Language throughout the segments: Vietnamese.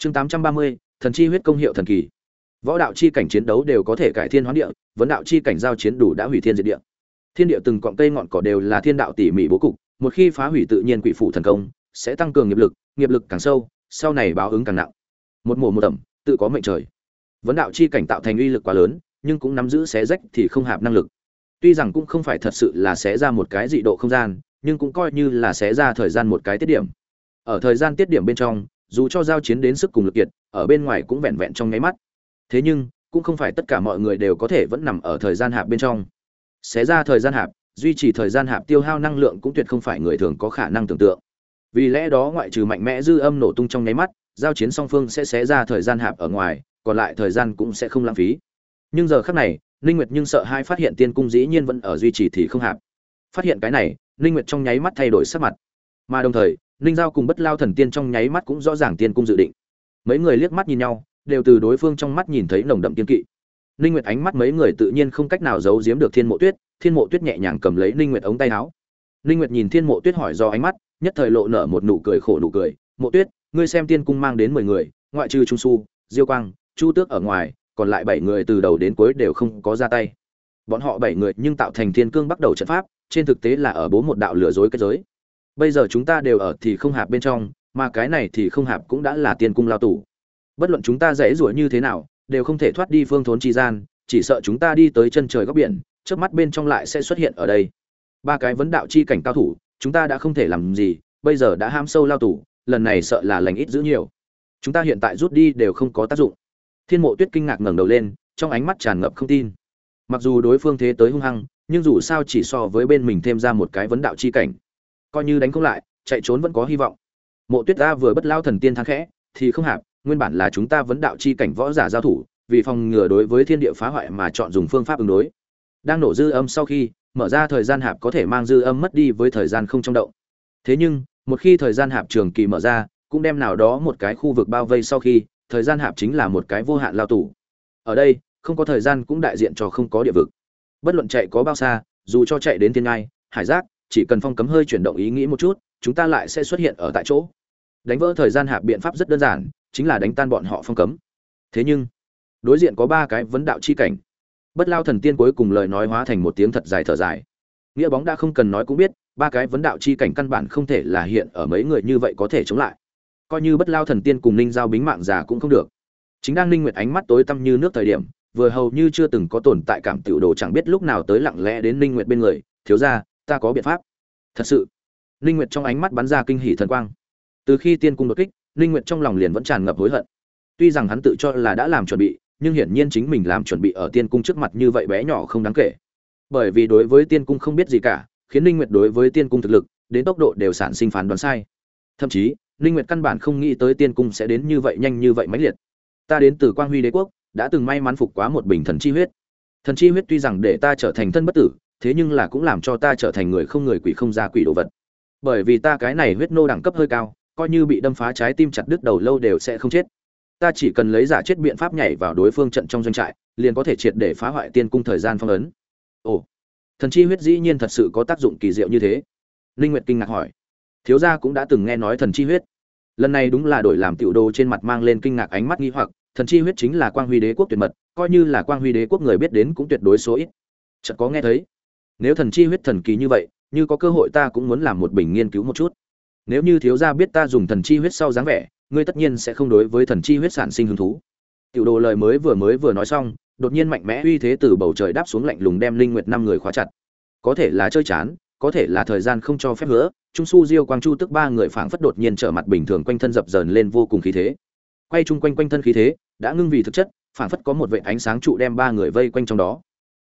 chương tám trăm ba mươi, thần chi huyết công hiệu thần kỳ. Võ đạo chi cảnh chiến đấu đều có thể cải thiên hoán địa, vấn đạo chi cảnh giao chiến đủ đã hủy thiên diệt địa. Thiên địa từng cọng cây ngọn cỏ đều là thiên đạo tỉ mỉ bố cục, một khi phá hủy tự nhiên quỷ phủ thần công, sẽ tăng cường nghiệp lực nghiệp lực càng sâu, sau này báo ứng càng nặng. Một mùa một tẩm tự có mệnh trời. Vấn đạo chi cảnh tạo thành uy lực quá lớn, nhưng cũng nắm giữ xé rách thì không hạp năng lực. Tuy rằng cũng không phải thật sự là xé ra một cái dị độ không gian, nhưng cũng coi như là xé ra thời gian một cái tiết điểm. Ở thời gian tiết điểm bên trong dù cho giao chiến đến sức cùng lực kiệt, ở bên ngoài cũng vẹn vẹn trong nháy mắt. Thế nhưng, cũng không phải tất cả mọi người đều có thể vẫn nằm ở thời gian hạp bên trong. Xé ra thời gian hạp, duy trì thời gian hạp tiêu hao năng lượng cũng tuyệt không phải người thường có khả năng tưởng tượng. Vì lẽ đó ngoại trừ mạnh mẽ dư âm nổ tung trong nháy mắt, giao chiến song phương sẽ xé ra thời gian hạp ở ngoài, còn lại thời gian cũng sẽ không lãng phí. Nhưng giờ khắc này, ninh nguyệt nhưng sợ hai phát hiện tiên cung dĩ nhiên vẫn ở duy trì thì không hạp. Phát hiện cái này, ninh nguyệt trong nháy mắt thay đổi sắc mặt. Mà đồng thời ninh giao cùng bất lao thần tiên trong nháy mắt cũng rõ ràng tiên cung dự định. Mấy người liếc mắt nhìn nhau, đều từ đối phương trong mắt nhìn thấy nồng đậm tiên kỵ. Ninh nguyệt ánh mắt mấy người tự nhiên không cách nào giấu giếm được thiên mộ tuyết, thiên mộ tuyết nhẹ nhàng cầm lấy ninh nguyệt ống tay áo. Ninh nguyệt nhìn thiên mộ tuyết hỏi do ánh mắt, nhất thời lộ nở một nụ cười khổ nụ cười. Mộ tuyết, ngươi xem tiên cung mang đến mười người, ngoại trừ trung su diêu quang, chu tước ở ngoài, còn lại bảy người từ đầu đến cuối đều không có ra tay. Bọn họ bảy người nhưng tạo thành thiên cương bắt đầu trận pháp, trên thực tế là ở bố một đạo lừa dối kết giới bây giờ chúng ta đều ở thì không hạp bên trong, mà cái này thì không hạp cũng đã là tiên cung lao tù. Bất luận chúng ta dễ rủa như thế nào, đều không thể thoát đi phương thốn chi gian, chỉ sợ chúng ta đi tới chân trời góc biển trước mắt bên trong lại sẽ xuất hiện ở đây. Ba cái vấn đạo chi cảnh cao thủ, chúng ta đã không thể làm gì, bây giờ đã ham sâu lao tù, lần này sợ là lành ít giữ nhiều. Chúng ta hiện tại rút đi đều không có tác dụng. Thiên mộ tuyết kinh ngạc ngẩng đầu lên, trong ánh mắt tràn ngập không tin. Mặc dù đối phương thế tới hung hăng, nhưng dù sao chỉ so với bên mình thêm ra một cái vấn đạo chi cảnh coi như đánh không lại, chạy trốn vẫn có hy vọng. Mộ tuyết ta vừa bất lao thần tiên thắng khẽ, thì không hạp, nguyên bản là chúng ta vẫn đạo chi cảnh võ giả giao thủ, vì phòng ngừa đối với thiên địa phá hoại mà chọn dùng phương pháp ứng đối. Đang nổ dư âm sau khi, mở ra thời gian hạp có thể mang dư âm mất đi với thời gian không trong động. Thế nhưng, một khi thời gian hạp trường kỳ mở ra, cũng đem nào đó một cái khu vực bao vây sau khi, thời gian hạp chính là một cái vô hạn lao tù. Ở đây, không có thời gian cũng đại diện cho không có địa vực. Bất luận chạy có bao xa, dù cho chạy đến thiên ngai, hải giác chỉ cần phong cấm hơi chuyển động ý nghĩ một chút, chúng ta lại sẽ xuất hiện ở tại chỗ. Đánh vỡ thời gian hạp biện pháp rất đơn giản, chính là đánh tan bọn họ phong cấm. Thế nhưng, đối diện có ba cái vấn đạo chi cảnh. Bất lao thần tiên cuối cùng lời nói hóa thành một tiếng thật dài thở dài. Nghĩa bóng đã không cần nói cũng biết, ba cái vấn đạo chi cảnh căn bản không thể là hiện ở mấy người như vậy có thể chống lại. Coi như bất lao thần tiên cùng ninh giao bính mạng già cũng không được. Chính đang ninh nguyệt ánh mắt tối tăm như nước thời điểm, vừa hầu như chưa từng có tồn tại cảm tiểu đồ chẳng biết lúc nào tới lặng lẽ đến ninh nguyệt bên người, thiếu gia ta có biện pháp. Thật sự, ninh nguyệt trong ánh mắt bắn ra kinh hỉ thần quang. Từ khi tiên cung đột kích, ninh nguyệt trong lòng liền vẫn tràn ngập hối hận. Tuy rằng hắn tự cho là đã làm chuẩn bị, nhưng hiển nhiên chính mình làm chuẩn bị ở tiên cung trước mặt như vậy bé nhỏ không đáng kể. Bởi vì đối với tiên cung không biết gì cả, khiến ninh nguyệt đối với tiên cung thực lực, đến tốc độ đều sản sinh phán đoán sai. Thậm chí, ninh nguyệt căn bản không nghĩ tới tiên cung sẽ đến như vậy nhanh như vậy mãnh liệt. Ta đến từ quang huy đế quốc, đã từng may mắn phục quá một bình thần chi huyết. Thần chi huyết tuy rằng để ta trở thành thân bất tử thế nhưng là cũng làm cho ta trở thành người không người quỷ không ra quỷ đồ vật. Bởi vì ta cái này huyết nô đẳng cấp hơi cao, coi như bị đâm phá trái tim chặt đứt đầu lâu đều sẽ không chết. Ta chỉ cần lấy giả chết biện pháp nhảy vào đối phương trận trong doanh trại, liền có thể triệt để phá hoại tiên cung thời gian phong ấn. Ồ, thần chi huyết dĩ nhiên thật sự có tác dụng kỳ diệu như thế. Linh nguyệt kinh ngạc hỏi. Thiếu gia cũng đã từng nghe nói thần chi huyết. Lần này đúng là đổi làm tiểu đồ trên mặt mang lên kinh ngạc ánh mắt nghi hoặc, thần chi huyết chính là quang huy đế quốc tuyệt mật, coi như là quang huy đế quốc người biết đến cũng tuyệt đối số ít. Chợt có nghe thấy nếu thần chi huyết thần kỳ như vậy, như có cơ hội ta cũng muốn làm một bình nghiên cứu một chút. Nếu như thiếu gia biết ta dùng thần chi huyết sau dáng vẻ, ngươi tất nhiên sẽ không đối với thần chi huyết sản sinh hứng thú. Tiểu đồ lời mới vừa mới vừa nói xong, đột nhiên mạnh mẽ uy thế từ bầu trời đáp xuống lạnh lùng đem linh nguyệt năm người khóa chặt. Có thể là chơi chán, có thể là thời gian không cho phép nữa, trung su, diêu quang chu tức ba người phảng phất đột nhiên trở mặt bình thường quanh thân dập dờn lên vô cùng khí thế. Quay chung quanh quanh thân khí thế, đã ngưng vì thực chất, phảng phất có một vệ ánh sáng trụ đem ba người vây quanh trong đó.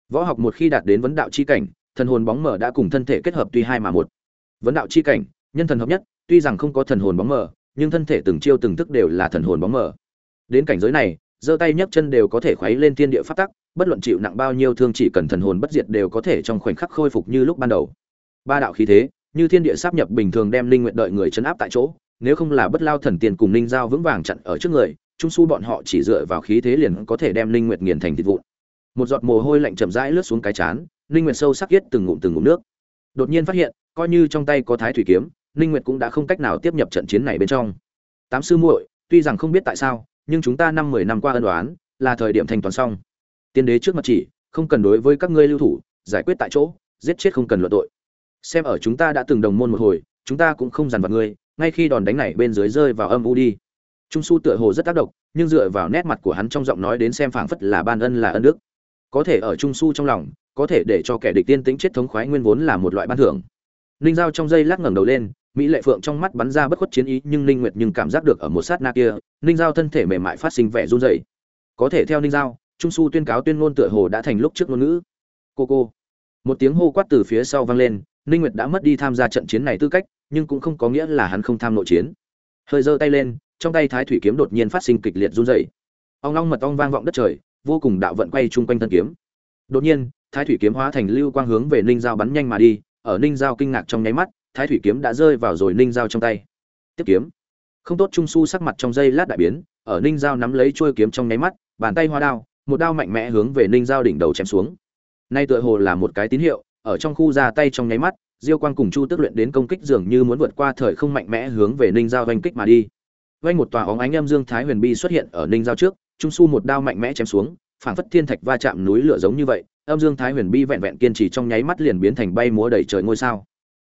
Võ học một khi đạt đến vấn đạo chi cảnh thần hồn bóng mờ đã cùng thân thể kết hợp tuy hai mà một. Vấn đạo chi cảnh, nhân thần hợp nhất, tuy rằng không có thần hồn bóng mờ, nhưng thân thể từng chiêu từng thức đều là thần hồn bóng mờ. Đến cảnh giới này, giơ tay nhấc chân đều có thể khuấy lên thiên địa phát tắc, bất luận chịu nặng bao nhiêu thương chỉ cần thần hồn bất diệt đều có thể trong khoảnh khắc khôi phục như lúc ban đầu. Ba đạo khí thế, như thiên địa sáp nhập bình thường đem linh nguyện đợi người chấn áp tại chỗ, nếu không là bất lao thần tiền cùng linh giao vững vàng chặn ở trước người, trung su bọn họ chỉ dựa vào khí thế liền có thể đem linh nguyệt nghiền thành thịt vụn. Một giọt mồ hôi lạnh chậm rãi lướt xuống cái chán Ninh nguyệt sâu sắc yết từng ngụm từng ngụm nước. Đột nhiên phát hiện, coi như trong tay có thái thủy kiếm, Ninh nguyệt cũng đã không cách nào tiếp nhập trận chiến này bên trong. Tám sư muội, tuy rằng không biết tại sao, nhưng chúng ta năm mười năm qua ân đoán là thời điểm thanh toán xong. Tiên đế trước mặt chỉ, không cần đối với các ngươi lưu thủ, giải quyết tại chỗ, giết chết không cần luận tội. Xem ở chúng ta đã từng đồng môn một hồi, chúng ta cũng không dằn vặt ngươi, ngay khi đòn đánh này bên dưới rơi vào âm u đi. Trung su tựa hồ rất tác động, nhưng dựa vào nét mặt của hắn trong giọng nói đến xem phảng phất là ban ân là ân đức. Có thể ở trung su trong lòng có thể để cho kẻ địch tiên tính chết thống khoái nguyên vốn là một loại ban thưởng. Ninh giao trong giây lát ngẩng đầu lên, mỹ lệ phượng trong mắt bắn ra bất khuất chiến ý, nhưng ninh nguyệt nhưng cảm giác được ở một sát na kia ninh giao thân thể mềm mại phát sinh vẻ run rẩy. Có thể theo ninh giao, trung su tuyên cáo tuyên ngôn tựa hồ đã thành lúc trước ngôn ngữ. Cô cô. Một tiếng hô quát từ phía sau vang lên ninh nguyệt đã mất đi tham gia trận chiến này tư cách, nhưng cũng không có nghĩa là hắn không tham nội chiến. Hơi giơ tay lên, trong tay thái thủy kiếm đột nhiên phát sinh kịch liệt run rẩy. Ong long mật ong vang vọng đất trời, vô cùng đạo vận quay chung quanh thân kiếm. Đột nhiên thái thủy kiếm hóa thành lưu quang hướng về ninh giao bắn nhanh mà đi, ở ninh giao kinh ngạc trong nháy mắt, thái thủy kiếm đã rơi vào rồi ninh giao trong tay. Tiếp kiếm. Không tốt trung su sắc mặt trong dây lát đại biến, ở ninh giao nắm lấy chuôi kiếm trong nháy mắt, bàn tay hoa đao, một đao mạnh mẽ hướng về ninh giao đỉnh đầu chém xuống. Nay tựa hồ là một cái tín hiệu, ở trong khu ra tay trong nháy mắt, diêu quang cùng chu tức luyện đến công kích dường như muốn vượt qua thời không mạnh mẽ hướng về ninh giao oanh kích mà đi. Oanh một tòa óng ánh âm dương thái huyền bi xuất hiện ở ninh giao trước, trung su một đao mạnh mẽ chém xuống phảng phất thiên thạch va chạm núi lửa giống như vậy, âm dương thái huyền bi vẹn vẹn kiên trì trong nháy mắt liền biến thành bay múa đầy trời ngôi sao.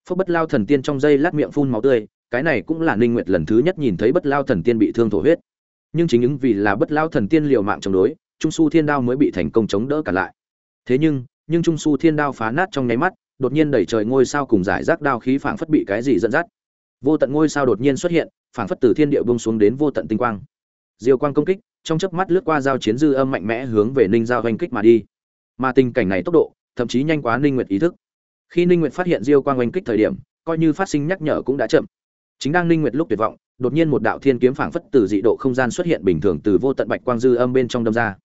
Phúc bất lao thần tiên trong dây lát miệng phun máu tươi, cái này cũng là ninh nguyệt lần thứ nhất nhìn thấy bất lao thần tiên bị thương thổ huyết. Nhưng chính những vì là bất lao thần tiên liều mạng chống đối, trung su thiên đao mới bị thành công chống đỡ cả lại. Thế nhưng nhưng trung su thiên đao phá nát trong nháy mắt, đột nhiên đẩy trời ngôi sao cùng giải rác đao khí phảng phất bị cái gì dẫn dắt. Vô tận ngôi sao đột nhiên xuất hiện, phảng phất từ thiên địa bông xuống đến vô tận tinh quang. Diều quang công kích trong chớp mắt lướt qua giao chiến dư âm mạnh mẽ hướng về ninh giao oanh kích mà đi. Mà tình cảnh này tốc độ, thậm chí nhanh quá ninh nguyệt ý thức. Khi ninh nguyệt phát hiện diêu quang oanh kích thời điểm, coi như phát sinh nhắc nhở cũng đã chậm. Chính đang ninh nguyệt lúc tuyệt vọng, đột nhiên một đạo thiên kiếm phảng phất từ dị độ không gian xuất hiện bình thường từ vô tận bạch quang dư âm bên trong đâm ra.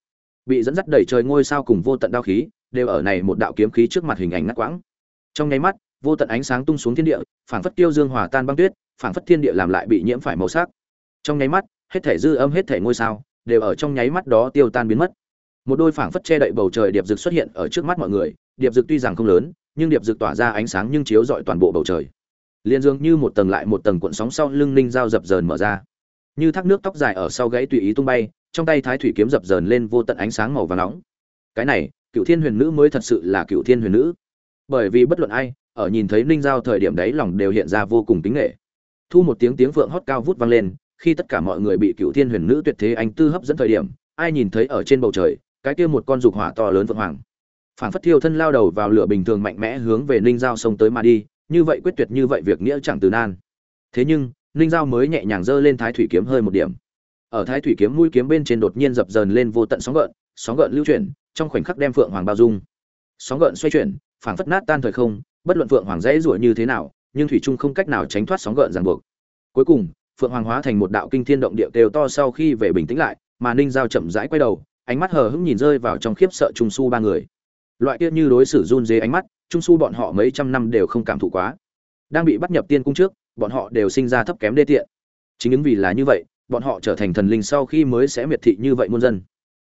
Bị dẫn dắt đẩy trời ngôi sao cùng vô tận đao khí, đều ở này một đạo kiếm khí trước mặt hình ảnh ngắt quãng. Trong nháy mắt, vô tận ánh sáng tung xuống thiên địa, phảng phất tiêu dương hòa tan băng tuyết, phảng phất thiên địa làm lại bị nhiễm phải màu sắc. Trong nháy mắt, hết thể dư âm, hết thể ngôi sao đều ở trong nháy mắt đó tiêu tan biến mất. Một đôi phảng phất che đậy bầu trời điệp dực xuất hiện ở trước mắt mọi người, điệp dực tuy rằng không lớn, nhưng điệp dực tỏa ra ánh sáng nhưng chiếu rọi toàn bộ bầu trời. Liên dương như một tầng lại một tầng cuộn sóng sau lưng ninh dao dập dờn mở ra. Như thác nước tóc dài ở sau gãy tùy ý tung bay, trong tay thái thủy kiếm dập dờn lên vô tận ánh sáng màu vàng nóng. Cái này, cựu thiên huyền nữ mới thật sự là cựu thiên huyền nữ. Bởi vì bất luận ai, ở nhìn thấy ninh giao thời điểm đấy lòng đều hiện ra vô cùng kính nghệ. Thu một tiếng tiếng vượng hót cao vút vang lên khi tất cả mọi người bị cựu thiên huyền nữ tuyệt thế anh tư hấp dẫn thời điểm, ai nhìn thấy ở trên bầu trời, cái kia một con dục hỏa to lớn vượng hoàng. Phản phất thiêu thân lao đầu vào lửa bình thường mạnh mẽ hướng về ninh giao sông tới mà đi, như vậy quyết tuyệt như vậy việc nghĩa chẳng từ nan. Thế nhưng, ninh giao mới nhẹ nhàng giơ lên thái thủy kiếm hơi một điểm. Ở thái thủy kiếm mũi kiếm bên trên đột nhiên dập dờn lên vô tận sóng gợn sóng gợn lưu chuyển, trong khoảnh khắc đem phượng hoàng bao dung. Sóng gợn xoay chuyển, phảng phất nát tan thời không, bất luận phượng hoàng dễ rủa như thế nào, nhưng thủy trung không cách nào tránh thoát sóng gợn ràng buộc. Cuối cùng phượng hoàng hóa thành một đạo kinh thiên động địa đều to sau khi về bình tĩnh lại mà ninh giao chậm rãi quay đầu ánh mắt hờ hững nhìn rơi vào trong khiếp sợ trung su ba người. Loại kia như đối xử run dế ánh mắt trung su bọn họ mấy trăm năm đều không cảm thụ quá. Đang bị bắt nhập tiên cung trước bọn họ đều sinh ra thấp kém đê tiện. Chính những vì là như vậy bọn họ trở thành thần linh sau khi mới sẽ miệt thị như vậy muôn dân.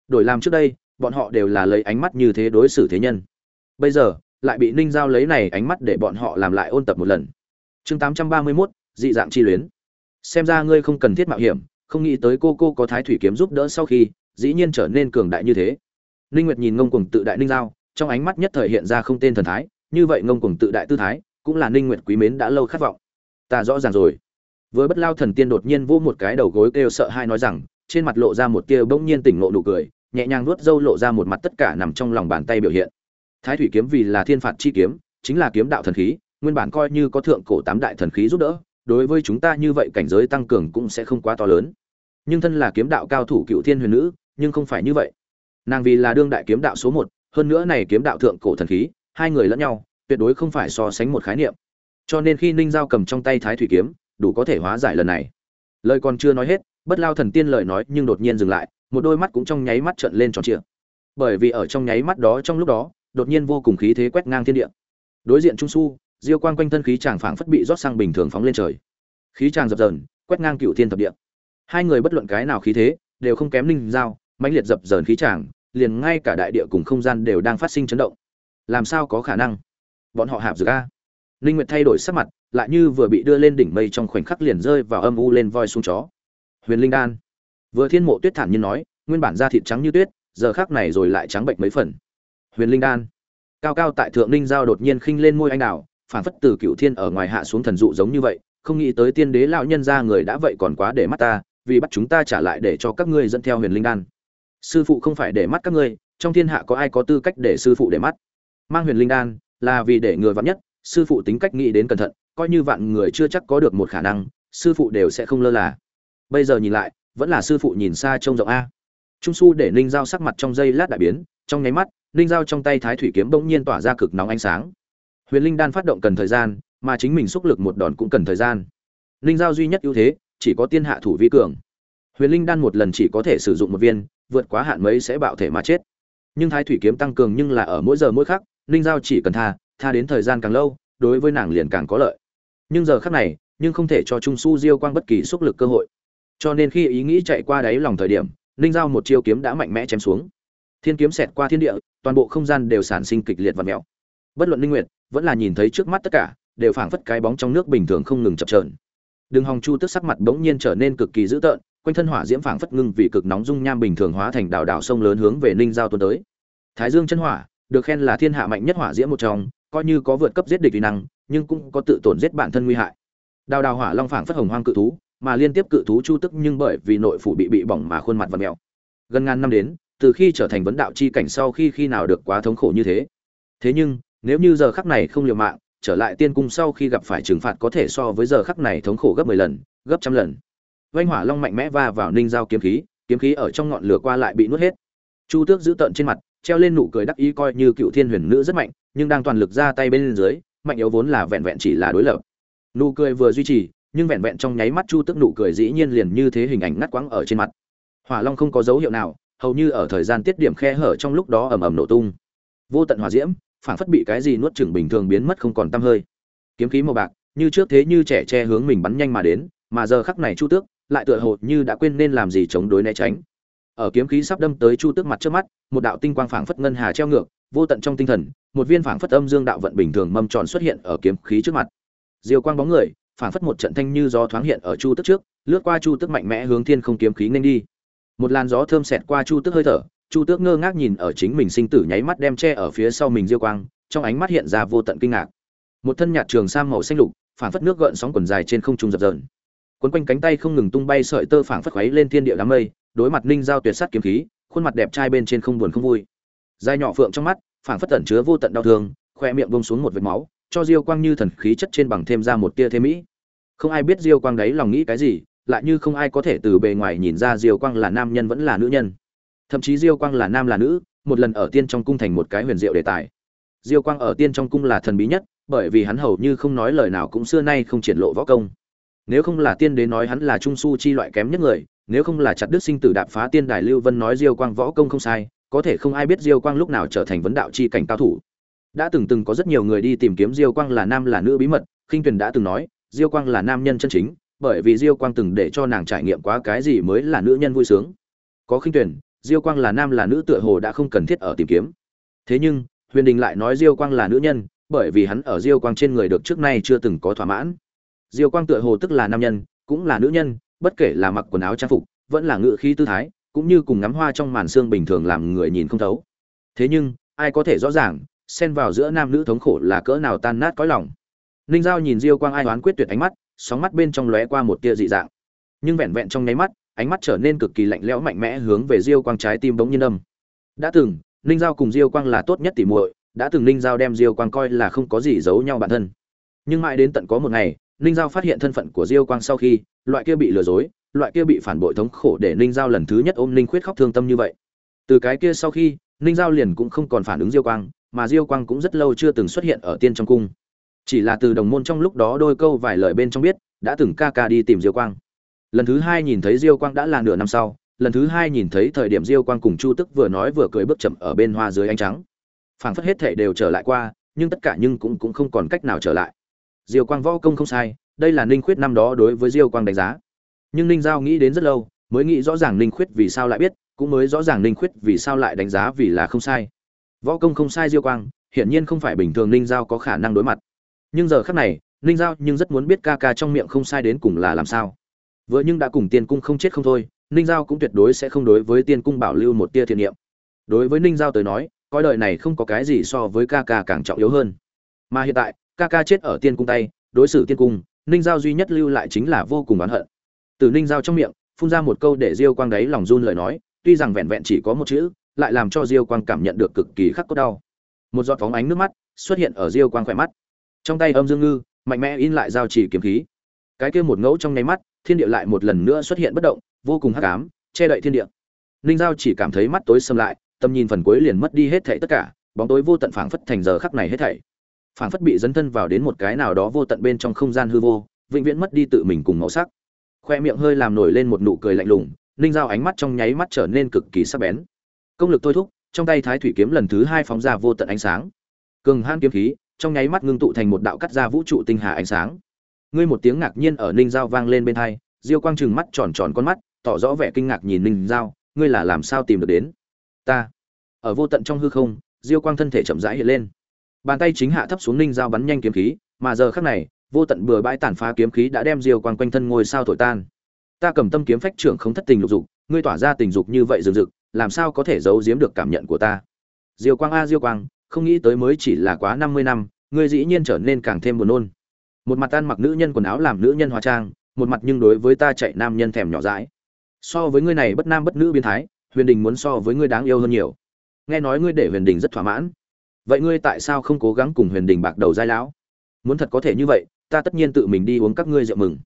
Đổi làm trước đây bọn họ đều là lấy ánh mắt như thế đối xử thế nhân. Bây giờ lại bị ninh giao lấy này ánh mắt để bọn họ làm lại ôn tập một lần. Chương tám trăm ba mươi 831, dị dạng chi luyến xem ra ngươi không cần thiết mạo hiểm, không nghĩ tới cô cô có thái thủy kiếm giúp đỡ sau khi, dĩ nhiên trở nên cường đại như thế. Ninh nguyệt nhìn ngông cuồng tự đại ninh giao, trong ánh mắt nhất thời hiện ra không tên thần thái, như vậy ngông cuồng tự đại tư thái, cũng là ninh nguyệt quý mến đã lâu khát vọng. Ta rõ ràng rồi. Với bất lao thần tiên đột nhiên vỗ một cái đầu gối kêu sợ hai nói rằng, trên mặt lộ ra một tia bỗng nhiên tỉnh ngộ nụ cười, nhẹ nhàng nuốt dâu lộ ra một mặt tất cả nằm trong lòng bàn tay biểu hiện. Thái thủy kiếm vì là thiên phạt chi kiếm, chính là kiếm đạo thần khí, nguyên bản coi như có thượng cổ tám đại thần khí giúp đỡ đối với chúng ta như vậy cảnh giới tăng cường cũng sẽ không quá to lớn. Nhưng thân là kiếm đạo cao thủ cựu thiên huyền nữ, nhưng không phải như vậy. Nàng vì là đương đại kiếm đạo số một, hơn nữa này kiếm đạo thượng cổ thần khí, hai người lẫn nhau, tuyệt đối không phải so sánh một khái niệm. Cho nên khi ninh giao cầm trong tay thái thủy kiếm, đủ có thể hóa giải lần này. Lời còn chưa nói hết, bất lao thần tiên lời nói nhưng đột nhiên dừng lại, một đôi mắt cũng trong nháy mắt trợn lên tròn trịa. Bởi vì ở trong nháy mắt đó trong lúc đó, đột nhiên vô cùng khí thế quét ngang thiên địa. Đối diện trung su diêu quang quanh thân khí chàng phảng phất bị rót sang bình thường phóng lên trời. Khí chàng dập dờn, quét ngang cựu thiên thập địa. Hai người bất luận cái nào khí thế, đều không kém linh dao, mãnh liệt dập dờn khí chàng, liền ngay cả đại địa cùng không gian đều đang phát sinh chấn động. Làm sao có khả năng? Bọn họ hạp dược a. Linh nguyệt thay đổi sắc mặt, lại như vừa bị đưa lên đỉnh mây trong khoảnh khắc liền rơi vào âm u lên voi xuống chó. Huyền linh đan. Vừa thiên mộ tuyết thản nhiên nói, nguyên bản da thịt trắng như tuyết, giờ khác này rồi lại trắng bệnh mấy phần. Huyền linh đan. Cao cao tại thượng ninh giao đột nhiên khinh lên môi anh đào phản phất từ cựu thiên ở ngoài hạ xuống thần dụ giống như vậy, không nghĩ tới tiên đế lão nhân ra người đã vậy còn quá để mắt ta, vì bắt chúng ta trả lại để cho các ngươi dẫn theo huyền linh đan. Sư phụ không phải để mắt các ngươi, trong thiên hạ có ai có tư cách để sư phụ để mắt? Mang huyền linh đan là vì để người vạn nhất, sư phụ tính cách nghĩ đến cẩn thận, coi như vạn người chưa chắc có được một khả năng, sư phụ đều sẽ không lơ là. Bây giờ nhìn lại, vẫn là sư phụ nhìn xa trông rộng a. Trung su để ninh dao sắc mặt trong giây lát đại biến, trong nháy mắt, ninh dao trong tay thái thủy kiếm bỗng nhiên tỏa ra cực nóng ánh sáng huyền linh đan phát động cần thời gian, mà chính mình xúc lực một đòn cũng cần thời gian. Linh giao duy nhất ưu thế, chỉ có tiên hạ thủ vi cường. Huyền linh đan một lần chỉ có thể sử dụng một viên, vượt quá hạn mấy sẽ bạo thể mà chết. Nhưng thái thủy kiếm tăng cường nhưng là ở mỗi giờ mỗi khắc, Linh giao chỉ cần tha tha đến thời gian càng lâu, đối với nàng liền càng có lợi. Nhưng giờ khắc này, nhưng không thể cho trung su diêu quang bất kỳ xúc lực cơ hội. Cho nên khi ý nghĩ chạy qua đáy lòng thời điểm, Linh giao một chiêu kiếm đã mạnh mẽ chém xuống. Thiên kiếm xẹt qua thiên địa, toàn bộ không gian đều sản sinh kịch liệt và mèo bất luận linh nguyệt, vẫn là nhìn thấy trước mắt tất cả, đều phảng phất cái bóng trong nước bình thường không ngừng chập chờn. Đường hòng chu tức sắc mặt bỗng nhiên trở nên cực kỳ dữ tợn, quanh thân hỏa diễm phảng phất ngưng vì cực nóng dung nham bình thường hóa thành đảo đảo sông lớn hướng về ninh giao tuần tới. Thái dương chân hỏa, được khen là thiên hạ mạnh nhất hỏa diễm một trong, coi như có vượt cấp giết địch uy năng, nhưng cũng có tự tổn giết bản thân nguy hại. Đào đào hỏa long phảng phất hồng hoang cự thú, mà liên tiếp cự thú chu tức nhưng bởi vì nội phủ bị bị bỏng mà khuôn mặt và mèo. Gần ngàn năm đến, từ khi trở thành vấn đạo chi cảnh sau khi khi nào được quá thống khổ như thế. Thế nhưng nếu như giờ khắc này không liều mạng, trở lại tiên cung sau khi gặp phải trừng phạt có thể so với giờ khắc này thống khổ gấp 10 lần, gấp trăm lần. Vanh hỏa long mạnh mẽ va vào ninh giao kiếm khí kiếm khí ở trong ngọn lửa qua lại bị nuốt hết. Chu tước giữ tận trên mặt, treo lên nụ cười đắc ý coi như cựu thiên huyền nữ rất mạnh, nhưng đang toàn lực ra tay bên dưới, mạnh yếu vốn là vẹn vẹn chỉ là đối lập. Nụ cười vừa duy trì, nhưng vẹn vẹn trong nháy mắt chu tước nụ cười dĩ nhiên liền như thế hình ảnh ngắt quãng ở trên mặt. Hỏa long không có dấu hiệu nào, hầu như ở thời gian tiết điểm khe hở trong lúc đó ầm ầm nổ tung. Vô tận hỏa diễm phản phất bị cái gì nuốt chửng bình thường biến mất không còn tăm hơi. Kiếm khí màu bạc, như trước thế như trẻ che hướng mình bắn nhanh mà đến, mà giờ khắc này chu tước lại tựa hồ như đã quên nên làm gì chống đối né tránh. Ở kiếm khí sắp đâm tới chu tước mặt trước mắt, một đạo tinh quang phảng phất ngân hà treo ngược, vô tận trong tinh thần, một viên phảng phất âm dương đạo vận bình thường mâm tròn xuất hiện ở kiếm khí trước mặt. Diều quang bóng người, phảng phất một trận thanh như gió thoáng hiện ở chu tước trước, lướt qua chu tước mạnh mẽ hướng thiên không kiếm khí nên đi. Một làn gió thơm xẹt qua chu tước hơi thở chu tước ngơ ngác nhìn ở chính mình sinh tử nháy mắt đem che ở phía sau mình diêu quang, trong ánh mắt hiện ra vô tận kinh ngạc. Một thân nhạt trường sam màu xanh lục, phảng phất nước gợn sóng quần dài trên không trung dập dờn. Quấn quanh cánh tay không ngừng tung bay sợi tơ phảng phất khuấy lên thiên địa đám mây, đối mặt ninh giao tuyệt sắt kiếm khí, khuôn mặt đẹp trai bên trên không buồn không vui. Dài nhỏ phượng trong mắt, phảng phất tẩn chứa vô tận đau thương, khoe miệng bông xuống một vệt máu, cho diêu quang như thần khí chất trên bằng thêm ra một tia thế mỹ. Không ai biết diêu quang đấy lòng nghĩ cái gì, lại như không ai có thể từ bề ngoài nhìn ra diêu quang là nam nhân vẫn là nữ nhân thậm chí diêu quang là nam là nữ, một lần ở tiên trong cung thành một cái huyền diệu đề tài. Diêu quang ở tiên trong cung là thần bí nhất, bởi vì hắn hầu như không nói lời nào cũng xưa nay không triển lộ võ công. Nếu không là tiên đế nói hắn là trung su chi loại kém nhất người, nếu không là chặt đức sinh tử đạp phá tiên đài lưu vân nói diêu quang võ công không sai, có thể không ai biết diêu quang lúc nào trở thành vấn đạo chi cảnh cao thủ. Đã từng từng có rất nhiều người đi tìm kiếm diêu quang là nam là nữ bí mật khinh tuyền đã từng nói, diêu quang là nam nhân chân chính, bởi vì diêu quang từng để cho nàng trải nghiệm quá cái gì mới là nữ nhân vui sướng. Có khinh tuyền diêu quang là nam là nữ tựa hồ đã không cần thiết ở tìm kiếm. Thế nhưng, huyền đình lại nói diêu quang là nữ nhân, bởi vì hắn ở diêu quang trên người được trước nay chưa từng có thỏa mãn. Diêu quang tựa hồ tức là nam nhân, cũng là nữ nhân, bất kể là mặc quần áo trang phục, vẫn là ngự khí tư thái, cũng như cùng ngắm hoa trong màn xương bình thường làm người nhìn không thấu. Thế nhưng, ai có thể rõ ràng, xen vào giữa nam nữ thống khổ là cỡ nào tan nát cõi lòng. Ninh giao nhìn diêu quang ai đoán quyết tuyệt ánh mắt, sóng mắt bên trong lóe qua một tia dị dạng. Nhưng vẹn vẹn trong nháy mắt ánh mắt trở nên cực kỳ lạnh lẽo mạnh mẽ hướng về diêu quang trái tim bỗng nhiên đâm đã từng, ninh giao cùng diêu quang là tốt nhất tỉ muội, đã từng ninh giao đem diêu quang coi là không có gì giấu nhau bản thân. Nhưng mãi đến tận có một ngày, ninh giao phát hiện thân phận của diêu quang sau khi, loại kia bị lừa dối, loại kia bị phản bội thống khổ để ninh giao lần thứ nhất ôm ninh khuyết khóc thương tâm như vậy. Từ cái kia sau khi, ninh giao liền cũng không còn phản ứng diêu quang, mà diêu quang cũng rất lâu chưa từng xuất hiện ở tiên trong cung. Chỉ là từ đồng môn trong lúc đó đôi câu vài lời bên trong biết, đã từng ca ca đi tìm diêu quang lần thứ hai nhìn thấy diêu quang đã là nửa năm sau, lần thứ hai nhìn thấy thời điểm diêu quang cùng chu tức vừa nói vừa cười bước chậm ở bên hoa dưới ánh trắng. Phảng phất hết thể đều trở lại qua, nhưng tất cả nhưng cũng cũng không còn cách nào trở lại. Diêu quang võ công không sai, đây là ninh khuyết năm đó đối với diêu quang đánh giá. Nhưng ninh giao nghĩ đến rất lâu, mới nghĩ rõ ràng ninh khuyết vì sao lại biết, cũng mới rõ ràng ninh khuyết vì sao lại đánh giá vì là không sai. Võ công không sai diêu quang, hiển nhiên không phải bình thường ninh giao có khả năng đối mặt. Nhưng giờ khắc này, ninh giao nhưng rất muốn biết ca ca trong miệng không sai đến cùng là làm sao vừa nhưng đã cùng tiên cung không chết không thôi, ninh giao cũng tuyệt đối sẽ không đối với tiên cung bảo lưu một tia thiện niệm. Đối với ninh giao tới nói coi đời này không có cái gì so với ca ca càng trọng yếu hơn. Mà hiện tại, ca ca chết ở tiên cung tay, đối xử tiên cung, ninh giao duy nhất lưu lại chính là vô cùng oán hận. Từ ninh giao trong miệng, phun ra một câu để diêu quang đáy lòng run lời nói, tuy rằng vẹn vẹn chỉ có một chữ, lại làm cho diêu quang cảm nhận được cực kỳ khắc cốt đau. Một giọt phóng ánh nước mắt xuất hiện ở diêu quang khỏe mắt. Trong tay âm dương ngư, mạnh mẽ in lại giao chỉ kiếm khí. Cái kia một ngẫu trong nháy mắt thiên địa lại một lần nữa xuất hiện bất động, vô cùng hắc ám, che đậy thiên địa. Ninh giao chỉ cảm thấy mắt tối xâm lại, tầm nhìn phần cuối liền mất đi hết thảy tất cả, bóng tối vô tận phảng phất thành giờ khắc này hết thảy. Phảng phất bị dấn thân vào đến một cái nào đó vô tận bên trong không gian hư vô, vĩnh viễn mất đi tự mình cùng màu sắc. Khoe miệng hơi làm nổi lên một nụ cười lạnh lùng, ninh giao ánh mắt trong nháy mắt trở nên cực kỳ sắc bén. Công lực thôi thúc, trong tay thái thủy kiếm lần thứ hai phóng ra vô tận ánh sáng. Cường han kiếm khí, trong nháy mắt ngưng tụ thành một đạo cắt ra vũ trụ tinh hà ánh sáng ngươi một tiếng ngạc nhiên ở ninh giao vang lên bên hai, diêu quang trừng mắt tròn tròn con mắt, tỏ rõ vẻ kinh ngạc nhìn ninh giao, ngươi là làm sao tìm được đến? Ta. Ở vô tận trong hư không, diêu quang thân thể chậm rãi hiện lên. Bàn tay chính hạ thấp xuống ninh giao bắn nhanh kiếm khí, mà giờ khắc này, vô tận bừa bãi tàn phá kiếm khí đã đem diêu quang quanh thân ngôi sao thổi tan. Ta cầm tâm kiếm phách trưởng không thất tình lục dục, ngươi tỏa ra tình dục như vậy rừng rực, làm sao có thể giấu giếm được cảm nhận của ta? Diêu quang a, diêu quang, không nghĩ tới mới chỉ là quá năm mươi năm, ngươi dĩ nhiên trở nên càng thêm buồn nôn một mặt tan mặc nữ nhân quần áo làm nữ nhân hóa trang, một mặt nhưng đối với ta chạy nam nhân thèm nhỏ dãi. So với ngươi này bất nam bất nữ biến thái, huyền đình muốn so với ngươi đáng yêu hơn nhiều. Nghe nói ngươi để huyền đình rất thỏa mãn. Vậy ngươi tại sao không cố gắng cùng huyền đình bạc đầu giai lão? Muốn thật có thể như vậy, ta tất nhiên tự mình đi uống các ngươi rượu mừng.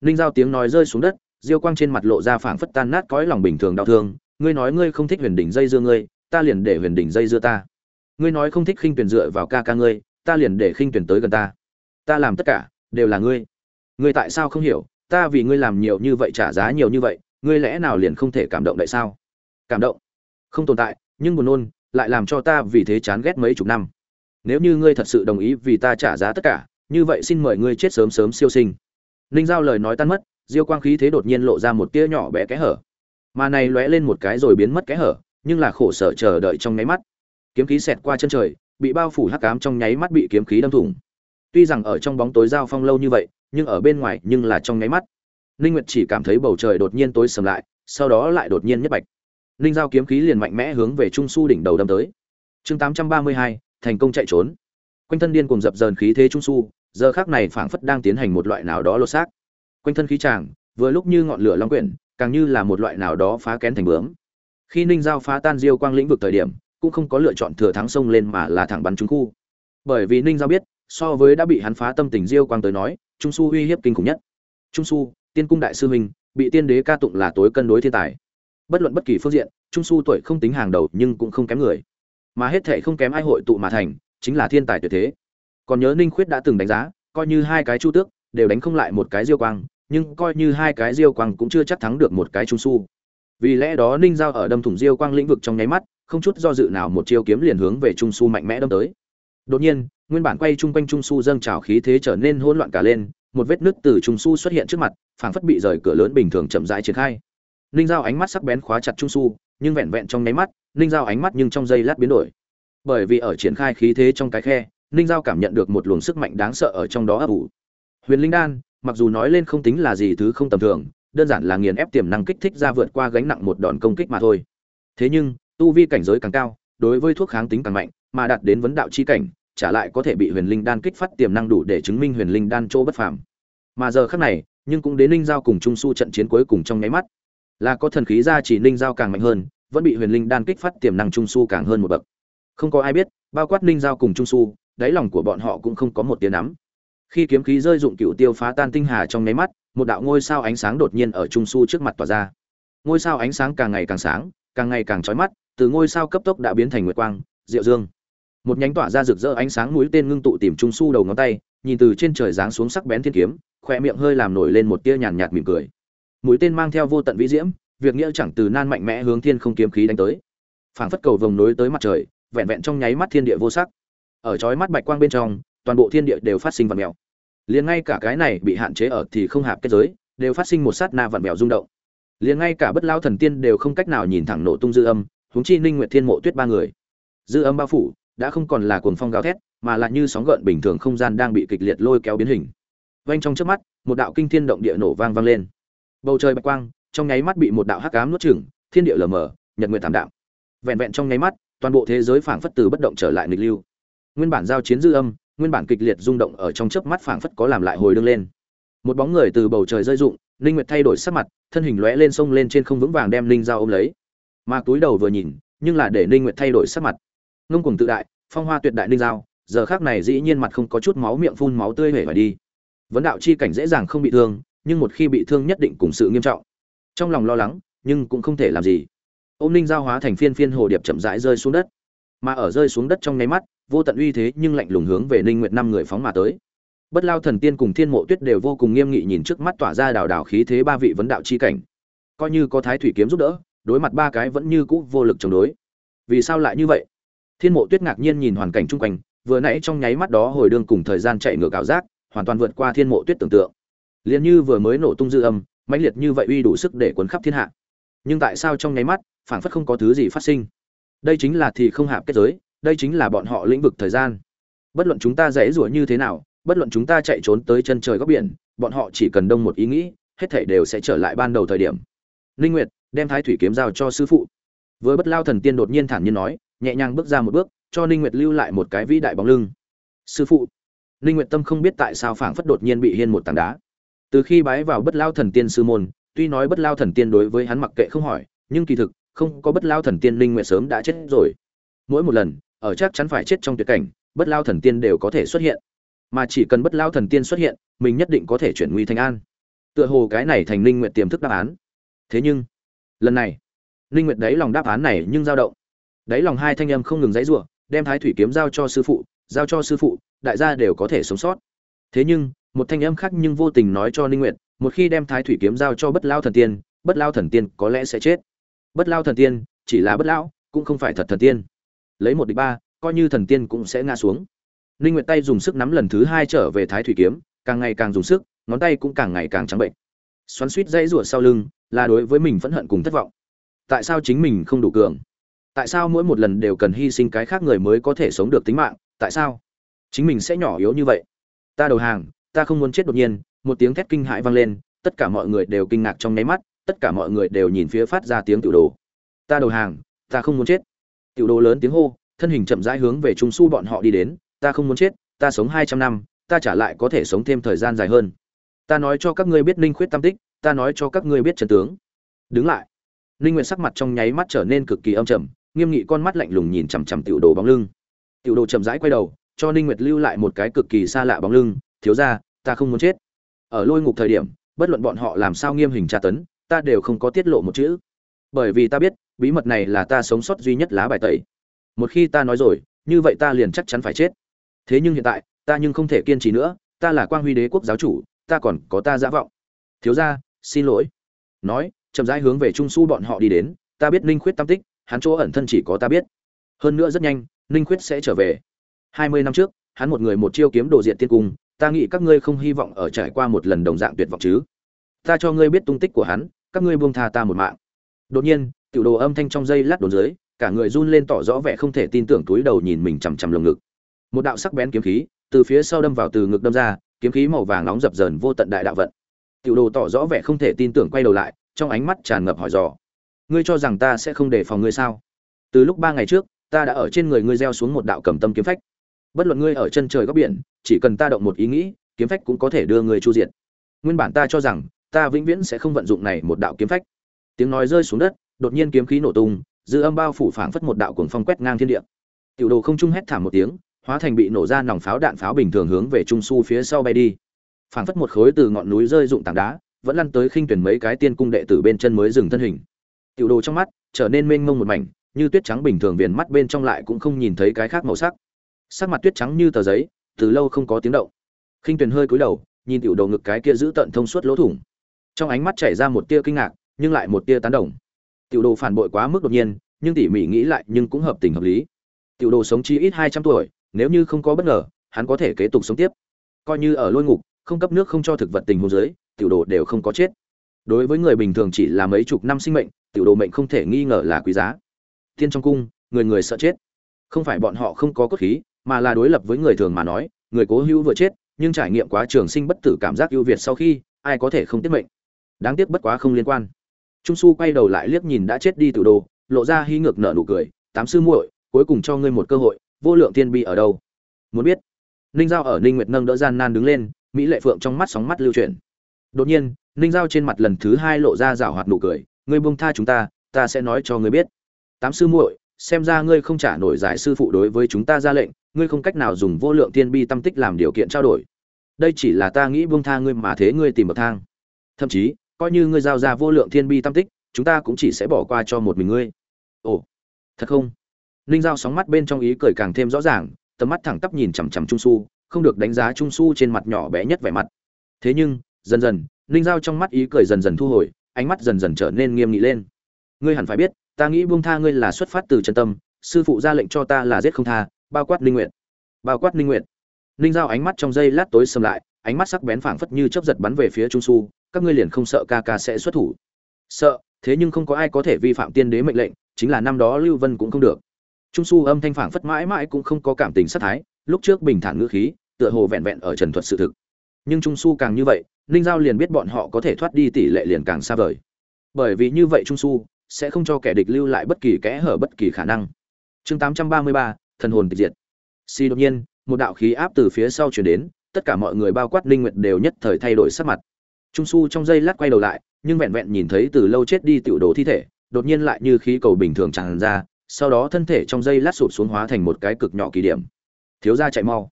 Ninh giao tiếng nói rơi xuống đất, diêu quang trên mặt lộ ra phảng phất tan nát cõi lòng bình thường đau thương. Ngươi nói ngươi không thích huyền đình dây dưa ngươi, ta liền để huyền đình dây dưa ta. Ngươi nói không thích khinh tuyển dựa vào ca ca ngươi, ta liền để khinh tuyển tới gần ta ta làm tất cả, đều là ngươi. Ngươi tại sao không hiểu? Ta vì ngươi làm nhiều như vậy trả giá nhiều như vậy, ngươi lẽ nào liền không thể cảm động tại sao? Cảm động? Không tồn tại, nhưng buồn nôn, lại làm cho ta vì thế chán ghét mấy chục năm. Nếu như ngươi thật sự đồng ý vì ta trả giá tất cả, như vậy xin mời ngươi chết sớm sớm siêu sinh. Ninh giao lời nói tan mất, diêu quang khí thế đột nhiên lộ ra một tia nhỏ bé kẽ hở. Mà này lóe lên một cái rồi biến mất kẽ hở, nhưng là khổ sở chờ đợi trong nháy mắt. Kiếm khí xẹt qua chân trời, bị bao phủ hắc cám trong nháy mắt bị kiếm khí đâm thủng tuy rằng ở trong bóng tối giao phong lâu như vậy nhưng ở bên ngoài nhưng là trong nháy mắt. Ninh nguyệt chỉ cảm thấy bầu trời đột nhiên tối sầm lại sau đó lại đột nhiên nhất bạch. Ninh giao kiếm khí liền mạnh mẽ hướng về trung su đỉnh đầu đâm tới. Chương 832, thành công chạy trốn. Quanh thân điên cuồng dập dờn khí thế trung su giờ khắc này phảng phất đang tiến hành một loại nào đó lột xác. Quanh thân khí tràng vừa lúc như ngọn lửa long quyển càng như là một loại nào đó phá kén thành bướm. Khi ninh giao phá tan diêu quang lĩnh vực thời điểm cũng không có lựa chọn thừa thắng sông lên mà là thẳng bắn trúng khu. Bởi vì ninh giao biết so với đã bị hắn phá tâm tình diêu quang tới nói, trung su uy hiếp kinh khủng nhất. Trung su, tiên cung đại sư huynh, bị tiên đế ca tụng là tối cân đối thiên tài. Bất luận bất kỳ phương diện, trung su tuổi không tính hàng đầu nhưng cũng không kém người. Mà hết thệ không kém ai hội tụ mà thành, chính là thiên tài tuyệt thế. Còn nhớ ninh khuyết đã từng đánh giá, coi như hai cái chu tước, đều đánh không lại một cái diêu quang, nhưng coi như hai cái diêu quang cũng chưa chắc thắng được một cái trung su. Vì lẽ đó ninh giao ở đâm thủng diêu quang lĩnh vực trong nháy mắt, không chút do dự nào một chiêu kiếm liền hướng về trung su mạnh mẽ đâm tới. Đột nhiên nguyên bản quay chung quanh trung su dâng trào khí thế trở nên hỗn loạn cả lên, một vết nứt từ trung su xuất hiện trước mặt, phảng phất bị rời cửa lớn bình thường chậm rãi triển khai. Ninh giao ánh mắt sắc bén khóa chặt trung su, nhưng vẹn vẹn trong nháy mắt, ninh giao ánh mắt nhưng trong giây lát biến đổi. Bởi vì ở triển khai khí thế trong cái khe, ninh giao cảm nhận được một luồng sức mạnh đáng sợ ở trong đó ấp ủ. Huyền linh đan, mặc dù nói lên không tính là gì thứ không tầm thường, đơn giản là nghiền ép tiềm năng kích thích ra vượt qua gánh nặng một đòn công kích mà thôi. Thế nhưng, tu vi cảnh giới càng cao, đối với thuốc kháng tính càng mạnh, mà đạt đến vấn đạo chi cảnh trả lại có thể bị huyền linh đan kích phát tiềm năng đủ để chứng minh huyền linh đan chỗ bất phàm. Mà giờ khắc này, nhưng cũng đến ninh giao cùng trung su trận chiến cuối cùng trong nháy mắt. Là có thần khí ra chỉ ninh giao càng mạnh hơn, vẫn bị huyền linh đan kích phát tiềm năng trung su càng hơn một bậc. Không có ai biết, bao quát ninh giao cùng trung su, đáy lòng của bọn họ cũng không có một tiếng nắm. Khi kiếm khí rơi dụng cựu tiêu phá tan tinh hà trong nháy mắt, một đạo ngôi sao ánh sáng đột nhiên ở trung su trước mặt tỏa ra. Ngôi sao ánh sáng càng ngày càng sáng, càng ngày càng chói mắt, từ ngôi sao cấp tốc đã biến thành nguyệt quang, diệu dương một nhánh tỏa ra rực rỡ ánh sáng mũi tên ngưng tụ tìm trung su đầu ngón tay, nhìn từ trên trời giáng xuống sắc bén thiên kiếm, khoe miệng hơi làm nổi lên một tia nhàn nhạt mỉm cười. Mũi tên mang theo vô tận vĩ diễm, việc nghĩa chẳng từ nan mạnh mẽ hướng thiên không kiếm khí đánh tới. Phảng phất cầu vồng nối tới mặt trời, vẹn vẹn trong nháy mắt thiên địa vô sắc. Ở chói mắt bạch quang bên trong, toàn bộ thiên địa đều phát sinh vật mèo. Liền ngay cả cái này bị hạn chế ở thì không hạp kết giới, đều phát sinh một sát na vặn mèo rung động. Liền ngay cả bất lao thần tiên đều không cách nào nhìn thẳng nổ tung dư âm, huống chi ninh nguyệt thiên mộ tuyết ba người. Dư âm bao phủ đã không còn là cuồng phong gào thét, mà là như sóng gợn bình thường không gian đang bị kịch liệt lôi kéo biến hình. Vang trong trước mắt, một đạo kinh thiên động địa nổ vang vang lên. Bầu trời bạch quang, trong nháy mắt bị một đạo hắc ám nuốt chửng, thiên địa lờ mờ, nhật nguyệt tạm đạm. Vẹn vẹn trong nháy mắt, toàn bộ thế giới phảng phất từ bất động trở lại nghịch lưu. Nguyên bản giao chiến dư âm, nguyên bản kịch liệt rung động ở trong chớp mắt phảng phất có làm lại hồi đương lên. Một bóng người từ bầu trời rơi rụng linh nguyệt thay đổi sắc mặt, thân hình lóe lên sông lên trên không vững vàng đem linh dao ôm lấy. Mà túi đầu vừa nhìn, nhưng là để linh nguyệt thay đổi sắc mặt ngông cuồng tự đại phong hoa tuyệt đại linh giao, giờ khắc này dĩ nhiên mặt không có chút máu miệng phun máu tươi hể phải đi. Vấn đạo chi cảnh dễ dàng không bị thương nhưng một khi bị thương nhất định cùng sự nghiêm trọng. Trong lòng lo lắng nhưng cũng không thể làm gì. Ôm linh giao hóa thành phiên phiên hồ điệp chậm rãi rơi xuống đất. Mà ở rơi xuống đất trong nháy mắt vô tận uy thế nhưng lạnh lùng hướng về ninh nguyệt năm người phóng mà tới. Bất lao thần tiên cùng thiên mộ tuyết đều vô cùng nghiêm nghị nhìn trước mắt tỏa ra đào đào khí thế ba vị vấn đạo chi cảnh. Coi như có thái thủy kiếm giúp đỡ đối mặt ba cái vẫn như cũ vô lực chống đối. Vì sao lại như vậy? Thiên mộ tuyết ngạc nhiên nhìn hoàn cảnh chung quanh, vừa nãy trong nháy mắt đó hồi đương cùng thời gian chạy ngược ảo giác, hoàn toàn vượt qua thiên mộ tuyết tưởng tượng. Liền như vừa mới nổ tung dư âm, mãnh liệt như vậy uy đủ sức để cuốn khắp thiên hạ. Nhưng tại sao trong nháy mắt, phảng phất không có thứ gì phát sinh? Đây chính là thì không hạp kết giới, đây chính là bọn họ lĩnh vực thời gian. Bất luận chúng ta dễ rủa như thế nào, bất luận chúng ta chạy trốn tới chân trời góc biển, bọn họ chỉ cần đông một ý nghĩ, hết thảy đều sẽ trở lại ban đầu thời điểm. Linh nguyệt, đem thái thủy kiếm giao cho sư phụ. Với bất lao thần tiên đột nhiên thản nhiên nói nhẹ nhàng bước ra một bước, cho ninh nguyệt lưu lại một cái vĩ đại bóng lưng. Sư phụ. Ninh nguyệt tâm không biết tại sao phảng phất đột nhiên bị hiên một tảng đá. Từ khi bái vào bất lao thần tiên sư môn, tuy nói bất lao thần tiên đối với hắn mặc kệ không hỏi, nhưng kỳ thực, không có bất lao thần tiên ninh nguyệt sớm đã chết rồi. Mỗi một lần, ở chắc chắn phải chết trong tuyệt cảnh, bất lao thần tiên đều có thể xuất hiện. Mà chỉ cần bất lao thần tiên xuất hiện, mình nhất định có thể chuyển nguy thành an. Tựa hồ cái này thành ninh nguyệt tiềm thức đáp án. Thế nhưng, lần này, ninh nguyệt đấy lòng đáp án này nhưng dao động đấy lòng hai thanh âm không ngừng dãy rủa, đem thái thủy kiếm giao cho sư phụ, giao cho sư phụ, đại gia đều có thể sống sót. Thế nhưng, một thanh âm khác nhưng vô tình nói cho ninh nguyệt, một khi đem thái thủy kiếm giao cho bất lao thần tiên, bất lao thần tiên có lẽ sẽ chết. Bất lao thần tiên, chỉ là bất lão, cũng không phải thật thần tiên. Lấy một địch ba, coi như thần tiên cũng sẽ ngã xuống. Ninh nguyệt tay dùng sức nắm lần thứ hai trở về thái thủy kiếm, càng ngày càng dùng sức, ngón tay cũng càng ngày càng trắng bệnh. Xoắn xuýt dãy rủa sau lưng, là đối với mình phẫn hận cùng thất vọng. Tại sao chính mình không đủ cường? Tại sao mỗi một lần đều cần hy sinh cái khác người mới có thể sống được tính mạng? Tại sao? Chính mình sẽ nhỏ yếu như vậy. Ta đầu hàng, ta không muốn chết đột nhiên, một tiếng thét kinh hãi vang lên, tất cả mọi người đều kinh ngạc trong nháy mắt, tất cả mọi người đều nhìn phía phát ra tiếng tiểu đồ. Ta đầu hàng, ta không muốn chết. Tiểu đồ lớn tiếng hô, thân hình chậm rãi hướng về trung su bọn họ đi đến, ta không muốn chết, ta sống hai trăm năm, ta trả lại có thể sống thêm thời gian dài hơn. Ta nói cho các ngươi biết ninh khuyết tam tích, ta nói cho các ngươi biết trần tướng. Đứng lại. Ninh nguyện sắc mặt trong nháy mắt trở nên cực kỳ âm trầm nghiêm nghị con mắt lạnh lùng nhìn chằm chằm tiểu đồ bóng lưng. Tiểu đồ chậm rãi quay đầu, cho ninh nguyệt lưu lại một cái cực kỳ xa lạ bóng lưng, thiếu ra ta không muốn chết. Ở lôi ngục thời điểm, bất luận bọn họ làm sao nghiêm hình tra tấn, ta đều không có tiết lộ một chữ. Bởi vì ta biết, bí mật này là ta sống sót duy nhất lá bài tẩy. Một khi ta nói rồi, như vậy ta liền chắc chắn phải chết. Thế nhưng hiện tại, ta nhưng không thể kiên trì nữa, ta là quang huy đế quốc giáo chủ, ta còn có ta giả vọng. Thiếu ra xin lỗi. Nói, chậm rãi hướng về trung su bọn họ đi đến, ta biết ninh khuyết tam tích hắn chỗ ẩn thân chỉ có ta biết. Hơn nữa rất nhanh, ninh khuyết sẽ trở về. Hai mươi năm trước, hắn một người một chiêu kiếm đồ diện tiên cung, ta nghĩ các ngươi không hy vọng ở trải qua một lần đồng dạng tuyệt vọng chứ. Ta cho ngươi biết tung tích của hắn, các ngươi buông tha ta một mạng. Đột nhiên, tiểu đồ âm thanh trong dây lát đồn dưới, cả người run lên tỏ rõ vẻ không thể tin tưởng túi đầu nhìn mình chằm chằm lồng ngực. Một đạo sắc bén kiếm khí, từ phía sau đâm vào từ ngực đâm ra, kiếm khí màu vàng nóng dập dờn vô tận đại đạo vận. Tiểu đồ tỏ rõ vẻ không thể tin tưởng quay đầu lại, trong ánh mắt tràn ngập hỏi dò ngươi cho rằng ta sẽ không đề phòng ngươi sao? Từ lúc ba ngày trước, ta đã ở trên người ngươi gieo xuống một đạo cầm tâm kiếm phách. Bất luận ngươi ở chân trời góc biển, chỉ cần ta động một ý nghĩ, kiếm phách cũng có thể đưa ngươi chu diện nguyên bản ta cho rằng, ta vĩnh viễn sẽ không vận dụng này một đạo kiếm phách. Tiếng nói rơi xuống đất, đột nhiên kiếm khí nổ tung, dư âm bao phủ phảng phất một đạo cuồng phong quét ngang thiên địa. Tiểu đồ không trung hét thảm một tiếng, hóa thành bị nổ ra nòng pháo đạn pháo bình thường hướng về trung su phía sau bay đi. Phảng phất một khối từ ngọn núi rơi dụng tảng đá, vẫn lăn tới khinh tuyển mấy cái tiên cung đệ tử bên chân mới dừng thân hình tiểu đồ trong mắt trở nên mênh mông một mảnh, như tuyết trắng bình thường viền mắt bên trong lại cũng không nhìn thấy cái khác màu sắc. Sắc mặt tuyết trắng như tờ giấy, từ lâu không có tiếng động. Khinh tuyển hơi cúi đầu, nhìn tiểu đồ ngực cái kia giữ tận thông suốt lỗ thủng. Trong ánh mắt chảy ra một tia kinh ngạc, nhưng lại một tia tán đồng. Tiểu đồ phản bội quá mức đột nhiên, nhưng tỉ mỉ nghĩ lại nhưng cũng hợp tình hợp lý. Tiểu đồ sống chi ít hai trăm tuổi, nếu như không có bất ngờ, hắn có thể kế tục sống tiếp. Coi như ở lôi ngục, không cấp nước không cho thực vật tình huống dưới, tiểu đồ đều không có chết. Đối với người bình thường chỉ là mấy chục năm sinh mệnh tiểu đồ mệnh không thể nghi ngờ là quý giá. Tiên trong cung, người người sợ chết. Không phải bọn họ không có cốt khí, mà là đối lập với người thường mà nói, người cố hữu vừa chết, nhưng trải nghiệm quá trường sinh bất tử cảm giác ưu việt sau khi, ai có thể không tiết mệnh? Đáng tiếc bất quá không liên quan. Trung su quay đầu lại liếc nhìn đã chết đi tiểu đồ, lộ ra hí ngược nở nụ cười, tám sư muội, cuối cùng cho ngươi một cơ hội, vô lượng tiên bi ở đâu? Muốn biết. Ninh giao ở ninh nguyệt nâng đỡ gian nan đứng lên, mỹ lệ phượng trong mắt sóng mắt lưu chuyển. Đột nhiên, ninh giao trên mặt lần thứ hai lộ ra rảo hoạt nụ cười ngươi buông tha chúng ta ta sẽ nói cho ngươi biết. Tám sư muội, xem ra ngươi không trả nổi giải sư phụ đối với chúng ta ra lệnh, ngươi không cách nào dùng vô lượng tiên bi tâm tích làm điều kiện trao đổi. Đây chỉ là ta nghĩ buông tha ngươi mà thế ngươi tìm bậc thang. Thậm chí, coi như ngươi giao ra vô lượng thiên bi tâm tích, chúng ta cũng chỉ sẽ bỏ qua cho một mình ngươi. Ồ, thật không? Ninh giao sóng mắt bên trong ý cười càng thêm rõ ràng, tầm mắt thẳng tắp nhìn chằm chằm trung su không được đánh giá trung su trên mặt nhỏ bé nhất vẻ mặt. Thế nhưng, dần dần ninh giao trong mắt ý cười dần dần thu hồi ánh mắt dần dần trở nên nghiêm nghị lên. Ngươi hẳn phải biết, ta nghĩ buông tha ngươi là xuất phát từ chân tâm, sư phụ ra lệnh cho ta là giết không tha, bao quát ninh nguyện bao quát ninh nguyện ninh giao ánh mắt trong giây lát tối xâm lại, ánh mắt sắc bén phảng phất như chớp giật bắn về phía trung su các ngươi liền không sợ ca ca sẽ xuất thủ. Sợ, thế nhưng không có ai có thể vi phạm tiên đế mệnh lệnh, chính là năm đó lưu vân cũng không được. Trung su âm thanh phảng phất mãi mãi cũng không có cảm tình sát thái, lúc trước bình thản ngữ khí, tựa hồ vẹn vẹn ở trần thuật sự thực. Nhưng trung su càng như vậy ninh giao liền biết bọn họ có thể thoát đi tỷ lệ liền càng xa vời. Bởi vì như vậy trung su sẽ không cho kẻ địch lưu lại bất kỳ kẽ hở bất kỳ khả năng. Chương 833, thần hồn tịch diệt. Si đột nhiên một đạo khí áp từ phía sau chuyển đến tất cả mọi người bao quát linh nguyệt đều nhất thời thay đổi sắc mặt. Trung su trong giây lát quay đầu lại nhưng vẹn vẹn nhìn thấy từ lâu chết đi tiểu đồ thi thể đột nhiên lại như khí cầu bình thường tràn ra sau đó thân thể trong giây lát sụp xuống hóa thành một cái cực nhỏ kỳ điểm. Thiếu gia chạy mau.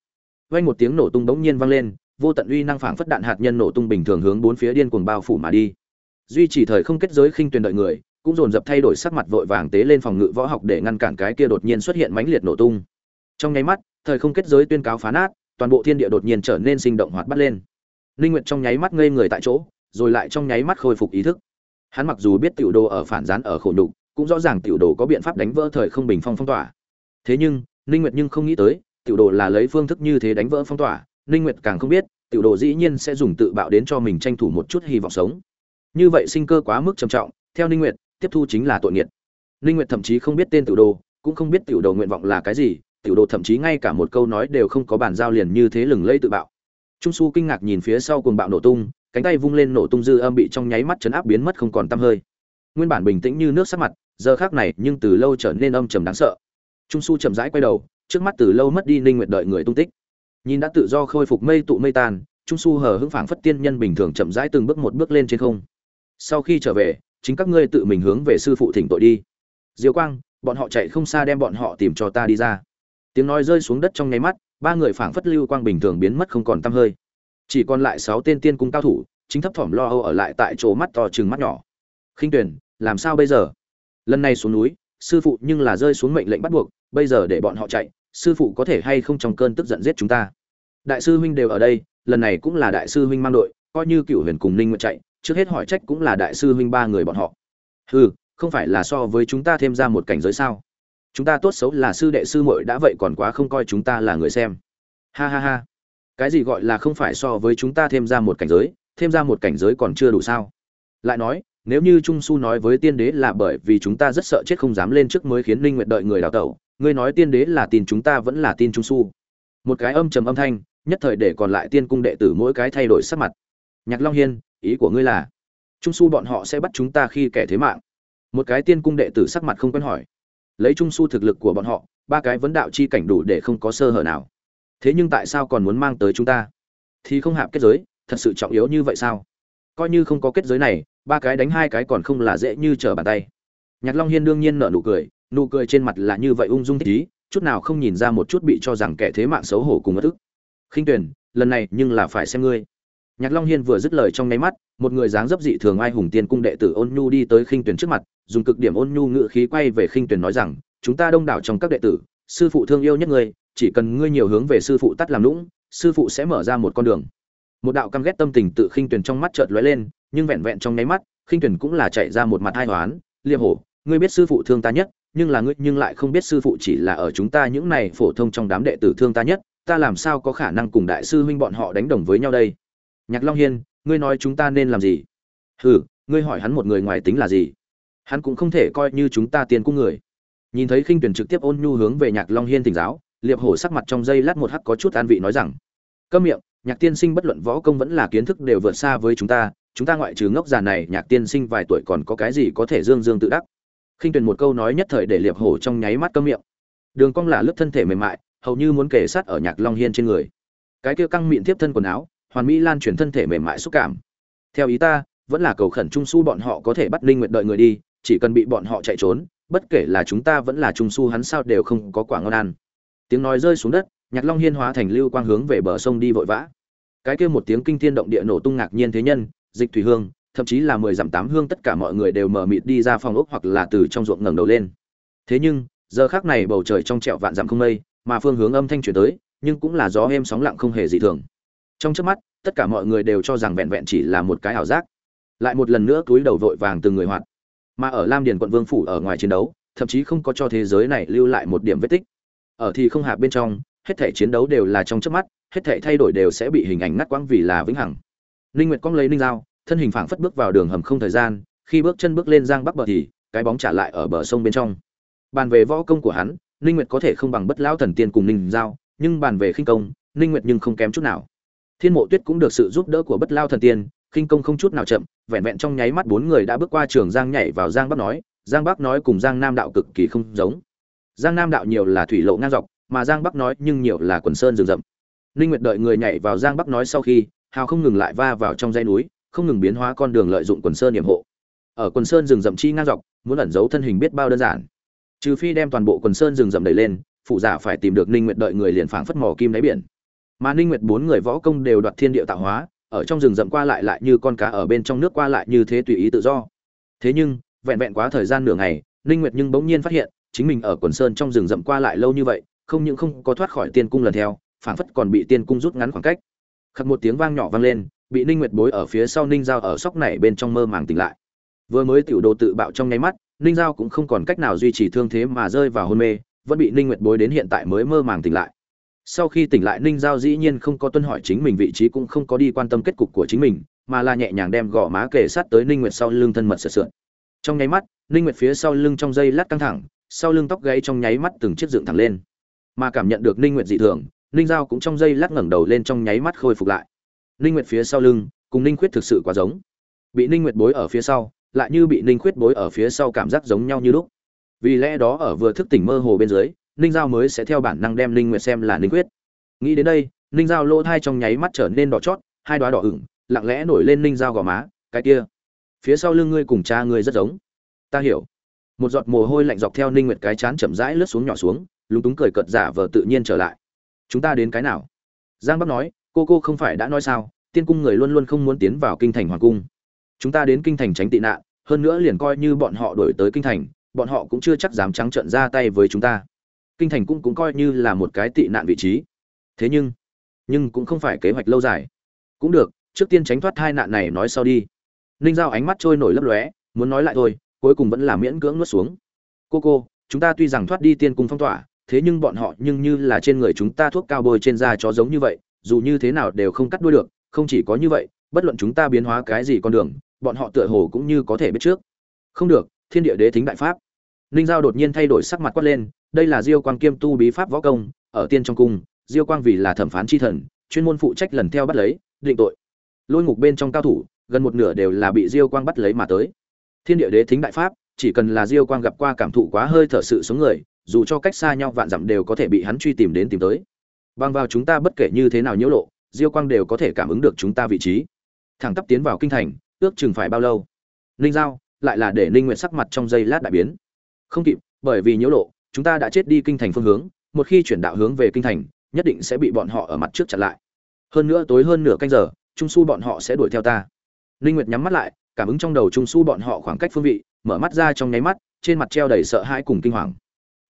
Vang một tiếng nổ tung bỗng nhiên vang lên vô tận uy năng phảng phất đạn hạt nhân nổ tung bình thường hướng bốn phía điên cuồng bao phủ mà đi duy chỉ thời không kết giới khinh tuyền đợi người cũng dồn dập thay đổi sắc mặt vội vàng tế lên phòng ngự võ học để ngăn cản cái kia đột nhiên xuất hiện mãnh liệt nổ tung trong nháy mắt thời không kết giới tuyên cáo phá nát toàn bộ thiên địa đột nhiên trở nên sinh động hoạt bát lên Linh Nguyệt trong nháy mắt ngây người tại chỗ, rồi lại trong nháy mắt khôi phục ý thức. Hắn mặc dù biết tiểu đồ ở phản gián ở khổ nhục, cũng rõ ràng tiểu đồ có biện pháp đánh vỡ thời không bình phong phong tỏa. Thế nhưng, Linh Nguyệt nhưng không nghĩ tới, tiểu đồ là lấy phương thức như thế đánh vỡ phong tỏa, Ninh Nguyệt càng không biết, tiểu đồ dĩ nhiên sẽ dùng tự bạo đến cho mình tranh thủ một chút hy vọng sống. Như vậy sinh cơ quá mức trầm trọng, theo Ninh Nguyệt, tiếp thu chính là tội nghiệt. Ninh Nguyệt thậm chí không biết tên tiểu đồ, cũng không biết tiểu đồ nguyện vọng là cái gì, tiểu đồ thậm chí ngay cả một câu nói đều không có bàn giao liền như thế lừng lây tự bạo trung su kinh ngạc nhìn phía sau cuồng bạo nổ tung cánh tay vung lên nổ tung dư âm bị trong nháy mắt chấn áp biến mất không còn tăm hơi nguyên bản bình tĩnh như nước sắc mặt giờ khác này nhưng từ lâu trở nên âm trầm đáng sợ trung su chậm rãi quay đầu trước mắt từ lâu mất đi ninh nguyệt đợi người tung tích nhìn đã tự do khôi phục mây tụ mây tan, trung su hờ hững phảng phất tiên nhân bình thường chậm rãi từng bước một bước lên trên không. Sau khi trở về, chính các ngươi tự mình hướng về sư phụ thỉnh tội đi. Diều quang, bọn họ chạy không xa đem bọn họ tìm cho ta đi ra. Tiếng nói rơi xuống đất trong nháy mắt, ba người phảng phất lưu quang bình thường biến mất không còn tăm hơi. Chỉ còn lại sáu tên tiên cung cao thủ, chính thấp thỏm lo âu ở lại tại chỗ mắt to chừng mắt nhỏ. Khinh tuyển làm sao bây giờ? Lần này xuống núi, sư phụ nhưng là rơi xuống mệnh lệnh bắt buộc, bây giờ để bọn họ chạy, sư phụ có thể hay không trong cơn tức giận giết chúng ta? Đại sư huynh đều ở đây, lần này cũng là đại sư huynh mang đội, coi như cựu huyền cùng ninh nguyện chạy, trước hết hỏi trách cũng là đại sư huynh ba người bọn họ. Hừ, không phải là so với chúng ta thêm ra một cảnh giới sao? Chúng ta tốt xấu là sư đệ sư muội đã vậy còn quá không coi chúng ta là người xem. Ha ha ha. Cái gì gọi là không phải so với chúng ta thêm ra một cảnh giới, thêm ra một cảnh giới còn chưa đủ sao? Lại nói, nếu như trung su nói với tiên đế là bởi vì chúng ta rất sợ chết không dám lên trước mới khiến linh nguyện đợi người đào tẩu, ngươi nói tiên đế là tin chúng ta vẫn là tin trung su. Một cái âm trầm âm thanh nhất thời để còn lại tiên cung đệ tử mỗi cái thay đổi sắc mặt. Nhạc long hiên, ý của ngươi là, trung su bọn họ sẽ bắt chúng ta khi kẻ thế mạng. Một cái tiên cung đệ tử sắc mặt không quen hỏi. Lấy trung su thực lực của bọn họ, ba cái vấn đạo chi cảnh đủ để không có sơ hở nào. Thế nhưng tại sao còn muốn mang tới chúng ta? Thì không hạp kết giới, thật sự trọng yếu như vậy sao? Coi như không có kết giới này, ba cái đánh hai cái còn không là dễ như trở bàn tay. Nhạc long hiên đương nhiên nở nụ cười nụ cười trên mặt là như vậy ung dung thích ý, chút nào không nhìn ra một chút bị cho rằng kẻ thế mạng xấu hổ cùng mất ức khinh tuyển lần này nhưng là phải xem ngươi. Nhạc long hiên vừa dứt lời trong nháy mắt, một người dáng dấp dị thường ai hùng tiên cung đệ tử ôn nhu đi tới khinh tuyển trước mặt, dùng cực điểm ôn nhu ngự khí quay về khinh tuyển nói rằng, chúng ta đông đảo trong các đệ tử, sư phụ thương yêu nhất ngươi, chỉ cần ngươi nhiều hướng về sư phụ tắt làm lũng sư phụ sẽ mở ra một con đường. Một đạo căm ghét tâm tình tự khinh tuyển trong mắt chợt lóe lên, nhưng vẹn vẹn trong nháy mắt, khinh tuyển cũng là chạy ra một mặt hai hoán, liêm hổ, ngươi biết sư phụ thương ta nhất, nhưng là ngươi nhưng lại không biết sư phụ chỉ là ở chúng ta những này phổ thông trong đám đệ tử thương ta nhất ta làm sao có khả năng cùng đại sư huynh bọn họ đánh đồng với nhau đây? Nhạc long hiên, ngươi nói chúng ta nên làm gì? Hừ, ngươi hỏi hắn một người ngoài tính là gì? Hắn cũng không thể coi như chúng ta tiền cung người. Nhìn thấy khinh tuyển trực tiếp ôn nhu hướng về nhạc long hiên thỉnh giáo, liệp hổ sắc mặt trong dây lát một hắc có chút an vị nói rằng, câm miệng, nhạc tiên sinh bất luận võ công vẫn là kiến thức đều vượt xa với chúng ta chúng ta ngoại trừ ngốc già này, nhạc tiên sinh vài tuổi còn có cái gì có thể dương dương tự đắc? Khinh tuyển một câu nói nhất thời để liệp hổ trong nháy mắt câm miệng. Đường cong là lớp thân thể mềm mại hầu như muốn kể sát ở nhạc long hiên trên người. Cái kia căng miệng tiếp thân quần áo, hoàn mỹ lan truyền thân thể mềm mại xúc cảm. Theo ý ta, vẫn là cầu khẩn trung su bọn họ có thể bắt linh nguyện đợi người đi, chỉ cần bị bọn họ chạy trốn, bất kể là chúng ta vẫn là trung su hắn sao đều không có quả ngon ăn. Tiếng nói rơi xuống đất, nhạc long hiên hóa thành lưu quang hướng về bờ sông đi vội vã. Cái kia một tiếng kinh thiên động địa nổ tung ngạc nhiên thế nhân, dịch thủy hương, thậm chí là mười dặm tám hương tất cả mọi người đều mở mịt đi ra phòng ốc hoặc là từ trong ruộng ngẩng đầu lên. Thế nhưng, giờ khác này bầu trời trong trẹo vạn dặm không mây mà phương hướng âm thanh chuyển tới, nhưng cũng là gió êm sóng lặng không hề dị thường. Trong trước mắt, tất cả mọi người đều cho rằng vẹn vẹn chỉ là một cái ảo giác. Lại một lần nữa túi đầu vội vàng từng người hoạt. Mà ở lam điền quận vương phủ ở ngoài chiến đấu, thậm chí không có cho thế giới này lưu lại một điểm vết tích. Ở thì không hạ bên trong, hết thể chiến đấu đều là trong trước mắt, hết thể thay đổi đều sẽ bị hình ảnh ngắt quãng vì là vĩnh hằng. Ninh nguyệt cong lấy ninh dao, thân hình phảng phất bước vào đường hầm không thời gian, khi bước chân bước lên giang bắc bờ thì, cái bóng trả lại ở bờ sông bên trong. Bàn về võ công của hắn ninh nguyệt có thể không bằng bất lão thần tiên cùng ninh giao, nhưng bàn về khinh công, ninh nguyệt nhưng không kém chút nào. Thiên mộ tuyết cũng được sự giúp đỡ của bất lao thần tiên, khinh công không chút nào chậm, vẹn vẹn trong nháy mắt bốn người đã bước qua trường giang nhảy vào giang bắc nói, giang bắc nói cùng giang nam đạo cực kỳ không giống. Giang nam đạo nhiều là thủy lộ ngang dọc, mà giang bắc nói nhưng nhiều là quần sơn rừng rậm. Ninh nguyệt đợi người nhảy vào giang bắc nói sau khi, hào không ngừng lại va vào trong dãy núi, không ngừng biến hóa con đường lợi dụng quần sơn điểm hộ. Ở quần sơn rừng rậm chi ngang dọc, muốn ẩn giấu thân hình biết bao đơn giản trừ phi đem toàn bộ quần sơn rừng rậm đẩy lên phụ giả phải tìm được ninh nguyệt đợi người liền phảng phất mỏ kim đáy biển. Mà ninh nguyệt bốn người võ công đều đoạt thiên địa tạo hóa, ở trong rừng rậm qua lại lại như con cá ở bên trong nước qua lại như thế tùy ý tự do. Thế nhưng, vẹn vẹn quá thời gian nửa ngày, ninh nguyệt nhưng bỗng nhiên phát hiện, chính mình ở quần sơn trong rừng rậm qua lại lâu như vậy, không những không có thoát khỏi tiên cung lần theo, phảng phất còn bị tiên cung rút ngắn khoảng cách. Khắc một tiếng vang nhỏ vang lên, bị ninh nguyệt bối ở phía sau ninh giao ở sóc này bên trong mơ màng tỉnh lại. Vừa mới tiểu đồ tự bạo trong nháy mắt ninh giao cũng không còn cách nào duy trì thương thế mà rơi vào hôn mê, vẫn bị ninh nguyệt bối đến hiện tại mới mơ màng tỉnh lại. Sau khi tỉnh lại, ninh giao dĩ nhiên không có tuân hỏi chính mình vị trí cũng không có đi quan tâm kết cục của chính mình, mà là nhẹ nhàng đem gò má kề sát tới ninh nguyệt sau lưng thân mật sợ sượn. Trong nháy mắt, ninh nguyệt phía sau lưng trong dây lát căng thẳng, sau lưng tóc gáy trong nháy mắt từng chiếc dựng thẳng lên. Mà cảm nhận được ninh nguyệt dị thường, ninh giao cũng trong dây lát ngẩng đầu lên trong nháy mắt khôi phục lại. Ninh nguyệt phía sau lưng, cùng ninh khuyết thực sự quá giống. Bị ninh nguyệt bối ở phía sau lại như bị ninh khuyết bối ở phía sau cảm giác giống nhau như lúc. Vì lẽ đó ở vừa thức tỉnh mơ hồ bên dưới, ninh giao mới sẽ theo bản năng đem ninh nguyệt xem là ninh khuyết. Nghĩ đến đây, ninh giao lỗ thai trong nháy mắt trở nên đỏ chót, hai đoá đỏ ửng, lặng lẽ nổi lên ninh giao gò má, cái kia, phía sau lưng ngươi cùng cha ngươi rất giống. Ta hiểu. Một giọt mồ hôi lạnh dọc theo ninh nguyệt cái chán chậm rãi lướt xuống nhỏ xuống, lúng túng cười cợt giả vờ tự nhiên trở lại. Chúng ta đến cái nào? Giang bắc nói, cô cô không phải đã nói sao, tiên cung người luôn luôn không muốn tiến vào kinh thành hoàng cung chúng ta đến kinh thành tránh tị nạn, hơn nữa liền coi như bọn họ đổi tới kinh thành, bọn họ cũng chưa chắc dám trắng trợn ra tay với chúng ta. Kinh thành cũng cũng coi như là một cái tị nạn vị trí. Thế nhưng nhưng cũng không phải kế hoạch lâu dài. Cũng được, trước tiên tránh thoát hai nạn này nói sau đi. Ninh giao ánh mắt trôi nổi lấp lóe, muốn nói lại thôi, cuối cùng vẫn là miễn cưỡng nuốt xuống. Cô cô, chúng ta tuy rằng thoát đi tiên cung phong tỏa, thế nhưng bọn họ nhưng như là trên người chúng ta thuốc cao bôi trên da chó giống như vậy, dù như thế nào đều không cắt đuôi được, không chỉ có như vậy, bất luận chúng ta biến hóa cái gì con đường bọn họ tựa hồ cũng như có thể biết trước. Không được, thiên địa đế thính đại pháp. Ninh giao đột nhiên thay đổi sắc mặt quát lên, đây là diêu quang kiêm tu bí pháp võ công, ở tiên trong cung, diêu quang vì là thẩm phán chi thần, chuyên môn phụ trách lần theo bắt lấy, định tội. Lôi ngục bên trong cao thủ, gần một nửa đều là bị diêu quang bắt lấy mà tới. Thiên địa đế thính đại pháp, chỉ cần là diêu quang gặp qua cảm thụ quá hơi thở sự sống người, dù cho cách xa nhau vạn dặm đều có thể bị hắn truy tìm đến tìm tới. Bằng vào chúng ta bất kể như thế nào nhiễu lộ, diêu quang đều có thể cảm ứng được chúng ta vị trí. Thẳng tắp tiến vào kinh thành ước chừng phải bao lâu. Ninh giao, lại là để ninh nguyện sắc mặt trong giây lát đại biến. Không kịp, bởi vì nhiễu lộ, chúng ta đã chết đi kinh thành phương hướng, một khi chuyển đạo hướng về kinh thành, nhất định sẽ bị bọn họ ở mặt trước chặn lại. Hơn nữa tối hơn nửa canh giờ, trung su bọn họ sẽ đuổi theo ta. Ninh nguyệt nhắm mắt lại, cảm ứng trong đầu trung su bọn họ khoảng cách phương vị, mở mắt ra trong nháy mắt, trên mặt treo đầy sợ hãi cùng kinh hoàng.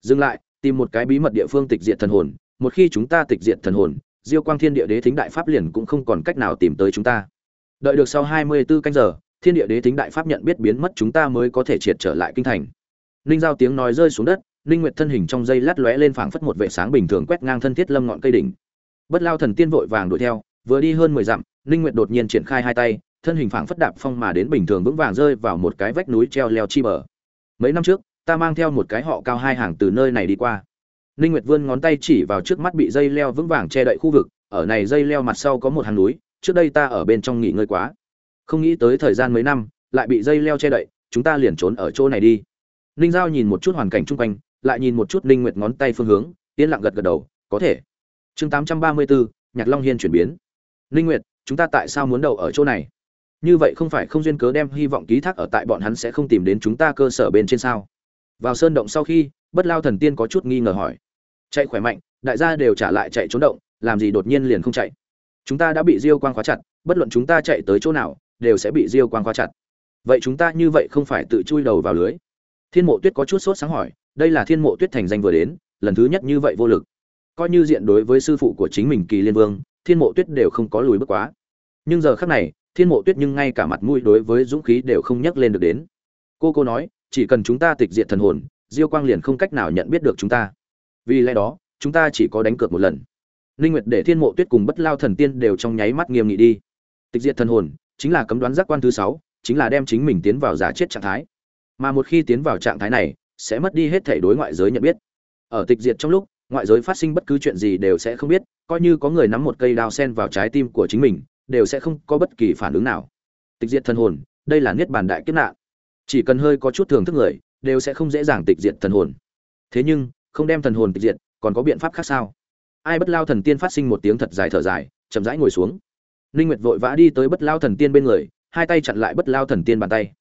Dừng lại, tìm một cái bí mật địa phương tịch diệt thần hồn, một khi chúng ta tịch diệt thần hồn, diêu quang thiên địa đế thính đại pháp liền cũng không còn cách nào tìm tới chúng ta đợi được sau 24 canh giờ, thiên địa đế thính đại pháp nhận biết biến mất chúng ta mới có thể triệt trở lại kinh thành. Ninh giao tiếng nói rơi xuống đất ninh nguyệt thân hình trong dây lát lóe lên phảng phất một vệ sáng bình thường quét ngang thân thiết lâm ngọn cây đỉnh. Bất lao thần tiên vội vàng đuổi theo, vừa đi hơn 10 dặm ninh nguyệt đột nhiên triển khai hai tay, thân hình phảng phất đạp phong mà đến bình thường vững vàng rơi vào một cái vách núi treo leo chi bờ. Mấy năm trước, ta mang theo một cái họ cao hai hàng từ nơi này đi qua. Ninh nguyệt vươn ngón tay chỉ vào trước mắt bị dây leo vững vàng che đậy khu vực, ở này dây leo mặt sau có một hàng núi trước đây ta ở bên trong nghỉ ngơi quá. Không nghĩ tới thời gian mấy năm lại bị dây leo che đậy chúng ta liền trốn ở chỗ này đi. Ninh giao nhìn một chút hoàn cảnh chung quanh lại nhìn một chút ninh nguyệt ngón tay phương hướng yên lặng gật gật đầu có thể. Chương 834, nhạc long hiên chuyển biến. Ninh nguyệt chúng ta tại sao muốn đậu ở chỗ này? Như vậy không phải không duyên cớ đem hy vọng ký thác ở tại bọn hắn sẽ không tìm đến chúng ta cơ sở bên trên sao? Vào sơn động sau khi bất lao thần tiên có chút nghi ngờ hỏi. Chạy khỏe mạnh đại gia đều trả lại chạy trốn động làm gì đột nhiên liền không chạy? Chúng ta đã bị diêu quang khóa chặt, bất luận chúng ta chạy tới chỗ nào, đều sẽ bị diêu quang khóa chặt. Vậy chúng ta như vậy không phải tự chui đầu vào lưới? Thiên mộ tuyết có chút sốt sáng hỏi, đây là thiên mộ tuyết thành danh vừa đến, lần thứ nhất như vậy vô lực. Coi như diện đối với sư phụ của chính mình kỳ liên vương, thiên mộ tuyết đều không có lùi bước quá. Nhưng giờ khác này, thiên mộ tuyết nhưng ngay cả mặt mũi đối với dũng khí đều không nhắc lên được đến. Cô cô nói, chỉ cần chúng ta tịch diệt thần hồn, diêu quang liền không cách nào nhận biết được chúng ta. Vì lẽ đó, chúng ta chỉ có đánh cược một lần linh nguyệt để thiên mộ tuyết cùng bất lao thần tiên đều trong nháy mắt nghiêm nghị đi. Tịch diệt thần hồn, chính là cấm đoán giác quan thứ sáu, chính là đem chính mình tiến vào giả chết trạng thái. Mà một khi tiến vào trạng thái này, sẽ mất đi hết thể đối ngoại giới nhận biết. Ở tịch diệt trong lúc, ngoại giới phát sinh bất cứ chuyện gì đều sẽ không biết, coi như có người nắm một cây đao sen vào trái tim của chính mình, đều sẽ không có bất kỳ phản ứng nào. Tịch diệt thần hồn, đây là niết bàn đại kiếp nạn. Chỉ cần hơi có chút thường thức người, đều sẽ không dễ dàng tịch diệt thần hồn. Thế nhưng, không đem thần hồn tịch diệt, còn có biện pháp khác sao? Ai bất lao thần tiên phát sinh một tiếng thật dài thở dài, chậm rãi ngồi xuống. Ninh nguyệt vội vã đi tới bất lao thần tiên bên người, hai tay chặn lại bất lao thần tiên bàn tay.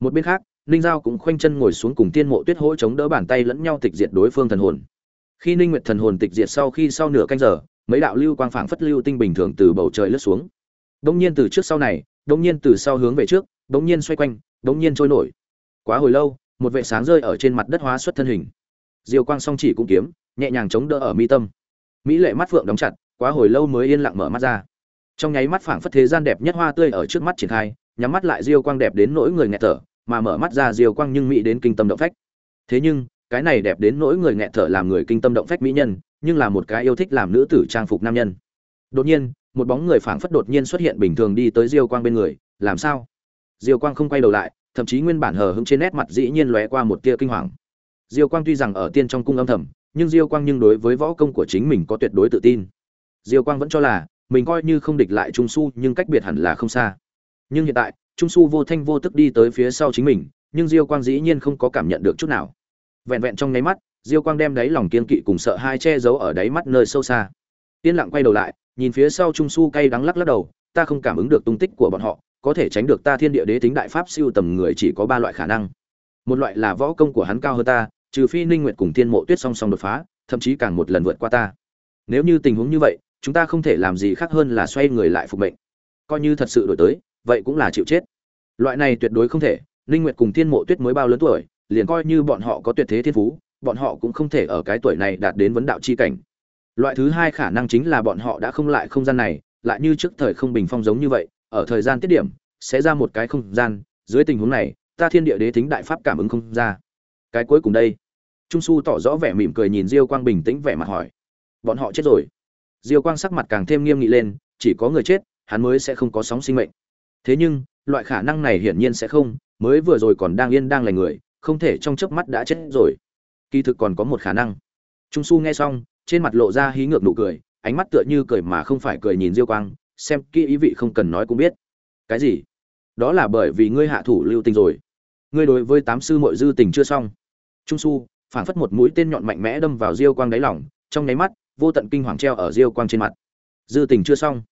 Một bên khác, ninh giao cũng khoanh chân ngồi xuống cùng tiên mộ tuyết hỗ chống đỡ bàn tay lẫn nhau tịch diệt đối phương thần hồn. Khi ninh nguyệt thần hồn tịch diệt sau khi sau nửa canh giờ, mấy đạo lưu quang phảng phất lưu tinh bình thường từ bầu trời lướt xuống. Đông nhiên từ trước sau này đông nhiên từ sau hướng về trước đông nhiên xoay quanh đông nhiên trôi nổi. Quá hồi lâu, một vệ sáng rơi ở trên mặt đất hóa xuất thân hình. Diều quang song chỉ cũng kiếm, nhẹ nhàng chống đỡ ở mi tâm mỹ lệ mắt phượng đóng chặt, quá hồi lâu mới yên lặng mở mắt ra. Trong nháy mắt phảng phất thế gian đẹp nhất hoa tươi ở trước mắt triển khai, nhắm mắt lại diêu quang đẹp đến nỗi người nghẹt thở, mà mở mắt ra diêu quang nhưng mỹ đến kinh tâm động phách. Thế nhưng, cái này đẹp đến nỗi người nghẹt thở làm người kinh tâm động phách mỹ nhân, nhưng là một cái yêu thích làm nữ tử trang phục nam nhân. Đột nhiên, một bóng người phảng phất đột nhiên xuất hiện bình thường đi tới diêu quang bên người, làm sao? Diêu quang không quay đầu lại, thậm chí nguyên bản hờ hững trên nét mặt dĩ nhiên lóe qua một tia kinh hoàng. Diêu quang tuy rằng ở tiên trong cung âm thầm nhưng diêu quang nhưng đối với võ công của chính mình có tuyệt đối tự tin. Diêu quang vẫn cho là, mình coi như không địch lại trung su nhưng cách biệt hẳn là không xa. Nhưng hiện tại, trung su vô thanh vô tức đi tới phía sau chính mình, nhưng diêu quang dĩ nhiên không có cảm nhận được chút nào. Vẹn vẹn trong nháy mắt, diêu quang đem đáy lòng kiên kỵ cùng sợ hai che giấu ở đáy mắt nơi sâu xa. Tiên lặng quay đầu lại, nhìn phía sau trung su cay đắng lắc lắc đầu, ta không cảm ứng được tung tích của bọn họ, có thể tránh được ta thiên địa đế tính đại pháp siêu tầm người chỉ có ba loại khả năng. Một loại là võ công của hắn cao hơn ta trừ phi ninh nguyệt cùng thiên mộ tuyết song song đột phá, thậm chí càng một lần vượt qua ta. Nếu như tình huống như vậy, chúng ta không thể làm gì khác hơn là xoay người lại phục mệnh. Coi như thật sự đổi tới, vậy cũng là chịu chết. Loại này tuyệt đối không thể, ninh nguyệt cùng thiên mộ tuyết mới bao lớn tuổi, liền coi như bọn họ có tuyệt thế thiên phú, bọn họ cũng không thể ở cái tuổi này đạt đến vấn đạo chi cảnh. Loại thứ hai khả năng chính là bọn họ đã không lại không gian này, lại như trước thời không bình phong giống như vậy, ở thời gian tiết điểm, sẽ ra một cái không gian, dưới tình huống này, ta thiên địa đế tính đại pháp cảm ứng không ra. Cái cuối cùng đây trung su tỏ rõ vẻ mỉm cười nhìn diêu quang bình tĩnh vẻ mặt hỏi, bọn họ chết rồi? Diêu quang sắc mặt càng thêm nghiêm nghị lên, chỉ có người chết, hắn mới sẽ không có sóng sinh mệnh. Thế nhưng, loại khả năng này hiển nhiên sẽ không, mới vừa rồi còn đang yên đang lành người, không thể trong chớp mắt đã chết rồi. Kỳ thực còn có một khả năng. Trung su nghe xong, trên mặt lộ ra hí ngược nụ cười, ánh mắt tựa như cười mà không phải cười nhìn diêu quang, xem kỹ ý vị không cần nói cũng biết. Cái gì? Đó là bởi vì ngươi hạ thủ lưu tình rồi. Ngươi đối với tám sư muội dư tình chưa xong. Trung su phảng phất một mũi tên nhọn mạnh mẽ đâm vào diêu quang đáy lỏng trong nháy mắt, vô tận kinh hoàng treo ở diêu quang trên mặt. Dư tình chưa xong.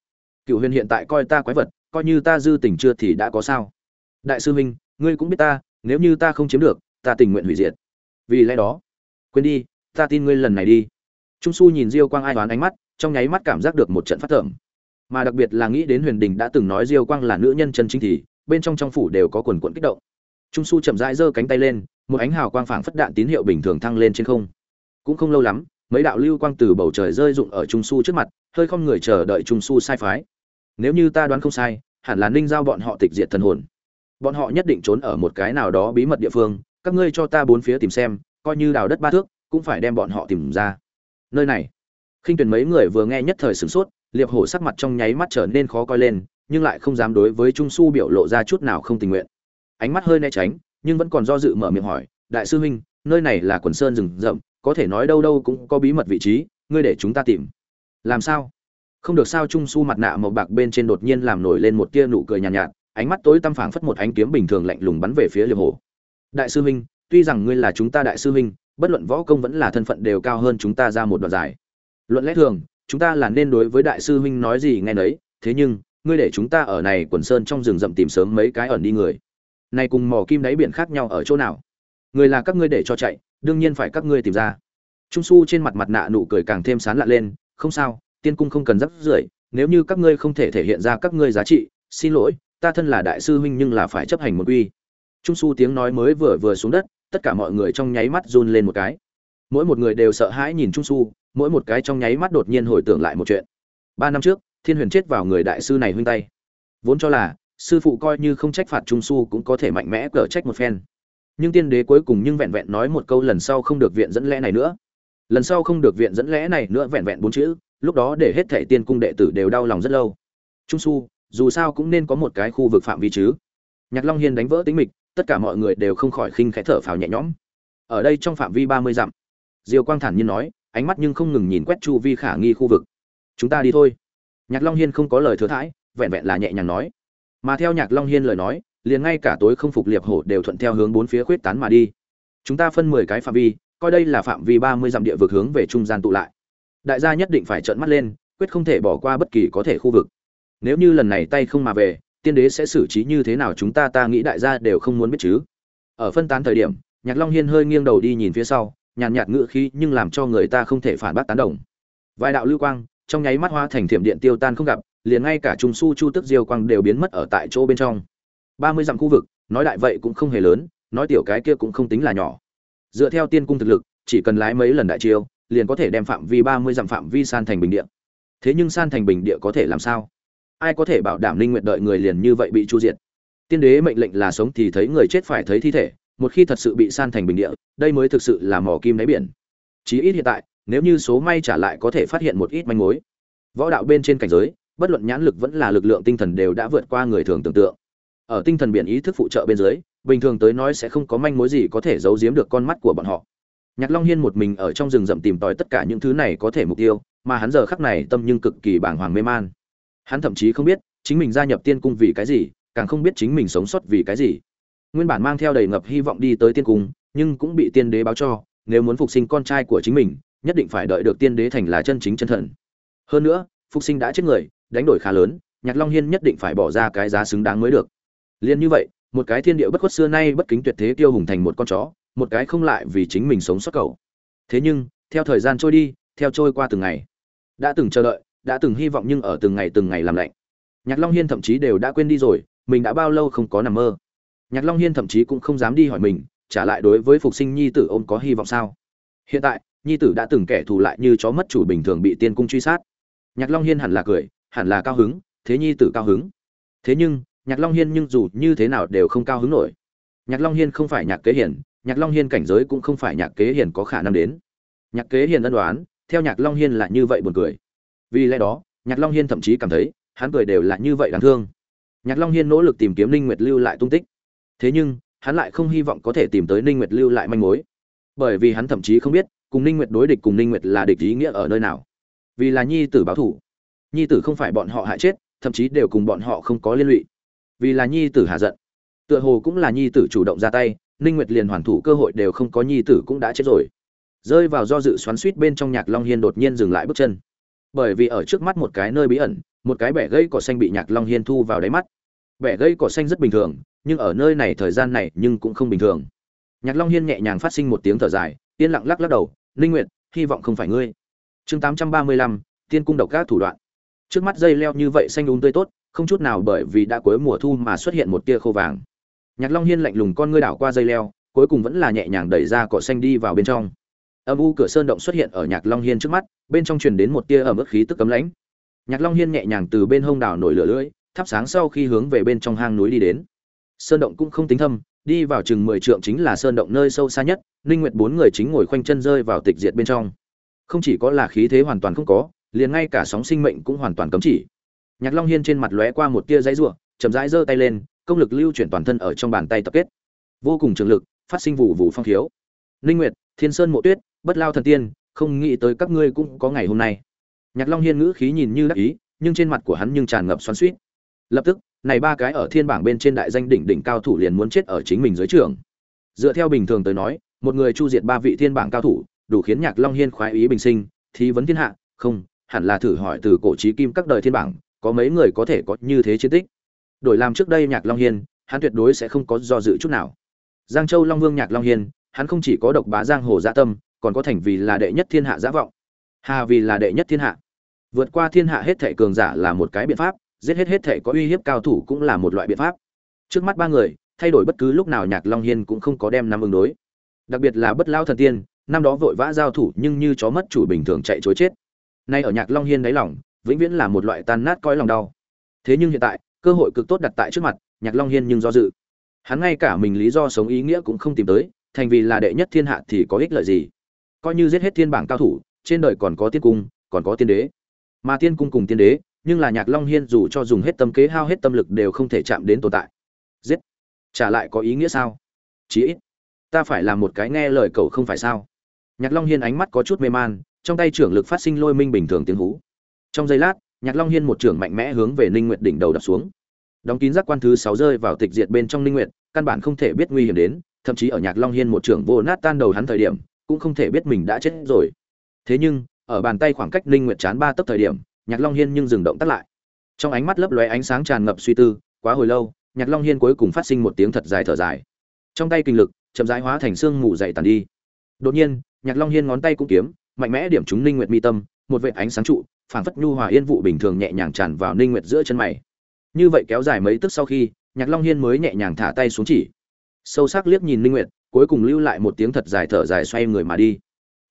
Cựu huyền hiện tại coi ta quái vật, coi như ta dư tình chưa thì đã có sao? Đại sư huynh ngươi cũng biết ta, nếu như ta không chiếm được, ta tình nguyện hủy diệt. Vì lẽ đó, quên đi, ta tin ngươi lần này đi. Trung su nhìn diêu quang ai đoán ánh mắt, trong nháy mắt cảm giác được một trận phát thởm. Mà đặc biệt là nghĩ đến huyền đình đã từng nói diêu quang là nữ nhân chân chính thì, bên trong trong phủ đều có quần quận kích động. Trung su chậm rãi giơ cánh tay lên một ánh hào quang phảng phất đạn tín hiệu bình thường thăng lên trên không. Cũng không lâu lắm, mấy đạo lưu quang từ bầu trời rơi rụng ở trung su trước mặt, hơi không người chờ đợi trung su sai phái. Nếu như ta đoán không sai, hẳn là ninh giao bọn họ tịch diệt thần hồn. Bọn họ nhất định trốn ở một cái nào đó bí mật địa phương, các ngươi cho ta bốn phía tìm xem, coi như đào đất ba thước, cũng phải đem bọn họ tìm ra. Nơi này, khinh tuyển mấy người vừa nghe nhất thời sửng sốt, liệp hổ sắc mặt trong nháy mắt trở nên khó coi lên, nhưng lại không dám đối với trung su biểu lộ ra chút nào không tình nguyện. Ánh mắt hơi né tránh nhưng vẫn còn do dự mở miệng hỏi đại sư huynh nơi này là quần sơn rừng rậm có thể nói đâu đâu cũng có bí mật vị trí ngươi để chúng ta tìm. Làm sao? Không được sao trung su mặt nạ màu bạc bên trên đột nhiên làm nổi lên một tia nụ cười nhàn nhạt, nhạt ánh mắt tối tăm phảng phất một ánh kiếm bình thường lạnh lùng bắn về phía liệp hổ đại sư huynh tuy rằng ngươi là chúng ta đại sư huynh bất luận võ công vẫn là thân phận đều cao hơn chúng ta ra một đoạn dài. Luận lẽ thường chúng ta là nên đối với đại sư huynh nói gì nghe nấy thế nhưng ngươi để chúng ta ở này quần sơn trong rừng rậm tìm sớm mấy cái ẩn đi người này cùng mỏ kim đáy biển khác nhau ở chỗ nào? Người là các ngươi để cho chạy, đương nhiên phải các ngươi tìm ra. Trung su trên mặt mặt nạ nụ cười càng thêm sán lạ lên, không sao, tiên cung không cần rắc rưởi, nếu như các ngươi không thể thể hiện ra các ngươi giá trị, xin lỗi, ta thân là đại sư huynh nhưng là phải chấp hành một quy. Trung su tiếng nói mới vừa vừa xuống đất, tất cả mọi người trong nháy mắt run lên một cái. Mỗi một người đều sợ hãi nhìn trung su mỗi một cái trong nháy mắt đột nhiên hồi tưởng lại một chuyện. Ba năm trước, thiên huyền chết vào người đại sư này huynh tay. Vốn cho là sư phụ coi như không trách phạt trung su cũng có thể mạnh mẽ cờ trách một phen. Nhưng tiên đế cuối cùng nhưng vẹn vẹn nói một câu lần sau không được viện dẫn lẽ này nữa. Lần sau không được viện dẫn lẽ này nữa vẹn vẹn bốn chữ, lúc đó để hết thảy tiên cung đệ tử đều đau lòng rất lâu. Trung su dù sao cũng nên có một cái khu vực phạm vi chứ. Nhạc long hiên đánh vỡ tính mịch, tất cả mọi người đều không khỏi khinh khẽ thở phào nhẹ nhõm. Ở đây trong phạm vi ba mươi dặm diều quang thản nhiên nói, ánh mắt nhưng không ngừng nhìn quét chu vi khả nghi khu vực. Chúng ta đi thôi. Nhạc long hiên không có lời thừa thãi, vẹn vẹn là nhẹ nhàng nói mà theo nhạc long hiên lời nói, liền ngay cả tối không phục liệp hổ đều thuận theo hướng bốn phía khuyết tán mà đi. Chúng ta phân mười cái phạm vi, coi đây là phạm vi ba mươi dặm địa vực hướng về trung gian tụ lại. Đại gia nhất định phải trợn mắt lên, quyết không thể bỏ qua bất kỳ có thể khu vực. Nếu như lần này tay không mà về, tiên đế sẽ xử trí như thế nào chúng ta ta nghĩ đại gia đều không muốn biết chứ. Ở phân tán thời điểm, nhạc long hiên hơi nghiêng đầu đi nhìn phía sau, nhàn nhạt ngự khí nhưng làm cho người ta không thể phản bác tán đồng. Vài đạo lưu quang, trong nháy mắt hoa thành thiểm điện tiêu tan không gặp liền ngay cả trung su chu tức diêu quang đều biến mất ở tại chỗ bên trong. Ba mươi dặm khu vực, nói đại vậy cũng không hề lớn, nói tiểu cái kia cũng không tính là nhỏ. Dựa theo tiên cung thực lực, chỉ cần lái mấy lần đại chiêu, liền có thể đem phạm vi ba mươi dặm phạm vi san thành bình địa. Thế nhưng san thành bình địa có thể làm sao? Ai có thể bảo đảm linh nguyện đợi người liền như vậy bị chu diệt? Tiên đế mệnh lệnh là sống thì thấy người chết phải thấy thi thể, một khi thật sự bị san thành bình địa, đây mới thực sự là mỏ kim đáy biển. Chí ít hiện tại, nếu như số may trả lại có thể phát hiện một ít manh mối. Võ đạo bên trên cảnh giới bất luận nhãn lực vẫn là lực lượng tinh thần đều đã vượt qua người thường tưởng tượng. Ở tinh thần biển ý thức phụ trợ bên dưới, bình thường tới nói sẽ không có manh mối gì có thể giấu giếm được con mắt của bọn họ. Nhạc long hiên một mình ở trong rừng rậm tìm tòi tất cả những thứ này có thể mục tiêu, mà hắn giờ khắc này tâm nhưng cực kỳ bàng hoàng mê man. Hắn thậm chí không biết, chính mình gia nhập tiên cung vì cái gì, càng không biết chính mình sống sót vì cái gì. Nguyên bản mang theo đầy ngập hy vọng đi tới tiên cung, nhưng cũng bị tiên đế báo cho, nếu muốn phục sinh con trai của chính mình, nhất định phải đợi được tiên đế thành là chân chính chân thần. Hơn nữa, phục sinh đã chết người đánh đổi khá lớn, nhạc long hiên nhất định phải bỏ ra cái giá xứng đáng mới được. Liên như vậy, một cái thiên địa bất khuất xưa nay bất kính tuyệt thế tiêu hùng thành một con chó, một cái không lại vì chính mình sống sót cầu. Thế nhưng, theo thời gian trôi đi, theo trôi qua từng ngày, đã từng chờ đợi, đã từng hy vọng nhưng ở từng ngày từng ngày làm lạnh. Nhạc long hiên thậm chí đều đã quên đi rồi, mình đã bao lâu không có nằm mơ. Nhạc long hiên thậm chí cũng không dám đi hỏi mình, trả lại đối với phục sinh nhi tử ôm có hy vọng sao? Hiện tại, nhi tử đã từng kẻ thù lại như chó mất chủ bình thường bị tiên cung truy sát. Nhạc long hiên hẳn là cười hẳn là cao hứng, thế nhi tử cao hứng. Thế nhưng, nhạc long hiên nhưng dù như thế nào đều không cao hứng nổi. Nhạc long hiên không phải nhạc kế hiển nhạc long hiên cảnh giới cũng không phải nhạc kế hiển có khả năng đến. Nhạc kế Hiền ân đoán theo nhạc long hiên là như vậy buồn cười. Vì lẽ đó, nhạc long hiên thậm chí cảm thấy, hắn cười đều là như vậy đáng thương. Nhạc long hiên nỗ lực tìm kiếm ninh nguyệt lưu lại tung tích. Thế nhưng, hắn lại không hy vọng có thể tìm tới ninh nguyệt lưu lại manh mối. Bởi vì hắn thậm chí không biết, cùng ninh nguyệt đối địch cùng ninh nguyệt là địch ý nghĩa ở nơi nào. Vì là nhi tử báo thủ nhi tử không phải bọn họ hại chết thậm chí đều cùng bọn họ không có liên lụy. Vì là nhi tử hạ giận tựa hồ cũng là nhi tử chủ động ra tay ninh nguyệt liền hoàn thủ cơ hội đều không có nhi tử cũng đã chết rồi. Rơi vào do dự xoắn suýt bên trong nhạc long hiên đột nhiên dừng lại bước chân. Bởi vì ở trước mắt một cái nơi bí ẩn một cái bẻ gây cỏ xanh bị nhạc long hiên thu vào đáy mắt. Bẻ gây cỏ xanh rất bình thường nhưng ở nơi này thời gian này nhưng cũng không bình thường. Nhạc long hiên nhẹ nhàng phát sinh một tiếng thở dài yên lặng lắc lắc đầu ninh nguyệt hy vọng không phải ngươi. Chương 835, tiên cung độc các thủ đoạn trước mắt dây leo như vậy xanh đúng tươi tốt, không chút nào bởi vì đã cuối mùa thu mà xuất hiện một tia khô vàng. Nhạc long hiên lạnh lùng con ngươi đảo qua dây leo, cuối cùng vẫn là nhẹ nhàng đẩy ra cỏ xanh đi vào bên trong. Âm u cửa sơn động xuất hiện ở nhạc long hiên trước mắt, bên trong truyền đến một tia ở mức khí tức cấm lãnh. Nhạc long hiên nhẹ nhàng từ bên hông đảo nổi lửa lưỡi, thắp sáng sau khi hướng về bên trong hang núi đi đến. Sơn động cũng không tính thâm, đi vào chừng mười trượng chính là sơn động nơi sâu xa nhất, ninh nguyệt bốn người chính ngồi khoanh chân rơi vào tịch diệt bên trong. Không chỉ có là khí thế hoàn toàn không có liền ngay cả sóng sinh mệnh cũng hoàn toàn cấm chỉ. Nhạc long hiên trên mặt lóe qua một tia dãy rủa, chậm rãi giơ tay lên, công lực lưu chuyển toàn thân ở trong bàn tay tập kết. Vô cùng trường lực, phát sinh vụ vụ phong khiếu. Ninh nguyệt, thiên sơn mộ tuyết, bất lao thần tiên, không nghĩ tới các ngươi cũng có ngày hôm nay. Nhạc long hiên ngữ khí nhìn như đắc ý, nhưng trên mặt của hắn nhưng tràn ngập xoắn xuýt. Lập tức, này ba cái ở thiên bảng bên trên đại danh đỉnh đỉnh cao thủ liền muốn chết ở chính mình dưới trường. Dựa theo bình thường tới nói, một người chu diệt ba vị thiên bảng cao thủ, đủ khiến nhạc long hiên khoái ý bình sinh thì vấn thiên hạ, không hẳn là thử hỏi từ cổ chí kim các đời thiên bảng, có mấy người có thể có như thế chiến tích? Đổi làm trước đây nhạc long hiên, hắn tuyệt đối sẽ không có do dự chút nào. Giang châu long vương nhạc long hiên, hắn không chỉ có độc bá giang hồ dạ tâm, còn có thành vì là đệ nhất thiên hạ giả vọng. Hà vì là đệ nhất thiên hạ. Vượt qua thiên hạ hết thể cường giả là một cái biện pháp, giết hết hết thể có uy hiếp cao thủ cũng là một loại biện pháp. Trước mắt ba người, thay đổi bất cứ lúc nào nhạc long hiên cũng không có đem năm ứng đối. Đặc biệt là bất lao thần tiên, năm đó vội vã giao thủ nhưng như chó mất chủ bình thường chạy chối chết nay ở nhạc long hiên đáy lòng, vĩnh viễn là một loại tan nát coi lòng đau. Thế nhưng hiện tại, cơ hội cực tốt đặt tại trước mặt, nhạc long hiên nhưng do dự. Hắn ngay cả mình lý do sống ý nghĩa cũng không tìm tới, thành vì là đệ nhất thiên hạ thì có ích lợi gì? Coi như giết hết thiên bảng cao thủ, trên đời còn có tiên cung, còn có tiên đế. Mà tiên cung cùng tiên đế, nhưng là nhạc long hiên dù cho dùng hết tâm kế hao hết tâm lực đều không thể chạm đến tồn tại. Giết! Trả lại có ý nghĩa sao? Chí ít, ta phải làm một cái nghe lời cậu không phải sao? Nhạc long hiên ánh mắt có chút mê man trong tay trưởng lực phát sinh lôi minh bình thường tiếng hú. Trong giây lát, nhạc long hiên một trưởng mạnh mẽ hướng về ninh nguyệt đỉnh đầu đập xuống. Đóng kín giác quan thứ sáu rơi vào tịch diệt bên trong ninh nguyệt, căn bản không thể biết nguy hiểm đến, thậm chí ở nhạc long hiên một trưởng vô nát tan đầu hắn thời điểm, cũng không thể biết mình đã chết rồi. Thế nhưng, ở bàn tay khoảng cách ninh nguyệt chán ba tấc thời điểm, nhạc long hiên nhưng dừng động tắt lại. Trong ánh mắt lấp lóe ánh sáng tràn ngập suy tư, quá hồi lâu, nhạc long hiên cuối cùng phát sinh một tiếng thật dài thở dài. Trong tay kinh lực, chậm rãi hóa thành xương mù dậy tàn đi. Đột nhiên, nhạc long hiên ngón tay cũng kiếm mạnh mẽ điểm trúng ninh nguyệt mi tâm, một vệt ánh sáng trụ, phảng phất nhu hòa yên vụ bình thường nhẹ nhàng tràn vào ninh nguyệt giữa chân mày. Như vậy kéo dài mấy tức sau khi, nhạc long hiên mới nhẹ nhàng thả tay xuống chỉ. Sâu sắc liếc nhìn ninh nguyệt, cuối cùng lưu lại một tiếng thật dài thở dài xoay người mà đi.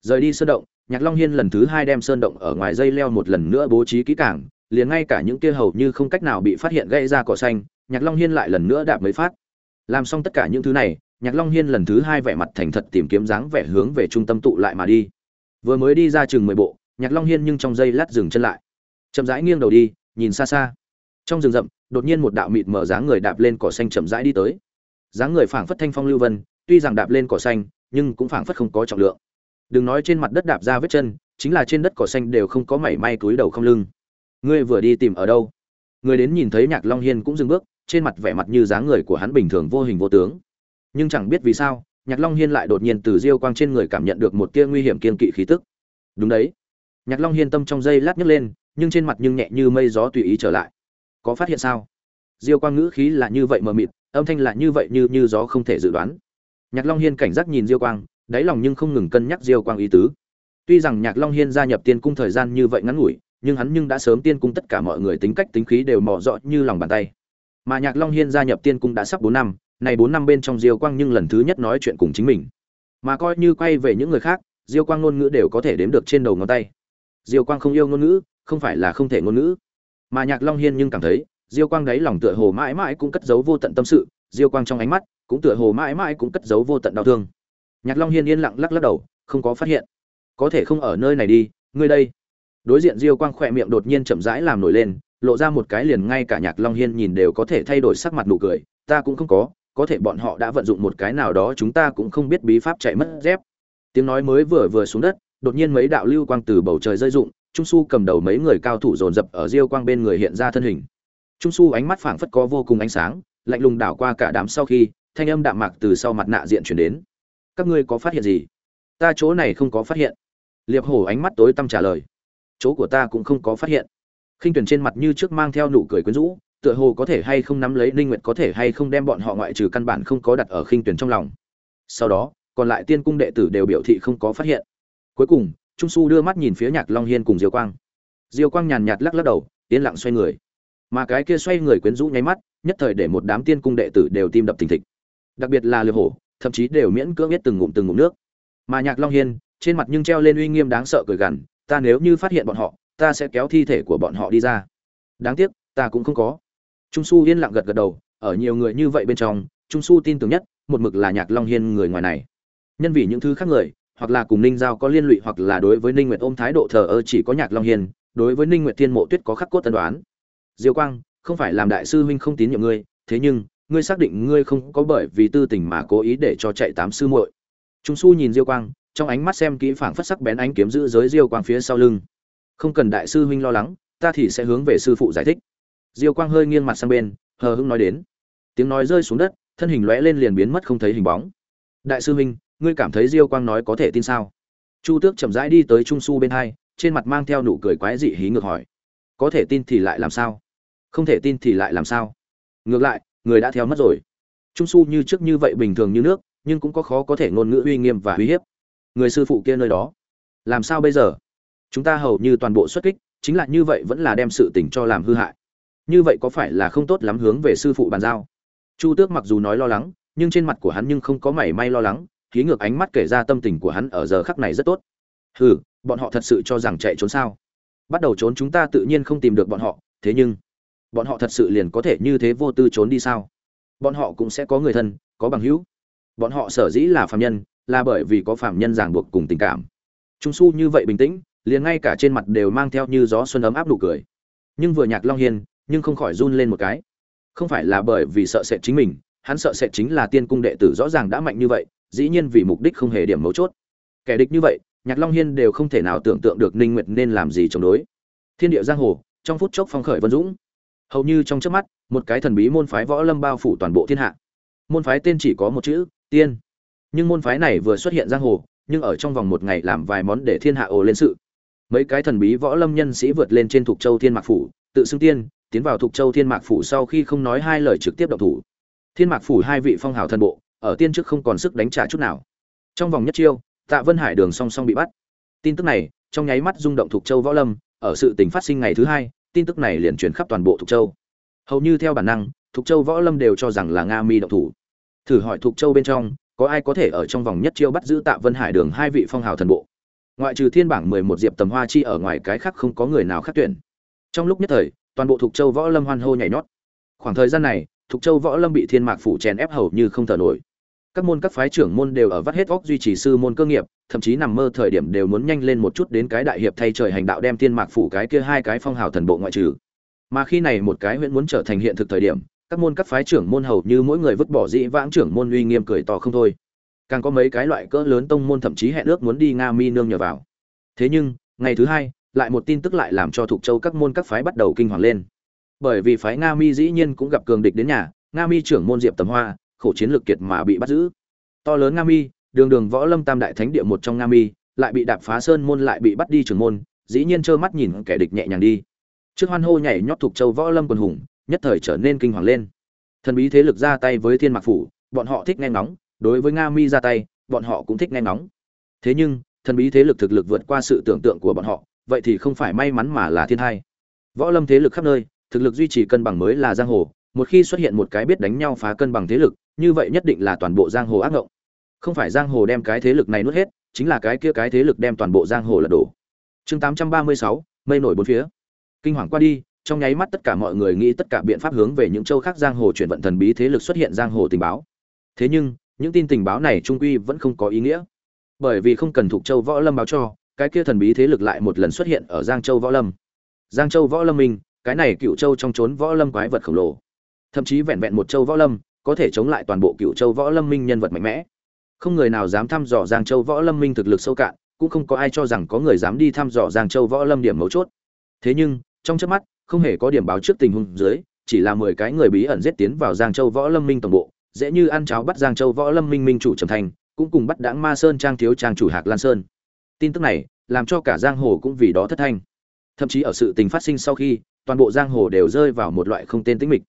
Rời đi sơn động, nhạc long hiên lần thứ hai đem sơn động ở ngoài dây leo một lần nữa bố trí kỹ càng, liền ngay cả những kia hầu như không cách nào bị phát hiện gây ra cỏ xanh, nhạc long hiên lại lần nữa đạp mới phát. Làm xong tất cả những thứ này, nhạc long hiên lần thứ hai vẻ mặt thành thật tìm kiếm dáng vẻ hướng về trung tâm tụ lại mà đi vừa mới đi ra chừng mười bộ, nhạc long hiên nhưng trong giây lát dừng chân lại. Chậm rãi nghiêng đầu đi, nhìn xa xa. Trong rừng rậm, đột nhiên một đạo mịt mở dáng người đạp lên cỏ xanh chậm rãi đi tới. Dáng người phảng phất thanh phong lưu vân, tuy rằng đạp lên cỏ xanh, nhưng cũng phảng phất không có trọng lượng. Đừng nói trên mặt đất đạp ra vết chân, chính là trên đất cỏ xanh đều không có mảy may túi đầu không lưng. Ngươi vừa đi tìm ở đâu? Người đến nhìn thấy nhạc long hiên cũng dừng bước, trên mặt vẻ mặt như dáng người của hắn bình thường vô hình vô tướng. Nhưng chẳng biết vì sao nhạc long hiên lại đột nhiên từ diêu quang trên người cảm nhận được một tia nguy hiểm kiên kỵ khí tức. Đúng đấy. Nhạc long hiên tâm trong giây lát nhấc lên, nhưng trên mặt nhưng nhẹ như mây gió tùy ý trở lại. Có phát hiện sao? Diêu quang ngữ khí là như vậy mờ mịt, âm thanh là như vậy như như gió không thể dự đoán. Nhạc long hiên cảnh giác nhìn diêu quang, đáy lòng nhưng không ngừng cân nhắc diêu quang ý tứ. Tuy rằng nhạc long hiên gia nhập tiên cung thời gian như vậy ngắn ngủi, nhưng hắn nhưng đã sớm tiên cung tất cả mọi người tính cách tính khí đều mò rõ như lòng bàn tay. Mà nhạc long hiên gia nhập tiên cung đã sắp bốn năm này bốn năm bên trong diêu quang nhưng lần thứ nhất nói chuyện cùng chính mình. Mà coi như quay về những người khác, diêu quang ngôn ngữ đều có thể đếm được trên đầu ngón tay. Diêu quang không yêu ngôn ngữ, không phải là không thể ngôn ngữ. Mà nhạc long hiên nhưng cảm thấy, diêu quang đấy lòng tựa hồ mãi mãi cũng cất giấu vô tận tâm sự, diêu quang trong ánh mắt cũng tựa hồ mãi mãi cũng cất giấu vô tận đau thương. Nhạc long hiên yên lặng lắc lắc đầu, không có phát hiện. Có thể không ở nơi này đi, ngươi đây. Đối diện diêu quang khỏe miệng đột nhiên chậm rãi làm nổi lên, lộ ra một cái liền ngay cả nhạc long hiên nhìn đều có thể thay đổi sắc mặt nụ cười, ta cũng không có có thể bọn họ đã vận dụng một cái nào đó chúng ta cũng không biết bí pháp chạy mất dép. Tiếng nói mới vừa vừa xuống đất, đột nhiên mấy đạo lưu quang từ bầu trời rơi rụng, trung su cầm đầu mấy người cao thủ dồn dập ở diêu quang bên người hiện ra thân hình. Trung su ánh mắt phảng phất có vô cùng ánh sáng, lạnh lùng đảo qua cả đám sau khi, thanh âm đạm mạc từ sau mặt nạ diện chuyển đến. Các ngươi có phát hiện gì? Ta chỗ này không có phát hiện. Liệp hổ ánh mắt tối tăm trả lời. Chỗ của ta cũng không có phát hiện. Khinh tuyển trên mặt như trước mang theo nụ cười quyến rũ tựa hồ có thể hay không nắm lấy linh nguyệt có thể hay không đem bọn họ ngoại trừ căn bản không có đặt ở khinh tuyển trong lòng. Sau đó, còn lại tiên cung đệ tử đều biểu thị không có phát hiện. Cuối cùng, trung su đưa mắt nhìn phía nhạc long hiên cùng diêu quang. Diêu quang nhàn nhạt lắc lắc đầu, yên lặng xoay người. Mà cái kia xoay người quyến rũ nháy mắt, nhất thời để một đám tiên cung đệ tử đều tim đập thình thịch. Đặc biệt là liệp hổ, thậm chí đều miễn cưỡng biết từng ngụm từng ngụm nước. Mà nhạc long hiên, trên mặt nhưng treo lên uy nghiêm đáng sợ cười gằn, ta nếu như phát hiện bọn họ, ta sẽ kéo thi thể của bọn họ đi ra. Đáng tiếc, ta cũng không có trung su yên lặng gật gật đầu, ở nhiều người như vậy bên trong, trung su tin tưởng nhất, một mực là nhạc long hiên người ngoài này. Nhân vì những thứ khác người, hoặc là cùng ninh giao có liên lụy hoặc là đối với ninh nguyệt ôm thái độ thờ ơ chỉ có nhạc long hiên, đối với ninh nguyệt thiên mộ tuyết có khắc cốt tân đoán. Diêu quang, không phải làm đại sư huynh không tín nhiệm ngươi, thế nhưng, ngươi xác định ngươi không có bởi vì tư tình mà cố ý để cho chạy tám sư muội. Trung su nhìn diêu quang, trong ánh mắt xem kỹ phảng phất sắc bén ánh kiếm giữ giới diêu quang phía sau lưng. Không cần đại sư huynh lo lắng, ta thì sẽ hướng về sư phụ giải thích diêu quang hơi nghiêng mặt sang bên, hờ hững nói đến. Tiếng nói rơi xuống đất, thân hình lóe lên liền biến mất không thấy hình bóng. Đại sư huynh, ngươi cảm thấy diêu quang nói có thể tin sao? Chu tước chậm rãi đi tới trung su bên hai, trên mặt mang theo nụ cười quái dị hí ngược hỏi. Có thể tin thì lại làm sao? Không thể tin thì lại làm sao? Ngược lại, người đã theo mất rồi. Trung su như trước như vậy bình thường như nước, nhưng cũng có khó có thể ngôn ngữ uy nghiêm và uy hiếp. Người sư phụ kia nơi đó, làm sao bây giờ? Chúng ta hầu như toàn bộ xuất kích, chính là như vậy vẫn là đem sự tình cho làm hư hại như vậy có phải là không tốt lắm hướng về sư phụ bàn giao? Chu tước mặc dù nói lo lắng, nhưng trên mặt của hắn nhưng không có mảy may lo lắng ký ngược ánh mắt kể ra tâm tình của hắn ở giờ khắc này rất tốt. Hừ, bọn họ thật sự cho rằng chạy trốn sao? Bắt đầu trốn chúng ta tự nhiên không tìm được bọn họ, thế nhưng, bọn họ thật sự liền có thể như thế vô tư trốn đi sao? Bọn họ cũng sẽ có người thân, có bằng hữu. Bọn họ sở dĩ là phạm nhân, là bởi vì có phạm nhân ràng buộc cùng tình cảm. Trung su như vậy bình tĩnh, liền ngay cả trên mặt đều mang theo như gió xuân ấm áp nụ cười. Nhưng vừa nhạc long hiên nhưng không khỏi run lên một cái. Không phải là bởi vì sợ sệt chính mình, hắn sợ sệt chính là tiên cung đệ tử rõ ràng đã mạnh như vậy, dĩ nhiên vì mục đích không hề điểm mấu chốt. Kẻ địch như vậy, nhạc long hiên đều không thể nào tưởng tượng được ninh nguyệt nên làm gì chống đối. Thiên địa giang hồ, trong phút chốc phong khởi vân dũng. Hầu như trong chớp mắt, một cái thần bí môn phái võ lâm bao phủ toàn bộ thiên hạ. Môn phái tên chỉ có một chữ, tiên. Nhưng môn phái này vừa xuất hiện giang hồ, nhưng ở trong vòng một ngày làm vài món để thiên hạ ồ lên sự. Mấy cái thần bí võ lâm nhân sĩ vượt lên trên thuộc châu thiên mạc phủ, tự xưng tiên tiến vào thục châu thiên mạc phủ sau khi không nói hai lời trực tiếp động thủ. Thiên mạc phủ hai vị phong hào thần bộ, ở tiên trước không còn sức đánh trả chút nào. Trong vòng nhất chiêu, tạ vân hải đường song song bị bắt. Tin tức này, trong nháy mắt rung động thục châu võ lâm, ở sự tình phát sinh ngày thứ hai, tin tức này liền truyền khắp toàn bộ thục châu. Hầu như theo bản năng, thục châu võ lâm đều cho rằng là nga mi động thủ. Thử hỏi thục châu bên trong, có ai có thể ở trong vòng nhất chiêu bắt giữ tạ vân hải đường hai vị phong hào thần bộ? Ngoại trừ thiên bảng mười một diệp tầm hoa chi ở ngoài cái khác không có người nào khác tuyển. Trong lúc nhất thời toàn bộ thục châu võ lâm hoan hô nhảy nhót. Khoảng thời gian này, thục châu võ lâm bị thiên mạc phủ chèn ép hầu như không thở nổi. Các môn các phái trưởng môn đều ở vắt hết óc duy trì sư môn cơ nghiệp, thậm chí nằm mơ thời điểm đều muốn nhanh lên một chút đến cái đại hiệp thay trời hành đạo đem thiên mạc phủ cái kia hai cái phong hào thần bộ ngoại trừ. Mà khi này một cái huyện muốn trở thành hiện thực thời điểm, các môn các phái trưởng môn hầu như mỗi người vứt bỏ dĩ vãng trưởng môn uy nghiêm cười to không thôi. Càng có mấy cái loại cỡ lớn tông môn thậm chí hẹn ước muốn đi nga mi nương nhờ vào. Thế nhưng, ngày thứ hai lại một tin tức lại làm cho thuộc châu các môn các phái bắt đầu kinh hoàng lên. Bởi vì phái nga mi dĩ nhiên cũng gặp cường địch đến nhà, nga mi trưởng môn diệp tầm hoa, khổ chiến lược kiệt mà bị bắt giữ. To lớn nga mi, đường đường võ lâm tam đại thánh địa một trong nga mi, lại bị đạp phá sơn môn lại bị bắt đi trưởng môn, dĩ nhiên trơ mắt nhìn kẻ địch nhẹ nhàng đi. Trước hoan hô nhảy nhót thuộc châu võ lâm quần hùng, nhất thời trở nên kinh hoàng lên. Thần bí thế lực ra tay với thiên mạc phủ, bọn họ thích nghe ngóng, đối với nga mi ra tay, bọn họ cũng thích nghe ngóng. Thế nhưng, thần bí thế lực thực lực vượt qua sự tưởng tượng của bọn họ vậy thì không phải may mắn mà là thiên hai võ lâm thế lực khắp nơi, thực lực duy trì cân bằng mới là giang hồ, một khi xuất hiện một cái biết đánh nhau phá cân bằng thế lực, như vậy nhất định là toàn bộ giang hồ ác ngộng. Không phải giang hồ đem cái thế lực này nuốt hết, chính là cái kia cái thế lực đem toàn bộ giang hồ lật đổ. Chương tám trăm ba mươi sáu, mây nổi bốn phía. Kinh hoàng qua đi, trong nháy mắt tất cả mọi người nghĩ tất cả biện pháp hướng về những châu khác giang hồ chuyển vận thần bí thế lực xuất hiện giang hồ tình báo. Thế nhưng, những tin tình báo này trung quy vẫn không có ý nghĩa. Bởi vì không cần thuộc châu võ lâm báo cho cái kia thần bí thế lực lại một lần xuất hiện ở giang châu võ lâm. Giang châu võ lâm minh cái này cựu châu trong trốn võ lâm quái vật khổng lồ. Thậm chí vẹn vẹn một châu võ lâm, có thể chống lại toàn bộ cựu châu võ lâm minh nhân vật mạnh mẽ. Không người nào dám thăm dò giang châu võ lâm minh thực lực sâu cạn, cũng không có ai cho rằng có người dám đi thăm dò giang châu võ lâm điểm mấu chốt. Thế nhưng, trong trước mắt, không hề có điểm báo trước tình huống dưới, chỉ là mười cái người bí ẩn giết tiến vào giang châu võ lâm minh tổng bộ, dễ như ăn cháo bắt giang châu võ lâm minh minh chủ trầm thành, cũng cùng bắt đãng ma sơn trang thiếu trang chủ hạc lan sơn tin tức này làm cho cả giang hồ cũng vì đó thất thanh. Thậm chí ở sự tình phát sinh sau khi, toàn bộ giang hồ đều rơi vào một loại không tên tĩnh mịch.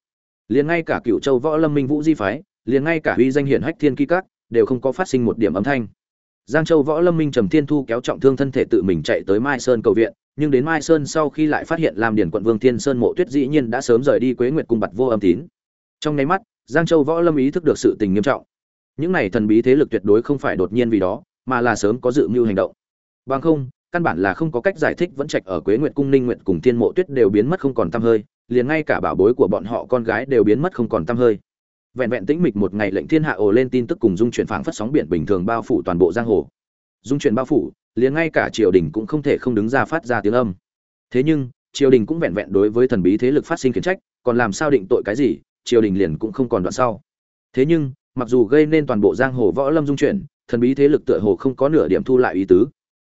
Liền ngay cả cựu châu võ lâm minh vũ di phái, liền ngay cả uy danh hiển hách thiên kỳ các, đều không có phát sinh một điểm âm thanh. Giang châu võ lâm minh trầm thiên thu kéo trọng thương thân thể tự mình chạy tới mai sơn cầu viện, nhưng đến mai sơn sau khi lại phát hiện làm điển quận vương thiên sơn mộ tuyết dĩ nhiên đã sớm rời đi quế nguyệt cung bặt vô âm tín. Trong nháy mắt, giang châu võ lâm ý thức được sự tình nghiêm trọng. Những này thần bí thế lực tuyệt đối không phải đột nhiên vì đó, mà là sớm có dự mưu hành động bằng không, căn bản là không có cách giải thích vẫn trạch ở quế nguyệt cung, ninh nguyệt cùng thiên mộ tuyết đều biến mất không còn tâm hơi, liền ngay cả bảo bối của bọn họ con gái đều biến mất không còn tâm hơi. Vẹn vẹn tĩnh mịch một ngày, lệnh thiên hạ ồ lên tin tức cùng dung chuyển phảng phất sóng biển bình thường bao phủ toàn bộ giang hồ. Dung chuyển bao phủ, liền ngay cả triều đình cũng không thể không đứng ra phát ra tiếng âm. Thế nhưng, triều đình cũng vẹn vẹn đối với thần bí thế lực phát sinh khiển trách, còn làm sao định tội cái gì, triều đình liền cũng không còn đoạn sau. Thế nhưng, mặc dù gây nên toàn bộ giang hồ võ lâm dung chuyển, thần bí thế lực tựa hồ không có nửa điểm thu lại ý tứ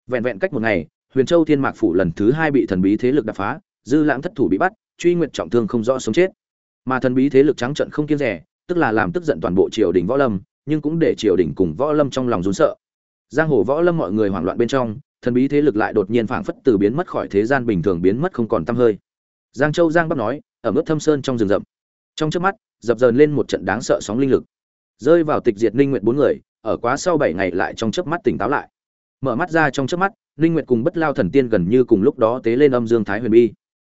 vẹn vẹn cách một ngày, huyền châu thiên mạc phủ lần thứ hai bị thần bí thế lực đập phá, dư lãng thất thủ bị bắt, truy nguyện trọng thương không rõ sống chết. Mà thần bí thế lực trắng trận không kiêng rẻ, tức là làm tức giận toàn bộ triều đình võ lâm, nhưng cũng để triều đình cùng võ lâm trong lòng run sợ. Giang hồ võ lâm mọi người hoảng loạn bên trong, thần bí thế lực lại đột nhiên phảng phất từ biến mất khỏi thế gian bình thường biến mất không còn tăm hơi. Giang châu giang bắc nói, ở mức thâm sơn trong rừng rậm. Trong trước mắt, dập dờn lên một trận đáng sợ sóng linh lực. Rơi vào tịch diệt ninh nguyện bốn người, ở quá sau bảy ngày lại trong chớp mắt tỉnh táo lại mở mắt ra trong chớp mắt, ninh nguyệt cùng bất lao thần tiên gần như cùng lúc đó tế lên âm dương thái huyền bi.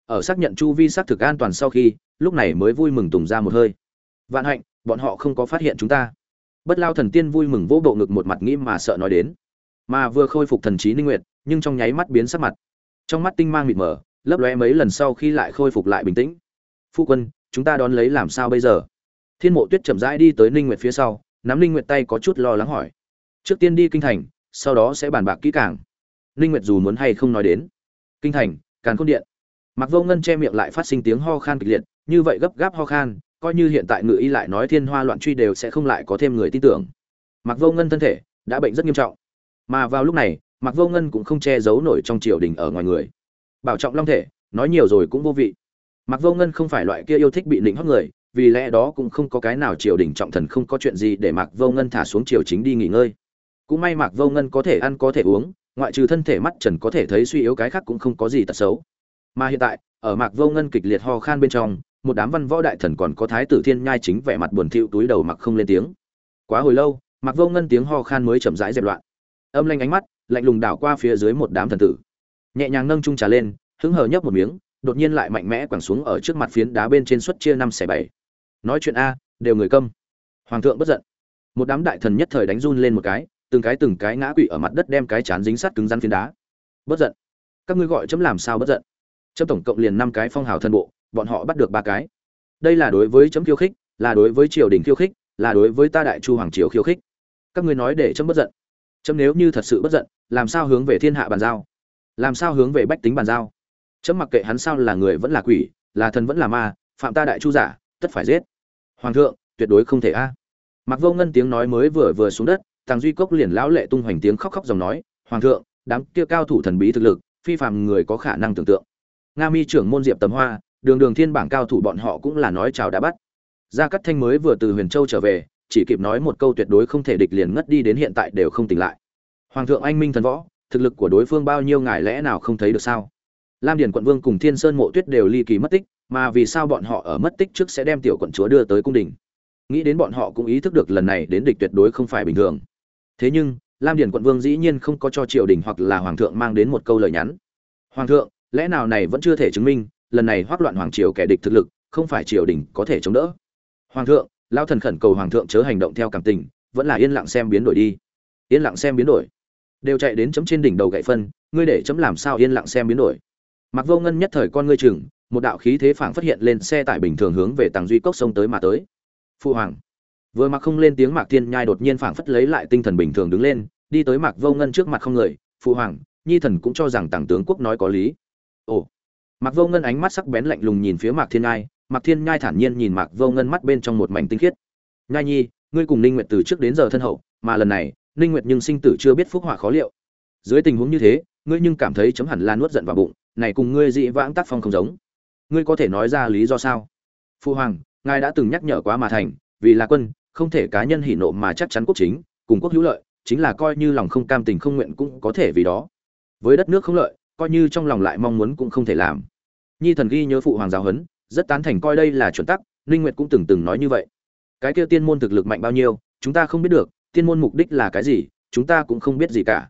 Ở xác nhận chu vi xác thực an toàn sau khi, lúc này mới vui mừng tùng ra một hơi. Vạn hạnh, bọn họ không có phát hiện chúng ta. Bất lao thần tiên vui mừng vỗ bộ ngực một mặt nghĩ mà sợ nói đến. Mà vừa khôi phục thần trí ninh nguyệt, nhưng trong nháy mắt biến sắc mặt. Trong mắt tinh mang mịt mờ, lấp lóe mấy lần sau khi lại khôi phục lại bình tĩnh. Phu quân, chúng ta đón lấy làm sao bây giờ? Thiên mộ tuyết chậm rãi đi tới ninh nguyệt phía sau, nắm ninh nguyệt tay có chút lo lắng hỏi. Trước tiên đi kinh thành sau đó sẽ bàn bạc kỹ càng. Ninh nguyệt dù muốn hay không nói đến. Kinh thành, càn khôn điện. Mặc vô ngân che miệng lại phát sinh tiếng ho khan kịch liệt, như vậy gấp gáp ho khan, coi như hiện tại ngự y lại nói thiên hoa loạn truy đều sẽ không lại có thêm người tin tưởng. Mặc vô ngân thân thể đã bệnh rất nghiêm trọng. Mà vào lúc này mặc vô ngân cũng không che giấu nổi trong triều đình ở ngoài người. Bảo trọng long thể, nói nhiều rồi cũng vô vị. Mặc vô ngân không phải loại kia yêu thích bị lịnh hót người, vì lẽ đó cũng không có cái nào triều đình trọng thần không có chuyện gì để mặc vô ngân thả xuống triều chính đi nghỉ ngơi cũng may mặc vô ngân có thể ăn có thể uống, ngoại trừ thân thể mắt trần có thể thấy suy yếu cái khác cũng không có gì tật xấu. Mà hiện tại, ở mạc vô ngân kịch liệt ho khan bên trong, một đám văn võ đại thần còn có thái tử thiên nhai chính vẻ mặt buồn thiu túi đầu mặc không lên tiếng. Quá hồi lâu, mạc vô ngân tiếng ho khan mới chậm rãi dẹp loạn. Âm lanh ánh mắt, lạnh lùng đảo qua phía dưới một đám thần tử. Nhẹ nhàng nâng trung trà lên, hứng hờ nhấp một miếng, đột nhiên lại mạnh mẽ quẳng xuống ở trước mặt phiến đá bên trên suất chia năm xẻ bảy. Nói chuyện a, đều người câm. Hoàng thượng bất giận. Một đám đại thần nhất thời đánh run lên một cái từng cái từng cái ngã quỵ ở mặt đất đem cái chán dính sát cứng rắn phiến đá. Bất giận. Các ngươi gọi chấm làm sao bất giận? Chấm tổng cộng liền năm cái phong hào thân bộ, bọn họ bắt được ba cái. Đây là đối với chấm khiêu khích, là đối với triều đình khiêu khích, là đối với ta đại chu hoàng triều khiêu khích. Các ngươi nói để chấm bất giận. Chấm nếu như thật sự bất giận, làm sao hướng về thiên hạ bàn giao? Làm sao hướng về bách tính bàn giao? Chấm mặc kệ hắn sao là người vẫn là quỷ, là thần vẫn là ma, phạm ta đại chu giả, tất phải giết. Hoàng thượng, tuyệt đối không thể a. Mặc vô ngân tiếng nói mới vừa vừa xuống đất tàng duy cốc liền lão lệ tung hoành tiếng khóc khóc dòng nói, hoàng thượng, đám kia cao thủ thần bí thực lực, phi phàm người có khả năng tưởng tượng. Nga mi trưởng môn diệp tầm hoa, đường đường thiên bảng cao thủ bọn họ cũng là nói chào đã bắt. Gia cắt thanh mới vừa từ huyền châu trở về, chỉ kịp nói một câu tuyệt đối không thể địch liền ngất đi đến hiện tại đều không tỉnh lại. Hoàng thượng anh minh thần võ, thực lực của đối phương bao nhiêu ngài lẽ nào không thấy được sao? Lam điền quận vương cùng thiên sơn mộ tuyết đều ly kỳ mất tích, mà vì sao bọn họ ở mất tích trước sẽ đem tiểu quận chúa đưa tới cung đình? Nghĩ đến bọn họ cũng ý thức được lần này đến địch tuyệt đối không phải bình thường thế nhưng, lam điền quận vương dĩ nhiên không có cho triều đình hoặc là hoàng thượng mang đến một câu lời nhắn. Hoàng thượng, lẽ nào này vẫn chưa thể chứng minh, lần này hoắc loạn hoàng triều kẻ địch thực lực, không phải triều đình có thể chống đỡ? Hoàng thượng, lao thần khẩn cầu hoàng thượng chớ hành động theo cảm tình, vẫn là yên lặng xem biến đổi đi. Yên lặng xem biến đổi. Đều chạy đến chấm trên đỉnh đầu gậy phân, ngươi để chấm làm sao yên lặng xem biến đổi? Mặc vô ngân nhất thời con ngươi chừng một đạo khí thế phảng phát hiện lên xe tải bình thường hướng về tàng duy cốc sông tới mà tới. Phụ hoàng vừa mặc không lên tiếng mạc thiên nhai đột nhiên phảng phất lấy lại tinh thần bình thường đứng lên, đi tới mạc vô ngân trước mặt không người, phụ hoàng, nhi thần cũng cho rằng tàng tướng quốc nói có lý. Ồ. Mạc vô ngân ánh mắt sắc bén lạnh lùng nhìn phía mạc thiên nhai, mạc thiên nhai thản nhiên nhìn mạc vô ngân mắt bên trong một mảnh tinh khiết. Nhai nhi, ngươi cùng ninh nguyệt từ trước đến giờ thân hậu, mà lần này, ninh nguyệt nhưng sinh tử chưa biết phúc họa khó liệu. Dưới tình huống như thế, ngươi nhưng cảm thấy chấm hẳn là nuốt giận vào bụng, này cùng ngươi dị vãng tác phong không giống. Ngươi có thể nói ra lý do sao? Phụ hoàng, ngài đã từng nhắc nhở quá mà thành, vì là quân không thể cá nhân hỉ nộ mà chắc chắn quốc chính, cùng quốc hữu lợi, chính là coi như lòng không cam tình không nguyện cũng có thể vì đó. Với đất nước không lợi, coi như trong lòng lại mong muốn cũng không thể làm. Nhi thần ghi nhớ phụ hoàng giáo huấn, rất tán thành coi đây là chuẩn tắc, ninh nguyệt cũng từng từng nói như vậy. Cái kia tiên môn thực lực mạnh bao nhiêu, chúng ta không biết được, tiên môn mục đích là cái gì, chúng ta cũng không biết gì cả.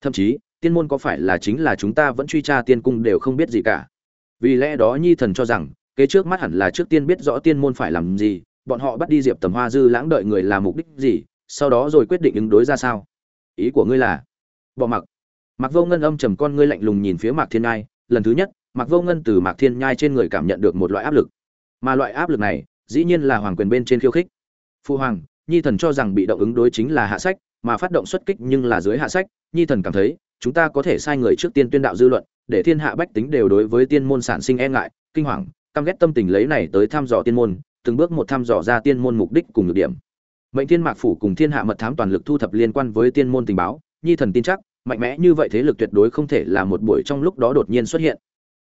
Thậm chí, tiên môn có phải là chính là chúng ta vẫn truy tra tiên cung đều không biết gì cả. Vì lẽ đó nhi thần cho rằng, kế trước mắt hẳn là trước tiên biết rõ tiên môn phải làm gì bọn họ bắt đi diệp tầm hoa dư lãng đợi người làm mục đích gì, sau đó rồi quyết định ứng đối ra sao? Ý của ngươi là bỏ mặc mặc vô ngân âm trầm con ngươi lạnh lùng nhìn phía mạc thiên nhai, lần thứ nhất mặc vô ngân từ mạc thiên nhai trên người cảm nhận được một loại áp lực. Mà loại áp lực này, dĩ nhiên là hoàng quyền bên trên khiêu khích. Phu hoàng, nhi thần cho rằng bị động ứng đối chính là hạ sách, mà phát động xuất kích nhưng là dưới hạ sách, nhi thần cảm thấy, chúng ta có thể sai người trước tiên tuyên đạo dư luận, để thiên hạ bách tính đều đối với tiên môn sản sinh e ngại, kinh hoàng, căm ghét tâm tình lấy này tới thăm dò tiên môn từng bước một thăm dò ra tiên môn mục đích cùng nhược điểm. Mệnh thiên mạc phủ cùng thiên hạ mật thám toàn lực thu thập liên quan với tiên môn tình báo, nhi thần tin chắc, mạnh mẽ như vậy thế lực tuyệt đối không thể là một buổi trong lúc đó đột nhiên xuất hiện.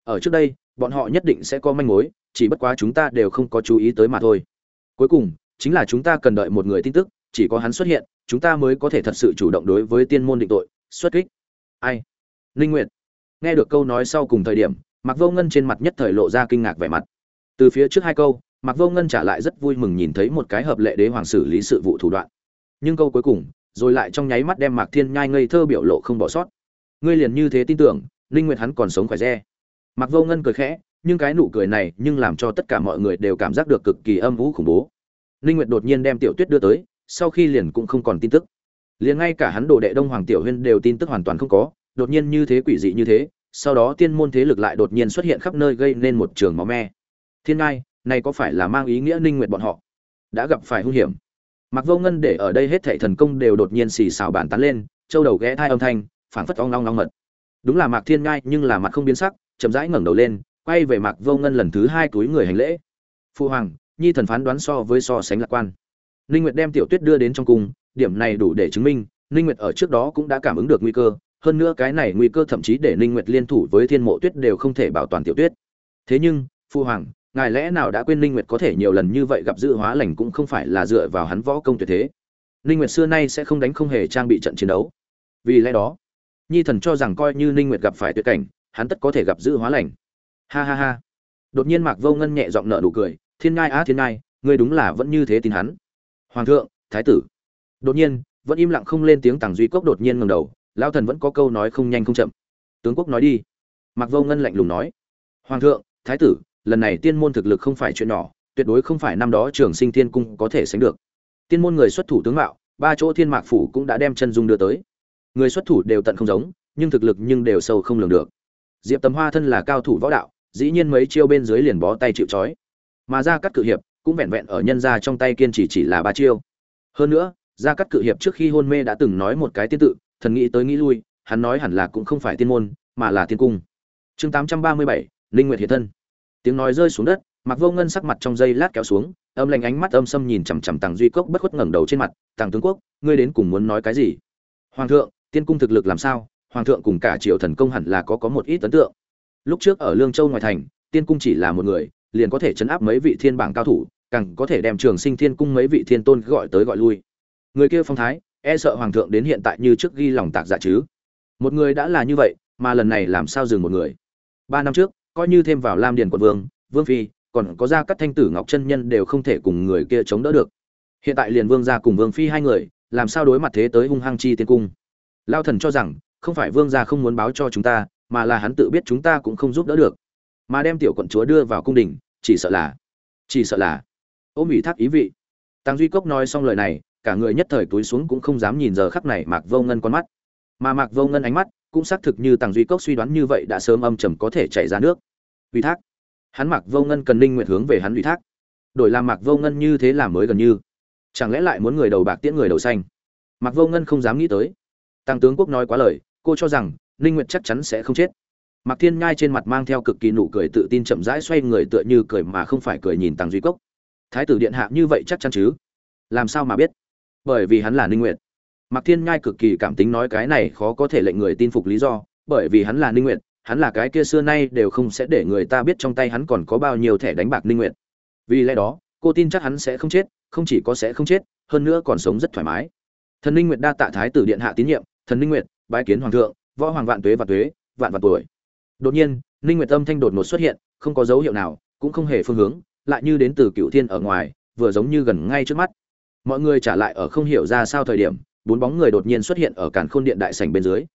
Ở trước đây, bọn họ nhất định sẽ có manh mối, chỉ bất quá chúng ta đều không có chú ý tới mà thôi. Cuối cùng, chính là chúng ta cần đợi một người tin tức, chỉ có hắn xuất hiện, chúng ta mới có thể thật sự chủ động đối với tiên môn định tội, xuất kích. Ai? Linh nguyện nghe được câu nói sau cùng thời điểm mặc vô ngân trên mặt nhất thời lộ ra kinh ngạc vẻ mặt. Từ phía trước hai câu mặc vô ngân trả lại rất vui mừng nhìn thấy một cái hợp lệ đế hoàng xử lý sự vụ thủ đoạn. Nhưng câu cuối cùng, rồi lại trong nháy mắt đem mạc thiên nhai ngây thơ biểu lộ không bỏ sót. Ngươi liền như thế tin tưởng linh nguyệt hắn còn sống khỏe re. Mặc vô ngân cười khẽ, nhưng cái nụ cười này nhưng làm cho tất cả mọi người đều cảm giác được cực kỳ âm u khủng bố. Linh nguyệt đột nhiên đem tiểu tuyết đưa tới, sau khi liền cũng không còn tin tức. Liền ngay cả hắn đồ đệ đông hoàng tiểu huyên đều tin tức hoàn toàn không có, đột nhiên như thế quỷ dị như thế, sau đó tiên môn thế lực lại đột nhiên xuất hiện khắp nơi gây nên một trường máu me. Thiên ngai này có phải là mang ý nghĩa ninh nguyệt bọn họ? Đã gặp phải hung hiểm. Mặc vô ngân để ở đây hết thảy thần công đều đột nhiên xì xào bàn tán lên, châu đầu ghé thai âm thanh, phảng phất ong long long mật. Đúng là mạc thiên ngai nhưng là mặt không biến sắc, chậm rãi ngẩng đầu lên, quay về mạc vô ngân lần thứ hai túi người hành lễ. Phu hoàng, nhi thần phán đoán so với so sánh lạc quan. Ninh nguyệt đem tiểu tuyết đưa đến trong cung, điểm này đủ để chứng minh, ninh nguyệt ở trước đó cũng đã cảm ứng được nguy cơ, hơn nữa cái này nguy cơ thậm chí để ninh nguyệt liên thủ với thiên mộ tuyết đều không thể bảo toàn tiểu tuyết. Thế nhưng, phu hoàng ngài lẽ nào đã quên ninh nguyệt có thể nhiều lần như vậy gặp dự hóa lành cũng không phải là dựa vào hắn võ công tuyệt thế. Ninh nguyệt xưa nay sẽ không đánh không hề trang bị trận chiến đấu. Vì lẽ đó, nhi thần cho rằng coi như ninh nguyệt gặp phải tuyệt cảnh, hắn tất có thể gặp dự hóa lành. Ha ha ha. Đột nhiên mạc vô ngân nhẹ giọng nở nụ cười, thiên ngai á, thiên ngai, ngươi đúng là vẫn như thế tin hắn. Hoàng thượng, thái tử. Đột nhiên, vẫn im lặng không lên tiếng tàng duy cốc đột nhiên ngẩng đầu, lão thần vẫn có câu nói không nhanh không chậm. Tướng quốc nói đi. Mạc vô ngân lạnh lùng nói, hoàng thượng, thái tử lần này tiên môn thực lực không phải chuyện nhỏ, tuyệt đối không phải năm đó trường sinh tiên cung có thể sánh được. Tiên môn người xuất thủ tướng mạo, ba chỗ thiên mạc phủ cũng đã đem chân dung đưa tới. Người xuất thủ đều tận không giống, nhưng thực lực nhưng đều sâu không lường được. Diệp tầm hoa thân là cao thủ võ đạo, dĩ nhiên mấy chiêu bên dưới liền bó tay chịu trói. Mà ra cắt cự hiệp cũng vẹn vẹn ở nhân ra trong tay kiên trì chỉ là ba chiêu. Hơn nữa ra cắt cự hiệp trước khi hôn mê đã từng nói một cái tiên tự, thần nghĩ tới nghĩ lui, hắn nói hẳn là cũng không phải tiên môn, mà là tiên cung. Chương tám trăm ba mươi bảy linh nguyệt hiện thân tiếng nói rơi xuống đất mặc vô ngân sắc mặt trong giây lát kéo xuống, âm lạnh ánh mắt âm xâm nhìn chằm chằm tàng duy cốc bất khuất ngẩng đầu trên mặt tàng tướng quốc, ngươi đến cùng muốn nói cái gì? Hoàng thượng, tiên cung thực lực làm sao? Hoàng thượng cùng cả triệu thần công hẳn là có có một ít ấn tượng. Lúc trước ở lương châu ngoài thành, tiên cung chỉ là một người, liền có thể chấn áp mấy vị thiên bảng cao thủ, càng có thể đem trường sinh thiên cung mấy vị thiên tôn gọi tới gọi lui. Người kia phong thái e sợ hoàng thượng đến hiện tại như trước ghi lòng tạc dạ chứ. Một người đã là như vậy, mà lần này làm sao dừng một người? Ba năm trước coi như thêm vào lam điền quận vương vương phi, còn có ra các thanh tử ngọc chân nhân đều không thể cùng người kia chống đỡ được. Hiện tại liền vương gia cùng vương phi hai người, làm sao đối mặt thế tới hung hăng chi tiên cung? Lao thần cho rằng, không phải vương gia không muốn báo cho chúng ta, mà là hắn tự biết chúng ta cũng không giúp đỡ được. Mà đem tiểu quận chúa đưa vào cung đình, chỉ sợ là, chỉ sợ là. Ôm ủy thác ý vị. Tăng duy cốc nói xong lời này, cả người nhất thời túi xuống cũng không dám nhìn giờ khắc này mạc vô ngân con mắt. Mà mạc vô ngân ánh mắt cũng xác thực như tăng duy cốc suy đoán như vậy đã sớm âm trầm có thể chảy ra nước ủy thác. Hắn Mặc vô ngân cần ninh nguyện hướng về hắn ủy thác. Đổi làm Mặc vô ngân như thế làm mới gần như. Chẳng lẽ lại muốn người đầu bạc tiễn người đầu xanh? Mặc vô ngân không dám nghĩ tới. Tăng tướng quốc nói quá lời, cô cho rằng ninh nguyện chắc chắn sẽ không chết. Mặc thiên nhai trên mặt mang theo cực kỳ nụ cười tự tin chậm rãi xoay người tựa như cười mà không phải cười nhìn tăng duy cốc. Thái tử điện hạ như vậy chắc chắn chứ? Làm sao mà biết? Bởi vì hắn là ninh nguyện mạc thiên nhai cực kỳ cảm tính nói cái này khó có thể lệnh người tin phục lý do, bởi vì hắn là ninh nguyện hắn là cái kia xưa nay đều không sẽ để người ta biết trong tay hắn còn có bao nhiêu thẻ đánh bạc ninh nguyện vì lẽ đó, cô tin chắc hắn sẽ không chết, không chỉ có sẽ không chết, hơn nữa còn sống rất thoải mái. Thần ninh nguyệt đa tạ thái tử điện hạ tín nhiệm, thần ninh nguyệt, bái kiến hoàng thượng, võ hoàng vạn tuế và tuế, vạn vạn tuổi. Đột nhiên, ninh nguyệt âm thanh đột ngột xuất hiện, không có dấu hiệu nào, cũng không hề phương hướng, lại như đến từ cựu thiên ở ngoài, vừa giống như gần ngay trước mắt. Mọi người trả lại ở không hiểu ra sao thời điểm, bốn bóng người đột nhiên xuất hiện ở càn khôn điện đại sảnh bên dưới.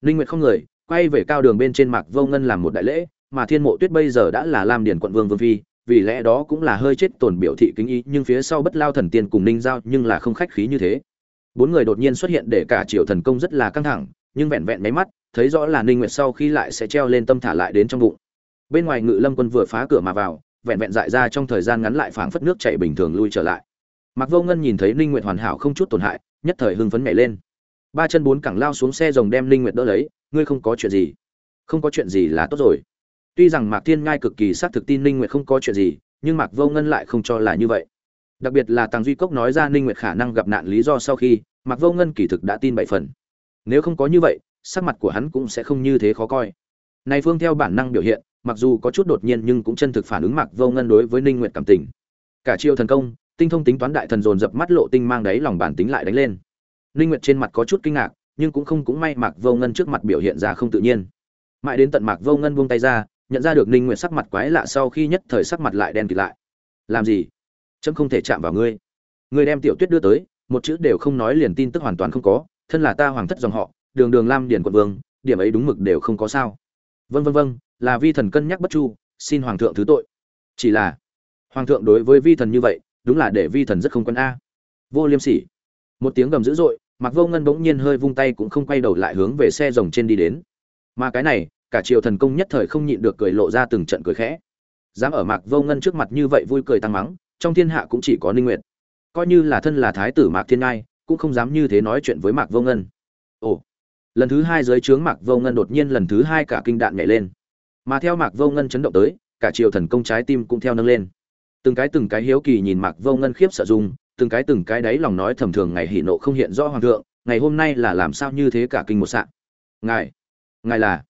Ninh nguyệt không người quay về cao đường bên trên mạc vô ngân làm một đại lễ mà thiên mộ tuyết bây giờ đã là lam điền quận vương vương phi vì lẽ đó cũng là hơi chết tổn biểu thị kính ý nhưng phía sau bất lao thần tiên cùng ninh giao nhưng là không khách khí như thế. Bốn người đột nhiên xuất hiện để cả triều thần công rất là căng thẳng nhưng vẹn vẹn máy mắt thấy rõ là ninh nguyệt sau khi lại sẽ treo lên tâm thả lại đến trong bụng. Bên ngoài ngự lâm quân vừa phá cửa mà vào vẹn vẹn dại ra trong thời gian ngắn lại phảng phất nước chảy bình thường lui trở lại. Mặc Vô Ngân nhìn thấy Ninh Nguyệt hoàn hảo không chút tổn hại, nhất thời hưng phấn nhảy lên. Ba chân bốn cẳng lao xuống xe rồng đem Ninh Nguyệt đỡ lấy, ngươi không có chuyện gì. Không có chuyện gì là tốt rồi. Tuy rằng Mạc Thiên Ngai cực kỳ xác thực tin Ninh Nguyệt không có chuyện gì, nhưng Mạc Vô Ngân lại không cho là như vậy. Đặc biệt là Tàng Duy Cốc nói ra Ninh Nguyệt khả năng gặp nạn lý do sau khi, Mạc Vô Ngân kỳ thực đã tin bảy phần. Nếu không có như vậy, sắc mặt của hắn cũng sẽ không như thế khó coi. Này phương theo bản năng biểu hiện, mặc dù có chút đột nhiên nhưng cũng chân thực phản ứng mạc vô ngân đối với ninh nguyệt cảm tình cả chiêu thần công tinh thông tính toán đại thần dồn dập mắt lộ tinh mang đấy lòng bản tính lại đánh lên ninh nguyệt trên mặt có chút kinh ngạc nhưng cũng không cũng may mạc vô ngân trước mặt biểu hiện ra không tự nhiên. Mãi đến tận mạc vô ngân buông tay ra, nhận ra được ninh nguyệt sắc mặt quái lạ sau khi nhất thời sắc mặt lại đen kịt lại. Làm gì? Trẫm không thể chạm vào ngươi. Ngươi đem tiểu tuyết đưa tới, một chữ đều không nói liền tin tức hoàn toàn không có, thân là ta hoàng thất dòng họ, đường đường lam điển quận vương, điểm ấy đúng mực đều không có sao. Vân vân vân là vi thần cân nhắc bất chu, xin hoàng thượng thứ tội. Chỉ là, hoàng thượng đối với vi thần như vậy, đúng là để vi thần rất không quân a. Vô liêm sỉ. Một tiếng gầm dữ dội mặc vô ngân bỗng nhiên hơi vung tay cũng không quay đầu lại hướng về xe rồng trên đi đến. Mà cái này, cả triều thần công nhất thời không nhịn được cười lộ ra từng trận cười khẽ. Dám ở mạc vô ngân trước mặt như vậy vui cười tăng mắng, trong thiên hạ cũng chỉ có ninh nguyệt. Coi như là thân là thái tử mạc thiên ngai, cũng không dám như thế nói chuyện với mạc vô ngân. Ồ, lần thứ hai dưới trướng mạc vô ngân đột nhiên lần thứ hai cả kinh đạn nhảy lên. Mà theo mạc vô ngân chấn động tới, cả triều thần công trái tim cũng theo nâng lên. Từng cái từng cái hiếu kỳ nhìn mạc vô ngân khiếp sợ dung từng cái từng cái đấy lòng nói thầm thường ngày hỉ nộ không hiện rõ hoàng thượng, ngày hôm nay là làm sao như thế cả kinh một sạn ngài ngài là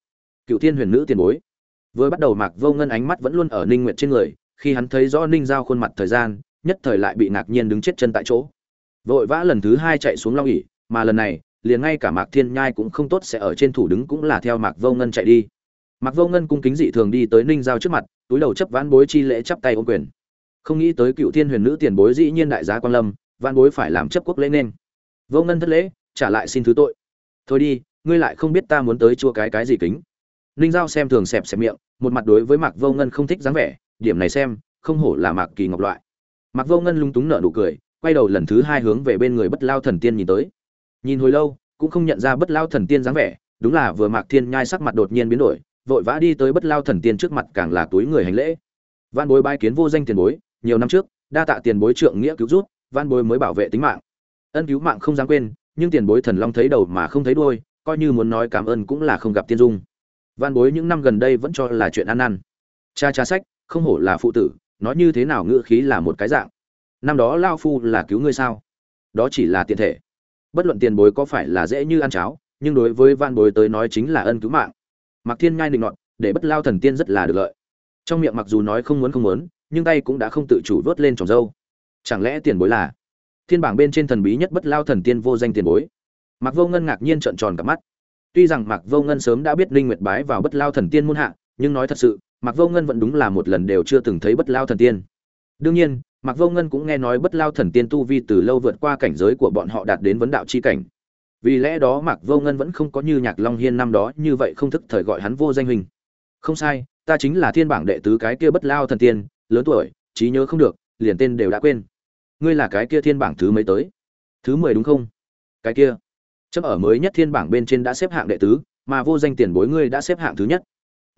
cựu thiên huyền nữ tiền bối. Vừa bắt đầu mạc vô ngân ánh mắt vẫn luôn ở ninh nguyệt trên người, khi hắn thấy rõ ninh giao khuôn mặt thời gian, nhất thời lại bị ngạc nhiên đứng chết chân tại chỗ. Vội vã lần thứ hai chạy xuống long ỉ mà lần này, liền ngay cả mạc thiên nhai cũng không tốt sẽ ở trên thủ đứng cũng là theo mạc vô ngân chạy đi. Mạc vô ngân cung kính dị thường đi tới ninh giao trước mặt, túi đầu chấp vãn bối chi lễ chắp tay ôm quyền không nghĩ tới cựu thiên huyền nữ tiền bối dĩ nhiên đại giá quan lâm văn bối phải làm chấp quốc lễ nên. Vô ngân thất lễ, trả lại xin thứ tội. Thôi đi, ngươi lại không biết ta muốn tới chua cái cái gì kính. Ninh giao xem thường xẹp xẹp miệng, một mặt đối với mạc vô ngân không thích dáng vẻ, điểm này xem, không hổ là mạc kỳ ngọc loại. Mạc vô ngân lung túng nở nụ cười, quay đầu lần thứ hai hướng về bên người bất lao thần tiên nhìn tới. Nhìn hồi lâu, cũng không nhận ra bất lao thần tiên dáng vẻ, đúng là vừa mạc thiên nhai sắc mặt đột nhiên biến đổi, vội vã đi tới bất lao thần tiên trước mặt càng là túi người hành lễ. Văn bối bái kiến vô danh tiền bối nhiều năm trước, đa tạ tiền bối trượng nghĩa cứu rút văn bối mới bảo vệ tính mạng. Ân cứu mạng không dám quên, nhưng tiền bối thần long thấy đầu mà không thấy đuôi, coi như muốn nói cảm ơn cũng là không gặp tiên dung. Văn bối những năm gần đây vẫn cho là chuyện ăn năn. Cha cha sách, không hổ là phụ tử, nói như thế nào ngữ khí là một cái dạng. Năm đó lao phu là cứu ngươi sao? Đó chỉ là tiền thể. Bất luận tiền bối có phải là dễ như ăn cháo, nhưng đối với van bối tới nói chính là ân cứu mạng. Mặc thiên ngai định ngọn để bất lao thần tiên rất là được lợi. Trong miệng mặc dù nói không muốn không muốn nhưng tay cũng đã không tự chủ vớt lên trồng dâu. Chẳng lẽ tiền bối là? Thiên bảng bên trên thần bí nhất bất lao thần tiên vô danh tiền bối. Mặc vô ngân ngạc nhiên trợn tròn cặp mắt. Tuy rằng mặc vô ngân sớm đã biết linh nguyệt bái vào bất lao thần tiên muôn hạ, nhưng nói thật sự mặc vô ngân vẫn đúng là một lần đều chưa từng thấy bất lao thần tiên. Đương nhiên mặc vô ngân cũng nghe nói bất lao thần tiên tu vi từ lâu vượt qua cảnh giới của bọn họ đạt đến vấn đạo chi cảnh. Vì lẽ đó mặc vô ngân vẫn không có như nhạc long hiên năm đó như vậy không thức thời gọi hắn vô danh hình không sai, ta chính là thiên bảng đệ tứ cái kia bất lao thần tiên lớn tuổi trí nhớ không được liền tên đều đã quên ngươi là cái kia thiên bảng thứ mấy tới thứ mười đúng không cái kia chấp ở mới nhất thiên bảng bên trên đã xếp hạng đệ tứ mà vô danh tiền bối ngươi đã xếp hạng thứ nhất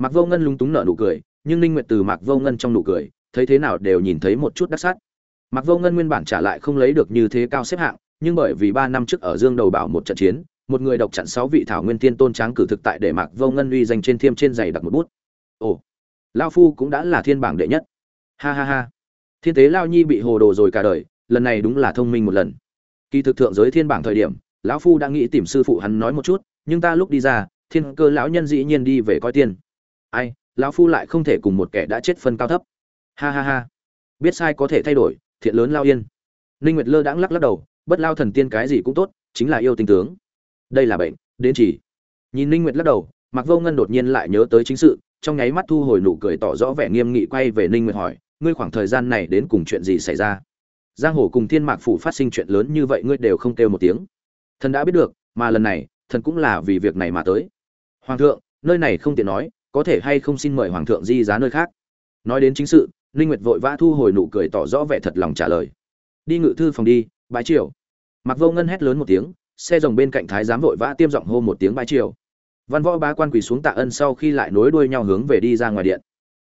Mạc Vô Ngân lúng túng nở nụ cười, nhưng Ninh Nguyệt từ Mạc Vô Ngân trong nụ cười, thấy thế nào đều nhìn thấy một chút đắc sắt. Mạc Vô Ngân nguyên bản trả lại không lấy được như thế cao xếp hạng, nhưng bởi vì ba năm trước ở Dương Đầu Bảo một trận chiến, một người độc chặn sáu vị thảo nguyên tiên tôn tráng cử thực tại để Mạc Vô Ngân uy danh trên thiêm trên giày đặt một bút. Ồ, lão phu cũng đã là thiên bảng đệ nhất. Ha ha ha. Thiên tế Lao Nhi bị hồ đồ rồi cả đời, lần này đúng là thông minh một lần. Kỳ thực thượng giới thiên bảng thời điểm, lão phu đã nghĩ tìm sư phụ hắn nói một chút, nhưng ta lúc đi ra, thiên cơ lão nhân dĩ nhiên đi về coi tiên. Ai lão phu lại không thể cùng một kẻ đã chết phân cao thấp. Ha ha ha. Biết sai có thể thay đổi thiện lớn lao yên. Ninh nguyệt lơ đãng lắc lắc đầu bất lao thần tiên cái gì cũng tốt chính là yêu tình tướng. Đây là bệnh đến chỉ. Nhìn ninh nguyệt lắc đầu mặc vô ngân đột nhiên lại nhớ tới chính sự trong nháy mắt thu hồi nụ cười tỏ rõ vẻ nghiêm nghị quay về ninh nguyệt hỏi, ngươi khoảng thời gian này đến cùng chuyện gì xảy ra? Giang hồ cùng thiên mạc phủ phát sinh chuyện lớn như vậy ngươi đều không kêu một tiếng. Thần đã biết được, mà lần này, thần cũng là vì việc này mà tới. Hoàng thượng, nơi này không tiện nói, có thể hay không xin mời hoàng thượng di giá nơi khác? Nói đến chính sự linh nguyệt vội vã thu hồi nụ cười tỏ rõ vẻ thật lòng trả lời. Đi ngự thư phòng đi, bái triều. Mặc vô ngân hét lớn một tiếng, xe rồng bên cạnh thái giám vội vã tiêm giọng hô một tiếng bái triều văn võ bá quan quỳ xuống tạ ân sau khi lại nối đuôi nhau hướng về đi ra ngoài điện.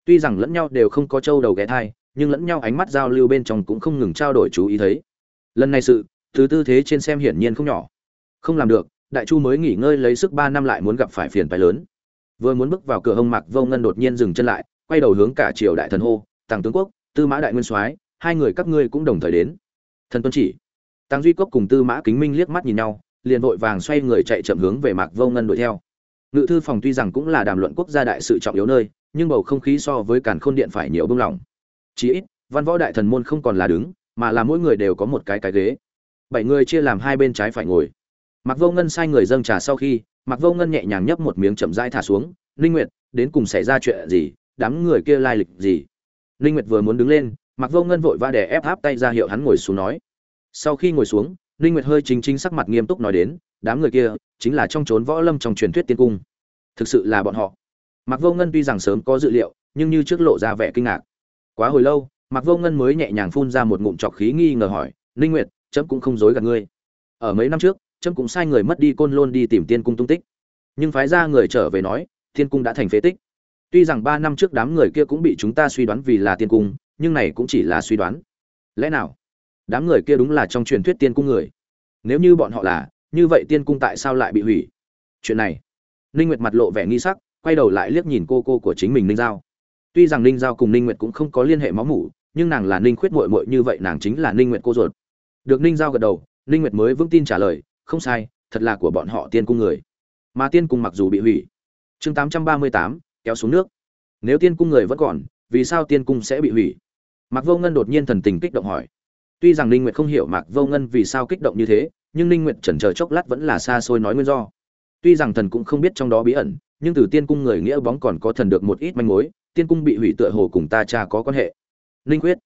Tuy rằng lẫn nhau đều không có trâu đầu ghé thai, nhưng lẫn nhau ánh mắt giao lưu bên trong cũng không ngừng trao đổi chú ý thấy. Lần này sự, thứ tư thế trên xem hiển nhiên không nhỏ. Không làm được, đại chu mới nghỉ ngơi lấy sức ba năm lại muốn gặp phải phiền phái lớn. Vừa muốn bước vào cửa hông mạc, vô ngân đột nhiên dừng chân lại, quay đầu hướng cả triều đại thần hô tàng tướng quốc, tư mã đại nguyên soái, hai người các ngươi cũng đồng thời đến. Thần tuân chỉ. Tàng duy quốc cùng tư mã kính minh liếc mắt nhìn nhau, liền vội vàng xoay người chạy chậm hướng về mạc vô ngân đuổi theo ngự thư phòng tuy rằng cũng là đàm luận quốc gia đại sự trọng yếu nơi, nhưng bầu không khí so với càn khôn điện phải nhiều bưng lỏng chí ít, văn võ đại thần môn không còn là đứng, mà là mỗi người đều có một cái cái ghế. Bảy người chia làm hai bên trái phải ngồi. Mặc vô ngân sai người dâng trà sau khi mặc vô ngân nhẹ nhàng nhấp một miếng chậm rãi thả xuống linh nguyệt, đến cùng xảy ra chuyện gì? Đám người kia lai lịch gì? Linh nguyệt vừa muốn đứng lên mặc vô ngân vội va đè ép áp tay ra hiệu hắn ngồi xuống nói. Sau khi ngồi xuống linh nguyệt hơi chính chính sắc mặt nghiêm túc nói đến đám người kia chính là trong trốn võ lâm trong truyền thuyết tiên cung. Thực sự là bọn họ. Mặc vô ngân tuy rằng sớm có dự liệu, nhưng như trước lộ ra vẻ kinh ngạc. Quá hồi lâu mặc vô ngân mới nhẹ nhàng phun ra một ngụm trọc khí nghi ngờ hỏi, Ninh nguyệt trẫm cũng không dối gạt ngươi. Ở mấy năm trước trẫm cũng sai người mất đi côn lôn đi tìm tiên cung tung tích. Nhưng phái ra người trở về nói, tiên cung đã thành phế tích. Tuy rằng ba năm trước đám người kia cũng bị chúng ta suy đoán vì là tiên cung, nhưng này cũng chỉ là suy đoán. Lẽ nào, đám người kia đúng là trong truyền thuyết tiên cung người? Nếu như bọn họ là như vậy tiên cung tại sao lại bị hủy? Chuyện này ninh nguyệt mặt lộ vẻ nghi sắc quay đầu lại liếc nhìn cô cô của chính mình ninh giao. Tuy rằng ninh giao cùng ninh nguyệt cũng không có liên hệ máu mủ nhưng nàng là ninh khuyết muội muội như vậy nàng chính là ninh nguyệt cô ruột. Được ninh giao gật đầu ninh nguyệt mới vững tin trả lời không sai thật là của bọn họ tiên cung người. Mà tiên cung mặc dù bị hủy. Chương 838, kéo xuống nước. Nếu tiên cung người vẫn còn vì sao tiên cung sẽ bị hủy? Mạc vô ngân đột nhiên thần tình kích động hỏi. Tuy rằng ninh nguyệt không hiểu mạc vô ngân vì sao kích động như thế nhưng ninh nguyệt chần chờ chốc lát vẫn là xa xôi nói nguyên do. Tuy rằng thần cũng không biết trong đó bí ẩn, nhưng từ tiên cung người nghĩa bóng còn có thần được một ít manh mối, tiên cung bị hủy tựa hồ cùng ta cha có quan hệ. Ninh quyết.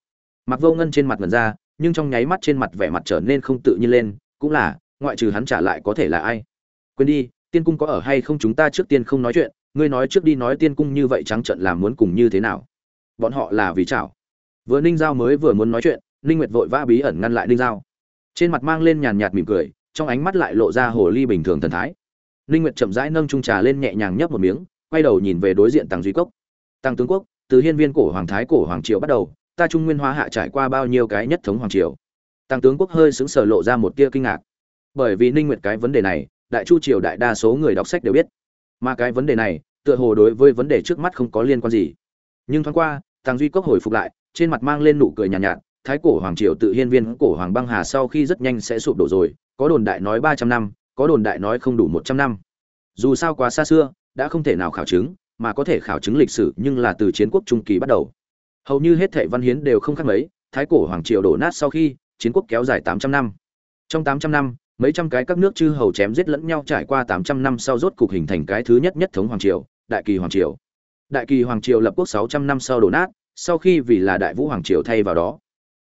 Mặc vô ngân trên mặt ngần ra, nhưng trong nháy mắt trên mặt vẻ mặt trở nên không tự nhiên lên, cũng là, ngoại trừ hắn trả lại có thể là ai? Quên đi, tiên cung có ở hay không chúng ta trước tiên không nói chuyện, ngươi nói trước đi nói tiên cung như vậy trắng trận làm muốn cùng như thế nào? Bọn họ là vì chảo. Vừa ninh giao mới vừa muốn nói chuyện, ninh nguyệt vội vã bí ẩn ngăn lại ninh giao trên mặt mang lên nhàn nhạt mỉm cười trong ánh mắt lại lộ ra hồ ly bình thường thần thái. Ninh nguyệt chậm rãi nâng chung trà lên nhẹ nhàng nhấp một miếng quay đầu nhìn về đối diện tăng duy cốc. Tăng tướng quốc từ hiên viên cổ hoàng thái cổ hoàng triều bắt đầu ta trung nguyên hóa hạ trải qua bao nhiêu cái nhất thống hoàng triều? Tăng tướng quốc hơi sững sờ lộ ra một tia kinh ngạc. Bởi vì ninh nguyệt cái vấn đề này đại chu triều đại đa số người đọc sách đều biết. Mà cái vấn đề này tựa hồ đối với vấn đề trước mắt không có liên quan gì. Nhưng thoáng qua tăng duy cốc hồi phục lại trên mặt mang lên nụ cười nhàn nhạt, nhạt thái cổ hoàng triều tự hiên viên cổ hoàng băng hà sau khi rất nhanh sẽ sụp đổ rồi, có đồn đại nói 300 năm, có đồn đại nói không đủ 100 năm. Dù sao quá xa xưa, đã không thể nào khảo chứng, mà có thể khảo chứng lịch sử nhưng là từ chiến quốc trung kỳ bắt đầu. Hầu như hết thệ văn hiến đều không khác mấy, thái cổ hoàng triều đổ nát sau khi, chiến quốc kéo dài 800 năm. Trong 800 năm, mấy trăm cái các nước chư hầu chém giết lẫn nhau trải qua 800 năm sau rốt cục hình thành cái thứ nhất nhất thống hoàng triều, đại kỳ hoàng triều. Đại kỳ hoàng triều lập quốc 600 năm sau đổ nát, sau khi vì là đại vũ hoàng triều thay vào đó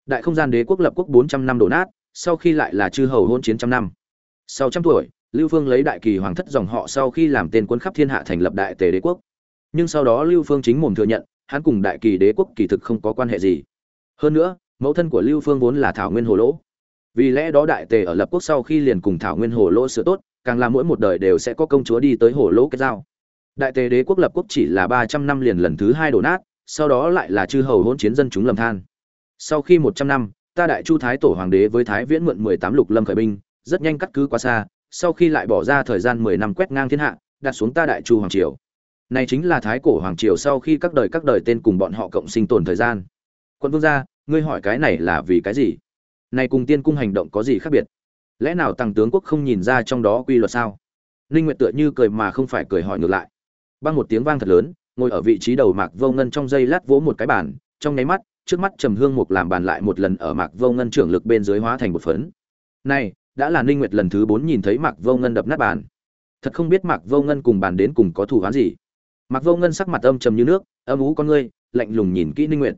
đại không gian đế quốc lập quốc 400 năm đổ nát, sau khi lại là chư hầu hôn chiến trăm năm. Sau trăm tuổi, lưu phương lấy đại kỳ hoàng thất dòng họ sau khi làm tên quân khắp thiên hạ thành lập đại tề đế quốc. Nhưng sau đó lưu phương chính mồm thừa nhận, hắn cùng đại kỳ đế quốc kỳ thực không có quan hệ gì. Hơn nữa, mẫu thân của lưu phương vốn là thảo nguyên hồ lỗ. Vì lẽ đó đại tề ở lập quốc sau khi liền cùng thảo nguyên hồ lỗ sửa tốt, càng là mỗi một đời đều sẽ có công chúa đi tới hồ lỗ kết giao. Đại tề đế quốc lập quốc chỉ là ba trăm năm liền lần thứ hai đổ nát, sau đó lại là chư hầu hôn chiến dân chúng lầm than sau khi một trăm năm, ta đại chu thái tổ hoàng đế với thái viễn mượn mười tám lục lâm khởi binh, rất nhanh cắt cứ quá xa, sau khi lại bỏ ra thời gian mười năm quét ngang thiên hạ, đặt xuống ta đại chu hoàng triều. Này chính là thái cổ hoàng triều sau khi các đời các đời tên cùng bọn họ cộng sinh tồn thời gian. Quân vương gia, ngươi hỏi cái này là vì cái gì? Này cùng tiên cung hành động có gì khác biệt? Lẽ nào tăng tướng quốc không nhìn ra trong đó quy luật sao? Ninh nguyệt tựa như cười mà không phải cười hỏi ngược lại. Băng một tiếng vang thật lớn, ngồi ở vị trí đầu mạc vô ngân trong giây lát vỗ một cái bàn, trong nháy mắt trước mắt trầm hương mục làm bàn lại một lần ở mạc vô ngân trưởng lực bên dưới hóa thành một phấn. Này, đã là ninh nguyệt lần thứ bốn nhìn thấy mạc vô ngân đập nát bàn. Thật không biết mạc vô ngân cùng bàn đến cùng có thủ án gì. Mạc vô ngân sắc mặt âm trầm như nước, âm ú con ngươi, lạnh lùng nhìn kỹ ninh nguyệt.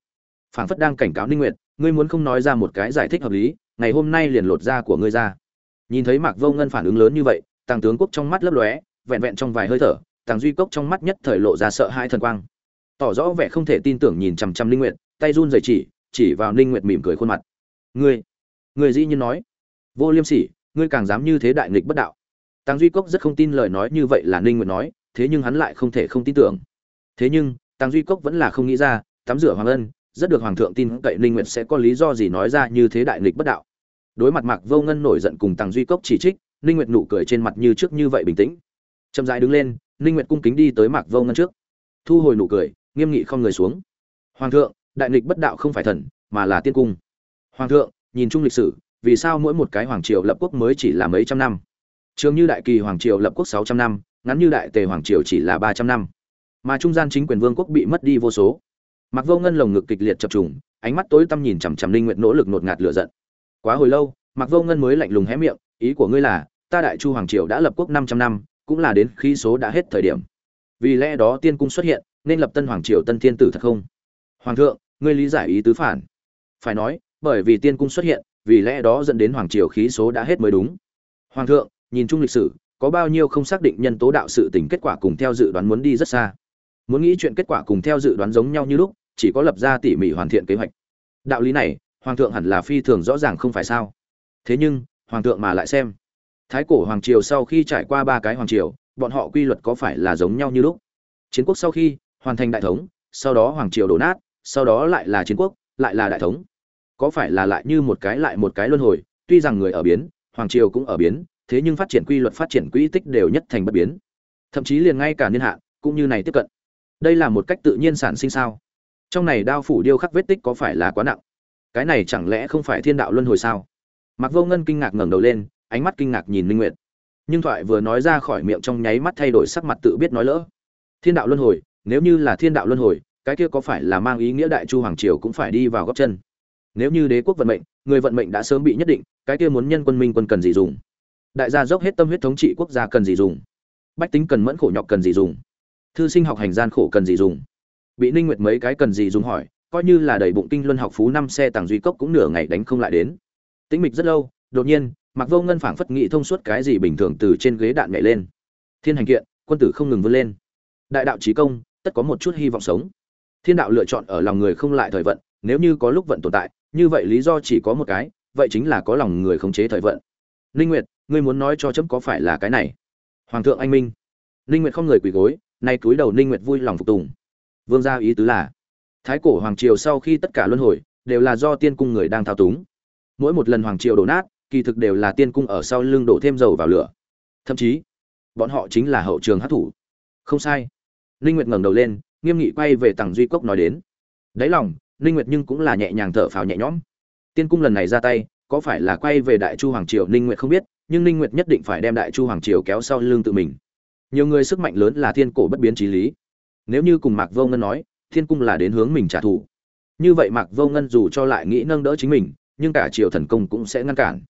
Phảng phất đang cảnh cáo ninh nguyệt, ngươi muốn không nói ra một cái giải thích hợp lý, ngày hôm nay liền lột da của ngươi ra. Nhìn thấy mạc vô ngân phản ứng lớn như vậy, tàng tướng quốc trong mắt lấp lóe, vẹn vẹn trong vài hơi thở, tàng duy cốc trong mắt nhất thời lộ ra sợ hãi thần quang. Tỏ rõ vẻ không thể tin tưởng nhìn chằm chằm ninh nguyệt tay run rẩy chỉ chỉ vào ninh nguyệt mỉm cười khuôn mặt. Ngươi ngươi dĩ nhiên nói. Vô liêm sỉ, ngươi càng dám như thế đại nghịch bất đạo. Tăng duy cốc rất không tin lời nói như vậy là ninh nguyệt nói, thế nhưng hắn lại không thể không tin tưởng. Thế nhưng Tăng duy cốc vẫn là không nghĩ ra, tắm rửa hoàng ân, rất được hoàng thượng tin cậy ninh nguyệt sẽ có lý do gì nói ra như thế đại nghịch bất đạo. Đối mặt mạc vô ngân nổi giận cùng Tăng duy cốc chỉ trích, ninh nguyệt nụ cười trên mặt như trước như vậy bình tĩnh. Chậm rãi đứng lên, ninh nguyệt cung kính đi tới mạc vô ngân trước. Thu hồi nụ cười, nghiêm nghị không người xuống. Hoàng thượng đại nghịch bất đạo không phải thần, mà là tiên cung. Hoàng thượng, nhìn chung lịch sử, vì sao mỗi một cái hoàng triều lập quốc mới chỉ là mấy trăm năm? Trường như đại kỳ hoàng triều lập quốc 600 năm, ngắn như đại tề hoàng triều chỉ là 300 năm. Mà trung gian chính quyền vương quốc bị mất đi vô số. Mặc vô ngân lồng ngực kịch liệt chập trùng, ánh mắt tối tăm nhìn chằm chằm linh nguyện nỗ lực nột ngạt lửa giận. Quá hồi lâu mặc vô ngân mới lạnh lùng hé miệng, ý của ngươi là, ta đại chu hoàng triều đã lập quốc 500 năm, cũng là đến khi số đã hết thời điểm. Vì lẽ đó tiên cung xuất hiện, nên lập tân hoàng triều tân thiên tử thật không? Hoàng thượng ngươi lý giải ý tứ phản. Phải nói, bởi vì tiên cung xuất hiện, vì lẽ đó dẫn đến hoàng triều khí số đã hết mới đúng. Hoàng thượng, nhìn chung lịch sử, có bao nhiêu không xác định nhân tố đạo sự tình kết quả cùng theo dự đoán muốn đi rất xa. Muốn nghĩ chuyện kết quả cùng theo dự đoán giống nhau như lúc, chỉ có lập ra tỉ mỉ hoàn thiện kế hoạch. Đạo lý này, hoàng thượng hẳn là phi thường rõ ràng không phải sao? Thế nhưng, hoàng thượng mà lại xem. Thái cổ hoàng triều sau khi trải qua ba cái hoàng triều, bọn họ quy luật có phải là giống nhau như lúc? Chiến quốc sau khi, hoàn thành đại thống, sau đó hoàng triều đổ nát sau đó lại là chiến quốc, lại là đại thống. Có phải là lại như một cái lại một cái luân hồi, tuy rằng người ở biến, hoàng triều cũng ở biến, thế nhưng phát triển quy luật, phát triển quỹ tích đều nhất thành bất biến. Thậm chí liền ngay cả niên hạn, cũng như này tiếp cận. Đây là một cách tự nhiên sản sinh sao? Trong này đao phủ điêu khắc vết tích có phải là quá nặng? Cái này chẳng lẽ không phải thiên đạo luân hồi sao? Mặc vô ngân kinh ngạc ngẩng đầu lên, ánh mắt kinh ngạc nhìn minh nguyệt. Nhưng thoại vừa nói ra khỏi miệng trong nháy mắt thay đổi sắc mặt tự biết nói lỡ. Thiên đạo luân hồi, nếu như là thiên đạo luân hồi cái kia có phải là mang ý nghĩa đại chu hoàng triều cũng phải đi vào góc chân? Nếu như đế quốc vận mệnh, người vận mệnh đã sớm bị nhất định, cái kia muốn nhân quân minh quân cần gì dùng? Đại gia dốc hết tâm huyết thống trị quốc gia cần gì dùng? Bách tính cần mẫn khổ nhọc cần gì dùng? Thư sinh học hành gian khổ cần gì dùng? Bị ninh nguyệt mấy cái cần gì dùng hỏi, coi như là đầy bụng kinh luân học phú năm xe tàng duy cốc cũng nửa ngày đánh không lại đến. Tĩnh mịch rất lâu, đột nhiên mặc vô ngân phảng phất nghị thông suốt cái gì bình thường từ trên ghế đạn nhảy lên. Thiên hành kiện, quân tử không ngừng vươn lên. Đại đạo trí công, tất có một chút hy vọng sống thiên đạo lựa chọn ở lòng người không lại thời vận, nếu như có lúc vận tồn tại, như vậy lý do chỉ có một cái, vậy chính là có lòng người khống chế thời vận. Ninh nguyệt, ngươi muốn nói cho chấm có phải là cái này? Hoàng thượng anh minh. Ninh nguyệt không người quỳ gối, nay cúi đầu ninh nguyệt vui lòng phục tùng. Vương gia ý tứ là, thái cổ hoàng triều sau khi tất cả luân hồi, đều là do tiên cung người đang thao túng. Mỗi một lần hoàng triều đổ nát, kỳ thực đều là tiên cung ở sau lưng đổ thêm dầu vào lửa. Thậm chí, bọn họ chính là hậu trường hát thủ không sai. Ninh nguyệt ngẩng đầu lên nghiêm nghị quay về tàng duy cốc nói đến. Đáy lòng, ninh nguyệt nhưng cũng là nhẹ nhàng thở phào nhẹ nhõm. Tiên cung lần này ra tay, có phải là quay về đại chu hoàng triều, ninh nguyệt không biết, nhưng ninh nguyệt nhất định phải đem đại chu hoàng triều kéo sau lưng tự mình. Nhiều người sức mạnh lớn là thiên cổ bất biến trí lý. Nếu như cùng mạc vô ngân nói, thiên cung là đến hướng mình trả thù. Như vậy mạc vô ngân dù cho lại nghĩ nâng đỡ chính mình, nhưng cả triều thần công cũng sẽ ngăn cản.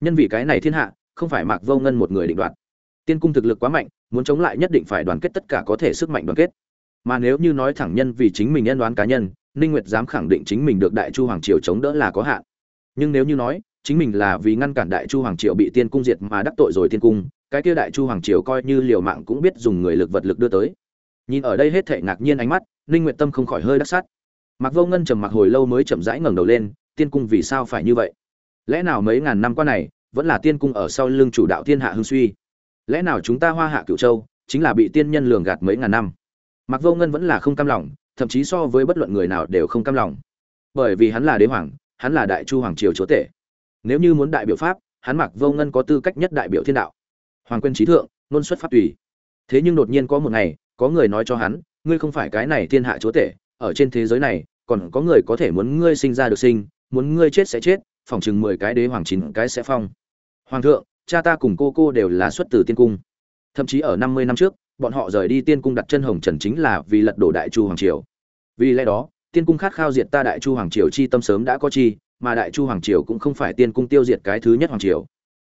Nhân vì cái này thiên hạ, không phải mạc vô ngân một người định đoạt. Tiên cung thực lực quá mạnh, muốn chống lại nhất định phải đoàn kết tất cả có thể sức mạnh đoàn kết mà nếu như nói thẳng nhân vì chính mình nhân đoán cá nhân, ninh nguyệt dám khẳng định chính mình được đại chu hoàng triều chống đỡ là có hạn. Nhưng nếu như nói, chính mình là vì ngăn cản đại chu hoàng triều bị tiên cung diệt mà đắc tội rồi tiên cung, cái kia đại chu hoàng triều coi như liều mạng cũng biết dùng người lực vật lực đưa tới. Nhìn ở đây hết thảy ngạc nhiên ánh mắt, ninh nguyệt tâm không khỏi hơi đắc sắt mặc vô ngân trầm mặc hồi lâu mới chậm rãi ngẩng đầu lên, tiên cung vì sao phải như vậy? Lẽ nào mấy ngàn năm qua này, vẫn là tiên cung ở sau lưng chủ đạo thiên hạ hưng suy? Lẽ nào chúng ta hoa hạ cửu châu chính là bị tiên nhân lường gạt mấy ngàn năm? Mặc vô ngân vẫn là không cam lòng, thậm chí so với bất luận người nào đều không cam lòng. Bởi vì hắn là đế hoàng, hắn là đại chu hoàng triều chúa tể. Nếu như muốn đại biểu pháp, hắn mặc vô ngân có tư cách nhất đại biểu thiên đạo. Hoàng quân trí thượng luôn xuất pháp tùy. Thế nhưng đột nhiên có một ngày, có người nói cho hắn, ngươi không phải cái này thiên hạ chúa tể, ở trên thế giới này, còn có người có thể muốn ngươi sinh ra được sinh, muốn ngươi chết sẽ chết, phòng chừng mười cái đế hoàng chín cái sẽ phong. Hoàng thượng, cha ta cùng cô cô đều là xuất từ tiên cung. Thậm chí ở năm mươi năm trước bọn họ rời đi tiên cung đặt chân hồng trần chính là vì lật đổ đại chu hoàng triều. Vì lẽ đó, tiên cung khát khao diệt ta đại chu hoàng triều chi tâm sớm đã có chi, mà đại chu hoàng triều cũng không phải tiên cung tiêu diệt cái thứ nhất hoàng triều.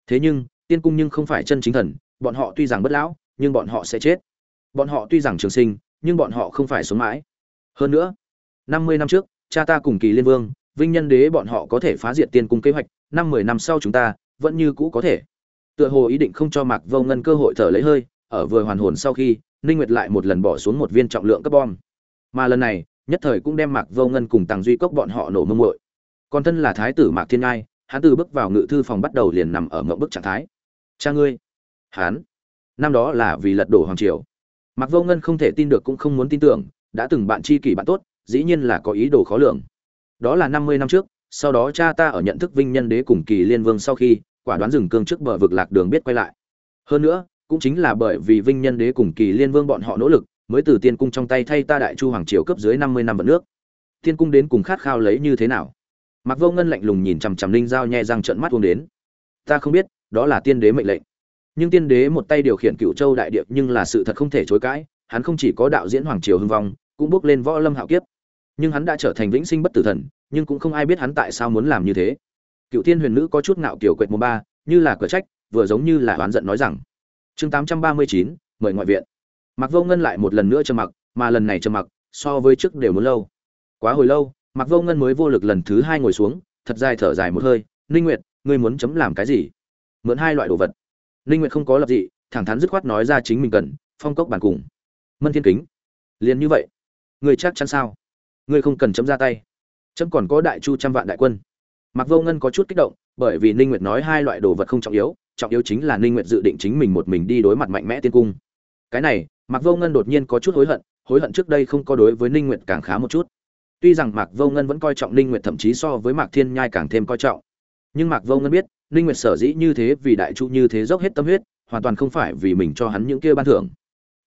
Thế nhưng, tiên cung nhưng không phải chân chính thần, bọn họ tuy rằng bất lão, nhưng bọn họ sẽ chết. Bọn họ tuy rằng trường sinh, nhưng bọn họ không phải sống mãi. Hơn nữa, năm mươi năm trước, cha ta cùng kỳ liên vương, vinh nhân đế bọn họ có thể phá diệt tiên cung kế hoạch, năm mười năm sau chúng ta vẫn như cũ có thể. Tựa hồ ý định không cho mạc vô ngân cơ hội thở lấy hơi ở vừa hoàn hồn sau khi, ninh nguyệt lại một lần bỏ xuống một viên trọng lượng cấp bom. Mà lần này, nhất thời cũng đem mạc vô ngân cùng tàng duy cốc bọn họ nổ mông muội. Còn thân là thái tử mạc thiên ngai, hắn từ bước vào ngự thư phòng bắt đầu liền nằm ở mộng bức trạng thái. Cha ngươi, hắn, năm đó là vì lật đổ hoàng triều. Mạc vô ngân không thể tin được cũng không muốn tin tưởng, đã từng bạn tri kỷ bạn tốt, dĩ nhiên là có ý đồ khó lường. Đó là năm mươi năm trước, sau đó cha ta ở nhận thức vinh nhân đế cùng kỳ liên vương sau khi, quả đoán dừng cương trước bờ vực lạc đường biết quay lại. Hơn nữa cũng chính là bởi vì vinh nhân đế cùng kỳ liên vương bọn họ nỗ lực, mới từ tiên cung trong tay thay ta đại chu hoàng triều cấp dưới năm mươi năm vận nước. Tiên cung đến cùng khát khao lấy như thế nào? Mặc vô ngân lạnh lùng nhìn chằm chằm linh dao nhẹ răng trợn mắt uống đến. Ta không biết, đó là tiên đế mệnh lệnh. Nhưng tiên đế một tay điều khiển cựu châu đại điệp nhưng là sự thật không thể chối cãi, hắn không chỉ có đạo diễn hoàng triều hưng vong, cũng bước lên võ lâm hạo kiếp. Nhưng hắn đã trở thành vĩnh sinh bất tử thần, nhưng cũng không ai biết hắn tại sao muốn làm như thế. Cựu thiên huyền nữ có chút ngạo kiểu quệt mùa ba, như là cửa trách, vừa giống như là oán giận nói rằng chương tám trăm ba mươi chín, mời ngoại viện. Mặc vô ngân lại một lần nữa trầm mặc, mà lần này trầm mặc, so với trước đều muốn lâu. Quá hồi lâu mặc vô ngân mới vô lực lần thứ hai ngồi xuống, thật dài thở dài một hơi, ninh nguyệt, ngươi muốn chấm làm cái gì? Mượn hai loại đồ vật. Ninh nguyệt không có lập dị, thẳng thắn dứt khoát nói ra chính mình cần, phong cốc bản cùng. Mân thiên kính. Liền như vậy, ngươi chắc chắn sao? Ngươi không cần chấm ra tay. Chấm còn có đại chu trăm vạn đại quân. Mặc vô ngân có chút kích động, bởi vì ninh nguyệt nói hai loại đồ vật không trọng yếu trọng yếu chính là ninh nguyệt dự định chính mình một mình đi đối mặt mạnh mẽ tiên cung. Cái này mặc vô ngân đột nhiên có chút hối hận hối hận trước đây không có đối với ninh nguyệt càng khá một chút. Tuy rằng mạc vô ngân vẫn coi trọng ninh nguyệt thậm chí so với mạc thiên nhai càng thêm coi trọng. Nhưng mạc vô ngân biết, ninh nguyệt sở dĩ như thế vì đại chu như thế dốc hết tâm huyết, hoàn toàn không phải vì mình cho hắn những kia ban thưởng.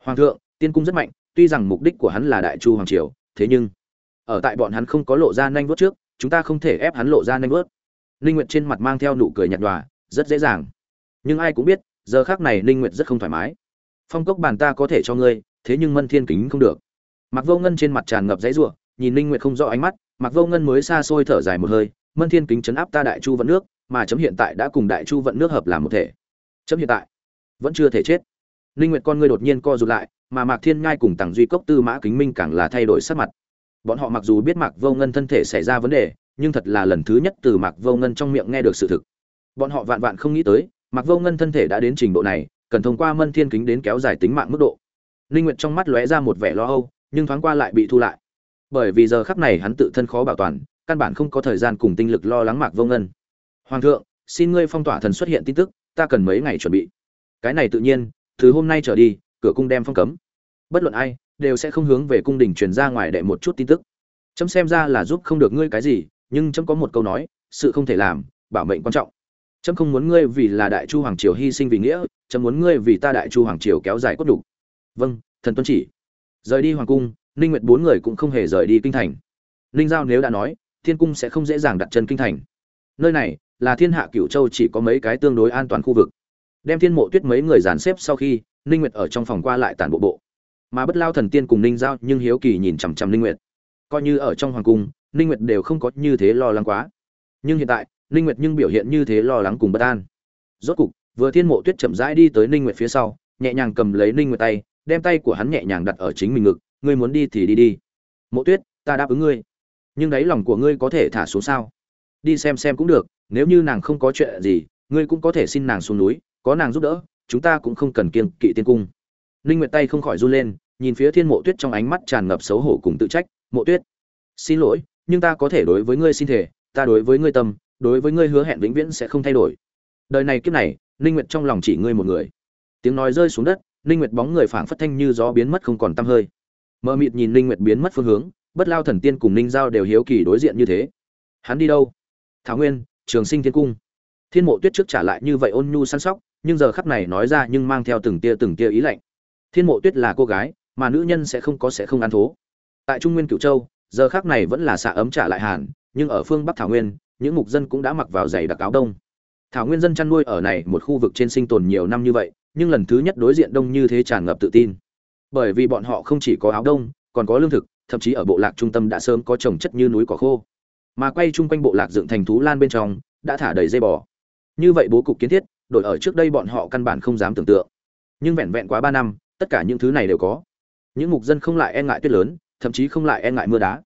Hoàng thượng, tiên cung rất mạnh, tuy rằng mục đích của hắn là đại chu hoàng triều, thế nhưng, ở tại bọn hắn không có lộ ra nhanh vớt trước, chúng ta không thể ép hắn lộ ra nhanh vớt ninh nguyệt trên mặt mang theo nụ cười nhạt nhòa, rất dễ dàng nhưng ai cũng biết, giờ khắc này ninh nguyệt rất không thoải mái. Phong cốc bàn ta có thể cho ngươi, thế nhưng mân thiên kính không được. Mặc vô ngân trên mặt tràn ngập dãy rủa, nhìn ninh nguyệt không rõ ánh mắt mặc vô ngân mới xa xôi thở dài một hơi, mân thiên kính chấn áp ta đại chu vận nước, mà chấm hiện tại đã cùng đại chu vận nước hợp làm một thể. Chấm hiện tại vẫn chưa thể chết. Ninh nguyệt con ngươi đột nhiên co rụt lại, mà mạc thiên ngai cùng tàng duy cốc tư mã kính minh càng là thay đổi sắc mặt. Bọn họ mặc dù biết mạc vô ngân thân thể xảy ra vấn đề, nhưng thật là lần thứ nhất từ mạc vô ngân trong miệng nghe được sự thực. Bọn họ vạn vạn không nghĩ tới mạc vô ngân thân thể đã đến trình độ này, cần thông qua mân thiên kính đến kéo dài tính mạng mức độ. Linh nguyệt trong mắt lóe ra một vẻ lo âu, nhưng thoáng qua lại bị thu lại. Bởi vì giờ khắc này hắn tự thân khó bảo toàn, căn bản không có thời gian cùng tinh lực lo lắng mạc vô ngân. Hoàng thượng, xin ngươi phong tỏa thần xuất hiện tin tức, ta cần mấy ngày chuẩn bị. Cái này tự nhiên, từ hôm nay trở đi, cửa cung đem phong cấm. Bất luận ai, đều sẽ không hướng về cung đình truyền ra ngoài để một chút tin tức. Chấm xem ra là giúp không được ngươi cái gì, nhưng chấm có một câu nói, sự không thể làm, bảo mệnh quan trọng chấm không muốn ngươi vì là đại chu hoàng triều hy sinh vì nghĩa, chấm muốn ngươi vì ta đại chu hoàng triều kéo dài cốt đủ. Vâng thần tuân chỉ. Rời đi hoàng cung, ninh nguyệt bốn người cũng không hề rời đi kinh thành. Ninh giao nếu đã nói, thiên cung sẽ không dễ dàng đặt chân kinh thành. Nơi này là thiên hạ cửu châu chỉ có mấy cái tương đối an toàn khu vực. Đem thiên mộ tuyết mấy người dàn xếp sau khi, ninh nguyệt ở trong phòng qua lại tản bộ bộ. Mà bất lao thần tiên cùng ninh giao nhưng hiếu kỳ nhìn chằm chằm ninh nguyệt. Coi như ở trong hoàng cung, ninh nguyệt đều không có như thế lo lắng quá. Nhưng hiện tại ninh nguyệt nhưng biểu hiện như thế lo lắng cùng bất an. Rốt cục, vừa thiên mộ tuyết chậm rãi đi tới ninh nguyệt phía sau, nhẹ nhàng cầm lấy ninh nguyệt tay, đem tay của hắn nhẹ nhàng đặt ở chính mình ngực, ngươi muốn đi thì đi đi. Mộ tuyết, ta đáp ứng ngươi. Nhưng đáy lòng của ngươi có thể thả xuống sao? Đi xem xem cũng được, nếu như nàng không có chuyện gì, ngươi cũng có thể xin nàng xuống núi, có nàng giúp đỡ, chúng ta cũng không cần kiên kỵ tiên cung. Ninh nguyệt tay không khỏi run lên, nhìn phía thiên mộ tuyết trong ánh mắt tràn ngập xấu hổ cùng tự trách, mộ tuyết, xin lỗi, nhưng ta có thể đối với ngươi xin thể ta đối với ngươi tâm đối với ngươi hứa hẹn vĩnh viễn sẽ không thay đổi. Đời này kiếp này, ninh nguyệt trong lòng chỉ ngươi một người. Tiếng nói rơi xuống đất, ninh nguyệt bóng người phảng phất thanh như gió biến mất không còn tăm hơi. Mờ mịt nhìn ninh nguyệt biến mất phương hướng, bất lao thần tiên cùng ninh giao đều hiếu kỳ đối diện như thế. Hắn đi đâu? Thảo nguyên, trường sinh thiên cung. Thiên mộ tuyết trước trả lại như vậy ôn nhu săn sóc, nhưng giờ khắc này nói ra nhưng mang theo từng tia từng tia ý lạnh. Thiên mộ tuyết là cô gái, mà nữ nhân sẽ không có sẽ không ăn thố. Tại trung nguyên cửu châu, giờ khắc này vẫn là xạ ấm trả lại hàn, nhưng ở phương bắc thảo nguyên những mục dân cũng đã mặc vào giày đặc áo đông. Thảo nguyên dân chăn nuôi ở này một khu vực trên sinh tồn nhiều năm như vậy, nhưng lần thứ nhất đối diện đông như thế tràn ngập tự tin. Bởi vì bọn họ không chỉ có áo đông, còn có lương thực, thậm chí ở bộ lạc trung tâm đã sớm có trồng chất như núi cỏ khô. Mà quay chung quanh bộ lạc dựng thành thú lan bên trong, đã thả đầy dây bò. Như vậy bố cục kiến thiết, đổi ở trước đây bọn họ căn bản không dám tưởng tượng. Nhưng vẹn vẹn quá ba năm, tất cả những thứ này đều có. Những mục dân không lại e ngại tuyết lớn, thậm chí không lại e ngại mưa đá.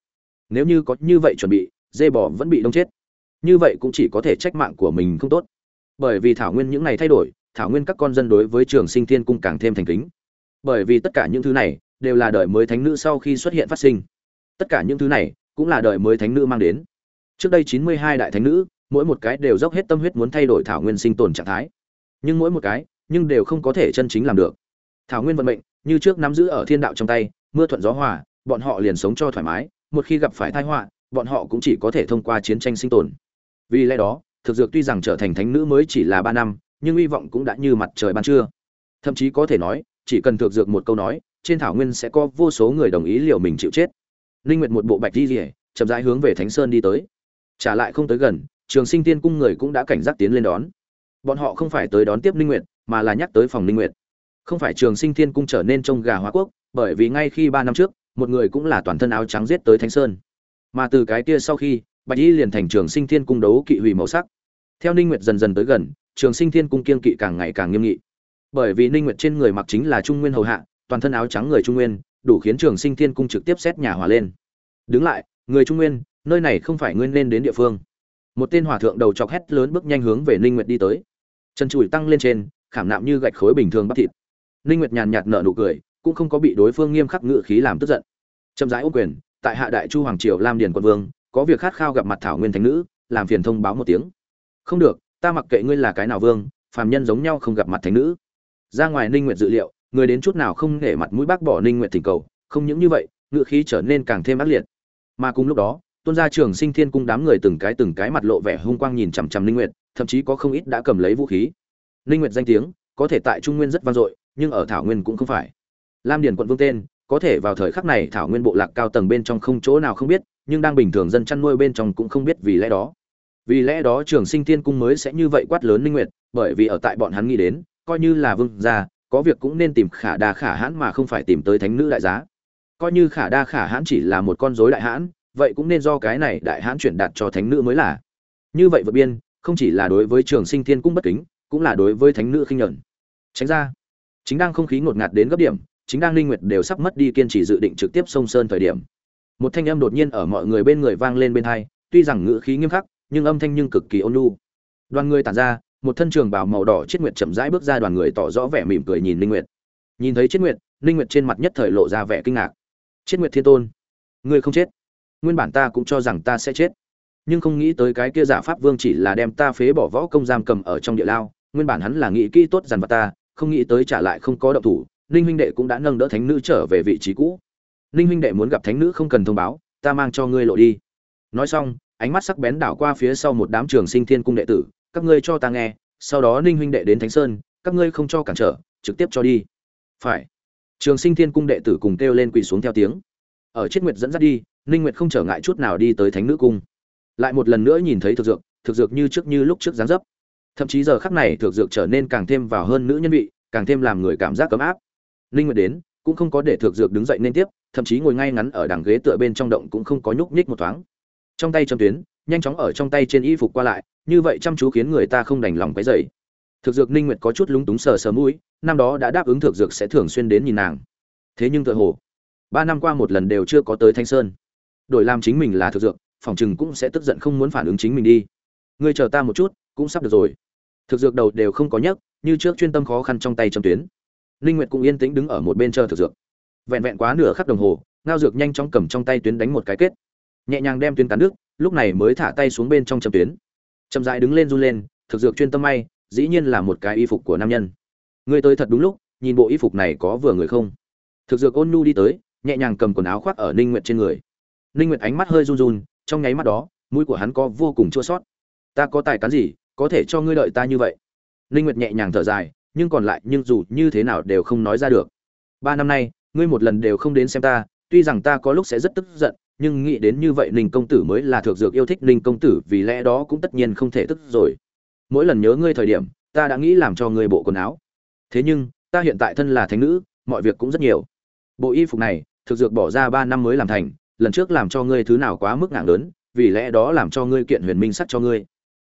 Nếu như có như vậy chuẩn bị dê bò vẫn bị đông chết như vậy cũng chỉ có thể trách mạng của mình không tốt. Bởi vì thảo nguyên những này thay đổi, thảo nguyên các con dân đối với trường sinh thiên cung càng thêm thành kính. Bởi vì tất cả những thứ này đều là đời mới thánh nữ sau khi xuất hiện phát sinh. Tất cả những thứ này cũng là đời mới thánh nữ mang đến. Trước đây chín mươi hai đại thánh nữ, mỗi một cái đều dốc hết tâm huyết muốn thay đổi thảo nguyên sinh tồn trạng thái. Nhưng mỗi một cái, nhưng đều không có thể chân chính làm được. Thảo nguyên vận mệnh, như trước nắm giữ ở thiên đạo trong tay, mưa thuận gió hòa, bọn họ liền sống cho thoải mái, một khi gặp phải tai họa, bọn họ cũng chỉ có thể thông qua chiến tranh sinh tồn vì lẽ đó, thực dược tuy rằng trở thành thánh nữ mới chỉ là ba năm, nhưng hy vọng cũng đã như mặt trời ban trưa. Thậm chí có thể nói, chỉ cần thực dược một câu nói, trên thảo nguyên sẽ có vô số người đồng ý liều mình chịu chết. Linh nguyệt một bộ bạch di rỉa chậm rãi hướng về thánh sơn đi tới. Trả lại không tới gần, trường sinh tiên cung người cũng đã cảnh giác tiến lên đón. Bọn họ không phải tới đón tiếp linh nguyệt, mà là nhắc tới phòng linh nguyệt. Không phải trường sinh tiên cung trở nên trông gà hóa quốc, bởi vì ngay khi ba năm trước, một người cũng là toàn thân áo trắng giết tới thánh sơn. Mà từ cái kia sau khi bạch y liền thành trường sinh thiên cung đấu kỵ hủy màu sắc. Theo ninh nguyệt dần dần tới gần, trường sinh thiên cung kiên kỵ càng ngày càng nghiêm nghị. Bởi vì ninh nguyệt trên người mặc chính là trung nguyên hầu hạ, toàn thân áo trắng người trung nguyên, đủ khiến trường sinh thiên cung trực tiếp xét nhà hỏa lên. Đứng lại, người trung nguyên, nơi này không phải nguyên nên đến địa phương. Một tên hòa thượng đầu chọc hét lớn bước nhanh hướng về ninh nguyệt đi tới. Chân chùi tăng lên trên, khảm nạm như gạch khối bình thường bắt thịt. Ninh nguyệt nhàn nhạt nở nụ cười, cũng không có bị đối phương nghiêm khắc ngự khí làm tức giận. Chậm rãi ô quyền, tại hạ đại chu hoàng triều lam điền quân vương có việc khát khao gặp mặt thảo nguyên thánh nữ, làm phiền thông báo một tiếng. Không được, ta mặc kệ ngươi là cái nào vương, phàm nhân giống nhau không gặp mặt thánh nữ. Ra ngoài ninh nguyện dự liệu, người đến chút nào không nể mặt mũi bác bỏ ninh nguyện thỉnh cầu, không những như vậy ngự khí trở nên càng thêm ác liệt. Mà cùng lúc đó tuân gia trường sinh thiên cung đám người từng cái từng cái mặt lộ vẻ hung quang nhìn chằm chằm ninh nguyệt, thậm chí có không ít đã cầm lấy vũ khí. Ninh nguyệt danh tiếng, có thể tại trung nguyên rất vang dội, nhưng ở thảo nguyên cũng không phải. Lam điền quận vương tên, có thể vào thời khắc này thảo nguyên bộ lạc cao tầng bên trong không chỗ nào không biết nhưng đang bình thường dân chăn nuôi bên trong cũng không biết vì lẽ đó. Vì lẽ đó trường sinh thiên cung mới sẽ như vậy quát lớn ninh nguyệt, bởi vì ở tại bọn hắn nghĩ đến, coi như là vương gia, có việc cũng nên tìm khả đa khả hãn mà không phải tìm tới thánh nữ đại giá. Coi như khả đa khả hãn chỉ là một con rối đại hãn, vậy cũng nên do cái này đại hãn chuyển đạt cho thánh nữ mới là. Như vậy vượt biên, không chỉ là đối với trường sinh thiên cung bất kính, cũng là đối với thánh nữ khinh nhẫn. Tránh ra. Chính đang không khí ngột ngạt đến gấp điểm, chính đang linh nguyệt đều sắp mất đi kiên trì dự định trực tiếp sông sơn thời điểm một thanh âm đột nhiên ở mọi người bên người vang lên bên hai, tuy rằng ngữ khí nghiêm khắc, nhưng âm thanh nhưng cực kỳ ôn nhu. Đoàn người tản ra, một thân trường bào màu đỏ chiết nguyệt chậm rãi bước ra, đoàn người tỏ rõ vẻ mỉm cười nhìn linh nguyệt. Nhìn thấy chiết nguyệt linh nguyệt trên mặt nhất thời lộ ra vẻ kinh ngạc. Chiết nguyệt thiên tôn, ngươi không chết. Nguyên bản ta cũng cho rằng ta sẽ chết. Nhưng không nghĩ tới cái kia giả pháp vương chỉ là đem ta phế bỏ võ công giam cầm ở trong địa lao, nguyên bản hắn là nghĩ kỹ tốt dằn vặt ta, không nghĩ tới trả lại không có động thủ, ninh huynh đệ cũng đã nâng đỡ thánh nữ trở về vị trí cũ ninh huynh đệ muốn gặp thánh nữ không cần thông báo, ta mang cho ngươi lộ đi. Nói xong, ánh mắt sắc bén đảo qua phía sau một đám trường sinh thiên cung đệ tử, các ngươi cho ta nghe, sau đó ninh huynh đệ đến thánh sơn, các ngươi không cho cản trở, trực tiếp cho đi. Phải. Trường sinh thiên cung đệ tử cùng kêu lên quỳ xuống theo tiếng. Ở chiết nguyệt dẫn dắt đi, ninh nguyệt không trở ngại chút nào đi tới thánh nữ cung. Lại một lần nữa nhìn thấy thực dược thực dược như trước như lúc trước dáng dấp. Thậm chí giờ khắc này, thực dược trở nên càng thêm vào hơn nữ nhân vị, càng thêm làm người cảm giác cấm áp. Ninh nguyệt đến cũng không có để thược dược đứng dậy nên tiếp, thậm chí ngồi ngay ngắn ở đằng ghế tựa bên trong động cũng không có nhúc nhích một thoáng. Trong tay châm tuyến, nhanh chóng ở trong tay trên y phục qua lại, như vậy chăm chú khiến người ta không đành lòng cái dậy thực dược ninh nguyệt có chút lúng túng sờ sờ mũi, năm đó đã đáp ứng thực dược sẽ thường xuyên đến nhìn nàng. Thế nhưng tựa hồ, ba năm qua một lần đều chưa có tới thanh sơn. Đổi làm chính mình là thực dược, phòng chừng cũng sẽ tức giận không muốn phản ứng chính mình đi. Ngươi chờ ta một chút, cũng sắp được rồi. Thực dược đầu đều không có nhấc, như trước chuyên tâm khó khăn trong tay châm tuyến linh nguyệt cũng yên tĩnh đứng ở một bên chờ thực dược. Vẹn vẹn quá nửa khắc đồng hồ, ngao dược nhanh chóng cầm trong tay tuyến đánh một cái kết. Nhẹ nhàng đem tuyến cắn đứt, lúc này mới thả tay xuống bên trong châm tuyến. Chậm rãi đứng lên run lên, thực dược chuyên tâm may, dĩ nhiên là một cái y phục của nam nhân. Ngươi tới thật đúng lúc, nhìn bộ y phục này có vừa người không? Thực dược ôn nhu đi tới, nhẹ nhàng cầm quần áo khoác ở ninh nguyệt trên người. Ninh nguyệt ánh mắt hơi run run, trong nháy mắt đó, mũi của hắn có vô cùng chua sót ta có tài cán gì, có thể cho ngươi đợi ta như vậy? Ninh nguyệt nhẹ nhàng thở dài nhưng còn lại nhưng dù như thế nào đều không nói ra được. Ba năm nay, ngươi một lần đều không đến xem ta, tuy rằng ta có lúc sẽ rất tức giận, nhưng nghĩ đến như vậy ninh công tử mới là thượng dược yêu thích ninh công tử, vì lẽ đó cũng tất nhiên không thể tức rồi. Mỗi lần nhớ ngươi thời điểm, ta đã nghĩ làm cho ngươi bộ quần áo. Thế nhưng, ta hiện tại thân là thánh nữ, mọi việc cũng rất nhiều. Bộ y phục này thực dược bỏ ra ba năm mới làm thành, lần trước làm cho ngươi thứ nào quá mức nặng lớn, vì lẽ đó làm cho ngươi kiện huyền minh sắt cho ngươi.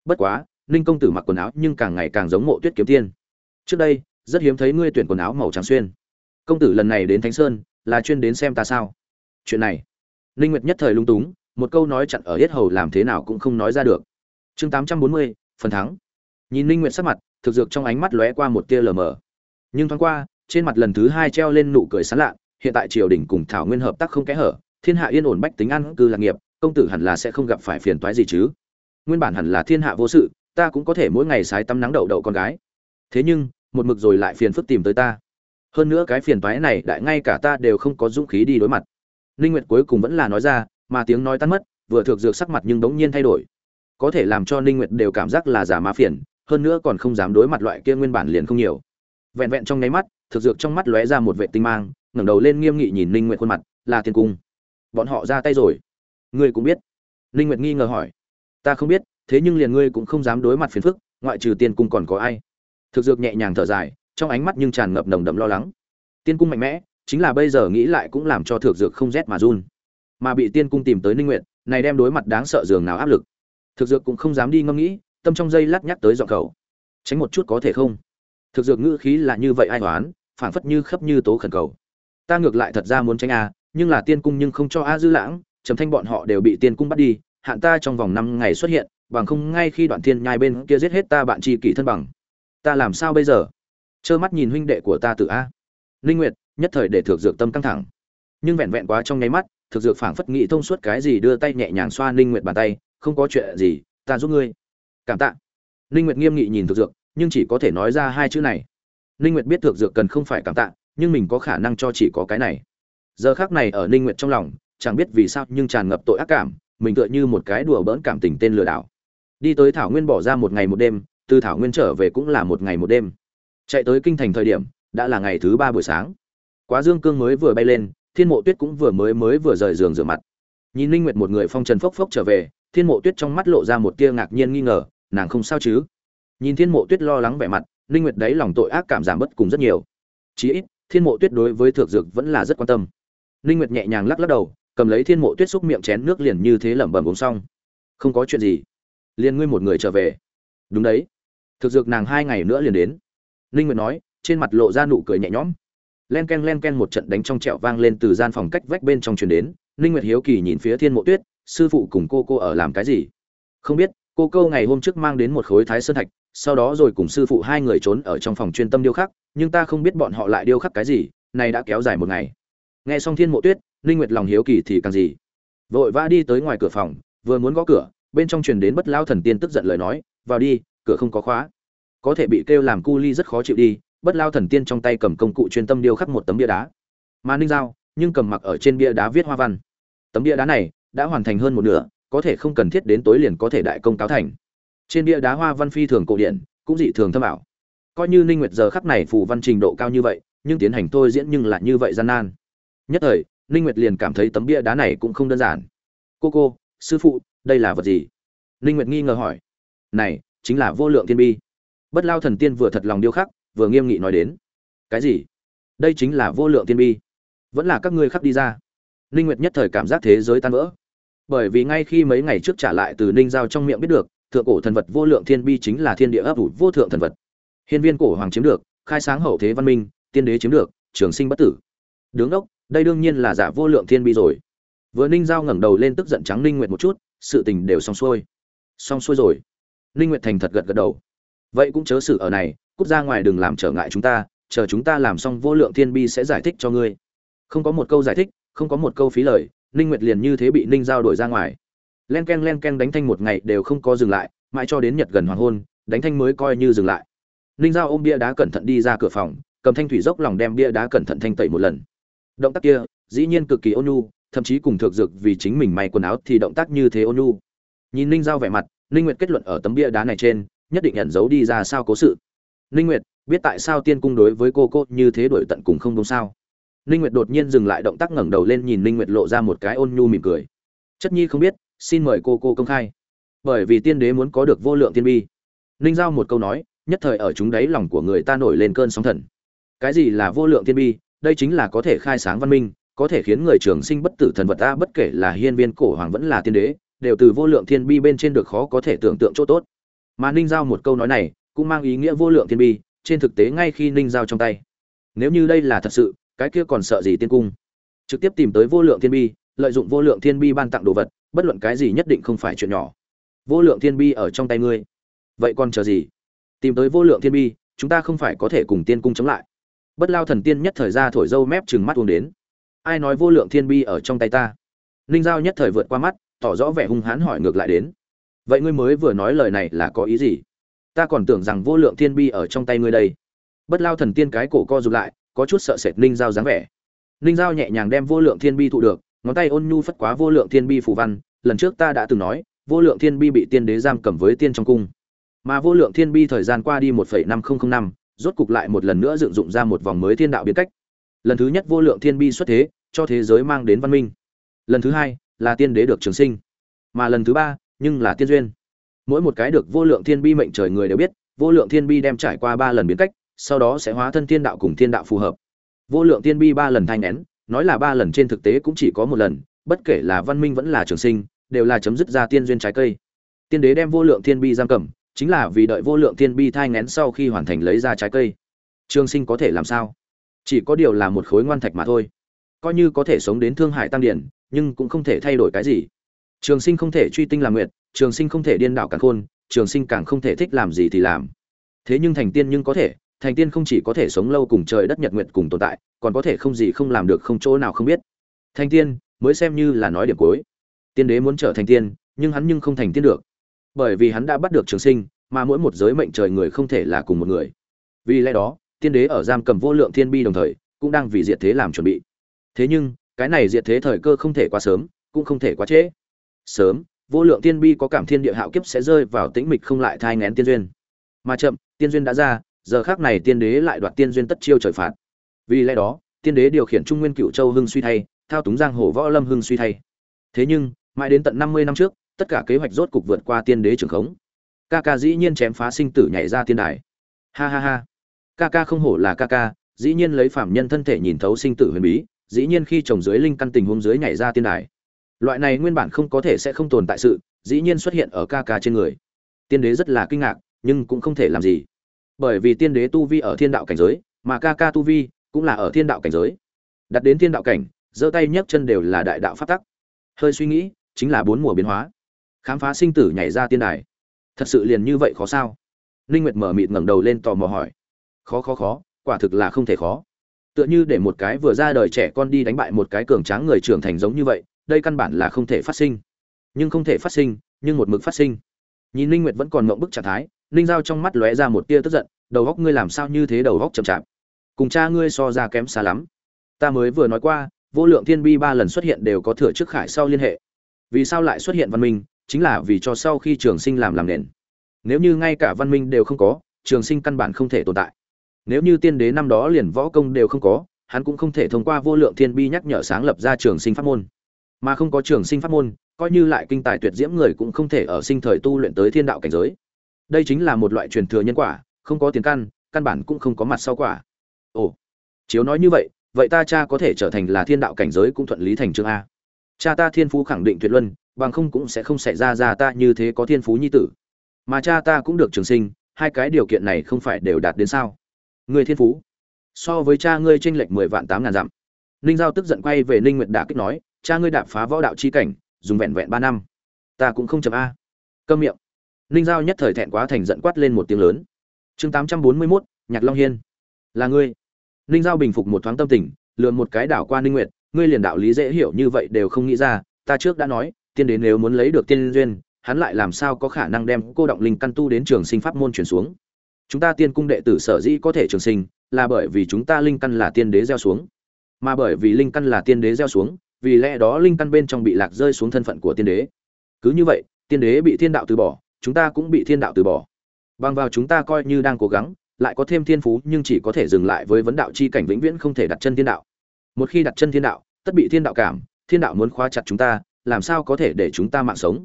Bất quá, ninh công tử mặc quần áo nhưng càng ngày càng giống mộ tuyết kiếm tiên trước đây rất hiếm thấy ngươi tuyển quần áo màu trắng xuyên. Công tử lần này đến thánh sơn là chuyên đến xem ta sao? Chuyện này ninh nguyệt nhất thời lung túng một câu nói chặn ở hết hầu làm thế nào cũng không nói ra được. Chương 840, phần thắng. Nhìn ninh nguyệt sắc mặt thực dược trong ánh mắt lóe qua một tia lờ mờ. Nhưng thoáng qua trên mặt lần thứ hai treo lên nụ cười sán lạ hiện tại triều đình cùng thảo nguyên hợp tác không kẽ hở thiên hạ yên ổn bách tính ăn cư lạc nghiệp công tử hẳn là sẽ không gặp phải phiền toái gì chứ. Nguyên bản hẳn là thiên hạ vô sự ta cũng có thể mỗi ngày sái tắm nắng đậu đậu con gái. Thế nhưng một mực rồi lại phiền phức tìm tới ta. Hơn nữa cái phiền toái này đại ngay cả ta đều không có dũng khí đi đối mặt. Linh nguyệt cuối cùng vẫn là nói ra, mà tiếng nói tan mất, vừa thực dược sắc mặt nhưng đống nhiên thay đổi. Có thể làm cho linh nguyệt đều cảm giác là giả má phiền, hơn nữa còn không dám đối mặt loại kia nguyên bản liền không nhiều. Vẹn vẹn trong nháy mắt thực dược trong mắt lóe ra một vệ tinh mang, ngẩng đầu lên nghiêm nghị nhìn linh nguyệt khuôn mặt, là tiên cung. Bọn họ ra tay rồi. Ngươi cũng biết. Linh nguyệt nghi ngờ hỏi. Ta không biết, thế nhưng liền ngươi cũng không dám đối mặt phiền phức, ngoại trừ tiên cung còn có ai? Thực dược nhẹ nhàng thở dài, trong ánh mắt nhưng tràn ngập nồng đậm lo lắng. Tiên cung mạnh mẽ, chính là bây giờ nghĩ lại cũng làm cho thực dược không rét mà run. Mà bị tiên cung tìm tới ninh nguyện này đem đối mặt đáng sợ dường nào áp lực. Thực dược cũng không dám đi ngâm nghĩ, tâm trong dây lắc nhắc tới dọn cầu tránh một chút có thể không? Thực dược ngữ khí là như vậy ai toán phảng phất như khấp như tố khẩn cầu. Ta ngược lại thật ra muốn tránh a, nhưng là tiên cung nhưng không cho a dư lãng, trầm thanh bọn họ đều bị tiên cung bắt đi, hạn ta trong vòng năm ngày xuất hiện, bằng không ngay khi đoạn thiên nhai bên kia giết hết ta bạn tri kỷ thân bằng ta làm sao bây giờ? Trơ mắt nhìn huynh đệ của ta tự a. Linh nguyệt, nhất thời để thực dược tâm căng thẳng. Nhưng vẹn vẹn quá trong nháy mắt thực dược phảng phất nghĩ thông suốt cái gì đưa tay nhẹ nhàng xoa Linh nguyệt bàn tay, không có chuyện gì, ta giúp ngươi. Cảm tạ. Linh nguyệt nghiêm nghị nhìn thực dược, nhưng chỉ có thể nói ra hai chữ này. Linh nguyệt biết thực dược cần không phải cảm tạ, nhưng mình có khả năng cho chỉ có cái này. Giờ khắc này ở Linh nguyệt trong lòng, chẳng biết vì sao nhưng tràn ngập tội ác cảm, mình tựa như một cái đùa bỡn cảm tình tên lừa đảo. Đi tới thảo nguyên bỏ ra một ngày một đêm từ thảo nguyên trở về cũng là một ngày một đêm. Chạy tới kinh thành thời điểm, đã là ngày thứ ba buổi sáng. Quá dương cương mới vừa bay lên, thiên mộ tuyết cũng vừa mới mới vừa rời giường rửa mặt. Nhìn linh nguyệt một người phong trần phốc phốc trở về, thiên mộ tuyết trong mắt lộ ra một tia ngạc nhiên nghi ngờ, nàng không sao chứ? Nhìn thiên mộ tuyết lo lắng vẻ mặt linh nguyệt đấy lòng tội ác cảm giảm bất cùng rất nhiều. Chí ít, thiên mộ tuyết đối với thượng dược vẫn là rất quan tâm. Linh nguyệt nhẹ nhàng lắc lắc đầu, cầm lấy thiên mộ tuyết xúc miệng chén nước liền như thế lẩm bẩm uống xong. Không có chuyện gì. Liền ngươi một người trở về. Đúng đấy thực dược nàng hai ngày nữa liền đến. Linh nguyệt nói, trên mặt lộ ra nụ cười nhẹ nhõm. Len ken len ken một trận đánh trong trẹo vang lên từ gian phòng cách vách bên trong truyền đến. Ninh nguyệt hiếu kỳ nhìn phía thiên mộ tuyết, sư phụ cùng cô cô ở làm cái gì? Không biết, cô cô ngày hôm trước mang đến một khối thái sơn thạch, sau đó rồi cùng sư phụ hai người trốn ở trong phòng chuyên tâm điêu khắc, nhưng ta không biết bọn họ lại điêu khắc cái gì, này đã kéo dài một ngày. Nghe xong thiên mộ tuyết, ninh nguyệt lòng hiếu kỳ thì càng gì. Vội vã đi tới ngoài cửa phòng, vừa muốn gõ cửa, bên trong truyền đến bất lao thần tiên tức giận lời nói, vào đi cửa không có khóa. Có thể bị kêu làm cu ly rất khó chịu đi, bất lao thần tiên trong tay cầm công cụ chuyên tâm điêu khắc một tấm bia đá. Mà ninh giao, nhưng cầm mặc ở trên bia đá viết hoa văn. Tấm bia đá này đã hoàn thành hơn một nửa, có thể không cần thiết đến tối liền có thể đại công cáo thành. Trên bia đá hoa văn phi thường cổ điển, cũng dị thường thâm ảo. Coi như ninh nguyệt giờ khắc này phù văn trình độ cao như vậy, nhưng tiến hành tôi diễn nhưng lại như vậy gian nan. Nhất thời, ninh nguyệt liền cảm thấy tấm bia đá này cũng không đơn giản. Cô cô, sư phụ, đây là vật gì? Ninh nguyệt nghi ngờ hỏi. Này chính là vô lượng thiên bi. Bất lao thần tiên vừa thật lòng điêu khắc, vừa nghiêm nghị nói đến. Cái gì? Đây chính là vô lượng thiên bi. Vẫn là các ngươi khắc đi ra. Ninh nguyệt nhất thời cảm giác thế giới tan vỡ. Bởi vì ngay khi mấy ngày trước trả lại từ ninh giao trong miệng biết được, thượng cổ thần vật vô lượng thiên bi chính là thiên địa ấp ủ vô thượng thần vật. Hiên viên cổ hoàng chiếm được, khai sáng hậu thế văn minh, tiên đế chiếm được, trường sinh bất tử. Đứng đốc, đây đương nhiên là giả vô lượng thiên bi rồi. Vừa ninh giao ngẩng đầu lên tức giận trắng ninh nguyệt một chút, sự tình đều xong xuôi. Xong xuôi rồi ninh nguyệt thành thật gật gật đầu. Vậy cũng chớ xử ở này, cút ra ngoài đừng làm trở ngại chúng ta, chờ chúng ta làm xong vô lượng thiên bi sẽ giải thích cho ngươi. Không có một câu giải thích, không có một câu phí lời ninh nguyệt liền như thế bị ninh giao đổi ra ngoài. Len ken len ken đánh thanh một ngày đều không có dừng lại, mãi cho đến nhật gần hoàng hôn, đánh thanh mới coi như dừng lại. Ninh giao ôm bia đá cẩn thận đi ra cửa phòng, cầm thanh thủy dốc lòng đem bia đá cẩn thận thanh tẩy một lần. Động tác kia, dĩ nhiên cực kỳ ôn nhu, thậm chí cùng thực dược vì chính mình may quần áo thì động tác như thế ôn nhu. Nhìn ninh giao vẻ mặt ninh nguyệt kết luận ở tấm bia đá này trên nhất định nhận giấu đi ra sao cố sự Ninh Nguyệt, biết tại sao tiên cung đối với cô cô như thế đổi tận cùng không đúng sao? Ninh Nguyệt đột nhiên dừng lại động tác ngẩng đầu lên nhìn Ninh Nguyệt lộ ra một cái ôn nhu mỉm cười. Chất Nhi không biết, xin mời cô cô công khai. Bởi vì tiên đế muốn có được vô lượng tiên bi. Ninh giao một câu nói, nhất thời ở chúng đáy lòng của người ta nổi lên cơn sóng thần. Cái gì là vô lượng tiên bi? Đây chính là có thể khai sáng văn minh, có thể khiến người trường sinh bất tử thần vật ta bất kể là hiên viên cổ hoàng vẫn là tiên đế, đều từ vô lượng thiên bi bên trên được khó có thể tưởng tượng chỗ tốt. Mà Ninh giao một câu nói này, cũng mang ý nghĩa vô lượng thiên bi trên thực tế ngay khi ninh giao trong tay. Nếu như đây là thật sự cái kia còn sợ gì tiên cung? Trực tiếp tìm tới vô lượng thiên bi lợi dụng vô lượng thiên bi ban tặng đồ vật bất luận cái gì nhất định không phải chuyện nhỏ. Vô lượng thiên bi ở trong tay ngươi. Vậy còn chờ gì? Tìm tới vô lượng thiên bi chúng ta không phải có thể cùng tiên cung chống lại. Bất lao thần tiên nhất thời ra thổi dâu mép chừng mắt uống đến. Ai nói vô lượng thiên bi ở trong tay ta? Ninh giao nhất thời vượt qua mắt tỏ rõ vẻ hung hãn hỏi ngược lại đến. Vậy ngươi mới vừa nói lời này là có ý gì? Ta còn tưởng rằng vô lượng thiên bi ở trong tay ngươi đây. Bất lao thần tiên cái cổ co rụt lại, có chút sợ sệt ninh giao dáng vẻ. Ninh giao nhẹ nhàng đem vô lượng thiên bi thụ được, ngón tay ôn nhu phất quá vô lượng thiên bi phủ văn, lần trước ta đã từng nói, vô lượng thiên bi bị tiên đế giam cầm với tiên trong cung. Mà vô lượng thiên bi thời gian qua đi một năm nghìn năm, rốt cục lại một lần nữa dựng dụng ra một vòng mới thiên đạo biến cách. Lần thứ nhất vô lượng thiên bi xuất thế, cho thế giới mang đến văn minh. Lần thứ hai là tiên đế được trường sinh, mà lần thứ ba, nhưng là tiên duyên. Mỗi một cái được vô lượng thiên bi mệnh trời người đều biết, vô lượng thiên bi đem trải qua ba lần biến cách, sau đó sẽ hóa thân thiên đạo cùng thiên đạo phù hợp. Vô lượng thiên bi ba lần thanh nén nói là ba lần trên thực tế cũng chỉ có một lần, bất kể là văn minh vẫn là trường sinh, đều là chấm dứt ra tiên duyên trái cây. Tiên đế đem vô lượng thiên bi giam cầm, chính là vì đợi vô lượng thiên bi thai ngén sau khi hoàn thành lấy ra trái cây. Trường sinh có thể làm sao? Chỉ có điều là một khối ngoan thạch mà thôi. Coi như có thể sống đến thương hại tăng điển nhưng cũng không thể thay đổi cái gì. Trường sinh không thể truy tinh làm nguyện trường sinh không thể điên đảo càng khôn, trường sinh càng không thể thích làm gì thì làm. Thế nhưng thành tiên nhưng có thể, thành tiên không chỉ có thể sống lâu cùng trời đất nhật nguyện cùng tồn tại, còn có thể không gì không làm được không chỗ nào không biết. Thành tiên, mới xem như là nói điểm cuối. Tiên đế muốn trở thành tiên, nhưng hắn nhưng không thành tiên được. Bởi vì hắn đã bắt được trường sinh, mà mỗi một giới mệnh trời người không thể là cùng một người. Vì lẽ đó, tiên đế ở giam cầm vô lượng thiên bi đồng thời, cũng đang vì diệt thế làm chuẩn bị. Thế nhưng cái này diệt thế thời cơ không thể quá sớm, cũng không thể quá trễ. Sớm, vô lượng tiên bi có cảm thiên địa hạo kiếp sẽ rơi vào tĩnh mịch không lại thai ngén tiên duyên. Mà chậm, tiên duyên đã ra, giờ khác này tiên đế lại đoạt tiên duyên tất chiêu trời phạt. Vì lẽ đó, tiên đế điều khiển trung nguyên cựu châu hưng suy thay, thao túng giang hồ võ lâm hưng suy thay. Thế nhưng, mãi đến tận năm mươi năm trước, tất cả kế hoạch rốt cục vượt qua tiên đế trường khống. Ca ca dĩ nhiên chém phá sinh tử nhảy ra tiên đài. Ha ha ha. Ca ca không hổ là ca ca, dĩ nhiên lấy phạm nhân thân thể nhìn thấu sinh tử huyền bí dĩ nhiên khi trồng dưới linh căn tình huống dưới nhảy ra tiên đài. Loại này nguyên bản không có thể sẽ không tồn tại sự, dĩ nhiên xuất hiện ở ca ca trên người. Tiên đế rất là kinh ngạc, nhưng cũng không thể làm gì. Bởi vì tiên đế tu vi ở thiên đạo cảnh giới, mà ca ca tu vi cũng là ở thiên đạo cảnh giới. Đặt đến thiên đạo cảnh, giơ tay nhấc chân đều là đại đạo phát tắc. Hơi suy nghĩ, chính là bốn mùa biến hóa. Khám phá sinh tử nhảy ra tiên đài. Thật sự liền như vậy khó sao? Ninh nguyệt mở mịt ngẩng đầu lên tò mò hỏi. Khó khó khó, quả thực là không thể khó tựa như để một cái vừa ra đời trẻ con đi đánh bại một cái cường tráng người trưởng thành giống như vậy, đây căn bản là không thể phát sinh. Nhưng không thể phát sinh, nhưng một mực phát sinh. Nhìn ninh nguyệt vẫn còn ngậm bức trạng thái, ninh giao trong mắt lóe ra một tia tức giận, đầu góc ngươi làm sao như thế đầu góc chậm chạp? Cùng cha ngươi so ra kém xa lắm. Ta mới vừa nói qua, vô lượng thiên bi ba lần xuất hiện đều có thừa trước khải sau liên hệ. Vì sao lại xuất hiện văn minh? Chính là vì cho sau khi trường sinh làm làm nền. Nếu như ngay cả văn minh đều không có, trường sinh căn bản không thể tồn tại nếu như tiên đế năm đó liền võ công đều không có, hắn cũng không thể thông qua vô lượng thiên bi nhắc nhở sáng lập ra trường sinh pháp môn. Mà không có trường sinh pháp môn, coi như lại kinh tài tuyệt diễm người cũng không thể ở sinh thời tu luyện tới thiên đạo cảnh giới. Đây chính là một loại truyền thừa nhân quả, không có tiền căn căn bản cũng không có mặt sau quả. Ồ, chiếu nói như vậy vậy ta cha có thể trở thành là thiên đạo cảnh giới cũng thuận lý thành chương a. Cha ta thiên phú khẳng định tuyệt luân, bằng không cũng sẽ không xảy ra ra ta như thế có thiên phú nhi tử. Mà cha ta cũng được trường sinh, hai cái điều kiện này không phải đều đạt đến sao? Ngươi thiên phú. So với cha ngươi tranh lệch mười vạn tám ngàn dặm. Ninh giao tức giận quay về ninh nguyệt đả kích nói cha ngươi đạp phá võ đạo chi cảnh dùng vẹn vẹn ba năm. Ta cũng không chậm a. Câm miệng. Ninh giao nhất thời thẹn quá thành giận quát lên một tiếng lớn. Chương tám trăm bốn mươi 841, nhạc long hiên. Là ngươi. Ninh giao bình phục một thoáng tâm tình lượn một cái đảo qua ninh nguyệt ngươi liền đạo lý dễ hiểu như vậy đều không nghĩ ra ta trước đã nói tiên đến nếu muốn lấy được tiên duyên hắn lại làm sao có khả năng đem cô động linh căn tu đến trường sinh pháp môn chuyển xuống chúng ta tiên cung đệ tử sở dĩ có thể trường sinh là bởi vì chúng ta linh căn là tiên đế gieo xuống. Mà bởi vì linh căn là tiên đế gieo xuống, vì lẽ đó linh căn bên trong bị lạc rơi xuống thân phận của tiên đế. Cứ như vậy, tiên đế bị thiên đạo từ bỏ, chúng ta cũng bị thiên đạo từ bỏ. Bằng vào chúng ta coi như đang cố gắng, lại có thêm thiên phú nhưng chỉ có thể dừng lại với vấn đạo chi cảnh vĩnh viễn không thể đặt chân thiên đạo. Một khi đặt chân thiên đạo, tất bị thiên đạo cảm, thiên đạo muốn khóa chặt chúng ta, làm sao có thể để chúng ta mạng sống?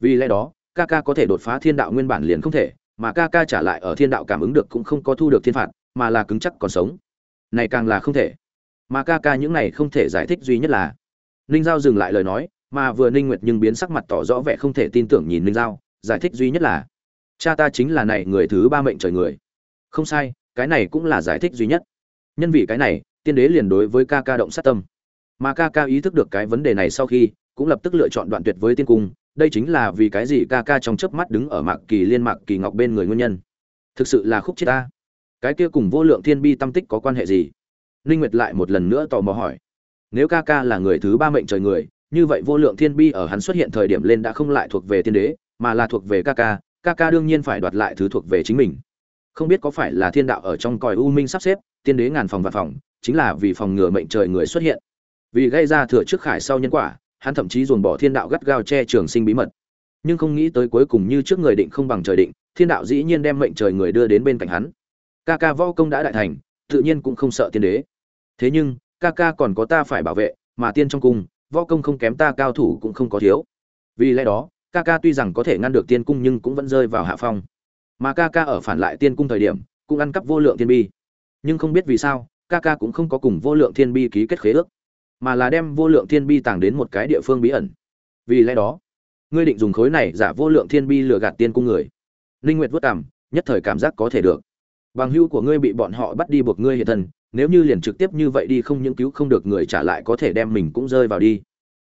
Vì lẽ đó, ca ca có thể đột phá thiên đạo nguyên bản liền không thể mà ca ca trả lại ở thiên đạo cảm ứng được cũng không có thu được thiên phạt, mà là cứng chắc còn sống. Này càng là không thể. Mà ca ca những này không thể giải thích duy nhất là, ninh giao dừng lại lời nói, mà vừa ninh nguyệt nhưng biến sắc mặt tỏ rõ vẻ không thể tin tưởng nhìn ninh giao, giải thích duy nhất là, cha ta chính là này người thứ ba mệnh trời người. Không sai, cái này cũng là giải thích duy nhất. Nhân vì cái này, tiên đế liền đối với ca ca động sát tâm. Mà ca ca ý thức được cái vấn đề này sau khi, cũng lập tức lựa chọn đoạn tuyệt với tiên cung đây chính là vì cái gì ca ca trong chớp mắt đứng ở mạc kỳ liên, mạc kỳ ngọc bên người nguyên nhân? Thực sự là khúc chết ta. Cái kia cùng vô lượng thiên bi tâm tích có quan hệ gì? Ninh nguyệt lại một lần nữa tò mò hỏi. Nếu ca ca là người thứ ba mệnh trời người, như vậy vô lượng thiên bi ở hắn xuất hiện thời điểm lên đã không lại thuộc về thiên đế, mà là thuộc về ca ca ca ca đương nhiên phải đoạt lại thứ thuộc về chính mình. Không biết có phải là thiên đạo ở trong còi u minh sắp xếp tiên đế ngàn phòng và phòng, chính là vì phòng ngừa mệnh trời người xuất hiện. Vì gây ra thừa trước khải sau nhân quả hắn thậm chí dồn bỏ thiên đạo gắt gao che trường sinh bí mật. Nhưng không nghĩ tới cuối cùng như trước người định không bằng trời định, thiên đạo dĩ nhiên đem mệnh trời người đưa đến bên cạnh hắn. Ca ca võ công đã đại thành, tự nhiên cũng không sợ tiên đế. Thế nhưng, ca ca còn có ta phải bảo vệ, mà tiên trong cung, võ công không kém ta, cao thủ cũng không có thiếu. Vì lẽ đó, ca ca tuy rằng có thể ngăn được tiên cung nhưng cũng vẫn rơi vào hạ phong. Mà ca ca ở phản lại tiên cung thời điểm, cũng ăn cắp vô lượng tiên bi. Nhưng không biết vì sao, ca ca cũng không có cùng vô lượng thiên bi ký kết khế ước mà là đem vô lượng thiên bi tàng đến một cái địa phương bí ẩn. Vì lẽ đó, ngươi định dùng khối này giả vô lượng thiên bi lừa gạt tiên cung người. Linh nguyệt vất cảm nhất thời cảm giác có thể được. Bằng hữu của ngươi bị bọn họ bắt đi buộc ngươi hiện thân, nếu như liền trực tiếp như vậy đi không những cứu không được người trả lại có thể đem mình cũng rơi vào đi.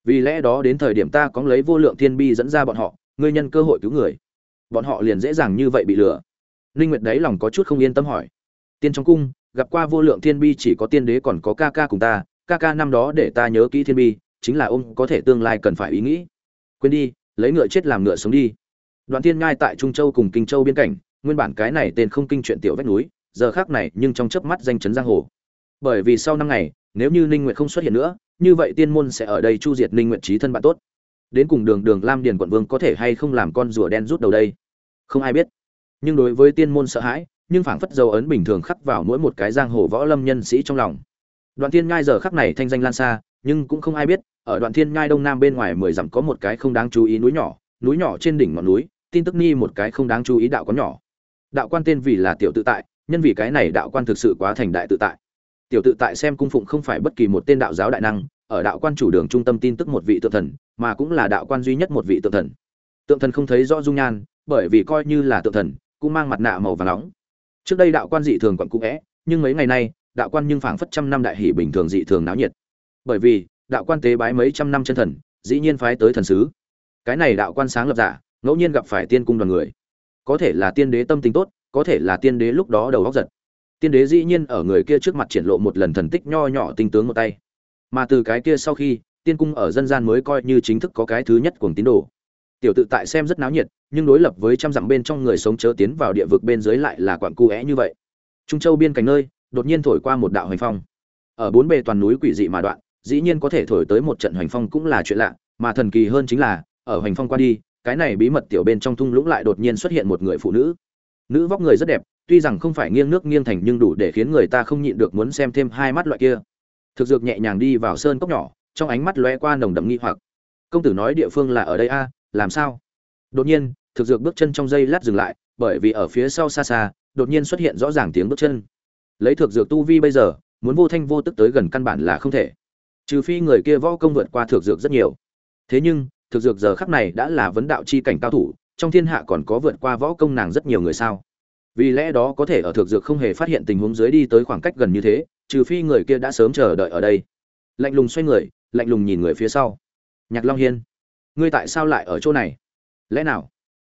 Vì lẽ đó đến thời điểm ta có lấy vô lượng thiên bi dẫn ra bọn họ, ngươi nhân cơ hội cứu người. Bọn họ liền dễ dàng như vậy bị lừa. Linh nguyệt đấy lòng có chút không yên tâm hỏi. Tiên trong cung, gặp qua vô lượng thiên bi chỉ có tiên đế còn có ca ca cùng ta ca ca năm đó để ta nhớ kỹ thiên bi, chính là ông có thể tương lai cần phải ý nghĩ. Quên đi, lấy ngựa chết làm ngựa sống đi. Đoạn thiên ngai tại trung châu cùng kinh châu biên cảnh, nguyên bản cái này tên không kinh chuyện tiểu vách núi, giờ khác này nhưng trong chớp mắt danh chấn giang hồ. Bởi vì sau năm ngày, nếu như ninh nguyệt không xuất hiện nữa, như vậy tiên môn sẽ ở đây chu diệt ninh nguyệt trí thân bạn tốt. Đến cùng đường đường lam điền quận vương có thể hay không làm con rùa đen rút đầu đây? Không ai biết. Nhưng đối với tiên môn sợ hãi, nhưng phảng phất dấu ấn bình thường khắc vào mỗi một cái giang hồ võ lâm nhân sĩ trong lòng đoạn thiên ngai giờ khắc này thanh danh lan xa, nhưng cũng không ai biết, ở đoạn thiên ngai đông nam bên ngoài mười dặm có một cái không đáng chú ý núi nhỏ núi nhỏ trên đỉnh ngọn núi, tin tức ni một cái không đáng chú ý đạo quán nhỏ. Đạo quan tên vì là tiểu tự tại, nhân vì cái này đạo quan thực sự quá thành đại tự tại. Tiểu tự tại xem cung phụng không phải bất kỳ một tên đạo giáo đại năng, ở đạo quan chủ đường trung tâm tin tức một vị tượng thần, mà cũng là đạo quan duy nhất một vị tượng thần. Tượng thần không thấy rõ dung nhan, bởi vì coi như là tượng thần, cũng mang mặt nạ màu vàng nóng. Trước đây đạo quan dị thường quận cũ vẽ nhưng mấy ngày nay đạo quan nhưng phảng phất trăm năm đại hỷ bình thường dị thường náo nhiệt. Bởi vì, đạo quan tế bái mấy trăm năm chân thần, dĩ nhiên phái tới thần sứ. Cái này đạo quan sáng lập giả, ngẫu nhiên gặp phải tiên cung đoàn người. Có thể là tiên đế tâm tính tốt, có thể là tiên đế lúc đó đầu góc giật. Tiên đế dĩ nhiên ở người kia trước mặt triển lộ một lần thần tích nho nhỏ tinh tướng một tay. Mà từ cái kia sau khi, tiên cung ở dân gian mới coi như chính thức có cái thứ nhất của tín đồ. Tiểu tự tại xem rất náo nhiệt, nhưng đối lập với trăm dặm bên trong người sống chớ tiến vào địa vực bên dưới lại là quặng cu é như vậy. Trung châu biên cảnh nơi đột nhiên thổi qua một đạo hoành phong. Ở bốn bề toàn núi quỷ dị mà đoạn, dĩ nhiên có thể thổi tới một trận hoành phong cũng là chuyện lạ, mà thần kỳ hơn chính là, ở hoành phong qua đi, cái này bí mật tiểu bên trong thung lũng lại đột nhiên xuất hiện một người phụ nữ. Nữ vóc người rất đẹp, tuy rằng không phải nghiêng nước nghiêng thành nhưng đủ để khiến người ta không nhịn được muốn xem thêm hai mắt loại kia. Thực dược nhẹ nhàng đi vào sơn cốc nhỏ, trong ánh mắt lóe qua nồng đậm nghi hoặc. Công tử nói địa phương là ở đây a, làm sao? Đột nhiên, thực dược bước chân trong giây lát dừng lại, bởi vì ở phía sau xa xa, đột nhiên xuất hiện rõ ràng tiếng bước chân lấy thược dược tu vi bây giờ, muốn vô thanh vô tức tới gần căn bản là không thể. Trừ phi người kia võ công vượt qua thược dược rất nhiều. Thế nhưng thực dược giờ khắc này đã là vấn đạo chi cảnh cao thủ, trong thiên hạ còn có vượt qua võ công nàng rất nhiều người sao? Vì lẽ đó có thể ở thực dược không hề phát hiện tình huống dưới đi tới khoảng cách gần như thế, trừ phi người kia đã sớm chờ đợi ở đây. Lạnh lùng xoay người, lạnh lùng nhìn người phía sau. Nhạc long hiên, ngươi tại sao lại ở chỗ này? Lẽ nào?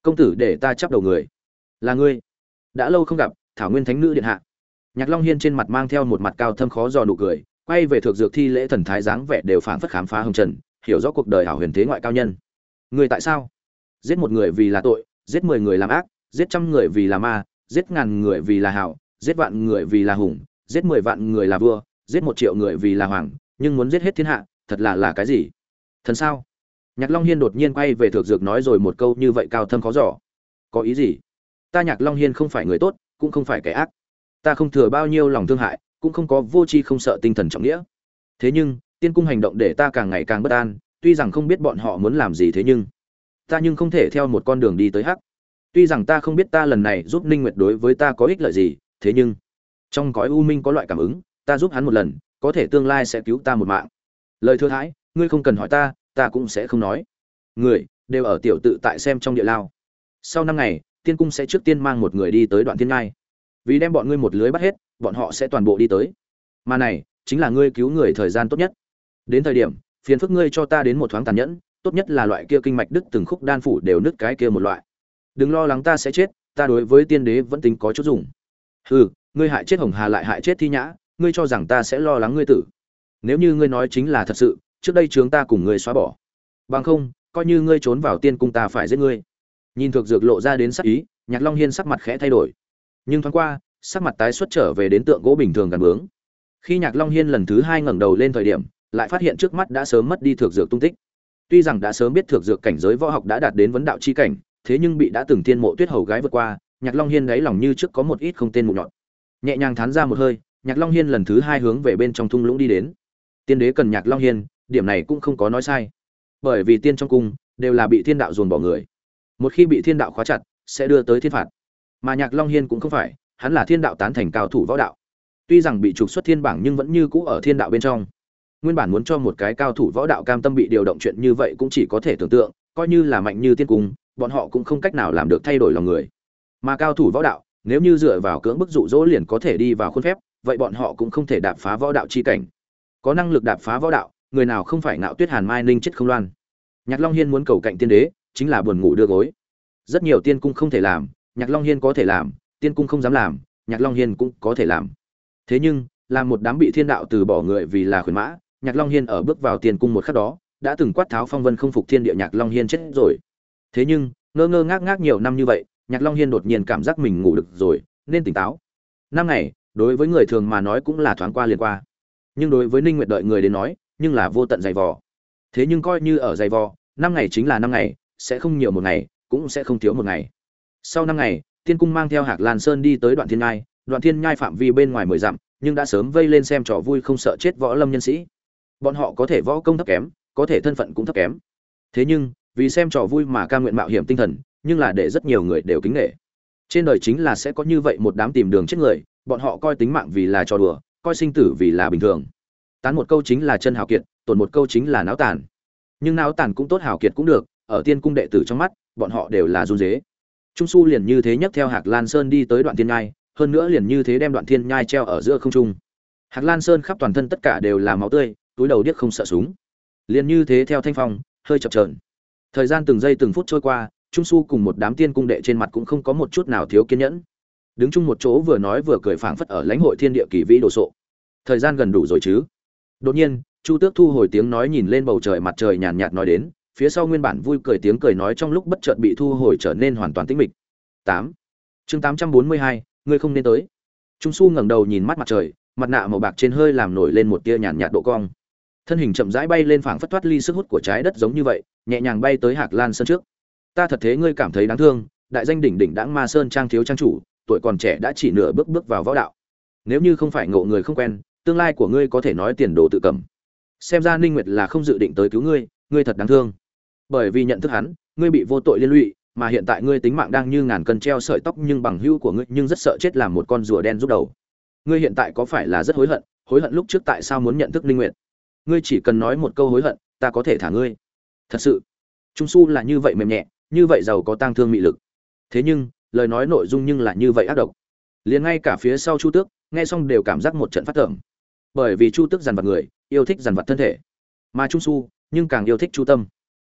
Công tử để ta chấp đầu người. Là ngươi. Đã lâu không gặp, thảo nguyên thánh nữ điện hạ nhạc long hiên trên mặt mang theo một mặt cao thâm khó dò nụ cười, quay về thượng dược thi lễ thần thái dáng vẻ đều phảng phất khám phá hồng trần, hiểu rõ cuộc đời hảo huyền thế ngoại cao nhân. Người tại sao? Giết một người vì là tội, giết mười người làm ác, giết trăm người vì là ma, giết ngàn người vì là hảo, giết vạn người vì là hùng, giết mười vạn người là vua, giết một triệu người vì là hoàng, nhưng muốn giết hết thiên hạ, thật là là cái gì? Thần sao? Nhạc long hiên đột nhiên quay về thượng dược nói rồi một câu như vậy cao thâm khó giỏ có ý gì? Ta nhạc long hiên không phải người tốt, cũng không phải kẻ ác ta không thừa bao nhiêu lòng thương hại, cũng không có vô tri không sợ tinh thần trọng nghĩa. Thế nhưng, tiên cung hành động để ta càng ngày càng bất an, tuy rằng không biết bọn họ muốn làm gì thế nhưng, ta nhưng không thể theo một con đường đi tới hắc. Tuy rằng ta không biết ta lần này giúp ninh nguyệt đối với ta có ích lợi gì, thế nhưng, trong cõi u minh có loại cảm ứng, ta giúp hắn một lần, có thể tương lai sẽ cứu ta một mạng. Lời thừa thái ngươi không cần hỏi ta ta cũng sẽ không nói. Người, đều ở tiểu tự tại xem trong địa lao. Sau năm ngày, tiên cung sẽ trước tiên mang một người đi tới đoạn thiên ngai vì đem bọn ngươi một lưới bắt hết, bọn họ sẽ toàn bộ đi tới. Mà này, chính là ngươi cứu người thời gian tốt nhất. Đến thời điểm, phiền phức ngươi cho ta đến một thoáng tàn nhẫn, tốt nhất là loại kia kinh mạch đứt từng khúc đan phủ đều nứt cái kia một loại. Đừng lo lắng ta sẽ chết, ta đối với tiên đế vẫn tính có chút dùng. Hừ, ngươi hại chết hồng hà lại hại chết thi nhã, ngươi cho rằng ta sẽ lo lắng ngươi tử. Nếu như ngươi nói chính là thật sự, trước đây chúng ta cùng ngươi xóa bỏ. Bằng không, coi như ngươi trốn vào tiên cung ta phải giết ngươi. Nhìn thực dược lộ ra đến sắc ý, nhạc long hiên sắc mặt khẽ thay đổi nhưng thoáng qua, sắc mặt tái xuất trở về đến tượng gỗ bình thường gần bướng. Khi nhạc long hiên lần thứ hai ngẩng đầu lên thời điểm, lại phát hiện trước mắt đã sớm mất đi thược dược tung tích. Tuy rằng đã sớm biết thược dược cảnh giới võ học đã đạt đến vấn đạo chi cảnh, thế nhưng bị đã từng tiên mộ tuyết hầu gái vượt qua, nhạc long hiên đáy lòng như trước có một ít không tên mụ nhọn. Nhẹ nhàng thán ra một hơi, nhạc long hiên lần thứ hai hướng về bên trong thung lũng đi đến. Tiên đế cần nhạc long hiên, điểm này cũng không có nói sai. Bởi vì tiên trong cung đều là bị thiên đạo dồn bỏ người. Một khi bị thiên đạo khóa chặt, sẽ đưa tới thiên phạt mà nhạc long hiên cũng không phải, hắn là thiên đạo tán thành cao thủ võ đạo. Tuy rằng bị trục xuất thiên bảng nhưng vẫn như cũ ở thiên đạo bên trong. Nguyên bản muốn cho một cái cao thủ võ đạo cam tâm bị điều động chuyện như vậy cũng chỉ có thể tưởng tượng, coi như là mạnh như tiên cung, bọn họ cũng không cách nào làm được thay đổi lòng người. Mà cao thủ võ đạo, nếu như dựa vào cưỡng bức dụ dỗ liền có thể đi vào khuôn phép, vậy bọn họ cũng không thể đạp phá võ đạo chi cảnh. Có năng lực đạp phá võ đạo, người nào không phải ngạo tuyết hàn mai ninh chết không loan. Nhạc long hiên muốn cầu cạnh tiên đế, chính là buồn ngủ đưa gối. Rất nhiều tiên cung không thể làm nhạc long hiên có thể làm, tiên cung không dám làm, nhạc long hiên cũng có thể làm. Thế nhưng làm một đám bị thiên đạo từ bỏ người vì là khuyến mã, nhạc long hiên ở bước vào tiên cung một khắc đó, đã từng quát tháo phong vân không phục thiên địa nhạc long hiên chết rồi. Thế nhưng, ngơ ngơ ngác ngác nhiều năm như vậy, nhạc long hiên đột nhiên cảm giác mình ngủ được rồi, nên tỉnh táo. Năm ngày, đối với người thường mà nói cũng là thoáng qua liền qua. Nhưng đối với ninh nguyệt đợi người đến nói, nhưng là vô tận dày vò. Thế nhưng coi như ở dày vò, năm ngày chính là năm ngày, sẽ không nhiều một ngày, cũng sẽ không thiếu một ngày sau năm ngày, tiên cung mang theo hạc lan sơn đi tới đoạn thiên nhai. Đoạn thiên nhai phạm vi bên ngoài mười dặm, nhưng đã sớm vây lên xem trò vui không sợ chết võ lâm nhân sĩ. Bọn họ có thể võ công thấp kém, có thể thân phận cũng thấp kém. Thế nhưng, vì xem trò vui mà ca nguyện mạo hiểm tinh thần, nhưng là để rất nhiều người đều kính nể. Trên đời chính là sẽ có như vậy một đám tìm đường chết người, bọn họ coi tính mạng vì là trò đùa, coi sinh tử vì là bình thường. Tán một câu chính là chân hào kiệt, tổn một câu chính là náo tàn. Nhưng náo tàn cũng tốt hào kiệt cũng được, ở tiên cung đệ tử trong mắt, bọn họ đều là run dế trung su liền như thế nhấc theo hạc lan sơn đi tới đoạn thiên nhai, hơn nữa liền như thế đem đoạn thiên nhai treo ở giữa không trung. Hạc lan sơn khắp toàn thân tất cả đều là máu tươi, túi đầu điếc không sợ súng. Liền như thế theo thanh phong, hơi chập trờn thời gian từng giây từng phút trôi qua, trung su cùng một đám tiên cung đệ trên mặt cũng không có một chút nào thiếu kiên nhẫn. Đứng chung một chỗ vừa nói vừa cười phảng phất ở lãnh hội thiên địa kỳ vĩ đồ sộ. Thời gian gần đủ rồi chứ? Đột nhiên, chu tước thu hồi tiếng nói nhìn lên bầu trời mặt trời nhàn nhạt nói đến phía sau nguyên bản vui cười tiếng cười nói trong lúc bất chợt bị thu hồi trở nên hoàn toàn tĩnh mịch. Tám. Chương tám trăm bốn mươi hai, ngươi không nên tới. Trung su ngẩng đầu nhìn mắt mặt trời, mặt nạ màu bạc trên hơi làm nổi lên một tia nhàn nhạt độ cong. Thân hình chậm rãi bay lên phảng phất thoát ly sức hút của trái đất giống như vậy, nhẹ nhàng bay tới hạc lan sơn trước. Ta thật thế ngươi cảm thấy đáng thương, đại danh đỉnh đỉnh đãng ma sơn trang thiếu trang chủ, tuổi còn trẻ đã chỉ nửa bước bước vào võ đạo. Nếu như không phải ngộ người không quen, tương lai của ngươi có thể nói tiền đồ tự cầm. Xem ra ninh nguyệt là không dự định tới cứu ngươi ngươi thật đáng thương bởi vì nhận thức hắn, ngươi bị vô tội liên lụy, mà hiện tại ngươi tính mạng đang như ngàn cân treo sợi tóc nhưng bằng hữu của ngươi nhưng rất sợ chết làm một con rùa đen rút đầu. Ngươi hiện tại có phải là rất hối hận hối hận lúc trước tại sao muốn nhận thức linh nguyệt? Ngươi chỉ cần nói một câu hối hận, ta có thể thả ngươi. Thật sự, trung su là như vậy mềm nhẹ, như vậy giàu có tang thương mị lực. Thế nhưng, lời nói nội dung nhưng là như vậy ác độc. Liền ngay cả phía sau chu tước, nghe xong đều cảm giác một trận phát tưởng bởi vì chu tước dằn vặt người, yêu thích dằn vặt thân thể. Mà trung su, nhưng càng yêu thích chu tâm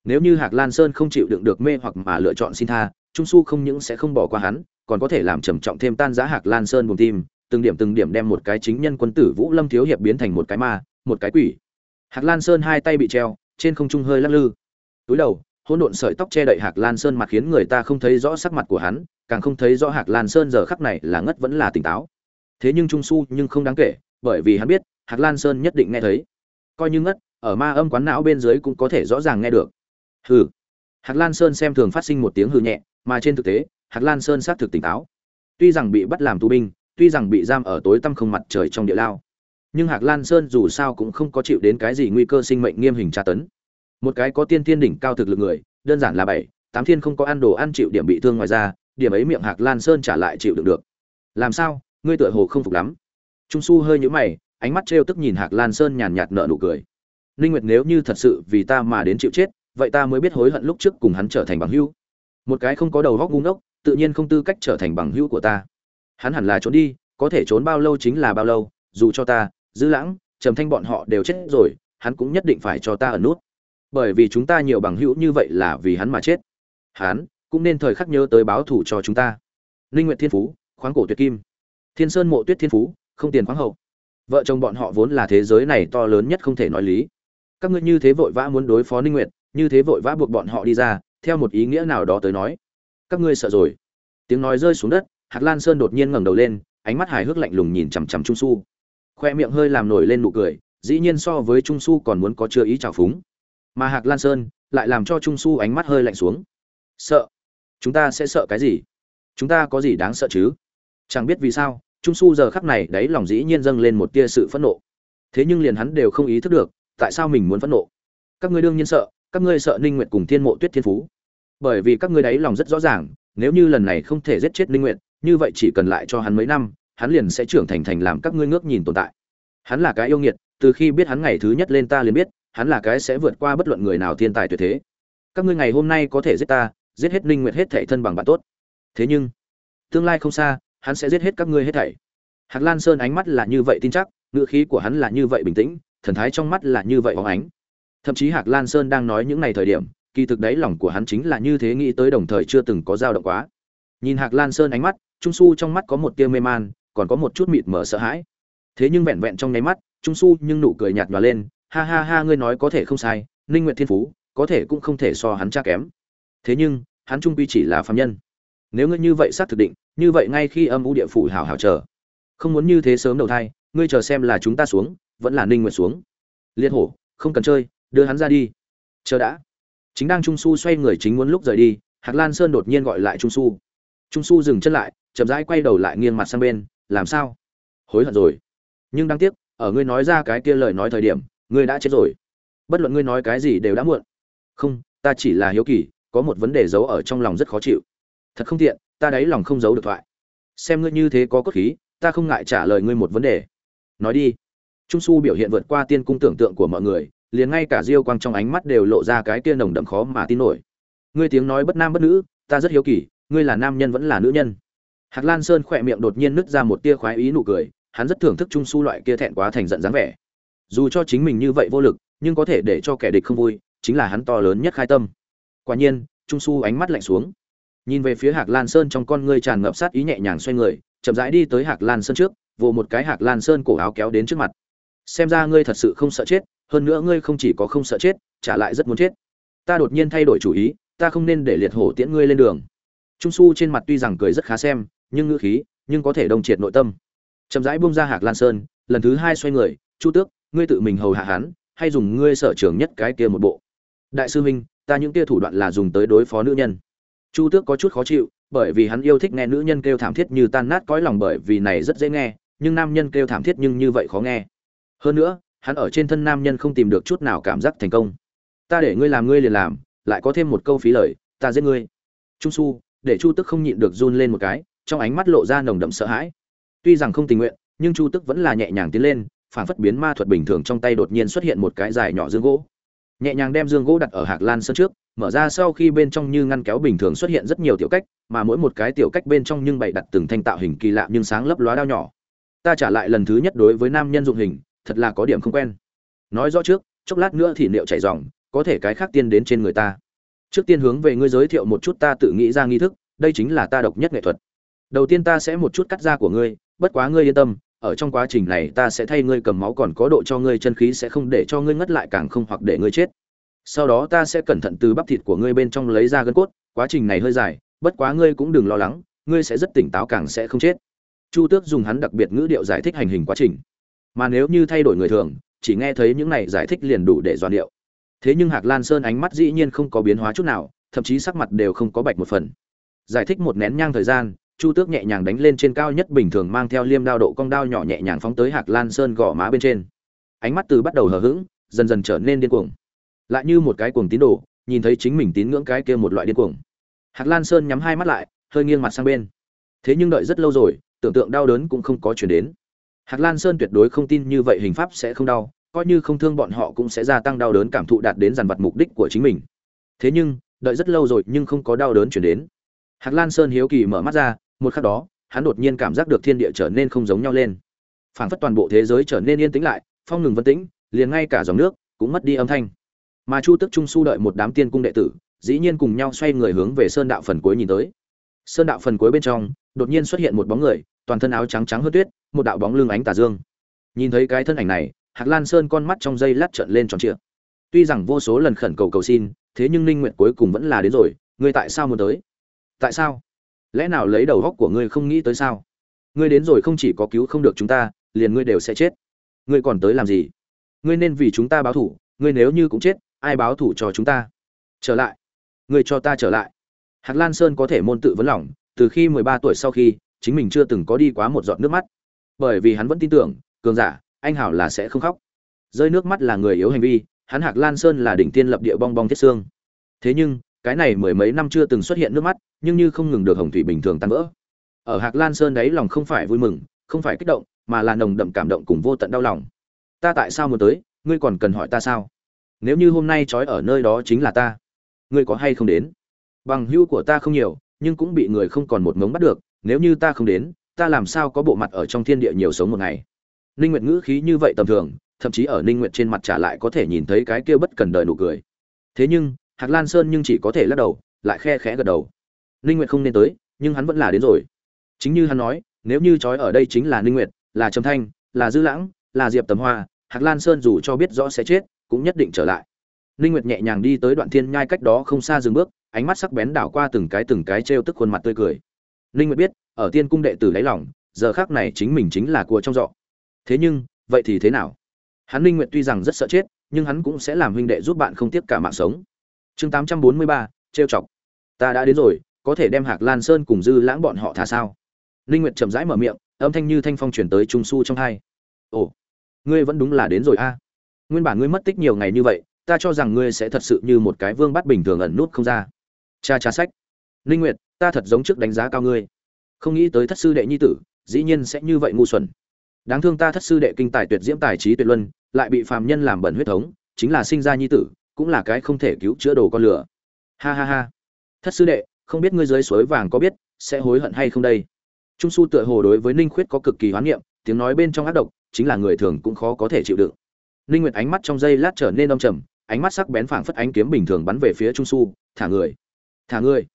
nếu như hạc lan sơn không chịu đựng được mê hoặc mà lựa chọn xin tha, trung su không những sẽ không bỏ qua hắn, còn có thể làm trầm trọng thêm tan giá hạc lan sơn buồn tim, từng điểm từng điểm đem một cái chính nhân quân tử vũ lâm thiếu hiệp biến thành một cái ma, một cái quỷ. Hạc lan sơn hai tay bị treo, trên không trung hơi lắc lư. Túi đầu, hỗn độn sợi tóc che đậy hạc lan sơn mặt khiến người ta không thấy rõ sắc mặt của hắn, càng không thấy rõ hạc lan sơn giờ khắc này là ngất vẫn là tỉnh táo. Thế nhưng trung su nhưng không đáng kể, bởi vì hắn biết, hạc lan sơn nhất định nghe thấy. Coi như ngất, ở ma âm quán não bên dưới cũng có thể rõ ràng nghe được hừ. Hạc lan sơn xem thường phát sinh một tiếng hừ nhẹ, mà trên thực tế, hạc lan sơn xác thực tỉnh táo. Tuy rằng bị bắt làm tù binh, tuy rằng bị giam ở tối tăm không mặt trời trong địa lao, nhưng hạc lan sơn dù sao cũng không có chịu đến cái gì nguy cơ sinh mệnh nghiêm hình tra tấn. Một cái có tiên thiên đỉnh cao thực lực người, đơn giản là bảy, tám thiên không có ăn đồ ăn chịu điểm bị thương ngoài ra điểm ấy miệng hạc lan sơn trả lại chịu đựng được. Làm sao? Ngươi tựa hồ không phục lắm. Trung su hơi nhũ mày, ánh mắt trêu tức nhìn hạc lan sơn nhàn nhạt nợ nụ cười. Ninh nguyệt nếu như thật sự vì ta mà đến chịu chết vậy ta mới biết hối hận lúc trước cùng hắn trở thành bằng hữu. Một cái không có đầu góc ngu ngốc, tự nhiên không tư cách trở thành bằng hữu của ta. Hắn hẳn là trốn đi, có thể trốn bao lâu chính là bao lâu, dù cho ta, dư lãng, trầm thanh bọn họ đều chết rồi, hắn cũng nhất định phải cho ta ở nút. Bởi vì chúng ta nhiều bằng hữu như vậy là vì hắn mà chết. Hắn cũng nên thời khắc nhớ tới báo thủ cho chúng ta. Linh nguyện thiên phú, khoáng cổ tuyệt kim. Thiên sơn mộ tuyết thiên phú, không tiền khoáng hậu. Vợ chồng bọn họ vốn là thế giới này to lớn nhất không thể nói lý. Các ngươi như thế vội vã muốn đối phó ninh nguyệt như thế vội vã buộc bọn họ đi ra, theo một ý nghĩa nào đó tới nói. Các ngươi sợ rồi. Tiếng nói rơi xuống đất, hạt lan sơn đột nhiên ngẩng đầu lên, ánh mắt hài hước lạnh lùng nhìn chằm chằm trung su khoe miệng hơi làm nổi lên nụ cười, dĩ nhiên so với trung su còn muốn có chưa ý trào phúng. Mà hạc lan sơn lại làm cho trung su ánh mắt hơi lạnh xuống. Sợ? Chúng ta sẽ sợ cái gì? Chúng ta có gì đáng sợ chứ? Chẳng biết vì sao, trung su giờ khắc này đấy lòng dĩ nhiên dâng lên một tia sự phẫn nộ. Thế nhưng liền hắn đều không ý thức được, tại sao mình muốn phẫn nộ? Các ngươi đương nhiên sợ các ngươi sợ ninh nguyệt cùng thiên mộ tuyết thiên phú. Bởi vì các ngươi đấy lòng rất rõ ràng, nếu như lần này không thể giết chết ninh nguyệt, như vậy chỉ cần lại cho hắn mấy năm, hắn liền sẽ trưởng thành thành làm các ngươi ngước nhìn tồn tại. Hắn là cái yêu nghiệt, từ khi biết hắn ngày thứ nhất lên ta liền biết, hắn là cái sẽ vượt qua bất luận người nào thiên tài tuyệt thế. Các ngươi ngày hôm nay có thể giết ta, giết hết ninh nguyệt hết thảy thân bằng bạn tốt. Thế nhưng, tương lai không xa, hắn sẽ giết hết các ngươi hết thảy. Hạc lan sơn ánh mắt là như vậy tin chắc, ngữ khí của hắn là như vậy bình tĩnh, thần thái trong mắt là như vậy óng ánh thậm chí hạc lan sơn đang nói những ngày thời điểm, kỳ thực đấy lòng của hắn chính là như thế nghĩ tới đồng thời chưa từng có dao động quá. Nhìn hạc lan sơn ánh mắt, trung su trong mắt có một tia mê man, còn có một chút mịt mờ sợ hãi. Thế nhưng vẹn vẹn trong nháy mắt, trung su nhưng nụ cười nhạt nhòa lên, ha ha ha, ngươi nói có thể không sai, ninh nguyện thiên phú, có thể cũng không thể so hắn cha kém. Thế nhưng, hắn trung quy chỉ là phạm nhân. Nếu ngươi như vậy xác thực định, như vậy ngay khi âm u địa phủ hào hào chờ. Không muốn như thế sớm đầu thai, ngươi chờ xem là chúng ta xuống, vẫn là ninh nguyện xuống. Liệt hổ, không cần chơi đưa hắn ra đi. Chờ đã. Chính đang trung su xoay người chính muốn lúc rời đi, hạc lan sơn đột nhiên gọi lại trung su. Trung su dừng chân lại, chậm rãi quay đầu lại nghiêng mặt sang bên, làm sao? Hối hận rồi. Nhưng đáng tiếc, ở ngươi nói ra cái kia lời nói thời điểm, ngươi đã chết rồi. Bất luận ngươi nói cái gì đều đã muộn. Không, ta chỉ là hiếu kỳ, có một vấn đề giấu ở trong lòng rất khó chịu. Thật không tiện, ta đáy lòng không giấu được thoại. Xem ngươi như thế có cốt khí, ta không ngại trả lời ngươi một vấn đề. Nói đi. Trung su biểu hiện vượt qua tiên cung tưởng tượng của mọi người liền ngay cả diêu quang trong ánh mắt đều lộ ra cái kia nồng đậm khó mà tin nổi. Ngươi tiếng nói bất nam bất nữ, ta rất hiếu kỳ, ngươi là nam nhân vẫn là nữ nhân? Hạc lan sơn khỏe miệng đột nhiên nứt ra một tia khoái ý nụ cười, hắn rất thưởng thức trung su loại kia thẹn quá thành giận dáng vẻ. Dù cho chính mình như vậy vô lực, nhưng có thể để cho kẻ địch không vui, chính là hắn to lớn nhất khai tâm. Quả nhiên, trung su ánh mắt lạnh xuống. Nhìn về phía hạc lan sơn trong con ngươi tràn ngập sát ý nhẹ nhàng xoay người, chậm rãi đi tới hạc lan sơn trước, vồ một cái hạc lan sơn cổ áo kéo đến trước mặt. Xem ra ngươi thật sự không sợ chết hơn nữa ngươi không chỉ có không sợ chết, trả lại rất muốn chết. Ta đột nhiên thay đổi chủ ý, ta không nên để liệt hổ tiễn ngươi lên đường. Trung su trên mặt tuy rằng cười rất khá xem, nhưng ngữ khí, nhưng có thể đông triệt nội tâm. Chậm rãi buông ra hạc lan sơn, lần thứ hai xoay người, chu tước, ngươi tự mình hầu hạ hắn, hay dùng ngươi sở trường nhất cái kia một bộ? Đại sư huynh, ta những kia thủ đoạn là dùng tới đối phó nữ nhân. Chu tước có chút khó chịu, bởi vì hắn yêu thích nghe nữ nhân kêu thảm thiết như tan nát cõi lòng bởi vì này rất dễ nghe, nhưng nam nhân kêu thảm thiết nhưng như vậy khó nghe. Hơn nữa hắn ở trên thân nam nhân không tìm được chút nào cảm giác thành công. Ta để ngươi làm ngươi liền làm, lại có thêm một câu phí lời, ta giết ngươi. Trung su, để chu tức không nhịn được run lên một cái, trong ánh mắt lộ ra nồng đậm sợ hãi. Tuy rằng không tình nguyện, nhưng chu tức vẫn là nhẹ nhàng tiến lên, phản phất biến ma thuật bình thường trong tay đột nhiên xuất hiện một cái dài nhỏ dương gỗ. Nhẹ nhàng đem dương gỗ đặt ở hạc lan sân trước, mở ra sau khi bên trong như ngăn kéo bình thường xuất hiện rất nhiều tiểu cách, mà mỗi một cái tiểu cách bên trong nhưng bày đặt từng thanh tạo hình kỳ lạ nhưng sáng lấp lóa đao nhỏ. Ta trả lại lần thứ nhất đối với nam nhân dụng hình thật là có điểm không quen. Nói rõ trước, chốc lát nữa thì liệu chảy dòng, có thể cái khác tiên đến trên người ta. Trước tiên hướng về ngươi giới thiệu một chút ta tự nghĩ ra nghi thức, đây chính là ta độc nhất nghệ thuật. Đầu tiên ta sẽ một chút cắt da của ngươi, bất quá ngươi yên tâm, ở trong quá trình này ta sẽ thay ngươi cầm máu còn có độ cho ngươi chân khí sẽ không để cho ngươi ngất lại càng không hoặc để ngươi chết. Sau đó ta sẽ cẩn thận từ bắp thịt của ngươi bên trong lấy ra gân cốt, quá trình này hơi dài, bất quá ngươi cũng đừng lo lắng, ngươi sẽ rất tỉnh táo càng sẽ không chết. Chu tước dùng hắn đặc biệt ngữ điệu giải thích hành hình quá trình mà nếu như thay đổi người thường, chỉ nghe thấy những này giải thích liền đủ để doan điệu. Thế nhưng hạc lan sơn ánh mắt dĩ nhiên không có biến hóa chút nào, thậm chí sắc mặt đều không có bạch một phần. Giải thích một nén nhang thời gian, chu tước nhẹ nhàng đánh lên trên cao nhất bình thường mang theo liêm đao độ cong đao nhỏ nhẹ nhàng phóng tới hạc lan sơn gõ má bên trên. Ánh mắt từ bắt đầu hờ hững, dần dần trở nên điên cuồng. Lại như một cái cuồng tín đồ, nhìn thấy chính mình tín ngưỡng cái kia một loại điên cuồng. Hạc lan sơn nhắm hai mắt lại, hơi nghiêng mặt sang bên. Thế nhưng đợi rất lâu rồi, tưởng tượng đau đớn cũng không có chuyển đến hạc lan sơn tuyệt đối không tin như vậy hình pháp sẽ không đau, coi như không thương bọn họ cũng sẽ gia tăng đau đớn cảm thụ đạt đến dàn vật mục đích của chính mình. Thế nhưng, đợi rất lâu rồi nhưng không có đau đớn chuyển đến. Hạc lan sơn hiếu kỳ mở mắt ra, một khắc đó, hắn đột nhiên cảm giác được thiên địa trở nên không giống nhau lên. Phảng phất toàn bộ thế giới trở nên yên tĩnh lại, phong ngừng vân tĩnh, liền ngay cả dòng nước cũng mất đi âm thanh. Mà chu tức trung su đợi một đám tiên cung đệ tử, dĩ nhiên cùng nhau xoay người hướng về sơn đạo phần cuối nhìn tới. Sơn đạo phần cuối bên trong, đột nhiên xuất hiện một bóng người toàn thân áo trắng trắng hơn tuyết, một đạo bóng lưng ánh tà dương. Nhìn thấy cái thân ảnh này, hạc lan sơn con mắt trong dây lát trợn lên tròn trịa. Tuy rằng vô số lần khẩn cầu cầu xin, thế nhưng ninh nguyện cuối cùng vẫn là đến rồi, ngươi tại sao muốn tới? Tại sao? Lẽ nào lấy đầu góc của ngươi không nghĩ tới sao? Ngươi đến rồi không chỉ có cứu không được chúng ta, liền ngươi đều sẽ chết. Ngươi còn tới làm gì? Ngươi nên vì chúng ta báo thủ, ngươi nếu như cũng chết, ai báo thủ cho chúng ta? Trở lại. Ngươi cho ta trở lại. Hạc lan sơn có thể môn tự vấn lòng, từ khi mười ba tuổi sau khi chính mình chưa từng có đi quá một giọt nước mắt. Bởi vì hắn vẫn tin tưởng, cường giả, anh hảo là sẽ không khóc. Rơi nước mắt là người yếu hành vi, hắn hạc lan sơn là đỉnh tiên lập địa bong bong thiết xương. Thế nhưng, cái này mười mấy năm chưa từng xuất hiện nước mắt, nhưng như không ngừng được hồng thủy bình thường tan vỡ. Ở hạc lan sơn đấy lòng không phải vui mừng, không phải kích động, mà là nồng đậm cảm động cùng vô tận đau lòng. Ta tại sao muốn tới, ngươi còn cần hỏi ta sao? Nếu như hôm nay trói ở nơi đó chính là ta, ngươi có hay không đến? Bằng hữu của ta không nhiều, nhưng cũng bị người không còn một ngống bắt được nếu như ta không đến, ta làm sao có bộ mặt ở trong thiên địa nhiều sống một ngày? Ninh nguyệt ngữ khí như vậy tầm thường, thậm chí ở ninh nguyệt trên mặt trả lại có thể nhìn thấy cái kia bất cần đời nụ cười. Thế nhưng, hạc lan sơn nhưng chỉ có thể lắc đầu, lại khe khẽ gật đầu. Ninh nguyệt không nên tới, nhưng hắn vẫn là đến rồi. Chính như hắn nói, nếu như trói ở đây chính là ninh nguyệt, là trầm thanh, là dư lãng, là diệp tầm hoa, hạc lan sơn dù cho biết rõ sẽ chết, cũng nhất định trở lại. Ninh nguyệt nhẹ nhàng đi tới đoạn thiên nhai cách đó không xa dừng bước, ánh mắt sắc bén đảo qua từng cái từng cái trêu tức khuôn mặt tươi cười ninh nguyệt biết ở tiên cung đệ tử lấy lòng giờ khắc này chính mình chính là của trong rọ. thế nhưng vậy thì thế nào? Hắn ninh nguyệt tuy rằng rất sợ chết nhưng hắn cũng sẽ làm huynh đệ giúp bạn không tiếc cả mạng sống. Chương 843, trêu chọc. Ta đã đến rồi có thể đem hạc lan sơn cùng dư lãng bọn họ thả sao? Ninh nguyệt chậm rãi mở miệng âm thanh như thanh phong truyền tới trung su trong hai. Ồ ngươi vẫn đúng là đến rồi a. Nguyên bản ngươi mất tích nhiều ngày như vậy ta cho rằng ngươi sẽ thật sự như một cái vương bắt bình thường ẩn nút không ra. Cha cha sách. Ninh nguyệt ta thật giống trước đánh giá cao ngươi. Không nghĩ tới thất sư đệ nhi tử, dĩ nhiên sẽ như vậy ngu xuẩn. Đáng thương ta thất sư đệ kinh tài tuyệt diễm tài trí tuyệt luân, lại bị phàm nhân làm bẩn huyết thống, chính là sinh ra nhi tử, cũng là cái không thể cứu chữa đồ con lửa. Ha ha ha. Thất sư đệ, không biết ngươi dưới suối vàng có biết, sẽ hối hận hay không đây? Trung su tựa hồ đối với ninh khuyết có cực kỳ hoán niệm, tiếng nói bên trong ác độc, chính là người thường cũng khó có thể chịu đựng. Ninh nguyệt ánh mắt trong giây lát trở nên âm trầm, ánh mắt sắc bén phảng phất ánh kiếm bình thường bắn về phía trung su, thả người thả người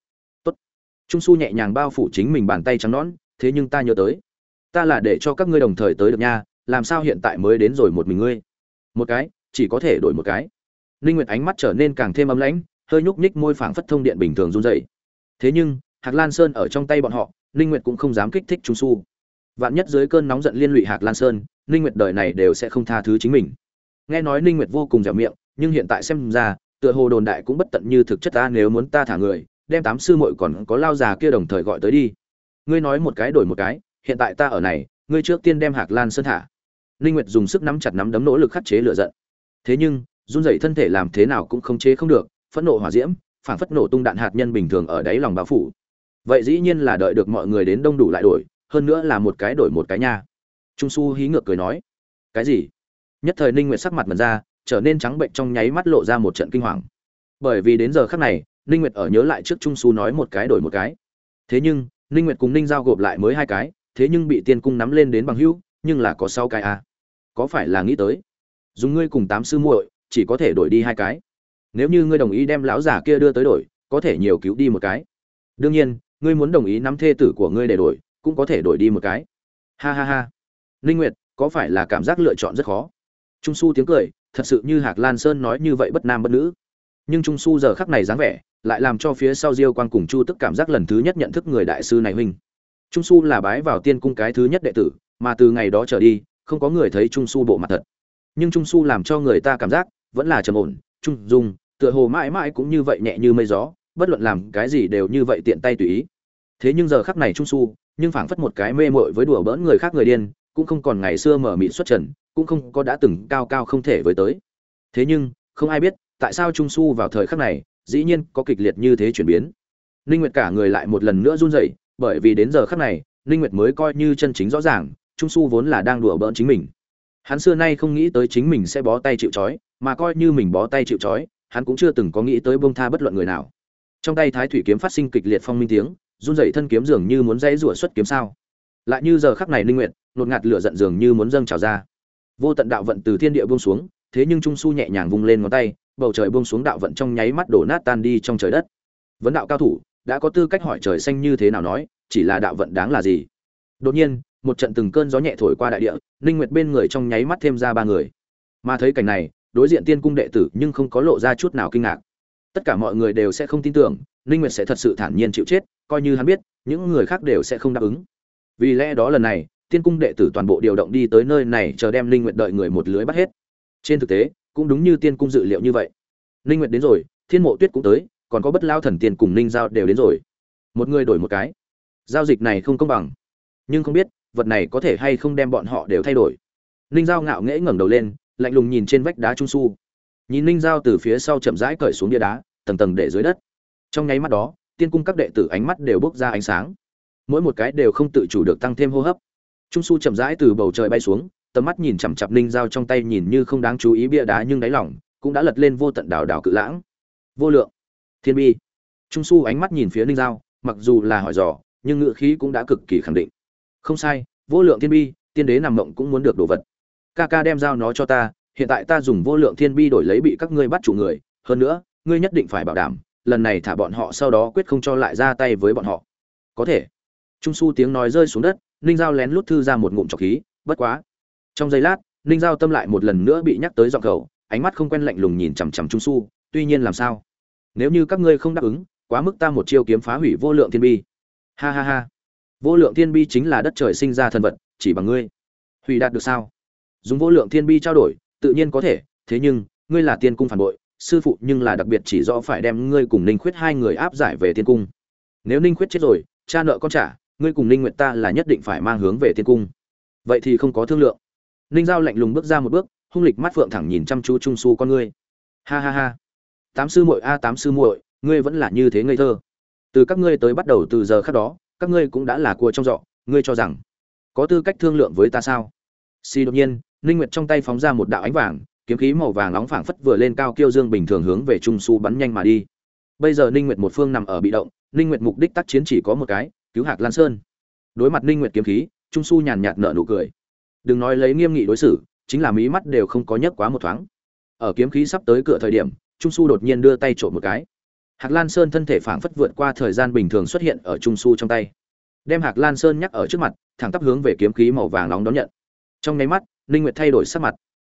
trung su nhẹ nhàng bao phủ chính mình bàn tay trắng nõn, thế nhưng ta nhớ tới, ta là để cho các ngươi đồng thời tới được nha, làm sao hiện tại mới đến rồi một mình ngươi? Một cái, chỉ có thể đổi một cái. Ninh nguyệt ánh mắt trở nên càng thêm ấm lãnh, hơi nhúc nhích môi phảng phất thông điện bình thường run rẩy. Thế nhưng, hạc lan sơn ở trong tay bọn họ, ninh nguyệt cũng không dám kích thích trung su vạn nhất dưới cơn nóng giận liên lụy hạc lan sơn, ninh nguyệt đời này đều sẽ không tha thứ chính mình. Nghe nói ninh nguyệt vô cùng dẻo miệng, nhưng hiện tại xem ra, tựa hồ đồn đại cũng bất tận như thực chất ta, nếu muốn ta thả người đem tám sư muội còn có lao già kia đồng thời gọi tới đi. Ngươi nói một cái đổi một cái, hiện tại ta ở này, ngươi trước tiên đem hạc lan sơn thả. Ninh nguyệt dùng sức nắm chặt nắm đấm nỗ lực khắc chế lửa giận. Thế nhưng, run rẩy thân thể làm thế nào cũng không chế không được, phẫn nộ hỏa diễm, phản phất nổ tung đạn hạt nhân bình thường ở đáy lòng bao phủ. Vậy dĩ nhiên là đợi được mọi người đến đông đủ lại đổi, hơn nữa là một cái đổi một cái nha. Trung su hí ngược cười nói, cái gì? Nhất thời ninh nguyệt sắc mặt mật ra, trở nên trắng bệnh trong nháy mắt lộ ra một trận kinh hoàng. Bởi vì đến giờ khắc này ninh nguyệt ở nhớ lại trước trung su nói một cái đổi một cái. Thế nhưng, ninh nguyệt cùng ninh giao gộp lại mới hai cái, thế nhưng bị tiên cung nắm lên đến bằng hữu, nhưng là có sáu cái à. có phải là nghĩ tới, dùng ngươi cùng tám sư muội, chỉ có thể đổi đi hai cái. Nếu như ngươi đồng ý đem lão giả kia đưa tới đổi, có thể nhiều cứu đi một cái. Đương nhiên, ngươi muốn đồng ý nắm thê tử của ngươi để đổi, cũng có thể đổi đi một cái. Ha ha ha. Ninh nguyệt, có phải là cảm giác lựa chọn rất khó? Trung su tiếng cười, thật sự như hạc lan sơn nói như vậy bất nam bất nữ nhưng trung su giờ khắc này dáng vẻ lại làm cho phía sau diêu quan cùng chu tức cảm giác lần thứ nhất nhận thức người đại sư này huynh. Trung su là bái vào tiên cung cái thứ nhất đệ tử, mà từ ngày đó trở đi, không có người thấy trung su bộ mặt thật. Nhưng trung su làm cho người ta cảm giác vẫn là trầm ổn, trung dung, tựa hồ mãi mãi cũng như vậy nhẹ như mây gió, bất luận làm cái gì đều như vậy tiện tay tùy ý. Thế nhưng giờ khắc này trung su nhưng phảng phất một cái mê mội với đùa bỡn người khác người điên, cũng không còn ngày xưa mở mịn xuất trần, cũng không có đã từng cao cao không thể với tới. Thế nhưng, không ai biết tại sao trung su vào thời khắc này, dĩ nhiên có kịch liệt như thế chuyển biến. Ninh nguyệt cả người lại một lần nữa run rẩy, bởi vì đến giờ khắc này, ninh nguyệt mới coi như chân chính rõ ràng, trung su vốn là đang đùa bỡn chính mình. Hắn xưa nay không nghĩ tới chính mình sẽ bó tay chịu trói, mà coi như mình bó tay chịu trói, hắn cũng chưa từng có nghĩ tới bông tha bất luận người nào. Trong tay thái thủy kiếm phát sinh kịch liệt phong minh tiếng, run rẩy thân kiếm dường như muốn dãy rủa xuất kiếm sao. Lại như giờ khắc này linh Nguyệt, nột ngạt lửa giận dường như muốn dâng trào ra. Vô tận đạo vận từ thiên địa buông xuống, thế nhưng trung su nhẹ nhàng vung lên ngón tay bầu trời buông xuống đạo vận trong nháy mắt đổ nát tan đi trong trời đất. Vấn đạo cao thủ, đã có tư cách hỏi trời xanh như thế nào nói, chỉ là đạo vận đáng là gì? Đột nhiên, một trận từng cơn gió nhẹ thổi qua đại địa, ninh nguyệt bên người trong nháy mắt thêm ra ba người. Mà thấy cảnh này, đối diện tiên cung đệ tử nhưng không có lộ ra chút nào kinh ngạc. Tất cả mọi người đều sẽ không tin tưởng, ninh nguyệt sẽ thật sự thản nhiên chịu chết, coi như hắn biết, những người khác đều sẽ không đáp ứng. Vì lẽ đó lần này, tiên cung đệ tử toàn bộ điều động đi tới nơi này chờ đem ninh nguyệt đợi người một lưới bắt hết. Trên thực tế cũng đúng như tiên cung dự liệu như vậy. Ninh nguyệt đến rồi, thiên mộ tuyết cũng tới, còn có bất lao thần tiên cùng ninh giao đều đến rồi. Một người đổi một cái. Giao dịch này không công bằng. Nhưng không biết, vật này có thể hay không đem bọn họ đều thay đổi. Ninh giao ngạo nghễ ngẩng đầu lên, lạnh lùng nhìn trên vách đá trung su nhìn ninh giao từ phía sau chậm rãi cởi xuống bia đá, tầng tầng để dưới đất. Trong nháy mắt đó, tiên cung các đệ tử ánh mắt đều bốc ra ánh sáng. Mỗi một cái đều không tự chủ được tăng thêm hô hấp. Trung su chậm rãi từ bầu trời bay xuống tầm mắt nhìn chằm chặp ninh dao trong tay nhìn như không đáng chú ý bia đá nhưng đáy lòng cũng đã lật lên vô tận đảo đảo cự lãng. Vô lượng. Thiên bi. Trung su ánh mắt nhìn phía ninh dao mặc dù là hỏi dò, nhưng ngự khí cũng đã cực kỳ khẳng định. Không sai, vô lượng thiên bi, tiên đế nằm mộng cũng muốn được đồ vật. Ca ca đem giao nó cho ta, hiện tại ta dùng vô lượng thiên bi đổi lấy bị các ngươi bắt chủ người, hơn nữa, ngươi nhất định phải bảo đảm, lần này thả bọn họ sau đó quyết không cho lại ra tay với bọn họ. Có thể. Trung su tiếng nói rơi xuống đất, ninh giao lén lút thư ra một ngụm trọc khí, bất quá trong giây lát, ninh giao tâm lại một lần nữa bị nhắc tới giọng cầu, ánh mắt không quen lạnh lùng nhìn chằm chằm trung su tuy nhiên làm sao? Nếu như các ngươi không đáp ứng, quá mức ta một chiêu kiếm phá hủy vô lượng thiên bi. Ha ha ha. Vô lượng thiên bi chính là đất trời sinh ra thần vật, chỉ bằng ngươi. Hủy đạt được sao? Dùng vô lượng thiên bi trao đổi, tự nhiên có thể, thế nhưng, ngươi là tiên cung phản bội, sư phụ nhưng là đặc biệt chỉ rõ phải đem ngươi cùng ninh khuyết hai người áp giải về tiên cung. Nếu ninh khuyết chết rồi, cha nợ con trả, ngươi cùng ninh nguyệt ta là nhất định phải mang hướng về tiên cung. Vậy thì không có thương lượng ninh giao lạnh lùng bước ra một bước, hung lịch mắt phượng thẳng nhìn chăm chú trung su con ngươi. Ha ha ha. Tám sư muội a, tám sư muội, ngươi vẫn là như thế ngây thơ. Từ các ngươi tới bắt đầu từ giờ khác đó, các ngươi cũng đã là cua trong giọ, ngươi cho rằng có tư cách thương lượng với ta sao? Xì đột nhiên, ninh nguyệt trong tay phóng ra một đạo ánh vàng, kiếm khí màu vàng nóng phảng phất vừa lên cao kiêu dương bình thường hướng về trung su bắn nhanh mà đi. Bây giờ ninh nguyệt một phương nằm ở bị động, ninh nguyệt mục đích tác chiến chỉ có một cái, cứu hạc lan sơn. Đối mặt ninh nguyệt kiếm khí, trung su nhàn nhạt nở nụ cười đừng nói lấy nghiêm nghị đối xử, chính là mí mắt đều không có nhấc quá một thoáng. Ở kiếm khí sắp tới cửa thời điểm, trung su đột nhiên đưa tay trộm một cái. Hạc lan sơn thân thể phảng phất vượt qua thời gian bình thường xuất hiện ở trung su trong tay. Đem hạc lan sơn nhắc ở trước mặt, thẳng tắp hướng về kiếm khí màu vàng nóng đón nhận. Trong nháy mắt, ninh nguyệt thay đổi sắc mặt.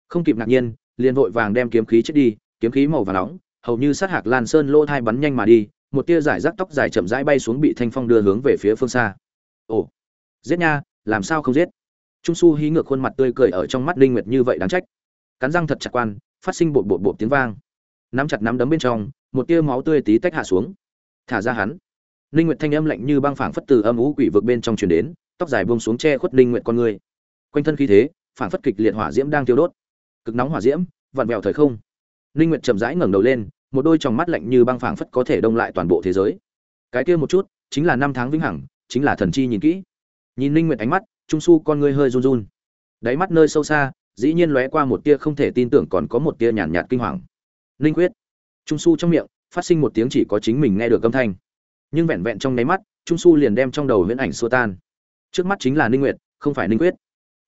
Không kịp ngạc nhiên, liền vội vàng đem kiếm khí chết đi, kiếm khí màu vàng nóng, hầu như sát hạc lan sơn lô thai bắn nhanh mà đi, một tia giải rác tóc dài chậm rãi bay xuống bị thanh phong đưa hướng về phía phương xa. Ồ, giết nha, làm sao không giết? Trung su hí ngược khuôn mặt tươi cười ở trong mắt linh nguyệt như vậy đáng trách. Cắn răng thật chặt quan, phát sinh bột bột bột tiếng vang. Nắm chặt nắm đấm bên trong, một tia máu tươi tí tách hạ xuống. Thả ra hắn. Linh nguyệt thanh âm lạnh như băng phảng phất từ âm ú quỷ vực bên trong truyền đến, tóc dài buông xuống che khuất linh nguyệt con người. Quanh thân khí thế, phảng phất kịch liệt hỏa diễm đang tiêu đốt. Cực nóng hỏa diễm, vặn vẹo thời không. Linh nguyệt chậm rãi ngẩng đầu lên, một đôi tròng mắt lạnh như băng phảng phất có thể đông lại toàn bộ thế giới. Cái kia một chút, chính là năm tháng vĩnh hằng, chính là thần chi nhìn kỹ. Nhìn linh nguyệt ánh mắt trung su con ngươi hơi run run. Đáy mắt nơi sâu xa dĩ nhiên lóe qua một tia không thể tin tưởng còn có một tia nhàn nhạt, kinh hoàng. Linh quyết trung su trong miệng phát sinh một tiếng chỉ có chính mình nghe được âm thanh. Nhưng vẹn vẹn trong nháy mắt trung su liền đem trong đầu huyễn ảnh xua tan. Trước mắt chính là ninh nguyệt không phải ninh quyết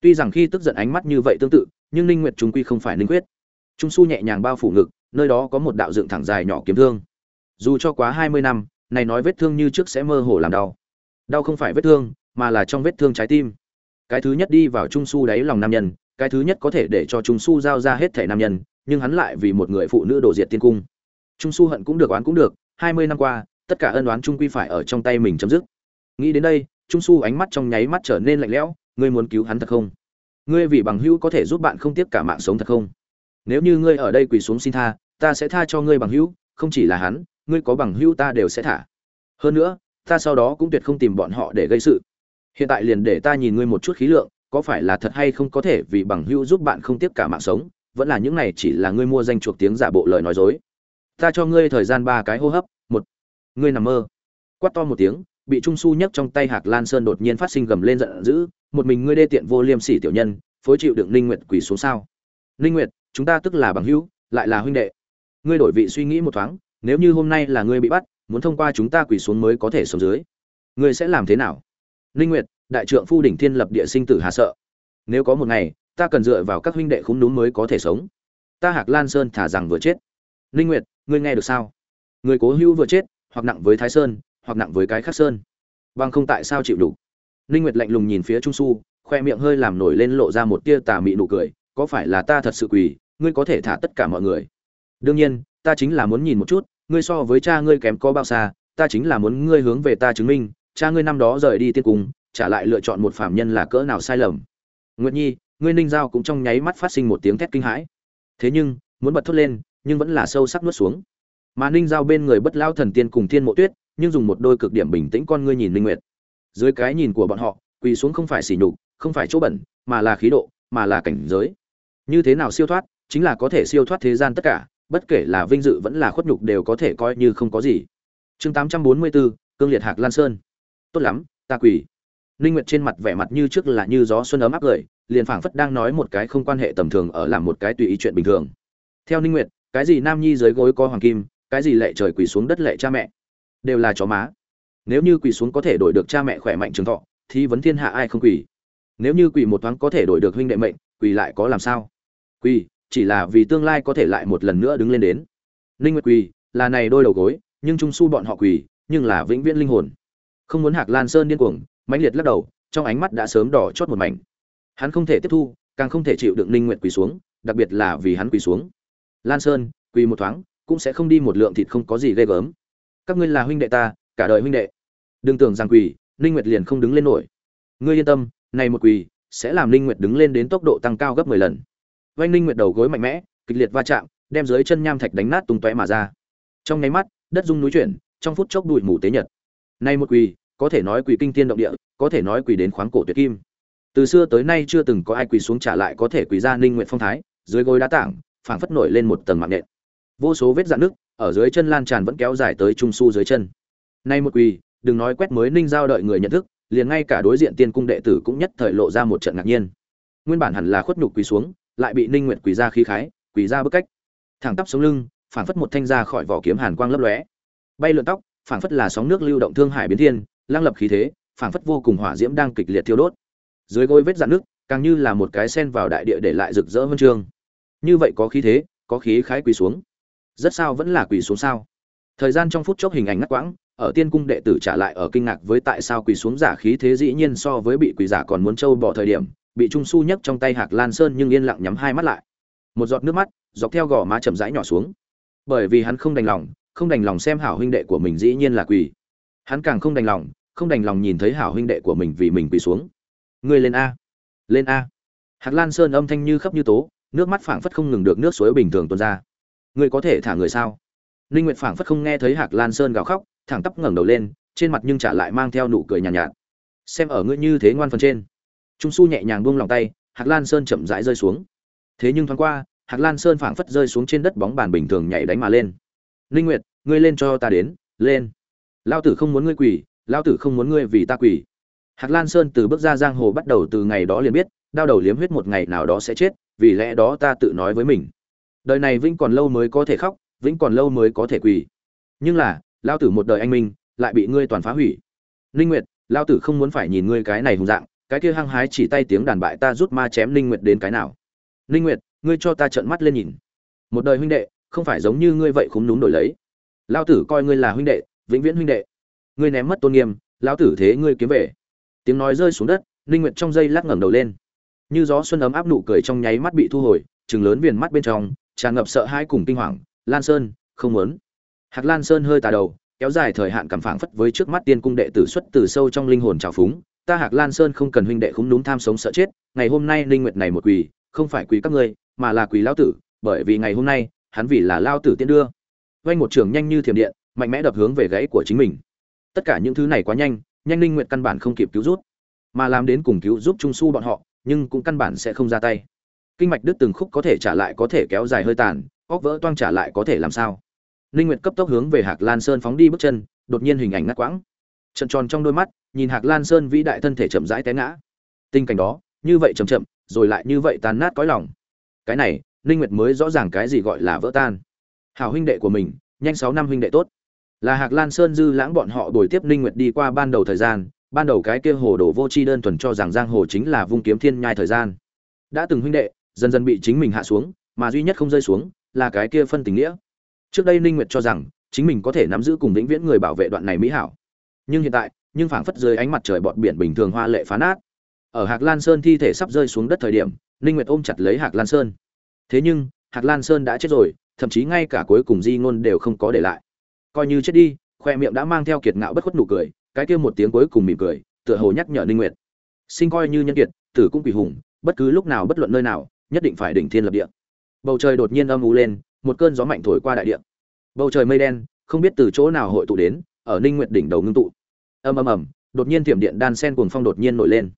tuy rằng khi tức giận ánh mắt như vậy tương tự nhưng ninh nguyệt chúng quy không phải ninh quyết trung su nhẹ nhàng bao phủ ngực nơi đó có một đạo dựng thẳng dài nhỏ kiếm thương. Dù cho quá 20 năm này nói vết thương như trước sẽ mơ hồ làm đau. Đau không phải vết thương mà là trong vết thương trái tim cái thứ nhất đi vào trung su đáy lòng nam nhân, cái thứ nhất có thể để cho trung su giao ra hết thể nam nhân, nhưng hắn lại vì một người phụ nữ đổ diệt tiên cung. Trung su hận cũng được, oán cũng được, hai mươi năm qua, tất cả ân oán trung quy phải ở trong tay mình chấm dứt. Nghĩ đến đây, trung su ánh mắt trong nháy mắt trở nên lạnh lẽo, ngươi muốn cứu hắn thật không? Ngươi vì bằng hữu có thể giúp bạn không tiếc cả mạng sống thật không? Nếu như ngươi ở đây quỳ xuống xin tha, ta sẽ tha cho ngươi bằng hữu, không chỉ là hắn, ngươi có bằng hữu ta đều sẽ thả. Hơn nữa, ta sau đó cũng tuyệt không tìm bọn họ để gây sự hiện tại liền để ta nhìn ngươi một chút khí lượng, có phải là thật hay không có thể vì bằng hữu giúp bạn không tiếp cả mạng sống, vẫn là những này chỉ là ngươi mua danh chuộc tiếng giả bộ lời nói dối. Ta cho ngươi thời gian ba cái hô hấp, một. Ngươi nằm mơ. Quát to một tiếng, bị trung su nhấc trong tay hạc lan sơn đột nhiên phát sinh gầm lên giận dữ, một mình ngươi đê tiện vô liêm sỉ tiểu nhân, phối chịu đựng ninh nguyệt quỳ xuống sao? Ninh nguyệt, chúng ta tức là bằng hữu, lại là huynh đệ. Ngươi đổi vị suy nghĩ một thoáng, nếu như hôm nay là ngươi bị bắt, muốn thông qua chúng ta quỳ xuống mới có thể sống dưới. Ngươi sẽ làm thế nào? Ninh Nguyệt, đại trượng phu đỉnh thiên lập địa sinh tử hà sợ. Nếu có một ngày, ta cần dựa vào các huynh đệ khúm núm mới có thể sống. Ta Hạc Lan Sơn thả rằng vừa chết. Ninh Nguyệt, ngươi nghe được sao? Người cố Hưu vừa chết, hoặc nặng với Thái Sơn, hoặc nặng với cái khác sơn. Bằng không tại sao chịu đủ? Ninh Nguyệt lạnh lùng nhìn phía Trung Su, khoe miệng hơi làm nổi lên lộ ra một tia tà mị nụ cười, có phải là ta thật sự quỷ, ngươi có thể thả tất cả mọi người? Đương nhiên, ta chính là muốn nhìn một chút, ngươi so với cha ngươi kém có bao xa, ta chính là muốn ngươi hướng về ta chứng minh, cha ngươi năm đó rời đi tiên cung trả lại lựa chọn một phạm nhân là cỡ nào sai lầm. Nguyệt nhi ngươi ninh giao cũng trong nháy mắt phát sinh một tiếng thét kinh hãi. Thế nhưng muốn bật thốt lên nhưng vẫn là sâu sắc nuốt xuống. Mà ninh giao bên người bất lao thần tiên cùng thiên mộ tuyết nhưng dùng một đôi cực điểm bình tĩnh con ngươi nhìn ninh nguyệt. Dưới cái nhìn của bọn họ quỳ xuống không phải xỉ nhục không phải chỗ bẩn mà là khí độ mà là cảnh giới. Như thế nào siêu thoát chính là có thể siêu thoát thế gian tất cả bất kể là vinh dự vẫn là khuất nhục đều có thể coi như không có gì. Chương 844, cương liệt hạc lan sơn tốt lắm, ta quỳ. Ninh nguyệt trên mặt vẻ mặt như trước là như gió xuân ấm áp cười liền phảng phất đang nói một cái không quan hệ tầm thường ở làm một cái tùy ý chuyện bình thường. Theo ninh nguyệt, cái gì nam nhi dưới gối có hoàng kim, cái gì lệ trời quỳ xuống đất lệ cha mẹ, đều là chó má. Nếu như quỳ xuống có thể đổi được cha mẹ khỏe mạnh trường thọ, thì vấn thiên hạ ai không quỳ? Nếu như quỳ một thoáng có thể đổi được huynh đệ mệnh, quỳ lại có làm sao? Quỳ, chỉ là vì tương lai có thể lại một lần nữa đứng lên đến. Ninh nguyệt quỳ, là này đôi đầu gối, nhưng trung su bọn họ quỳ, nhưng là vĩnh viễn linh hồn không muốn hạc lan sơn điên cuồng, mãnh liệt lắc đầu, trong ánh mắt đã sớm đỏ chót một mảnh. Hắn không thể tiếp thu, càng không thể chịu đựng ninh nguyệt quỳ xuống, đặc biệt là vì hắn quỳ xuống. Lan sơn, quỳ một thoáng, cũng sẽ không đi một lượng thịt không có gì ghê gớm. Các ngươi là huynh đệ ta, cả đời huynh đệ. Đừng tưởng rằng quỳ, ninh nguyệt liền không đứng lên nổi. Ngươi yên tâm, này một quỳ sẽ làm ninh nguyệt đứng lên đến tốc độ tăng cao gấp 10 lần. Vanh ninh nguyệt đầu gối mạnh mẽ, kịch liệt va chạm, đem dưới chân nham thạch đánh nát tung tóe mà ra. Trong nháy mắt, đất rung núi chuyển, trong phút chốc đuổi mù tế nhật. Nay một quỳ có thể nói quỳ kinh thiên động địa, có thể nói quỳ đến khoáng cổ tuyệt kim. Từ xưa tới nay chưa từng có ai quỳ xuống trả lại có thể quỳ ra ninh nguyện phong thái, dưới gối đá tảng, phảng phất nổi lên một tầng mạng nện. Vô số vết dạn nước ở dưới chân lan tràn vẫn kéo dài tới trung su dưới chân. Nay một quỳ, đừng nói quét mới ninh giao đợi người nhận thức, liền ngay cả đối diện tiên cung đệ tử cũng nhất thời lộ ra một trận ngạc nhiên. Nguyên bản hẳn là khuất nhục quỳ xuống, lại bị ninh nguyện quỳ ra khí khái, quỳ ra bức cách. Thẳng tắp sống lưng, phảng phất một thanh ra khỏi vỏ kiếm hàn quang lấp lóe. Bay lượn tóc, phảng phất là sóng nước lưu động thương hải biến thiên lang lập khí thế, phảng phất vô cùng hỏa diễm đang kịch liệt thiêu đốt. Dưới gối vết dạn nước càng như là một cái sen vào đại địa để lại rực rỡ hơn trường như vậy có khí thế, có khí khái quỳ xuống. Rất sao vẫn là quỳ xuống sao? Thời gian trong phút chốc hình ảnh ngắt quãng, ở tiên cung đệ tử trả lại ở kinh ngạc với tại sao quỳ xuống giả khí thế dĩ nhiên so với bị quỳ giả còn muốn trâu bỏ thời điểm, bị trung su nhấc trong tay hạc lan sơn nhưng yên lặng nhắm hai mắt lại. Một giọt nước mắt, dọc theo gò má chậm rãi nhỏ xuống. Bởi vì hắn không đành lòng, không đành lòng xem hảo huynh đệ của mình dĩ nhiên là quỳ. Hắn càng không đành lòng không đành lòng nhìn thấy hảo huynh đệ của mình vì mình quỳ xuống. Ngươi lên a. Lên a. Hạc lan sơn âm thanh như khắp như tố nước mắt phảng phất không ngừng được nước suối bình thường tuôn ra. Ngươi có thể thả người sao? Ninh nguyệt phảng phất không nghe thấy hạc lan sơn gào khóc thẳng tắp ngẩng đầu lên trên mặt nhưng trả lại mang theo nụ cười nhàn nhạt, nhạt. Xem ở ngươi như thế ngoan phần trên. Trung su nhẹ nhàng buông lòng tay hạc lan sơn chậm rãi rơi xuống. Thế nhưng thoáng qua hạc lan sơn phảng phất rơi xuống trên đất bóng bàn bình thường nhảy đánh mà lên. Ninh nguyệt ngươi lên cho ta đến lên. Lao tử không muốn ngươi quỳ lao tử không muốn ngươi vì ta quỳ. Hạc lan sơn từ bước ra giang hồ bắt đầu từ ngày đó liền biết, đau đầu liếm huyết một ngày nào đó sẽ chết, vì lẽ đó ta tự nói với mình. Đời này vĩnh còn lâu mới có thể khóc, vĩnh còn lâu mới có thể quỳ. Nhưng là, lao tử một đời anh minh, lại bị ngươi toàn phá hủy. Ninh nguyệt, lao tử không muốn phải nhìn ngươi cái này hùng dạng, cái kia hăng hái chỉ tay tiếng đàn bại ta rút ma chém ninh nguyệt đến cái nào. Ninh nguyệt, ngươi cho ta trợn mắt lên nhìn. Một đời huynh đệ, không phải giống như ngươi vậy khúm núm đổi lấy. Lao tử coi ngươi là huynh đệ, vĩnh viễn huynh đệ ngươi ném mất tôn nghiêm, lão tử thế ngươi kiếm về. Tiếng nói rơi xuống đất, ninh nguyệt trong giây lắc ngẩng đầu lên. Như gió xuân ấm áp nụ cười trong nháy mắt bị thu hồi, trừng lớn viền mắt bên trong, tràn ngập sợ hãi cùng kinh hoàng, lan sơn, không muốn. Hạc lan sơn hơi tà đầu, kéo dài thời hạn cảm phảng phất với trước mắt tiên cung đệ tử xuất từ sâu trong linh hồn trào phúng, ta hạc lan sơn không cần huynh đệ khúng núm tham sống sợ chết, ngày hôm nay ninh nguyệt này một quỳ, không phải quỳ các ngươi, mà là quỳ lão tử, bởi vì ngày hôm nay, hắn vì là lao tử tiên đưa. Vay một trường nhanh như thiểm điện, mạnh mẽ đập hướng về gãy của chính mình tất cả những thứ này quá nhanh nhanh linh nguyện căn bản không kịp cứu rút, mà làm đến cùng cứu giúp trung su bọn họ, nhưng cũng căn bản sẽ không ra tay. Kinh mạch đứt từng khúc có thể trả lại có thể kéo dài hơi tàn, óc vỡ toang trả lại có thể làm sao? Linh nguyện cấp tốc hướng về hạc lan sơn phóng đi bước chân, đột nhiên hình ảnh ngắt quãng. Trận tròn trong đôi mắt, nhìn hạc lan sơn vĩ đại thân thể chậm rãi té ngã. Tình cảnh đó, như vậy chậm chậm, rồi lại như vậy tàn nát cõi lòng. Cái này ninh nguyệt mới rõ ràng cái gì gọi là vỡ tan. Hảo huynh đệ của mình, nhanh sáu năm huynh đệ tốt là hạc lan sơn dư lãng bọn họ đổi tiếp ninh nguyệt đi qua ban đầu thời gian, ban đầu cái kia hồ đồ vô chi đơn thuần cho rằng giang hồ chính là vung kiếm thiên nhai thời gian. Đã từng huynh đệ, dần dần bị chính mình hạ xuống, mà duy nhất không rơi xuống, là cái kia phân tình nghĩa. Trước đây ninh nguyệt cho rằng, chính mình có thể nắm giữ cùng vĩnh viễn người bảo vệ đoạn này mỹ hảo. Nhưng hiện tại, nhưng phảng phất dưới ánh mặt trời bọt biển bình thường hoa lệ phá nát. Ở hạc lan sơn thi thể sắp rơi xuống đất thời điểm, ninh nguyệt ôm chặt lấy hạc lan sơn. Thế nhưng, hạc lan sơn đã chết rồi, thậm chí ngay cả cuối cùng di ngôn đều không có để lại coi như chết đi, khoe miệng đã mang theo kiệt ngạo bất khuất nụ cười, cái kia một tiếng cuối cùng mỉm cười, tựa hồ nhắc nhở ninh nguyệt. Sinh coi như nhân kiệt, tử cũng quỷ hùng, bất cứ lúc nào bất luận nơi nào, nhất định phải đỉnh thiên lập địa. Bầu trời đột nhiên âm u lên, một cơn gió mạnh thổi qua đại địa. Bầu trời mây đen, không biết từ chỗ nào hội tụ đến, ở ninh nguyệt đỉnh đầu ngưng tụ. Ầm ầm ầm, đột nhiên thiểm điện đan sen cuồng phong đột nhiên nổi lên.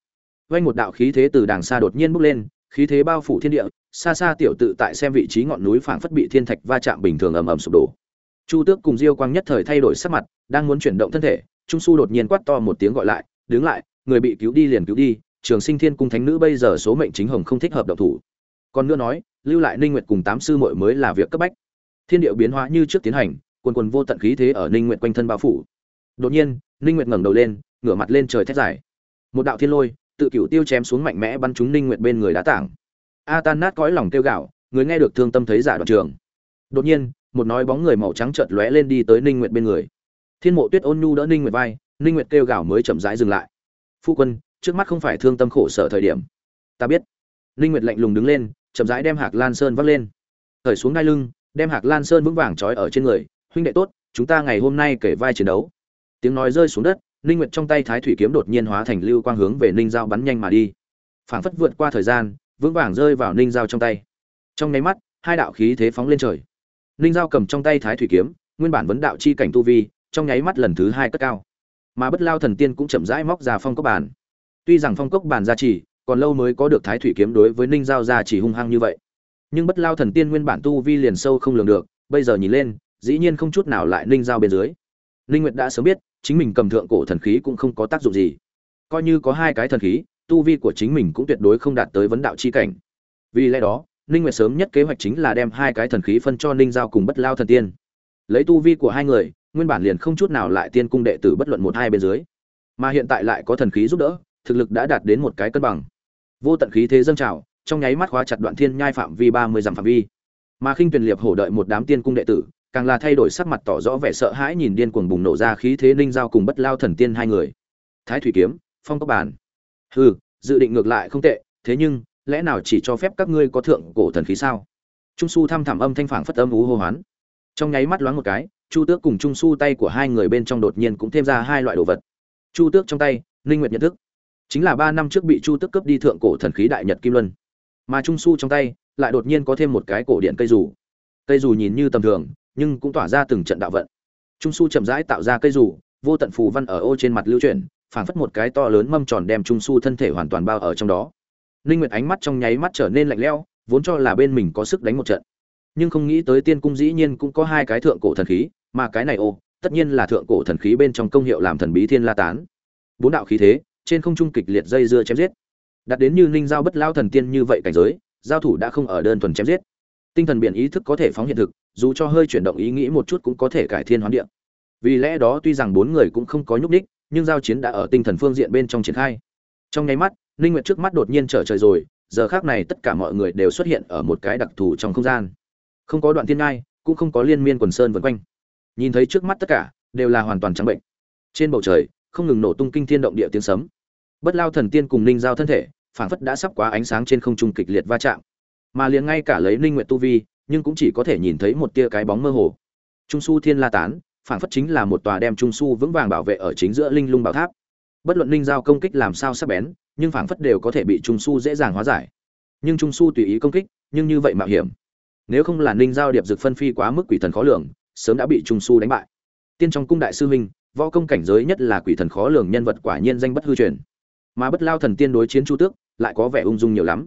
Vang một đạo khí thế từ đàng xa đột nhiên bốc lên, khí thế bao phủ thiên địa, xa xa tiểu tự tại xem vị trí ngọn núi phảng phất bị thiên thạch va chạm bình thường ầm ầm sụp đổ chu tước cùng diêu quang nhất thời thay đổi sắc mặt, đang muốn chuyển động thân thể, trung su đột nhiên quát to một tiếng gọi lại, đứng lại, người bị cứu đi liền cứu đi, trường sinh thiên cung thánh nữ bây giờ số mệnh chính hồng không thích hợp động thủ. Còn nữa nói, lưu lại ninh nguyệt cùng tám sư muội mới là việc cấp bách. Thiên điệu biến hóa như trước tiến hành, quần quần vô tận khí thế ở ninh nguyệt quanh thân bao phủ. Đột nhiên, ninh nguyệt ngẩng đầu lên, ngửa mặt lên trời thét dài. Một đạo thiên lôi, tự cửu tiêu chém xuống mạnh mẽ bắn trúng ninh nguyệt bên người đá tảng. A tan nát cõi lòng tiêu gạo người nghe được thương tâm thấy giả đoạn trường. Đột nhiên một nói bóng người màu trắng chợt lóe lên đi tới ninh nguyệt bên người. Thiên mộ tuyết ôn nhu đỡ ninh nguyệt vai, ninh nguyệt kêu gào mới chậm rãi dừng lại. Phu quân, trước mắt không phải thương tâm khổ sở thời điểm. Ta biết. Ninh nguyệt lạnh lùng đứng lên, chậm rãi đem hạc lan sơn vác lên. Thở xuống đai lưng, đem hạc lan sơn vững vàng trói ở trên người. Huynh đệ tốt, chúng ta ngày hôm nay kể vai chiến đấu. Tiếng nói rơi xuống đất, ninh nguyệt trong tay thái thủy kiếm đột nhiên hóa thành lưu quang hướng về ninh giao bắn nhanh mà đi. Phảng phất vượt qua thời gian, vững vàng rơi vào ninh giao trong tay. Trong nháy mắt, hai đạo khí thế phóng lên trời ninh giao cầm trong tay thái thủy kiếm, nguyên bản vấn đạo chi cảnh tu vi, trong nháy mắt lần thứ hai cất cao. Mà bất lao thần tiên cũng chậm rãi móc ra phong cốc bàn. Tuy rằng phong cốc bàn gia trì, còn lâu mới có được thái thủy kiếm đối với ninh giao gia trì hung hăng như vậy. Nhưng bất lao thần tiên nguyên bản tu vi liền sâu không lường được, bây giờ nhìn lên, dĩ nhiên không chút nào lại ninh giao bên dưới. Ninh nguyệt đã sớm biết, chính mình cầm thượng cổ thần khí cũng không có tác dụng gì. Coi như có hai cái thần khí, tu vi của chính mình cũng tuyệt đối không đạt tới vấn đạo chi cảnh. Vì lẽ đó ninh nguyệt sớm nhất kế hoạch chính là đem hai cái thần khí phân cho ninh giao cùng bất lao thần tiên. Lấy tu vi của hai người, nguyên bản liền không chút nào lại tiên cung đệ tử bất luận một hai bên dưới. Mà hiện tại lại có thần khí giúp đỡ, thực lực đã đạt đến một cái cân bằng. Vô tận khí thế dâng trào, trong nháy mắt khóa chặt đoạn thiên nhai phạm vi ba mươi dặm phạm vi. Mà khinh tuyền liệp hổ đợi một đám tiên cung đệ tử, càng là thay đổi sắc mặt tỏ rõ vẻ sợ hãi nhìn điên cuồng bùng nổ ra khí thế ninh giao cùng bất lao thần tiên hai người. Thái thủy kiếm, phong các bản hừ, dự định ngược lại không tệ, thế nhưng lẽ nào chỉ cho phép các ngươi có thượng cổ thần khí sao? Trung su thăm thẳm âm thanh phảng phất âm ú hô hoán. Trong nháy mắt loáng một cái, chu tước cùng trung su tay của hai người bên trong đột nhiên cũng thêm ra hai loại đồ vật. Chu tước trong tay, ninh nguyệt nhận thức. Chính là ba năm trước bị chu tước cướp đi thượng cổ thần khí đại nhật kim luân. Mà trung su trong tay, lại đột nhiên có thêm một cái cổ điện cây dù. Cây dù nhìn như tầm thường, nhưng cũng tỏa ra từng trận đạo vận. Trung su chậm rãi tạo ra cây dù, vô tận phù văn ở ô trên mặt lưu chuyển, phảng phất một cái to lớn mâm tròn đem trung su thân thể hoàn toàn bao ở trong đó ninh nguyệt ánh mắt trong nháy mắt trở nên lạnh lẽo, vốn cho là bên mình có sức đánh một trận. Nhưng không nghĩ tới tiên cung dĩ nhiên cũng có hai cái thượng cổ thần khí, mà cái này ô, tất nhiên là thượng cổ thần khí bên trong công hiệu làm thần bí thiên la tán. Bốn đạo khí thế, trên không trung kịch liệt dây dưa chém giết. Đạt đến như ninh giao bất lao thần tiên như vậy cảnh giới, giao thủ đã không ở đơn thuần chém giết. Tinh thần biển ý thức có thể phóng hiện thực, dù cho hơi chuyển động ý nghĩ một chút cũng có thể cải thiên hoán địa. Vì lẽ đó tuy rằng bốn người cũng không có nhúc đích nhưng giao chiến đã ở tinh thần phương diện bên trong triển khai. Trong nháy mắt ninh nguyệt trước mắt đột nhiên trở trời rồi, giờ khắc này tất cả mọi người đều xuất hiện ở một cái đặc thù trong không gian. Không có đoạn thiên ngai, cũng không có liên miên quần sơn vần quanh. Nhìn thấy trước mắt tất cả, đều là hoàn toàn trắng bệnh. Trên bầu trời, không ngừng nổ tung kinh thiên động địa tiếng sấm. Bất lao thần tiên cùng ninh giao thân thể, phảng phất đã sắp quá ánh sáng trên không trung kịch liệt va chạm. Mà liền ngay cả lấy ninh Nguyệt tu vi, nhưng cũng chỉ có thể nhìn thấy một tia cái bóng mơ hồ. Trung su thiên la tán, phảng phất chính là một tòa đem trung su vững vàng bảo vệ ở chính giữa linh lung bảo tháp. Bất luận ninh giao công kích làm sao sắc bén nhưng phảng phất đều có thể bị trung su dễ dàng hóa giải. Nhưng trung su tùy ý công kích, nhưng như vậy mạo hiểm. Nếu không là ninh giao điệp dực phân phi quá mức quỷ thần khó lường, sớm đã bị trung su đánh bại. Tiên trong cung đại sư huynh, võ công cảnh giới nhất là quỷ thần khó lường nhân vật quả nhiên danh bất hư truyền. Mà bất lao thần tiên đối chiến chu tước, lại có vẻ ung dung nhiều lắm.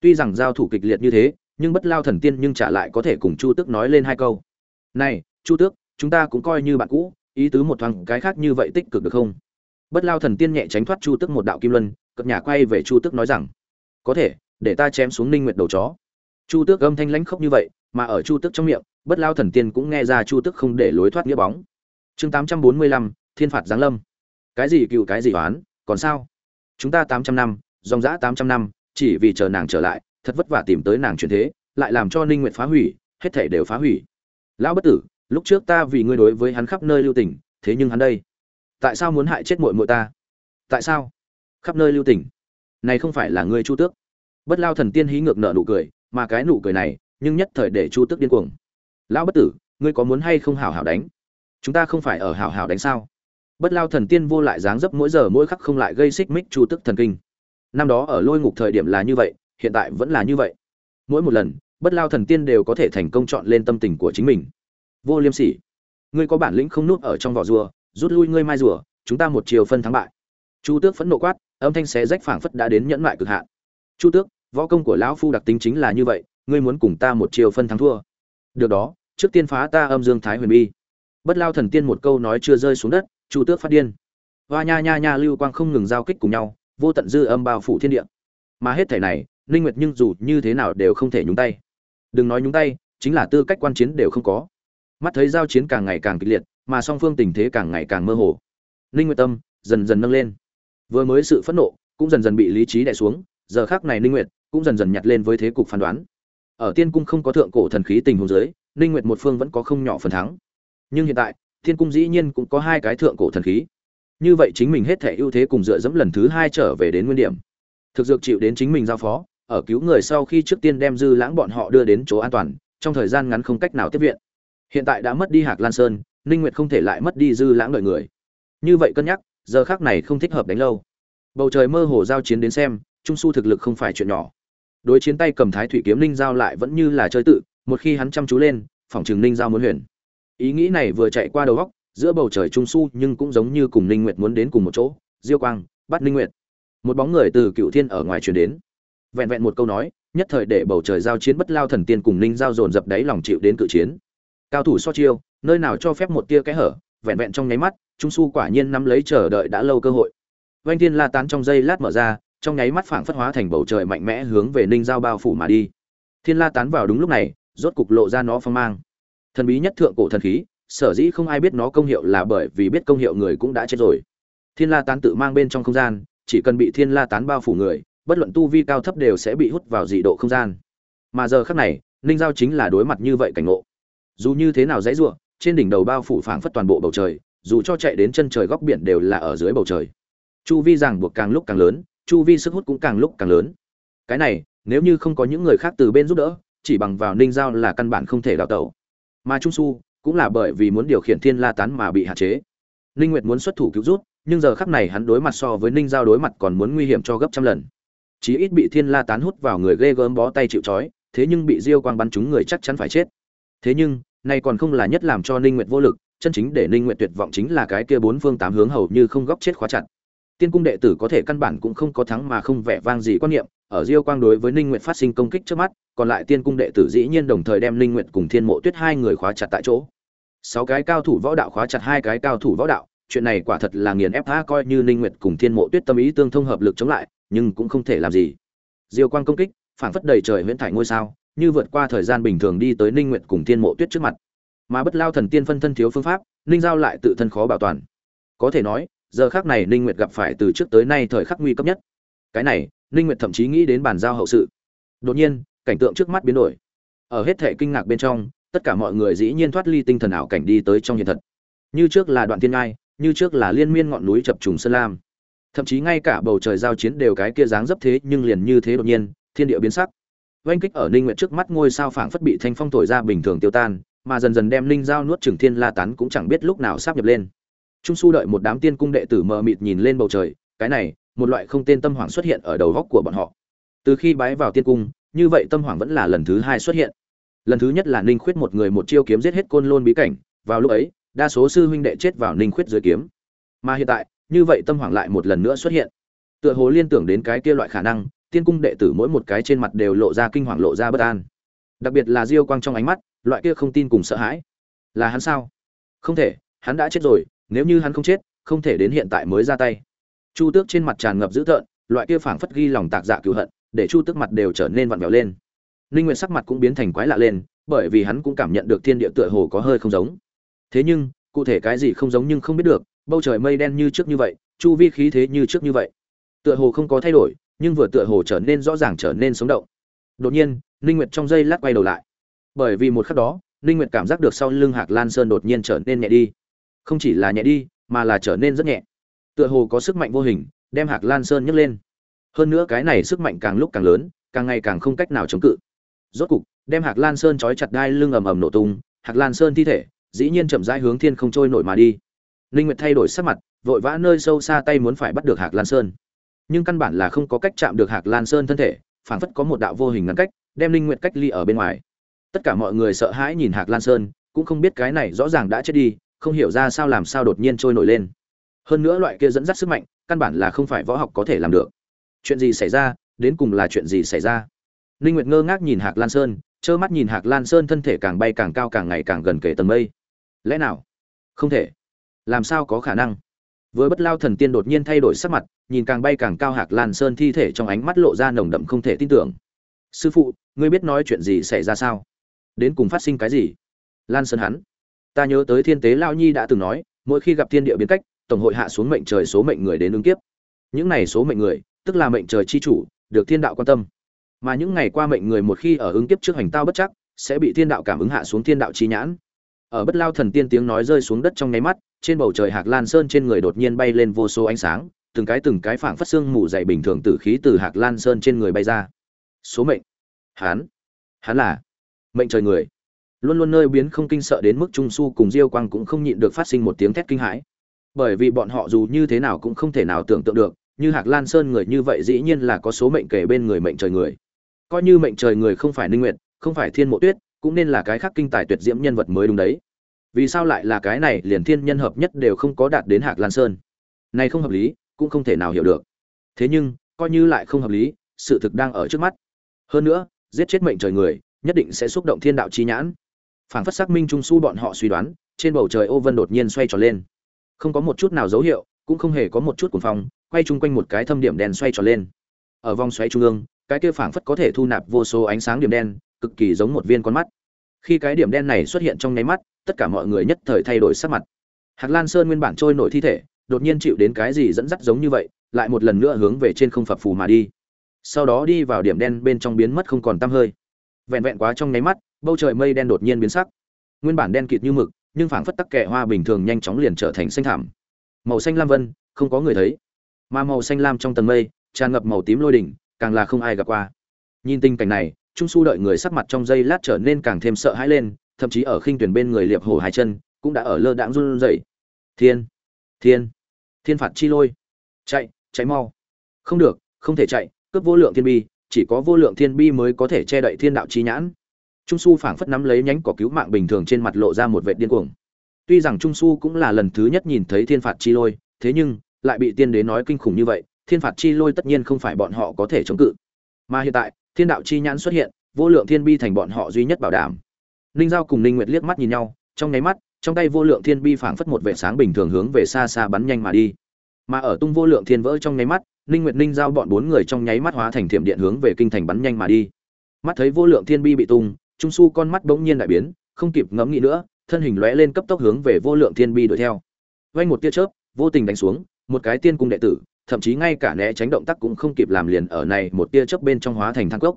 Tuy rằng giao thủ kịch liệt như thế, nhưng bất lao thần tiên nhưng trả lại có thể cùng chu tước nói lên hai câu. Này, chu tước, chúng ta cũng coi như bạn cũ, ý tứ một thoáng cái khác như vậy tích cực được không? Bất lao thần tiên nhẹ tránh thoát chu tước một đạo kim luân cập nhà quay về chu tước nói rằng có thể để ta chém xuống ninh nguyệt đầu chó. Chu tước âm thanh lãnh khốc như vậy mà ở chu tước trong miệng bất lao thần tiên cũng nghe ra chu tước không để lối thoát nghĩa bóng. Chương 845, thiên phạt giáng lâm. Cái gì cựu cái gì oán còn sao? Chúng ta 800 năm dòng dã 800 năm chỉ vì chờ nàng trở lại thật vất vả tìm tới nàng chuyển thế lại làm cho ninh nguyệt phá hủy hết thảy đều phá hủy. Lão bất tử lúc trước ta vì ngươi đối với hắn khắp nơi lưu tình thế nhưng hắn đây tại sao muốn hại chết muội muội ta? Tại sao? Khắp nơi lưu tình. Này không phải là ngươi chu tước. Bất lao thần tiên hí ngược nợ nụ cười, mà cái nụ cười này, nhưng nhất thời để chu tước điên cuồng. Lão bất tử, ngươi có muốn hay không hảo hảo đánh? Chúng ta không phải ở hảo hảo đánh sao? Bất lao thần tiên vô lại dáng dấp mỗi giờ mỗi khắc không lại gây xích mích chu tước thần kinh. Năm đó ở lôi ngục thời điểm là như vậy, hiện tại vẫn là như vậy. Mỗi một lần, bất lao thần tiên đều có thể thành công chọn lên tâm tình của chính mình. Vô liêm sỉ, ngươi có bản lĩnh không núp ở trong vỏ rùa, rút lui ngươi mai rùa, chúng ta một chiều phân thắng bại. Chu tước phẫn nộ quát âm thanh xé rách phảng phất đã đến nhẫn mại cực hạn. Chu tước, võ công của lão phu đặc tính chính là như vậy, ngươi muốn cùng ta một chiều phân thắng thua. Được đó, trước tiên phá ta âm dương thái huyền bi. Bất lao thần tiên một câu nói chưa rơi xuống đất, chu tước phát điên. Hoa nha nha nha lưu quang không ngừng giao kích cùng nhau, vô tận dư âm bao phủ thiên địa. Mà hết thể này, ninh nguyệt nhưng dù như thế nào đều không thể nhúng tay. Đừng nói nhúng tay, chính là tư cách quan chiến đều không có. Mắt thấy giao chiến càng ngày càng kịch liệt, mà song phương tình thế càng ngày càng mơ hồ. Ninh nguyệt tâm dần dần nâng lên vừa mới sự phẫn nộ cũng dần dần bị lý trí đè xuống, giờ khắc này ninh nguyệt cũng dần dần nhặt lên với thế cục phán đoán. Ở tiên cung không có thượng cổ thần khí tình huống dưới, ninh nguyệt một phương vẫn có không nhỏ phần thắng. Nhưng hiện tại thiên cung dĩ nhiên cũng có hai cái thượng cổ thần khí. Như vậy chính mình hết thể ưu thế cùng dựa dẫm lần thứ hai trở về đến nguyên điểm. Thực dược chịu đến chính mình giao phó, ở cứu người sau khi trước tiên đem dư lãng bọn họ đưa đến chỗ an toàn, trong thời gian ngắn không cách nào tiếp viện. Hiện tại đã mất đi hạc lan sơn, ninh nguyệt không thể lại mất đi dư lãng đợi người. Như vậy cân nhắc giờ khác này không thích hợp đánh lâu. Bầu trời mơ hồ giao chiến đến xem, trung su thực lực không phải chuyện nhỏ. Đối chiến tay cầm thái thủy kiếm ninh giao lại vẫn như là chơi tự, một khi hắn chăm chú lên phỏng trường ninh giao muốn huyền. Ý nghĩ này vừa chạy qua đầu góc, giữa bầu trời trung su nhưng cũng giống như cùng ninh nguyệt muốn đến cùng một chỗ, diêu quang, bắt ninh nguyệt. Một bóng người từ cựu thiên ở ngoài truyền đến. Vẹn vẹn một câu nói, nhất thời để bầu trời giao chiến bất lao thần tiên cùng ninh giao dồn dập đáy lòng chịu đến cự chiến. Cao thủ so chiêu, nơi nào cho phép một tia kẽ hở, vẹn vẹn trong nháy mắt trung su quả nhiên nắm lấy chờ đợi đã lâu cơ hội. Vanh thiên la tán trong giây lát mở ra, trong nháy mắt phảng phất hóa thành bầu trời mạnh mẽ hướng về ninh giao bao phủ mà đi. Thiên la tán vào đúng lúc này, rốt cục lộ ra nó phong mang. Thần bí nhất thượng cổ thần khí, sở dĩ không ai biết nó công hiệu là bởi vì biết công hiệu người cũng đã chết rồi. Thiên la tán tự mang bên trong không gian, chỉ cần bị thiên la tán bao phủ người, bất luận tu vi cao thấp đều sẽ bị hút vào dị độ không gian. Mà giờ khác này, ninh giao chính là đối mặt như vậy cảnh ngộ. Dù như thế nào dãy ruộng, trên đỉnh đầu bao phủ phảng phất toàn bộ bầu trời dù cho chạy đến chân trời góc biển đều là ở dưới bầu trời. Chu vi ràng buộc càng lúc càng lớn, chu vi sức hút cũng càng lúc càng lớn. Cái này, nếu như không có những người khác từ bên giúp đỡ, chỉ bằng vào ninh giao là căn bản không thể đào tẩu. Mà trung su cũng là bởi vì muốn điều khiển thiên la tán mà bị hạn chế. Ninh nguyệt muốn xuất thủ cứu rút, nhưng giờ khắc này hắn đối mặt so với ninh giao đối mặt còn muốn nguy hiểm cho gấp trăm lần. Chí ít bị thiên la tán hút vào người ghê gớm bó tay chịu trói, thế nhưng bị diêu quang bắn chúng người chắc chắn phải chết. Thế nhưng này còn không là nhất làm cho ninh nguyệt vô lực chân chính để ninh nguyệt tuyệt vọng chính là cái kia bốn phương tám hướng hầu như không góc chết khóa chặt. Tiên cung đệ tử có thể căn bản cũng không có thắng mà không vẻ vang gì quan niệm, ở diêu quang đối với ninh nguyệt phát sinh công kích trước mắt, còn lại tiên cung đệ tử dĩ nhiên đồng thời đem ninh nguyệt cùng thiên mộ tuyết hai người khóa chặt tại chỗ. Sáu cái cao thủ võ đạo khóa chặt hai cái cao thủ võ đạo, chuyện này quả thật là nghiền ép tha coi như ninh nguyệt cùng thiên mộ tuyết tâm ý tương thông hợp lực chống lại, nhưng cũng không thể làm gì. Diêu quang công kích phản phất đầy trời huyễn thải ngôi sao, như vượt qua thời gian bình thường đi tới ninh nguyệt cùng thiên mộ tuyết trước mặt mà bất lao thần tiên phân thân thiếu phương pháp, ninh giao lại tự thân khó bảo toàn. Có thể nói, giờ khác này ninh nguyệt gặp phải từ trước tới nay thời khắc nguy cấp nhất. Cái này, ninh nguyệt thậm chí nghĩ đến bàn giao hậu sự. Đột nhiên, cảnh tượng trước mắt biến đổi. Ở hết thể kinh ngạc bên trong, tất cả mọi người dĩ nhiên thoát ly tinh thần ảo cảnh đi tới trong hiện thật. Như trước là đoạn thiên ngai, như trước là liên miên ngọn núi chập trùng sơn lam. Thậm chí ngay cả bầu trời giao chiến đều cái kia dáng dấp thế, nhưng liền như thế đột nhiên, thiên địa biến sắc. Oanh kích ở ninh nguyệt trước mắt ngôi sao phảng phất bị thanh phong thổi ra bình thường tiêu tan mà dần dần đem linh giao nuốt trừng thiên la tán cũng chẳng biết lúc nào sắp nhập lên. Trung su đợi một đám tiên cung đệ tử mờ mịt nhìn lên bầu trời, cái này, một loại không tên tâm hoảng xuất hiện ở đầu góc của bọn họ. Từ khi bái vào tiên cung, như vậy tâm hoảng vẫn là lần thứ hai xuất hiện. Lần thứ nhất là ninh khuyết một người một chiêu kiếm giết hết côn lôn bí cảnh, vào lúc ấy, đa số sư huynh đệ chết vào ninh khuyết dưới kiếm. Mà hiện tại, như vậy tâm hoảng lại một lần nữa xuất hiện. Tựa hồ liên tưởng đến cái kia loại khả năng, tiên cung đệ tử mỗi một cái trên mặt đều lộ ra kinh hoàng, lộ ra bất an đặc biệt là diêu quang trong ánh mắt, loại kia không tin cùng sợ hãi. Là hắn sao? Không thể, hắn đã chết rồi, nếu như hắn không chết, không thể đến hiện tại mới ra tay. Chu tước trên mặt tràn ngập dữ tợn, loại kia phảng phất ghi lòng tạc dạ cựu hận, để chu tước mặt đều trở nên vặn vẹo lên. Ninh nguyện sắc mặt cũng biến thành quái lạ lên, bởi vì hắn cũng cảm nhận được thiên địa tựa hồ có hơi không giống. Thế nhưng, cụ thể cái gì không giống nhưng không biết được, bầu trời mây đen như trước như vậy, chu vi khí thế như trước như vậy. Tựa hồ không có thay đổi, nhưng vừa tựa hồ trở nên rõ ràng trở nên sống động. Đột nhiên ninh nguyệt trong giây lát quay đầu lại. Bởi vì một khắc đó, ninh nguyệt cảm giác được sau lưng hạc lan sơn đột nhiên trở nên nhẹ đi. Không chỉ là nhẹ đi, mà là trở nên rất nhẹ. Tựa hồ có sức mạnh vô hình, đem hạc lan sơn nhấc lên. Hơn nữa cái này sức mạnh càng lúc càng lớn, càng ngày càng không cách nào chống cự. Rốt cục, đem hạc lan sơn trói chặt đai lưng ầm ầm nổ tung, hạc lan sơn thi thể, dĩ nhiên chậm rãi hướng thiên không trôi nổi mà đi. Ninh nguyệt thay đổi sắc mặt, vội vã nơi sâu xa tay muốn phải bắt được hạc lan sơn. Nhưng căn bản là không có cách chạm được hạc lan sơn thân thể, phảng phất có một đạo vô hình ngăn cách đem Linh nguyệt cách ly ở bên ngoài. Tất cả mọi người sợ hãi nhìn hạc lan sơn cũng không biết cái này rõ ràng đã chết đi không hiểu ra sao làm sao đột nhiên trôi nổi lên. Hơn nữa loại kia dẫn dắt sức mạnh căn bản là không phải võ học có thể làm được. Chuyện gì xảy ra đến cùng là chuyện gì xảy ra? Ninh nguyệt ngơ ngác nhìn hạc lan sơn trơ mắt nhìn hạc lan sơn thân thể càng bay càng cao càng ngày càng gần kề tầng mây. Lẽ nào? Không thể. Làm sao có khả năng? Với bất lao thần tiên đột nhiên thay đổi sắc mặt, nhìn càng bay càng cao Hạc Lan Sơn thi thể trong ánh mắt lộ ra nồng đậm không thể tin tưởng. "Sư phụ, ngươi biết nói chuyện gì xảy ra sao? Đến cùng phát sinh cái gì?" Lan Sơn hắn, ta nhớ tới Thiên Tế lão nhi đã từng nói, mỗi khi gặp thiên địa biến cách, tổng hội hạ xuống mệnh trời số mệnh người đến ứng kiếp. Những này số mệnh người, tức là mệnh trời chi chủ, được thiên đạo quan tâm. Mà những ngày qua mệnh người một khi ở ứng kiếp trước hành tao bất chắc, sẽ bị thiên đạo cảm ứng hạ xuống thiên đạo chi nhãn. Ở bất lao thần tiên tiếng nói rơi xuống đất trong nháy mắt, trên bầu trời Hạc Lan Sơn trên người đột nhiên bay lên vô số ánh sáng, từng cái từng cái phảng phất xương mù dày bình thường tử khí từ Hạc Lan Sơn trên người bay ra. Số mệnh. Hán, hắn là mệnh trời người. Luôn luôn nơi biến không kinh sợ đến mức Trung Su cùng Diêu Quang cũng không nhịn được phát sinh một tiếng thét kinh hãi. Bởi vì bọn họ dù như thế nào cũng không thể nào tưởng tượng được, như Hạc Lan Sơn người như vậy dĩ nhiên là có số mệnh kể bên người mệnh trời người. Coi như mệnh trời người không phải Ninh Nguyệt, không phải Thiên Mộ Tuyết, cũng nên là cái khác kinh tài tuyệt diễm nhân vật mới đúng đấy vì sao lại là cái này liền thiên nhân hợp nhất đều không có đạt đến hạc lan sơn này không hợp lý cũng không thể nào hiểu được thế nhưng coi như lại không hợp lý sự thực đang ở trước mắt hơn nữa, giết chết mệnh trời người, nhất định sẽ xúc động thiên đạo chi nhãn. Phảng phất xác minh trung su bọn họ suy đoán, trên bầu trời ô vân đột nhiên xoay tròn lên. Không có một chút nào dấu hiệu, cũng không hề có một chút cuồng phong, quay chung quanh một cái thâm điểm đen xoay tròn lên. Ở vòng xoáy trung ương, cái kia phảng phất có thể thu nạp vô số ánh sáng điểm đen, cực kỳ giống một viên con mắt. Khi cái điểm đen này xuất hiện trong nháy mắt, tất cả mọi người nhất thời thay đổi sắc mặt. Hạc lan sơn nguyên bản trôi nổi thi thể, đột nhiên chịu đến cái gì dẫn dắt giống như vậy, lại một lần nữa hướng về trên không phập phù mà đi sau đó đi vào điểm đen bên trong biến mất không còn tăm hơi. Vẹn vẹn quá trong nháy mắt, bầu trời mây đen đột nhiên biến sắc. Nguyên bản đen kịt như mực, nhưng phảng phất tắc kẹ hoa bình thường nhanh chóng liền trở thành xanh thảm màu xanh lam vân, không có người thấy. Mà màu xanh lam trong tầng mây, tràn ngập màu tím lôi đỉnh, càng là không ai gặp qua. Nhìn tình cảnh này, trung su đợi người sắc mặt trong giây lát trở nên càng thêm sợ hãi lên, thậm chí ở khinh tuyển bên người liệp hổ hai chân, cũng đã ở lơ đãng run rẩy. Thiên thiên thiên phạt chi lôi. Chạy chạy mau. Không được, không thể chạy cướp vô lượng thiên bi, chỉ có vô lượng thiên bi mới có thể che đậy thiên đạo chi nhãn. Trung su phảng phất nắm lấy nhánh cỏ cứu mạng bình thường trên mặt lộ ra một vệt điên cuồng. Tuy rằng trung su cũng là lần thứ nhất nhìn thấy thiên phạt chi lôi, thế nhưng, lại bị tiên đế nói kinh khủng như vậy, thiên phạt chi lôi tất nhiên không phải bọn họ có thể chống cự. Mà hiện tại, thiên đạo chi nhãn xuất hiện, vô lượng thiên bi thành bọn họ duy nhất bảo đảm. Ninh giao cùng ninh nguyệt liếc mắt nhìn nhau, trong nháy mắt, trong tay vô lượng thiên bi phảng phất một vệ sáng bình thường hướng về xa xa bắn nhanh mà đi. Mà ở tung vô lượng thiên vỡ trong nháy mắt ninh nguyệt ninh giao bọn bốn người trong nháy mắt hóa thành thiểm điện hướng về kinh thành bắn nhanh mà đi. Mắt thấy vô lượng thiên bi bị tung, trung su con mắt bỗng nhiên đại biến, không kịp ngẫm nghĩ nữa, thân hình lóe lên cấp tốc hướng về vô lượng thiên bi đuổi theo. Vay một tia chớp, vô tình đánh xuống, một cái tiên cung đệ tử, thậm chí ngay cả né tránh động tác cũng không kịp làm liền ở này một tia chớp bên trong hóa thành thang cốc.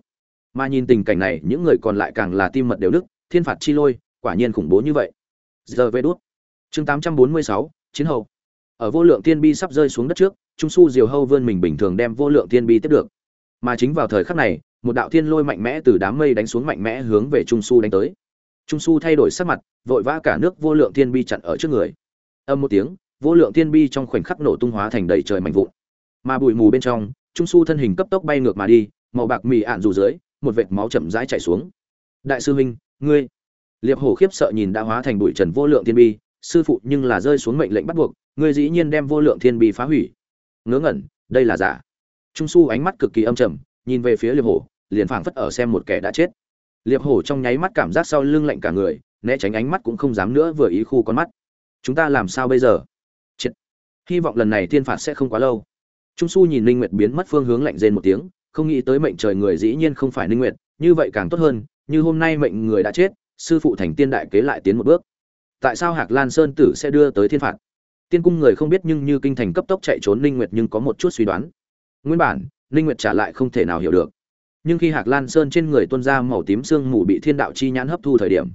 Mà nhìn tình cảnh này, những người còn lại càng là tim mật đều đức thiên phạt chi lôi, quả nhiên khủng bố như vậy. Giờ về đốt chương tám trăm bốn mươi sáu, chiến hậu ở vô lượng thiên bi sắp rơi xuống đất trước, trung su diều hâu vươn mình bình thường đem vô lượng thiên bi tiếp được. Mà chính vào thời khắc này, một đạo thiên lôi mạnh mẽ từ đám mây đánh xuống mạnh mẽ hướng về trung su đánh tới. Trung su thay đổi sắc mặt, vội vã cả nước vô lượng thiên bi chặn ở trước người. Âm một tiếng, vô lượng thiên bi trong khoảnh khắc nổ tung hóa thành đầy trời mạnh vụn. Mà bụi mù bên trong, trung su thân hình cấp tốc bay ngược mà đi, màu bạc mì ạn dù dưới, một vệt máu chậm rãi chảy xuống. Đại sư huynh, ngươi! Liệp hổ khiếp sợ nhìn đã hóa thành bụi trần vô lượng thiên bi sư phụ nhưng là rơi xuống mệnh lệnh bắt buộc, ngươi dĩ nhiên đem vô lượng thiên bi phá hủy. Ngớ ngẩn, đây là giả. Trung su ánh mắt cực kỳ âm trầm, nhìn về phía liệp hổ, liền phảng phất ở xem một kẻ đã chết. Liệp hổ trong nháy mắt cảm giác sau lưng lạnh cả người, né tránh ánh mắt cũng không dám nữa vừa ý khu con mắt. Chúng ta làm sao bây giờ? Chết. hy vọng lần này thiên phạt sẽ không quá lâu. Trung su nhìn linh nguyệt biến mất phương hướng lạnh rên một tiếng, không nghĩ tới mệnh trời người dĩ nhiên không phải linh nguyệt, như vậy càng tốt hơn, như hôm nay mệnh người đã chết, sư phụ thành tiên đại kế lại tiến một bước tại sao hạc lan sơn tử sẽ đưa tới thiên phạt? Tiên cung người không biết nhưng như kinh thành cấp tốc chạy trốn ninh nguyệt nhưng có một chút suy đoán. Nguyên bản, ninh nguyệt trả lại không thể nào hiểu được. Nhưng khi hạc lan sơn trên người tuôn ra màu tím sương mù bị thiên đạo chi nhãn hấp thu thời điểm,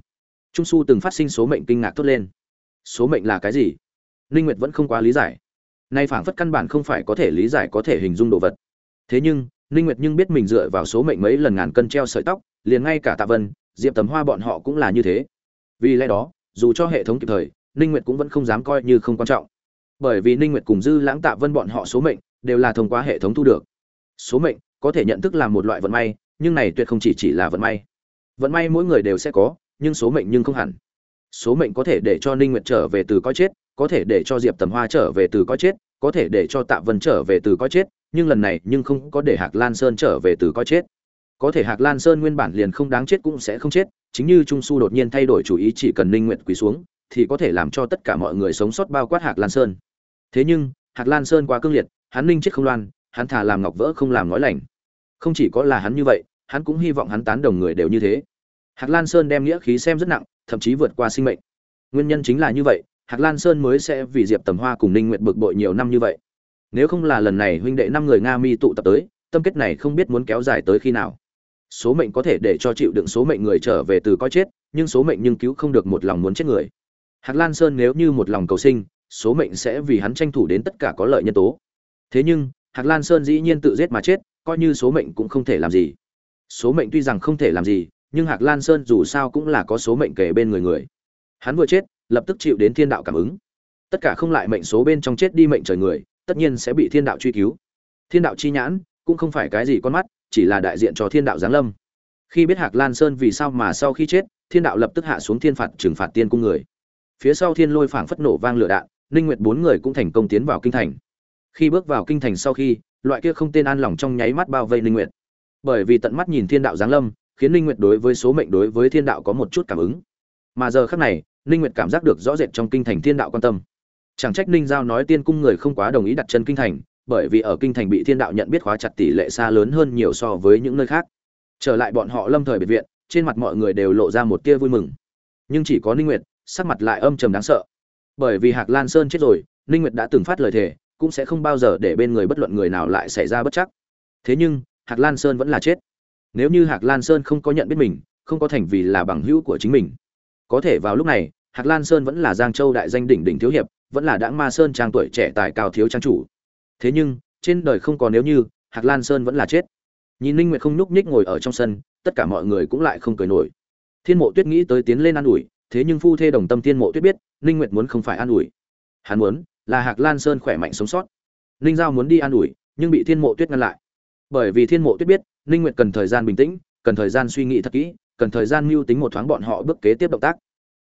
trung su từng phát sinh số mệnh kinh ngạc thốt lên. Số mệnh là cái gì? Ninh nguyệt vẫn không quá lý giải. Nay phảng phất căn bản không phải có thể lý giải có thể hình dung đồ vật. Thế nhưng, ninh nguyệt nhưng biết mình dựa vào số mệnh mấy lần ngàn cân treo sợi tóc, liền ngay cả tạ vân, diệp tầm hoa bọn họ cũng là như thế. Vì lẽ đó dù cho hệ thống kịp thời, ninh nguyệt cũng vẫn không dám coi như không quan trọng. Bởi vì ninh nguyệt cùng dư lãng tạ vân bọn họ số mệnh, đều là thông qua hệ thống thu được. Số mệnh, có thể nhận thức là một loại vận may, nhưng này tuyệt không chỉ chỉ là vận may. Vận may mỗi người đều sẽ có, nhưng số mệnh nhưng không hẳn. Số mệnh có thể để cho ninh nguyệt trở về từ coi chết, có thể để cho diệp tầm hoa trở về từ coi chết, có thể để cho tạ vân trở về từ coi chết, nhưng lần này nhưng không có để hạc lan sơn trở về từ coi chết có thể hạc lan sơn nguyên bản liền không đáng chết cũng sẽ không chết, chính như trung su đột nhiên thay đổi chủ ý chỉ cần ninh nguyện quỳ xuống, thì có thể làm cho tất cả mọi người sống sót bao quát hạc lan sơn. Thế nhưng, hạc lan sơn quá cương liệt, hắn ninh chết không loan, hắn thà làm ngọc vỡ không làm nói lành. Không chỉ có là hắn như vậy, hắn cũng hy vọng hắn tán đồng người đều như thế. Hạc lan sơn đem nghĩa khí xem rất nặng, thậm chí vượt qua sinh mệnh. Nguyên nhân chính là như vậy, hạc lan sơn mới sẽ vì diệp tầm hoa cùng ninh nguyện bực bội nhiều năm như vậy. Nếu không là lần này huynh đệ năm người nga mi tụ tập tới, tâm kết này không biết muốn kéo dài tới khi nào số mệnh có thể để cho chịu đựng số mệnh người trở về từ coi chết, nhưng số mệnh nhưng cứu không được một lòng muốn chết người. Hạc lan sơn nếu như một lòng cầu sinh, số mệnh sẽ vì hắn tranh thủ đến tất cả có lợi nhân tố. Thế nhưng, hạc lan sơn dĩ nhiên tự giết mà chết, coi như số mệnh cũng không thể làm gì. Số mệnh tuy rằng không thể làm gì, nhưng hạc lan sơn dù sao cũng là có số mệnh kể bên người người. Hắn vừa chết, lập tức chịu đến thiên đạo cảm ứng. Tất cả không lại mệnh số bên trong chết đi mệnh trời người, tất nhiên sẽ bị thiên đạo truy cứu. Thiên đạo chi nhãn, cũng không phải cái gì con mắt chỉ là đại diện cho thiên đạo giáng lâm. Khi biết hạc lan sơn vì sao mà sau khi chết, thiên đạo lập tức hạ xuống thiên phạt trừng phạt tiên cung người. Phía sau thiên lôi phảng phất nổ vang lửa đạn, ninh nguyệt bốn người cũng thành công tiến vào kinh thành. Khi bước vào kinh thành sau khi, loại kia không tên an lòng trong nháy mắt bao vây ninh nguyệt. Bởi vì tận mắt nhìn thiên đạo giáng lâm, khiến ninh nguyệt đối với số mệnh đối với thiên đạo có một chút cảm ứng. Mà giờ khắc này, ninh nguyệt cảm giác được rõ rệt trong kinh thành thiên đạo quan tâm. Chẳng trách ninh giao nói tiên cung người không quá đồng ý đặt chân kinh thành bởi vì ở kinh thành bị thiên đạo nhận biết khóa chặt tỷ lệ xa lớn hơn nhiều so với những nơi khác. Trở lại bọn họ lâm thời biệt viện, trên mặt mọi người đều lộ ra một tia vui mừng. Nhưng chỉ có ninh nguyệt, sắc mặt lại âm trầm đáng sợ. Bởi vì hạc lan sơn chết rồi, ninh nguyệt đã từng phát lời thề, cũng sẽ không bao giờ để bên người bất luận người nào lại xảy ra bất chắc. Thế nhưng, hạc lan sơn vẫn là chết. Nếu như hạc lan sơn không có nhận biết mình, không có thành vì là bằng hữu của chính mình. Có thể vào lúc này, hạc lan sơn vẫn là giang châu đại danh đỉnh đỉnh thiếu hiệp, vẫn là đãng ma sơn trang tuổi trẻ tài cao thiếu trang chủ thế nhưng, trên đời không còn nếu như, hạc lan sơn vẫn là chết. Nhìn ninh nguyệt không nhúc nhích ngồi ở trong sân, tất cả mọi người cũng lại không cười nổi. Thiên mộ tuyết nghĩ tới tiến lên an ủi, thế nhưng phu thê đồng tâm thiên mộ tuyết biết, ninh nguyệt muốn không phải an ủi. Hắn muốn, là hạc lan sơn khỏe mạnh sống sót. Ninh giao muốn đi an ủi, nhưng bị thiên mộ tuyết ngăn lại. Bởi vì thiên mộ tuyết biết, ninh nguyệt cần thời gian bình tĩnh, cần thời gian suy nghĩ thật kỹ, cần thời gian mưu tính một thoáng bọn họ bước kế tiếp động tác.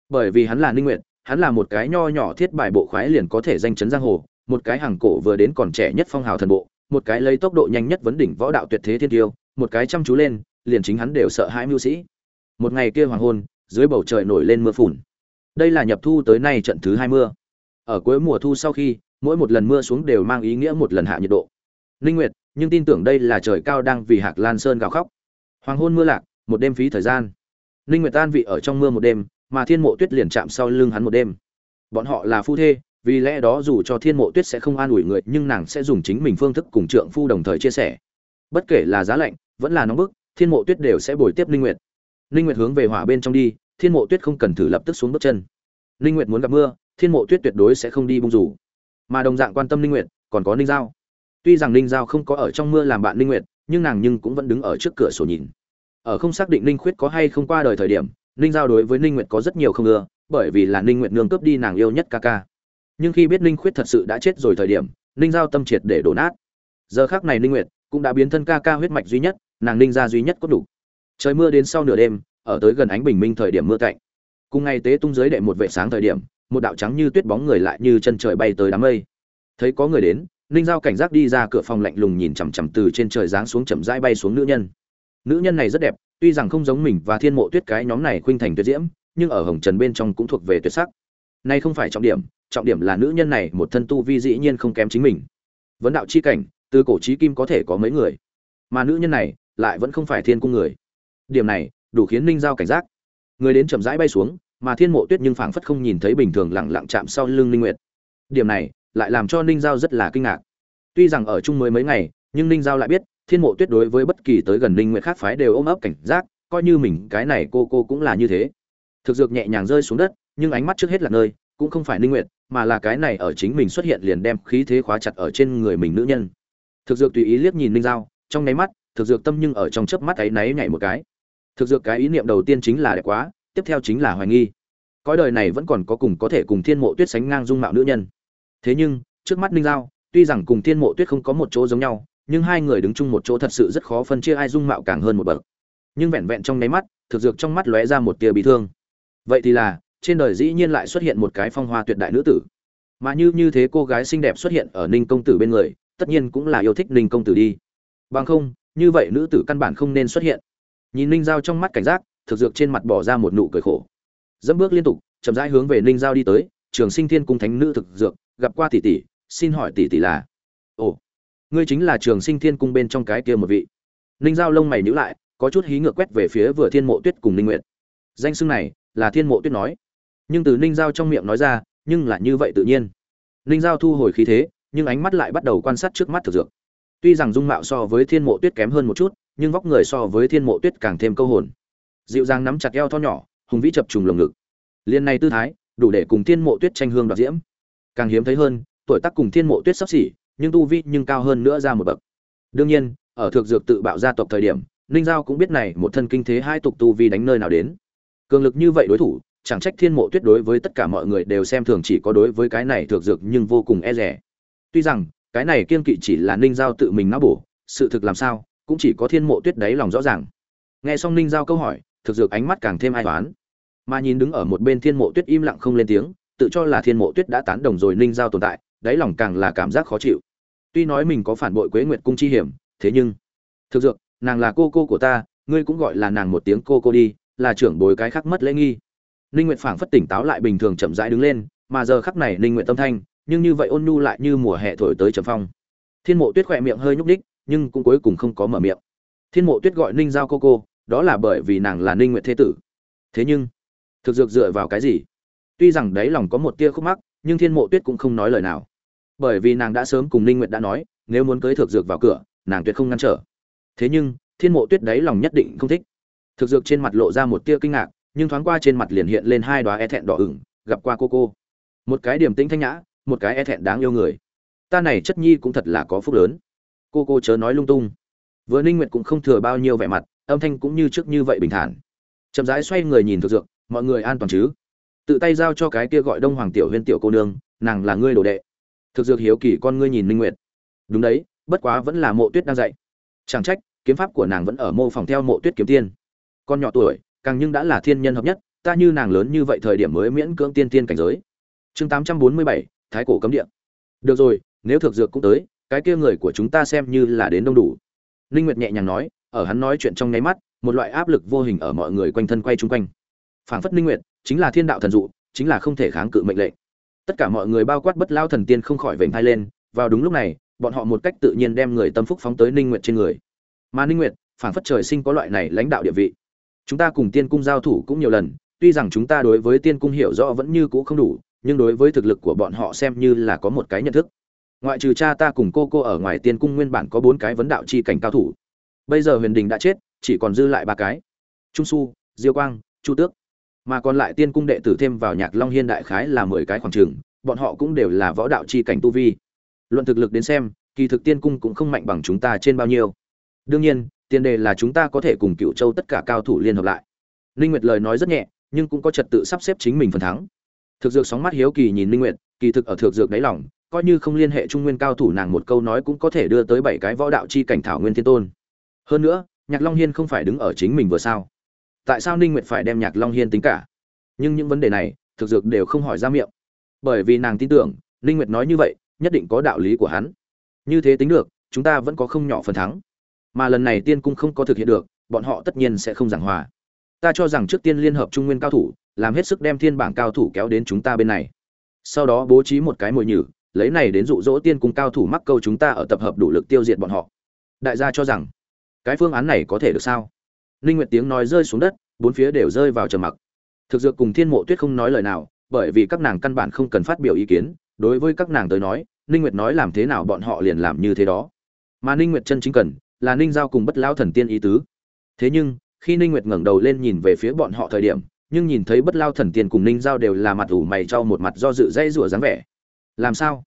Bởi vì hắn là ninh nguyệt, hắn là một cái nho nhỏ thiết bài bộ khoái liền có thể danh chấn giang hồ một cái hàng cổ vừa đến còn trẻ nhất phong hào thần bộ, một cái lấy tốc độ nhanh nhất vấn đỉnh võ đạo tuyệt thế thiên tiêu, một cái chăm chú lên, liền chính hắn đều sợ hãi mưu sĩ. Một ngày kia hoàng hôn, dưới bầu trời nổi lên mưa phùn. Đây là nhập thu tới nay trận thứ hai mưa. Ở cuối mùa thu sau khi, mỗi một lần mưa xuống đều mang ý nghĩa một lần hạ nhiệt độ. Linh nguyệt, nhưng tin tưởng đây là trời cao đang vì hạc lan sơn gào khóc. Hoàng hôn mưa lạc, một đêm phí thời gian. Linh nguyệt tan vị ở trong mưa một đêm, mà thiên mộ tuyết liền chạm sau lưng hắn một đêm. Bọn họ là phu thê vì lẽ đó dù cho thiên mộ tuyết sẽ không an ủi người, nhưng nàng sẽ dùng chính mình phương thức cùng trượng phu đồng thời chia sẻ. Bất kể là giá lạnh, vẫn là nóng bức, thiên mộ tuyết đều sẽ bồi tiếp linh nguyệt. Linh nguyệt hướng về hỏa bên trong đi, thiên mộ tuyết không cần thử lập tức xuống bước chân. Linh nguyệt muốn gặp mưa, thiên mộ tuyết tuyệt đối sẽ không đi bung rủ. Mà đồng dạng quan tâm linh nguyệt, còn có ninh giao. Tuy rằng ninh giao không có ở trong mưa làm bạn linh nguyệt, nhưng nàng nhưng cũng vẫn đứng ở trước cửa sổ nhìn. Ở không xác định linh khuyết có hay không qua đời thời điểm, ninh giao đối với ninh nguyệt có rất nhiều không ưa, bởi vì là ninh nguyệt nương cướp đi nàng yêu nhất ca ca nhưng khi biết ninh khuyết thật sự đã chết rồi thời điểm, ninh giao tâm triệt để đổ nát. Giờ khác này ninh nguyệt cũng đã biến thân ca ca huyết mạch duy nhất, nàng ninh gia duy nhất có đủ. Trời mưa đến sau nửa đêm, ở tới gần ánh bình minh thời điểm mưa cạnh. Cùng ngày tế tung dưới đệ một vệ sáng thời điểm, một đạo trắng như tuyết bóng người lại như chân trời bay tới đám mây. Thấy có người đến, ninh giao cảnh giác đi ra cửa phòng lạnh lùng nhìn chằm chằm từ trên trời giáng xuống chậm rãi bay xuống nữ nhân. Nữ nhân này rất đẹp, tuy rằng không giống mình và thiên mộ tuyết cái nhóm này khuynh thành tuyệt diễm, nhưng ở hồng trần bên trong cũng thuộc về tuyệt sắc. Nay không phải trọng điểm trọng điểm là nữ nhân này một thân tu vi dĩ nhiên không kém chính mình. Vấn đạo chi cảnh, từ cổ trí kim có thể có mấy người? Mà nữ nhân này lại vẫn không phải thiên cung người. Điểm này đủ khiến ninh giao cảnh giác. Người đến chậm rãi bay xuống, mà thiên mộ tuyết nhưng phảng phất không nhìn thấy bình thường lặng lặng chạm sau lưng ninh nguyệt. Điểm này lại làm cho ninh giao rất là kinh ngạc. Tuy rằng ở chung mới mấy ngày, nhưng ninh giao lại biết, thiên mộ tuyết đối với bất kỳ tới gần ninh nguyệt khác phái đều ôm ấp cảnh giác, coi như mình cái này cô cô cũng là như thế. Thực dược nhẹ nhàng rơi xuống đất, nhưng ánh mắt trước hết là nơi cũng không phải ninh nguyệt, mà là cái này ở chính mình xuất hiện liền đem khí thế khóa chặt ở trên người mình nữ nhân. Thực dược tùy ý liếc nhìn ninh giao, trong nháy mắt, thực dược tâm nhưng ở trong chớp mắt ấy náy nhảy một cái. Thực dược cái ý niệm đầu tiên chính là đẹp quá, tiếp theo chính là hoài nghi. Cõi đời này vẫn còn có cùng có thể cùng thiên mộ tuyết sánh ngang dung mạo nữ nhân. Thế nhưng, trước mắt ninh giao, tuy rằng cùng thiên mộ tuyết không có một chỗ giống nhau, nhưng hai người đứng chung một chỗ thật sự rất khó phân chia ai dung mạo càng hơn một bậc. Nhưng vẹn vẹn trong nháy mắt, thực dược trong mắt lóe ra một tia bị thương. Vậy thì là trên đời dĩ nhiên lại xuất hiện một cái phong hoa tuyệt đại nữ tử. Mà như như thế cô gái xinh đẹp xuất hiện ở ninh công tử bên người, tất nhiên cũng là yêu thích ninh công tử đi. Bằng không, như vậy nữ tử căn bản không nên xuất hiện. Nhìn ninh giao trong mắt cảnh giác, thực dược trên mặt bỏ ra một nụ cười khổ. Dẫm bước liên tục, chậm rãi hướng về ninh giao đi tới, trường sinh thiên cung thánh nữ thực dược, gặp qua tỷ tỷ, xin hỏi tỷ tỷ là? Ồ, ngươi chính là trường sinh thiên cung bên trong cái kia một vị. Ninh giao lông mày nhữ lại, có chút hí ngược quét về phía vừa thiên mộ tuyết cùng ninh nguyệt. Danh xưng này là thiên mộ tuyết nói nhưng từ ninh giao trong miệng nói ra, nhưng là như vậy tự nhiên. Ninh giao thu hồi khí thế, nhưng ánh mắt lại bắt đầu quan sát trước mắt thực dược. Tuy rằng dung mạo so với thiên mộ tuyết kém hơn một chút, nhưng vóc người so với thiên mộ tuyết càng thêm câu hồn. Dịu dàng nắm chặt eo tho nhỏ, hùng vĩ chập trùng lồng ngực. Liên này tư thái, đủ để cùng thiên mộ tuyết tranh hương đoạt diễm. Càng hiếm thấy hơn, tuổi tác cùng thiên mộ tuyết sắp xỉ, nhưng tu vi nhưng cao hơn nữa ra một bậc. Đương nhiên, ở thực dược tự bạo gia tộc thời điểm, ninh giao cũng biết này một thân kinh thế hai tục tu vi đánh nơi nào đến. Cường lực như vậy đối thủ chẳng trách thiên mộ tuyết đối với tất cả mọi người đều xem thường chỉ có đối với cái này thực dược nhưng vô cùng e rẻ. Tuy rằng, cái này kiên kỵ chỉ là ninh giao tự mình não bổ, sự thực làm sao, cũng chỉ có thiên mộ tuyết đáy lòng rõ ràng. Nghe xong ninh giao câu hỏi thực dược ánh mắt càng thêm ai toán mà nhìn đứng ở một bên thiên mộ tuyết im lặng không lên tiếng, tự cho là thiên mộ tuyết đã tán đồng rồi ninh giao tồn tại, đáy lòng càng là cảm giác khó chịu. Tuy nói mình có phản bội quế nguyệt cung chi hiểm, thế nhưng thực dược, nàng là cô cô của ta, ngươi cũng gọi là nàng một tiếng cô cô đi, là trưởng bối cái khác mất lễ nghi ninh nguyệt phảng phất tỉnh táo lại bình thường chậm rãi đứng lên, mà giờ khắc này ninh nguyệt tâm thanh, nhưng như vậy ôn nhu lại như mùa hè thổi tới trầm phong. Thiên mộ tuyết khỏe miệng hơi nhúc đích nhưng cũng cuối cùng không có mở miệng. Thiên mộ tuyết gọi ninh giao cô cô, đó là bởi vì nàng là ninh nguyệt thế tử. Thế nhưng, thực dược dựa vào cái gì? Tuy rằng đấy lòng có một tia khúc mắc, nhưng thiên mộ tuyết cũng không nói lời nào. Bởi vì nàng đã sớm cùng ninh nguyệt đã nói, nếu muốn cưới thực dược vào cửa, nàng tuyệt không ngăn trở. Thế nhưng, thiên mộ tuyết đấy lòng nhất định không thích. Thực dược trên mặt lộ ra một tia kinh ngạc nhưng thoáng qua trên mặt liền hiện lên hai đóa e thẹn đỏ ửng, gặp qua cô cô. Một cái điểm tĩnh thanh nhã, một cái e thẹn đáng yêu người. Ta này chất nhi cũng thật là có phúc lớn. Cô cô chớ nói lung tung. Vừa ninh nguyệt cũng không thừa bao nhiêu vẻ mặt, âm thanh cũng như trước như vậy bình thản. Chậm rãi xoay người nhìn thực dược, mọi người an toàn chứ? Tự tay giao cho cái kia gọi đông hoàng tiểu huyên tiểu cô nương, nàng là ngươi đồ đệ. Thực dược hiếu kỳ con ngươi nhìn ninh nguyệt. Đúng đấy, bất quá vẫn là mộ tuyết đang dạy chẳng trách, kiếm pháp của nàng vẫn ở mô phỏng theo mộ tuyết kiếm tiên. Con nhỏ tuổi càng nhưng đã là thiên nhân hợp nhất ta như nàng lớn như vậy thời điểm mới miễn cưỡng tiên tiên cảnh giới. Chương 847, thái cổ cấm địa. Được rồi nếu thực dược cũng tới cái kia người của chúng ta xem như là đến đông đủ. Linh nguyệt nhẹ nhàng nói ở hắn nói chuyện trong nháy mắt một loại áp lực vô hình ở mọi người quanh thân quay chung quanh. Phảng phất linh nguyệt chính là thiên đạo thần dụ chính là không thể kháng cự mệnh lệnh. Tất cả mọi người bao quát bất lao thần tiên không khỏi vểnh tai lên vào đúng lúc này bọn họ một cách tự nhiên đem người tâm phúc phóng tới ninh nguyệt trên người. Mà ninh nguyệt phảng phất trời sinh có loại này lãnh đạo địa vị chúng ta cùng tiên cung giao thủ cũng nhiều lần, tuy rằng chúng ta đối với tiên cung hiểu rõ vẫn như cũ không đủ, nhưng đối với thực lực của bọn họ xem như là có một cái nhận thức. Ngoại trừ cha ta cùng cô cô ở ngoài tiên cung nguyên bản có bốn cái vấn đạo chi cảnh cao thủ. Bây giờ huyền đình đã chết, chỉ còn dư lại ba cái. Trung su, diêu quang, chu tước. Mà còn lại tiên cung đệ tử thêm vào nhạc long hiên đại khái là mười cái khoảng trường, bọn họ cũng đều là võ đạo chi cảnh tu vi. Luận thực lực đến xem, kỳ thực tiên cung cũng không mạnh bằng chúng ta trên bao nhiêu. Đương nhiên tiền đề là chúng ta có thể cùng cựu châu tất cả cao thủ liên hợp lại. Linh nguyệt lời nói rất nhẹ, nhưng cũng có trật tự sắp xếp chính mình phần thắng. Thực dược sóng mắt hiếu kỳ nhìn linh nguyệt, kỳ thực ở thực dược đáy lòng, coi như không liên hệ trung nguyên cao thủ nàng một câu nói cũng có thể đưa tới bảy cái võ đạo chi cảnh thảo nguyên thiên tôn. Hơn nữa, nhạc long hiên không phải đứng ở chính mình vừa sao? Tại sao ninh nguyệt phải đem nhạc long hiên tính cả? Nhưng những vấn đề này thực dược đều không hỏi ra miệng. Bởi vì nàng tin tưởng, ninh nguyệt nói như vậy, nhất định có đạo lý của hắn. Như thế tính được, chúng ta vẫn có không nhỏ phần thắng mà lần này tiên cung không có thực hiện được, bọn họ tất nhiên sẽ không giảng hòa. Ta cho rằng trước tiên liên hợp trung nguyên cao thủ, làm hết sức đem thiên bảng cao thủ kéo đến chúng ta bên này. Sau đó bố trí một cái mồi nhử, lấy này đến dụ dỗ tiên cung cao thủ mắc câu chúng ta ở tập hợp đủ lực tiêu diệt bọn họ. Đại gia cho rằng, cái phương án này có thể được sao? Ninh nguyệt tiếng nói rơi xuống đất, bốn phía đều rơi vào trầm mặc. Thực dược cùng thiên mộ tuyết không nói lời nào, bởi vì các nàng căn bản không cần phát biểu ý kiến, đối với các nàng tới nói, ninh nguyệt nói làm thế nào bọn họ liền làm như thế đó. Mà ninh nguyệt chân chính cần là ninh giao cùng bất Lao thần tiên ý tứ. Thế nhưng, khi ninh nguyệt ngẩng đầu lên nhìn về phía bọn họ thời điểm, nhưng nhìn thấy bất lao thần tiên cùng ninh giao đều là mặt ủ mày cho một mặt do dự dây rủa dáng vẻ. Làm sao?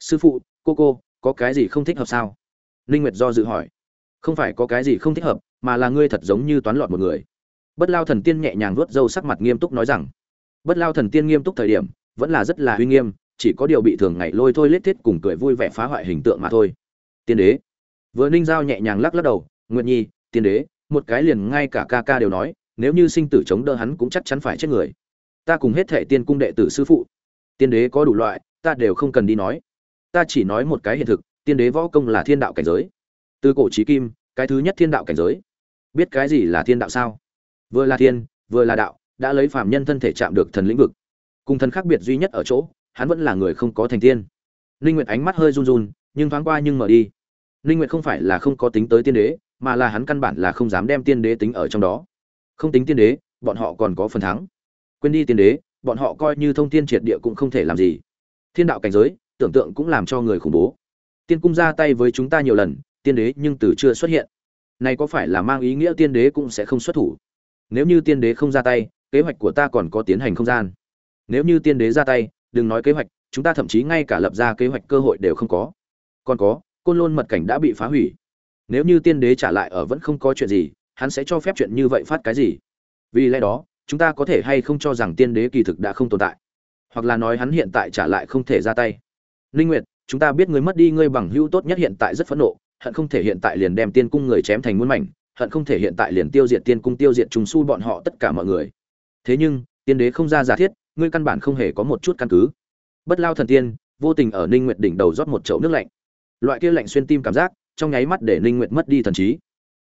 Sư phụ, cô cô, có cái gì không thích hợp sao? Ninh nguyệt do dự hỏi. Không phải có cái gì không thích hợp, mà là ngươi thật giống như toán lọt một người. Bất lao thần tiên nhẹ nhàng vuốt râu sắc mặt nghiêm túc nói rằng. Bất lao thần tiên nghiêm túc thời điểm, vẫn là rất là uy nghiêm, chỉ có điều bị thường ngày lôi thôi lết thiết cùng cười vui vẻ phá hoại hình tượng mà thôi. Tiên đế vừa ninh giao nhẹ nhàng lắc lắc đầu, nguyệt nhi, tiên đế, một cái liền ngay cả ca ca đều nói, nếu như sinh tử chống đỡ hắn cũng chắc chắn phải chết người. Ta cùng hết thệ tiên cung đệ tử sư phụ. Tiên đế có đủ loại, ta đều không cần đi nói. Ta chỉ nói một cái hiện thực, tiên đế võ công là thiên đạo cảnh giới. Từ cổ chí kim, cái thứ nhất thiên đạo cảnh giới. Biết cái gì là thiên đạo sao? Vừa là thiên, vừa là đạo, đã lấy phàm nhân thân thể chạm được thần lĩnh vực. Cùng thần khác biệt duy nhất ở chỗ, hắn vẫn là người không có thành tiên. Linh nguyệt ánh mắt hơi run run, nhưng thoáng qua nhưng mở đi ninh nguyệt không phải là không có tính tới tiên đế, mà là hắn căn bản là không dám đem tiên đế tính ở trong đó. Không tính tiên đế, bọn họ còn có phần thắng. Quên đi tiên đế, bọn họ coi như thông thiên triệt địa cũng không thể làm gì. Thiên đạo cảnh giới, tưởng tượng cũng làm cho người khủng bố. Tiên cung ra tay với chúng ta nhiều lần, tiên đế nhưng từ chưa xuất hiện. Này có phải là mang ý nghĩa tiên đế cũng sẽ không xuất thủ? Nếu như tiên đế không ra tay, kế hoạch của ta còn có tiến hành không gian. Nếu như tiên đế ra tay, đừng nói kế hoạch, chúng ta thậm chí ngay cả lập ra kế hoạch cơ hội đều không có. Còn có côn lôn mật cảnh đã bị phá hủy. Nếu như tiên đế trả lại ở vẫn không có chuyện gì, hắn sẽ cho phép chuyện như vậy phát cái gì? Vì lẽ đó, chúng ta có thể hay không cho rằng tiên đế kỳ thực đã không tồn tại? Hoặc là nói hắn hiện tại trả lại không thể ra tay? Linh nguyệt, chúng ta biết người mất đi ngươi bằng hữu tốt nhất hiện tại rất phẫn nộ, hận không thể hiện tại liền đem tiên cung người chém thành muôn mảnh, hận không thể hiện tại liền tiêu diệt tiên cung tiêu diệt trùng su bọn họ tất cả mọi người. Thế nhưng, tiên đế không ra giả thiết, ngươi căn bản không hề có một chút căn cứ. Bất lao thần tiên, vô tình ở ninh nguyệt đỉnh đầu rót một chậu nước lạnh loại kia lạnh xuyên tim cảm giác, trong nháy mắt để ninh nguyệt mất đi thần trí.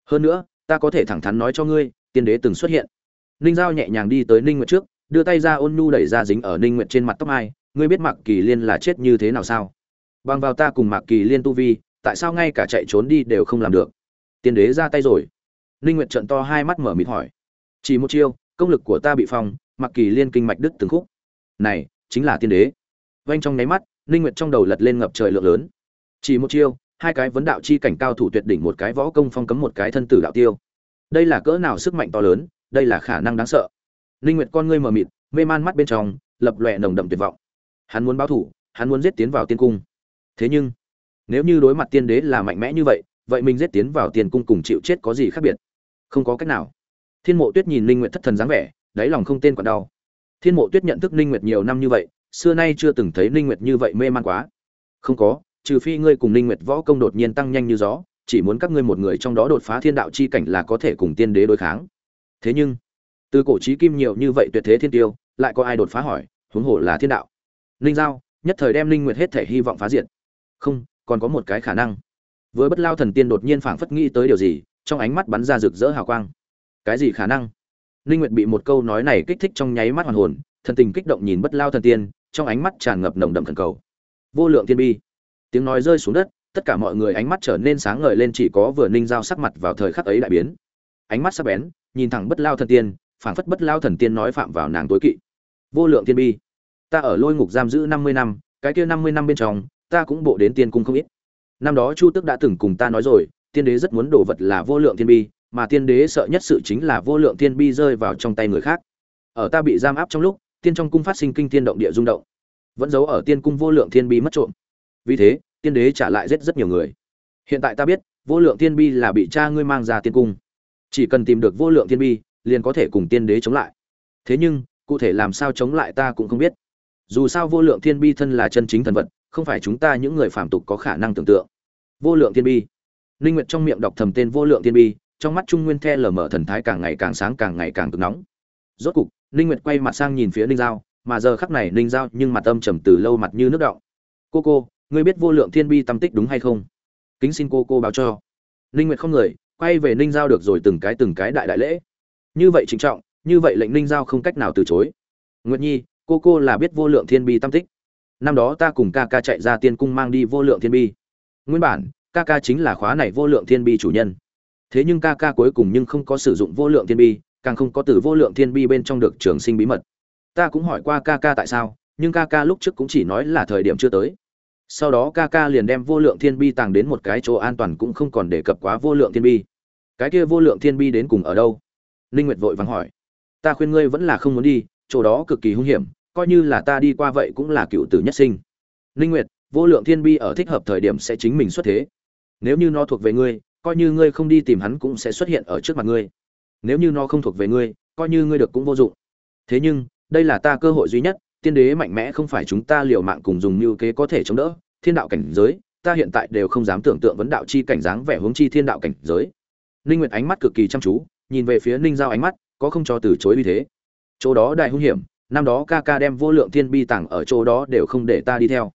Hơn nữa, ta có thể thẳng thắn nói cho ngươi, tiên đế từng xuất hiện. Ninh giao nhẹ nhàng đi tới ninh nguyệt trước, đưa tay ra ôn nhu đẩy ra dính ở ninh nguyệt trên mặt tóc ai, ngươi biết mạc kỳ liên là chết như thế nào sao? Bằng vào ta cùng mạc kỳ liên tu vi, tại sao ngay cả chạy trốn đi đều không làm được? Tiên đế ra tay rồi. Ninh nguyệt trận to hai mắt mở mịt hỏi, chỉ một chiêu, công lực của ta bị phong, mạc kỳ liên kinh mạch đứt từng khúc. Này, chính là tiên đế. Vanh trong nháy mắt, ninh nguyệt trong đầu lật lên ngập trời lượng lớn chỉ một chiêu, hai cái vấn đạo chi cảnh cao thủ tuyệt đỉnh một cái võ công phong cấm một cái thân tử đạo tiêu. Đây là cỡ nào sức mạnh to lớn, đây là khả năng đáng sợ. Ninh nguyệt con ngươi mờ mịt, mê man mắt bên trong, lập lòe nồng đậm tuyệt vọng. Hắn muốn báo thủ, hắn muốn giết tiến vào tiên cung. Thế nhưng, nếu như đối mặt tiên đế là mạnh mẽ như vậy vậy mình giết tiến vào tiên cung cùng chịu chết có gì khác biệt? Không có cách nào. Thiên mộ tuyết nhìn ninh nguyệt thất thần dáng vẻ, đáy lòng không tên còn đau. Thiên mộ tuyết nhận thức ninh nguyệt nhiều năm như vậy, xưa nay chưa từng thấy ninh nguyệt như vậy mê man quá. Không có trừ phi ngươi cùng ninh nguyệt võ công đột nhiên tăng nhanh như gió, chỉ muốn các ngươi một người trong đó đột phá thiên đạo chi cảnh là có thể cùng tiên đế đối kháng. Thế nhưng, từ cổ chí kim nhiều như vậy tuyệt thế thiên tiêu, lại có ai đột phá hỏi, huống hồ là thiên đạo. Ninh giao, nhất thời đem ninh nguyệt hết thể hy vọng phá diệt. Không, còn có một cái khả năng. Với bất lao thần tiên đột nhiên phảng phất nghĩ tới điều gì, trong ánh mắt bắn ra rực rỡ hào quang. Cái gì khả năng? Ninh nguyệt bị một câu nói này kích thích trong nháy mắt hoàn hồn, thần tình kích động nhìn bất lao thần tiên, trong ánh mắt tràn ngập nồng đậm thần cầu. Vô lượng thiên bi tiếng nói rơi xuống đất, tất cả mọi người ánh mắt trở nên sáng ngời lên, chỉ có vừa ninh giao sắc mặt vào thời khắc ấy đại biến. Ánh mắt sắc bén, nhìn thẳng bất lao thần tiên, phảng phất bất lao thần tiên nói phạm vào nàng tối kỵ. Vô lượng tiên bi, ta ở lôi ngục giam giữ năm mươi năm, cái kia năm mươi năm bên trong, ta cũng bộ đến tiên cung không ít. Năm đó chu tước đã từng cùng ta nói rồi, tiên đế rất muốn đổ vật là vô lượng tiên bi, mà tiên đế sợ nhất sự chính là vô lượng tiên bi rơi vào trong tay người khác. Ở ta bị giam áp trong lúc, tiên trong cung phát sinh kinh tiên động địa rung động. Vẫn giấu ở tiên cung vô lượng thiên bi mất trộm vì thế, tiên đế trả lại rất rất nhiều người. Hiện tại ta biết, vô lượng tiên bi là bị cha ngươi mang ra tiên cung. Chỉ cần tìm được vô lượng tiên bi, liền có thể cùng tiên đế chống lại. Thế nhưng, cụ thể làm sao chống lại ta cũng không biết. Dù sao vô lượng thiên bi thân là chân chính thần vật, không phải chúng ta những người phạm tục có khả năng tưởng tượng. Vô lượng thiên bi. Linh nguyệt trong miệng đọc thầm tên vô lượng thiên bi, trong mắt trung nguyên the lờ mở thần thái càng ngày càng sáng, càng ngày càng cực nóng. Rốt cục, linh nguyệt quay mặt sang nhìn phía ninh giao, mà giờ khắc này ninh giao nhưng mặt âm trầm từ lâu mặt như nước động cô cô ngươi biết vô lượng thiên bi tâm tích đúng hay không? Kính xin cô cô báo cho. Ninh nguyệt không người, quay về ninh giao được rồi từng cái từng cái đại đại lễ. Như vậy trịnh trọng, như vậy lệnh ninh giao không cách nào từ chối. Nguyệt nhi, cô cô là biết vô lượng thiên bi tâm tích. Năm đó ta cùng ca ca chạy ra tiên cung mang đi vô lượng thiên bi. Nguyên bản, ca ca chính là khóa này vô lượng thiên bi chủ nhân. Thế nhưng ca ca cuối cùng nhưng không có sử dụng vô lượng thiên bi, càng không có từ vô lượng thiên bi bên trong được trường sinh bí mật. Ta cũng hỏi qua ca ca tại sao, nhưng ca ca lúc trước cũng chỉ nói là thời điểm chưa tới sau đó ca ca liền đem vô lượng thiên bi tàng đến một cái chỗ an toàn cũng không còn đề cập quá vô lượng thiên bi. Cái kia vô lượng thiên bi đến cùng ở đâu? Ninh nguyệt vội vắng hỏi. Ta khuyên ngươi vẫn là không muốn đi, chỗ đó cực kỳ hung hiểm, coi như là ta đi qua vậy cũng là cựu tử nhất sinh. Ninh nguyệt, vô lượng thiên bi ở thích hợp thời điểm sẽ chính mình xuất thế. Nếu như nó thuộc về ngươi, coi như ngươi không đi tìm hắn cũng sẽ xuất hiện ở trước mặt ngươi. Nếu như nó không thuộc về ngươi, coi như ngươi được cũng vô dụng. Thế nhưng, đây là ta cơ hội duy nhất tiên đế mạnh mẽ không phải chúng ta liều mạng cùng dùng mưu kế có thể chống đỡ, thiên đạo cảnh giới, ta hiện tại đều không dám tưởng tượng vấn đạo chi cảnh dáng vẻ hướng chi thiên đạo cảnh giới. Ninh nguyệt ánh mắt cực kỳ chăm chú, nhìn về phía ninh giao ánh mắt, có không cho từ chối uy thế. Chỗ đó đại hung hiểm, năm đó ca ca đem vô lượng thiên bi tặng ở chỗ đó đều không để ta đi theo.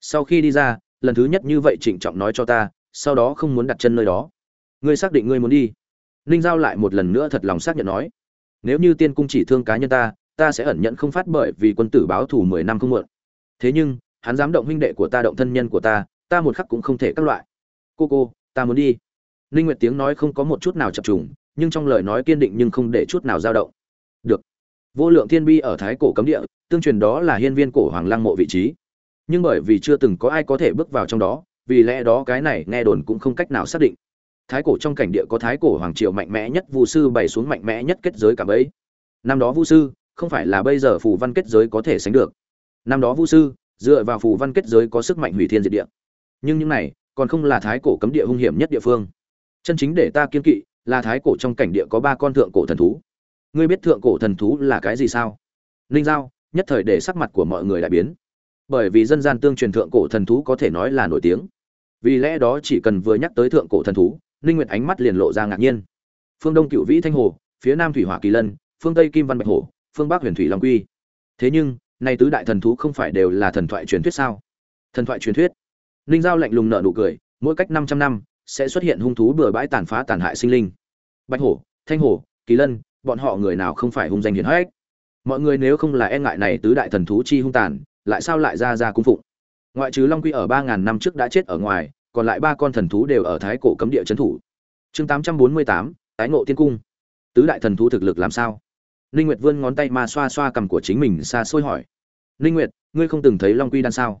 Sau khi đi ra, lần thứ nhất như vậy trịnh trọng nói cho ta, sau đó không muốn đặt chân nơi đó. Ngươi xác định ngươi muốn đi. Ninh giao lại một lần nữa thật lòng xác nhận nói. Nếu như tiên cung chỉ thương cá nhân ta ta sẽ ẩn nhận không phát bởi vì quân tử báo thù mười năm không muộn. Thế nhưng, hắn dám động huynh đệ của ta, động thân nhân của ta ta một khắc cũng không thể các loại. Cô cô, ta muốn đi. Ninh nguyệt tiếng nói không có một chút nào chập trùng, nhưng trong lời nói kiên định nhưng không để chút nào dao động. Được. Vô lượng thiên bi ở thái cổ cấm địa, tương truyền đó là hiên viên cổ hoàng lăng mộ vị trí. Nhưng bởi vì chưa từng có ai có thể bước vào trong đó, vì lẽ đó cái này nghe đồn cũng không cách nào xác định. Thái cổ trong cảnh địa có thái cổ hoàng triều mạnh mẽ nhất, vu sư bày xuống mạnh mẽ nhất kết giới cả bấy. Năm đó vu sư không phải là bây giờ phù văn kết giới có thể sánh được. Năm đó vu sư, dựa vào phù văn kết giới có sức mạnh hủy thiên diệt địa. Nhưng những này còn không là thái cổ cấm địa hung hiểm nhất địa phương. Chân chính để ta kiên kỵ là thái cổ trong cảnh địa có ba con thượng cổ thần thú. Ngươi biết thượng cổ thần thú là cái gì sao? Linh giao, nhất thời để sắc mặt của mọi người đại biến. Bởi vì dân gian tương truyền thượng cổ thần thú có thể nói là nổi tiếng. Vì lẽ đó chỉ cần vừa nhắc tới thượng cổ thần thú, Linh nguyệt ánh mắt liền lộ ra ngạc nhiên. Phương đông cựu vĩ thanh hồ, phía nam thủy hỏa kỳ lân, phương tây kim văn bạch hổ phương bắc huyền thủy long quy. Thế nhưng, nay tứ đại thần thú không phải đều là thần thoại truyền thuyết sao? Thần thoại truyền thuyết? Ninh giao lạnh lùng nở nụ cười, mỗi cách 500 năm, sẽ xuất hiện hung thú bừa bãi tàn phá tàn hại sinh linh. Bạch hổ, thanh hổ, kỳ lân, bọn họ người nào không phải hung danh hiển hách? Mọi người nếu không là e ngại này tứ đại thần thú chi hung tàn, lại sao lại ra ra cung phụng? Ngoại trừ long quy ở ba ngàn năm trước đã chết ở ngoài, còn lại ba con thần thú đều ở thái cổ cấm địa trấn thủ. Chương tám trăm bốn mươi tám, tái ngộ tiên cung. Tứ đại thần thú thực lực làm sao? Ninh nguyệt vươn ngón tay mà xoa xoa cằm của chính mình xa xôi hỏi. Ninh nguyệt, ngươi không từng thấy long quy đan sao?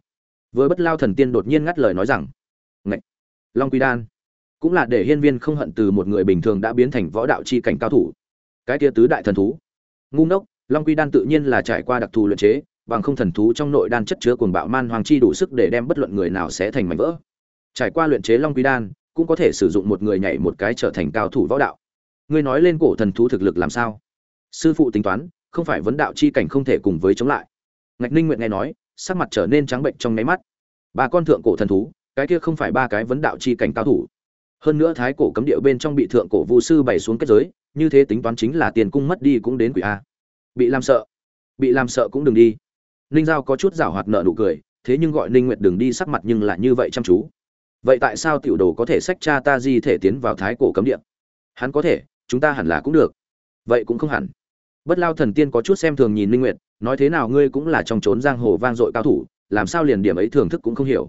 Với bất lao thần tiên đột nhiên ngắt lời nói rằng, Ngậy! long quy đan cũng là để hiên viên không hận từ một người bình thường đã biến thành võ đạo chi cảnh cao thủ. Cái kia tứ đại thần thú, ngu ngốc, long quy đan tự nhiên là trải qua đặc thù luyện chế, bằng không thần thú trong nội đan chất chứa cuồng bạo man hoàng chi đủ sức để đem bất luận người nào sẽ thành mảnh vỡ. Trải qua luyện chế long quy đan, cũng có thể sử dụng một người nhảy một cái trở thành cao thủ võ đạo. Ngươi nói lên cổ thần thú thực lực làm sao? Sư phụ tính toán, không phải vấn đạo chi cảnh không thể cùng với chống lại. Ngạch ninh nguyện nghe nói, sắc mặt trở nên trắng bệnh trong nháy mắt. Ba con thượng cổ thần thú, cái kia không phải ba cái vấn đạo chi cảnh cao thủ. Hơn nữa thái cổ cấm địa bên trong bị thượng cổ vũ sư bày xuống kết giới, như thế tính toán chính là tiền cung mất đi cũng đến quỷ a. Bị làm sợ. Bị làm sợ cũng đừng đi. Ninh giao có chút rảo hoạt nợ nụ cười, thế nhưng gọi ninh nguyệt đừng đi sắc mặt nhưng là như vậy chăm chú. Vậy tại sao tiểu đồ có thể sách cha ta di thể tiến vào thái cổ cấm địa? Hắn có thể, chúng ta hẳn là cũng được. Vậy cũng không hẳn bất lao thần tiên có chút xem thường nhìn minh nguyệt, nói thế nào ngươi cũng là trong trốn giang hồ vang dội cao thủ, làm sao liền điểm ấy thưởng thức cũng không hiểu.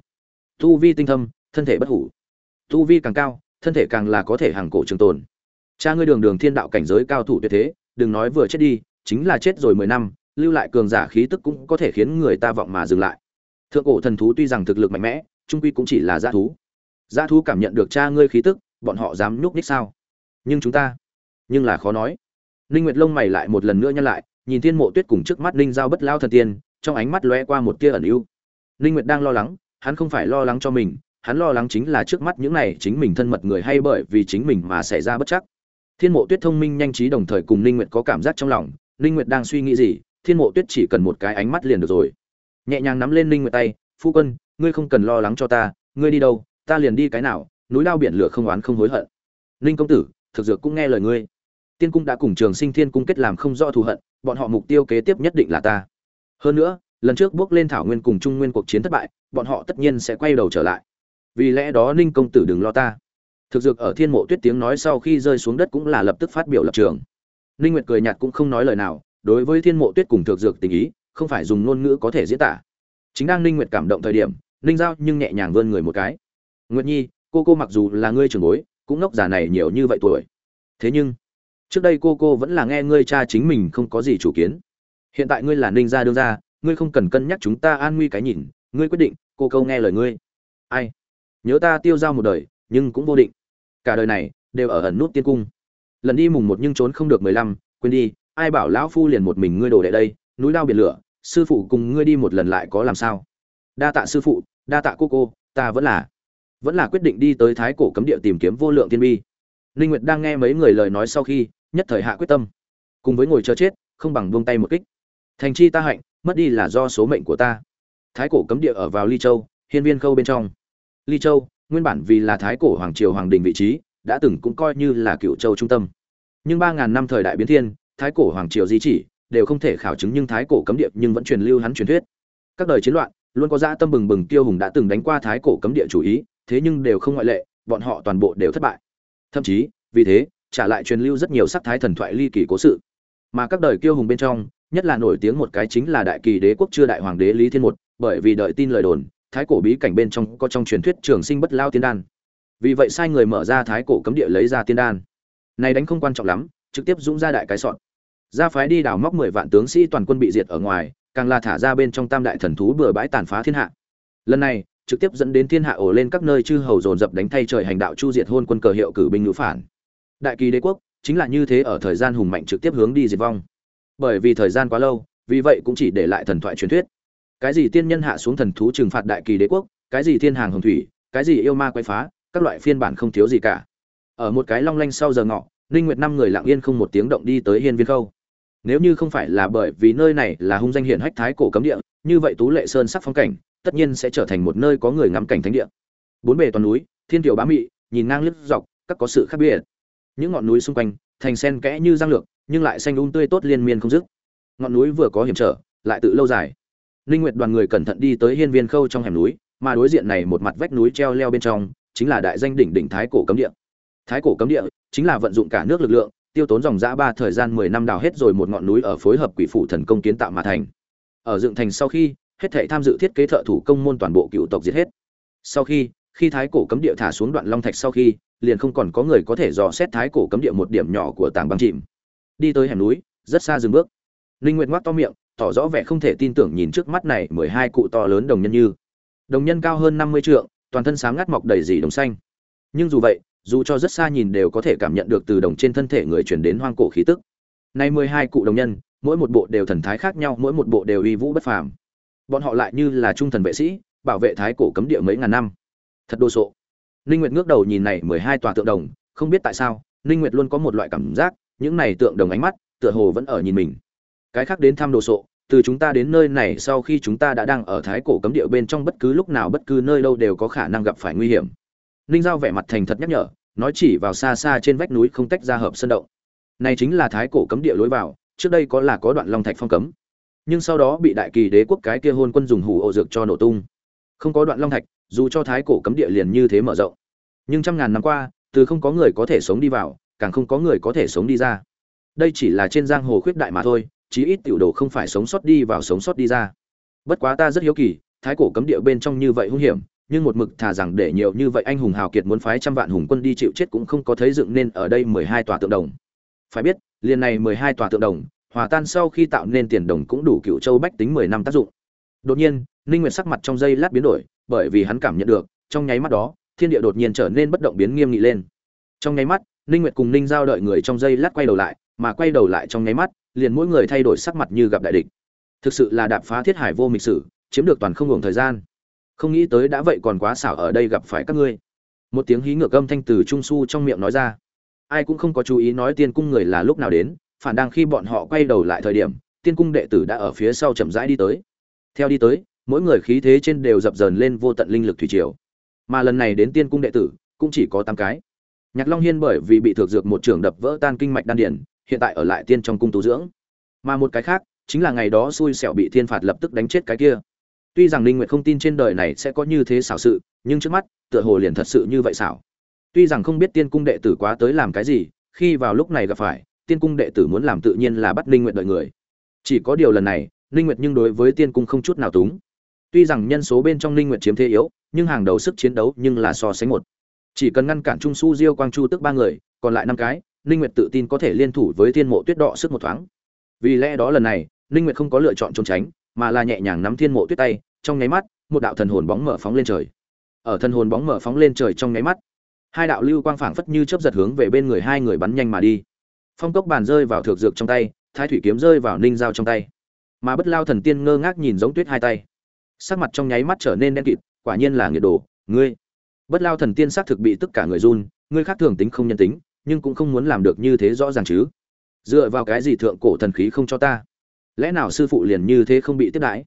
Tu vi tinh thâm, thân thể bất hủ. Tu vi càng cao, thân thể càng là có thể hàng cổ trường tồn. Cha ngươi đường đường thiên đạo cảnh giới cao thủ tuyệt thế, đừng nói vừa chết đi, chính là chết rồi mười năm, lưu lại cường giả khí tức cũng có thể khiến người ta vọng mà dừng lại. Thượng cổ thần thú tuy rằng thực lực mạnh mẽ, trung quy cũng chỉ là dã thú. Dã thú cảm nhận được cha ngươi khí tức, bọn họ dám nhúc nhích sao? Nhưng chúng ta, nhưng là khó nói ninh nguyệt lông mày lại một lần nữa nhăn lại, nhìn thiên mộ tuyết cùng trước mắt ninh giao bất lao thần tiên, trong ánh mắt lóe qua một tia ẩn ưu. Ninh nguyệt đang lo lắng, hắn không phải lo lắng cho mình, hắn lo lắng chính là trước mắt những này chính mình thân mật người hay bởi vì chính mình mà xảy ra bất chắc. Thiên mộ tuyết thông minh nhanh trí đồng thời cùng ninh nguyệt có cảm giác trong lòng, ninh nguyệt đang suy nghĩ gì, thiên mộ tuyết chỉ cần một cái ánh mắt liền được rồi. Nhẹ nhàng nắm lên ninh nguyệt tay, phu quân, ngươi không cần lo lắng cho ta, ngươi đi đâu, ta liền đi cái nào, núi lao biển lửa không oán không hối hận. Ninh công tử, thực dược cũng nghe lời ngươi tiên cung đã cùng trường sinh thiên cung kết làm không rõ thù hận, bọn họ mục tiêu kế tiếp nhất định là ta. Hơn nữa, lần trước bước lên thảo nguyên cùng trung nguyên cuộc chiến thất bại, bọn họ tất nhiên sẽ quay đầu trở lại. Vì lẽ đó ninh công tử đừng lo ta. Thực dược ở thiên mộ tuyết tiếng nói sau khi rơi xuống đất cũng là lập tức phát biểu lập trường. Ninh nguyệt cười nhạt cũng không nói lời nào, đối với thiên mộ tuyết cùng thực dược tình ý, không phải dùng ngôn ngữ có thể diễn tả. Chính đang ninh nguyệt cảm động thời điểm, ninh giao nhưng nhẹ nhàng vươn người một cái. Nguyệt nhi, cô cô mặc dù là ngươi trưởng bối, cũng ngốc già này nhiều như vậy tuổi. Thế nhưng trước đây cô cô vẫn là nghe ngươi cha chính mình không có gì chủ kiến. Hiện tại ngươi là ninh gia đương gia, ngươi không cần cân nhắc chúng ta an nguy cái nhìn, ngươi quyết định, cô câu nghe lời ngươi. Ai? Nhớ ta tiêu dao một đời, nhưng cũng vô định. Cả đời này, đều ở ẩn nút tiên cung. Lần đi mùng một nhưng trốn không được mười lăm, quên đi, ai bảo lão phu liền một mình ngươi đổ đệ đây, núi lao biển lửa, sư phụ cùng ngươi đi một lần lại có làm sao? Đa tạ sư phụ, đa tạ cô cô, ta vẫn là vẫn là quyết định đi tới thái cổ cấm địa tìm kiếm vô lượng tiên bi linh nguyệt đang nghe mấy người lời nói sau khi, nhất thời hạ quyết tâm. Cùng với ngồi chờ chết, không bằng buông tay một kích. Thành chi ta hạnh, mất đi là do số mệnh của ta. Thái cổ cấm địa ở vào ly châu, hiên viên khâu bên trong. Ly châu, nguyên bản vì là thái cổ hoàng triều hoàng đình vị trí, đã từng cũng coi như là cựu châu trung tâm. Nhưng ba ngàn năm thời đại biến thiên, thái cổ hoàng triều di chỉ, đều không thể khảo chứng nhưng thái cổ cấm địa nhưng vẫn truyền lưu hắn truyền thuyết. Các đời chiến loạn, luôn có dã tâm bừng bừng tiêu hùng đã từng đánh qua thái cổ cấm địa chủ ý, thế nhưng đều không ngoại lệ, bọn họ toàn bộ đều thất bại thậm chí, vì thế, trả lại truyền lưu rất nhiều sắc thái thần thoại ly kỳ cố sự. Mà các đời kiêu hùng bên trong, nhất là nổi tiếng một cái chính là đại kỳ đế quốc chưa đại hoàng đế lý thiên một, bởi vì đợi tin lời đồn, thái cổ bí cảnh bên trong có trong truyền thuyết trường sinh bất lao tiên đan. Vì vậy sai người mở ra thái cổ cấm địa lấy ra tiên đan. Này đánh không quan trọng lắm, trực tiếp dũng ra đại cái sọn ra phái đi đào móc mười vạn tướng sĩ toàn quân bị diệt ở ngoài, càng là thả ra bên trong tam đại thần thú bừa bãi tàn phá thiên hạ. Lần này trực tiếp dẫn đến thiên hạ ổ lên các nơi chư hầu dồn dập đánh thay trời hành đạo chu diệt hôn quân cờ hiệu cử binh ngữ phản. Đại kỳ đế quốc, chính là như thế ở thời gian hùng mạnh trực tiếp hướng đi diệt vong. Bởi vì thời gian quá lâu, vì vậy cũng chỉ để lại thần thoại truyền thuyết. Cái gì tiên nhân hạ xuống thần thú trừng phạt đại kỳ đế quốc, cái gì thiên hàng hồng thủy, cái gì yêu ma quay phá, các loại phiên bản không thiếu gì cả. Ở một cái long lanh sau giờ ngọ, ninh nguyệt năm người lặng yên không một tiếng động đi tới hiên viên khâu. Nếu như không phải là bởi vì nơi này là hung danh hiển hách thái cổ cấm địa, như vậy tú lệ sơn sắc phong cảnh tất nhiên sẽ trở thành một nơi có người ngắm cảnh thánh địa bốn bề toàn núi thiên tiểu bá mị nhìn ngang liếc dọc các có sự khác biệt những ngọn núi xung quanh thành sen kẽ như giang lược nhưng lại xanh um tươi tốt liên miên không dứt ngọn núi vừa có hiểm trở lại tự lâu dài linh Nguyệt đoàn người cẩn thận đi tới hiên viên khâu trong hẻm núi, mà đối diện này một mặt vách núi treo leo bên trong, chính là đại danh đỉnh đỉnh Thái cổ cấm địa. Thái cổ cấm địa chính là vận dụng cả nước lực lượng, tiêu tốn dòng dã ba thời gian 10 năm đào hết rồi một ngọn núi ở phối hợp quỷ phủ thần công kiến tạo mà thành. Ở dựng thành sau khi, hết thảy tham dự thiết kế thợ thủ công môn toàn bộ cựu tộc diệt hết. Sau khi, khi Thái cổ cấm địa thả xuống đoạn long thạch sau khi, liền không còn có người có thể dò xét Thái cổ cấm địa một điểm nhỏ của tảng băng chìm. Đi tới hẻm núi, rất xa dừng bước. Linh Nguyệt ngoác to miệng, tỏ rõ vẻ không thể tin tưởng nhìn trước mắt này mười hai cụ to lớn đồng nhân như đồng nhân cao hơn năm mươi trượng toàn thân sáng ngắt mọc đầy dì đồng xanh nhưng dù vậy dù cho rất xa nhìn đều có thể cảm nhận được từ đồng trên thân thể người chuyển đến hoang cổ khí tức nay mười hai cụ đồng nhân mỗi một bộ đều thần thái khác nhau mỗi một bộ đều uy vũ bất phàm bọn họ lại như là trung thần vệ sĩ, bảo vệ thái cổ cấm địa mấy ngàn năm. Thật đồ sộ. Ninh nguyệt ngước đầu nhìn này mười hai tòa tượng đồng, không biết tại sao, ninh nguyệt luôn có một loại cảm giác, những này tượng đồng ánh mắt, tựa hồ vẫn ở nhìn mình. Cái khác đến thăm đồ sộ, từ chúng ta đến nơi này sau khi chúng ta đã đang ở thái cổ cấm địa bên trong bất cứ lúc nào bất cứ nơi đâu đều có khả năng gặp phải nguy hiểm. Ninh giao vẻ mặt thành thật nhắc nhở, nói chỉ vào xa xa trên vách núi không tách ra hợp sân động. Này chính là thái cổ cấm địa lối vào, trước đây có là có đoạn long thạch phong cấm nhưng sau đó bị đại kỳ đế quốc cái kia hôn quân dùng hủ ổ dược cho nổ tung không có đoạn long thạch dù cho thái cổ cấm địa liền như thế mở rộng nhưng trăm ngàn năm qua từ không có người có thể sống đi vào càng không có người có thể sống đi ra đây chỉ là trên giang hồ khuyết đại mà thôi chí ít tiểu đồ không phải sống sót đi vào sống sót đi ra. Bất quá ta rất hiếu kỳ, thái cổ cấm địa bên trong như vậy hung hiểm, nhưng một mực thà rằng để nhiều như vậy anh hùng hào kiệt muốn phái trăm vạn hùng quân đi chịu chết cũng không có thấy dựng nên ở đây 12 tòa tượng đồng. Phải biết, liền này 12 tòa tượng đồng, hòa tan sau khi tạo nên tiền đồng cũng đủ cựu châu bách tính 10 năm tác dụng. Đột nhiên, Ninh Nguyệt sắc mặt trong giây lát biến đổi, bởi vì hắn cảm nhận được, trong nháy mắt đó, thiên địa đột nhiên trở nên bất động biến nghiêm nghị lên. Trong nháy mắt, Ninh Nguyệt cùng Ninh Giao đợi người trong giây lát quay đầu lại, mà quay đầu lại trong nháy mắt, liền mỗi người thay đổi sắc mặt như gặp đại địch thực sự là đạp phá thiết hải vô mịch sử chiếm được toàn không ngừng thời gian không nghĩ tới đã vậy còn quá xảo ở đây gặp phải các ngươi một tiếng hí ngược âm thanh từ trung su trong miệng nói ra ai cũng không có chú ý nói tiên cung người là lúc nào đến phản đang khi bọn họ quay đầu lại thời điểm, tiên cung đệ tử đã ở phía sau chậm rãi đi tới. Theo đi tới, mỗi người khí thế trên đều dập dờn lên vô tận linh lực thủy triều. Mà lần này đến tiên cung đệ tử, cũng chỉ có tám cái. Nhạc long hiên bởi vì bị thược dược một trường đập vỡ tan kinh mạch đan điển, hiện tại ở lại tiên trong cung tu dưỡng. Mà một cái khác, chính là ngày đó xui xẻo bị thiên phạt lập tức đánh chết cái kia. Tuy rằng linh nguyệt không tin trên đời này sẽ có như thế xảo sự, nhưng trước mắt, tựa hồ liền thật sự như vậy xảo. Tuy rằng không biết tiên cung đệ tử quá tới làm cái gì, khi vào lúc này gặp phải tiên cung đệ tử muốn làm tự nhiên là bắt linh nguyệt đợi người chỉ có điều lần này linh nguyệt nhưng đối với tiên cung không chút nào túng tuy rằng nhân số bên trong linh nguyệt chiếm thế yếu nhưng hàng đầu sức chiến đấu nhưng là so sánh một chỉ cần ngăn cản trung su diêu quang chu tức ba người còn lại năm cái Ninh Nguyệt tự tin có thể liên thủ với Thiên Mộ Tuyết đọ sức một thoáng. Vì lẽ đó lần này, Ninh Nguyệt không có lựa chọn trốn tránh, mà là nhẹ nhàng nắm Thiên Mộ Tuyết tay, trong nháy mắt, một đạo thần hồn bóng mở phóng lên trời. Ở thần hồn bóng mở phóng lên trời trong nháy mắt, hai đạo lưu quang phảng phất như chớp giật hướng về bên người hai người bắn nhanh mà đi. Phong cốc bàn rơi vào thược dược trong tay, Thái thủy kiếm rơi vào Ninh dao trong tay. Mà Bất Lao thần tiên ngơ ngác nhìn giống tuyết hai tay. Sắc mặt trong nháy mắt trở nên đen kịt, quả nhiên là nghiệt đồ, ngươi. Bất Lao thần tiên xác thực bị tất cả người run, ngươi khác thường tính không nhân tính, nhưng cũng không muốn làm được như thế rõ ràng chứ dựa vào cái gì thượng cổ thần khí không cho ta lẽ nào sư phụ liền như thế không bị tiếp đãi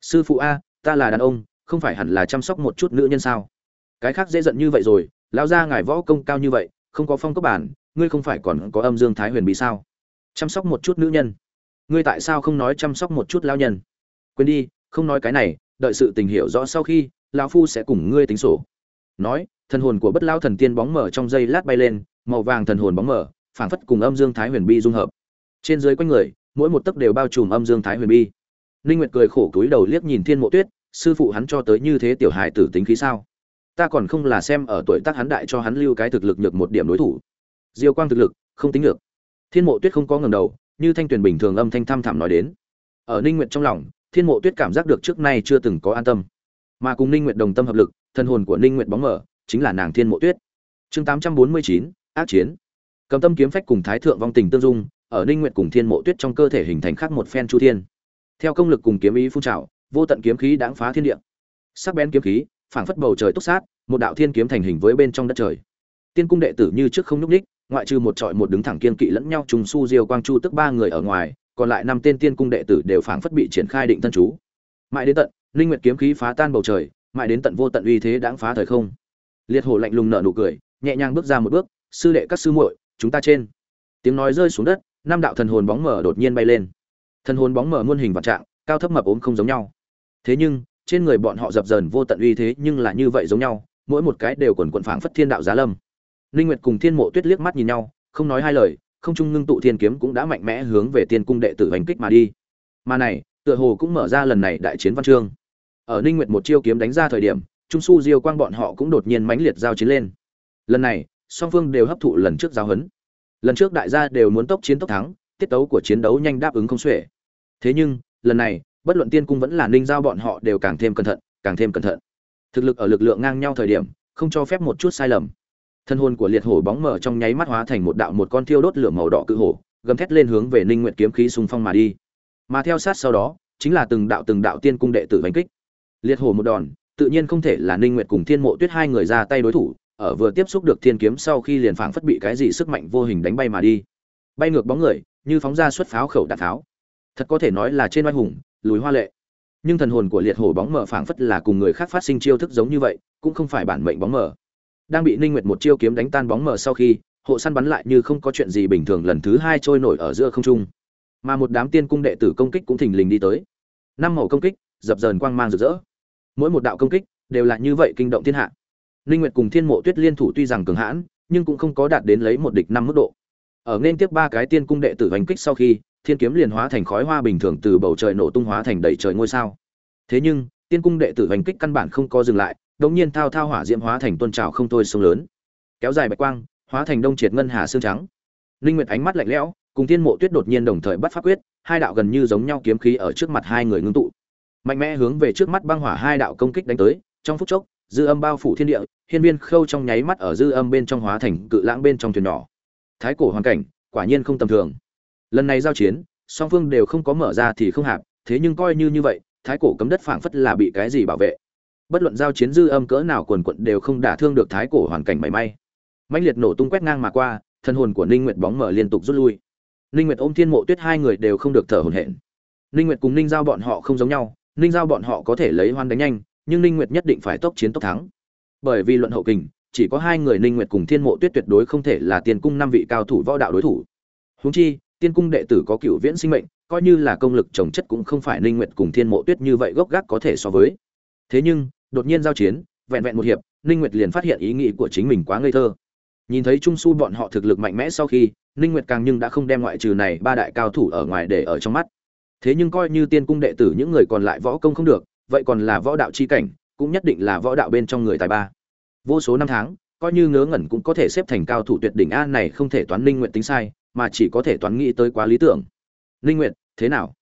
sư phụ a ta là đàn ông không phải hẳn là chăm sóc một chút nữ nhân sao cái khác dễ giận như vậy rồi lão gia ngài võ công cao như vậy không có phong cấp bản ngươi không phải còn có âm dương thái huyền bí sao? Chăm sóc một chút nữ nhân. Ngươi tại sao không nói chăm sóc một chút lão nhân? Quên đi, không nói cái này, đợi sự tình hiểu rõ sau khi, lão phu sẽ cùng ngươi tính sổ. Nói, thần hồn của bất lão thần tiên bóng mở trong giây lát bay lên, màu vàng thần hồn bóng mở, phảng phất cùng âm dương thái huyền bi dung hợp. Trên dưới quanh người, mỗi một tấc đều bao trùm âm dương thái huyền bi. Ninh nguyệt cười khổ cúi đầu liếc nhìn thiên mộ tuyết, sư phụ hắn cho tới như thế tiểu hài tử tính khí sao? Ta còn không là xem ở tuổi tác hắn đại cho hắn lưu cái thực lực nhược một điểm đối thủ diêu quang thực lực không tính được thiên mộ tuyết không có ngầm đầu như thanh tuyền bình thường âm thanh thăm thẳm nói đến. Ở ninh nguyệt trong lòng thiên mộ tuyết cảm giác được trước nay chưa từng có an tâm. Mà cùng ninh nguyệt đồng tâm hợp lực thân hồn của ninh nguyệt bóng mở chính là nàng thiên mộ tuyết. Chương 849, ác chiến. Cầm tâm kiếm phách cùng thái thượng vong tình tương dung ở ninh nguyệt cùng thiên mộ tuyết trong cơ thể hình thành khác một phen chu thiên. Theo công lực cùng kiếm ý phun trào vô tận kiếm khí đãng phá thiên địa. Sắc bén kiếm khí phảng phất bầu trời túc sát một đạo thiên kiếm thành hình với bên trong đất trời tiên cung đệ tử như trước không nhúc ních ngoại trừ một trọi một đứng thẳng kiên kỵ lẫn nhau trùng su diêu quang chu tức ba người ở ngoài, còn lại năm tên tiên cung đệ tử đều phảng phất bị triển khai định thân chú. Mãi đến tận, linh nguyệt kiếm khí phá tan bầu trời, mãi đến tận vô tận uy thế đãng phá thời không. Liệt hổ lạnh lùng nở nụ cười, nhẹ nhàng bước ra một bước, sư đệ các sư muội, chúng ta trên. Tiếng nói rơi xuống đất, năm đạo thần hồn bóng mở đột nhiên bay lên. Thần hồn bóng mở muôn hình vạn trạng, cao thấp mập ốm không giống nhau. Thế nhưng, trên người bọn họ dập dờn vô tận uy thế nhưng là như vậy giống nhau, mỗi một cái đều quần quần phảng phất thiên đạo giá lâm linh nguyệt cùng thiên mộ tuyết liếc mắt nhìn nhau, không nói hai lời, không trung ngưng tụ thiên kiếm cũng đã mạnh mẽ hướng về tiên cung đệ tử hành kích mà đi. Mà này, tựa hồ cũng mở ra lần này đại chiến văn chương. Ở ninh nguyệt một chiêu kiếm đánh ra thời điểm, trung su diêu quang bọn họ cũng đột nhiên mãnh liệt giao chiến lên. Lần này, song phương đều hấp thụ lần trước giao hấn lần trước đại gia đều muốn tốc chiến tốc thắng, tiết tấu của chiến đấu nhanh đáp ứng không xuể. Thế nhưng, lần này, bất luận tiên cung vẫn là ninh giao bọn họ đều càng thêm cẩn thận, càng thêm cẩn thận. Thực lực ở lực lượng ngang nhau thời điểm, không cho phép một chút sai lầm thân hồn của liệt hổ bóng mở trong nháy mắt hóa thành một đạo một con thiêu đốt lửa màu đỏ cự hổ, gầm thét lên hướng về ninh nguyện kiếm khí xung phong mà đi. Mà theo sát sau đó, chính là từng đạo từng đạo tiên cung đệ tử đánh kích. Liệt hổ một đòn, tự nhiên không thể là ninh nguyệt cùng thiên mộ tuyết hai người ra tay đối thủ, ở vừa tiếp xúc được thiên kiếm sau khi liền phảng phất bị cái gì sức mạnh vô hình đánh bay mà đi. Bay ngược bóng người, như phóng ra xuất pháo khẩu đạn pháo. Thật có thể nói là trên oai hùng, lùi hoa lệ. Nhưng thần hồn của liệt hổ bóng mở phảng phất là cùng người khác phát sinh chiêu thức giống như vậy, cũng không phải bản mệnh bóng mở đang bị ninh nguyệt một chiêu kiếm đánh tan bóng mờ sau khi, hộ săn bắn lại như không có chuyện gì bình thường lần thứ hai trôi nổi ở giữa không trung. Mà một đám tiên cung đệ tử công kích cũng thình lình đi tới. Năm màu công kích, dập dờn quang mang rực rỡ. Mỗi một đạo công kích đều là như vậy kinh động thiên hạ. Ninh nguyệt cùng thiên mộ tuyết liên thủ tuy rằng cường hãn, nhưng cũng không có đạt đến lấy một địch năm mức độ. Ở nên tiếp ba cái tiên cung đệ tử hành kích sau khi, thiên kiếm liền hóa thành khói hoa bình thường từ bầu trời nổ tung hóa thành đầy trời ngôi sao. Thế nhưng, tiên cung đệ tử hành kích căn bản không có dừng lại đột nhiên thao thao hỏa diễm hóa thành tôn trào không thôi sông lớn. Kéo dài bạch quang, hóa thành đông triệt ngân hà xương trắng. Linh nguyệt ánh mắt lạnh lẽo, cùng thiên mộ tuyết đột nhiên đồng thời bắt pháp quyết, hai đạo gần như giống nhau kiếm khí ở trước mặt hai người ngưng tụ. Mạnh mẽ hướng về trước mắt băng hỏa hai đạo công kích đánh tới, trong phút chốc, dư âm bao phủ thiên địa, hiên viên khâu trong nháy mắt ở dư âm bên trong hóa thành cự lãng bên trong thuyền nhỏ. Thái cổ hoàn cảnh, quả nhiên không tầm thường. Lần này giao chiến, song phương đều không có mở ra thì không hạp, thế nhưng coi như như vậy, thái cổ cấm đất phảng phất là bị cái gì bảo vệ bất luận giao chiến dư âm cỡ nào quần quận đều không đả thương được thái cổ hoàn cảnh mảy may. Mạnh liệt nổ tung quét ngang mà qua thân hồn của ninh nguyệt bóng mở liên tục rút lui. Ninh nguyệt ôm thiên mộ tuyết hai người đều không được thở hổn hển. Ninh nguyệt cùng ninh giao bọn họ không giống nhau, ninh giao bọn họ có thể lấy hoan đánh nhanh, nhưng ninh nguyệt nhất định phải tốc chiến tốc thắng. Bởi vì luận hậu kình, chỉ có hai người ninh nguyệt cùng thiên mộ tuyết tuyệt đối không thể là tiên cung năm vị cao thủ võ đạo đối thủ. Huống chi, tiên cung đệ tử có cửu viễn sinh mệnh, coi như là công lực trồng chất cũng không phải ninh nguyệt cùng thiên mộ tuyết như vậy gốc gác có thể so với. Thế nhưng đột nhiên giao chiến, vẹn vẹn một hiệp, ninh nguyệt liền phát hiện ý nghĩ của chính mình quá ngây thơ. Nhìn thấy trung su bọn họ thực lực mạnh mẽ sau khi, ninh nguyệt càng nhưng đã không đem ngoại trừ này ba đại cao thủ ở ngoài để ở trong mắt. Thế nhưng coi như tiên cung đệ tử những người còn lại võ công không được, vậy còn là võ đạo chi cảnh, cũng nhất định là võ đạo bên trong người tài ba. Vô số năm tháng, coi như ngớ ngẩn cũng có thể xếp thành cao thủ tuyệt đỉnh a này không thể toán ninh nguyện tính sai, mà chỉ có thể toán nghĩ tới quá lý tưởng. Ninh nguyện thế nào?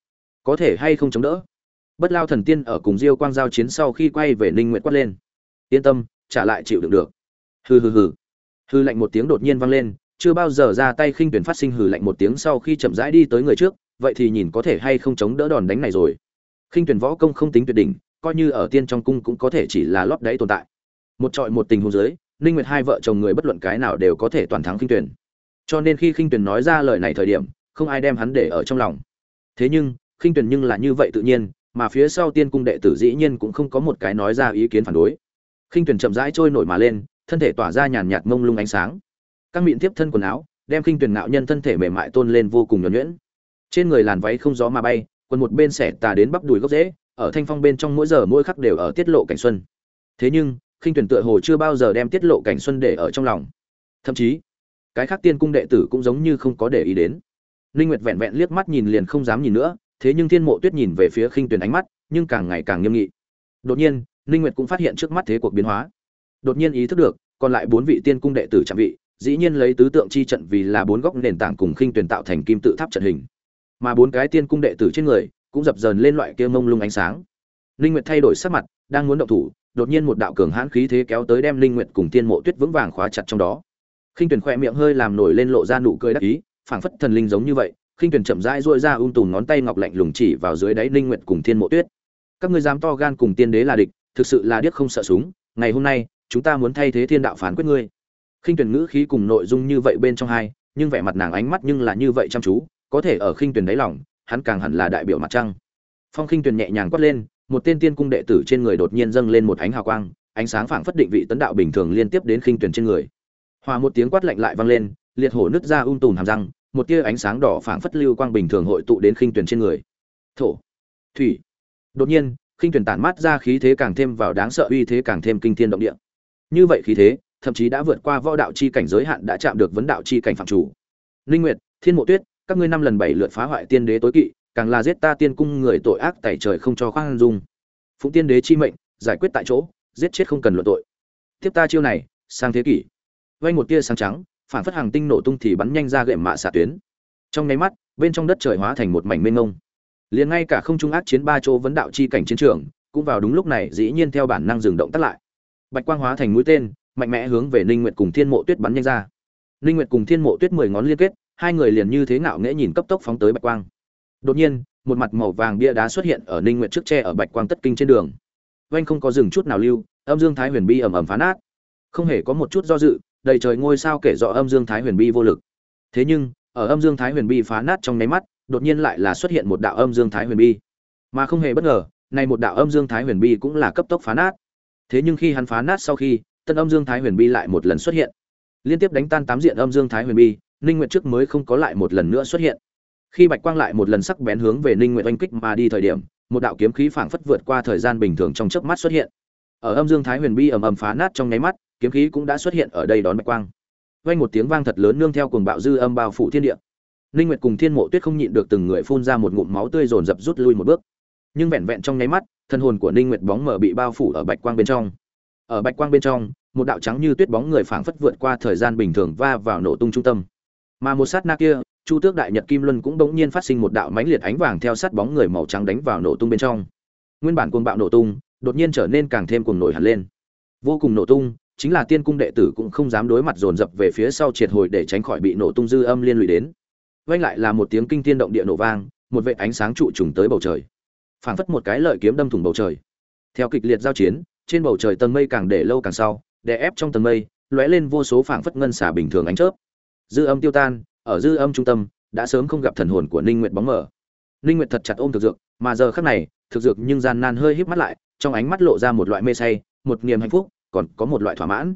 Có thể hay không chống đỡ? Bất lao thần tiên ở cùng diêu quang giao chiến sau khi quay về ninh nguyện quát lên. Yên tâm, trả lại chịu đựng được. Hừ hừ hừ. Hừ lạnh một tiếng đột nhiên vang lên, chưa bao giờ ra tay khinh tuyển phát sinh hừ lạnh một tiếng sau khi chậm rãi đi tới người trước, vậy thì nhìn có thể hay không chống đỡ đòn đánh này rồi. Khinh tuyển võ công không tính tuyệt đỉnh, coi như ở tiên trong cung cũng có thể chỉ là lót đáy tồn tại. Một trọi một tình huống dưới, ninh nguyệt hai vợ chồng người bất luận cái nào đều có thể toàn thắng khinh tuyển. Cho nên khi khinh tuyển nói ra lời này thời điểm, không ai đem hắn để ở trong lòng. Thế nhưng, khinh tuyển nhưng là như vậy tự nhiên mà phía sau tiên cung đệ tử dĩ nhiên cũng không có một cái nói ra ý kiến phản đối. Khinh tuyển chậm rãi trôi nổi mà lên, thân thể tỏa ra nhàn nhạt mông lung ánh sáng. Các miệng tiếp thân quần áo, đem khinh tuyển ngạo nhân thân thể mềm mại tôn lên vô cùng nhuần nhuyễn. Trên người làn váy không gió mà bay, quần một bên xẻ tà đến bắp đùi gốc rễ, ở thanh phong bên trong mỗi giờ mỗi khắc đều ở tiết lộ cảnh xuân. Thế nhưng, khinh tuyển tựa hồ chưa bao giờ đem tiết lộ cảnh xuân để ở trong lòng. Thậm chí, cái khác tiên cung đệ tử cũng giống như không có để ý đến. Linh nguyệt vẹn vẹn liếc mắt nhìn liền không dám nhìn nữa thế nhưng thiên mộ tuyết nhìn về phía khinh tuyển ánh mắt, nhưng càng ngày càng nghiêm nghị. Đột nhiên, ninh nguyệt cũng phát hiện trước mắt thế cuộc biến hóa. Đột nhiên ý thức được, còn lại bốn vị tiên cung đệ tử chạm vị, dĩ nhiên lấy tứ tượng chi trận vì là bốn góc nền tảng cùng khinh tuyển tạo thành kim tự tháp trận hình. Mà bốn cái tiên cung đệ tử trên người, cũng dập dờn lên loại kia mông lung ánh sáng. Ninh nguyệt thay đổi sắc mặt, đang muốn động thủ, đột nhiên một đạo cường hãn khí thế kéo tới đem linh nguyệt cùng tiên mộ tuyết vững vàng khóa chặt trong đó. Khinh tuyển khoe miệng hơi làm nổi lên lộ ra nụ cười đắc ý, phảng phất thần linh giống như vậy khinh tuyển chậm rãi duỗi ra ung tùm ngón tay ngọc lạnh lùng chỉ vào dưới đáy linh nguyệt cùng Thiên mộ tuyết. Các ngươi dám to gan cùng tiên đế là địch, thực sự là điếc không sợ súng, ngày hôm nay, chúng ta muốn thay thế thiên đạo phán quyết ngươi. Khinh tuyển ngữ khí cùng nội dung như vậy bên trong hai, nhưng vẻ mặt nàng ánh mắt nhưng là như vậy chăm chú, có thể ở khinh tuyển đáy lòng, hắn càng hẳn là đại biểu mặt trăng. Phong khinh tuyển nhẹ nhàng quát lên, một tên tiên cung đệ tử trên người đột nhiên dâng lên một ánh hào quang, ánh sáng phảng phất định vị tấn đạo bình thường liên tiếp đến khinh tuyển trên người. Hòa một tiếng quát lạnh lại vang lên, liệt hổ nứt ra um tùm hàm răng một tia ánh sáng đỏ phảng phất lưu quang bình thường hội tụ đến khinh tuyển trên người. Thổ, thủy. Đột nhiên, khinh tuyển tản mát ra khí thế càng thêm vào đáng sợ, uy thế càng thêm kinh thiên động địa. Như vậy khí thế, thậm chí đã vượt qua võ đạo chi cảnh giới hạn đã chạm được vấn đạo chi cảnh phạm chủ. Linh nguyệt, thiên mộ tuyết, các ngươi năm lần bảy lượt phá hoại tiên đế tối kỵ, càng là giết ta tiên cung người tội ác tẩy trời không cho khoan dung. Phụng tiên đế chi mệnh, giải quyết tại chỗ, giết chết không cần luận tội. Tiếp ta chiêu này, sang thế kỷ. Vay một tia sáng trắng phản phất hàng tinh nổ tung thì bắn nhanh ra gệm mạ xạ tuyến. Trong nháy mắt, bên trong đất trời hóa thành một mảnh mênh mông. Liền ngay cả không trung ác chiến ba chỗ vấn đạo chi cảnh chiến trường, cũng vào đúng lúc này dĩ nhiên theo bản năng dừng động tắt lại. Bạch quang hóa thành mũi tên, mạnh mẽ hướng về ninh nguyệt cùng thiên mộ tuyết bắn nhanh ra. Ninh nguyệt cùng thiên mộ tuyết mười ngón liên kết, hai người liền như thế ngạo nghễ nhìn cấp tốc phóng tới bạch quang. Đột nhiên, một mặt màu vàng bia đá xuất hiện ở ninh nguyệt trước tre ở bạch quang tất kinh trên đường. Vanh không có dừng chút nào lưu, âm dương thái huyền bi ầm ầm phá nát. Không hề có một chút do dự đầy trời ngôi sao kể rõ âm dương thái huyền bi vô lực. Thế nhưng, ở âm dương thái huyền bi phá nát trong nháy mắt, đột nhiên lại là xuất hiện một đạo âm dương thái huyền bi. Mà không hề bất ngờ, này một đạo âm dương thái huyền bi cũng là cấp tốc phá nát. Thế nhưng khi hắn phá nát sau khi, tân âm dương thái huyền bi lại một lần xuất hiện. Liên tiếp đánh tan tám diện âm dương thái huyền bi, ninh nguyệt trước mới không có lại một lần nữa xuất hiện. Khi bạch quang lại một lần sắc bén hướng về ninh nguyệt oanh kích mà đi thời điểm, một đạo kiếm khí phảng phất vượt qua thời gian bình thường trong chớp mắt xuất hiện. Ở âm dương thái huyền bi ầm ầm phá nát trong nháy mắt kiếm khí cũng đã xuất hiện ở đây đón bạch quang. Vang một tiếng vang thật lớn nương theo cuồng bạo dư âm bao phủ thiên địa. Ninh nguyệt cùng thiên mộ tuyết không nhịn được từng người phun ra một ngụm máu tươi dồn dập rút lui một bước. Nhưng vẹn vẹn trong nháy mắt, thân hồn của ninh nguyệt bóng mở bị bao phủ ở bạch quang bên trong. Ở bạch quang bên trong, một đạo trắng như tuyết bóng người phảng phất vượt qua thời gian bình thường va vào nổ tung trung tâm. Mà một sát na kia, chu tước đại nhật kim luân cũng bỗng nhiên phát sinh một đạo mãnh liệt ánh vàng theo sát bóng người màu trắng đánh vào nổ tung bên trong. Nguyên bản cuồng bạo nổ tung, đột nhiên trở nên càng thêm cuồng nổi hẳn lên. Vô cùng nổ tung chính là tiên cung đệ tử cũng không dám đối mặt dồn dập về phía sau triệt hồi để tránh khỏi bị nổ tung dư âm liên lụy đến. Vang lại là một tiếng kinh thiên động địa nổ vang, một vệt ánh sáng trụ trùng tới bầu trời. Phảng phất một cái lợi kiếm đâm thủng bầu trời. Theo kịch liệt giao chiến, trên bầu trời tầng mây càng để lâu càng sau, đè ép trong tầng mây, lóe lên vô số phảng phất ngân xả bình thường ánh chớp. Dư âm tiêu tan, ở dư âm trung tâm, đã sớm không gặp thần hồn của ninh nguyệt bóng mờ. Ninh nguyệt thật chặt ôm thực dược, mà giờ khắc này, thực dược nhưng gian nan hơi híp mắt lại, trong ánh mắt lộ ra một loại mê say, một niềm hạnh phúc còn có một loại thỏa mãn.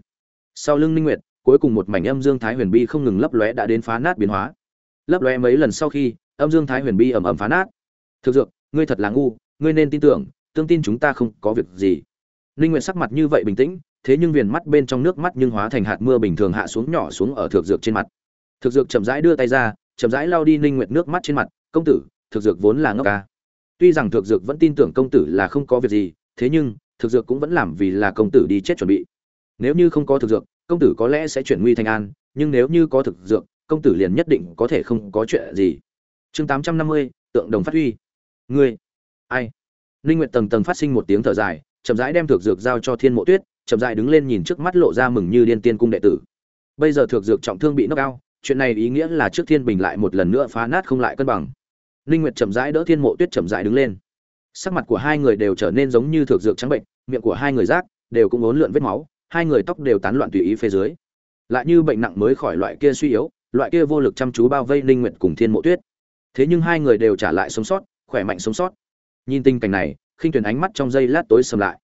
Sau lưng ninh nguyệt, cuối cùng một mảnh âm dương thái huyền bi không ngừng lấp lóe đã đến phá nát biến hóa. Lấp lóe mấy lần sau khi, âm dương thái huyền bi ầm ầm phá nát. Thực dược, ngươi thật là ngu, ngươi nên tin tưởng, tương tin chúng ta không có việc gì. Ninh nguyệt sắc mặt như vậy bình tĩnh, thế nhưng viền mắt bên trong nước mắt nhưng hóa thành hạt mưa bình thường hạ xuống nhỏ xuống ở thực dược trên mặt. Thực dược chậm rãi đưa tay ra, chậm rãi lau đi ninh nguyệt nước mắt trên mặt, công tử, thực dược vốn là ngốc ca. Tuy rằng thực dược vẫn tin tưởng công tử là không có việc gì, thế nhưng thực dược cũng vẫn làm vì là công tử đi chết chuẩn bị. Nếu như không có thực dược công tử có lẽ sẽ chuyển nguy thành an nhưng nếu như có thực dược công tử liền nhất định có thể không có chuyện gì. Chương 850, tượng đồng phát huy. Ngươi ai? Ninh nguyệt tầng tầng phát sinh một tiếng thở dài chậm rãi đem thực dược giao cho thiên mộ tuyết chậm rãi đứng lên nhìn trước mắt lộ ra mừng như điên tiên cung đệ tử. Bây giờ thực dược trọng thương bị knock cao chuyện này ý nghĩa là trước thiên bình lại một lần nữa phá nát không lại cân bằng. Ninh nguyệt chậm rãi đỡ thiên mộ tuyết chậm rãi đứng lên sắc mặt của hai người đều trở nên giống như thược dược trắng bệnh, miệng của hai người rác, đều cũng ốn lượn vết máu, hai người tóc đều tán loạn tùy ý phía dưới. Lại như bệnh nặng mới khỏi loại kia suy yếu, loại kia vô lực chăm chú bao vây ninh nguyệt cùng thiên mộ tuyết. Thế nhưng hai người đều trả lại sống sót, khỏe mạnh sống sót. Nhìn tình cảnh này, khinh tuyển ánh mắt trong giây lát tối sầm lại.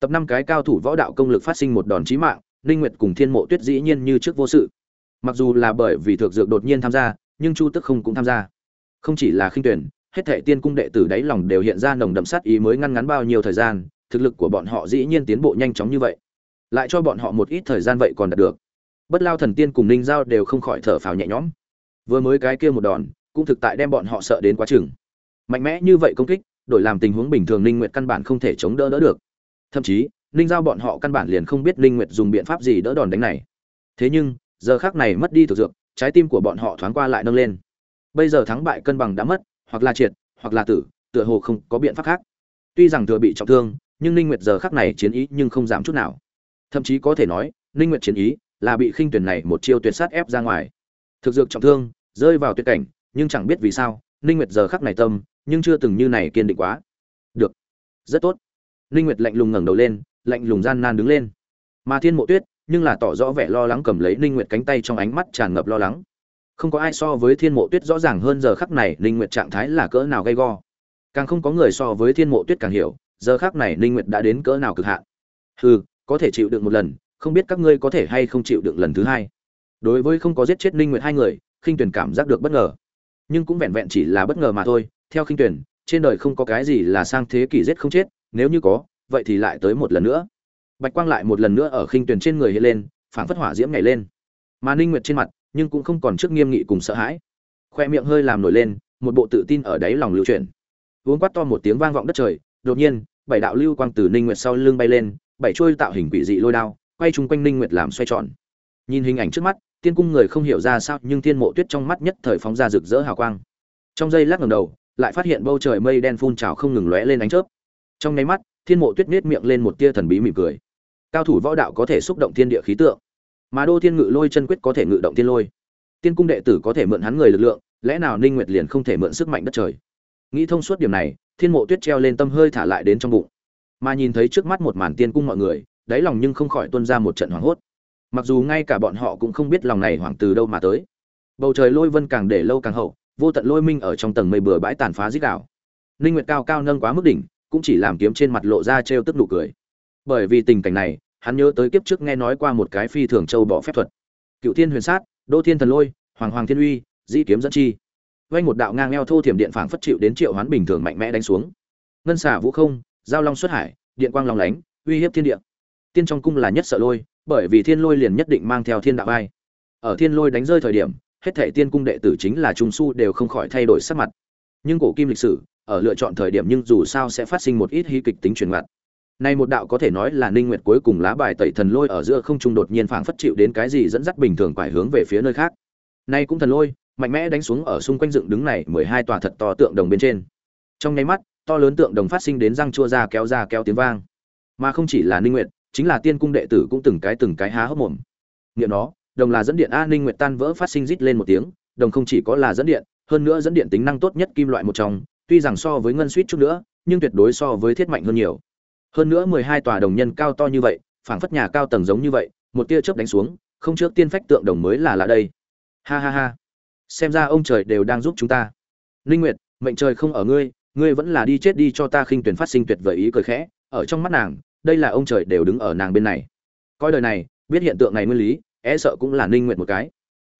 Tập năm cái cao thủ võ đạo công lực phát sinh một đòn chí mạng, ninh nguyệt cùng thiên mộ tuyết dĩ nhiên như trước vô sự. Mặc dù là bởi vì thượng dược đột nhiên tham gia, nhưng chu tức không cũng tham gia. Không chỉ là khinh tuyển hết thệ tiên cung đệ tử đáy lòng đều hiện ra nồng đậm sát ý mới ngăn ngắn bao nhiêu thời gian, thực lực của bọn họ dĩ nhiên tiến bộ nhanh chóng như vậy. Lại cho bọn họ một ít thời gian vậy còn đạt được. Bất lao thần tiên cùng ninh giao đều không khỏi thở phào nhẹ nhõm. Vừa mới cái kia một đòn, cũng thực tại đem bọn họ sợ đến quá chừng. Mạnh mẽ như vậy công kích, đổi làm tình huống bình thường ninh nguyệt căn bản không thể chống đỡ đỡ được. Thậm chí, ninh giao bọn họ căn bản liền không biết ninh nguyệt dùng biện pháp gì đỡ đòn đánh này. Thế nhưng, giờ khắc này mất đi thực dược, trái tim của bọn họ thoáng qua lại nâng lên. Bây giờ thắng bại cân bằng đã mất hoặc là triệt, hoặc là tử, tựa hồ không có biện pháp khác. Tuy rằng thừa bị trọng thương, nhưng ninh nguyệt giờ khắc này chiến ý nhưng không giảm chút nào. Thậm chí có thể nói, ninh nguyệt chiến ý là bị khinh tuyển này một chiêu tuyệt sát ép ra ngoài. Thực dược trọng thương, rơi vào tuyệt cảnh, nhưng chẳng biết vì sao, ninh nguyệt giờ khắc này tâm, nhưng chưa từng như này kiên định quá. Được. Rất tốt. Ninh nguyệt lạnh lùng ngẩng đầu lên, lạnh lùng gian nan đứng lên. Mà thiên mộ tuyết, nhưng là tỏ rõ vẻ lo lắng cầm lấy ninh nguyệt cánh tay trong ánh mắt tràn ngập lo lắng không có ai so với thiên mộ tuyết rõ ràng hơn giờ khắc này, ninh nguyệt trạng thái là cỡ nào gay go. Càng không có người so với thiên mộ tuyết càng hiểu, giờ khắc này ninh nguyệt đã đến cỡ nào cực hạn. Hừ, có thể chịu đựng một lần, không biết các ngươi có thể hay không chịu đựng lần thứ hai. Đối với không có giết chết ninh nguyệt hai người, khinh tuyển cảm giác được bất ngờ. Nhưng cũng vẹn vẹn chỉ là bất ngờ mà thôi, theo khinh tuyển trên đời không có cái gì là sang thế kỷ giết không chết, nếu như có, vậy thì lại tới một lần nữa. Bạch quang lại một lần nữa ở khinh tuyển trên người hiện lên, phảng phất hỏa diễm nhảy lên. Mà ninh nguyệt trên mặt nhưng cũng không còn trước nghiêm nghị cùng sợ hãi. Khoe miệng hơi làm nổi lên, một bộ tự tin ở đáy lòng lưu chuyển. Uống quát to một tiếng vang vọng đất trời, đột nhiên, bảy đạo lưu quang từ ninh nguyệt sau lưng bay lên, bảy chuôi tạo hình quỷ dị lôi đao, quay chung quanh ninh nguyệt làm xoay tròn. Nhìn hình ảnh trước mắt, tiên cung người không hiểu ra sao, nhưng tiên mộ tuyết trong mắt nhất thời phóng ra rực rỡ hào quang. Trong giây lát ngẩng đầu, lại phát hiện bầu trời mây đen phun trào không ngừng lóe lên ánh chớp. Trong nháy mắt, thiên mộ tuyết nết miệng lên một tia thần bí mỉm cười. Cao thủ võ đạo có thể xúc động thiên địa khí tượng mà đô thiên ngự lôi chân quyết có thể ngự động thiên lôi. Tiên cung đệ tử có thể mượn hắn người lực lượng, lẽ nào ninh nguyệt liền không thể mượn sức mạnh đất trời? Nghĩ thông suốt điểm này, thiên mộ tuyết treo lên tâm hơi thả lại đến trong bụng. Mà nhìn thấy trước mắt một màn tiên cung mọi người, đáy lòng nhưng không khỏi tuôn ra một trận hoảng hốt. Mặc dù ngay cả bọn họ cũng không biết lòng này hoảng từ đâu mà tới. Bầu trời lôi vân càng để lâu càng hậu, vô tận lôi minh ở trong tầng mây bừa bãi tàn phá dít đảo ninh nguyệt cao cao nâng quá mức đỉnh, cũng chỉ làm kiếm trên mặt lộ ra trêu tức nụ cười. Bởi vì tình cảnh này hắn nhớ tới kiếp trước nghe nói qua một cái phi thường châu bỏ phép thuật. Cựu thiên huyền sát, đô thiên thần lôi, hoàng hoàng thiên uy di kiếm dẫn chi. Vay một đạo ngang eo thô thiểm điện phảng phất chịu đến triệu hoán bình thường mạnh mẽ đánh xuống. Ngân xả vũ không, giao long xuất hải, điện quang long lánh, uy hiếp thiên địa. Tiên trong cung là nhất sợ lôi, bởi vì thiên lôi liền nhất định mang theo thiên đạo vai. Ở thiên lôi đánh rơi thời điểm, hết thảy tiên cung đệ tử chính là trung su đều không khỏi thay đổi sắc mặt. Nhưng cổ kim lịch sử, ở lựa chọn thời điểm nhưng dù sao sẽ phát sinh một ít hí kịch tính truyền ngặt nay một đạo có thể nói là ninh nguyệt cuối cùng lá bài tẩy thần lôi ở giữa không trung đột nhiên phảng phất chịu đến cái gì dẫn dắt bình thường quải hướng về phía nơi khác. Nay cũng thần lôi, mạnh mẽ đánh xuống ở xung quanh dựng đứng này 12 tòa thật to tượng đồng bên trên. Trong nháy mắt, to lớn tượng đồng phát sinh đến răng chua ra kéo ra kéo tiếng vang. Mà không chỉ là ninh nguyệt, chính là tiên cung đệ tử cũng từng cái từng cái há hốc mồm. Nghiệm nó, đồng là dẫn điện a ninh nguyệt tan vỡ phát sinh rít lên một tiếng, đồng không chỉ có là dẫn điện, hơn nữa dẫn điện tính năng tốt nhất kim loại một trong, tuy rằng so với ngân suýt chút nữa, nhưng tuyệt đối so với thiết mạnh hơn nhiều hơn nữa mười hai tòa đồng nhân cao to như vậy, phảng phất nhà cao tầng giống như vậy, một tia chớp đánh xuống, không trước tiên phách tượng đồng mới là lạ đây. Ha ha ha. Xem ra ông trời đều đang giúp chúng ta. Linh nguyệt, mệnh trời không ở ngươi ngươi vẫn là đi chết đi cho ta khinh tuyển phát sinh tuyệt vời ý cười khẽ, ở trong mắt nàng, đây là ông trời đều đứng ở nàng bên này. Coi đời này, biết hiện tượng này nguyên lý e sợ cũng là Linh nguyệt một cái.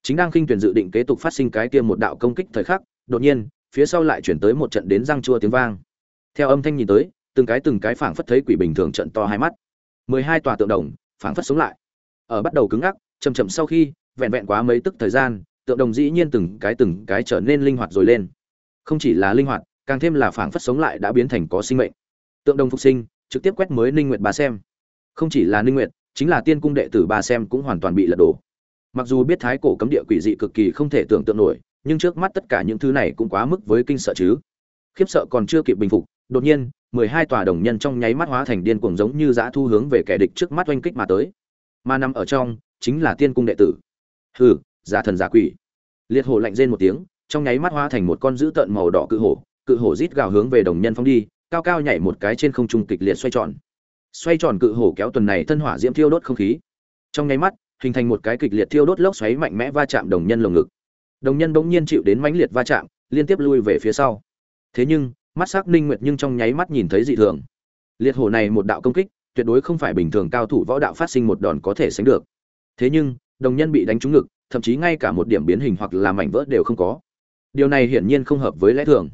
Chính đang khinh tuyển dự định kế tục phát sinh cái kia một đạo công kích thời khắc, đột nhiên, phía sau lại chuyển tới một trận đến răng chua tiếng vang. Theo âm thanh nhìn tới từng cái từng cái phảng phất thấy quỷ bình thường trận to hai mắt. Mười hai tòa tượng đồng, phảng phất sống lại. Ở bắt đầu cứng ngắc, chậm chậm sau khi, vẹn vẹn quá mấy tức thời gian, tượng đồng dĩ nhiên từng cái từng cái trở nên linh hoạt rồi lên. Không chỉ là linh hoạt, càng thêm là phảng phất sống lại đã biến thành có sinh mệnh. Tượng đồng phục sinh, trực tiếp quét mới ninh nguyệt bà xem. Không chỉ là ninh nguyệt, chính là tiên cung đệ tử bà xem cũng hoàn toàn bị lật đổ. Mặc dù biết thái cổ cấm địa quỷ dị cực kỳ không thể tưởng tượng nổi, nhưng trước mắt tất cả những thứ này cũng quá mức với kinh sợ chứ. Khiếp sợ còn chưa kịp bình phục, đột nhiên mười hai tòa đồng nhân trong nháy mắt hóa thành điên cuồng giống như dã thu hướng về kẻ địch trước mắt oanh kích mà tới. Mà nằm ở trong, chính là tiên cung đệ tử. Hừ, giả thần giả quỷ. Liệt hổ lạnh rên một tiếng, trong nháy mắt hóa thành một con dữ tợn màu đỏ cự hổ cự hổ rít gào hướng về đồng nhân phóng đi, cao cao nhảy một cái trên không trung kịch liệt xoay tròn. Xoay tròn cự hổ kéo tuần này thân hỏa diễm thiêu đốt không khí. Trong nháy mắt, hình thành một cái kịch liệt thiêu đốt lốc xoáy mạnh mẽ va chạm đồng nhân lồng ngực. Đồng nhân bỗng nhiên chịu đến mãnh liệt va chạm, liên tiếp lui về phía sau. Thế nhưng mắt sắc ninh nguyệt nhưng trong nháy mắt nhìn thấy dị thường. Liệt hổ này một đạo công kích, tuyệt đối không phải bình thường cao thủ võ đạo phát sinh một đòn có thể sánh được. Thế nhưng, đồng nhân bị đánh trúng ngực, thậm chí ngay cả một điểm biến hình hoặc là mảnh vỡ đều không có. Điều này hiển nhiên không hợp với lẽ thường.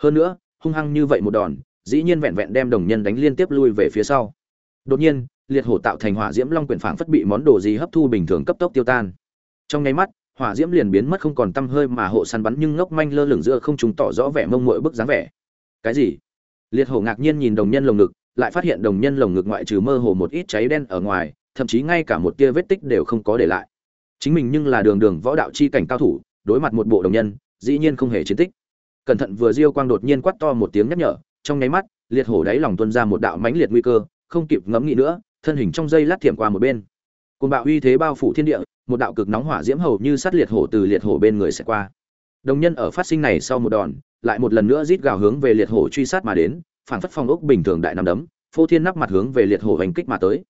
Hơn nữa, hung hăng như vậy một đòn, dĩ nhiên vẹn vẹn đem đồng nhân đánh liên tiếp lui về phía sau. Đột nhiên, liệt hổ tạo thành hỏa diễm long quyển phảng phất bị món đồ gì hấp thu bình thường cấp tốc tiêu tan. Trong nháy mắt, hỏa diễm liền biến mất không còn tăm hơi mà hộ săn bắn nhưng ngốc manh lơ lửng giữa không chúng tỏ rõ vẻ mông mội bức dáng vẻ cái gì? Liệt hổ ngạc nhiên nhìn đồng nhân lồng ngực, lại phát hiện đồng nhân lồng ngực ngoại trừ mơ hồ một ít cháy đen ở ngoài, thậm chí ngay cả một tia vết tích đều không có để lại. Chính mình nhưng là đường đường võ đạo chi cảnh cao thủ, đối mặt một bộ đồng nhân, dĩ nhiên không hề chiến tích. Cẩn thận vừa diêu quang đột nhiên quát to một tiếng nhắc nhở, trong nháy mắt, liệt hổ đáy lòng tuôn ra một đạo mãnh liệt nguy cơ, không kịp ngẫm nghĩ nữa, thân hình trong dây lát thiểm qua một bên. Côn bạo uy thế bao phủ thiên địa, một đạo cực nóng hỏa diễm hầu như sát liệt hổ từ liệt hổ bên người sẽ qua. Đồng nhân ở phát sinh này sau một đòn lại một lần nữa rít gào hướng về liệt hổ truy sát mà đến phản phất phong ốc bình thường đại nằm đấm, phô thiên nắp mặt hướng về liệt hổ hành kích mà tới.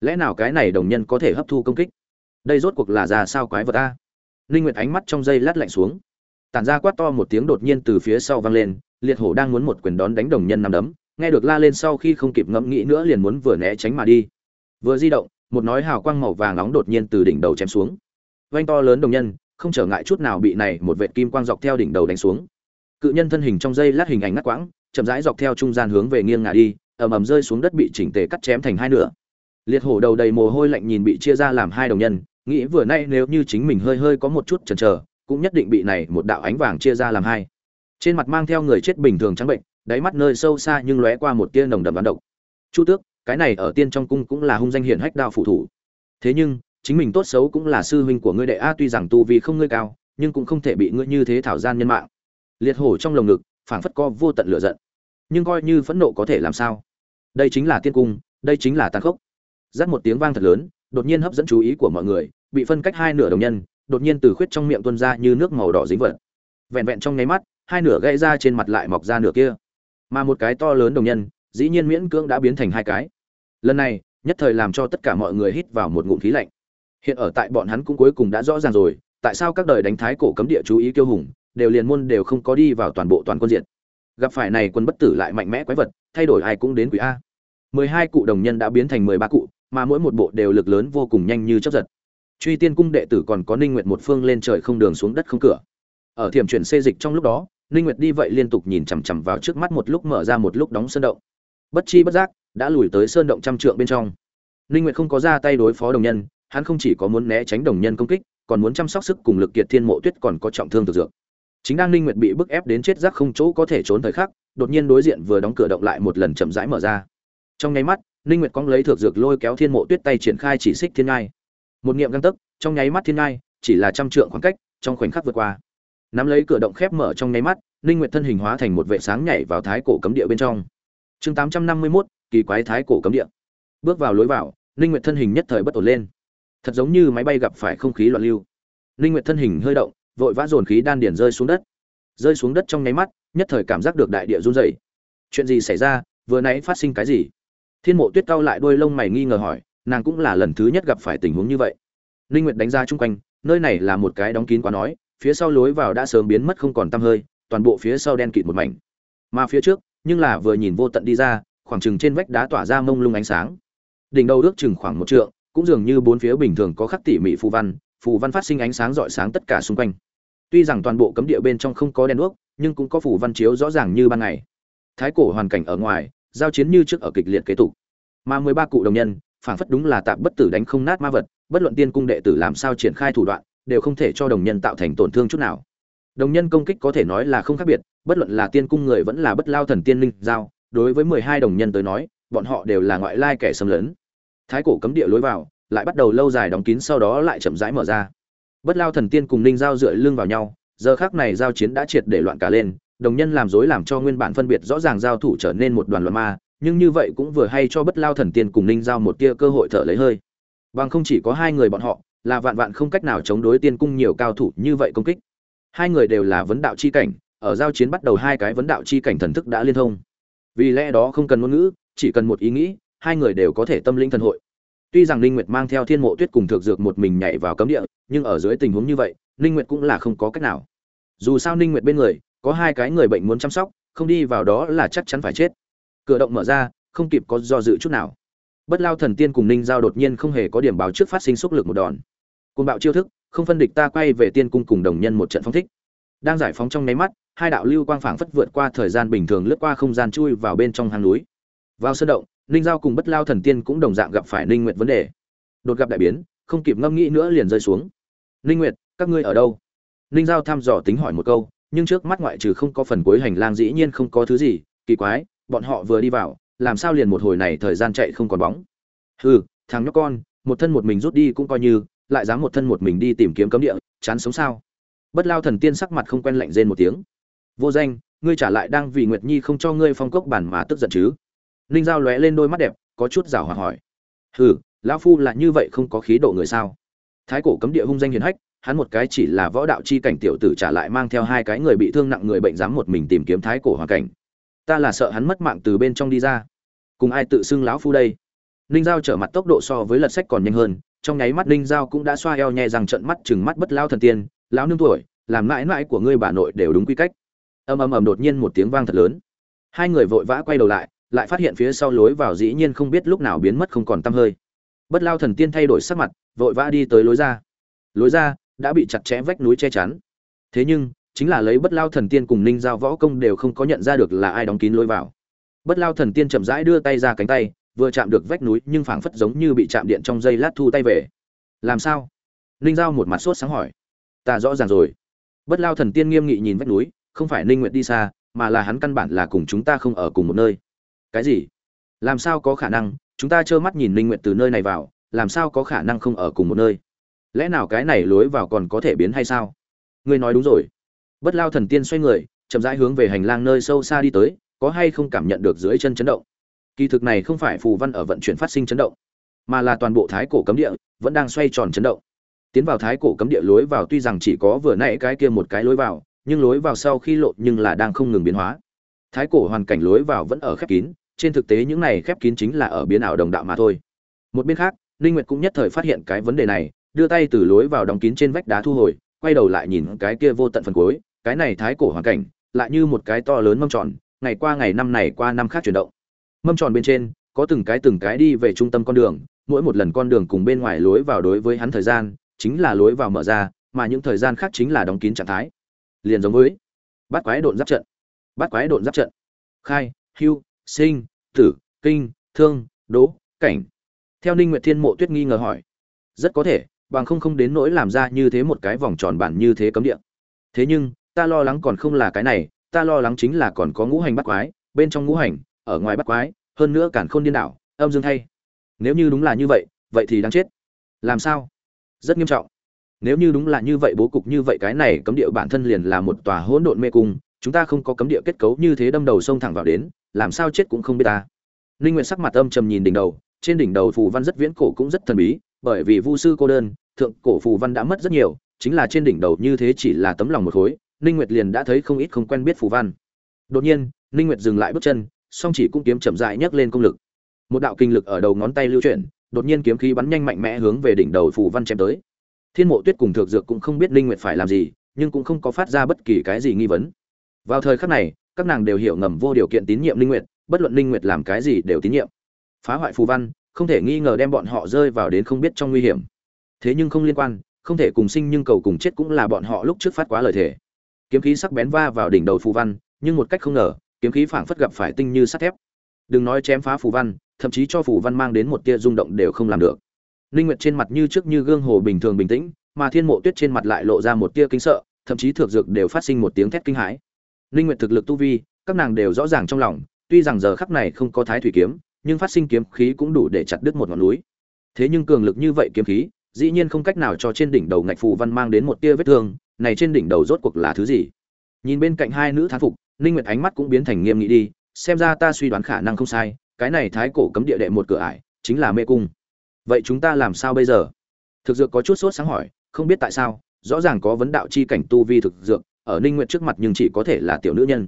Lẽ nào cái này đồng nhân có thể hấp thu công kích? Đây rốt cuộc là ra sao quái vật a? linh nguyệt ánh mắt trong giây lát lạnh xuống. Tản ra quát to một tiếng đột nhiên từ phía sau vang lên, liệt hổ đang muốn một quyền đón đánh đồng nhân nằm đấm, nghe được la lên sau khi không kịp ngẫm nghĩ nữa liền muốn vừa né tránh mà đi. Vừa di động, một nói hào quang màu vàng nóng đột nhiên từ đỉnh đầu chém xuống. Vành to lớn đồng nhân, không trở ngại chút nào bị này một vệt kim quang dọc theo đỉnh đầu đánh xuống cự nhân thân hình trong dây lát hình ảnh ngắt quãng, chậm rãi dọc theo trung gian hướng về nghiêng ngả đi, ầm ầm rơi xuống đất bị chỉnh tề cắt chém thành hai nửa. Liệt hổ đầu đầy mồ hôi lạnh nhìn bị chia ra làm hai đồng nhân, nghĩ vừa nay nếu như chính mình hơi hơi có một chút chần chờ, cũng nhất định bị này một đạo ánh vàng chia ra làm hai. Trên mặt mang theo người chết bình thường trắng bệnh, đáy mắt nơi sâu xa nhưng lóe qua một tia nồng đậm bán độc. Chu tước, cái này ở tiên trong cung cũng là hung danh hiển hách đao phụ thủ. Thế nhưng, chính mình tốt xấu cũng là sư huynh của ngươi đệ a, tuy rằng tu vi không ngươi cao, nhưng cũng không thể bị ngươi như thế thảo gian nhân mạng liệt hổ trong lồng ngực, phảng phất co vô tận lửa giận. Nhưng coi như phẫn nộ có thể làm sao? Đây chính là tiên cung, đây chính là tàn khốc. Dắt một tiếng vang thật lớn, đột nhiên hấp dẫn chú ý của mọi người, bị phân cách hai nửa đồng nhân, đột nhiên từ khuyết trong miệng tuôn ra như nước màu đỏ dính vật. Vẹn vẹn trong nháy mắt, hai nửa gãy ra trên mặt lại mọc ra nửa kia. Mà một cái to lớn đồng nhân, dĩ nhiên miễn cưỡng đã biến thành hai cái. Lần này, nhất thời làm cho tất cả mọi người hít vào một ngụm khí lạnh. Hiện ở tại bọn hắn cũng cuối cùng đã rõ ràng rồi, tại sao các đời đánh thái cổ cấm địa chú ý kiêu hùng đều liền môn đều không có đi vào toàn bộ toàn quân diện. Gặp phải này quân bất tử lại mạnh mẽ quái vật, thay đổi ai cũng đến quỷ a. Mười hai cụ đồng nhân đã biến thành mười ba cụ, mà mỗi một bộ đều lực lớn vô cùng nhanh như chấp giật. Truy tiên cung đệ tử còn có ninh nguyệt một phương lên trời không đường xuống đất không cửa. Ở thiểm chuyển xê dịch trong lúc đó, ninh nguyệt đi vậy liên tục nhìn chằm chằm vào trước mắt một lúc mở ra một lúc đóng sơn động. Bất chi bất giác, đã lùi tới sơn động trăm trượng bên trong. Ninh nguyệt không có ra tay đối phó đồng nhân, hắn không chỉ có muốn né tránh đồng nhân công kích, còn muốn chăm sóc sức cùng lực kiệt thiên mộ tuyết còn có trọng thương thực dược chính đang ninh nguyệt bị bức ép đến chết rác không chỗ có thể trốn thời khắc đột nhiên đối diện vừa đóng cửa động lại một lần chậm rãi mở ra. Trong nháy mắt ninh nguyệt cong lấy thược dược lôi kéo thiên mộ tuyết tay triển khai chỉ xích thiên ngai. Một niệm găng tấc trong nháy mắt thiên ngai chỉ là trăm trượng khoảng cách trong khoảnh khắc vượt qua. Nắm lấy cửa động khép mở trong nháy mắt ninh nguyệt thân hình hóa thành một vệ sáng nhảy vào thái cổ cấm địa bên trong. Chương 851, kỳ quái thái cổ cấm địa. Bước vào lối vào ninh nguyệt thân hình nhất thời bất ổn lên. Thật giống như máy bay gặp phải không khí loạn lưu. Ninh nguyệt thân hình hơi động vội vã dồn khí đan điển rơi xuống đất. Rơi xuống đất trong nháy mắt, nhất thời cảm giác được đại địa run rẩy. Chuyện gì xảy ra? Vừa nãy phát sinh cái gì? Thiên mộ tuyết cao lại đuôi lông mày nghi ngờ hỏi, nàng cũng là lần thứ nhất gặp phải tình huống như vậy. Linh nguyệt đánh ra chung quanh, nơi này là một cái đóng kín quá nói, phía sau lối vào đã sớm biến mất không còn tăm hơi, toàn bộ phía sau đen kịt một mảnh. Mà phía trước, nhưng là vừa nhìn vô tận đi ra, khoảng chừng trên vách đá tỏa ra mông lung ánh sáng. Đỉnh đầu ước chừng khoảng một trượng, cũng dường như bốn phía bình thường có khắc tỉ mỉ phù văn phù văn phát sinh ánh sáng rọi sáng tất cả xung quanh. Tuy rằng toàn bộ cấm địa bên trong không có đèn đuốc, nhưng cũng có phù văn chiếu rõ ràng như ban ngày. Thái cổ hoàn cảnh ở ngoài, giao chiến như trước ở kịch liệt kế tục. Mà mười ba cụ đồng nhân phản phất đúng là tạm bất tử đánh không nát ma vật, bất luận tiên cung đệ tử làm sao triển khai thủ đoạn, đều không thể cho đồng nhân tạo thành tổn thương chút nào. Đồng nhân công kích có thể nói là không khác biệt, bất luận là tiên cung người vẫn là bất lao thần tiên linh giao, đối với mười hai đồng nhân tới nói, bọn họ đều là ngoại lai kẻ xâm lấn. Thái cổ cấm địa lối vào lại bắt đầu lâu dài đóng kín sau đó lại chậm rãi mở ra. Bất lao thần tiên cùng ninh giao dựa lưng vào nhau, giờ khác này giao chiến đã triệt để loạn cả lên, đồng nhân làm dối làm cho nguyên bản phân biệt rõ ràng giao thủ trở nên một đoàn loạn ma, nhưng như vậy cũng vừa hay cho bất lao thần tiên cùng ninh giao một tia cơ hội thở lấy hơi. Bằng không chỉ có hai người bọn họ, là vạn vạn không cách nào chống đối tiên cung nhiều cao thủ như vậy công kích. Hai người đều là vấn đạo chi cảnh, ở giao chiến bắt đầu hai cái vấn đạo chi cảnh thần thức đã liên thông. Vì lẽ đó không cần ngôn ngữ, chỉ cần một ý nghĩ, hai người đều có thể tâm linh thần hội tuy rằng linh nguyệt mang theo thiên mộ tuyết cùng Thược dược một mình nhảy vào cấm địa, nhưng ở dưới tình huống như vậy linh nguyệt cũng là không có cách nào. Dù sao linh nguyệt bên người, có hai cái người bệnh muốn chăm sóc, không đi vào đó là chắc chắn phải chết. Cửa động mở ra, không kịp có do dự chút nào. Bất lao thần tiên cùng ninh giao đột nhiên không hề có điểm báo trước phát sinh xúc lực một đòn. Côn bạo chiêu thức, không phân địch ta quay về tiên cung cùng đồng nhân một trận phong thích. Đang giải phóng trong nháy mắt, hai đạo lưu quang phảng phất vượt qua thời gian bình thường lướt qua không gian chui vào bên trong hang núi. Vào sơn động ninh giao cùng bất lao thần tiên cũng đồng dạng gặp phải ninh nguyệt vấn đề. Đột gặp đại biến, không kịp ngâm nghĩ nữa liền rơi xuống. Ninh nguyệt, các ngươi ở đâu? Ninh giao thăm dò tính hỏi một câu, nhưng trước mắt ngoại trừ không có phần cuối hành lang dĩ nhiên không có thứ gì, kỳ quái, bọn họ vừa đi vào, làm sao liền một hồi này thời gian chạy không còn bóng? Hừ, thằng nhóc con, một thân một mình rút đi cũng coi như, lại dám một thân một mình đi tìm kiếm cấm địa, chán sống sao? Bất lao thần tiên sắc mặt không quen lạnh rên một tiếng. Vô danh, ngươi trả lại đang vì nguyệt nhi không cho ngươi phong cốc bản mà tức giận chứ? Ninh giao lóe lên đôi mắt đẹp, có chút rảo hòa hỏi. Hừ, lão phu là như vậy không có khí độ người sao? Thái cổ cấm địa hung danh hiền hách, hắn một cái chỉ là võ đạo chi cảnh tiểu tử trả lại mang theo hai cái người bị thương nặng người bệnh dám một mình tìm kiếm thái cổ hoàn cảnh. Ta là sợ hắn mất mạng từ bên trong đi ra. Cùng ai tự xưng lão phu đây? Ninh giao trở mặt tốc độ so với lật sách còn nhanh hơn, trong nháy mắt ninh giao cũng đã xoa eo nhẹ rằng trận mắt chừng mắt bất lao thần tiên, lão nương tuổi, làm mãi mãi của ngươi bà nội đều đúng quy cách. Ầm ầm ầm đột nhiên một tiếng vang thật lớn. Hai người vội vã quay đầu lại lại phát hiện phía sau lối vào dĩ nhiên không biết lúc nào biến mất không còn tăm hơi. Bất lao thần tiên thay đổi sắc mặt, vội vã đi tới lối ra. Lối ra đã bị chặt chẽ vách núi che chắn. Thế nhưng, chính là lấy bất lao thần tiên cùng ninh giao võ công đều không có nhận ra được là ai đóng kín lối vào. Bất lao thần tiên chậm rãi đưa tay ra cánh tay, vừa chạm được vách núi nhưng phảng phất giống như bị chạm điện trong giây lát thu tay về. Làm sao? Ninh giao một mặt sốt sáng hỏi. Ta rõ ràng rồi. Bất lao thần tiên nghiêm nghị nhìn vách núi, không phải ninh nguyệt đi xa, mà là hắn căn bản là cùng chúng ta không ở cùng một nơi cái gì? Làm sao có khả năng? Chúng ta trơ mắt nhìn linh nguyện từ nơi này vào, làm sao có khả năng không ở cùng một nơi? Lẽ nào cái này lối vào còn có thể biến hay sao? Ngươi nói đúng rồi. Bất lao thần tiên xoay người, chậm rãi hướng về hành lang nơi sâu xa đi tới, có hay không cảm nhận được dưới chân chấn động? Kỳ thực này không phải phù văn ở vận chuyển phát sinh chấn động, mà là toàn bộ thái cổ cấm địa vẫn đang xoay tròn chấn động. Tiến vào thái cổ cấm địa lối vào tuy rằng chỉ có vừa nãy cái kia một cái lối vào, nhưng lối vào sau khi lộ nhưng là đang không ngừng biến hóa. Thái cổ hoàn cảnh lối vào vẫn ở khép kín trên thực tế những này khép kín chính là ở biến ảo đồng đạo mà thôi. Một bên khác, linh nguyệt cũng nhất thời phát hiện cái vấn đề này, đưa tay từ lối vào đóng kín trên vách đá thu hồi, quay đầu lại nhìn cái kia vô tận phần cuối, cái này thái cổ hoàn cảnh, lại như một cái to lớn mâm tròn, ngày qua ngày năm này qua năm khác chuyển động. Mâm tròn bên trên, có từng cái từng cái đi về trung tâm con đường, mỗi một lần con đường cùng bên ngoài lối vào đối với hắn thời gian, chính là lối vào mở ra, mà những thời gian khác chính là đóng kín trạng thái. Liền giống với bắt quái độn giáp trận. Bắt quái độn giáp trận. Khai, hưu, sinh tử, kinh, thương đỗ cảnh. Theo ninh nguyệt thiên mộ tuyết nghi ngờ hỏi. Rất có thể, bằng không không đến nỗi làm ra như thế một cái vòng tròn bản như thế cấm địa. Thế nhưng, ta lo lắng còn không là cái này, ta lo lắng chính là còn có ngũ hành bắt quái, bên trong ngũ hành, ở ngoài bắt quái, hơn nữa cản khôn điên đảo, âm dương thay. Nếu như đúng là như vậy vậy thì đáng chết. Làm sao? Rất nghiêm trọng. Nếu như đúng là như vậy bố cục như vậy cái này cấm địa bản thân liền là một tòa hỗn độn mê cung chúng ta không có cấm địa kết cấu như thế đâm đầu sông thẳng vào đến, làm sao chết cũng không biết ta. Linh nguyện sắc mặt âm trầm nhìn đỉnh đầu, trên đỉnh đầu phù văn rất viễn cổ cũng rất thần bí, bởi vì vu sư cô đơn, thượng cổ phù văn đã mất rất nhiều, chính là trên đỉnh đầu như thế chỉ là tấm lòng một khối ninh nguyệt liền đã thấy không ít không quen biết phù văn. Đột nhiên ninh nguyệt dừng lại bước chân, song chỉ cũng kiếm chậm rãi nhấc lên công lực. Một đạo kinh lực ở đầu ngón tay lưu chuyển, đột nhiên kiếm khí bắn nhanh mạnh mẽ hướng về đỉnh đầu phù văn chém tới. Thiên mộ tuyết cùng thượng dược cũng không biết ninh nguyệt phải làm gì, nhưng cũng không có phát ra bất kỳ cái gì nghi vấn vào thời khắc này, các nàng đều hiểu ngầm vô điều kiện tín nhiệm linh nguyệt, bất luận linh nguyệt làm cái gì đều tín nhiệm. Phá hoại phù văn, không thể nghi ngờ đem bọn họ rơi vào đến không biết trong nguy hiểm. Thế nhưng không liên quan, không thể cùng sinh nhưng cầu cùng chết cũng là bọn họ lúc trước phát quá lời thề. Kiếm khí sắc bén va vào đỉnh đầu phù văn, nhưng một cách không ngờ, kiếm khí phảng phất gặp phải tinh như sắt thép. Đừng nói chém phá phù văn, thậm chí cho phù văn mang đến một tia rung động đều không làm được. Linh nguyệt trên mặt như trước như gương hồ bình thường bình tĩnh, mà thiên mộ tuyết trên mặt lại lộ ra một tia kính sợ, thậm chí thượng dược đều phát sinh một tiếng thét kinh hãi linh nguyệt thực lực tu vi, các nàng đều rõ ràng trong lòng, tuy rằng giờ khắc này không có thái thủy kiếm, nhưng phát sinh kiếm khí cũng đủ để chặt đứt một ngọn núi. Thế nhưng cường lực như vậy kiếm khí, dĩ nhiên không cách nào cho trên đỉnh đầu ngạch phù văn mang đến một tia vết thương, này trên đỉnh đầu rốt cuộc là thứ gì? Nhìn bên cạnh hai nữ thán phục ninh nguyệt ánh mắt cũng biến thành nghiêm nghị đi, xem ra ta suy đoán khả năng không sai, cái này thái cổ cấm địa đệ một cửa ải, chính là mê cung. Vậy chúng ta làm sao bây giờ? Thực dược có chút sốt sáng hỏi, không biết tại sao, rõ ràng có vấn đạo chi cảnh tu vi thực dược ở ninh nguyệt trước mặt nhưng chỉ có thể là tiểu nữ nhân.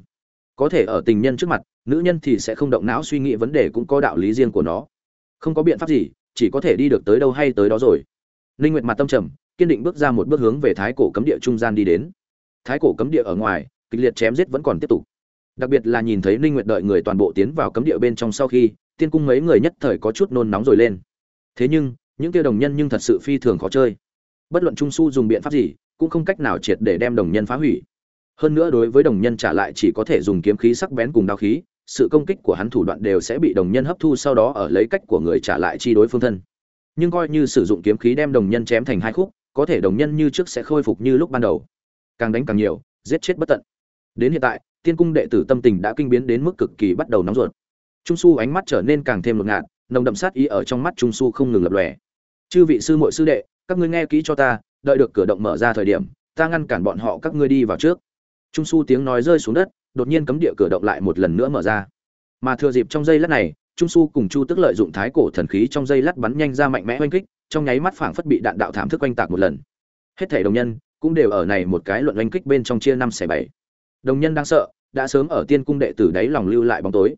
Có thể ở tình nhân trước mặt, nữ nhân thì sẽ không động não suy nghĩ vấn đề cũng có đạo lý riêng của nó. Không có biện pháp gì, chỉ có thể đi được tới đâu hay tới đó rồi. Ninh nguyệt mặt tâm trầm, kiên định bước ra một bước hướng về thái cổ cấm địa trung gian đi đến. Thái cổ cấm địa ở ngoài, kịch liệt chém giết vẫn còn tiếp tục. Đặc biệt là nhìn thấy ninh nguyệt đợi người toàn bộ tiến vào cấm địa bên trong sau khi, tiên cung mấy người nhất thời có chút nôn nóng rồi lên. Thế nhưng, những kia đồng nhân nhưng thật sự phi thường khó chơi. Bất luận trung su dùng biện pháp gì cũng không cách nào triệt để đem đồng nhân phá hủy. Hơn nữa đối với đồng nhân trả lại chỉ có thể dùng kiếm khí sắc bén cùng đao khí, sự công kích của hắn thủ đoạn đều sẽ bị đồng nhân hấp thu sau đó ở lấy cách của người trả lại chi đối phương thân. Nhưng coi như sử dụng kiếm khí đem đồng nhân chém thành hai khúc, có thể đồng nhân như trước sẽ khôi phục như lúc ban đầu. Càng đánh càng nhiều, giết chết bất tận. Đến hiện tại, tiên cung đệ tử tâm tình đã kinh biến đến mức cực kỳ bắt đầu nóng ruột. Trung su ánh mắt trở nên càng thêm ngột ngạt, nồng đậm sát ý ở trong mắt trung su không ngừng lập lòe. Chư vị sư muội sư đệ, các ngươi nghe kỹ cho ta đợi được cửa động mở ra thời điểm, ta ngăn cản bọn họ, các ngươi đi vào trước. Trung su tiếng nói rơi xuống đất, đột nhiên cấm địa cửa động lại một lần nữa mở ra. Mà thừa dịp trong giây lát này, trung su cùng chu tức lợi dụng thái cổ thần khí trong giây lát bắn nhanh ra mạnh mẽ oanh kích, trong nháy mắt phảng phất bị đạn đạo thảm thức oanh tạc một lần. Hết thể đồng nhân cũng đều ở này một cái luận oanh kích bên trong chia năm xẻ bảy. Đồng nhân đang sợ, đã sớm ở tiên cung đệ tử đáy lòng lưu lại bóng tối.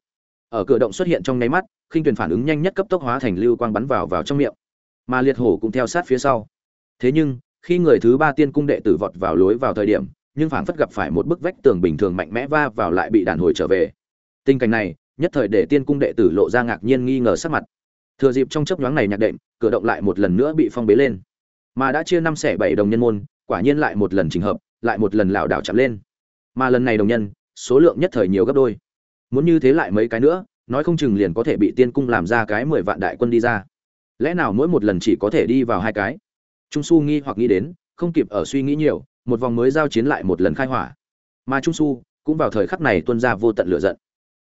Ở cửa động xuất hiện trong nháy mắt, khinh tuyền phản ứng nhanh nhất cấp tốc hóa thành lưu quang bắn vào vào trong miệng. Mà liệt hổ cũng theo sát phía sau. Thế nhưng khi người thứ ba tiên cung đệ tử vọt vào lối vào thời điểm, nhưng phảng phất gặp phải một bức vách tường bình thường mạnh mẽ va vào lại bị đàn hồi trở về. Tình cảnh này, nhất thời để tiên cung đệ tử lộ ra ngạc nhiên nghi ngờ sắc mặt. Thừa dịp trong chớp nhoáng này nhạc đệm, cửa động lại một lần nữa bị phong bế lên. Mà đã chia năm xẻ bảy đồng nhân môn, quả nhiên lại một lần trình hợp, lại một lần lảo đảo chạm lên. Mà lần này đồng nhân, số lượng nhất thời nhiều gấp đôi. Muốn như thế lại mấy cái nữa, nói không chừng liền có thể bị tiên cung làm ra cái mười vạn đại quân đi ra. Lẽ nào mỗi một lần chỉ có thể đi vào hai cái? Trung su nghi hoặc nghĩ đến, không kịp ở suy nghĩ nhiều, một vòng mới giao chiến lại một lần khai hỏa. Mà trung su cũng vào thời khắc này tuân ra vô tận lửa giận.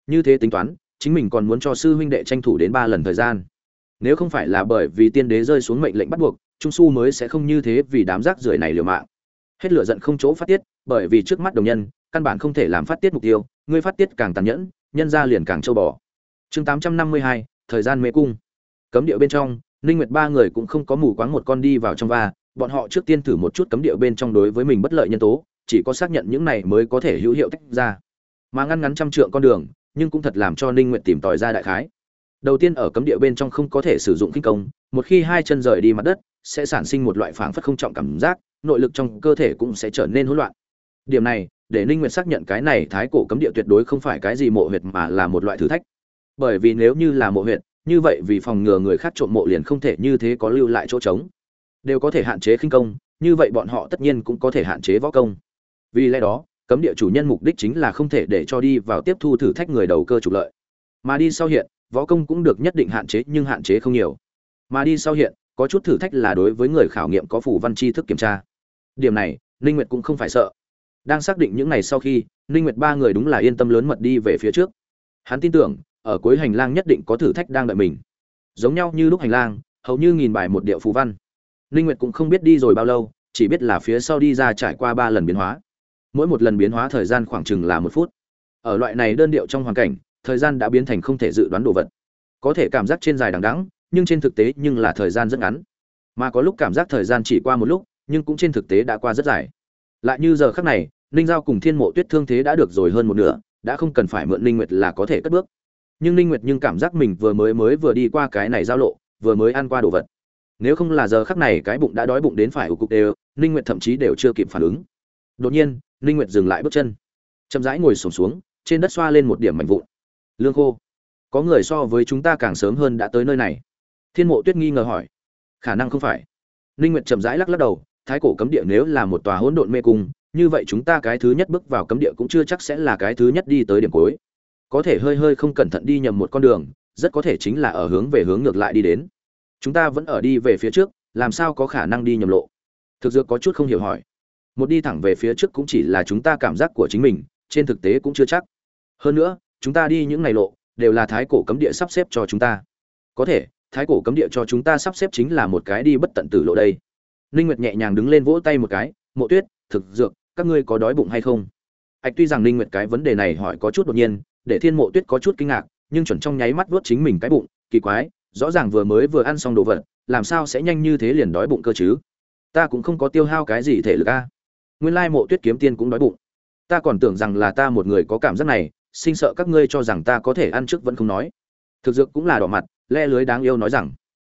Như thế tính toán, chính mình còn muốn cho sư huynh đệ tranh thủ đến ba lần thời gian. Nếu không phải là bởi vì tiên đế rơi xuống mệnh lệnh bắt buộc, trung su mới sẽ không như thế vì đám rác rưởi này liều mạng. Hết lửa giận không chỗ phát tiết, bởi vì trước mắt đồng nhân, căn bản không thể làm phát tiết mục tiêu ngươi phát tiết càng tàn nhẫn, nhân ra liền càng châu bò. Chương tám trăm năm mươi hai, thời gian mê cung. Cấm điệu bên trong ninh nguyệt ba người cũng không có mù quáng một con đi vào trong va, bọn họ trước tiên thử một chút cấm điệu bên trong đối với mình bất lợi nhân tố, chỉ có xác nhận những này mới có thể hữu hiệu tách ra. Mà ngăn ngắn trăm trượng con đường, nhưng cũng thật làm cho ninh nguyệt tìm tòi ra đại khái. Đầu tiên ở cấm địa bên trong không có thể sử dụng kinh công, một khi hai chân rời đi mặt đất, sẽ sản sinh một loại phảng phất không trọng cảm giác, nội lực trong cơ thể cũng sẽ trở nên hỗn loạn. Điểm này, để ninh nguyệt xác nhận cái này thái cổ cấm địa tuyệt đối không phải cái gì mộ huyệt mà là một loại thử thách. Bởi vì nếu như là mộ huyệt như vậy vì phòng ngừa người khác trộm mộ liền không thể như thế có lưu lại chỗ trống. Đều có thể hạn chế khinh công, như vậy bọn họ tất nhiên cũng có thể hạn chế võ công. Vì lẽ đó, cấm địa chủ nhân mục đích chính là không thể để cho đi vào tiếp thu thử thách người đầu cơ trục lợi. Mà đi sau hiện, võ công cũng được nhất định hạn chế nhưng hạn chế không nhiều. Mà đi sau hiện, có chút thử thách là đối với người khảo nghiệm có phủ văn tri thức kiểm tra. Điểm này, ninh nguyệt cũng không phải sợ. Đang xác định những này sau khi, ninh nguyệt ba người đúng là yên tâm lớn mật đi về phía trước. Hắn tin tưởng ở cuối hành lang nhất định có thử thách đang đợi mình. Giống nhau như lúc hành lang, hầu như nghìn bài một điệu phù văn. Ninh nguyệt cũng không biết đi rồi bao lâu, chỉ biết là phía sau đi ra trải qua ba lần biến hóa. Mỗi một lần biến hóa thời gian khoảng chừng là một phút. Ở loại này đơn điệu trong hoàn cảnh, thời gian đã biến thành không thể dự đoán đồ vật. Có thể cảm giác trên dài đằng đẵng, nhưng trên thực tế nhưng là thời gian rất ngắn. Mà có lúc cảm giác thời gian chỉ qua một lúc, nhưng cũng trên thực tế đã qua rất dài. Lại như giờ khắc này ninh giao cùng thiên mộ tuyết thương thế đã được rồi hơn một nửa, đã không cần phải mượn linh nguyệt là có thể cất bước nhưng ninh nguyệt nhưng cảm giác mình vừa mới mới vừa đi qua cái này giao lộ vừa mới ăn qua đồ vật. Nếu không là giờ khắc này cái bụng đã đói bụng đến phải ủ cục đều ninh nguyệt thậm chí đều chưa kịp phản ứng. Đột nhiên ninh nguyệt dừng lại bước chân. Chậm rãi ngồi sổm xuống, xuống trên đất xoa lên một điểm mảnh vụn. Lương khô có người so với chúng ta càng sớm hơn đã tới nơi này. Thiên mộ tuyết nghi ngờ hỏi. Khả năng không phải. Ninh nguyệt chậm rãi lắc lắc đầu thái cổ cấm địa nếu là một tòa hỗn độn mê cung như vậy chúng ta cái thứ nhất bước vào cấm địa cũng chưa chắc sẽ là cái thứ nhất đi tới điểm cuối có thể hơi hơi không cẩn thận đi nhầm một con đường, rất có thể chính là ở hướng về hướng ngược lại đi đến. Chúng ta vẫn ở đi về phía trước, làm sao có khả năng đi nhầm lộ? Thực dược có chút không hiểu hỏi. Một đi thẳng về phía trước cũng chỉ là chúng ta cảm giác của chính mình, trên thực tế cũng chưa chắc. Hơn nữa, chúng ta đi những ngày lộ, đều là thái cổ cấm địa sắp xếp cho chúng ta. Có thể, thái cổ cấm địa cho chúng ta sắp xếp chính là một cái đi bất tận tử lộ đây. Ninh nguyệt nhẹ nhàng đứng lên vỗ tay một cái, mộ tuyết, thực dược, các ngươi có đói bụng hay không? Ạch tuy rằng ninh nguyệt cái vấn đề này hỏi có chút đột nhiên để thiên mộ tuyết có chút kinh ngạc, nhưng chuẩn trong nháy mắt vuốt chính mình cái bụng, kỳ quái, rõ ràng vừa mới vừa ăn xong đồ vật, làm sao sẽ nhanh như thế liền đói bụng cơ chứ? Ta cũng không có tiêu hao cái gì thể lực a. Nguyên lai mộ tuyết kiếm tiên cũng đói bụng. Ta còn tưởng rằng là ta một người có cảm giác này, sinh sợ các ngươi cho rằng ta có thể ăn trước vẫn không nói. Thực dược cũng là đỏ mặt, le lưới đáng yêu nói rằng.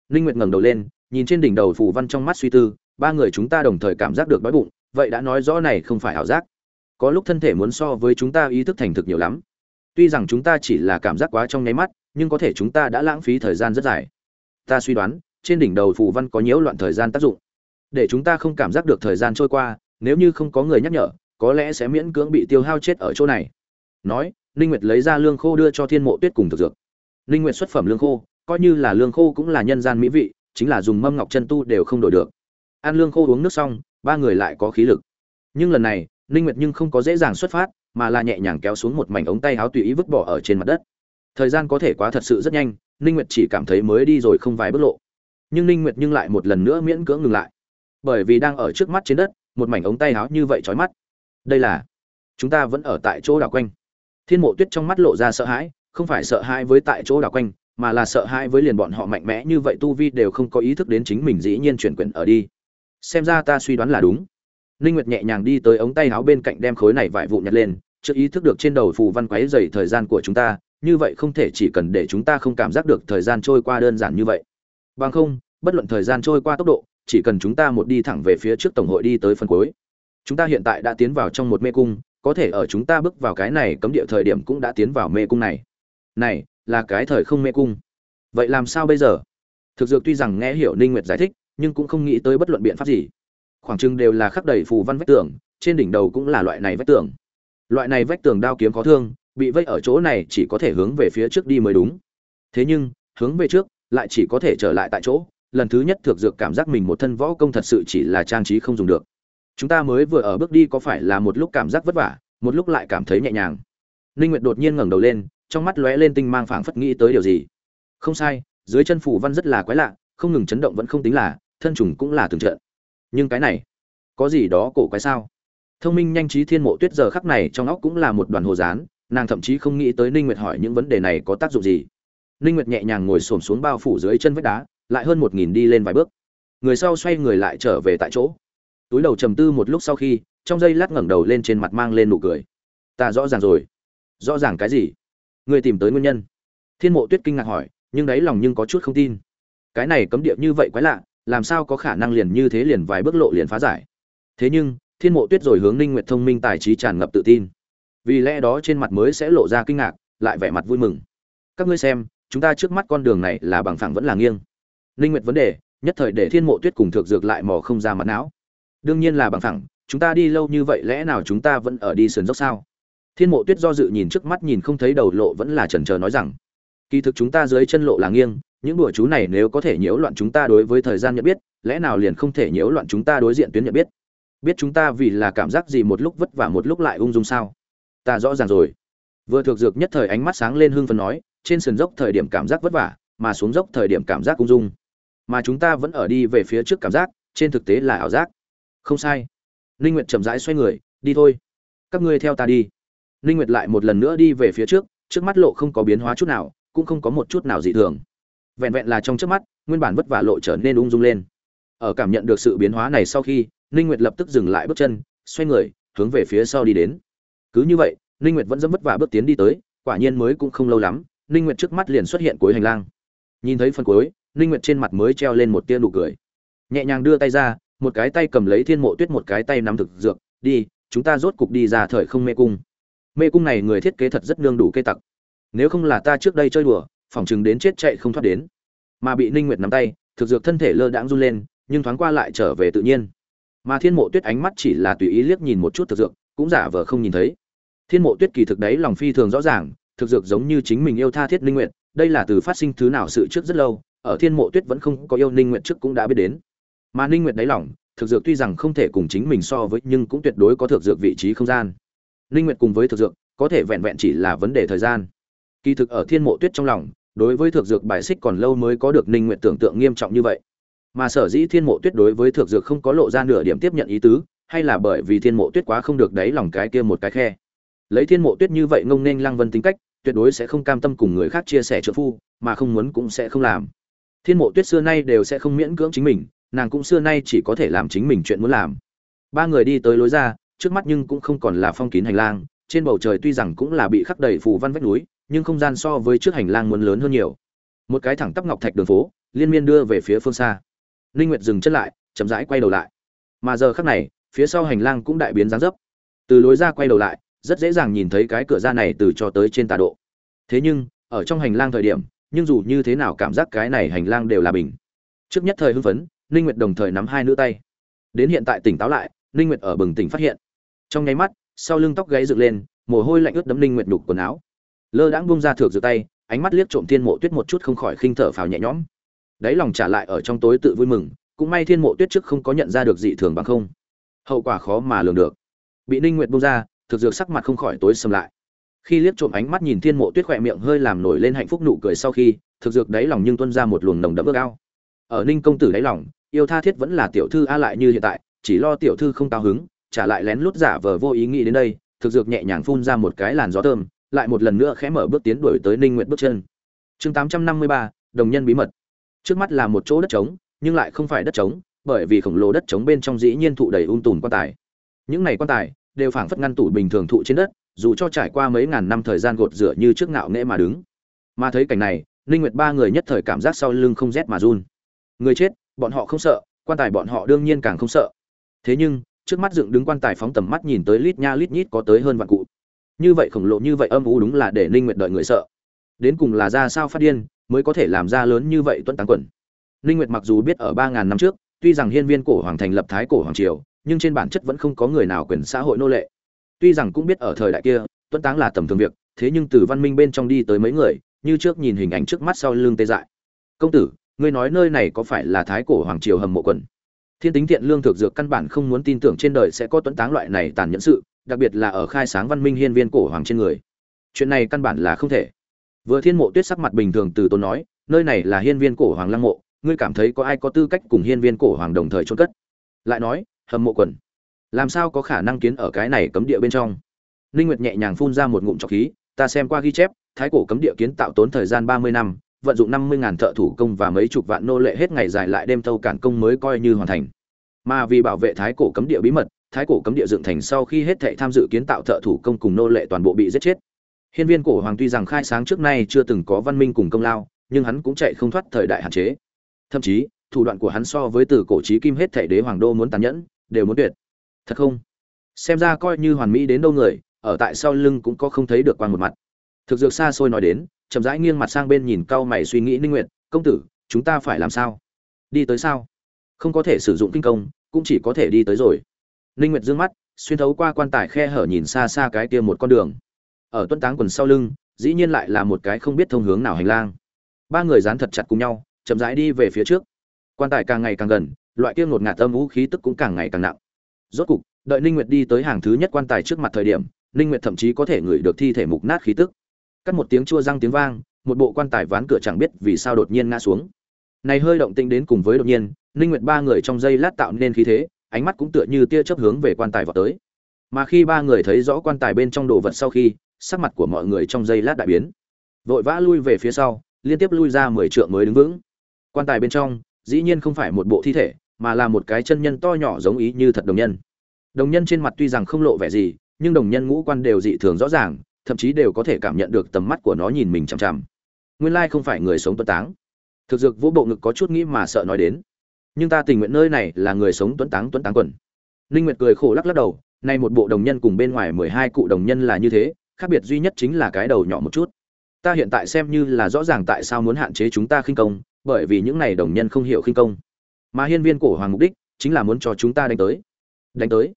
Linh nguyệt ngẩng đầu lên, nhìn trên đỉnh đầu phù văn trong mắt suy tư, ba người chúng ta đồng thời cảm giác được đói bụng, vậy đã nói rõ này không phải ảo giác. Có lúc thân thể muốn so với chúng ta ý thức thành thực nhiều lắm tuy rằng chúng ta chỉ là cảm giác quá trong nháy mắt, nhưng có thể chúng ta đã lãng phí thời gian rất dài. Ta suy đoán, trên đỉnh đầu phù văn có nhiễu loạn thời gian tác dụng. Để chúng ta không cảm giác được thời gian trôi qua, nếu như không có người nhắc nhở, có lẽ sẽ miễn cưỡng bị tiêu hao chết ở chỗ này. Nói, ninh nguyệt lấy ra lương khô đưa cho thiên mộ tuyết cùng thực dược. Ninh nguyệt xuất phẩm lương khô, coi như là lương khô cũng là nhân gian mỹ vị, chính là dùng mâm ngọc chân tu đều không đổi được. Ăn lương khô uống nước xong, ba người lại có khí lực. Nhưng lần này, ninh nguyệt nhưng không có dễ dàng xuất phát mà là nhẹ nhàng kéo xuống một mảnh ống tay áo tùy ý vứt bỏ ở trên mặt đất. Thời gian có thể quá thật sự rất nhanh, ninh nguyệt chỉ cảm thấy mới đi rồi không vài bước lộ. Nhưng ninh nguyệt nhưng lại một lần nữa miễn cưỡng ngừng lại. Bởi vì đang ở trước mắt trên đất, một mảnh ống tay áo như vậy chói mắt. Đây là, chúng ta vẫn ở tại chỗ đảo quanh. Thiên mộ tuyết trong mắt lộ ra sợ hãi, không phải sợ hãi với tại chỗ đảo quanh, mà là sợ hãi với liền bọn họ mạnh mẽ như vậy tu vi đều không có ý thức đến chính mình dĩ nhiên chuyển quyền ở đi. Xem ra ta suy đoán là đúng ninh nguyệt nhẹ nhàng đi tới ống tay áo bên cạnh đem khối này vải vụn nhặt lên, Chưa ý thức được trên đầu phù văn quấy rầy thời gian của chúng ta, như vậy không thể chỉ cần để chúng ta không cảm giác được thời gian trôi qua đơn giản như vậy. Bằng không, bất luận thời gian trôi qua tốc độ, chỉ cần chúng ta một đi thẳng về phía trước tổng hội đi tới phần cuối. Chúng ta hiện tại đã tiến vào trong một mê cung, có thể ở chúng ta bước vào cái này cấm địa thời điểm cũng đã tiến vào mê cung này. Này, là cái thời không mê cung. Vậy làm sao bây giờ? Thực dược tuy rằng nghe hiểu ninh nguyệt giải thích, nhưng cũng không nghĩ tới bất luận biện pháp gì khoảng chừng đều là khắc đầy phù văn vách tường, trên đỉnh đầu cũng là loại này vách tường. Loại này vách tường đao kiếm có thương, bị vây ở chỗ này chỉ có thể hướng về phía trước đi mới đúng. Thế nhưng, hướng về trước, lại chỉ có thể trở lại tại chỗ, lần thứ nhất thực dược cảm giác mình một thân võ công thật sự chỉ là trang trí không dùng được. Chúng ta mới vừa ở bước đi có phải là một lúc cảm giác vất vả, một lúc lại cảm thấy nhẹ nhàng. Ninh nguyệt đột nhiên ngẩng đầu lên, trong mắt lóe lên tinh mang phảng phất nghĩ tới điều gì. Không sai, dưới chân phủ văn rất là quái lạ, không ngừng chấn động vẫn không tính là, thân trùng cũng là từng trận nhưng cái này, có gì đó cổ quái sao? Thông minh nhanh trí thiên mộ tuyết giờ khắc này trong óc cũng là một đoàn hồ dán nàng thậm chí không nghĩ tới ninh nguyệt hỏi những vấn đề này có tác dụng gì. Ninh nguyệt nhẹ nhàng ngồi xổm xuống bao phủ dưới chân vách đá, lại hơn một nghìn đi lên vài bước. Người sau xoay người lại trở về tại chỗ. Túi đầu trầm tư một lúc sau khi, trong giây lát ngẩng đầu lên trên mặt mang lên nụ cười. Ta rõ ràng rồi. Rõ ràng cái gì? Người tìm tới nguyên nhân. Thiên mộ tuyết kinh ngạc hỏi, nhưng đáy lòng nhưng có chút không tin. Cái này cấm địa như vậy quái lạ làm sao có khả năng liền như thế liền vài bước lộ liền phá giải? Thế nhưng, thiên mộ tuyết rồi hướng ninh nguyệt thông minh tài trí tràn ngập tự tin. Vì lẽ đó trên mặt mới sẽ lộ ra kinh ngạc, lại vẻ mặt vui mừng. Các ngươi xem, chúng ta trước mắt con đường này là bằng phẳng vẫn là nghiêng. Ninh nguyệt vấn đề, nhất thời để thiên mộ tuyết cùng thực dược lại mò không ra mặt não. Đương nhiên là bằng phẳng, chúng ta đi lâu như vậy lẽ nào chúng ta vẫn ở đi sườn dốc sao? Thiên mộ tuyết do dự nhìn trước mắt nhìn không thấy đầu lộ vẫn là chần chờ nói rằng, kỳ thực chúng ta dưới chân lộ là nghiêng những bùa chú này nếu có thể nhiễu loạn chúng ta đối với thời gian nhận biết, lẽ nào liền không thể nhiễu loạn chúng ta đối diện tuyến nhận biết? Biết chúng ta vì là cảm giác gì một lúc vất vả một lúc lại ung dung sao? Ta rõ ràng rồi. Vừa thực dược nhất thời ánh mắt sáng lên hưng phấn nói, trên sườn dốc thời điểm cảm giác vất vả, mà xuống dốc thời điểm cảm giác ung dung. Mà chúng ta vẫn ở đi về phía trước cảm giác, trên thực tế là ảo giác. Không sai. Linh nguyệt chậm rãi xoay người, đi thôi. Các ngươi theo ta đi. Linh nguyệt lại một lần nữa đi về phía trước trước mắt lộ không có biến hóa chút nào, cũng không có một chút nào dị thường vẹn vẹn là trong trước mắt, nguyên bản vất vả lộ trở nên ung dung lên. Ở cảm nhận được sự biến hóa này sau khi linh nguyệt lập tức dừng lại bước chân, xoay người, hướng về phía sau đi đến. Cứ như vậy linh nguyệt vẫn dẫm vất vả bước tiến đi tới, quả nhiên mới cũng không lâu lắm linh nguyệt trước mắt liền xuất hiện cuối hành lang. Nhìn thấy phần cuối linh nguyệt trên mặt mới treo lên một tia nụ cười. Nhẹ nhàng đưa tay ra, một cái tay cầm lấy thiên mộ tuyết một cái tay nắm thực dược, đi, chúng ta rốt cục đi ra thời không mê cung. Mê cung này người thiết kế thật rất nương đủ cây tặc. Nếu không là ta trước đây chơi đùa phỏng chừng đến chết chạy không thoát đến. Mà bị ninh nguyệt nắm tay, thực dược thân thể lơ đãng run lên, nhưng thoáng qua lại trở về tự nhiên. Mà thiên mộ tuyết ánh mắt chỉ là tùy ý liếc nhìn một chút thực dược, cũng giả vờ không nhìn thấy. Thiên mộ tuyết kỳ thực đấy lòng phi thường rõ ràng, thực dược giống như chính mình yêu tha thiết ninh nguyệt, đây là từ phát sinh thứ nào sự trước rất lâu, ở thiên mộ tuyết vẫn không có yêu ninh nguyệt trước cũng đã biết đến. Mà ninh nguyệt đáy lòng, thực dược tuy rằng không thể cùng chính mình so với, nhưng cũng tuyệt đối có thực dược vị trí không gian. Ninh nguyệt cùng với thực dược, có thể vẹn vẹn chỉ là vấn đề thời gian. Kỳ thực ở thiên mộ tuyết trong lòng đối với thực dược bài xích còn lâu mới có được ninh nguyệt tưởng tượng nghiêm trọng như vậy. Mà sở dĩ thiên mộ tuyết đối với thực dược không có lộ ra nửa điểm tiếp nhận ý tứ, hay là bởi vì thiên mộ tuyết quá không được đáy lòng cái kia một cái khe. Lấy thiên mộ tuyết như vậy ngông nên lăng vân tính cách, tuyệt đối sẽ không cam tâm cùng người khác chia sẻ trợ phu, mà không muốn cũng sẽ không làm. Thiên mộ tuyết xưa nay đều sẽ không miễn cưỡng chính mình, nàng cũng xưa nay chỉ có thể làm chính mình chuyện muốn làm. Ba người đi tới lối ra, trước mắt nhưng cũng không còn là phong kín hành lang, trên bầu trời tuy rằng cũng là bị khắc đầy phù văn vách núi nhưng không gian so với trước hành lang muốn lớn hơn nhiều. Một cái thẳng tắp ngọc thạch đường phố, liên miên đưa về phía phương xa. Linh nguyệt dừng chân lại, chậm rãi quay đầu lại. Mà giờ khắc này, phía sau hành lang cũng đại biến dáng dấp. Từ lối ra quay đầu lại, rất dễ dàng nhìn thấy cái cửa ra này từ cho tới trên tà độ. Thế nhưng, ở trong hành lang thời điểm, nhưng dù như thế nào cảm giác cái này hành lang đều là bình. Trước nhất thời hưng phấn linh nguyệt đồng thời nắm hai nữ tay. Đến hiện tại tỉnh táo lại linh nguyệt ở bừng tỉnh phát hiện. Trong nháy mắt, sau lưng tóc gáy dựng lên, mồ hôi lạnh ướt đẫm linh nguyệt nhục quần áo lơ đãng buông ra thược giữa tay, ánh mắt liếc trộm thiên mộ tuyết một chút không khỏi khinh thở phào nhẹ nhõm. Đáy lòng trả lại ở trong tối tự vui mừng, cũng may thiên mộ tuyết trước không có nhận ra được dị thường bằng không. Hậu quả khó mà lường được. Bị ninh nguyệt buông ra thực dược sắc mặt không khỏi tối sầm lại. Khi liếc trộm ánh mắt nhìn thiên mộ tuyết khỏe miệng hơi làm nổi lên hạnh phúc nụ cười sau khi thực dược đáy lòng nhưng tuân ra một luồng nồng đậm ước ao. Ở ninh công tử đáy lòng, yêu tha thiết vẫn là tiểu thư a lại như hiện tại, chỉ lo tiểu thư không cao hứng, trả lại lén lút giả vờ vô ý nghĩ đến đây thực dược nhẹ nhàng phun ra một cái làn gió thơm lại một lần nữa khẽ mở bước tiến đuổi tới ninh nguyệt bước chân. Chương tám trăm năm mươi ba, đồng nhân bí mật. Trước mắt là một chỗ đất trống, nhưng lại không phải đất trống, bởi vì khổng lồ đất trống bên trong dĩ nhiên thụ đầy ung tùm quan tài. Những này quan tài đều phảng phất ngăn tủ bình thường thụ trên đất, dù cho trải qua mấy ngàn năm thời gian gột rửa như trước ngạo nghễ mà đứng. Mà thấy cảnh này, ninh nguyệt ba người nhất thời cảm giác sau lưng không rét mà run. Người chết, bọn họ không sợ, quan tài bọn họ đương nhiên càng không sợ. Thế nhưng, trước mắt dựng đứng quan tài phóng tầm mắt nhìn tới lít nha lít nhít có tới hơn vạn cụ như vậy khổng lồ như vậy âm u đúng là để ninh nguyệt đợi người sợ. Đến cùng là ra sao phát điên mới có thể làm ra lớn như vậy tuấn táng quần. Ninh nguyệt mặc dù biết ở ba ngàn năm trước, tuy rằng hiên viên cổ hoàng thành lập thái cổ hoàng triều, nhưng trên bản chất vẫn không có người nào quyền xã hội nô lệ. Tuy rằng cũng biết ở thời đại kia, tuấn táng là tầm thường việc, thế nhưng từ văn minh bên trong đi tới mấy người, như trước nhìn hình ảnh trước mắt sau lưng tê dại. Công tử, ngươi nói nơi này có phải là thái cổ hoàng triều hầm mộ quần? Thiên tính thiện lương thực dược căn bản không muốn tin tưởng trên đời sẽ có tuấn táng loại này tàn nhẫn sự đặc biệt là ở khai sáng văn minh hiên viên cổ hoàng trên người. Chuyện này căn bản là không thể. Vừa thiên mộ tuyết sắc mặt bình thường từ tốn nói, nơi này là hiên viên cổ hoàng lăng mộ, ngươi cảm thấy có ai có tư cách cùng hiên viên cổ hoàng đồng thời trôn cất? Lại nói hầm mộ quần, làm sao có khả năng kiến ở cái này cấm địa bên trong? Ninh nguyệt nhẹ nhàng phun ra một ngụm trọc khí, ta xem qua ghi chép, thái cổ cấm địa kiến tạo tốn thời gian 30 năm, vận dụng 50.000 thợ thủ công và mấy chục vạn nô lệ hết ngày dài lại đêm thâu cản công mới coi như hoàn thành. Mà vì bảo vệ thái cổ cấm địa bí mật thái cổ cấm địa dựng thành sau khi hết thệ tham dự kiến tạo thợ thủ công cùng nô lệ toàn bộ bị giết chết. Hiên viên cổ hoàng tuy rằng khai sáng trước nay chưa từng có văn minh cùng công lao, nhưng hắn cũng chạy không thoát thời đại hạn chế. Thậm chí, thủ đoạn của hắn so với từ cổ chí kim hết thảy đế hoàng đô muốn tàn nhẫn, đều muốn tuyệt. Thật không? Xem ra coi như hoàn mỹ đến đâu người, ở tại sau lưng cũng có không thấy được qua một mặt. Thực dược xa xôi nói đến, chậm rãi nghiêng mặt sang bên nhìn cao mày suy nghĩ ninh nguyện công tử, chúng ta phải làm sao? Đi tới sao? Không có thể sử dụng kinh công, cũng chỉ có thể đi tới rồi ninh nguyệt dương mắt, xuyên thấu qua quan tài khe hở nhìn xa xa cái kia một con đường. Ở tuấn táng quần sau lưng, dĩ nhiên lại là một cái không biết thông hướng nào hành lang. Ba người dán thật chặt cùng nhau, chậm rãi đi về phía trước. Quan tài càng ngày càng gần, loại kia ngột ngạt âm vũ khí tức cũng càng ngày càng nặng. Rốt cục, đợi ninh nguyệt đi tới hàng thứ nhất quan tài trước mặt thời điểm, ninh nguyệt thậm chí có thể ngửi được thi thể mục nát khí tức. Cắt một tiếng chua răng tiếng vang, một bộ quan tài ván cửa chẳng biết vì sao đột nhiên ngã xuống. Này hơi động tĩnh đến cùng với đột nhiên, ninh nguyệt ba người trong giây lát tạo nên khí thế ánh mắt cũng tựa như tia chớp hướng về quan tài vọt tới. Mà khi ba người thấy rõ quan tài bên trong đồ vật sau khi, sắc mặt của mọi người trong giây lát đại biến. Vội vã lui về phía sau, liên tiếp lui ra mười trượng mới đứng vững. Quan tài bên trong, dĩ nhiên không phải một bộ thi thể, mà là một cái chân nhân to nhỏ giống ý như thật đồng nhân. Đồng nhân trên mặt tuy rằng không lộ vẻ gì, nhưng đồng nhân ngũ quan đều dị thường rõ ràng, thậm chí đều có thể cảm nhận được tầm mắt của nó nhìn mình chằm chằm. Nguyên lai không phải người sống tuấn táng. Thực dược vũ bộ ngực có chút nghĩ mà sợ nói đến nhưng ta tình nguyện nơi này là người sống tuấn táng tuấn táng quần. Ninh nguyệt cười khổ lắc lắc đầu, nay một bộ đồng nhân cùng bên ngoài mười hai cụ đồng nhân là như thế, khác biệt duy nhất chính là cái đầu nhỏ một chút. Ta hiện tại xem như là rõ ràng tại sao muốn hạn chế chúng ta khinh công, bởi vì những này đồng nhân không hiểu khinh công. Mà hiên viên cổ hoàng mục đích chính là muốn cho chúng ta đánh tới. Đánh tới.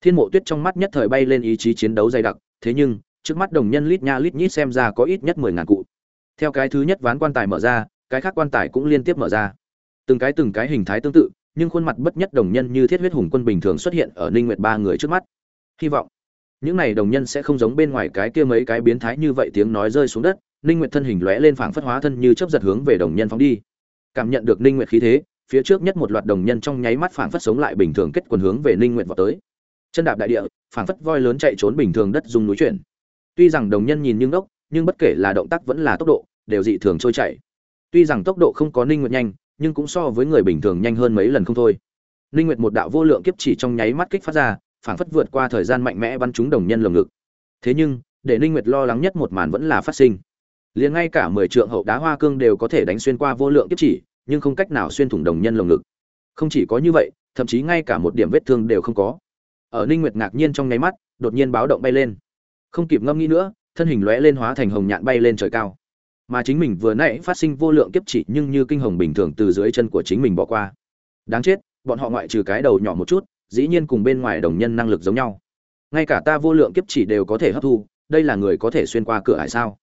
Thiên mộ tuyết trong mắt nhất thời bay lên ý chí chiến đấu dày đặc, thế nhưng, trước mắt đồng nhân lít nha lít nhít xem ra có ít nhất mười ngàn cụ. Theo cái thứ nhất ván quan tài mở ra, cái khác quan tài cũng liên tiếp mở ra từng cái từng cái hình thái tương tự, nhưng khuôn mặt bất nhất đồng nhân như thiết huyết hùng quân bình thường xuất hiện ở ninh nguyệt ba người trước mắt. Hy vọng, những này đồng nhân sẽ không giống bên ngoài cái kia mấy cái biến thái như vậy tiếng nói rơi xuống đất, ninh nguyệt thân hình lóe lên phảng phất hóa thân như chớp giật hướng về đồng nhân phóng đi. Cảm nhận được ninh nguyệt khí thế, phía trước nhất một loạt đồng nhân trong nháy mắt phảng phất sống lại bình thường kết quần hướng về ninh nguyệt vào tới. Chân đạp đại địa, phảng phất voi lớn chạy trốn bình thường đất dùng núi chuyển. Tuy rằng đồng nhân nhìn như ngốc, nhưng bất kể là động tác vẫn là tốc độ, đều dị thường trôi chảy. Tuy rằng tốc độ không có ninh nguyệt nhanh nhưng cũng so với người bình thường nhanh hơn mấy lần không thôi. Linh nguyệt một đạo vô lượng kiếp chỉ trong nháy mắt kích phát ra, phảng phất vượt qua thời gian mạnh mẽ bắn trúng đồng nhân lồng ngực. Thế nhưng, để Linh nguyệt lo lắng nhất một màn vẫn là phát sinh. Liền ngay cả mười trượng hậu đá hoa cương đều có thể đánh xuyên qua vô lượng kiếp chỉ, nhưng không cách nào xuyên thủng đồng nhân lồng ngực. Không chỉ có như vậy, thậm chí ngay cả một điểm vết thương đều không có. Ở ninh nguyệt ngạc nhiên trong nháy mắt, đột nhiên báo động bay lên. Không kịp ngâm nghĩ nữa, thân hình lóe lên hóa thành hồng nhạn bay lên trời cao mà chính mình vừa nãy phát sinh vô lượng kiếp chỉ nhưng như kinh hồng bình thường từ dưới chân của chính mình bỏ qua. Đáng chết, bọn họ ngoại trừ cái đầu nhỏ một chút, dĩ nhiên cùng bên ngoài đồng nhân năng lực giống nhau. Ngay cả ta vô lượng kiếp chỉ đều có thể hấp thu, đây là người có thể xuyên qua cửa hải sao?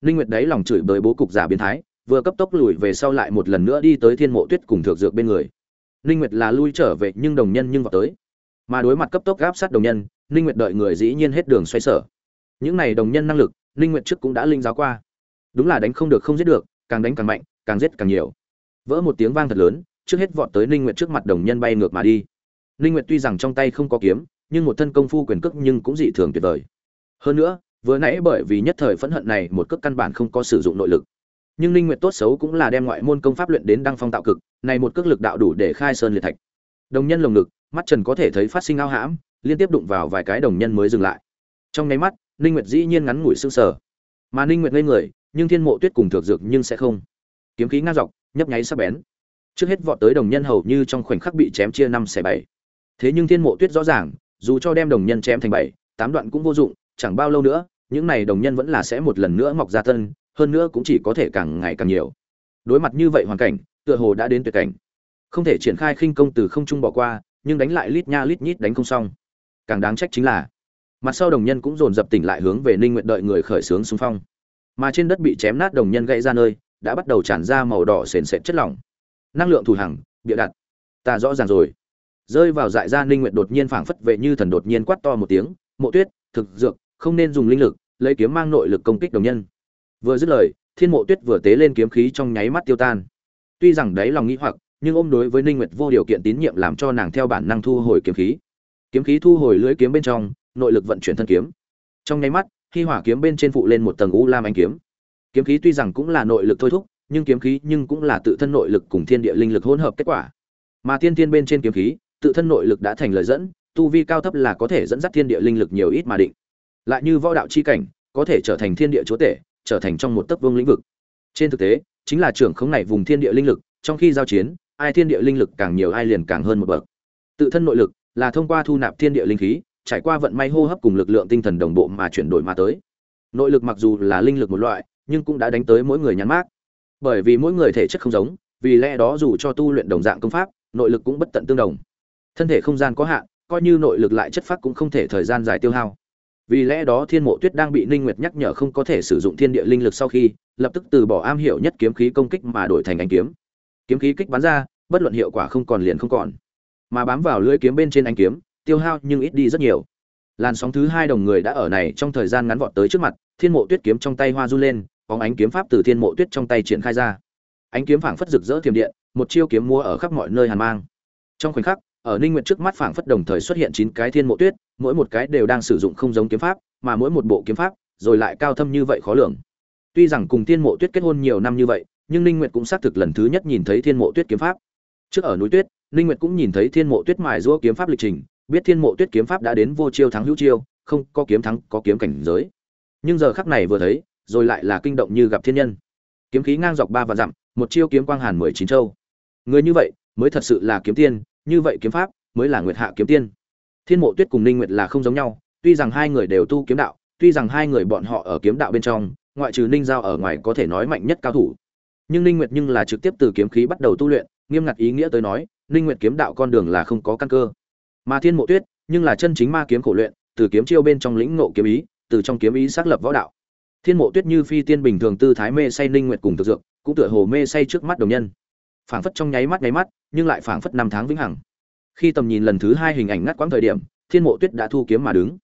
Linh nguyệt đấy lòng chửi bới bố cục giả biến thái, vừa cấp tốc lùi về sau lại một lần nữa đi tới thiên mộ tuyết cùng thượng dược bên người. Linh nguyệt là lui trở về nhưng đồng nhân nhưng vào tới. Mà đối mặt cấp tốc gáp sát đồng nhân, linh nguyệt đợi người dĩ nhiên hết đường xoay sở. Những này đồng nhân năng lực, linh nguyệt trước cũng đã linh giáo qua đúng là đánh không được không giết được, càng đánh càng mạnh, càng giết càng nhiều. Vỡ một tiếng vang thật lớn, trước hết vọt tới ninh nguyệt trước mặt đồng nhân bay ngược mà đi. Ninh nguyệt tuy rằng trong tay không có kiếm, nhưng một thân công phu quyền cước nhưng cũng dị thường tuyệt vời. Hơn nữa, vừa nãy bởi vì nhất thời phẫn hận này một cước căn bản không có sử dụng nội lực. Nhưng ninh nguyệt tốt xấu cũng là đem ngoại môn công pháp luyện đến đăng phong tạo cực, này một cước lực đạo đủ để khai sơn liệt thạch. Đồng nhân lồng ngực, mắt trần có thể thấy phát sinh ao hãm, liên tiếp đụng vào vài cái đồng nhân mới dừng lại. Trong nháy mắt, ninh nguyệt dĩ nhiên ngắn ngủi sưng sờ. Mà ninh nguyệt ngây người nhưng thiên mộ tuyết cùng thượng dược nhưng sẽ không. Kiếm khí ngang dọc, nhấp nháy sắc bén. Trước hết vọt tới đồng nhân hầu như trong khoảnh khắc bị chém chia năm xẻ bảy. Thế nhưng thiên mộ tuyết rõ ràng, dù cho đem đồng nhân chém thành bảy, tám đoạn cũng vô dụng, chẳng bao lâu nữa, những này đồng nhân vẫn là sẽ một lần nữa mọc ra tân hơn nữa cũng chỉ có thể càng ngày càng nhiều. Đối mặt như vậy hoàn cảnh, tựa hồ đã đến tuyệt cảnh. Không thể triển khai khinh công từ không trung bỏ qua, nhưng đánh lại lít nha lít nhít đánh không xong. Càng đáng trách chính là, mặt sau đồng nhân cũng dồn dập tỉnh lại hướng về ninh nguyện đợi người khởi xướng xung phong mà trên đất bị chém nát đồng nhân gãy ra nơi, đã bắt đầu tràn ra màu đỏ sền sệt chất lỏng. Năng lượng thủ hằng, bịa đặt. Ta rõ ràng rồi. Rơi vào dại ra ninh nguyện đột nhiên phảng phất vệ như thần đột nhiên quát to một tiếng, mộ tuyết, thực dược, không nên dùng linh lực, lấy kiếm mang nội lực công kích đồng nhân. Vừa dứt lời, thiên mộ tuyết vừa tế lên kiếm khí trong nháy mắt tiêu tan. Tuy rằng đấy lòng nghĩ hoặc, nhưng ôm đối với ninh nguyệt vô điều kiện tín nhiệm làm cho nàng theo bản năng thu hồi kiếm khí. Kiếm khí thu hồi lưỡi kiếm bên trong, nội lực vận chuyển thân kiếm. Trong nháy mắt khi hỏa kiếm bên trên phụ lên một tầng u lam ánh kiếm. Kiếm khí tuy rằng cũng là nội lực thôi thúc, nhưng kiếm khí nhưng cũng là tự thân nội lực cùng thiên địa linh lực hỗn hợp kết quả. Mà thiên thiên bên trên kiếm khí, tự thân nội lực đã thành lời dẫn, tu vi cao thấp là có thể dẫn dắt thiên địa linh lực nhiều ít mà định. Lại như võ đạo chi cảnh, có thể trở thành thiên địa chúa tể, trở thành trong một tấc vương lĩnh vực. Trên thực tế, chính là trưởng khống này vùng thiên địa linh lực, trong khi giao chiến, ai thiên địa linh lực càng nhiều ai liền càng hơn một bậc. Tự thân nội lực là thông qua thu nạp thiên địa linh khí trải qua vận may hô hấp cùng lực lượng tinh thần đồng bộ mà chuyển đổi mà tới. Nội lực mặc dù là linh lực một loại, nhưng cũng đã đánh tới mỗi người nhắn mát bởi vì mỗi người thể chất không giống, vì lẽ đó dù cho tu luyện đồng dạng công pháp, nội lực cũng bất tận tương đồng. Thân thể không gian có hạn, coi như nội lực lại chất phát cũng không thể thời gian dài tiêu hao. Vì lẽ đó thiên mộ tuyết đang bị ninh nguyệt nhắc nhở không có thể sử dụng thiên địa linh lực sau khi, lập tức từ bỏ am hiểu nhất kiếm khí công kích mà đổi thành ánh kiếm. Kiếm khí kích bắn ra, bất luận hiệu quả không còn liền không còn. Mà bám vào lưỡi kiếm bên trên ánh kiếm tiêu hao nhưng ít đi rất nhiều. Làn sóng thứ hai đồng người đã ở này trong thời gian ngắn vọt tới trước mặt, thiên mộ tuyết kiếm trong tay hoa run lên, bóng ánh kiếm pháp từ thiên mộ tuyết trong tay triển khai ra. Ánh kiếm phảng phất rực rỡ thiểm điện, một chiêu kiếm mua ở khắp mọi nơi hàn mang. Trong khoảnh khắc, ở ninh nguyệt trước mắt phảng phất đồng thời xuất hiện chín cái thiên mộ tuyết, mỗi một cái đều đang sử dụng không giống kiếm pháp, mà mỗi một bộ kiếm pháp, rồi lại cao thâm như vậy khó lường. Tuy rằng cùng thiên mộ tuyết kết hôn nhiều năm như vậy, nhưng ninh nguyệt cũng xác thực lần thứ nhất nhìn thấy thiên mộ tuyết kiếm pháp. Trước ở núi tuyết, ninh nguyệt cũng nhìn thấy thiên mộ tuyết mài giũa kiếm pháp lịch trình biết thiên mộ tuyết kiếm pháp đã đến vô chiêu thắng hữu chiêu, không có kiếm thắng, có kiếm cảnh giới. Nhưng giờ khắc này vừa thấy, rồi lại là kinh động như gặp thiên nhân. Kiếm khí ngang dọc ba và dặm, một chiêu kiếm quang hàn mười chín châu. Người như vậy, mới thật sự là kiếm tiên, như vậy kiếm pháp, mới là nguyệt hạ kiếm tiên. Thiên mộ tuyết cùng ninh nguyệt là không giống nhau, tuy rằng hai người đều tu kiếm đạo, tuy rằng hai người bọn họ ở kiếm đạo bên trong, ngoại trừ ninh giao ở ngoài có thể nói mạnh nhất cao thủ. Nhưng ninh nguyệt nhưng là trực tiếp từ kiếm khí bắt đầu tu luyện, nghiêm ngặt ý nghĩa tới nói, ninh nguyệt kiếm đạo con đường là không có căn cơ mà thiên mộ tuyết, nhưng là chân chính ma kiếm khổ luyện, từ kiếm chiêu bên trong lĩnh ngộ kiếm ý, từ trong kiếm ý xác lập võ đạo. Thiên mộ tuyết như phi tiên bình thường tư thái mê say ninh nguyệt cùng thực dược, cũng tựa hồ mê say trước mắt đồng nhân. Phảng phất trong nháy mắt nháy mắt, nhưng lại phảng phất năm tháng vĩnh hằng. Khi tầm nhìn lần thứ hai hình ảnh ngắt quãng thời điểm, thiên mộ tuyết đã thu kiếm mà đứng.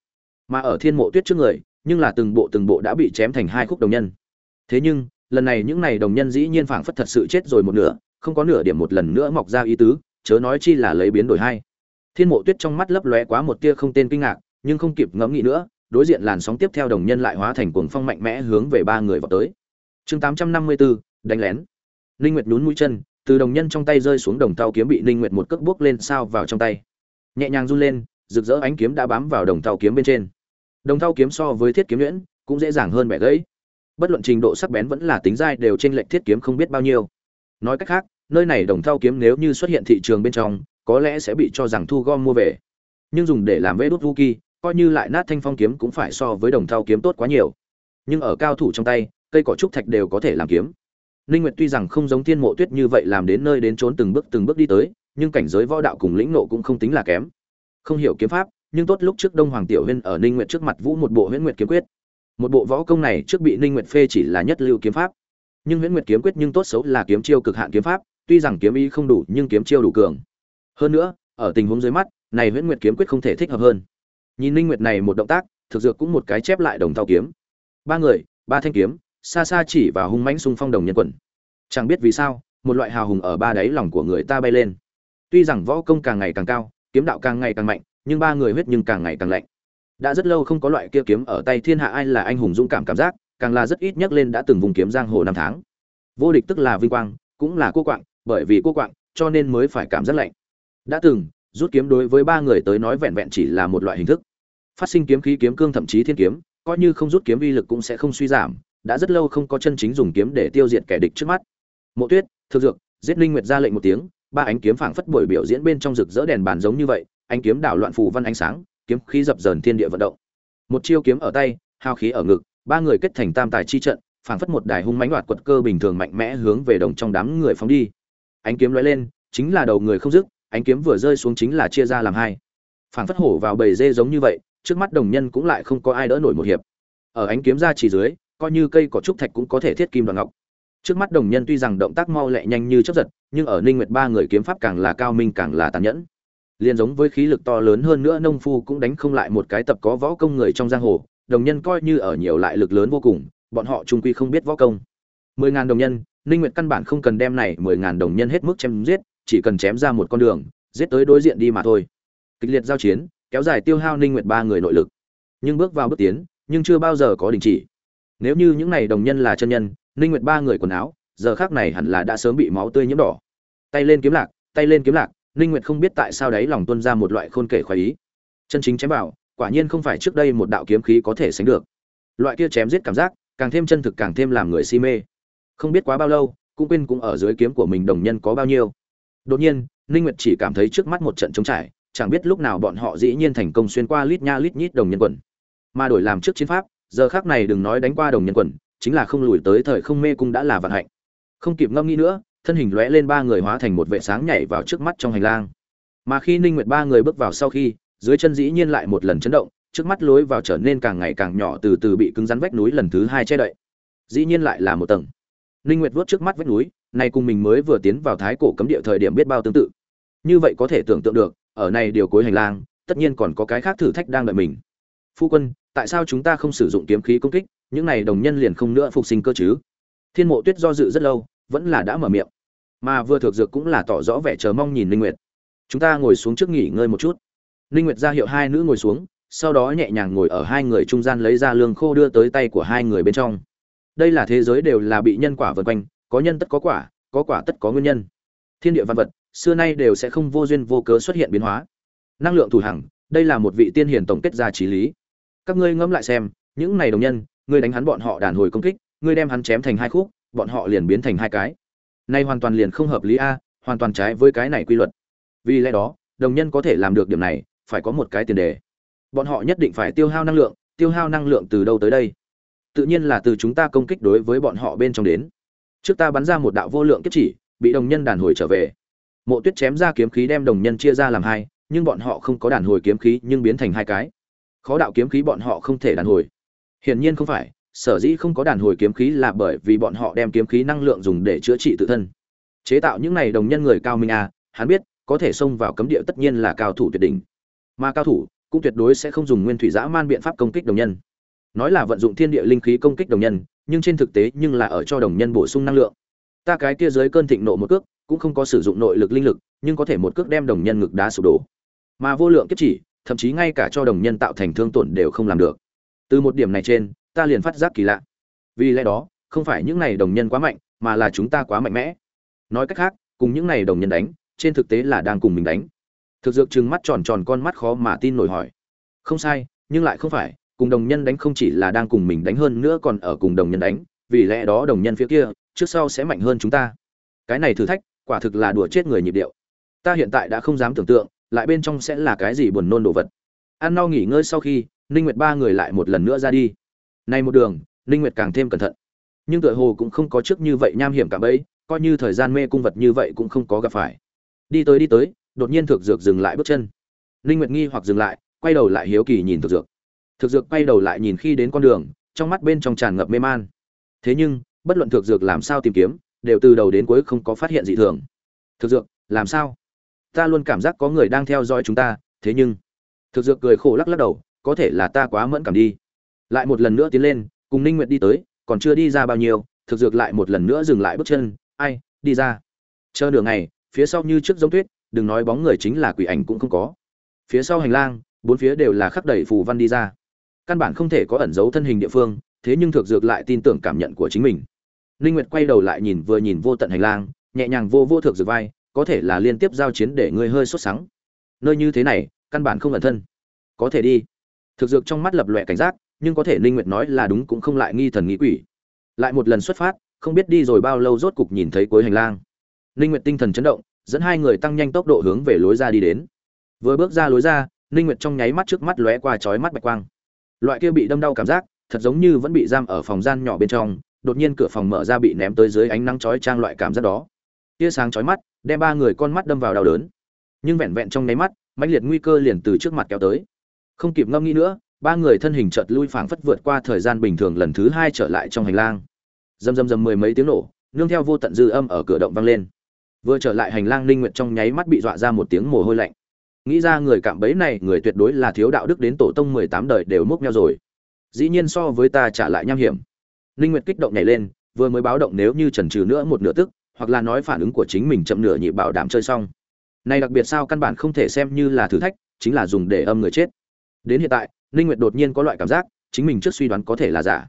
Mà ở thiên mộ tuyết trước người, nhưng là từng bộ từng bộ đã bị chém thành hai khúc đồng nhân. Thế nhưng, lần này những này đồng nhân dĩ nhiên phảng phất thật sự chết rồi một nửa, không có nửa điểm một lần nữa mọc ra ý tứ, chớ nói chi là lấy biến đổi hai thiên mộ tuyết trong mắt lấp lóe quá một tia không tên kinh ngạc, nhưng không kịp ngẫm nghĩ nữa, đối diện làn sóng tiếp theo đồng nhân lại hóa thành cuồng phong mạnh mẽ hướng về ba người vào tới. Chương tám trăm năm mươi bốn đánh lén. Linh nguyệt nhún mũi chân, từ đồng nhân trong tay rơi xuống đồng thau kiếm bị linh nguyệt một cước bước lên sao vào trong tay. Nhẹ nhàng run lên, rực rỡ ánh kiếm đã bám vào đồng thau kiếm bên trên. Đồng thau kiếm so với thiết kiếm nhuyễn, cũng dễ dàng hơn bẻ gãy. Bất luận trình độ sắc bén vẫn là tính dai đều trên lệnh thiết kiếm không biết bao nhiêu. Nói cách khác, nơi này đồng thau kiếm nếu như xuất hiện thị trường bên trong có lẽ sẽ bị cho rằng thu gom mua về. Nhưng dùng để làm vết đốt vũ kỳ coi như lại nát thanh phong kiếm cũng phải so với đồng thau kiếm tốt quá nhiều. Nhưng ở cao thủ trong tay, cây cỏ trúc thạch đều có thể làm kiếm. Ninh nguyệt tuy rằng không giống thiên mộ tuyết như vậy làm đến nơi đến trốn từng bước từng bước đi tới, nhưng cảnh giới võ đạo cùng lĩnh nộ cũng không tính là kém. Không hiểu kiếm pháp, nhưng tốt lúc trước đông hoàng tiểu huyên ở ninh nguyệt trước mặt vũ một bộ huyễn nguyệt kiếm quyết. Một bộ võ công này trước bị ninh nguyệt phê chỉ là nhất lưu kiếm pháp. Nhưng huyễn nguyệt kiếm quyết nhưng tốt xấu là kiếm chiêu cực hạn kiếm pháp, tuy rằng kiếm ý không đủ, nhưng kiếm chiêu đủ cường hơn nữa, ở tình huống dưới mắt, này huyễn nguyệt kiếm quyết không thể thích hợp hơn. Nhìn ninh nguyệt này một động tác, thực dược cũng một cái chép lại đồng thao kiếm. Ba người, ba thanh kiếm, xa xa chỉ và hung mãnh xung phong đồng nhân quần. Chẳng biết vì sao, một loại hào hùng ở ba đáy lòng của người ta bay lên. Tuy rằng võ công càng ngày càng cao, kiếm đạo càng ngày càng mạnh, nhưng ba người huyết nhưng càng ngày càng lạnh. Đã rất lâu không có loại kia kiếm ở tay thiên hạ ai là anh hùng dũng cảm cảm giác, càng là rất ít nhắc lên đã từng vùng kiếm giang hồ năm tháng. Vô địch tức là vinh quang, cũng là cô quạng, bởi vì cô quạng, cho nên mới phải cảm giác lạnh đã từng, rút kiếm đối với ba người tới nói vẹn vẹn chỉ là một loại hình thức. Phát sinh kiếm khí kiếm cương thậm chí thiên kiếm, coi như không rút kiếm vi lực cũng sẽ không suy giảm, đã rất lâu không có chân chính dùng kiếm để tiêu diệt kẻ địch trước mắt. Mộ tuyết thực dược, giết linh nguyệt ra lệnh một tiếng, ba ánh kiếm phảng phất buổi biểu diễn bên trong rực rỡ đèn bàn giống như vậy, ánh kiếm đảo loạn phù văn ánh sáng, kiếm khí dập dờn thiên địa vận động. Một chiêu kiếm ở tay, hao khí ở ngực, ba người kết thành tam tài chi trận, phảng phất một đài hung mãnh đoạt quật cơ bình thường mạnh mẽ hướng về đồng trong đám người phóng đi. Ánh kiếm lóe lên, chính là đầu người không dứt ánh kiếm vừa rơi xuống chính là chia ra làm hai. Phảng phất hổ vào bầy dê giống như vậy, trước mắt đồng nhân cũng lại không có ai đỡ nổi một hiệp. Ở ánh kiếm ra chỉ dưới, coi như cây có trúc thạch cũng có thể thiết kim đoàn ngọc. Trước mắt đồng nhân tuy rằng động tác mau lẹ nhanh như chớp giật, nhưng ở ninh nguyệt ba người kiếm pháp càng là cao minh càng là tàn nhẫn. Liền giống với khí lực to lớn hơn nữa, nông phu cũng đánh không lại một cái tập có võ công người trong giang hồ, đồng nhân coi như ở nhiều lại lực lớn vô cùng, bọn họ trung quy không biết võ công. Mười ngàn đồng nhân, ninh nguyệt căn bản không cần đem này mười ngàn đồng nhân hết mức chém giết chỉ cần chém ra một con đường, giết tới đối diện đi mà thôi. Kịch liệt giao chiến, kéo dài tiêu hao ninh nguyệt ba người nội lực. Nhưng bước vào bước tiến, nhưng chưa bao giờ có đình chỉ. Nếu như những này đồng nhân là chân nhân, ninh nguyệt ba người quần áo, giờ khác này hẳn là đã sớm bị máu tươi nhiễm đỏ. Tay lên kiếm lạc, tay lên kiếm lạc, ninh nguyệt không biết tại sao đấy lòng tuôn ra một loại khôn kể khoái ý. Chân chính chém bảo quả nhiên không phải trước đây một đạo kiếm khí có thể sánh được. Loại kia chém giết cảm giác, càng thêm chân thực càng thêm làm người si mê. Không biết quá bao lâu, cũng quên cũng ở dưới kiếm của mình đồng nhân có bao nhiêu đột nhiên, ninh nguyệt chỉ cảm thấy trước mắt một trận trống trải, chẳng biết lúc nào bọn họ dĩ nhiên thành công xuyên qua lít nha lít nhít đồng nhân quần. Mà đổi làm trước chiến pháp, giờ khác này đừng nói đánh qua đồng nhân quần, chính là không lùi tới thời không mê cung đã là vận hạnh. Không kịp ngâm nghĩ nữa, thân hình lóe lên ba người hóa thành một vệ sáng nhảy vào trước mắt trong hành lang. Mà khi ninh nguyệt ba người bước vào sau khi, dưới chân dĩ nhiên lại một lần chấn động, trước mắt lối vào trở nên càng ngày càng nhỏ từ từ bị cứng rắn vách núi lần thứ hai che đậy. Dĩ nhiên lại là một tầng. Ninh nguyệt vuốt trước mắt vách núi này cùng mình mới vừa tiến vào thái cổ cấm địa thời điểm biết bao tương tự. Như vậy có thể tưởng tượng được, ở này điều cuối hành lang, tất nhiên còn có cái khác thử thách đang đợi mình. Phu quân, tại sao chúng ta không sử dụng kiếm khí công kích? Những này đồng nhân liền không nữa phục sinh cơ chứ? Thiên mộ tuyết do dự rất lâu, vẫn là đã mở miệng. Mà vừa thực dược cũng là tỏ rõ vẻ chờ mong nhìn linh nguyệt. Chúng ta ngồi xuống trước nghỉ ngơi một chút. Linh nguyệt ra hiệu hai nữ ngồi xuống, sau đó nhẹ nhàng ngồi ở hai người trung gian lấy ra lương khô đưa tới tay của hai người bên trong. Đây là thế giới đều là bị nhân quả vần quanh có nhân tất có quả có quả tất có nguyên nhân. Thiên địa văn vật, xưa nay đều sẽ không vô duyên vô cớ xuất hiện biến hóa. Năng lượng thủ hằng, đây là một vị tiên hiền tổng kết ra trí lý. Các ngươi ngẫm lại xem, những này đồng nhân, ngươi đánh hắn bọn họ đàn hồi công kích, ngươi đem hắn chém thành hai khúc, bọn họ liền biến thành hai cái. Nay hoàn toàn liền không hợp lý a, hoàn toàn trái với cái này quy luật. Vì lẽ đó, đồng nhân có thể làm được điểm này, phải có một cái tiền đề. Bọn họ nhất định phải tiêu hao năng lượng, tiêu hao năng lượng từ đâu tới đây? Tự nhiên là từ chúng ta công kích đối với bọn họ bên trong đến trước ta bắn ra một đạo vô lượng kiếp chỉ, bị đồng nhân đàn hồi trở về. Mộ tuyết chém ra kiếm khí đem đồng nhân chia ra làm hai, nhưng bọn họ không có đàn hồi kiếm khí nhưng biến thành hai cái. Khó đạo kiếm khí bọn họ không thể đàn hồi. Hiển nhiên không phải, sở dĩ không có đàn hồi kiếm khí là bởi vì bọn họ đem kiếm khí năng lượng dùng để chữa trị tự thân. Chế tạo những này đồng nhân người cao minh a hắn biết, có thể xông vào cấm địa tất nhiên là cao thủ tuyệt đỉnh. Mà cao thủ cũng tuyệt đối sẽ không dùng nguyên thủy dã man biện pháp công kích đồng nhân. Nói là vận dụng thiên địa linh khí công kích đồng nhân nhưng trên thực tế nhưng là ở cho đồng nhân bổ sung năng lượng. Ta cái kia dưới cơn thịnh nộ một cước, cũng không có sử dụng nội lực linh lực, nhưng có thể một cước đem đồng nhân ngực đá sụp đổ. Mà vô lượng kiếp chỉ, thậm chí ngay cả cho đồng nhân tạo thành thương tổn đều không làm được. Từ một điểm này trên, ta liền phát giác kỳ lạ. Vì lẽ đó, không phải những này đồng nhân quá mạnh, mà là chúng ta quá mạnh mẽ. Nói cách khác, cùng những này đồng nhân đánh, trên thực tế là đang cùng mình đánh. Thực dược chừng mắt tròn tròn con mắt khó mà tin nổi hỏi. Không sai, nhưng lại không phải cùng đồng nhân đánh không chỉ là đang cùng mình đánh hơn nữa còn ở cùng đồng nhân đánh, vì lẽ đó đồng nhân phía kia, trước sau sẽ mạnh hơn chúng ta. Cái này thử thách, quả thực là đùa chết người nhịp điệu. Ta hiện tại đã không dám tưởng tượng, lại bên trong sẽ là cái gì buồn nôn đồ vật. Ăn no nghỉ ngơi sau khi, ninh nguyệt ba người lại một lần nữa ra đi. Nay một đường, ninh nguyệt càng thêm cẩn thận. Nhưng tựa hồ cũng không có trước như vậy nham hiểm cả bấy coi như thời gian mê cung vật như vậy cũng không có gặp phải. Đi tới đi tới, đột nhiên thực dược dừng lại bước chân. Ninh nguyệt nghi hoặc dừng lại, quay đầu lại hiếu kỳ nhìn thực dược thực dược quay đầu lại nhìn khi đến con đường, trong mắt bên trong tràn ngập mê man. Thế nhưng, bất luận thực dược làm sao tìm kiếm, đều từ đầu đến cuối không có phát hiện gì thường. Thực dược, làm sao? Ta luôn cảm giác có người đang theo dõi chúng ta, thế nhưng, thực dược cười khổ lắc lắc đầu, có thể là ta quá mẫn cảm đi. Lại một lần nữa tiến lên, cùng ninh nguyệt đi tới, còn chưa đi ra bao nhiêu, thực dược lại một lần nữa dừng lại bước chân, ai, đi ra. Chờ nửa ngày, phía sau như trước giống tuyết, đừng nói bóng người chính là quỷ ảnh cũng không có. Phía sau hành lang, bốn phía đều là khắc đẩy phù văn đi ra căn bản không thể có ẩn giấu thân hình địa phương, thế nhưng thực dược lại tin tưởng cảm nhận của chính mình. Ninh nguyệt quay đầu lại nhìn, vừa nhìn vô tận hành lang, nhẹ nhàng vô vô thực dược vai, có thể là liên tiếp giao chiến để người hơi sốt sắng. Nơi như thế này, căn bản không ẩn thân. Có thể đi. Thực dược trong mắt lập lòe cảnh giác, nhưng có thể ninh nguyệt nói là đúng cũng không lại nghi thần nghĩ quỷ. Lại một lần xuất phát, không biết đi rồi bao lâu rốt cục nhìn thấy cuối hành lang. Ninh nguyệt tinh thần chấn động, dẫn hai người tăng nhanh tốc độ hướng về lối ra đi đến. Vừa bước ra lối ra, ninh nguyệt trong nháy mắt trước mắt lóe qua chói mắt bạch quang loại kia bị đâm đau cảm giác, thật giống như vẫn bị giam ở phòng gian nhỏ bên trong, đột nhiên cửa phòng mở ra bị ném tới dưới ánh nắng chói chang loại cảm giác đó. Tia sáng chói mắt, đem ba người con mắt đâm vào đau đớn. Nhưng vẹn vẹn trong nháy mắt, mãnh liệt nguy cơ liền từ trước mặt kéo tới. Không kịp ngâm nghĩ nữa, ba người thân hình chợt lui phảng phất vượt qua thời gian bình thường lần thứ hai trở lại trong hành lang. Rầm rầm rầm mười mấy tiếng nổ, nương theo vô tận dư âm ở cửa động vang lên. Vừa trở lại hành lang linh nguyện trong nháy mắt bị dọa ra một tiếng mồ hôi lạnh nghĩ ra người cạm bẫy này, người tuyệt đối là thiếu đạo đức đến tổ tông mười tám đời đều múc nhau rồi. Dĩ nhiên so với ta trả lại nham hiểm. Linh nguyệt kích động nhảy lên, vừa mới báo động nếu như chần chừ nữa một nửa tức, hoặc là nói phản ứng của chính mình chậm nửa nhịp bảo đảm chơi xong. Này đặc biệt sao căn bản không thể xem như là thử thách, chính là dùng để âm người chết. Đến hiện tại, linh nguyệt đột nhiên có loại cảm giác, chính mình trước suy đoán có thể là giả.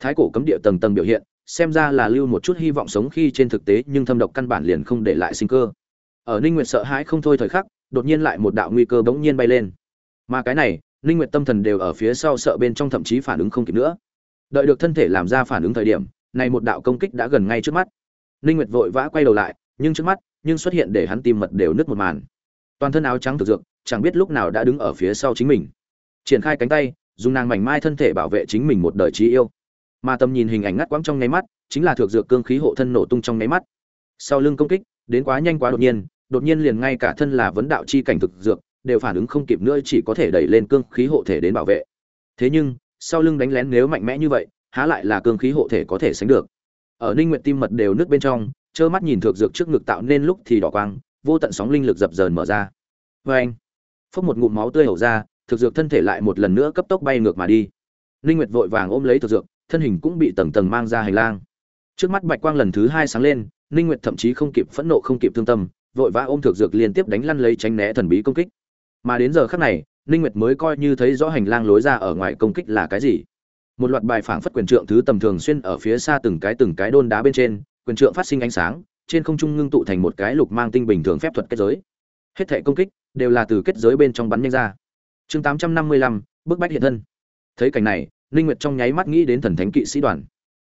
Thái cổ cấm địa tầng tầng biểu hiện, xem ra là lưu một chút hy vọng sống khi trên thực tế, nhưng thâm độc căn bản liền không để lại sinh cơ. Ở ninh nguyệt sợ hãi không thôi thời khắc đột nhiên lại một đạo nguy cơ bỗng nhiên bay lên. Mà cái này, ninh nguyệt tâm thần đều ở phía sau sợ bên trong thậm chí phản ứng không kịp nữa. Đợi được thân thể làm ra phản ứng thời điểm, này một đạo công kích đã gần ngay trước mắt. Ninh nguyệt vội vã quay đầu lại, nhưng trước mắt, nhưng xuất hiện để hắn tìm mật đều nứt một màn. Toàn thân áo trắng thực dược, chẳng biết lúc nào đã đứng ở phía sau chính mình. Triển khai cánh tay, dùng nàng mảnh mai thân thể bảo vệ chính mình một đời trí yêu. Mà tầm nhìn hình ảnh ngắt quãng trong nháy mắt, chính là thượng dược cương khí hộ thân nổ tung trong nháy mắt. Sau lưng công kích, đến quá nhanh quá đột nhiên đột nhiên liền ngay cả thân là vấn đạo chi cảnh thực dược, đều phản ứng không kịp nữa chỉ có thể đẩy lên cương khí hộ thể đến bảo vệ. Thế nhưng, sau lưng đánh lén nếu mạnh mẽ như vậy, há lại là cương khí hộ thể có thể sánh được. Ở ninh nguyện tim mật đều nước bên trong, trơ mắt nhìn thực dược trước ngực tạo nên lúc thì đỏ quang, vô tận sóng linh lực dập dờn mở ra. Vê anh phốc một ngụm máu tươi hầu ra thực dược thân thể lại một lần nữa cấp tốc bay ngược mà đi. Ninh nguyệt vội vàng ôm lấy thực dược, thân hình cũng bị tầng tầng mang ra hành lang. Trước mắt bạch quang lần thứ hai sáng lên, ninh nguyệt thậm chí không kịp phẫn nộ không kịp thương tâm vội vã ôm thực dược liên tiếp đánh lăn lấy tránh né thần bí công kích. Mà đến giờ khắc này ninh nguyệt mới coi như thấy rõ hành lang lối ra ở ngoài công kích là cái gì. Một loạt bài phảng phất quyền trượng thứ tầm thường xuyên ở phía xa từng cái từng cái đôn đá bên trên quyền trượng phát sinh ánh sáng trên không trung ngưng tụ thành một cái lục mang tinh bình thường phép thuật kết giới. Hết thảy công kích đều là từ kết giới bên trong bắn nhanh ra. Chương 855, bước bách hiện thân. Thấy cảnh này Ninh Nguyệt trong nháy mắt nghĩ đến thần thánh kỵ sĩ đoàn.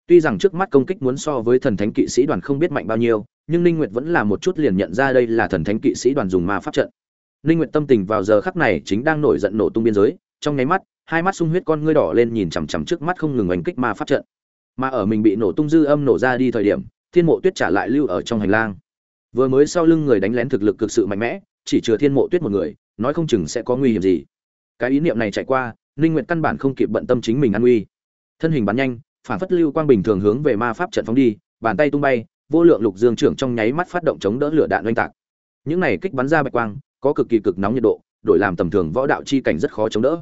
Tuy rằng trước mắt công kích muốn so với thần thánh kỵ sĩ đoàn không biết mạnh bao nhiêu, nhưng Ninh Nguyệt vẫn là một chút liền nhận ra đây là thần thánh kỵ sĩ đoàn dùng ma pháp trận. Ninh Nguyệt tâm tình vào giờ khắc này chính đang nổi giận nổ tung biên giới, trong nháy mắt, hai mắt sung huyết con ngươi đỏ lên nhìn chằm chằm trước mắt không ngừng oanh kích ma pháp trận. Mà ở mình bị nổ tung dư âm nổ ra đi thời điểm, Thiên Mộ Tuyết trả lại lưu ở trong hành lang. Vừa mới sau lưng người đánh lén thực lực cực sự mạnh mẽ, chỉ chừa Thiên Mộ Tuyết một người, nói không chừng sẽ có nguy hiểm gì. Cái ý niệm này chạy qua, Ninh Nguyệt căn bản không kịp bận tâm chính mình an nguy. Thân hình bắn nhanh, phản phất lưu quang bình thường hướng về ma pháp trận phóng đi, bàn tay tung bay, vô lượng lục dương trưởng trong nháy mắt phát động chống đỡ lửa đạn oanh tạc. Những này kích bắn ra bạch quang, có cực kỳ cực nóng nhiệt độ, đổi làm tầm thường võ đạo chi cảnh rất khó chống đỡ.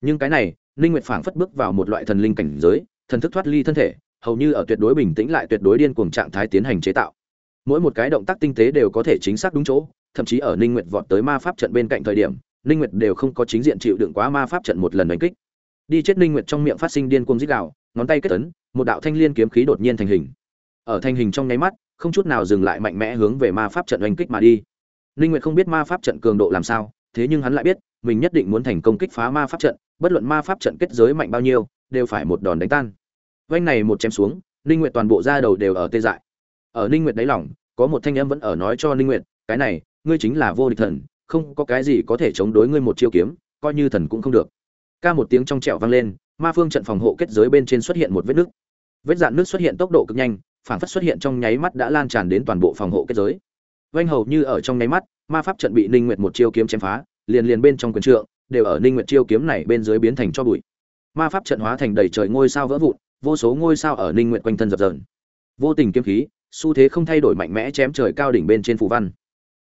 Nhưng cái này, Ninh Nguyệt phảng phất bước vào một loại thần linh cảnh giới, thần thức thoát ly thân thể, hầu như ở tuyệt đối bình tĩnh lại tuyệt đối điên cuồng trạng thái tiến hành chế tạo. Mỗi một cái động tác tinh tế đều có thể chính xác đúng chỗ, thậm chí ở Ninh Nguyệt vọt tới ma pháp trận bên cạnh thời điểm, Ninh Nguyệt đều không có chính diện chịu đựng quá ma pháp trận một lần đánh kích. Đi chết Ninh Nguyệt trong miệng phát sinh điên cuồng rít gào, ngón tay kết ấn, một đạo thanh liên kiếm khí đột nhiên thành hình. Ở thành hình trong nháy mắt, không chút nào dừng lại mạnh mẽ hướng về ma pháp trận oanh kích mà đi. Linh Nguyệt không biết ma pháp trận cường độ làm sao, thế nhưng hắn lại biết, mình nhất định muốn thành công kích phá ma pháp trận, bất luận ma pháp trận kết giới mạnh bao nhiêu, đều phải một đòn đánh tan. oanh này một chém xuống, Linh Nguyệt toàn bộ da đầu đều ở tê dại. Ở Linh Nguyệt đáy lòng, có một thanh âm vẫn ở nói cho Linh Nguyệt, cái này, ngươi chính là vô địch thần, không có cái gì có thể chống đối ngươi một chiêu kiếm coi như thần cũng không được ca một tiếng trong trẻo vang lên ma phương trận phòng hộ kết giới bên trên xuất hiện một vết nứt vết dạn nước xuất hiện tốc độ cực nhanh, phản phất xuất hiện trong nháy mắt đã lan tràn đến toàn bộ phòng hộ kết giới. Vanh hầu như ở trong nháy mắt, ma pháp trận bị ninh nguyệt một chiêu kiếm chém phá, liền liền bên trong quyền trượng, đều ở ninh nguyệt chiêu kiếm này bên dưới biến thành cho bụi. Ma pháp trận hóa thành đầy trời ngôi sao vỡ vụn, vô số ngôi sao ở ninh nguyệt quanh thân dập dờn. Vô tình kiếm khí, xu thế không thay đổi mạnh mẽ chém trời cao đỉnh bên trên phù văn.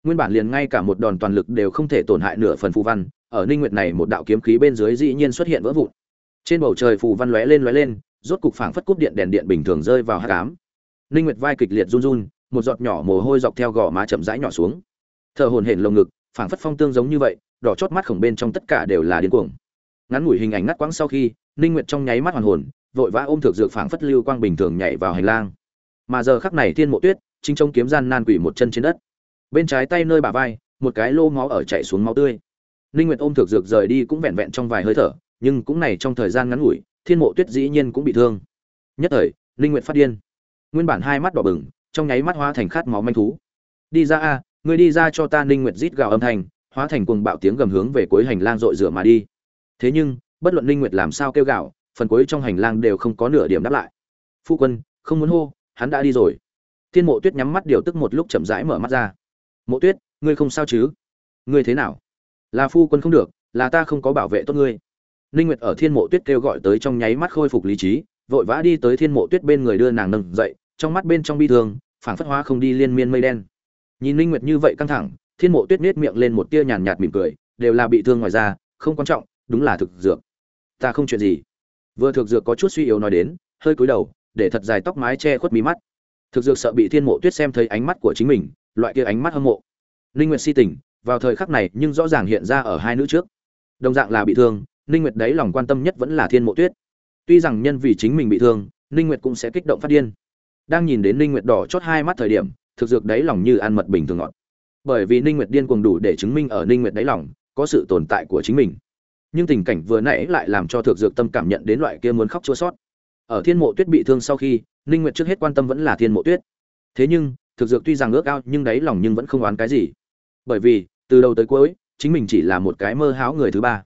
Nguyên bản liền ngay cả một đòn toàn lực đều không thể tổn hại nửa phần phù văn, ở ninh nguyệt này một đạo kiếm khí bên dưới dĩ nhiên xuất hiện vỡ vụn trên bầu trời phù văn lóe lên lóe lên rốt cục phảng phất cúp điện đèn điện bình thường rơi vào hắc ám. Ninh Nguyệt vai kịch liệt run run, một giọt nhỏ mồ hôi dọc theo gò má chậm rãi nhỏ xuống. Thở hổn hển lồng ngực, phảng phất phong tương giống như vậy, đỏ chót mắt khổng bên trong tất cả đều là điên cuồng. Ngắn ngủi hình ảnh ngắt quãng sau khi, Ninh Nguyệt trong nháy mắt hoàn hồn, vội vã ôm thực dược phảng phất lưu quang bình thường nhảy vào hành lang. Mà giờ khắc này Thiên Mộ Tuyết, chính trong kiếm gian nan quỷ một chân trên đất. Bên trái tay nơi bả vai, một cái lô máu ở chảy xuống máu tươi. Ninh Nguyệt ôm thực dược rời đi cũng vẹn vẹn trong vài hơi thở, nhưng cũng này trong thời gian ngắn ngủi, Thiên Mộ Tuyết dĩ nhiên cũng bị thương. Nhất thời, linh Nguyệt phát điên. Nguyên bản hai mắt đỏ bừng, trong nháy mắt hóa thành khát máu manh thú. Đi ra a, ngươi đi ra cho ta linh Nguyệt rít gào âm thanh, hóa thành cuồng bạo tiếng gầm hướng về cuối hành lang rội rửa mà đi. Thế nhưng, bất luận linh Nguyệt làm sao kêu gào, phần cuối trong hành lang đều không có nửa điểm đáp lại. Phu quân, không muốn hô, hắn đã đi rồi. Thiên Mộ Tuyết nhắm mắt điều tức một lúc chậm rãi mở mắt ra. Mộ Tuyết, ngươi không sao chứ? Ngươi thế nào? Là phu quân không được, là ta không có bảo vệ tốt ngươi. Ninh Nguyệt ở Thiên Mộ Tuyết kêu gọi tới trong nháy mắt khôi phục lý trí, vội vã đi tới Thiên Mộ Tuyết bên người đưa nàng nâng dậy, trong mắt bên trong bi thương, phảng phất hóa không đi liên miên mây đen. Nhìn Ninh Nguyệt như vậy căng thẳng, Thiên Mộ Tuyết nhếch miệng lên một tia nhàn nhạt mỉm cười, đều là bị thương ngoài ra, không quan trọng, đúng là thực dược. Ta không chuyện gì. Vừa thực dược có chút suy yếu nói đến, hơi cúi đầu, để thật dài tóc mái che khuất mí mắt. Thực dược sợ bị Thiên Mộ Tuyết xem thấy ánh mắt của chính mình, loại kia ánh mắt hâm mộ. Ninh Nguyệt si tình, vào thời khắc này nhưng rõ ràng hiện ra ở hai nữ trước. Đồng dạng là bị thương, Ninh Nguyệt đấy lòng quan tâm nhất vẫn là Thiên Mộ Tuyết. Tuy rằng nhân vì chính mình bị thương, Ninh Nguyệt cũng sẽ kích động phát điên. Đang nhìn đến Ninh Nguyệt đỏ chót hai mắt thời điểm, thực dược đấy lòng như ăn mật bình thường ngọt. Bởi vì Ninh Nguyệt điên cuồng đủ để chứng minh ở Ninh Nguyệt đấy lòng có sự tồn tại của chính mình. Nhưng tình cảnh vừa nãy lại làm cho thực dược tâm cảm nhận đến loại kia muốn khóc chua xót. Ở Thiên Mộ Tuyết bị thương sau khi, Ninh Nguyệt trước hết quan tâm vẫn là Thiên Mộ Tuyết. Thế nhưng, thực dược tuy rằng ước ao nhưng đấy lòng nhưng vẫn không oán cái gì. Bởi vì, từ đầu tới cuối, chính mình chỉ là một cái mơ hão người thứ ba.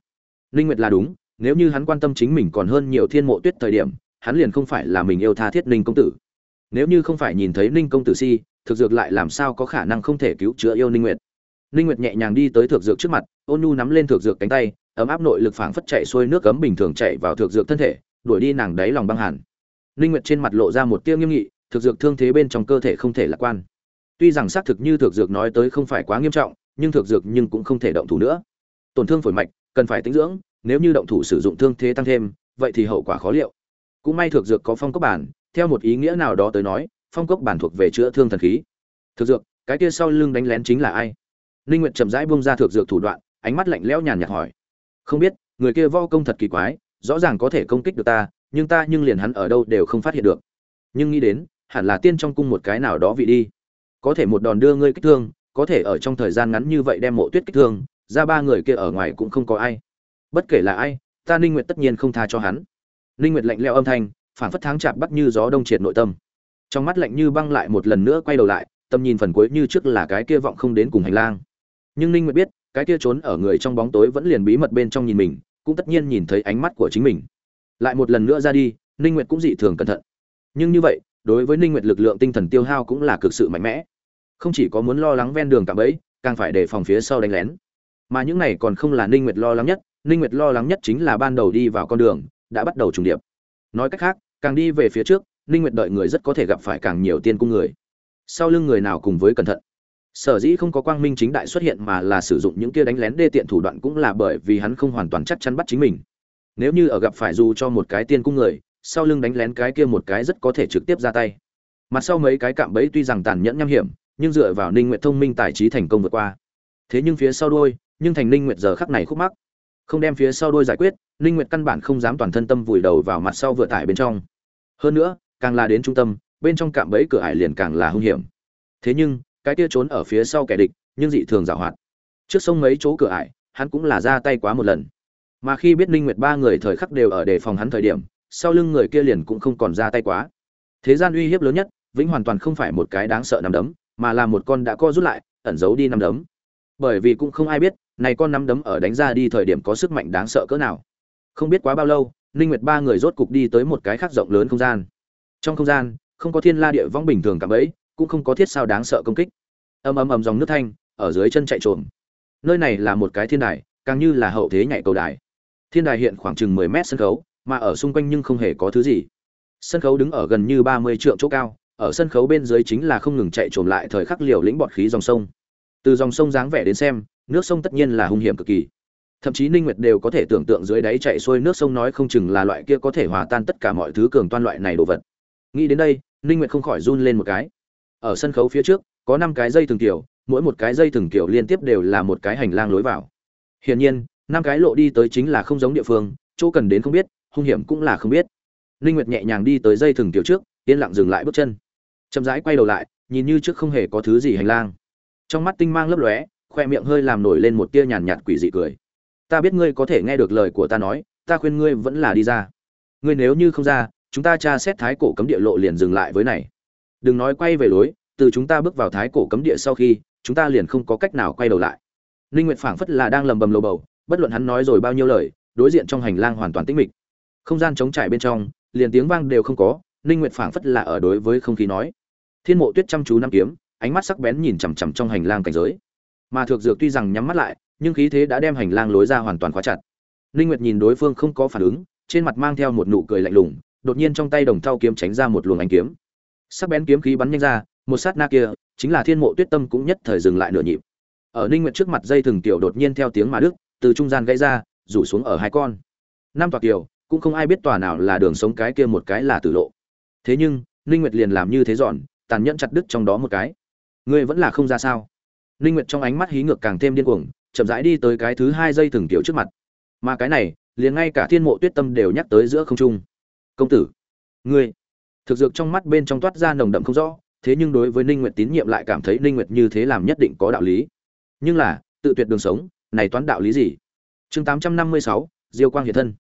Ninh Nguyệt là đúng, nếu như hắn quan tâm chính mình còn hơn nhiều Thiên Mộ Tuyết thời điểm, hắn liền không phải là mình yêu tha thiết Ninh công tử. Nếu như không phải nhìn thấy Ninh công tử si, thực dược lại làm sao có khả năng không thể cứu chữa yêu Ninh Nguyệt. Ninh Nguyệt nhẹ nhàng đi tới thực dược trước mặt, ôn nhu nắm lên thực dược cánh tay, ấm áp nội lực phảng phất chạy xuôi nước cấm bình thường chạy vào thực dược thân thể, đuổi đi nàng đáy lòng băng hàn. Ninh Nguyệt trên mặt lộ ra một tia nghiêm nghị, thực dược thương thế bên trong cơ thể không thể lạc quan. Tuy rằng xác thực như thực dược nói tới không phải quá nghiêm trọng, nhưng thực dược nhưng cũng không thể động thủ nữa. Tổn thương phổi mạch, cần phải tĩnh dưỡng, nếu như động thủ sử dụng thương thế tăng thêm, vậy thì hậu quả khó liệu. Cũng may thực dược có phong cốc bản, theo một ý nghĩa nào đó tới nói, phong cốc bản thuộc về chữa thương thần khí. Thực dược, cái kia sau lưng đánh lén chính là ai? Linh Nguyệt chậm rãi buông ra thực dược thủ đoạn, ánh mắt lạnh lẽo nhàn nhạt hỏi. Không biết, người kia võ công thật kỳ quái, rõ ràng có thể công kích được ta, nhưng ta nhưng liền hắn ở đâu đều không phát hiện được. Nhưng nghĩ đến, hẳn là tiên trong cung một cái nào đó vị đi. Có thể một đòn đưa ngươi kích thương, có thể ở trong thời gian ngắn như vậy đem mộ tuyết kích thương, ra ba người kia ở ngoài cũng không có ai. Bất kể là ai, ta Ninh Nguyệt tất nhiên không tha cho hắn. Ninh Nguyệt lạnh lẽo âm thanh, phản phất tháng chạp bắt như gió đông triệt nội tâm. Trong mắt lạnh như băng lại một lần nữa quay đầu lại, tâm nhìn phần cuối như trước là cái kia vọng không đến cùng hành lang. Nhưng Ninh Nguyệt biết, cái kia trốn ở người trong bóng tối vẫn liền bí mật bên trong nhìn mình, cũng tất nhiên nhìn thấy ánh mắt của chính mình. Lại một lần nữa ra đi, Ninh Nguyệt cũng dị thường cẩn thận. Nhưng như vậy, đối với Ninh Nguyệt lực lượng tinh thần tiêu hao cũng là cực sự mạnh mẽ. Không chỉ có muốn lo lắng ven đường cả bẫy, càng phải đề phòng phía sau đánh lén. Mà những này còn không là Ninh Nguyệt lo lắng nhất, Ninh Nguyệt lo lắng nhất chính là ban đầu đi vào con đường, đã bắt đầu trùng điệp. Nói cách khác, càng đi về phía trước, Ninh Nguyệt đợi người rất có thể gặp phải càng nhiều tiên cung người. Sau lưng người nào cùng với cẩn thận. Sở dĩ không có quang minh chính đại xuất hiện mà là sử dụng những kia đánh lén đê tiện thủ đoạn cũng là bởi vì hắn không hoàn toàn chắc chắn bắt chính mình. Nếu như ở gặp phải dù cho một cái tiên cung người, sau lưng đánh lén cái kia một cái rất có thể trực tiếp ra tay. Mặt sau mấy cái cạm bẫy tuy rằng tàn nhẫn nham hiểm, nhưng dựa vào Ninh Nguyệt thông minh tài trí thành công vượt qua. Thế nhưng phía sau đuôi, nhưng thành Ninh Nguyệt giờ khắc này khúc mắc. Không đem phía sau đôi giải quyết, Ninh Nguyệt căn bản không dám toàn thân tâm vùi đầu vào mặt sau vừa tải bên trong. Hơn nữa, càng là đến trung tâm, bên trong cạm bẫy cửa ải liền càng là hung hiểm. Thế nhưng, cái kia trốn ở phía sau kẻ địch, nhưng dị thường dạo hoạt. Trước sông mấy chỗ cửa ải, hắn cũng là ra tay quá một lần. Mà khi biết Ninh Nguyệt ba người thời khắc đều ở đề phòng hắn thời điểm, sau lưng người kia liền cũng không còn ra tay quá. Thế gian uy hiếp lớn nhất, vĩnh hoàn toàn không phải một cái đáng sợ nằm đấm, mà là một con đã co rút lại, ẩn giấu đi nằm đấm. Bởi vì cũng không ai biết, này con nắm đấm ở đánh ra đi thời điểm có sức mạnh đáng sợ cỡ nào. Không biết quá bao lâu, Ninh Nguyệt ba người rốt cục đi tới một cái khác rộng lớn không gian. Trong không gian, không có thiên la địa vong bình thường cả bấy, cũng không có thiết sao đáng sợ công kích. Ầm ầm ầm dòng nước thanh, ở dưới chân chạy trộm. Nơi này là một cái thiên đài, càng như là hậu thế nhảy cầu đài. Thiên đài hiện khoảng chừng 10 mét sân khấu, mà ở xung quanh nhưng không hề có thứ gì. Sân khấu đứng ở gần như 30 trượng chỗ cao, ở sân khấu bên dưới chính là không ngừng chạy trộm lại thời khắc liều lĩnh bọt khí dòng sông. Từ dòng sông dáng vẻ đến xem, nước sông tất nhiên là hung hiểm cực kỳ. thậm chí ninh nguyệt đều có thể tưởng tượng dưới đáy chạy xuôi nước sông nói không chừng là loại kia có thể hòa tan tất cả mọi thứ cường toan loại này đồ vật. Nghĩ đến đây, ninh nguyệt không khỏi run lên một cái. Ở sân khấu phía trước, có năm cái dây thừng kiểu, mỗi một cái dây thừng kiểu liên tiếp đều là một cái hành lang lối vào. Hiển nhiên, năm cái lộ đi tới chính là không giống địa phương, chỗ cần đến không biết, hung hiểm cũng là không biết. Ninh nguyệt nhẹ nhàng đi tới dây thừng kiểu trước, yên lặng dừng lại bước chân. Chậm rãi quay đầu lại, nhìn như trước không hề có thứ gì hành lang. Trong mắt tinh mang lấp lóe khoe miệng hơi làm nổi lên một tia nhàn nhạt quỷ dị cười. Ta biết ngươi có thể nghe được lời của ta nói, ta khuyên ngươi vẫn là đi ra. Ngươi nếu như không ra, chúng ta tra xét thái cổ cấm địa lộ liền dừng lại với này. Đừng nói quay về lối, từ chúng ta bước vào thái cổ cấm địa sau khi, chúng ta liền không có cách nào quay đầu lại. Ninh nguyệt phảng phất là đang lầm bầm lầu bầu, bất luận hắn nói rồi bao nhiêu lời, đối diện trong hành lang hoàn toàn tĩnh mịch. Không gian trống trải bên trong, liền tiếng vang đều không có, ninh nguyệt phảng phất là ở đối với không khí nói. Thiên mộ tuyết chăm chú năm kiếm, ánh mắt sắc bén nhìn chằm chằm trong hành lang cảnh giới mà thượng dược tuy rằng nhắm mắt lại, nhưng khí thế đã đem hành lang lối ra hoàn toàn khóa chặt. Ninh nguyệt nhìn đối phương không có phản ứng, trên mặt mang theo một nụ cười lạnh lùng, đột nhiên trong tay đồng thau kiếm tránh ra một luồng ánh kiếm. Sắc bén kiếm khí bắn nhanh ra, một sát na kia, chính là thiên mộ tuyết tâm cũng nhất thời dừng lại nửa nhịp. Ở ninh nguyệt trước mặt dây thừng tiểu đột nhiên theo tiếng mà đức từ trung gian gãy ra, rủ xuống ở hai con. Năm tòa tiểu, cũng không ai biết tòa nào là đường sống cái kia một cái là tử lộ. Thế nhưng ninh nguyệt liền làm như thế dọn, tàn nhẫn chặt đứt trong đó một cái. Ngươi vẫn là không ra sao? Ninh nguyệt trong ánh mắt hí ngược càng thêm điên cuồng chậm rãi đi tới cái thứ hai dây thừng tiểu trước mặt. Mà cái này liền ngay cả thiên mộ tuyết tâm đều nhắc tới giữa không trung. Công tử ngươi. Thực dược trong mắt bên trong toát ra nồng đậm không rõ thế nhưng đối với ninh nguyệt tín nhiệm lại cảm thấy ninh nguyệt như thế làm nhất định có đạo lý. Nhưng là tự tuyệt đường sống này toán đạo lý gì? Chương 856, diêu quang hiện thân.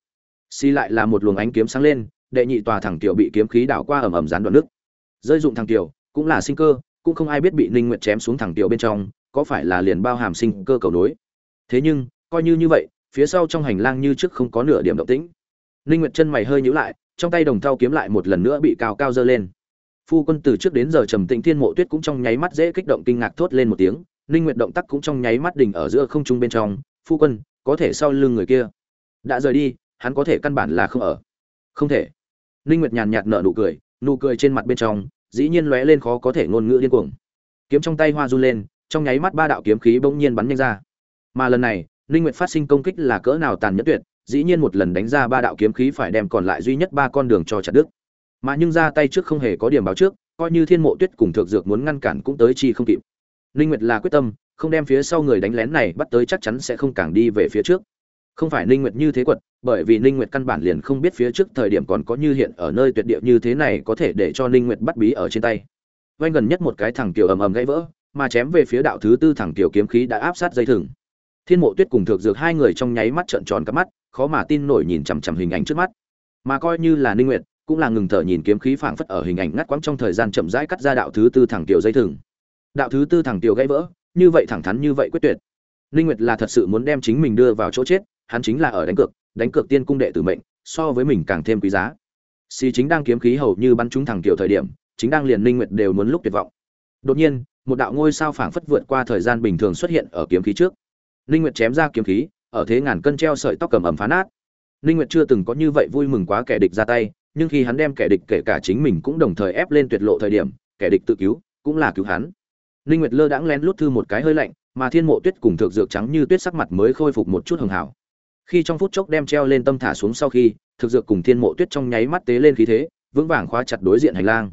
Xi lại là một luồng ánh kiếm sáng lên đệ nhị tòa thẳng tiểu bị kiếm khí đảo qua ầm ầm gián đoạn nước. Rơi dụng thẳng tiểu cũng là sinh cơ cũng không ai biết bị ninh nguyệt chém xuống thẳng tiểu bên trong có phải là liền bao hàm sinh cơ cầu nối? Thế nhưng, coi như như vậy, phía sau trong hành lang như trước không có nửa điểm động tĩnh. Ninh nguyệt chân mày hơi nhíu lại, trong tay đồng thau kiếm lại một lần nữa bị cao cao dơ lên. Phu quân từ trước đến giờ trầm tĩnh thiên mộ tuyết cũng trong nháy mắt dễ kích động kinh ngạc thốt lên một tiếng, ninh nguyệt động tác cũng trong nháy mắt đỉnh ở giữa không trung bên trong. Phu quân, có thể sau lưng người kia. Đã rời đi, hắn có thể căn bản là không ở. Không thể. Ninh nguyệt nhàn nhạt nở nụ cười nụ cười trên mặt bên trong, dĩ nhiên lóe lên khó có thể ngôn ngữ điên cuồng. Kiếm trong tay hoa run lên trong nháy mắt ba đạo kiếm khí bỗng nhiên bắn nhanh ra. Mà lần này linh nguyệt phát sinh công kích là cỡ nào tàn nhẫn tuyệt, dĩ nhiên một lần đánh ra ba đạo kiếm khí phải đem còn lại duy nhất ba con đường cho chặt đứt. Mà nhưng ra tay trước không hề có điểm báo trước, coi như thiên mộ tuyết cùng thượng dược muốn ngăn cản cũng tới chi không kịp. Linh nguyệt là quyết tâm, không đem phía sau người đánh lén này bắt tới chắc chắn sẽ không càng đi về phía trước. Không phải ninh nguyệt như thế quật, bởi vì ninh nguyệt căn bản liền không biết phía trước thời điểm còn có như hiện ở nơi tuyệt địa như thế này có thể để cho ninh nguyệt bắt bí ở trên tay. Vanh gần nhất một cái thằng tiểu ầm ầm gãy vỡ mà chém về phía đạo thứ tư thẳng tiểu kiếm khí đã áp sát dây thừng. Thiên mộ tuyết cùng thượng dược hai người trong nháy mắt trợn tròn cả mắt, khó mà tin nổi nhìn chằm chằm hình ảnh trước mắt. Mà coi như là ninh nguyệt, cũng là ngừng thở nhìn kiếm khí phảng phất ở hình ảnh ngắt quãng trong thời gian chậm rãi cắt ra đạo thứ tư thẳng tiểu dây thừng. Đạo thứ tư thẳng tiểu gãy vỡ, như vậy thẳng thắn như vậy quyết tuyệt. Ninh nguyệt là thật sự muốn đem chính mình đưa vào chỗ chết, hắn chính là ở đánh cược đánh cược tiên cung đệ tử mệnh, so với mình càng thêm quý giá. Si chính đang kiếm khí hầu như bắn trúng thẳng tiểu thời điểm, chính đang liền ninh nguyệt đều muốn lúc tuyệt vọng. Đột nhiên một đạo ngôi sao phảng phất vượt qua thời gian bình thường xuất hiện ở kiếm khí trước. Linh nguyệt chém ra kiếm khí, ở thế ngàn cân treo sợi tóc cầm ẩm phá nát. Linh nguyệt chưa từng có như vậy vui mừng quá kẻ địch ra tay, nhưng khi hắn đem kẻ địch kể cả chính mình cũng đồng thời ép lên tuyệt lộ thời điểm, kẻ địch tự cứu, cũng là cứu hắn. Linh nguyệt lơ đãng lén lút thư một cái hơi lạnh, mà thiên mộ tuyết cùng thực dược trắng như tuyết sắc mặt mới khôi phục một chút hường hảo khi trong phút chốc đem treo lên tâm thả xuống sau khi thực dược cùng thiên mộ tuyết trong nháy mắt tế lên khí thế, vững vàng khóa chặt đối diện hành lang.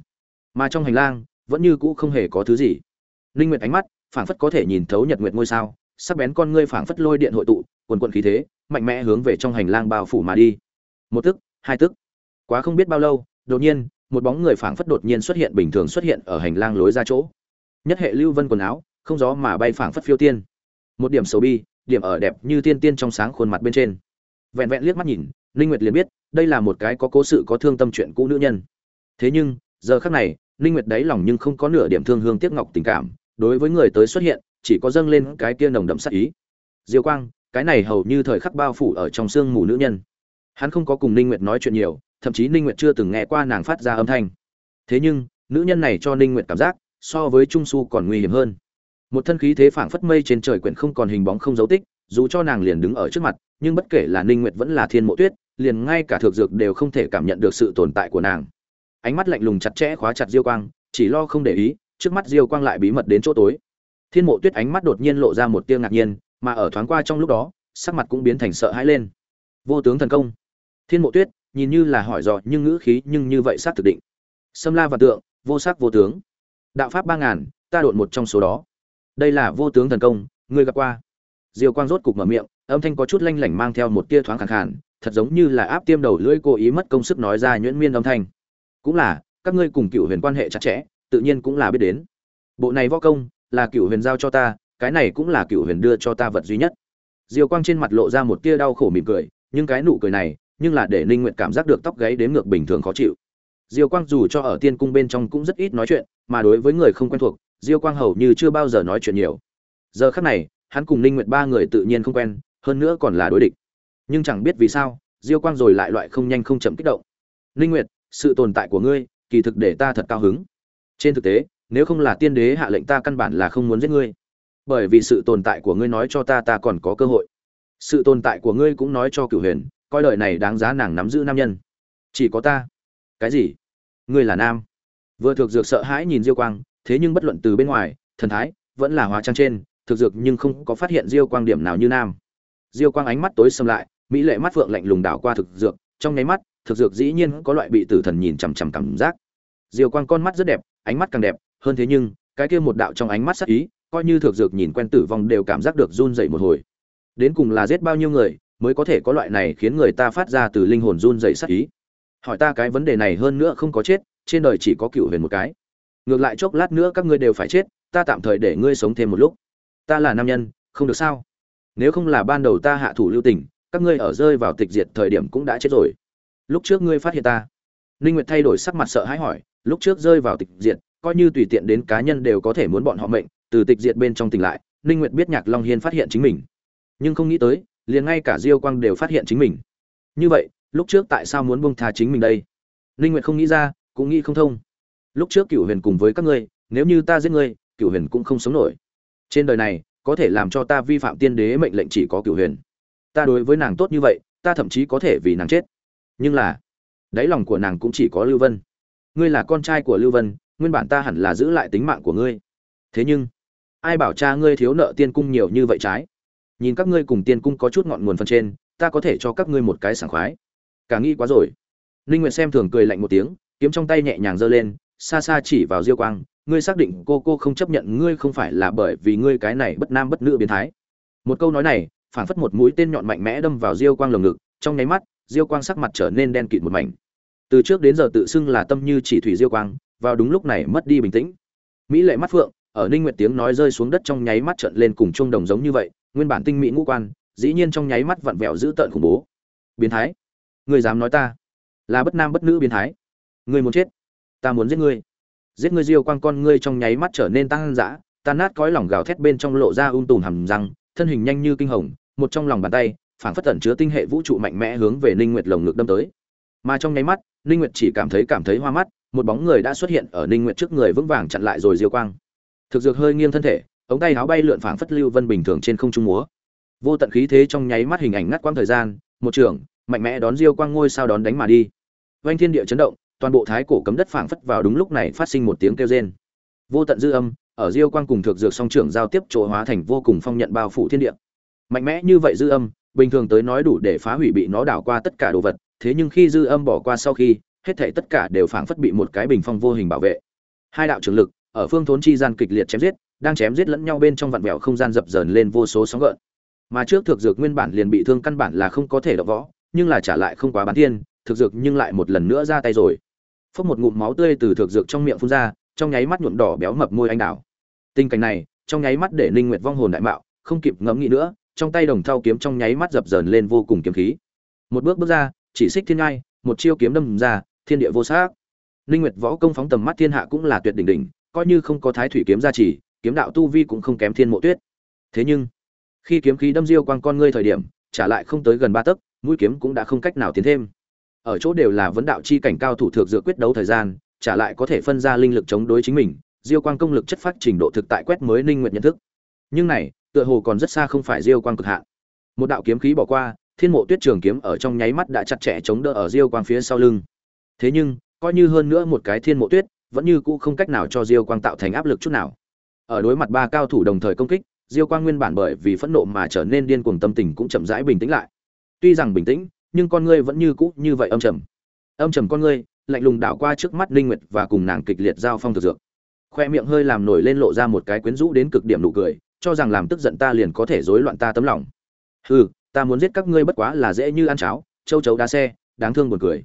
Mà trong hành lang, vẫn như cũ không hề có thứ gì ninh nguyệt ánh mắt, phảng phất có thể nhìn thấu nhật nguyệt ngôi sao, sắc bén con ngươi phảng phất lôi điện hội tụ, quần quần khí thế, mạnh mẽ hướng về trong hành lang bao phủ mà đi. Một tức, hai tức. Quá không biết bao lâu, đột nhiên, một bóng người phảng phất đột nhiên xuất hiện bình thường xuất hiện ở hành lang lối ra chỗ. Nhất hệ lưu vân quần áo, không gió mà bay phảng phất phiêu tiên. Một điểm xấu bi, điểm ở đẹp như tiên tiên trong sáng khuôn mặt bên trên. Vẹn vẹn liếc mắt nhìn, linh nguyệt liền biết, đây là một cái có cố sự có thương tâm chuyện cũ nữ nhân. Thế nhưng, giờ khắc này, linh nguyệt đáy lòng nhưng không có nửa điểm thương hương tiếc ngọc tình cảm đối với người tới xuất hiện, chỉ có dâng lên cái kia nồng đậm sát ý. Diêu quang, cái này hầu như thời khắc bao phủ ở trong xương mù nữ nhân. Hắn không có cùng ninh nguyệt nói chuyện nhiều, thậm chí ninh nguyệt chưa từng nghe qua nàng phát ra âm thanh. Thế nhưng, nữ nhân này cho ninh nguyệt cảm giác so với trung su còn nguy hiểm hơn. Một thân khí thế phảng phất mây trên trời quyển không còn hình bóng không dấu tích, dù cho nàng liền đứng ở trước mặt, nhưng bất kể là ninh nguyệt vẫn là thiên mộ tuyết, liền ngay cả thược dược đều không thể cảm nhận được sự tồn tại của nàng. Ánh mắt lạnh lùng chặt chẽ khóa chặt diêu quang, chỉ lo không để ý trước mắt diêu quang lại bí mật đến chỗ tối. Thiên mộ tuyết ánh mắt đột nhiên lộ ra một tia ngạc nhiên, mà ở thoáng qua trong lúc đó, sắc mặt cũng biến thành sợ hãi lên. Vô tướng thần công. Thiên mộ tuyết, nhìn như là hỏi dò nhưng ngữ khí nhưng như vậy sát thực định. Sâm la và tượng, vô sắc vô tướng. Đạo pháp ba ngàn, ta độn một trong số đó. Đây là vô tướng thần công, ngươi gặp qua. Diều quang rốt cục mở miệng, âm thanh có chút lanh lảnh mang theo một tia thoáng khàn khàn, thật giống như là áp tiêm đầu lưỡi cố ý mất công sức nói ra nhuyễn miên âm thanh. Cũng là, các ngươi cùng cựu huyền quan hệ chặt chẽ tự nhiên cũng là biết đến. Bộ này võ công, là cựu huyền giao cho ta, cái này cũng là cựu huyền đưa cho ta vật duy nhất. Diều quang trên mặt lộ ra một tia đau khổ mỉm cười, nhưng cái nụ cười này, nhưng là để ninh nguyệt cảm giác được tóc gáy đến ngược bình thường khó chịu. Diều quang dù cho ở tiên cung bên trong cũng rất ít nói chuyện, mà đối với người không quen thuộc, diêu quang hầu như chưa bao giờ nói chuyện nhiều. Giờ khắc này, hắn cùng ninh nguyệt ba người tự nhiên không quen, hơn nữa còn là đối địch. Nhưng chẳng biết vì sao, diêu quang rồi lại loại không nhanh không chậm kích động. Ninh nguyệt, sự tồn tại của ngươi, kỳ thực để ta thật cao hứng trên thực tế, nếu không là tiên đế hạ lệnh ta căn bản là không muốn giết ngươi. Bởi vì sự tồn tại của ngươi nói cho ta ta còn có cơ hội. Sự tồn tại của ngươi cũng nói cho cửu huyền, coi đời này đáng giá nàng nắm giữ nam nhân. Chỉ có ta. Cái gì? Ngươi là nam. Vừa thực dược sợ hãi nhìn diêu quang, thế nhưng bất luận từ bên ngoài, thần thái, vẫn là hóa trang trên thực dược nhưng không có phát hiện diêu quang điểm nào như nam. Diêu quang ánh mắt tối sầm lại, mỹ lệ mắt phượng lạnh lùng đảo qua thực dược, trong nháy mắt thực dược dĩ nhiên có loại bị tử thần nhìn chằm chằm cảm giác. Diêu quang con mắt rất đẹp ánh mắt càng đẹp, hơn thế nhưng, cái kia một đạo trong ánh mắt sắc ý, coi như thực dược nhìn quen tử vong đều cảm giác được run dậy một hồi. Đến cùng là giết bao nhiêu người, mới có thể có loại này khiến người ta phát ra từ linh hồn run dậy sắc ý? Hỏi ta cái vấn đề này hơn nữa không có chết, trên đời chỉ có cựu huyền một cái. Ngược lại chốc lát nữa các ngươi đều phải chết, ta tạm thời để ngươi sống thêm một lúc. Ta là nam nhân, không được sao? Nếu không là ban đầu ta hạ thủ lưu tình, các ngươi ở rơi vào tịch diệt thời điểm cũng đã chết rồi. Lúc trước ngươi phát hiện ta. Ninh nguyệt thay đổi sắc mặt sợ hãi hỏi lúc trước rơi vào tịch diệt, coi như tùy tiện đến cá nhân đều có thể muốn bọn họ mệnh, từ tịch diệt bên trong tỉnh lại, ninh nguyệt biết nhạc long hiên phát hiện chính mình. Nhưng không nghĩ tới, liền ngay cả diêu quang đều phát hiện chính mình. Như vậy, lúc trước tại sao muốn buông tha chính mình đây? Ninh nguyệt không nghĩ ra, cũng nghĩ không thông. Lúc trước cửu huyền cùng với các ngươi, nếu như ta giết ngươi, cửu huyền cũng không sống nổi. Trên đời này, có thể làm cho ta vi phạm tiên đế mệnh lệnh chỉ có cửu huyền. Ta đối với nàng tốt như vậy, ta thậm chí có thể vì nàng chết. Nhưng là, đáy lòng của nàng cũng chỉ có lưu vân ngươi là con trai của lưu vân, nguyên bản ta hẳn là giữ lại tính mạng của ngươi. Thế nhưng, ai bảo cha ngươi thiếu nợ tiên cung nhiều như vậy trái? Nhìn các ngươi cùng tiên cung có chút ngọn nguồn phần trên, ta có thể cho các ngươi một cái sảng khoái. Cả nghi quá rồi. Ninh nguyệt xem thường cười lạnh một tiếng, kiếm trong tay nhẹ nhàng giơ lên, xa xa chỉ vào diêu quang, ngươi xác định cô cô không chấp nhận ngươi không phải là bởi vì ngươi cái này bất nam bất nữ biến thái. Một câu nói này, phảng phất một mũi tên nhọn mạnh mẽ đâm vào diêu quang lồng ngực, trong nháy mắt, diêu quang sắc mặt trở nên đen kịt một mảnh từ trước đến giờ tự xưng là tâm như chỉ thủy diêu quang, vào đúng lúc này mất đi bình tĩnh. Mỹ lệ mắt phượng, ở ninh nguyệt tiếng nói rơi xuống đất trong nháy mắt trợn lên cùng trung đồng giống như vậy, nguyên bản tinh mỹ ngũ quan, dĩ nhiên trong nháy mắt vặn vẹo dữ tợn khủng bố. Biến thái. Người dám nói ta là bất nam bất nữ biến thái. Ngươi muốn chết. Ta muốn giết ngươi. Giết ngươi diêu quang con ngươi trong nháy mắt trở nên tăng dã, tan nát cõi lòng gào thét bên trong lộ ra um tùm hầm răng, thân hình nhanh như kinh hồng, một trong lòng bàn tay, phảng phất tẩn chứa tinh hệ vũ trụ mạnh mẽ hướng về ninh nguyệt lồng ngực đâm tới. Mà trong nháy mắt ninh nguyệt chỉ cảm thấy cảm thấy hoa mắt, một bóng người đã xuất hiện ở ninh nguyệt trước người vững vàng chặn lại rồi diêu quang. Thực dược hơi nghiêng thân thể, ống tay áo bay lượn phảng phất lưu vân bình thường trên không trung múa. Vô tận khí thế trong nháy mắt hình ảnh ngắt quãng thời gian, một trường, mạnh mẽ đón diêu quang ngôi sao đón đánh mà đi. Vành thiên địa chấn động, toàn bộ thái cổ cấm đất phảng phất vào đúng lúc này phát sinh một tiếng kêu rên. Vô tận dư âm, ở diêu quang cùng thực dược song trưởng giao tiếp chỗ hóa thành vô cùng phong nhận bao phủ thiên địa. Mạnh mẽ như vậy dư âm, bình thường tới nói đủ để phá hủy bị nó đảo qua tất cả đồ vật thế nhưng khi dư âm bỏ qua sau khi, hết thảy tất cả đều phảng phất bị một cái bình phong vô hình bảo vệ. Hai đạo trường lực, ở phương thốn chi gian kịch liệt chém giết, đang chém giết lẫn nhau bên trong vạn vẹo không gian dập dờn lên vô số sóng gợn. Mà trước thực dược nguyên bản liền bị thương căn bản là không có thể đọ võ, nhưng là trả lại không quá bán thiên thực dược nhưng lại một lần nữa ra tay rồi. Phốc một ngụm máu tươi từ thực dược trong miệng phun ra, trong nháy mắt nhuộm đỏ béo mập môi anh đào. Tình cảnh này, trong nháy mắt để ninh nguyệt vong hồn đại mạo, không kịp ngẫm nghĩ nữa, trong tay đồng thau kiếm trong nháy mắt dập dờn lên vô cùng kiếm khí. Một bước bước ra chỉ xích thiên ngai, một chiêu kiếm đâm ra, thiên địa vô sắc. Ninh nguyệt võ công phóng tầm mắt thiên hạ cũng là tuyệt đỉnh đỉnh, coi như không có thái thủy kiếm gia trì, kiếm đạo tu vi cũng không kém thiên mộ tuyết. Thế nhưng, khi kiếm khí đâm diêu quang con ngươi thời điểm, trả lại không tới gần ba tấc, mũi kiếm cũng đã không cách nào tiến thêm. Ở chỗ đều là vấn đạo chi cảnh cao thủ thượng dựa quyết đấu thời gian, trả lại có thể phân ra linh lực chống đối chính mình, diêu quang công lực chất phát trình độ thực tại quét mới ninh nguyệt nhận thức. Nhưng này, tựa hồ còn rất xa không phải diêu quang cực hạn. Một đạo kiếm khí bỏ qua thiên mộ tuyết trường kiếm ở trong nháy mắt đã chặt chẽ chống đỡ ở diêu quang phía sau lưng. Thế nhưng, coi như hơn nữa một cái thiên mộ tuyết, vẫn như cũ không cách nào cho diêu quang tạo thành áp lực chút nào. Ở đối mặt ba cao thủ đồng thời công kích, diêu quang nguyên bản bởi vì phẫn nộ mà trở nên điên cuồng tâm tình cũng chậm rãi bình tĩnh lại. Tuy rằng bình tĩnh, nhưng con ngươi vẫn như cũ như vậy âm trầm. Âm trầm con ngươi, lạnh lùng đảo qua trước mắt linh nguyệt và cùng nàng kịch liệt giao phong thực dược. Khoe miệng hơi làm nổi lên lộ ra một cái quyến rũ đến cực điểm nụ cười, cho rằng làm tức giận ta liền có thể rối loạn ta tấm lòng. Hừ ta muốn giết các ngươi bất quá là dễ như ăn cháo, châu chấu đá xe, đáng thương buồn cười.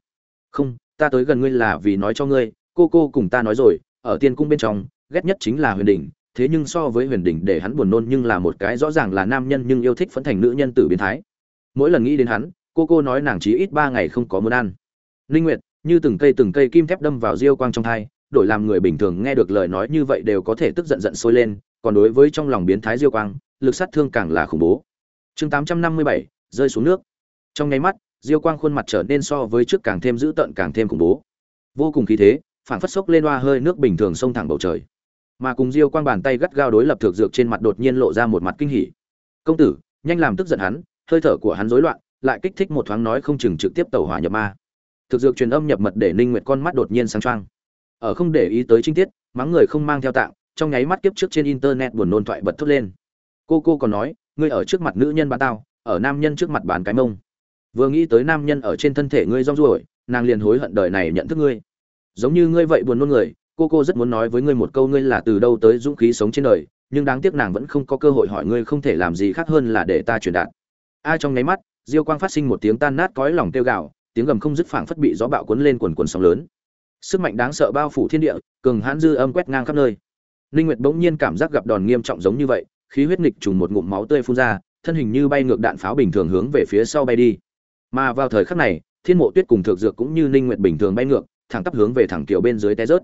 Không, ta tới gần ngươi là vì nói cho ngươi, cô cô cùng ta nói rồi, ở tiên cung bên trong, ghét nhất chính là huyền đỉnh, thế nhưng so với huyền đỉnh để hắn buồn nôn nhưng là một cái rõ ràng là nam nhân nhưng yêu thích phấn thành nữ nhân tử biến thái. Mỗi lần nghĩ đến hắn, cô cô nói nàng chỉ ít ba ngày không có muốn ăn. Linh nguyệt, như từng cây từng cây kim thép đâm vào diêu quang trong thai, đổi làm người bình thường nghe được lời nói như vậy đều có thể tức giận giận sôi lên, còn đối với trong lòng biến thái diêu quang, lực sát thương càng là khủng bố chương 857, rơi xuống nước. Trong nháy mắt diêu quang khuôn mặt trở nên so với trước càng thêm dữ tợn càng thêm khủng bố. Vô cùng khí thế phản phất sốc lên hoa hơi nước bình thường sông thẳng bầu trời. Mà cùng diêu quang bàn tay gắt gao đối lập thực dược trên mặt đột nhiên lộ ra một mặt kinh hỉ. Công tử nhanh làm tức giận hắn hơi thở của hắn rối loạn lại kích thích một thoáng nói không chừng trực tiếp tẩu hỏa nhập ma. Thực dược truyền âm nhập mật để ninh nguyệt con mắt đột nhiên sáng choang. ở không để ý tới chi tiết mắng người không mang theo tạng trong nháy mắt kiếp trước trên internet buồn nôn thoại bật thốt lên. Cô cô còn nói ngươi ở trước mặt nữ nhân bán tao, ở nam nhân trước mặt bán cái mông. Vừa nghĩ tới nam nhân ở trên thân thể ngươi rong ruổi, nàng liền hối hận đời này nhận thức ngươi. Giống như ngươi vậy buồn nôn người, cô cô rất muốn nói với ngươi một câu ngươi là từ đâu tới dũng khí sống trên đời, nhưng đáng tiếc nàng vẫn không có cơ hội hỏi ngươi không thể làm gì khác hơn là để ta truyền đạt. Ai trong nháy mắt, diêu quang phát sinh một tiếng tan nát cõi lòng tiêu gạo tiếng gầm không dứt phảng phất bị gió bạo cuốn lên quần quần sóng lớn. Sức mạnh đáng sợ bao phủ thiên địa, cường hãn dư âm quét ngang khắp nơi. Linh nguyệt bỗng nhiên cảm giác gặp đòn nghiêm trọng giống như vậy khí huyết nghịch trùng một ngụm máu tươi phun ra, thân hình như bay ngược đạn pháo bình thường hướng về phía sau bay đi. Mà vào thời khắc này, thiên mộ tuyết cùng Thược dược cũng như ninh nguyệt bình thường bay ngược, thẳng tắp hướng về thẳng tiểu bên dưới té rớt.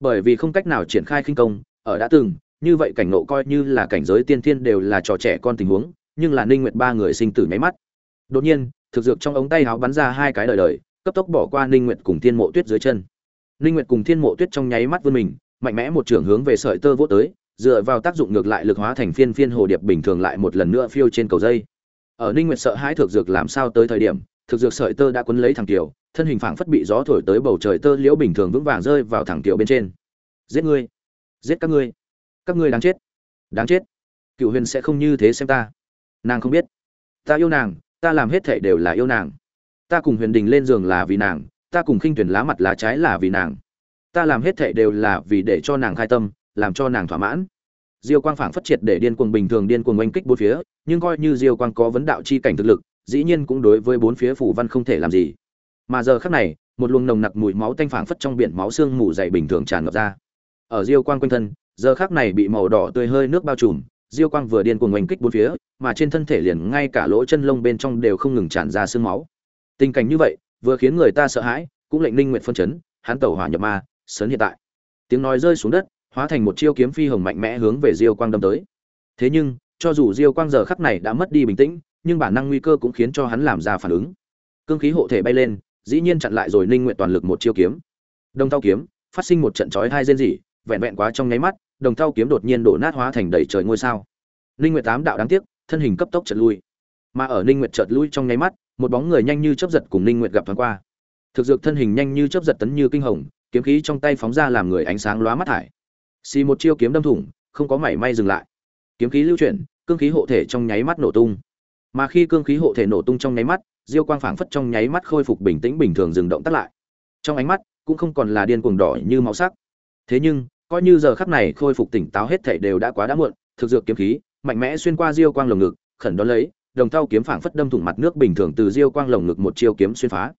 Bởi vì không cách nào triển khai khinh công, ở đã từng, như vậy cảnh nộ coi như là cảnh giới tiên thiên đều là trò trẻ con tình huống, nhưng là ninh nguyệt ba người sinh tử nháy mắt. Đột nhiên thực dược trong ống tay áo bắn ra hai cái đời đời, cấp tốc bỏ qua ninh nguyệt cùng thiên mộ tuyết dưới chân. Ninh nguyệt cùng thiên mộ tuyết trong nháy mắt vươn mình, mạnh mẽ một trường hướng về sợi tơ vỗ tới dựa vào tác dụng ngược lại lực hóa thành phiên phiên hồ điệp bình thường lại một lần nữa phiêu trên cầu dây. Ở ninh nguyệt sợ hãi thực dược làm sao tới thời điểm thực dược sợi tơ đã quấn lấy thằng tiểu, thân hình phảng phất bị gió thổi tới bầu trời tơ liễu bình thường vững vàng rơi vào thằng tiểu bên trên. Giết ngươi! Giết các ngươi! Các ngươi đáng chết! Đáng chết! Cựu huyền sẽ không như thế xem ta. Nàng không biết. Ta yêu nàng, ta làm hết thảy đều là yêu nàng. Ta cùng huyền đình lên giường là vì nàng, ta cùng khinh tuyển lá mặt lá trái là vì nàng. Ta làm hết thảy đều là vì để cho nàng khai tâm làm cho nàng thỏa mãn. Diêu quang phảng phất triệt để điên cuồng bình thường điên cuồng oanh kích bốn phía, nhưng coi như diêu quang có vấn đạo chi cảnh thực lực, dĩ nhiên cũng đối với bốn phía phủ văn không thể làm gì. Mà giờ khắc này, một luồng nồng nặc mùi máu tanh phảng phất trong biển máu xương mù dày bình thường tràn ngập ra. Ở diêu quang quanh thân, giờ khắc này bị màu đỏ tươi hơi nước bao trùm, diêu quang vừa điên cuồng oanh kích bốn phía, mà trên thân thể liền ngay cả lỗ chân lông bên trong đều không ngừng tràn ra xương máu. Tình cảnh như vậy, vừa khiến người ta sợ hãi, cũng lệnh ninh nguyện phân chấn, hắn tẩu hỏa nhập ma sớn hiện tại. Tiếng nói rơi xuống đất hóa thành một chiêu kiếm phi hồng mạnh mẽ hướng về diêu quang đâm tới. Thế nhưng, cho dù diêu quang giờ khắc này đã mất đi bình tĩnh, nhưng bản năng nguy cơ cũng khiến cho hắn làm ra phản ứng. Cương khí hộ thể bay lên, dĩ nhiên chặn lại rồi ninh nguyện toàn lực một chiêu kiếm. Đồng thao kiếm, phát sinh một trận chói hai rên rỉ, vẹn vẹn quá trong nháy mắt, đồng thao kiếm đột nhiên đổ nát hóa thành đầy trời ngôi sao. Ninh nguyệt tám đạo đáng tiếc, thân hình cấp tốc chợt lui. Mà ở ninh nguyệt chợt lui trong nháy mắt, một bóng người nhanh như chớp giật cùng ninh nguyệt gặp thoáng qua. Thực dược thân hình nhanh như chớp giật tấn như kinh hồng, kiếm khí trong tay phóng ra làm người ánh sáng lóa mắt thải xì một chiêu kiếm đâm thủng, không có mảy may dừng lại. Kiếm khí lưu chuyển, cương khí hộ thể trong nháy mắt nổ tung. Mà khi cương khí hộ thể nổ tung trong nháy mắt, diêu quang phảng phất trong nháy mắt khôi phục bình tĩnh bình thường dừng động tắt lại. Trong ánh mắt, cũng không còn là điên cuồng đỏ như máu sắc. Thế nhưng, coi như giờ khắc này khôi phục tỉnh táo hết thảy đều đã quá đã muộn, thực dược kiếm khí, mạnh mẽ xuyên qua diêu quang lồng ngực, khẩn đón lấy, đồng thau kiếm phảng phất đâm thủng mặt nước bình thường từ diêu quang lồng ngực một chiêu kiếm xuyên phá.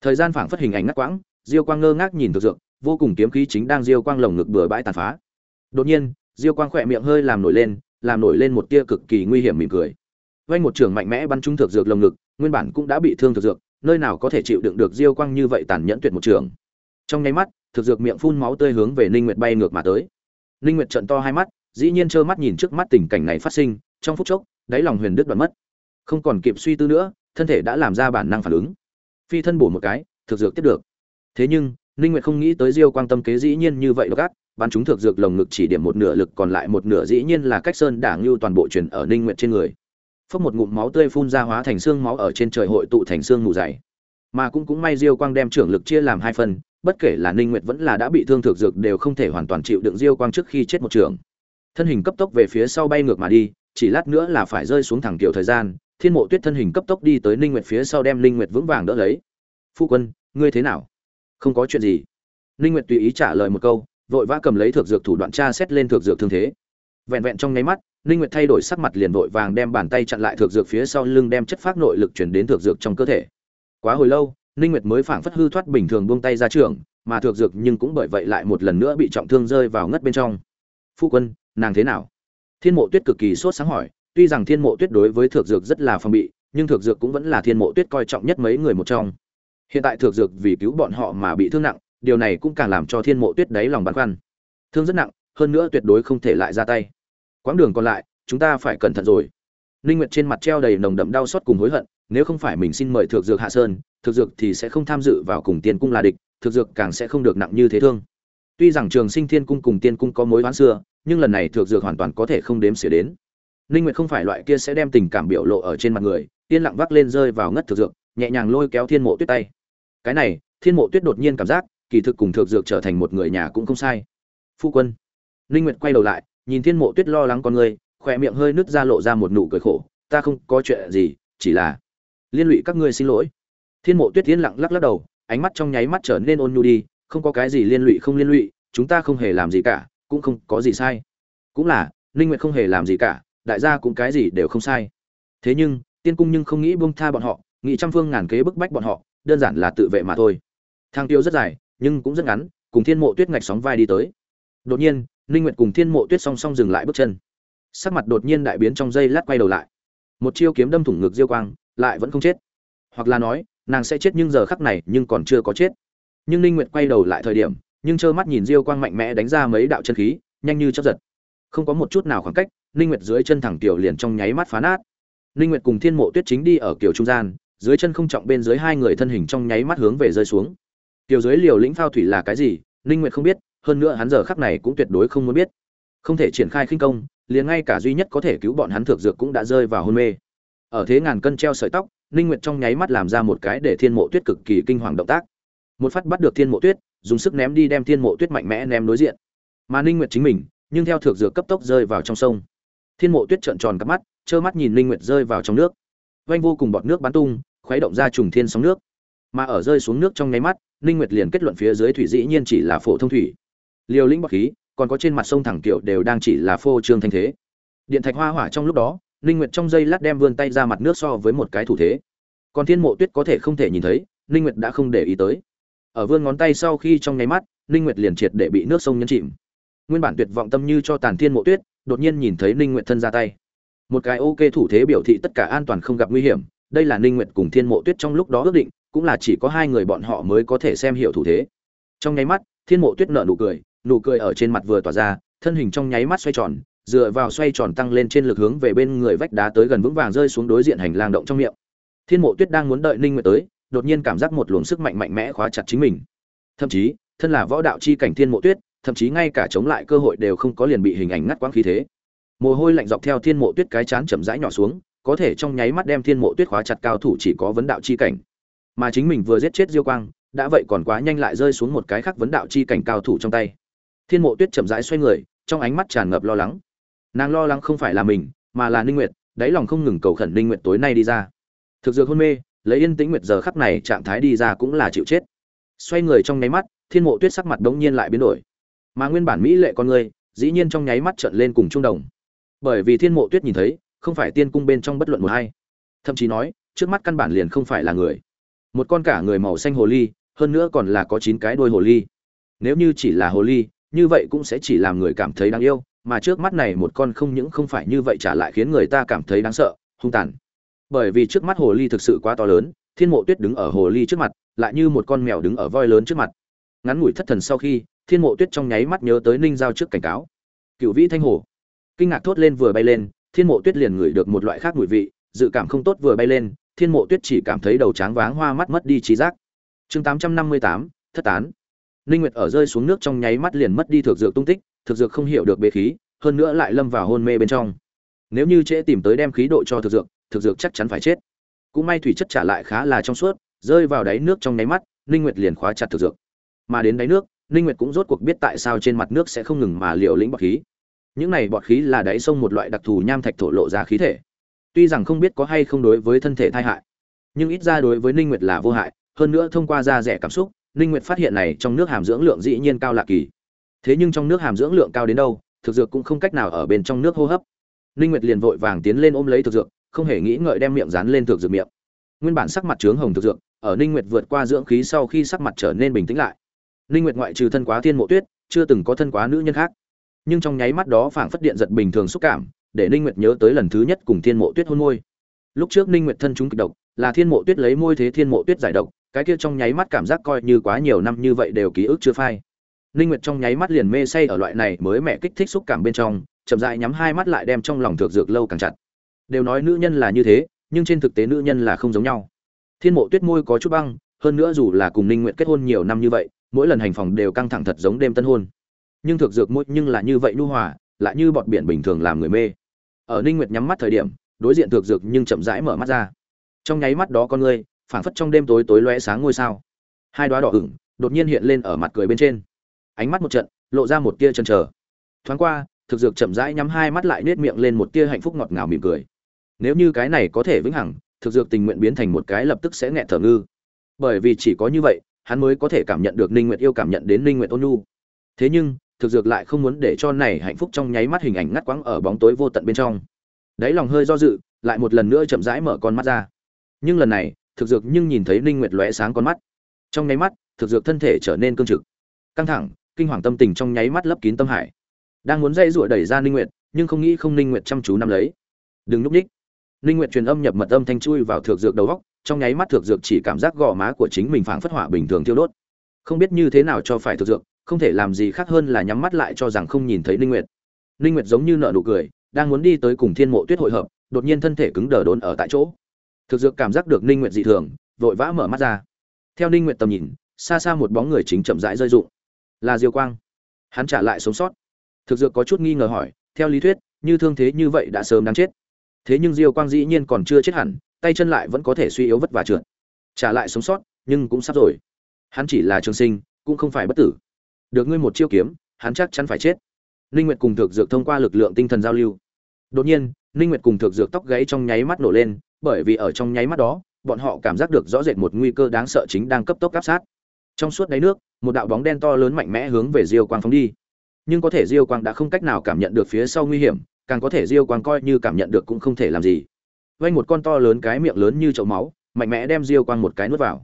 Thời gian phảng phất hình ảnh ngắt quãng, diêu quang ngơ ngác nhìn thực dược, vô cùng kiếm khí chính đang diêu quang lồng ngực bừa bãi tàn phá đột nhiên, diêu quang khỏe miệng hơi làm nổi lên, làm nổi lên một tia cực kỳ nguy hiểm mỉm cười. Vay một trường mạnh mẽ bắn trúng thực dược lồng ngực, nguyên bản cũng đã bị thương thực dược, nơi nào có thể chịu đựng được diêu quang như vậy tàn nhẫn tuyệt một trường. Trong nháy mắt thực dược miệng phun máu tươi hướng về ninh nguyệt bay ngược mà tới. Ninh nguyệt trợn to hai mắt, dĩ nhiên trơ mắt nhìn trước mắt tình cảnh này phát sinh, trong phút chốc, đáy lòng huyền đứt đoạn mất. Không còn kịp suy tư nữa, thân thể đã làm ra bản năng phản ứng. Phi thân bổ một cái thực dược tiếp được. Thế nhưng, ninh nguyệt không nghĩ tới diêu quang tâm kế dĩ nhiên như vậy gắt bắn chúng thực dược lồng ngực chỉ điểm một nửa lực còn lại một nửa dĩ nhiên là cách sơn đảng lưu toàn bộ truyền ở ninh nguyệt trên người. Phốc một ngụm máu tươi phun ra hóa thành xương máu ở trên trời hội tụ thành xương mù dày. Mà cũng cũng may diêu quang đem trưởng lực chia làm hai phần, bất kể là ninh nguyệt vẫn là đã bị thương thực dược đều không thể hoàn toàn chịu đựng diêu quang trước khi chết một trường. Thân hình cấp tốc về phía sau bay ngược mà đi, chỉ lát nữa là phải rơi xuống thẳng kiểu thời gian, thiên mộ tuyết thân hình cấp tốc đi tới ninh nguyệt phía sau đem ninh nguyệt vững vàng đỡ lấy. Phu quân, ngươi thế nào? Không có chuyện gì. Ninh nguyệt tùy ý trả lời một câu vội vã cầm lấy thược dược thủ đoạn tra xét lên thược dược thương thế. Vẹn vẹn trong nháy mắt, ninh nguyệt thay đổi sắc mặt liền vội vàng đem bàn tay chặn lại thược dược phía sau lưng đem chất phát nội lực chuyển đến thược dược trong cơ thể. Quá hồi lâu, ninh nguyệt mới phảng phất hư thoát bình thường buông tay ra trường, mà thược dược nhưng cũng bởi vậy lại một lần nữa bị trọng thương rơi vào ngất bên trong. Phu quân, nàng thế nào? Thiên mộ tuyết cực kỳ sốt sáng hỏi, tuy rằng thiên mộ tuyết đối với thược dược rất là phòng bị, nhưng thược dược cũng vẫn là thiên mộ tuyết coi trọng nhất mấy người một trong. Hiện tại thược dược vì cứu bọn họ mà bị thương nặng điều này cũng càng làm cho thiên mộ tuyết đáy lòng băn khoăn. Thương rất nặng, hơn nữa tuyệt đối không thể lại ra tay. Quãng đường còn lại, chúng ta phải cẩn thận rồi. Ninh nguyệt trên mặt treo đầy nồng đậm đau xót cùng hối hận, nếu không phải mình xin mời thược dược hạ sơn thực dược thì sẽ không tham dự vào cùng tiên cung là địch thực dược càng sẽ không được nặng như thế thương. Tuy rằng trường sinh thiên cung cùng tiên cung có mối oán xưa, nhưng lần này thực dược hoàn toàn có thể không đếm xỉa đến. Ninh nguyệt không phải loại kia sẽ đem tình cảm biểu lộ ở trên mặt người, yên lặng vác lên rơi vào ngất thực dược, nhẹ nhàng lôi kéo thiên mộ tuyết tay. Cái này, thiên mộ tuyết đột nhiên cảm giác kỳ thực cùng thượng dược trở thành một người nhà cũng không sai. Phu quân. Ninh nguyệt quay đầu lại, nhìn thiên mộ tuyết lo lắng con người, khỏe miệng hơi nứt ra lộ ra một nụ cười khổ. Ta không có chuyện gì, chỉ là liên lụy các ngươi xin lỗi. Thiên mộ tuyết tiến lặng lắc lắc đầu, ánh mắt trong nháy mắt trở nên ôn nhu đi, không có cái gì liên lụy không liên lụy, chúng ta không hề làm gì cả, cũng không có gì sai. Cũng là, ninh nguyệt không hề làm gì cả, đại gia cũng cái gì đều không sai. Thế nhưng, tiên cung nhưng không nghĩ buông tha bọn họ, nghĩ trăm phương ngàn kế bức bách bọn họ, đơn giản là tự vệ mà thôi. Thang tiêu rất dài nhưng cũng rất ngắn, cùng thiên mộ tuyết ngạch sóng vai đi tới. Đột nhiên, ninh nguyệt cùng thiên mộ tuyết song song dừng lại bước chân. Sắc mặt đột nhiên đại biến trong giây lát quay đầu lại. Một chiêu kiếm đâm thủng ngực diêu quang, lại vẫn không chết. Hoặc là nói, nàng sẽ chết nhưng giờ khắc này nhưng còn chưa có chết. Nhưng ninh nguyệt quay đầu lại thời điểm, nhưng trơ mắt nhìn diêu quang mạnh mẽ đánh ra mấy đạo chân khí, nhanh như chớp giật. Không có một chút nào khoảng cách, ninh nguyệt dưới chân thẳng tiểu liền trong nháy mắt phá nát. Ninh nguyệt cùng thiên mộ tuyết chính đi ở kiểu trung gian, dưới chân không trọng bên dưới hai người thân hình trong nháy mắt hướng về rơi xuống tiểu dưới liều lĩnh phao thủy là cái gì, ninh nguyệt không biết, hơn nữa hắn giờ khắc này cũng tuyệt đối không muốn biết. Không thể triển khai khinh công, liền ngay cả duy nhất có thể cứu bọn hắn thực dược cũng đã rơi vào hôn mê. Ở thế ngàn cân treo sợi tóc, ninh nguyệt trong nháy mắt làm ra một cái để thiên mộ tuyết cực kỳ kinh hoàng động tác. Một phát bắt được thiên mộ tuyết, dùng sức ném đi đem thiên mộ tuyết mạnh mẽ ném đối diện. Mà ninh nguyệt chính mình, nhưng theo thược dược cấp tốc rơi vào trong sông. Thiên mộ tuyết trợn tròn cặp mắt, trơ mắt nhìn ninh nguyệt rơi vào trong nước. Vành vô cùng bọt nước bắn tung, khuấy động ra trùng thiên sóng nước mà ở rơi xuống nước trong nháy mắt, ninh nguyệt liền kết luận phía dưới thủy dĩ nhiên chỉ là phổ thông thủy. Liều lĩnh bọc khí, còn có trên mặt sông thẳng tiểu đều đang chỉ là phô trương thanh thế. Điện thạch hoa hỏa trong lúc đó, ninh nguyệt trong giây lát đem vươn tay ra mặt nước so với một cái thủ thế. Còn thiên mộ tuyết có thể không thể nhìn thấy, ninh nguyệt đã không để ý tới. Ở vươn ngón tay sau khi trong nháy mắt, ninh nguyệt liền triệt để bị nước sông nhấn chìm. Nguyên bản tuyệt vọng tâm như cho tàn thiên mộ tuyết, đột nhiên nhìn thấy ninh nguyệt thân ra tay. Một cái ok thủ thế biểu thị tất cả an toàn không gặp nguy hiểm, đây là ninh nguyệt cùng thiên mộ tuyết trong lúc đó ước định cũng là chỉ có hai người bọn họ mới có thể xem hiểu thủ thế. Trong nháy mắt, thiên mộ tuyết nở nụ cười nụ cười ở trên mặt vừa tỏa ra, thân hình trong nháy mắt xoay tròn, dựa vào xoay tròn tăng lên trên lực hướng về bên người vách đá tới gần vững vàng rơi xuống đối diện hành lang động trong miệng. Thiên mộ tuyết đang muốn đợi ninh nguyệt tới, đột nhiên cảm giác một luồng sức mạnh mạnh mẽ khóa chặt chính mình. Thậm chí, thân là võ đạo chi cảnh thiên mộ tuyết, thậm chí ngay cả chống lại cơ hội đều không có liền bị hình ảnh ngắt quãng khí thế. Mồ hôi lạnh dọc theo thiên mộ tuyết cái chán chậm rãi nhỏ xuống, có thể trong nháy mắt đem thiên mộ tuyết khóa chặt cao thủ chỉ có vấn đạo chi cảnh mà chính mình vừa giết chết diêu quang, đã vậy còn quá nhanh lại rơi xuống một cái khác vấn đạo chi cảnh cao thủ trong tay. Thiên mộ tuyết chậm rãi xoay người, trong ánh mắt tràn ngập lo lắng. Nàng lo lắng không phải là mình, mà là ninh nguyệt, đáy lòng không ngừng cầu khẩn ninh nguyệt tối nay đi ra. Thực dược hôn mê, lấy yên tĩnh nguyệt giờ khắc này trạng thái đi ra cũng là chịu chết. Xoay người trong nháy mắt, thiên mộ tuyết sắc mặt đống nhiên lại biến đổi. Mà nguyên bản mỹ lệ con người, dĩ nhiên trong nháy mắt trợn lên cùng trung đồng. Bởi vì thiên mộ tuyết nhìn thấy, không phải tiên cung bên trong bất luận một hay thậm chí nói, trước mắt căn bản liền không phải là người một con cả người màu xanh hồ ly, hơn nữa còn là có chín cái đuôi hồ ly. Nếu như chỉ là hồ ly, như vậy cũng sẽ chỉ làm người cảm thấy đáng yêu, mà trước mắt này một con không những không phải như vậy trả lại khiến người ta cảm thấy đáng sợ, hung tàn. Bởi vì trước mắt hồ ly thực sự quá to lớn, thiên mộ tuyết đứng ở hồ ly trước mặt, lại như một con mèo đứng ở voi lớn trước mặt. Ngắn ngủi thất thần sau khi, thiên mộ tuyết trong nháy mắt nhớ tới ninh giao trước cảnh cáo. Cựu vĩ thanh hồ. Kinh ngạc thốt lên vừa bay lên, thiên mộ tuyết liền ngửi được một loại khác mùi vị, dự cảm không tốt vừa bay lên thiên mộ tuyết chỉ cảm thấy đầu tráng váng hoa mắt mất đi trí giác. Chương tám trăm năm mươi tám, thất tán. Ninh nguyệt ở rơi xuống nước trong nháy mắt liền mất đi thực dược tung tích, thực dược không hiểu được bế khí, hơn nữa lại lâm vào hôn mê bên trong. Nếu như trễ tìm tới đem khí độ cho thực dược thực dược chắc chắn phải chết. Cũng may thủy chất trả lại khá là trong suốt, rơi vào đáy nước trong nháy mắt ninh nguyệt liền khóa chặt thực dược. Mà đến đáy nước ninh nguyệt cũng rốt cuộc biết tại sao trên mặt nước sẽ không ngừng mà liều lĩnh bọt khí. Những này bọt khí là đáy sông một loại đặc thù nham thạch thổ lộ ra khí thể tuy rằng không biết có hay không đối với thân thể thai hại, nhưng ít ra đối với ninh nguyệt là vô hại, hơn nữa thông qua da rẻ cảm xúc, ninh nguyệt phát hiện này trong nước hàm dưỡng lượng dĩ nhiên cao lạ kỳ. Thế nhưng trong nước hàm dưỡng lượng cao đến đâu, thực dược cũng không cách nào ở bên trong nước hô hấp. Ninh nguyệt liền vội vàng tiến lên ôm lấy thực dược, không hề nghĩ ngợi đem miệng dán lên thực dược miệng. Nguyên bản sắc mặt trướng hồng thực dược, ở ninh nguyệt vượt qua dưỡng khí sau khi sắc mặt trở nên bình tĩnh lại. Ninh nguyệt ngoại trừ thân quá thiên mộ tuyết, chưa từng có thân quá nữ nhân khác. Nhưng trong nháy mắt đó phảng phất điện giật bình thường xúc cảm để ninh nguyệt nhớ tới lần thứ nhất cùng thiên mộ tuyết hôn môi. Lúc trước ninh nguyệt thân chúng kịch độc, là thiên mộ tuyết lấy môi thế thiên mộ tuyết giải độc, cái kia trong nháy mắt cảm giác coi như quá nhiều năm như vậy đều ký ức chưa phai. Ninh nguyệt trong nháy mắt liền mê say ở loại này mới mẹ kích thích xúc cảm bên trong, chậm rãi nhắm hai mắt lại đem trong lòng thược dược lâu càng chặt. Đều nói nữ nhân là như thế, nhưng trên thực tế nữ nhân là không giống nhau. Thiên mộ tuyết môi có chút băng, hơn nữa dù là cùng ninh nguyệt kết hôn nhiều năm như vậy, mỗi lần hành phòng đều căng thẳng thật giống đêm tân hôn. Nhưng thực dược môi nhưng là như vậy nhu hòa, lại như bọt biển bình thường làm người mê ở ninh nguyệt nhắm mắt thời điểm, đối diện thực dược nhưng chậm rãi mở mắt ra. Trong nháy mắt đó con ngươi, phảng phất trong đêm tối tối loé sáng ngôi sao. Hai đóa đỏ ửng, đột nhiên hiện lên ở mặt cười bên trên. Ánh mắt một trận, lộ ra một tia chần chờ. Thoáng qua thực dược chậm rãi nhắm hai mắt lại nết miệng lên một tia hạnh phúc ngọt ngào mỉm cười. Nếu như cái này có thể vĩnh hằng thực dược tình nguyện biến thành một cái lập tức sẽ nghẹt thở ngư. Bởi vì chỉ có như vậy, hắn mới có thể cảm nhận được ninh nguyệt yêu cảm nhận đến ninh nguyệt ôn nhu. Thế nhưng thực dược lại không muốn để cho này hạnh phúc trong nháy mắt hình ảnh ngắt quãng ở bóng tối vô tận bên trong. Đáy lòng hơi do dự, lại một lần nữa chậm rãi mở con mắt ra. Nhưng lần này, thực dược nhưng nhìn thấy ninh nguyệt lóe sáng con mắt. Trong nháy mắt, thực dược thân thể trở nên cương trực. Căng thẳng, kinh hoàng tâm tình trong nháy mắt lấp kín tâm hải. Đang muốn dây rủa đẩy ra ninh nguyệt, nhưng không nghĩ không ninh nguyệt chăm chú nắm lấy. Đừng núp ních ninh nguyệt truyền âm nhập mật âm thanh chui vào thực dược đầu góc trong nháy mắt thực dược chỉ cảm giác gò má của chính mình phảng phất hỏa bình thường thiêu đốt. Không biết như thế nào cho phải thực dược không thể làm gì khác hơn là nhắm mắt lại cho rằng không nhìn thấy ninh nguyệt. Ninh nguyệt giống như nở nụ cười, đang muốn đi tới cùng thiên mộ tuyết hội hợp, đột nhiên thân thể cứng đờ đốn ở tại chỗ. Thực dược cảm giác được ninh nguyệt dị thường, vội vã mở mắt ra. Theo ninh nguyệt tầm nhìn, xa xa một bóng người chính chậm rãi rơi rụng. Là diêu quang. Hắn trả lại sống sót. Thực dược có chút nghi ngờ hỏi, theo lý thuyết, như thương thế như vậy đã sớm đáng chết. Thế nhưng diêu quang dĩ nhiên còn chưa chết hẳn, tay chân lại vẫn có thể suy yếu vất vả trượt. Trả lại sống sót, nhưng cũng sắp rồi. Hắn chỉ là trường sinh, cũng không phải bất tử được ngươi một chiêu kiếm, hắn chắc chắn phải chết. Ninh nguyệt cùng thực dược thông qua lực lượng tinh thần giao lưu. Đột nhiên, ninh nguyệt cùng thực dược tóc gáy trong nháy mắt nổ lên, bởi vì ở trong nháy mắt đó, bọn họ cảm giác được rõ rệt một nguy cơ đáng sợ chính đang cấp tốc áp sát. Trong suốt đáy nước, một đạo bóng đen to lớn mạnh mẽ hướng về diêu quang phóng đi. Nhưng có thể diêu quang đã không cách nào cảm nhận được phía sau nguy hiểm, càng có thể diêu quang coi như cảm nhận được cũng không thể làm gì. Vay một con to lớn cái miệng lớn như chậu máu, mạnh mẽ đem diêu quang một cái nuốt vào.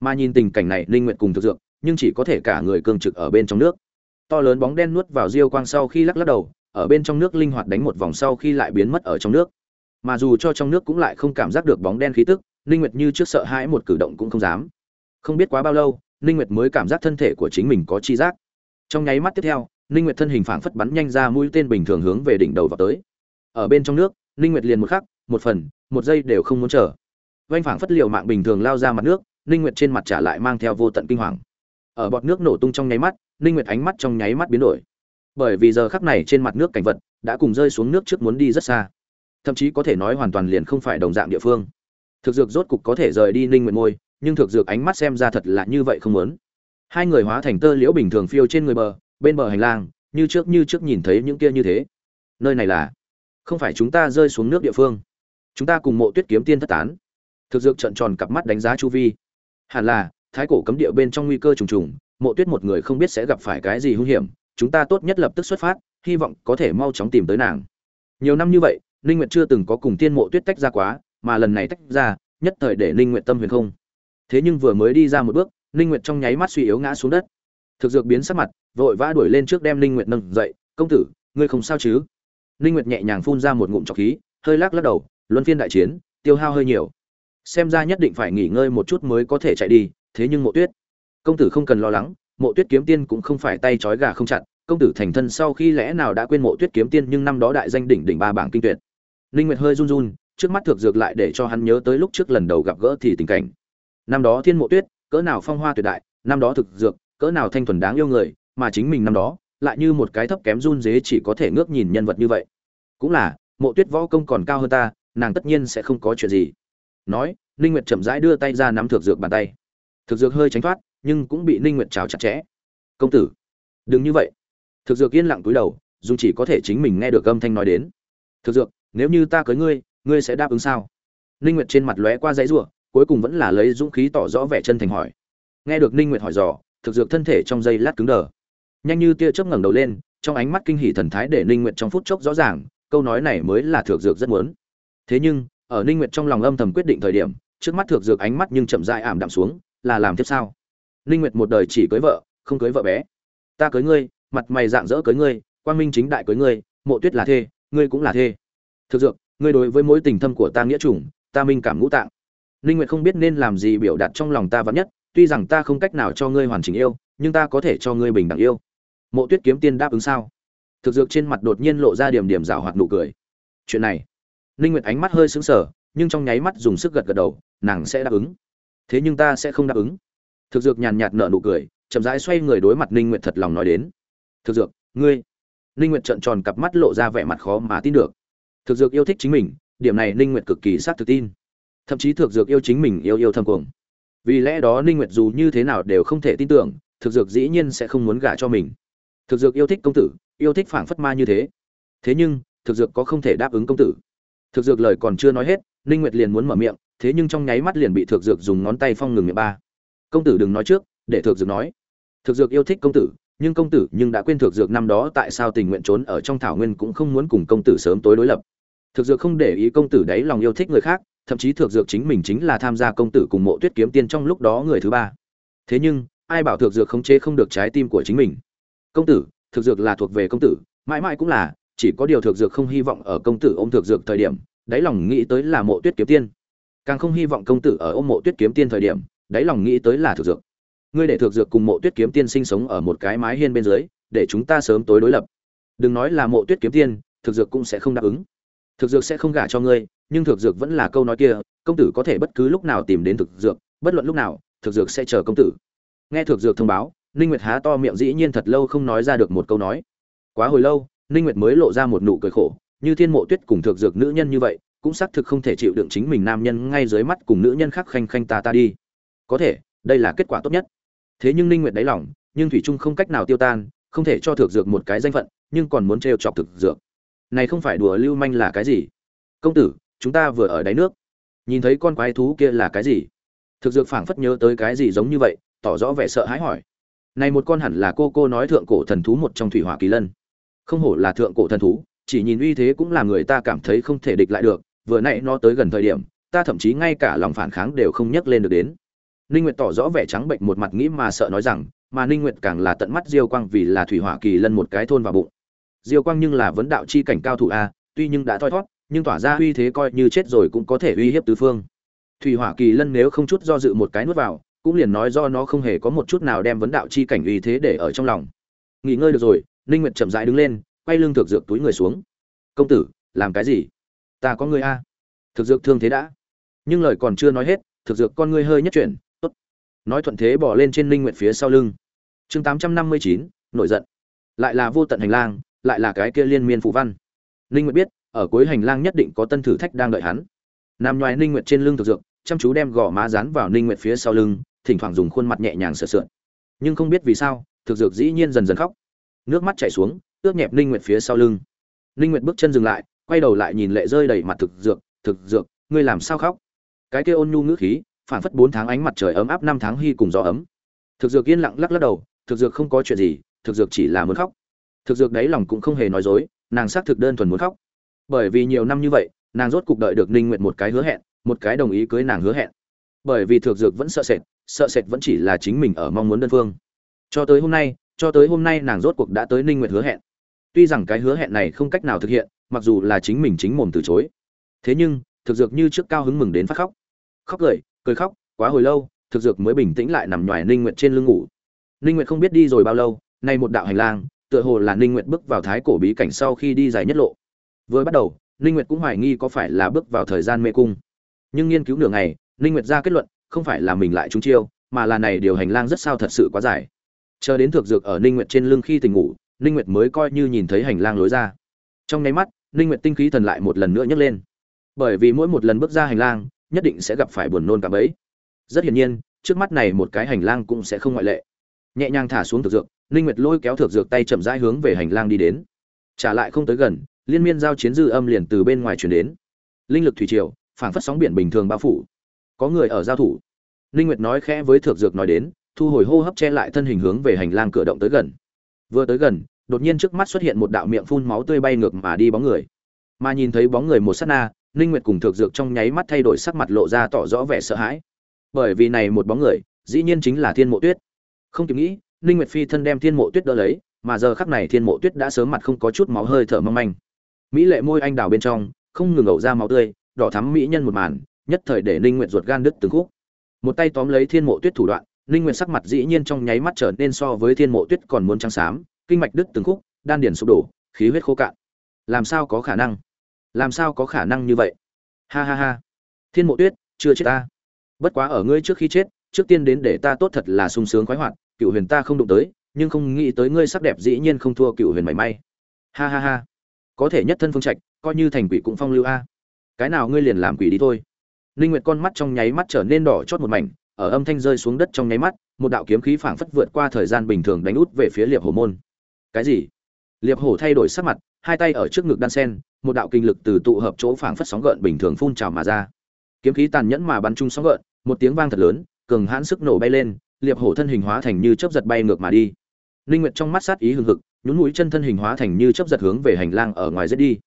Mà nhìn tình cảnh này linh nguyện cùng thực dược nhưng chỉ có thể cả người cường trực ở bên trong nước. To lớn bóng đen nuốt vào diêu quang sau khi lắc lắc đầu, ở bên trong nước linh hoạt đánh một vòng sau khi lại biến mất ở trong nước. Mà dù cho trong nước cũng lại không cảm giác được bóng đen khí tức linh nguyệt như trước sợ hãi một cử động cũng không dám. Không biết quá bao lâu linh nguyệt mới cảm giác thân thể của chính mình có chi giác. Trong nháy mắt tiếp theo linh nguyệt thân hình phảng phất bắn nhanh ra mũi tên bình thường hướng về đỉnh đầu vào tới. Ở bên trong nước linh nguyệt liền một khắc, một phần, một giây đều không muốn chờ. Vanh phảng phất liều mạng bình thường lao ra mặt nước linh nguyệt trên mặt trả lại mang theo vô tận kinh hoàng ở bọt nước nổ tung trong nháy mắt linh nguyệt ánh mắt trong nháy mắt biến đổi. Bởi vì giờ khắc này trên mặt nước cảnh vật đã cùng rơi xuống nước trước muốn đi rất xa. Thậm chí có thể nói hoàn toàn liền không phải đồng dạng địa phương. Thực dược rốt cục có thể rời đi ninh nguyệt môi, nhưng thực dược ánh mắt xem ra thật là như vậy không muốn. Hai người hóa thành tơ liễu bình thường phiêu trên người bờ, bên bờ hành lang, như trước như trước nhìn thấy những kia như thế. Nơi này là, không phải chúng ta rơi xuống nước địa phương. Chúng ta cùng mộ tuyết kiếm tiên thất tán. Thực dược trợn tròn cặp mắt đánh giá chu vi. Hẳn là thái cổ cấm địa bên trong nguy cơ trùng trùng, mộ tuyết một người không biết sẽ gặp phải cái gì hung hiểm, chúng ta tốt nhất lập tức xuất phát, hy vọng có thể mau chóng tìm tới nàng. Nhiều năm như vậy, ninh nguyệt chưa từng có cùng tiên mộ tuyết tách ra quá, mà lần này tách ra, nhất thời để ninh nguyệt tâm huyền không. Thế nhưng vừa mới đi ra một bước, ninh nguyệt trong nháy mắt suy yếu ngã xuống đất. Thực dược biến sắc mặt, vội vã đuổi lên trước đem ninh nguyệt nâng dậy, công tử, ngươi không sao chứ? Ninh nguyệt nhẹ nhàng phun ra một ngụm trọc khí, hơi lắc lắc đầu, luân phiên đại chiến, tiêu hao hơi nhiều. Xem ra nhất định phải nghỉ ngơi một chút mới có thể chạy đi thế nhưng mộ tuyết công tử không cần lo lắng mộ tuyết kiếm tiên cũng không phải tay trói gà không chặt công tử thành thân sau khi lẽ nào đã quên mộ tuyết kiếm tiên nhưng năm đó đại danh đỉnh đỉnh ba bảng kinh tuyệt Linh Nguyệt hơi run run, trước mắt thực dược lại để cho hắn nhớ tới lúc trước lần đầu gặp gỡ thì tình cảnh. Năm đó Thiên Mộ Tuyết, cỡ nào phong hoa tuyệt đại, năm đó thực dược, cỡ nào thanh thuần đáng yêu người, mà chính mình năm đó, lại như một cái thấp kém run dế chỉ có thể ngước nhìn nhân vật như vậy. Cũng là, Mộ Tuyết võ công còn cao hơn ta, nàng tất nhiên sẽ không có chuyện gì. Nói, Linh Nguyệt chậm rãi đưa tay ra nắm thực dược bàn tay. Thực dược hơi tránh thoát, nhưng cũng bị Ninh Nguyệt trào chặt chẽ. "Công tử, đừng như vậy." Thực dược yên lặng cúi đầu, dù chỉ có thể chính mình nghe được âm thanh nói đến. Thực dược nếu như ta cưới ngươi ngươi sẽ đáp ứng sao? Ninh nguyệt trên mặt lóe qua dãy rủa cuối cùng vẫn là lấy dũng khí tỏ rõ vẻ chân thành hỏi. Nghe được ninh nguyệt hỏi dò thực dược thân thể trong giây lát cứng đờ. Nhanh như tia chớp ngẩng đầu lên trong ánh mắt kinh hỉ thần thái để ninh nguyệt trong phút chốc rõ ràng câu nói này mới là thực dược rất muốn. Thế nhưng ở ninh nguyệt trong lòng âm thầm quyết định thời điểm trước mắt thực dược ánh mắt nhưng chậm rãi ảm đạm xuống là làm tiếp sao? Ninh nguyệt một đời chỉ cưới vợ, không cưới vợ bé. Ta cưới ngươi, mặt mày dạng dỡ cưới ngươi, quang minh chính đại cưới ngươi, mộ tuyết là thê, ngươi cũng là thê. Thực dược, ngươi đối với mối tình thâm của ta nghĩa chủng, ta minh cảm ngũ tạng. Ninh nguyệt không biết nên làm gì biểu đạt trong lòng ta vắn nhất, tuy rằng ta không cách nào cho ngươi hoàn chỉnh yêu, nhưng ta có thể cho ngươi bình đẳng yêu. Mộ tuyết kiếm tiên đáp ứng sao? Thực dược trên mặt đột nhiên lộ ra điểm điểm rào hoạt nụ cười. Chuyện này. Ninh nguyệt ánh mắt hơi sững sờ, nhưng trong nháy mắt dùng sức gật gật đầu, nàng sẽ đáp ứng thế nhưng ta sẽ không đáp ứng. Thực dược nhàn nhạt nở nụ cười, chậm rãi xoay người đối mặt ninh nguyệt thật lòng nói đến. Thực dược, ngươi. Ninh nguyệt trợn tròn cặp mắt lộ ra vẻ mặt khó mà tin được. Thực dược yêu thích chính mình, điểm này ninh nguyệt cực kỳ xác thực tin. Thậm chí thực dược yêu chính mình yêu yêu thâm cuồng. Vì lẽ đó ninh nguyệt dù như thế nào đều không thể tin tưởng, thực dược dĩ nhiên sẽ không muốn gả cho mình. Thực dược yêu thích công tử, yêu thích phảng phất ma như thế. Thế nhưng, thực dược có không thể đáp ứng công tử. Thực dược lời còn chưa nói hết, ninh nguyệt liền muốn mở miệng thế nhưng trong nháy mắt liền bị thực dược dùng ngón tay phong ngừng miệng ba công tử đừng nói trước để thực dược nói thực dược yêu thích công tử nhưng công tử nhưng đã quên thực dược năm đó tại sao tình nguyện trốn ở trong thảo nguyên cũng không muốn cùng công tử sớm tối đối lập thực dược không để ý công tử đấy lòng yêu thích người khác thậm chí thực dược chính mình chính là tham gia công tử cùng mộ tuyết kiếm tiên trong lúc đó người thứ ba thế nhưng ai bảo thực dược khống chế không được trái tim của chính mình công tử thực dược là thuộc về công tử mãi mãi cũng là chỉ có điều thực dược không hy vọng ở công tử ôm thực dược thời điểm đáy lòng nghĩ tới là mộ tuyết kiếm tiên càng không hy vọng công tử ở ôm mộ tuyết kiếm tiên thời điểm, đáy lòng nghĩ tới là thực dược. Ngươi để thực dược cùng mộ tuyết kiếm tiên sinh sống ở một cái mái hiên bên dưới, để chúng ta sớm tối đối lập. Đừng nói là mộ tuyết kiếm tiên, thực dược cũng sẽ không đáp ứng. Thực dược sẽ không gả cho ngươi, nhưng thực dược vẫn là câu nói kia, công tử có thể bất cứ lúc nào tìm đến thực dược, bất luận lúc nào, thực dược sẽ chờ công tử. Nghe thực dược thông báo, ninh nguyệt há to miệng dĩ nhiên thật lâu không nói ra được một câu nói. Quá hồi lâu, ninh nguyệt mới lộ ra một nụ cười khổ, như thiên mộ tuyết cùng thực dược nữ nhân như vậy cũng xác thực không thể chịu đựng chính mình nam nhân ngay dưới mắt cùng nữ nhân khác khanh khanh ta ta đi. Có thể, đây là kết quả tốt nhất. Thế nhưng ninh nguyệt đáy lòng, nhưng thủy trung không cách nào tiêu tan, không thể cho thực dược một cái danh phận, nhưng còn muốn trêu chọc thực dược. Này không phải đùa lưu manh là cái gì? Công tử, chúng ta vừa ở đáy nước. Nhìn thấy con quái thú kia là cái gì? Thực dược phảng phất nhớ tới cái gì giống như vậy, tỏ rõ vẻ sợ hãi hỏi. Này một con hẳn là cô cô nói thượng cổ thần thú một trong thủy hỏa kỳ lân. Không hổ là thượng cổ thần thú, chỉ nhìn uy thế cũng làm người ta cảm thấy không thể địch lại được vừa nãy nó tới gần thời điểm, ta thậm chí ngay cả lòng phản kháng đều không nhấc lên được đến. Ninh nguyệt tỏ rõ vẻ trắng bệnh một mặt nghĩ mà sợ nói rằng, mà ninh nguyệt càng là tận mắt diêu quang vì là thủy hỏa kỳ lân một cái thôn vào bụng. Diêu quang nhưng là vấn đạo chi cảnh cao thủ a, tuy nhưng đã thoi thoát nhưng tỏa ra uy thế coi như chết rồi cũng có thể uy hiếp tứ phương. Thủy hỏa kỳ lân nếu không chút do dự một cái nuốt vào, cũng liền nói do nó không hề có một chút nào đem vấn đạo chi cảnh uy thế để ở trong lòng. Nghỉ ngơi được rồi, ninh nguyệt chậm rãi đứng lên, quay lưng thực dược túi người xuống. Công tử, làm cái gì? Ta có người a. Thực dược thương thế đã. Nhưng lời còn chưa nói hết thực dược con ngươi hơi nhất chuyển tốt. Nói thuận thế bỏ lên trên ninh nguyệt phía sau lưng. Chương 859, nổi giận. Lại là vô tận hành lang lại là cái kia liên miên phụ văn. Ninh nguyệt biết ở cuối hành lang nhất định có tân thử thách đang đợi hắn. Nằm ngoài ninh nguyệt trên lưng thực dược chăm chú đem gò má dán vào ninh nguyệt phía sau lưng thỉnh thoảng dùng khuôn mặt nhẹ nhàng sợ sượn. Nhưng không biết vì sao thực dược dĩ nhiên dần dần khóc. Nước mắt chảy xuống ướt nhẹp ninh nguyệt phía sau lưng. Ninh nguyệt bước chân dừng lại quay đầu lại nhìn lệ rơi đầy mặt thực dược thực dược, ngươi làm sao khóc? Cái kia ôn nhu ngữ khí phản phất bốn tháng ánh mặt trời ấm áp năm tháng hy cùng gió ấm. Thực dược yên lặng lắc lắc đầu, thực dược không có chuyện gì, thực dược chỉ là muốn khóc. Thực dược đấy lòng cũng không hề nói dối, nàng xác thực đơn thuần muốn khóc. Bởi vì nhiều năm như vậy, nàng rốt cuộc đợi được ninh nguyện một cái hứa hẹn, một cái đồng ý cưới nàng hứa hẹn. Bởi vì thực dược vẫn sợ sệt sợ sệt vẫn chỉ là chính mình ở mong muốn đơn phương. Cho tới hôm nay, cho tới hôm nay nàng rốt cuộc đã tới ninh nguyện hứa hẹn. Tuy rằng cái hứa hẹn này không cách nào thực hiện mặc dù là chính mình chính mồm từ chối. Thế nhưng, thực dược như trước cao hứng mừng đến phát khóc. Khóc cười cười khóc, quá hồi lâu, thực dược mới bình tĩnh lại nằm ngoài ninh nguyệt trên lưng ngủ. Ninh nguyệt không biết đi rồi bao lâu, nay một đạo hành lang, tựa hồ là ninh nguyệt bước vào thái cổ bí cảnh sau khi đi dài nhất lộ. Vừa bắt đầu, ninh nguyệt cũng hoài nghi có phải là bước vào thời gian mê cung. Nhưng nghiên cứu nửa ngày, ninh nguyệt ra kết luận, không phải là mình lại trúng chiêu, mà là này điều hành lang rất sao thật sự quá dài. Chờ đến thực dược ở ninh nguyệt trên lưng khi tỉnh ngủ, ninh nguyệt mới coi như nhìn thấy hành lang lối ra. Trong nháy mắt ninh nguyệt tinh khí thần lại một lần nữa nhấc lên. Bởi vì mỗi một lần bước ra hành lang, nhất định sẽ gặp phải buồn nôn cả bấy rất hiển nhiên, trước mắt này một cái hành lang cũng sẽ không ngoại lệ. Nhẹ nhàng thả xuống thực dược, ninh nguyệt lôi kéo thực dược tay chậm rãi hướng về hành lang đi đến. Trả lại không tới gần, liên miên giao chiến dư âm liền từ bên ngoài chuyển đến. Linh lực thủy triều, phảng phất sóng biển bình thường bao phủ. Có người ở giao thủ. Ninh nguyệt nói khẽ với thượng dược nói đến, thu hồi hô hấp che lại thân hình hướng về hành lang cửa động tới gần. Vừa tới gần đột nhiên trước mắt xuất hiện một đạo miệng phun máu tươi bay ngược mà đi bóng người. Mà nhìn thấy bóng người một sát na linh nguyệt cùng thượng dược trong nháy mắt thay đổi sắc mặt lộ ra tỏ rõ vẻ sợ hãi. Bởi vì này một bóng người, dĩ nhiên chính là thiên mộ tuyết. Không kịp nghĩ linh nguyệt phi thân đem thiên mộ tuyết đỡ lấy, mà giờ khắc này thiên mộ tuyết đã sớm mặt không có chút máu hơi thở mong manh. Mỹ lệ môi anh đào bên trong, không ngừng ẩu ra máu tươi, đỏ thắm mỹ nhân một màn, nhất thời để ninh Nguyệt ruột gan đứt từng khúc. Một tay tóm lấy thiên mộ tuyết thủ đoạn, ninh Nguyệt sắc mặt dĩ nhiên trong nháy mắt trở nên so với thiên mộ tuyết còn muốn trắng xám kinh mạch đứt từng khúc, đan điền sụp đổ, khí huyết khô cạn. Làm sao có khả năng? Làm sao có khả năng như vậy? Ha ha ha. Thiên mộ tuyết, chưa chết ta. Bất quá ở ngươi trước khi chết, trước tiên đến để ta tốt thật là sung sướng khoái hoạt, cựu huyền ta không đụng tới, nhưng không nghĩ tới ngươi sắc đẹp dĩ nhiên không thua cựu huyền mảy may. Ha ha ha. Có thể nhất thân phương trạch, coi như thành quỷ cũng phong lưu a. Cái nào ngươi liền làm quỷ đi thôi. Linh nguyệt con mắt trong nháy mắt trở nên đỏ chót một mảnh, ở âm thanh rơi xuống đất trong nháy mắt, một đạo kiếm khí phảng phất vượt qua thời gian bình thường đánh út về phía liệp hồ môn cái gì? Liệp hổ thay đổi sắc mặt, hai tay ở trước ngực đan sen, một đạo kinh lực từ tụ hợp chỗ phảng phất sóng gợn bình thường phun trào mà ra. Kiếm khí tàn nhẫn mà bắn chung sóng gợn, một tiếng vang thật lớn, cường hãn sức nổ bay lên, liệp hổ thân hình hóa thành như chớp giật bay ngược mà đi. Linh nguyệt trong mắt sát ý hừng hực, nhún mũi chân thân hình hóa thành như chớp giật hướng về hành lang ở ngoài giết đi.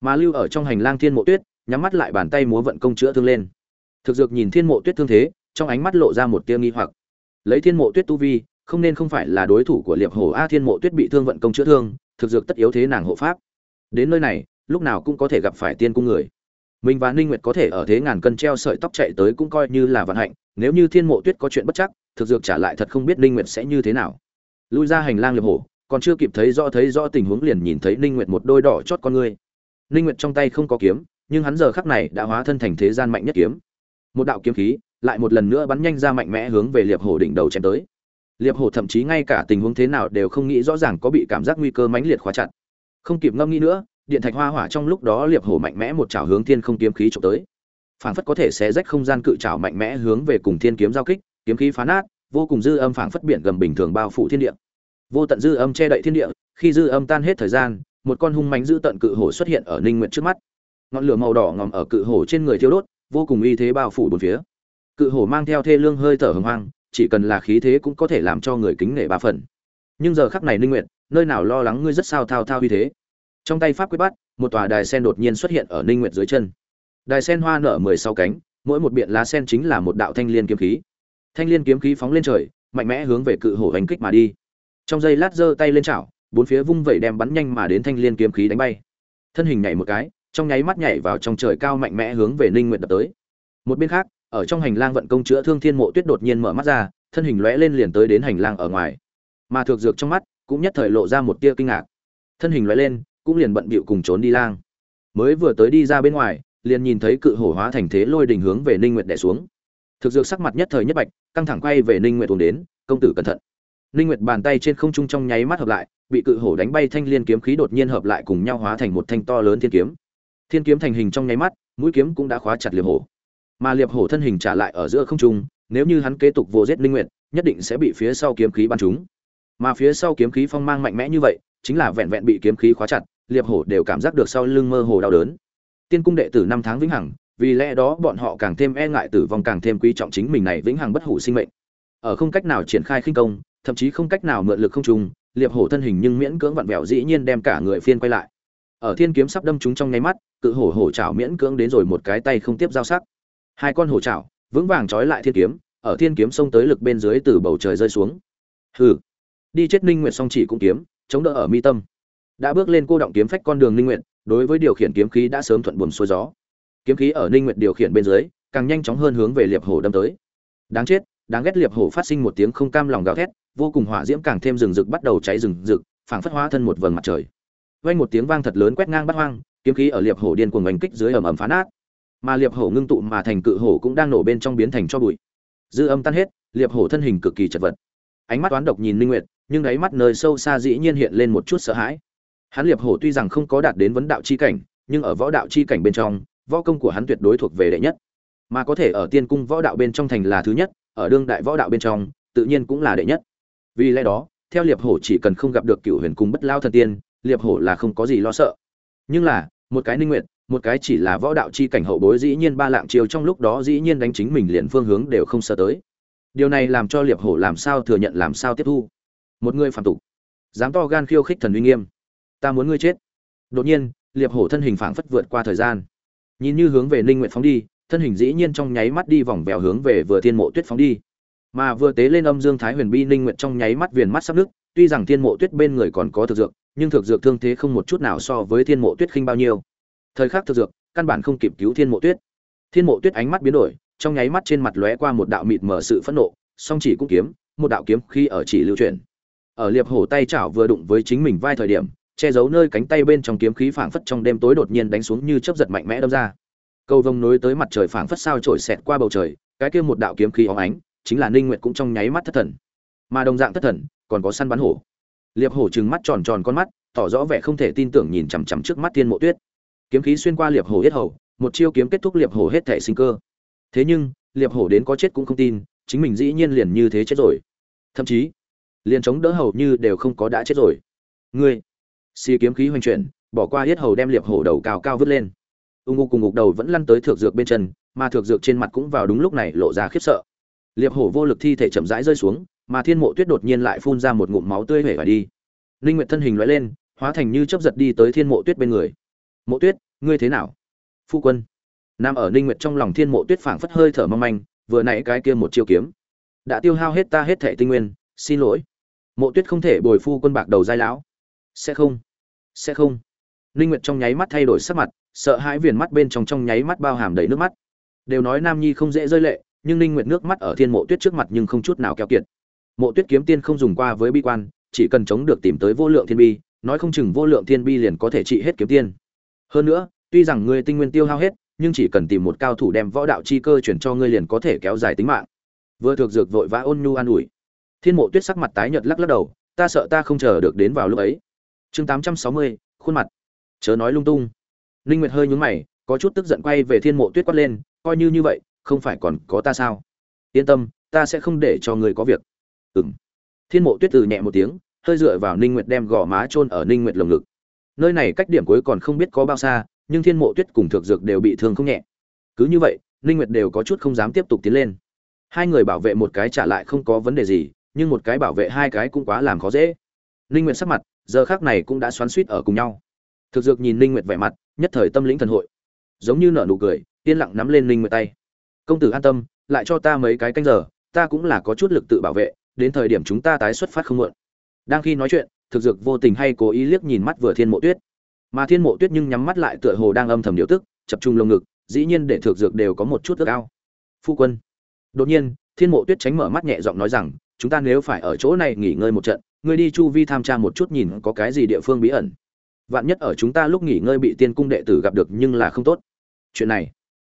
Mà lưu ở trong hành lang thiên mộ tuyết, nhắm mắt lại bàn tay múa vận công chữa thương lên. Thực dược nhìn thiên mộ tuyết thương thế, trong ánh mắt lộ ra một tia nghi hoặc. Lấy thiên mộ tuyết tu vi không nên không phải là đối thủ của liệp hổ a thiên mộ tuyết bị thương vận công chữa thương, thực dược tất yếu thế nàng hộ pháp. Đến nơi này, lúc nào cũng có thể gặp phải tiên cung người. Mình và ninh nguyệt có thể ở thế ngàn cân treo sợi tóc chạy tới cũng coi như là vận hạnh, nếu như thiên mộ tuyết có chuyện bất chắc, thực dược trả lại thật không biết ninh nguyệt sẽ như thế nào. Lui ra hành lang liệp hổ, còn chưa kịp thấy rõ thấy rõ tình huống liền nhìn thấy ninh nguyệt một đôi đỏ chót con ngươi. Ninh nguyệt trong tay không có kiếm, nhưng hắn giờ khắc này đã hóa thân thành thế gian mạnh nhất kiếm. Một đạo kiếm khí lại một lần nữa bắn nhanh ra mạnh mẽ hướng về liệp hổ đỉnh đầu chém tới liệp hổ thậm chí ngay cả tình huống thế nào đều không nghĩ rõ ràng có bị cảm giác nguy cơ mãnh liệt khóa chặt. Không kịp ngâm nghĩ nữa, điện thạch hoa hỏa trong lúc đó liệp hổ mạnh mẽ một chảo hướng thiên không kiếm khí trộm tới. Phảng phất có thể xé rách không gian cự chảo mạnh mẽ hướng về cùng thiên kiếm giao kích, kiếm khí phá nát, vô cùng dư âm phảng phất biển gầm bình thường bao phủ thiên địa. Vô tận dư âm che đậy thiên địa, khi dư âm tan hết thời gian, một con hung mãnh dữ tận cự hổ xuất hiện ở ninh nguyện trước mắt. Ngọn lửa màu đỏ ngòm ở cự hổ trên người thiêu đốt, vô cùng uy thế bao phủ bốn phía. Cự hổ mang theo thê lương hơi thở hừng hoang chỉ cần là khí thế cũng có thể làm cho người kính nể ba phần. Nhưng giờ khắc này ninh nguyệt, nơi nào lo lắng ngươi rất sao thao thao như thế? Trong tay pháp quyết bắt, một tòa đài sen đột nhiên xuất hiện ở ninh nguyệt dưới chân. Đài sen hoa nở mười sáu cánh, mỗi một biện lá sen chính là một đạo thanh liên kiếm khí. Thanh liên kiếm khí phóng lên trời, mạnh mẽ hướng về cự hổ hành kích mà đi. Trong giây lát giơ tay lên chảo, bốn phía vung vẩy đem bắn nhanh mà đến thanh liên kiếm khí đánh bay. Thân hình nhảy một cái, trong nháy mắt nhảy vào trong trời cao mạnh mẽ hướng về ninh nguyệt đập tới. Một bên khác ở trong hành lang vận công chữa thương thiên mộ tuyết đột nhiên mở mắt ra, thân hình lóe lên liền tới đến hành lang ở ngoài. Mà thược dược trong mắt cũng nhất thời lộ ra một tia kinh ngạc. Thân hình lóe lên, cũng liền bận bịu cùng trốn đi lang. Mới vừa tới đi ra bên ngoài, liền nhìn thấy cự hổ hóa thành thế lôi đình hướng về ninh nguyệt đè xuống. Thực dược sắc mặt nhất thời nhất bạch, căng thẳng quay về ninh nguyệt uống đến, công tử cẩn thận. Ninh nguyệt bàn tay trên không trung trong nháy mắt hợp lại, bị cự hổ đánh bay thanh liên kiếm khí đột nhiên hợp lại cùng nhau hóa thành một thanh to lớn thiên kiếm. Thiên kiếm thành hình trong nháy mắt, mũi kiếm cũng đã khóa chặt liệp hổ mà liệp hổ thân hình trả lại ở giữa không trung, nếu như hắn kế tục vô giết linh nguyệt, nhất định sẽ bị phía sau kiếm khí bắn trúng. Mà phía sau kiếm khí phong mang mạnh mẽ như vậy, chính là vẹn vẹn bị kiếm khí khóa chặt, liệp hổ đều cảm giác được sau lưng mơ hồ đau đớn. Tiên cung đệ tử năm tháng vĩnh hằng, vì lẽ đó bọn họ càng thêm e ngại tử vong càng thêm quý trọng chính mình này vĩnh hằng bất hủ sinh mệnh. Ở không cách nào triển khai khinh công, thậm chí không cách nào mượn lực không trùng liệp hổ thân hình nhưng miễn cưỡng vặn vẹo dĩ nhiên đem cả người phiên quay lại. Ở thiên kiếm sắp đâm chúng trong nháy mắt, cự hổ hổ chảo miễn cưỡng đến rồi một cái tay không tiếp giao sắc hai con hổ chảo, vững vàng trói lại thiên kiếm, ở thiên kiếm xông tới lực bên dưới từ bầu trời rơi xuống. Hừ. Đi chết ninh nguyệt song chỉ cũng kiếm, chống đỡ ở mi tâm. Đã bước lên cô động kiếm phách con đường ninh nguyệt, đối với điều khiển kiếm khí đã sớm thuận buồm xuôi gió. Kiếm khí ở ninh nguyệt điều khiển bên dưới, càng nhanh chóng hơn hướng về liệp hổ đâm tới. Đáng chết, đáng ghét liệp hổ phát sinh một tiếng không cam lòng gào thét, vô cùng hỏa diễm càng thêm rừng rực bắt đầu cháy rừng rực, phảng phất hóa thân một vầng mặt trời. Vang một tiếng vang thật lớn quét ngang bát hoang, kiếm khí ở liệp hổ điên cuồng đánh kích dưới ầm ầm phá nát mà liệp hổ ngưng tụ mà thành cự hổ cũng đang nổ bên trong biến thành cho bụi. Dư âm tan hết, liệp hổ thân hình cực kỳ chật vật. Ánh mắt toán độc nhìn linh nguyệt, nhưng đáy mắt nơi sâu xa dĩ nhiên hiện lên một chút sợ hãi. Hắn liệp hổ tuy rằng không có đạt đến vấn đạo chi cảnh, nhưng ở võ đạo chi cảnh bên trong, võ công của hắn tuyệt đối thuộc về đệ nhất. Mà có thể ở tiên cung võ đạo bên trong thành là thứ nhất, ở đương đại võ đạo bên trong, tự nhiên cũng là đệ nhất. Vì lẽ đó, theo liệp hổ chỉ cần không gặp được cựu huyền cung bất lao thần tiên, liệp hổ là không có gì lo sợ. Nhưng là, một cái ninh nguyệt một cái chỉ là võ đạo chi cảnh hậu bối dĩ nhiên ba lạng chiều trong lúc đó dĩ nhiên đánh chính mình liền phương hướng đều không sợ tới. Điều này làm cho liệp hổ làm sao thừa nhận làm sao tiếp thu? Một người phạm tục, dám to gan khiêu khích thần uy nghiêm. Ta muốn ngươi chết. Đột nhiên, liệp hổ thân hình phảng phất vượt qua thời gian. Nhìn như hướng về ninh nguyện phóng đi, thân hình dĩ nhiên trong nháy mắt đi vòng vèo hướng về vừa thiên mộ tuyết phóng đi. Mà vừa tế lên âm dương thái huyền bi ninh nguyện trong nháy mắt viền mắt sắp nước tuy rằng thiên mộ tuyết bên người còn có thực dược, nhưng thực dược thương thế không một chút nào so với thiên mộ tuyết khinh bao nhiêu thời khắc thực dược, căn bản không kịp cứu thiên mộ tuyết. Thiên mộ tuyết ánh mắt biến đổi, trong nháy mắt trên mặt lóe qua một đạo mịt mở sự phẫn nộ, song chỉ cũng kiếm, một đạo kiếm khi ở chỉ lưu chuyển. Ở liệp hổ tay chảo vừa đụng với chính mình vai thời điểm, che giấu nơi cánh tay bên trong kiếm khí phảng phất trong đêm tối đột nhiên đánh xuống như chớp giật mạnh mẽ đâm ra. Cầu vồng nối tới mặt trời phảng phất sao trổi xẹt qua bầu trời, cái kia một đạo kiếm khí óng ánh, chính là ninh nguyệt cũng trong nháy mắt thất thần. Mà đồng dạng thất thần, còn có săn bắn hổ. Liệp hổ trừng mắt tròn tròn con mắt, tỏ rõ vẻ không thể tin tưởng nhìn chằm chằm trước mắt thiên mộ tuyết kiếm khí xuyên qua liệp hổ hết hầu, một chiêu kiếm kết thúc liệp hổ hết thể sinh cơ. Thế nhưng, liệp hổ đến có chết cũng không tin, chính mình dĩ nhiên liền như thế chết rồi. Thậm chí, liền chống đỡ hầu như đều không có đã chết rồi. Ngươi, xì kiếm khí hoành chuyển, bỏ qua hết hầu đem liệp hổ đầu cao cao vứt lên. Ung ngục cùng ngục đầu vẫn lăn tới thược dược bên chân, mà thược dược trên mặt cũng vào đúng lúc này lộ ra khiếp sợ. Liệp hổ vô lực thi thể chậm rãi rơi xuống, mà thiên mộ tuyết đột nhiên lại phun ra một ngụm máu tươi hể và đi. Linh nguyệt thân hình lóe lên, hóa thành như chớp giật đi tới thiên mộ tuyết bên người mộ tuyết, ngươi thế nào? Phu quân. Nam ở ninh nguyệt trong lòng thiên mộ tuyết phảng phất hơi thở mong manh, vừa nãy cái kia một chiêu kiếm, đã tiêu hao hết ta hết thể tinh nguyên, xin lỗi. Mộ tuyết không thể bồi phu quân bạc đầu dai lão. Sẽ không sẽ không. Ninh nguyệt trong nháy mắt thay đổi sắc mặt, sợ hãi viền mắt bên trong trong nháy mắt bao hàm đầy nước mắt. Đều nói nam nhi không dễ rơi lệ, nhưng ninh nguyệt nước mắt ở thiên mộ tuyết trước mặt nhưng không chút nào keo kiệt. Mộ tuyết kiếm tiên không dùng qua với bi quan, chỉ cần chống được tìm tới vô lượng thiên bi, nói không chừng vô lượng thiên bi liền có thể trị hết kiếm tiên hơn nữa, tuy rằng ngươi tinh nguyên tiêu hao hết, nhưng chỉ cần tìm một cao thủ đem võ đạo chi cơ chuyển cho ngươi liền có thể kéo dài tính mạng. Vừa thực dược vội vã ôn nhu an ủi. Thiên mộ tuyết sắc mặt tái nhợt lắc lắc đầu, ta sợ ta không chờ được đến vào lúc ấy. Chương tám trăm sáu mươi, khuôn mặt. Chớ nói lung tung. Linh nguyệt hơi nhướng mày, có chút tức giận quay về thiên mộ tuyết quát lên, coi như như vậy, không phải còn có ta sao? Yên tâm, ta sẽ không để cho người có việc. Ừm. Thiên mộ tuyết từ nhẹ một tiếng, hơi dựa vào ninh nguyệt đem gò má chôn ở ninh nguyệt lồng ngực nơi này cách điểm cuối còn không biết có bao xa, nhưng thiên mộ tuyết cùng thực dược đều bị thương không nhẹ. Cứ như vậy, ninh nguyệt đều có chút không dám tiếp tục tiến lên. Hai người bảo vệ một cái trả lại không có vấn đề gì, nhưng một cái bảo vệ hai cái cũng quá làm khó dễ. Ninh nguyệt sắc mặt, giờ khác này cũng đã xoắn suýt ở cùng nhau. Thực dược nhìn ninh nguyệt vẻ mặt, nhất thời tâm lĩnh thần hội. Giống như nở nụ cười, yên lặng nắm lên ninh nguyệt tay. Công tử an tâm, lại cho ta mấy cái canh giờ, ta cũng là có chút lực tự bảo vệ, đến thời điểm chúng ta tái xuất phát không muộn. Đang khi nói chuyện thực dược vô tình hay cố ý liếc nhìn mắt vừa thiên mộ tuyết. Mà thiên mộ tuyết nhưng nhắm mắt lại tựa hồ đang âm thầm điều tức, chập trung lồng ngực, dĩ nhiên để thực dược đều có một chút ước ao. Phu quân. Đột nhiên, thiên mộ tuyết tránh mở mắt nhẹ giọng nói rằng, chúng ta nếu phải ở chỗ này nghỉ ngơi một trận, ngươi đi chu vi tham tra một chút nhìn có cái gì địa phương bí ẩn. Vạn nhất ở chúng ta lúc nghỉ ngơi bị tiên cung đệ tử gặp được nhưng là không tốt. Chuyện này.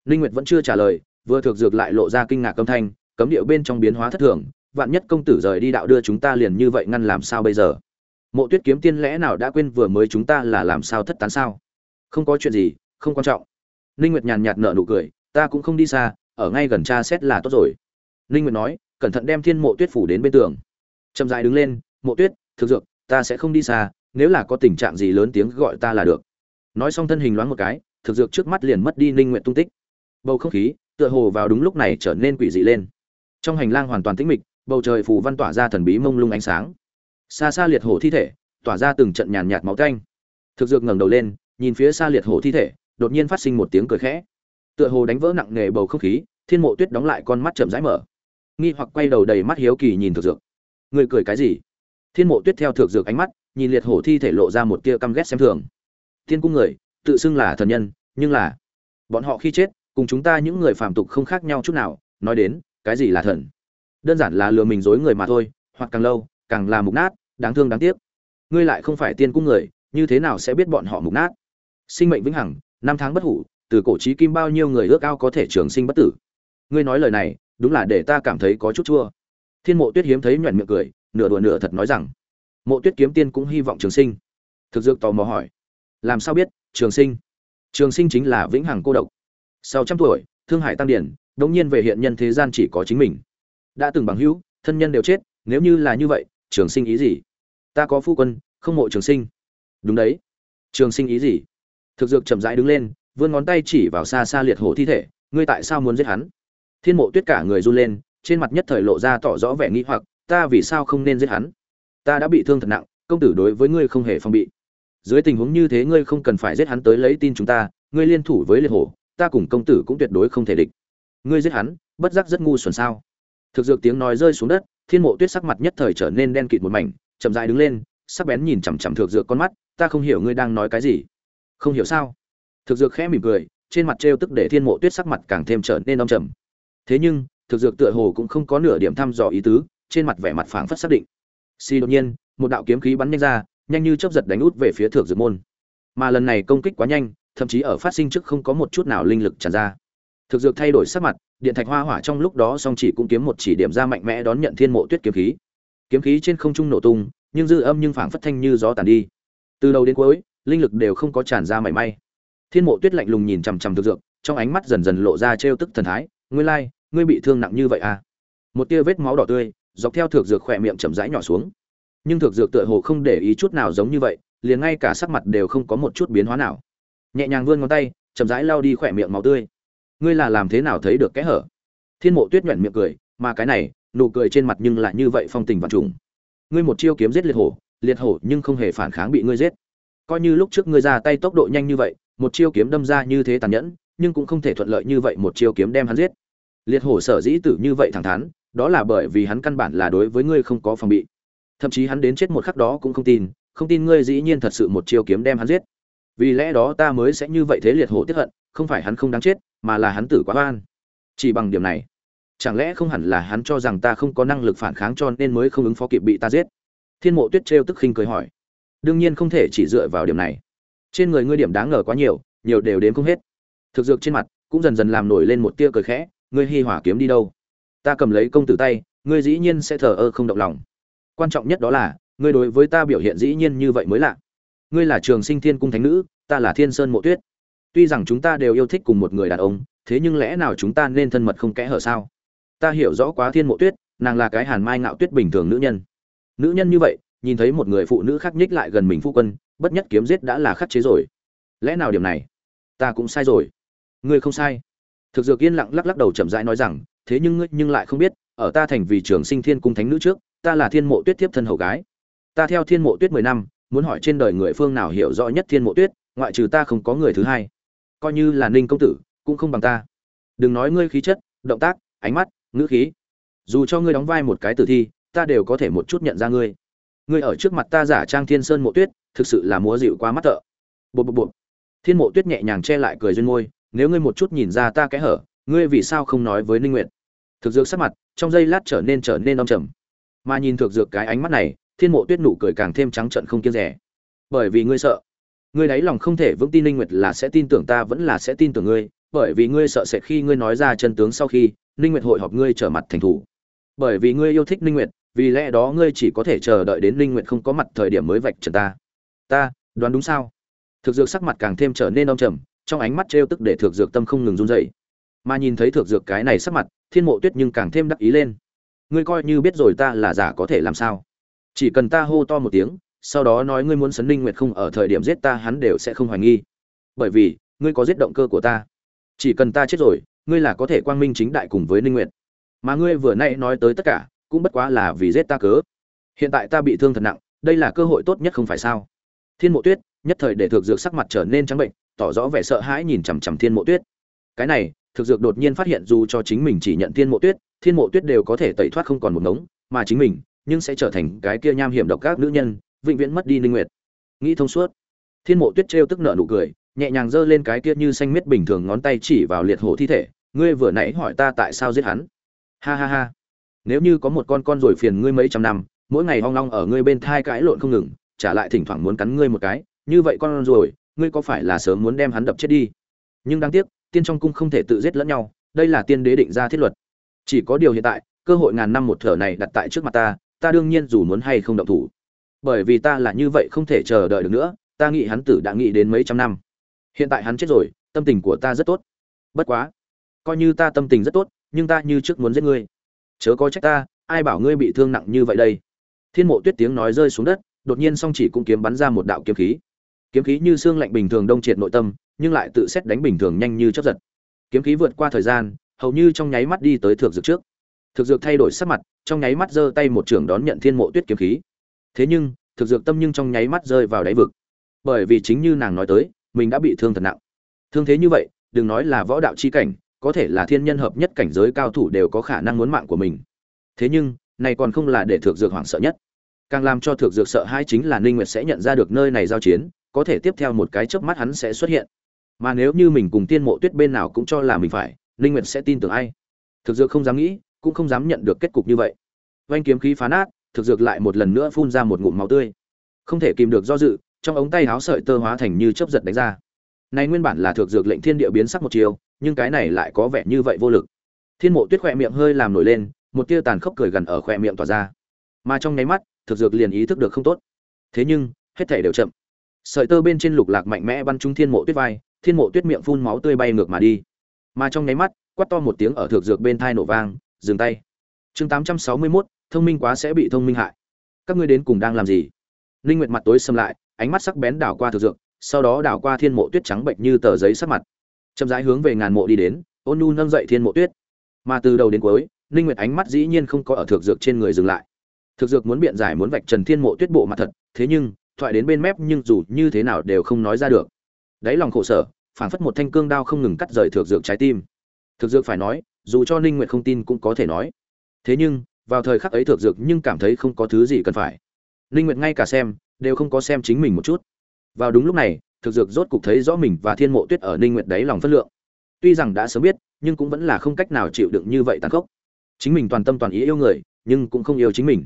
Linh nguyệt vẫn chưa trả lời, vừa thực dược lại lộ ra kinh ngạc âm thanh, cấm điệu bên trong biến hóa thất thường, vạn nhất công tử rời đi đạo đưa chúng ta liền như vậy ngăn làm sao bây giờ? Mộ tuyết kiếm tiên lẽ nào đã quên vừa mới chúng ta là làm sao thất tán sao? Không có chuyện gì, không quan trọng. Ninh nguyệt nhàn nhạt nở nụ cười, ta cũng không đi xa, ở ngay gần cha xét là tốt rồi. Ninh nguyệt nói, cẩn thận đem thiên mộ tuyết phủ đến bên tường. Chậm dài đứng lên, mộ tuyết, thực dược, ta sẽ không đi xa, nếu là có tình trạng gì lớn tiếng gọi ta là được. Nói xong thân hình loáng một cái, thực dược trước mắt liền mất đi ninh nguyện tung tích. Bầu không khí, tựa hồ vào đúng lúc này trở nên quỷ dị lên. Trong hành lang hoàn toàn tĩnh mịch, bầu trời phù văn tỏa ra thần bí mông lung ánh sáng xa xa liệt hổ thi thể, tỏa ra từng trận nhàn nhạt máu canh thực dược ngẩng đầu lên, nhìn phía xa liệt hổ thi thể, đột nhiên phát sinh một tiếng cười khẽ. Tựa hồ đánh vỡ nặng nề bầu không khí, thiên mộ tuyết đóng lại con mắt chậm rãi mở. Nghi hoặc quay đầu đầy mắt hiếu kỳ nhìn thực dược. Người cười cái gì? Thiên mộ tuyết theo thực dược ánh mắt, nhìn liệt hổ thi thể lộ ra một tia căm ghét xem thường. Thiên cung người, tự xưng là thần nhân, nhưng là bọn họ khi chết, cùng chúng ta những người phàm tục không khác nhau chút nào, nói đến, cái gì là thần? Đơn giản là lừa mình dối người mà thôi, hoặc càng lâu, càng là mục nát đáng thương đáng tiếc. Ngươi lại không phải tiên cung người, như thế nào sẽ biết bọn họ mục nát? Sinh mệnh vĩnh hằng, năm tháng bất hủ, từ cổ trí kim bao nhiêu người ước ao có thể trường sinh bất tử? Ngươi nói lời này, đúng là để ta cảm thấy có chút chua. Thiên mộ tuyết hiếm thấy nhoẻn miệng cười, nửa đùa nửa thật nói rằng, mộ tuyết kiếm tiên cũng hy vọng trường sinh. Thực dược tò mò hỏi, làm sao biết, trường sinh? Trường sinh chính là vĩnh hằng cô độc. Sau trăm tuổi, thương hải tăng điển, đống nhiên về hiện nhân thế gian chỉ có chính mình. Đã từng bằng hữu, thân nhân đều chết, nếu như là như vậy, trường sinh ý gì? Ta có phu quân, không mộ trường sinh. Đúng đấy. Trường sinh ý gì? Thực dược chậm rãi đứng lên, vươn ngón tay chỉ vào xa xa liệt hổ thi thể, ngươi tại sao muốn giết hắn? Thiên mộ tuyết cả người run lên, trên mặt nhất thời lộ ra tỏ rõ vẻ nghi hoặc, ta vì sao không nên giết hắn? Ta đã bị thương thật nặng, công tử đối với ngươi không hề phong bị. Dưới tình huống như thế ngươi không cần phải giết hắn tới lấy tin chúng ta, ngươi liên thủ với liệt hổ, ta cùng công tử cũng tuyệt đối không thể địch. Ngươi giết hắn, bất giác rất ngu xuẩn sao? Thực dược tiếng nói rơi xuống đất, thiên mộ tuyết sắc mặt nhất thời trở nên đen kịt một mảnh chậm dài đứng lên, sắc bén nhìn chằm chằm thực dược con mắt, ta không hiểu ngươi đang nói cái gì. Không hiểu sao? Thực dược khẽ mỉm cười, trên mặt trêu tức để thiên mộ tuyết sắc mặt càng thêm trở nên âm trầm. Thế nhưng thực dược tựa hồ cũng không có nửa điểm thăm dò ý tứ, trên mặt vẻ mặt phảng phất xác định. Xì đột nhiên, một đạo kiếm khí bắn nhanh ra, nhanh như chớp giật đánh út về phía thượng dược môn. Mà lần này công kích quá nhanh, thậm chí ở phát sinh trước không có một chút nào linh lực tràn ra. Thực dược thay đổi sắc mặt, điện thạch hoa hỏa trong lúc đó song chỉ cũng kiếm một chỉ điểm ra mạnh mẽ đón nhận thiên mộ tuyết kiếm khí kiếm khí trên không trung nổ tung, nhưng dư âm nhưng phảng phất thanh như gió tàn đi. Từ đầu đến cuối, linh lực đều không có tràn ra mảy may. Thiên mộ tuyết lạnh lùng nhìn chằm chằm thực dược, trong ánh mắt dần dần lộ ra trêu tức thần thái, ngươi lai, ngươi bị thương nặng như vậy à? Một tia vết máu đỏ tươi, dọc theo thực dược khỏe miệng chậm rãi nhỏ xuống. Nhưng thực dược tựa hồ không để ý chút nào giống như vậy, liền ngay cả sắc mặt đều không có một chút biến hóa nào. Nhẹ nhàng vươn ngón tay, chậm rãi lao đi khỏe miệng máu tươi. Ngươi là làm thế nào thấy được kẽ hở? Thiên mộ tuyết nhuận miệng cười, mà cái này nụ cười trên mặt nhưng lại như vậy phong tình vạn trùng. Ngươi một chiêu kiếm giết liệt hổ liệt hổ nhưng không hề phản kháng bị ngươi giết. Coi như lúc trước ngươi ra tay tốc độ nhanh như vậy, một chiêu kiếm đâm ra như thế tàn nhẫn, nhưng cũng không thể thuận lợi như vậy một chiêu kiếm đem hắn giết. Liệt hổ sở dĩ tử như vậy thẳng thắn, đó là bởi vì hắn căn bản là đối với ngươi không có phòng bị. Thậm chí hắn đến chết một khắc đó cũng không tin không tin ngươi dĩ nhiên thật sự một chiêu kiếm đem hắn giết. Vì lẽ đó ta mới sẽ như vậy thế liệt hổ tiếp hận, không phải hắn không đáng chết, mà là hắn tử quá oan. Chỉ bằng điểm này chẳng lẽ không hẳn là hắn cho rằng ta không có năng lực phản kháng cho nên mới không ứng phó kịp bị ta giết? Thiên mộ tuyết trêu tức khinh cười hỏi. Đương nhiên không thể chỉ dựa vào điểm này. Trên người ngươi điểm đáng ngờ quá nhiều nhiều đều đến không hết. Thực dược trên mặt cũng dần dần làm nổi lên một tia cười khẽ, ngươi hi hỏa kiếm đi đâu? Ta cầm lấy công tử tay, ngươi dĩ nhiên sẽ thờ ơ không động lòng. Quan trọng nhất đó là, ngươi đối với ta biểu hiện dĩ nhiên như vậy mới lạ. Ngươi là trường sinh thiên cung thánh nữ, ta là thiên sơn mộ tuyết. Tuy rằng chúng ta đều yêu thích cùng một người đàn ông, thế nhưng lẽ nào chúng ta nên thân mật không kẽ hở sao? Ta hiểu rõ quá thiên mộ tuyết, nàng là cái hàn mai ngạo tuyết bình thường nữ nhân. Nữ nhân như vậy, nhìn thấy một người phụ nữ khác nhích lại gần mình phu quân, bất nhất kiếm giết đã là khắc chế rồi. Lẽ nào điểm này, ta cũng sai rồi? Ngươi không sai. Thực dược yên lặng lắc lắc đầu chậm rãi nói rằng, thế nhưng ngươi nhưng lại không biết, ở ta thành vì trường sinh thiên cung thánh nữ trước, ta là thiên mộ tuyết tiếp thân hầu gái. Ta theo thiên mộ tuyết mười năm, muốn hỏi trên đời người phương nào hiểu rõ nhất thiên mộ tuyết, ngoại trừ ta không có người thứ hai. Coi như là ninh công tử, cũng không bằng ta. Đừng nói ngươi khí chất, động tác, ánh mắt ngữ khí. Dù cho ngươi đóng vai một cái tử thi, ta đều có thể một chút nhận ra ngươi. Ngươi ở trước mặt ta giả trang thiên sơn mộ tuyết, thực sự là múa dịu quá mắt thợ. Bộ bộ bộ thiên mộ tuyết nhẹ nhàng che lại cười duyên môi, nếu ngươi một chút nhìn ra ta kẽ hở, ngươi vì sao không nói với ninh nguyệt? Thực dược sắc mặt, trong giây lát trở nên trở nên đông trầm. Mà nhìn thực dược cái ánh mắt này, thiên mộ tuyết nụ cười càng thêm trắng trợn không kiêng rẻ. Bởi vì ngươi sợ. Ngươi đáy lòng không thể vững tin ninh nguyệt là sẽ tin tưởng ta vẫn là sẽ tin tưởng ngươi bởi vì ngươi sợ sẽ khi ngươi nói ra chân tướng sau khi, ninh nguyệt hội họp ngươi trở mặt thành thủ. Bởi vì ngươi yêu thích ninh nguyệt, vì lẽ đó ngươi chỉ có thể chờ đợi đến ninh nguyệt không có mặt thời điểm mới vạch trần ta. Ta, đoán đúng sao? Thực dược sắc mặt càng thêm trở nên đông trầm, trong ánh mắt trêu tức để thực dược tâm không ngừng run rẩy. Mà nhìn thấy thực dược cái này sắc mặt, thiên mộ tuyết nhưng càng thêm đắc ý lên. Ngươi coi như biết rồi ta là giả có thể làm sao? Chỉ cần ta hô to một tiếng, sau đó nói ngươi muốn sấn ninh nguyệt không ở thời điểm giết ta hắn đều sẽ không hoài nghi. Bởi vì, ngươi có giết động cơ của ta chỉ cần ta chết rồi, ngươi là có thể quang minh chính đại cùng với ninh nguyệt. Mà ngươi vừa nay nói tới tất cả, cũng bất quá là vì giết ta cớ. Hiện tại ta bị thương thật nặng, đây là cơ hội tốt nhất không phải sao? Thiên mộ tuyết, nhất thời để thực dược sắc mặt trở nên trắng bệnh, tỏ rõ vẻ sợ hãi nhìn chằm chằm thiên mộ tuyết. Cái này thực dược đột nhiên phát hiện dù cho chính mình chỉ nhận thiên mộ tuyết, thiên mộ tuyết đều có thể tẩy thoát không còn một ngống, mà chính mình, nhưng sẽ trở thành cái kia nham hiểm độc các nữ nhân, vĩnh viễn mất đi ninh nguyệt. Nghĩ thông suốt, thiên mộ tuyết trêu tức nợ nụ cười nhẹ nhàng giơ lên cái kia như xanh miết bình thường ngón tay chỉ vào liệt hổ thi thể, ngươi vừa nãy hỏi ta tại sao giết hắn? Ha ha ha. Nếu như có một con con rồi phiền ngươi mấy trăm năm, mỗi ngày hoang long ở ngươi bên thai cãi lộn không ngừng, trả lại thỉnh thoảng muốn cắn ngươi một cái, như vậy con rồi, ngươi có phải là sớm muốn đem hắn đập chết đi? Nhưng đáng tiếc, tiên trong cung không thể tự giết lẫn nhau, đây là tiên đế định ra thiết luật. Chỉ có điều hiện tại, cơ hội ngàn năm một thở này đặt tại trước mặt ta ta đương nhiên dù muốn hay không động thủ. Bởi vì ta là như vậy không thể chờ đợi được nữa, ta nghĩ hắn tử đã nghĩ đến mấy trăm năm hiện tại hắn chết rồi, tâm tình của ta rất tốt. Bất quá, coi như ta tâm tình rất tốt, nhưng ta như trước muốn giết ngươi. Chớ có trách ta, ai bảo ngươi bị thương nặng như vậy đây? Thiên mộ tuyết tiếng nói rơi xuống đất, đột nhiên song chỉ cũng kiếm bắn ra một đạo kiếm khí. Kiếm khí như xương lạnh bình thường đông triệt nội tâm, nhưng lại tự xét đánh bình thường nhanh như chớp giật. Kiếm khí vượt qua thời gian, hầu như trong nháy mắt đi tới thượng dược trước. Thực dược thay đổi sắc mặt, trong nháy mắt giơ tay một trường đón nhận thiên mộ tuyết kiếm khí. Thế nhưng thực dược tâm nhưng trong nháy mắt rơi vào đáy vực. Bởi vì chính như nàng nói tới mình đã bị thương thật nặng. Thương thế như vậy, đừng nói là võ đạo chi cảnh, có thể là thiên nhân hợp nhất cảnh giới cao thủ đều có khả năng muốn mạng của mình. Thế nhưng, này còn không là để thượng dược hoảng sợ nhất. Càng làm cho thượng dược sợ hai chính là ninh nguyệt sẽ nhận ra được nơi này giao chiến, có thể tiếp theo một cái chớp mắt hắn sẽ xuất hiện. Mà nếu như mình cùng tiên mộ tuyết bên nào cũng cho là mình phải, ninh nguyệt sẽ tin tưởng ai? Thực dược không dám nghĩ, cũng không dám nhận được kết cục như vậy. Vanh kiếm khí phá nát thực dược lại một lần nữa phun ra một ngụm máu tươi. Không thể kìm được do dự trong ống tay áo sợi tơ hóa thành như chớp giật đánh ra. Này nguyên bản là thực dược lệnh thiên địa biến sắc một chiều nhưng cái này lại có vẻ như vậy vô lực. Thiên mộ tuyết khẽ miệng hơi làm nổi lên một tia tàn khốc cười gần ở khóe miệng tỏa ra. Mà trong nháy mắt thực dược liền ý thức được không tốt. Thế nhưng hết thảy đều chậm. Sợi tơ bên trên lục lạc mạnh mẽ bắn trúng thiên mộ tuyết vai thiên mộ tuyết miệng phun máu tươi bay ngược mà đi. Mà trong nháy mắt quát to một tiếng ở thực dược bên thai nổ vang dừng tay. Chương tám trăm sáu mươi 861, thông minh quá sẽ bị thông minh hại. Các ngươi đến cùng đang làm gì? Linh nguyệt mặt tối sầm lại ánh mắt sắc bén đảo qua thực dược, sau đó đảo qua thiên mộ tuyết trắng bệnh như tờ giấy sắc mặt. Chậm rãi hướng về ngàn mộ đi đến, ôn nhu nâng dậy thiên mộ tuyết. Mà từ đầu đến cuối linh nguyệt ánh mắt dĩ nhiên không có ở thực dược trên người dừng lại. Thực dược muốn biện giải muốn vạch trần thiên mộ tuyết bộ mặt thật, thế nhưng, thoại đến bên mép nhưng dù như thế nào đều không nói ra được. Đáy lòng khổ sở, phảng phất một thanh cương đao không ngừng cắt rời thực dược trái tim. Thực dược phải nói, dù cho ninh nguyệt không tin cũng có thể nói. Thế nhưng, vào thời khắc ấy thực dược nhưng cảm thấy không có thứ gì cần phải. Ninh nguyệt ngay cả xem đều không có xem chính mình một chút. Vào đúng lúc này, thực dược rốt cục thấy rõ mình và thiên mộ tuyết ở ninh nguyệt đấy lòng phân lượng. Tuy rằng đã sớm biết, nhưng cũng vẫn là không cách nào chịu đựng như vậy tàn khốc. Chính mình toàn tâm toàn ý yêu người, nhưng cũng không yêu chính mình.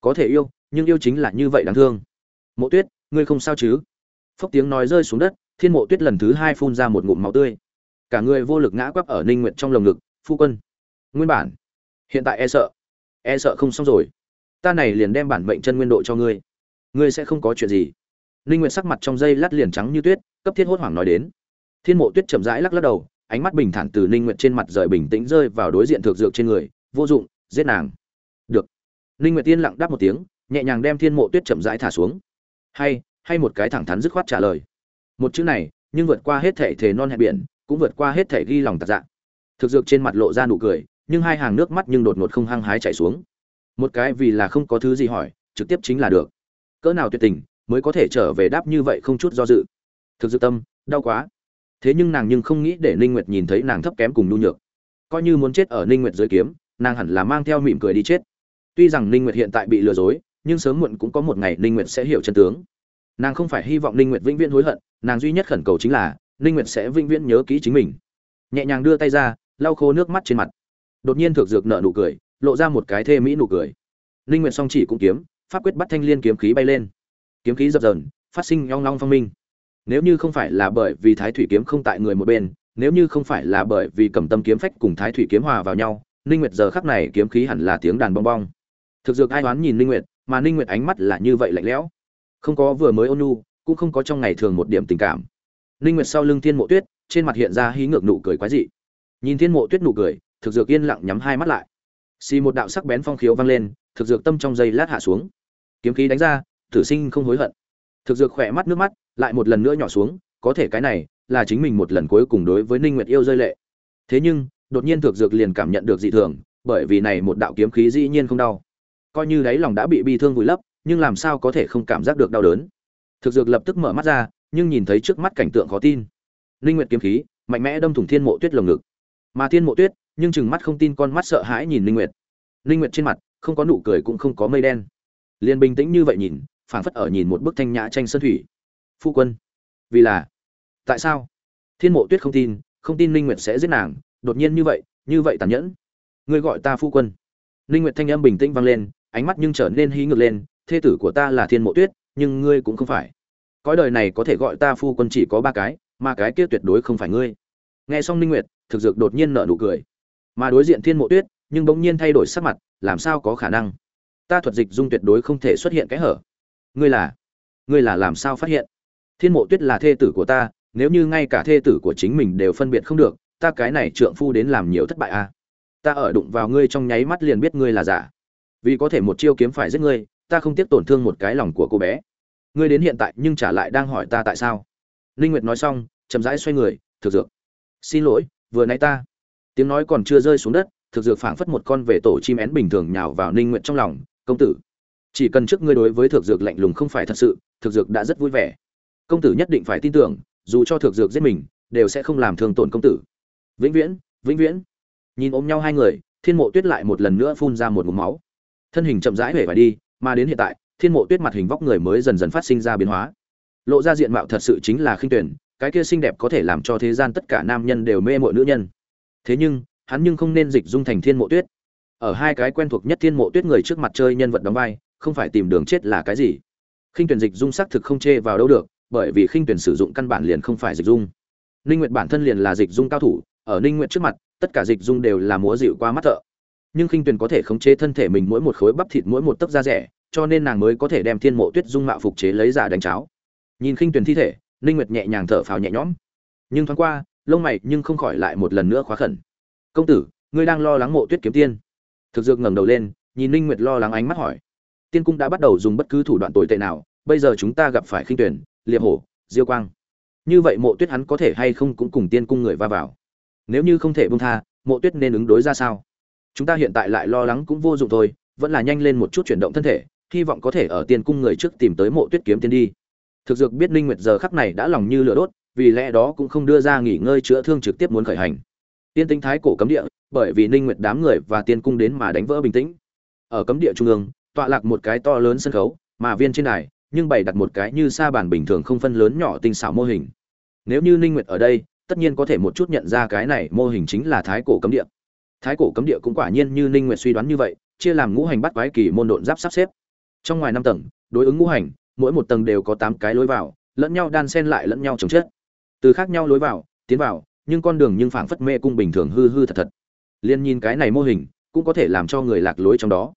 Có thể yêu, nhưng yêu chính là như vậy đáng thương. Mộ tuyết, ngươi không sao chứ? Phốc tiếng nói rơi xuống đất, thiên mộ tuyết lần thứ hai phun ra một ngụm máu tươi. Cả người vô lực ngã quắp ở ninh nguyệt trong lồng ngực, phu quân, nguyên bản, hiện tại e sợ e sợ không xong rồi. Ta này liền đem bản mệnh chân nguyên độ cho ngươi ngươi sẽ không có chuyện gì. Ninh nguyệt sắc mặt trong dây lát liền trắng như tuyết, cấp thiết hốt hoảng nói đến. Thiên mộ tuyết chậm rãi lắc lắc đầu, ánh mắt bình thản từ ninh nguyệt trên mặt rời bình tĩnh rơi vào đối diện thực dược trên người, vô dụng, giết nàng. Được. Ninh nguyệt tiên lặng đáp một tiếng, nhẹ nhàng đem thiên mộ tuyết chậm rãi thả xuống. Hay hay một cái thẳng thắn dứt khoát trả lời. Một chữ này, nhưng vượt qua hết thể thể non hẹn biển, cũng vượt qua hết thể ghi lòng tạc dạng. thực dược trên mặt lộ ra nụ cười, nhưng hai hàng nước mắt nhưng đột ngột không hăng hái chảy xuống. Một cái vì là không có thứ gì hỏi, trực tiếp chính là được cỡ nào tuyệt tình mới có thể trở về đáp như vậy không chút do dự. Thực dự tâm, đau quá. Thế nhưng nàng nhưng không nghĩ để ninh nguyệt nhìn thấy nàng thấp kém cùng nhu nhược. Coi như muốn chết ở ninh nguyệt dưới kiếm, nàng hẳn là mang theo mỉm cười đi chết. Tuy rằng ninh nguyệt hiện tại bị lừa dối, nhưng sớm muộn cũng có một ngày ninh nguyệt sẽ hiểu chân tướng. Nàng không phải hy vọng ninh nguyệt vĩnh viễn hối hận, nàng duy nhất khẩn cầu chính là ninh nguyệt sẽ vĩnh viễn nhớ kỹ chính mình. Nhẹ nhàng đưa tay ra, lau khô nước mắt trên mặt. Đột nhiên thực dược nợ nụ cười, lộ ra một cái thê mỹ nụ cười. Ninh nguyệt song chỉ cũng kiếm pháp quyết bắt thanh liên kiếm khí bay lên. Kiếm khí dập dờn, phát sinh nhong long phong minh. Nếu như không phải là bởi vì thái thủy kiếm không tại người một bên, nếu như không phải là bởi vì cầm tâm kiếm phách cùng thái thủy kiếm hòa vào nhau, ninh nguyệt giờ khắc này kiếm khí hẳn là tiếng đàn bong bong. Thực dược ai đoán nhìn ninh nguyệt, mà ninh nguyệt ánh mắt là như vậy lạnh lẽo. Không có vừa mới ôn nhu, cũng không có trong ngày thường một điểm tình cảm. Ninh nguyệt sau lưng thiên mộ tuyết, trên mặt hiện ra hí ngược nụ cười quái dị. Nhìn thiên mộ tuyết nụ cười, thực dược yên lặng nhắm hai mắt lại. Xì một đạo sắc bén phong khiếu vang lên, thực dược tâm trong giây lát hạ xuống kiếm khí đánh ra, tử sinh không hối hận. Thực dược khỏe mắt, nước mắt lại một lần nữa nhỏ xuống, có thể cái này là chính mình một lần cuối cùng đối với ninh nguyệt yêu rơi lệ. Thế nhưng, đột nhiên thực dược liền cảm nhận được dị thường, bởi vì này một đạo kiếm khí dĩ nhiên không đau. Coi như đáy lòng đã bị bi thương vùi lấp, nhưng làm sao có thể không cảm giác được đau đớn? Thực dược lập tức mở mắt ra, nhưng nhìn thấy trước mắt cảnh tượng khó tin. Ninh nguyệt kiếm khí mạnh mẽ đâm thủng thiên mộ tuyết lồng ngực. Mà thiên mộ tuyết, nhưng chừng mắt không tin con mắt sợ hãi nhìn ninh nguyệt. Ninh nguyệt trên mặt không có nụ cười cũng không có mây đen liền bình tĩnh như vậy nhìn, phảng phất ở nhìn một bức thanh nhã tranh sơn thủy. Phu quân, vì là, tại sao? Thiên mộ tuyết không tin không tin ninh nguyệt sẽ giết nàng, đột nhiên như vậy như vậy tàn nhẫn. Ngươi gọi ta phu quân. Ninh nguyệt thanh âm bình tĩnh vang lên, ánh mắt nhưng trở nên hí ngược lên, thê tử của ta là thiên mộ tuyết, nhưng ngươi cũng không phải. Cõi đời này có thể gọi ta phu quân chỉ có ba cái, mà cái kia tuyệt đối không phải ngươi. Nghe xong ninh nguyệt, thực dược đột nhiên nở nụ cười. Mà đối diện thiên mộ tuyết, nhưng bỗng nhiên thay đổi sắc mặt, làm sao có khả năng? Ta thuật dịch dung tuyệt đối không thể xuất hiện cái hở. Ngươi là ngươi là làm sao phát hiện? Thiên mộ tuyết là thê tử của ta, nếu như ngay cả thê tử của chính mình đều phân biệt không được, ta cái này trượng phu đến làm nhiều thất bại à? Ta ở đụng vào ngươi trong nháy mắt liền biết ngươi là giả. Vì có thể một chiêu kiếm phải giết ngươi, ta không tiếc tổn thương một cái lòng của cô bé. Ngươi đến hiện tại nhưng trả lại đang hỏi ta tại sao? Linh nguyệt nói xong, chậm rãi xoay người, thực dược. Xin lỗi, vừa nãy ta. Tiếng nói còn chưa rơi xuống đất, thực dược phảng phất một con về tổ chim én bình thường nhào vào ninh Nguyệt trong lòng công tử, chỉ cần trước ngươi đối với thực dược lạnh lùng không phải thật sự thực dược đã rất vui vẻ. Công tử nhất định phải tin tưởng, dù cho thực dược giết mình, đều sẽ không làm thương tổn công tử. Vĩnh viễn vĩnh viễn. Nhìn ôm nhau hai người, thiên mộ tuyết lại một lần nữa phun ra một ngụm máu. Thân hình chậm rãi hể phải đi, mà đến hiện tại, thiên mộ tuyết mặt hình vóc người mới dần dần phát sinh ra biến hóa. Lộ ra diện mạo thật sự chính là khinh tuyển, cái kia xinh đẹp có thể làm cho thế gian tất cả nam nhân đều mê mội nữ nhân. Thế nhưng, hắn nhưng không nên dịch dung thành thiên mộ tuyết ở hai cái quen thuộc nhất thiên mộ tuyết người trước mặt chơi nhân vật đóng vai, không phải tìm đường chết là cái gì. Khinh tuyển dịch dung xác thực không chê vào đâu được, bởi vì khinh tuyển sử dụng căn bản liền không phải dịch dung. Ninh nguyệt bản thân liền là dịch dung cao thủ, ở ninh nguyệt trước mặt, tất cả dịch dung đều là múa dịu qua mắt thợ. Nhưng khinh tuyển có thể khống chế thân thể mình mỗi một khối bắp thịt mỗi một tấc da rẻ, cho nên nàng mới có thể đem thiên mộ tuyết dung mạo phục chế lấy giả đánh cháo. Nhìn khinh tuyển thi thể, ninh nguyệt nhẹ nhàng thở phào nhẹ nhõm. Nhưng thoáng qua, lông mày nhưng không khỏi lại một lần nữa khóa khẩn. Công tử, ngươi đang lo lắng mộ tuyết kiếm tiên thực dược ngẩng đầu lên, nhìn ninh nguyệt lo lắng ánh mắt hỏi. Tiên cung đã bắt đầu dùng bất cứ thủ đoạn tồi tệ nào, bây giờ chúng ta gặp phải khinh tuyển, liệp hổ, diêu quang. Như vậy mộ tuyết hắn có thể hay không cũng cùng tiên cung người va vào. Nếu như không thể buông tha, mộ tuyết nên ứng đối ra sao? Chúng ta hiện tại lại lo lắng cũng vô dụng thôi, vẫn là nhanh lên một chút chuyển động thân thể, hy vọng có thể ở tiên cung người trước tìm tới mộ tuyết kiếm tiên đi. Thực dược biết ninh nguyệt giờ khắc này đã lòng như lửa đốt, vì lẽ đó cũng không đưa ra nghỉ ngơi chữa thương trực tiếp muốn khởi hành tiên tinh thái cổ cấm địa, bởi vì ninh nguyệt đám người và tiên cung đến mà đánh vỡ bình tĩnh. Ở cấm địa trung ương, tọa lạc một cái to lớn sân khấu, mà viên trên đài, nhưng bày đặt một cái như sa bàn bình thường không phân lớn nhỏ tinh xảo mô hình. Nếu như ninh nguyệt ở đây, tất nhiên có thể một chút nhận ra cái này mô hình chính là thái cổ cấm địa. Thái cổ cấm địa cũng quả nhiên như ninh nguyệt suy đoán như vậy, chia làm ngũ hành bắt quái kỳ môn độn giáp sắp xếp. Trong ngoài năm tầng, đối ứng ngũ hành, mỗi một tầng đều có 8 cái lối vào, lẫn nhau đan xen lại lẫn nhau chồng chất. Từ khác nhau lối vào, tiến vào nhưng con đường nhưng phảng phất mê cung bình thường hư hư thật thật. Liên nhìn cái này mô hình, cũng có thể làm cho người lạc lối trong đó.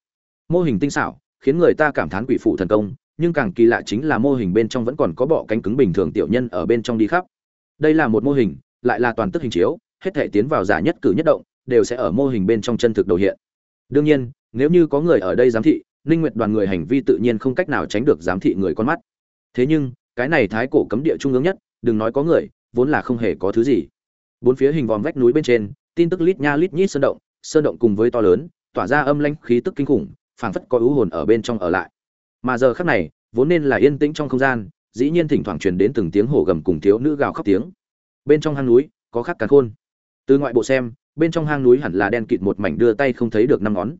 Mô hình tinh xảo, khiến người ta cảm thán quỷ phụ thần công, nhưng càng kỳ lạ chính là mô hình bên trong vẫn còn có bọ cánh cứng bình thường tiểu nhân ở bên trong đi khắp. Đây là một mô hình, lại là toàn tức hình chiếu, hết thể tiến vào giả nhất cử nhất động, đều sẽ ở mô hình bên trong chân thực đầu hiện. Đương nhiên, nếu như có người ở đây giám thị, ninh nguyệt đoàn người hành vi tự nhiên không cách nào tránh được giám thị người con mắt. Thế nhưng, cái này thái cổ cấm địa trung ương nhất, đừng nói có người, vốn là không hề có thứ gì bốn phía hình vòm vách núi bên trên, tin tức lít nha lít nhít sơn động sơn động cùng với to lớn, tỏa ra âm lanh khí tức kinh khủng, phảng phất có ưu hồn ở bên trong ở lại. Mà giờ khắc này, vốn nên là yên tĩnh trong không gian, dĩ nhiên thỉnh thoảng truyền đến từng tiếng hổ gầm cùng thiếu nữ gào khóc tiếng. Bên trong hang núi, có khắc càn khôn. Từ ngoại bộ xem, bên trong hang núi hẳn là đen kịt một mảnh đưa tay không thấy được năm ngón.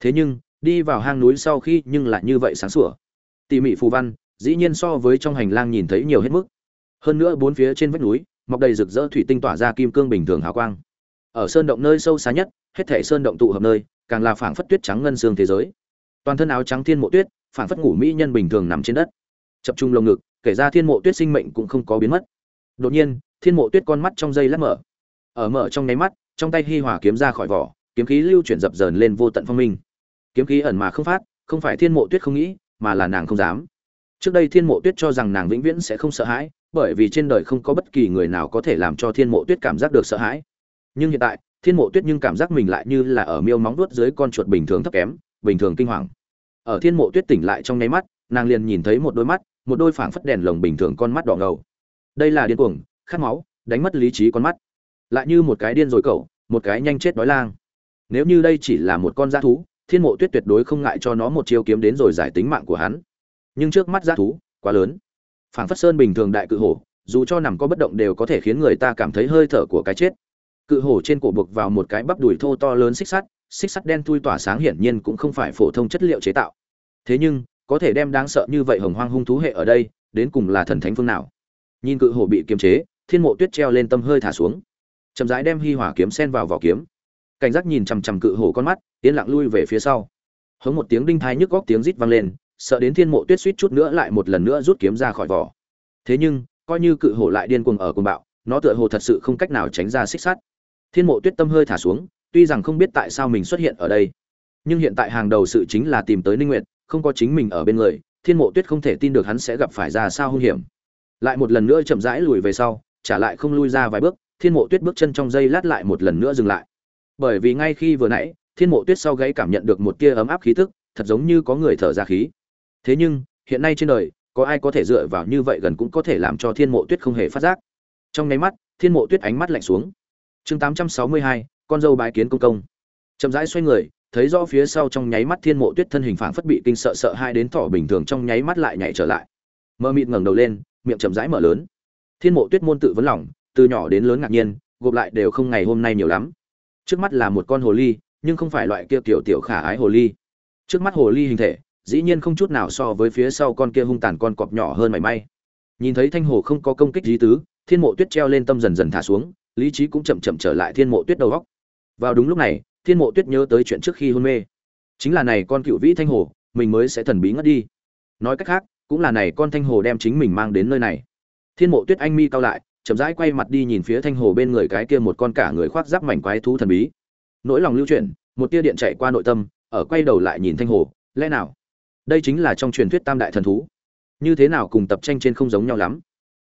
Thế nhưng, đi vào hang núi sau khi nhưng lại như vậy sáng sủa. Tỉ mỉ phù văn, dĩ nhiên so với trong hành lang nhìn thấy nhiều hết mức. Hơn nữa bốn phía trên vách núi mọc đầy rực rỡ thủy tinh tỏa ra kim cương bình thường hào quang. Ở sơn động nơi sâu xa nhất, hết thể sơn động tụ hợp nơi, càng là phảng phất tuyết trắng ngân xương thế giới. Toàn thân áo trắng thiên mộ tuyết, phảng phất ngủ mỹ nhân bình thường nằm trên đất. Chập trung lồng ngực, kể ra thiên mộ tuyết sinh mệnh cũng không có biến mất. Đột nhiên, thiên mộ tuyết con mắt trong dây lát mở. Ở mở trong nháy mắt, trong tay hi hỏa kiếm ra khỏi vỏ, kiếm khí lưu chuyển dập dờn lên vô tận phong minh. Kiếm khí ẩn mà không phát, không phải thiên mộ tuyết không nghĩ, mà là nàng không dám. Trước đây thiên mộ tuyết cho rằng nàng vĩnh viễn sẽ không sợ hãi bởi vì trên đời không có bất kỳ người nào có thể làm cho thiên mộ tuyết cảm giác được sợ hãi. Nhưng hiện tại, thiên mộ tuyết nhưng cảm giác mình lại như là ở miêu móng đuốt dưới con chuột bình thường thấp kém, bình thường kinh hoàng. Ở thiên mộ tuyết tỉnh lại trong nháy mắt, nàng liền nhìn thấy một đôi mắt, một đôi phảng phất đèn lồng bình thường con mắt đỏ ngầu. Đây là điên cuồng, khát máu, đánh mất lý trí con mắt. Lại như một cái điên rồi cậu, một cái nhanh chết đói lang. Nếu như đây chỉ là một con dã thú, thiên mộ tuyết tuyệt đối không ngại cho nó một chiêu kiếm đến rồi giải tính mạng của hắn. Nhưng trước mắt dã thú quá lớn phảng phất sơn bình thường đại cự hổ, dù cho nằm có bất động đều có thể khiến người ta cảm thấy hơi thở của cái chết. Cự hổ trên cổ buộc vào một cái bắp đùi thô to lớn xích sắt xích sắt đen thui tỏa sáng hiển nhiên cũng không phải phổ thông chất liệu chế tạo. Thế nhưng, có thể đem đáng sợ như vậy hồng hoang hung thú hệ ở đây, đến cùng là thần thánh phương nào? Nhìn cự hổ bị kiềm chế, thiên mộ tuyết treo lên tâm hơi thả xuống. Chậm rãi đem hi hỏa kiếm sen vào vỏ kiếm. Cảnh giác nhìn chằm chằm cự hổ con mắt, yên lặng lui về phía sau. Hống một tiếng đinh thai nhức góc tiếng rít vang lên sợ đến thiên mộ tuyết suýt chút nữa lại một lần nữa rút kiếm ra khỏi vỏ. Thế nhưng, coi như cự hổ lại điên cuồng ở cuồng bạo, nó tựa hồ thật sự không cách nào tránh ra xích sắt. Thiên mộ tuyết tâm hơi thả xuống, tuy rằng không biết tại sao mình xuất hiện ở đây, nhưng hiện tại hàng đầu sự chính là tìm tới ninh nguyệt, không có chính mình ở bên người, thiên mộ tuyết không thể tin được hắn sẽ gặp phải ra sao hung hiểm. Lại một lần nữa chậm rãi lùi về sau, trả lại không lui ra vài bước, thiên mộ tuyết bước chân trong giây lát lại một lần nữa dừng lại. Bởi vì ngay khi vừa nãy, thiên mộ tuyết sau gáy cảm nhận được một tia ấm áp khí tức, thật giống như có người thở ra khí thế nhưng, hiện nay trên đời, có ai có thể dựa vào như vậy gần cũng có thể làm cho thiên mộ tuyết không hề phát giác. Trong nháy mắt, thiên mộ tuyết ánh mắt lạnh xuống. Chương tám trăm sáu mươi hai, con dâu bái kiến công công. Chậm rãi xoay người, thấy rõ phía sau trong nháy mắt thiên mộ tuyết thân hình phảng phất bị kinh sợ sợ hai đến thỏ bình thường trong nháy mắt lại nhảy trở lại. Mơ mịt ngẩng đầu lên, miệng chậm rãi mở lớn. Thiên mộ tuyết môn tự vấn lòng, từ nhỏ đến lớn ngạc nhiên, gộp lại đều không ngày hôm nay nhiều lắm. Trước mắt là một con hồ ly, nhưng không phải loại kia kiểu tiểu khả ái hồ ly. Trước mắt hồ ly hình thể dĩ nhiên không chút nào so với phía sau con kia hung tàn con cọp nhỏ hơn mảy may. Nhìn thấy thanh hồ không có công kích lý tứ, thiên mộ tuyết treo lên tâm dần dần thả xuống, lý trí cũng chậm chậm trở lại thiên mộ tuyết đầu góc. Vào đúng lúc này, thiên mộ tuyết nhớ tới chuyện trước khi hôn mê. Chính là này con cựu vĩ thanh hồ, mình mới sẽ thần bí ngất đi. Nói cách khác, cũng là này con thanh hồ đem chính mình mang đến nơi này. Thiên mộ tuyết anh mi cao lại, chậm rãi quay mặt đi nhìn phía thanh hồ bên người cái kia một con cả người khoác giáp mảnh quái thú thần bí. Nỗi lòng lưu chuyển, một tia điện chạy qua nội tâm, ở quay đầu lại nhìn thanh hồ, lẽ nào đây chính là trong truyền thuyết tam đại thần thú. Như thế nào cùng tập tranh trên không giống nhau lắm?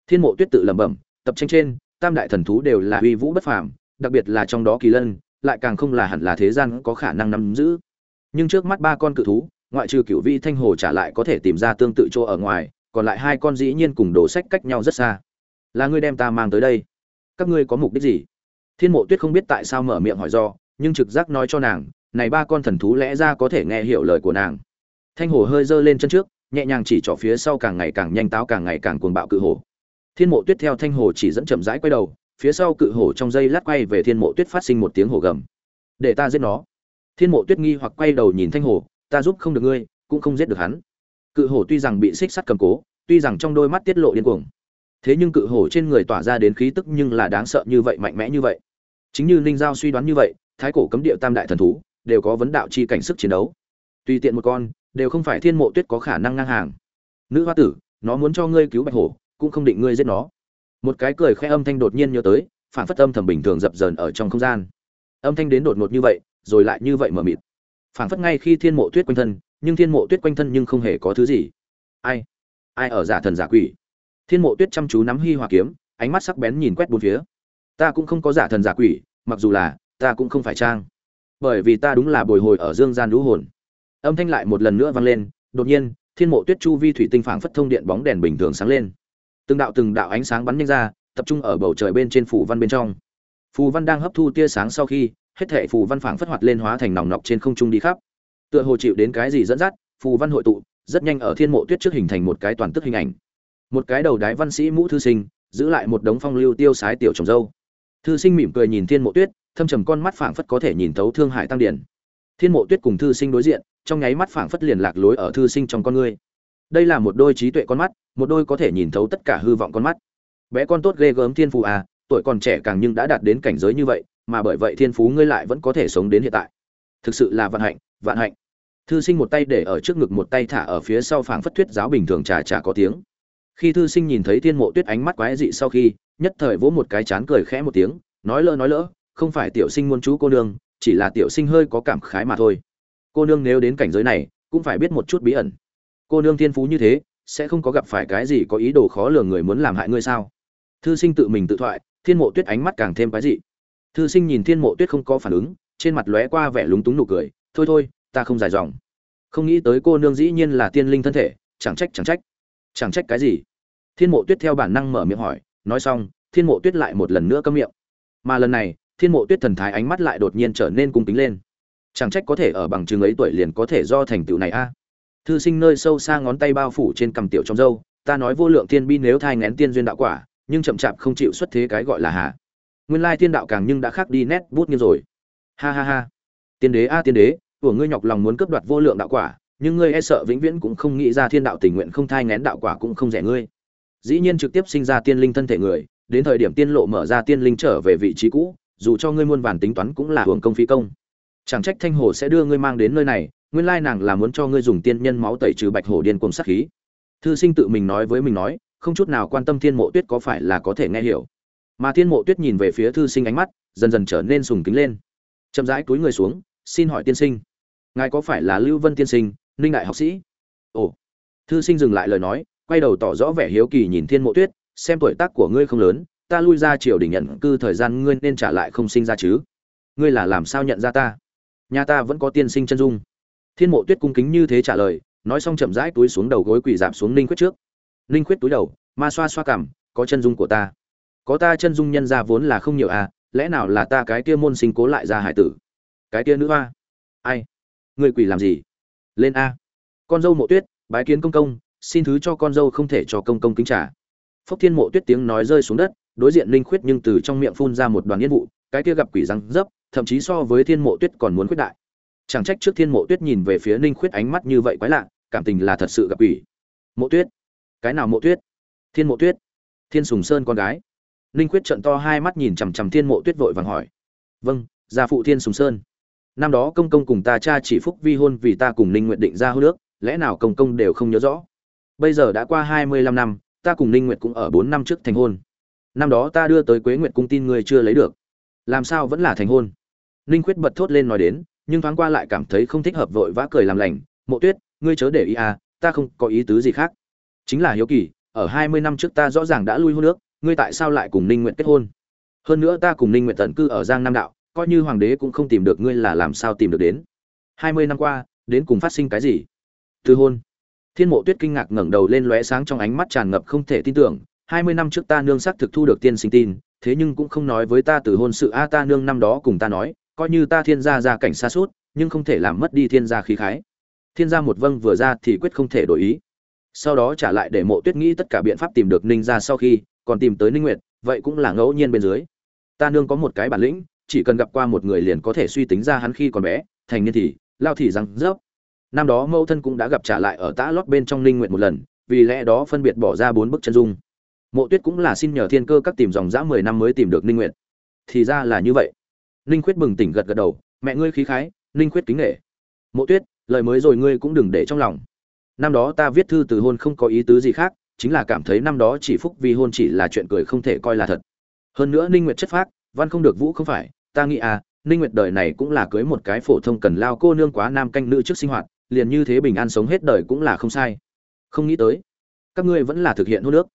Thiên mộ tuyết tự lẩm bẩm, tập tranh trên, tam đại thần thú đều là uy vũ bất phàm, đặc biệt là trong đó kỳ lân, lại càng không là hẳn là thế gian có khả năng nắm giữ. Nhưng trước mắt ba con cự thú, ngoại trừ cựu vị thanh hồ trả lại có thể tìm ra tương tự chỗ ở ngoài, còn lại hai con dĩ nhiên cùng đồ sách cách nhau rất xa. Là ngươi đem ta mang tới đây. Các ngươi có mục đích gì? Thiên mộ tuyết không biết tại sao mở miệng hỏi do, nhưng trực giác nói cho nàng, này ba con thần thú lẽ ra có thể nghe hiểu lời của nàng thanh hồ hơi giơ lên chân trước, nhẹ nhàng chỉ trỏ phía sau càng ngày càng nhanh táo càng ngày càng cuồng bạo cự hồ thiên mộ tuyết theo thanh hồ chỉ dẫn chậm rãi quay đầu, phía sau cự hồ trong dây lát quay về thiên mộ tuyết phát sinh một tiếng hồ gầm. Để ta giết nó. Thiên mộ tuyết nghi hoặc quay đầu nhìn thanh hồ, ta giúp không được ngươi, cũng không giết được hắn. Cự hồ tuy rằng bị xích sắt cầm cố, tuy rằng trong đôi mắt tiết lộ điên cuồng. Thế nhưng cự hồ trên người tỏa ra đến khí tức nhưng là đáng sợ như vậy, mạnh mẽ như vậy. Chính như linh giao suy đoán như vậy, thái cổ cấm địa tam đại thần thú, đều có vấn đạo chi cảnh sức chiến đấu. Tùy tiện một con đều không phải thiên mộ tuyết có khả năng ngang hàng. Nữ hoa tử, nó muốn cho ngươi cứu bạch hổ, cũng không định ngươi giết nó. Một cái cười khẽ âm thanh đột nhiên nhớ tới, phản phất âm thầm bình thường dập dờn ở trong không gian. Âm thanh đến đột ngột như vậy, rồi lại như vậy mờ mịt. Phản phất ngay khi thiên mộ tuyết quanh thân, nhưng thiên mộ tuyết quanh thân nhưng không hề có thứ gì. Ai? Ai ở giả thần giả quỷ? Thiên mộ tuyết chăm chú nắm Hy hòa kiếm, ánh mắt sắc bén nhìn quét bốn phía. Ta cũng không có giả thần giả quỷ, mặc dù là, ta cũng không phải trang. Bởi vì ta đúng là bồi hồi ở dương gian lũ hồn âm thanh lại một lần nữa vang lên, đột nhiên, thiên mộ tuyết chu vi thủy tinh phảng phất thông điện bóng đèn bình thường sáng lên. Từng đạo từng đạo ánh sáng bắn nhanh ra, tập trung ở bầu trời bên trên phủ văn bên trong. Phù văn đang hấp thu tia sáng sau khi, hết thể phù văn phảng phất hoạt lên hóa thành nòng nọc trên không trung đi khắp. Tựa hồ chịu đến cái gì dẫn dắt, phù văn hội tụ, rất nhanh ở thiên mộ tuyết trước hình thành một cái toàn tức hình ảnh. Một cái đầu đái văn sĩ mũ thư sinh, giữ lại một đống phong lưu tiêu sái tiểu trồng dâu. Thư sinh mỉm cười nhìn thiên mộ tuyết, thâm trầm con mắt phảng phất có thể nhìn thấu thương hải tăng điển. Thiên mộ tuyết cùng thư sinh đối diện trong nháy mắt phảng phất liền lạc lối ở thư sinh trong con ngươi. Đây là một đôi trí tuệ con mắt, một đôi có thể nhìn thấu tất cả hư vọng con mắt. Bé con tốt ghê gớm thiên phú à tuổi còn trẻ càng nhưng đã đạt đến cảnh giới như vậy, mà bởi vậy thiên phú ngươi lại vẫn có thể sống đến hiện tại. Thực sự là vạn hạnh vạn hạnh. Thư sinh một tay để ở trước ngực, một tay thả ở phía sau phảng phất thuyết giáo bình thường trà trà có tiếng. Khi thư sinh nhìn thấy thiên mộ tuyết ánh mắt quái dị sau khi, nhất thời vỗ một cái chán cười khẽ một tiếng, nói lỡ nói lỡ, không phải tiểu sinh muôn chú cô nương, chỉ là tiểu sinh hơi có cảm khái mà thôi cô nương nếu đến cảnh giới này, cũng phải biết một chút bí ẩn. Cô nương thiên phú như thế, sẽ không có gặp phải cái gì có ý đồ khó lường người muốn làm hại ngươi sao? Thư sinh tự mình tự thoại, thiên mộ tuyết ánh mắt càng thêm cái dị. Thư sinh nhìn thiên mộ tuyết không có phản ứng, trên mặt lóe qua vẻ lúng túng nụ cười, thôi thôi, ta không dài dòng. Không nghĩ tới cô nương dĩ nhiên là tiên linh thân thể, chẳng trách chẳng trách. Chẳng trách cái gì? Thiên mộ tuyết theo bản năng mở miệng hỏi, nói xong, thiên mộ tuyết lại một lần nữa câm miệng. Mà lần này, thiên mộ tuyết thần thái ánh mắt lại đột nhiên trở nên cung kính lên chẳng trách có thể ở bằng chứng ấy tuổi liền có thể do thành tựu này a. Thư sinh nơi sâu xa ngón tay bao phủ trên cằm tiểu trong dâu ta nói vô lượng tiên bi nếu thai ngén tiên duyên đạo quả, nhưng chậm chạp không chịu xuất thế cái gọi là hà. Nguyên lai tiên đạo càng nhưng đã khác đi nét bút như rồi. Ha ha ha. Tiên đế a tiên đế, của ngươi nhọc lòng muốn cướp đoạt vô lượng đạo quả, nhưng ngươi e sợ vĩnh viễn cũng không nghĩ ra thiên đạo tình nguyện không thai ngén đạo quả cũng không rẻ ngươi. Dĩ nhiên trực tiếp sinh ra tiên linh thân thể người, đến thời điểm tiên lộ mở ra tiên linh trở về vị trí cũ, dù cho ngươi muôn vàn tính toán cũng là hưởng công phí công chẳng trách thanh hồ sẽ đưa ngươi mang đến nơi này, nguyên lai nàng là muốn cho ngươi dùng tiên nhân máu tẩy trừ bạch hồ điên cuồng sát khí. Thư sinh tự mình nói với mình nói, không chút nào quan tâm thiên mộ tuyết có phải là có thể nghe hiểu. Mà thiên mộ tuyết nhìn về phía thư sinh ánh mắt, dần dần trở nên sùng kính lên. Chậm rãi túi người xuống, xin hỏi tiên sinh, ngài có phải là lưu vân tiên sinh, ninh đại học sĩ? Ồ. Thư sinh dừng lại lời nói, quay đầu tỏ rõ vẻ hiếu kỳ nhìn thiên mộ tuyết, xem tuổi tác của ngươi không lớn, ta lui ra triều đình nhận cư thời gian ngươi nên trả lại không sinh ra chứ. Ngươi là làm sao nhận ra ta? Nhà ta vẫn có tiên sinh chân dung. Thiên mộ tuyết cung kính như thế trả lời, nói xong chậm rãi túi xuống đầu gối quỳ dạp xuống ninh quyết trước. Ninh khuyết túi đầu, ma xoa xoa cảm, có chân dung của ta. Có ta chân dung nhân ra vốn là không nhiều à lẽ nào là ta cái kia môn sinh cố lại ra hải tử? Cái kia nữ hoa? Ai? Người quỷ làm gì? Lên a. Con dâu mộ tuyết, bái kiến công công, xin thứ cho con dâu không thể cho công công kính trả. Phốc thiên mộ tuyết tiếng nói rơi xuống đất, đối diện linh khuyết nhưng từ trong miệng phun ra một đoàn yên vụ cái kia gặp quỷ răng dấp, thậm chí so với thiên mộ tuyết còn muốn khuyết đại. Chẳng trách trước thiên mộ tuyết nhìn về phía ninh khuyết ánh mắt như vậy quái lạ, cảm tình là thật sự gặp quỷ. Mộ tuyết? Cái nào mộ tuyết? Thiên mộ tuyết? Thiên sùng sơn con gái. Ninh khuyết trận to hai mắt nhìn chằm chằm thiên mộ tuyết vội vàng hỏi. Vâng gia phụ thiên sùng sơn. Năm đó công công cùng ta cha chỉ phúc vi hôn vì ta cùng ninh nguyện định ra hô nước lẽ nào công công đều không nhớ rõ? Bây giờ đã qua hai mươi lăm năm, ta cùng ninh nguyện cũng ở bốn năm trước thành hôn. Năm đó ta đưa tới quế nguyệt cung tin ngươi chưa lấy được làm sao vẫn là thành hôn? Ninh khuyết bật thốt lên nói đến, nhưng thoáng qua lại cảm thấy không thích hợp vội vã cười làm lành. Mộ tuyết, ngươi chớ để ý à ta không có ý tứ gì khác. Chính là hiếu kỳ, ở hai mươi năm trước ta rõ ràng đã lui hôn nước ngươi tại sao lại cùng ninh nguyện kết hôn? Hơn nữa ta cùng ninh nguyện tận cư ở giang nam đạo, coi như hoàng đế cũng không tìm được ngươi là làm sao tìm được đến. Hai mươi năm qua, đến cùng phát sinh cái gì? Từ hôn. Thiên mộ tuyết kinh ngạc ngẩng đầu lên lóe sáng trong ánh mắt tràn ngập không thể tin tưởng. Hai mươi năm trước ta nương xác thực thu được tiên sinh tin thế nhưng cũng không nói với ta từ hôn sự. A, ta nương năm đó cùng ta nói, coi như ta thiên gia ra cảnh xa suốt, nhưng không thể làm mất đi thiên gia khí khái. Thiên gia một vâng vừa ra thì quyết không thể đổi ý. Sau đó trả lại để mộ tuyết nghĩ tất cả biện pháp tìm được ninh gia sau khi, còn tìm tới ninh nguyệt, vậy cũng là ngẫu nhiên bên dưới. Ta nương có một cái bản lĩnh, chỉ cần gặp qua một người liền có thể suy tính ra hắn khi còn bé, thành niên thì, lao thì răng rớp. Năm đó mẫu thân cũng đã gặp trả lại ở tã lót bên trong ninh nguyện một lần, vì lẽ đó phân biệt bỏ ra bốn bức chân dung mộ tuyết cũng là xin nhờ thiên cơ các tìm dòng dã mười năm mới tìm được ninh nguyện thì ra là như vậy. Ninh khuyết bừng tỉnh gật gật đầu, mẹ ngươi khí khái, ninh khuyết kính nghệ mộ tuyết, lời mới rồi ngươi cũng đừng để trong lòng. Năm đó ta viết thư từ hôn không có ý tứ gì khác, chính là cảm thấy năm đó chỉ phúc vì hôn chỉ là chuyện cười không thể coi là thật. Hơn nữa ninh nguyệt chất phác, văn không được vũ không phải, ta nghĩ à ninh nguyệt đời này cũng là cưới một cái phổ thông cần lao cô nương quá nam canh nữ trước sinh hoạt, liền như thế bình an sống hết đời cũng là không sai. Không nghĩ tới, các ngươi vẫn là thực hiện hôn nước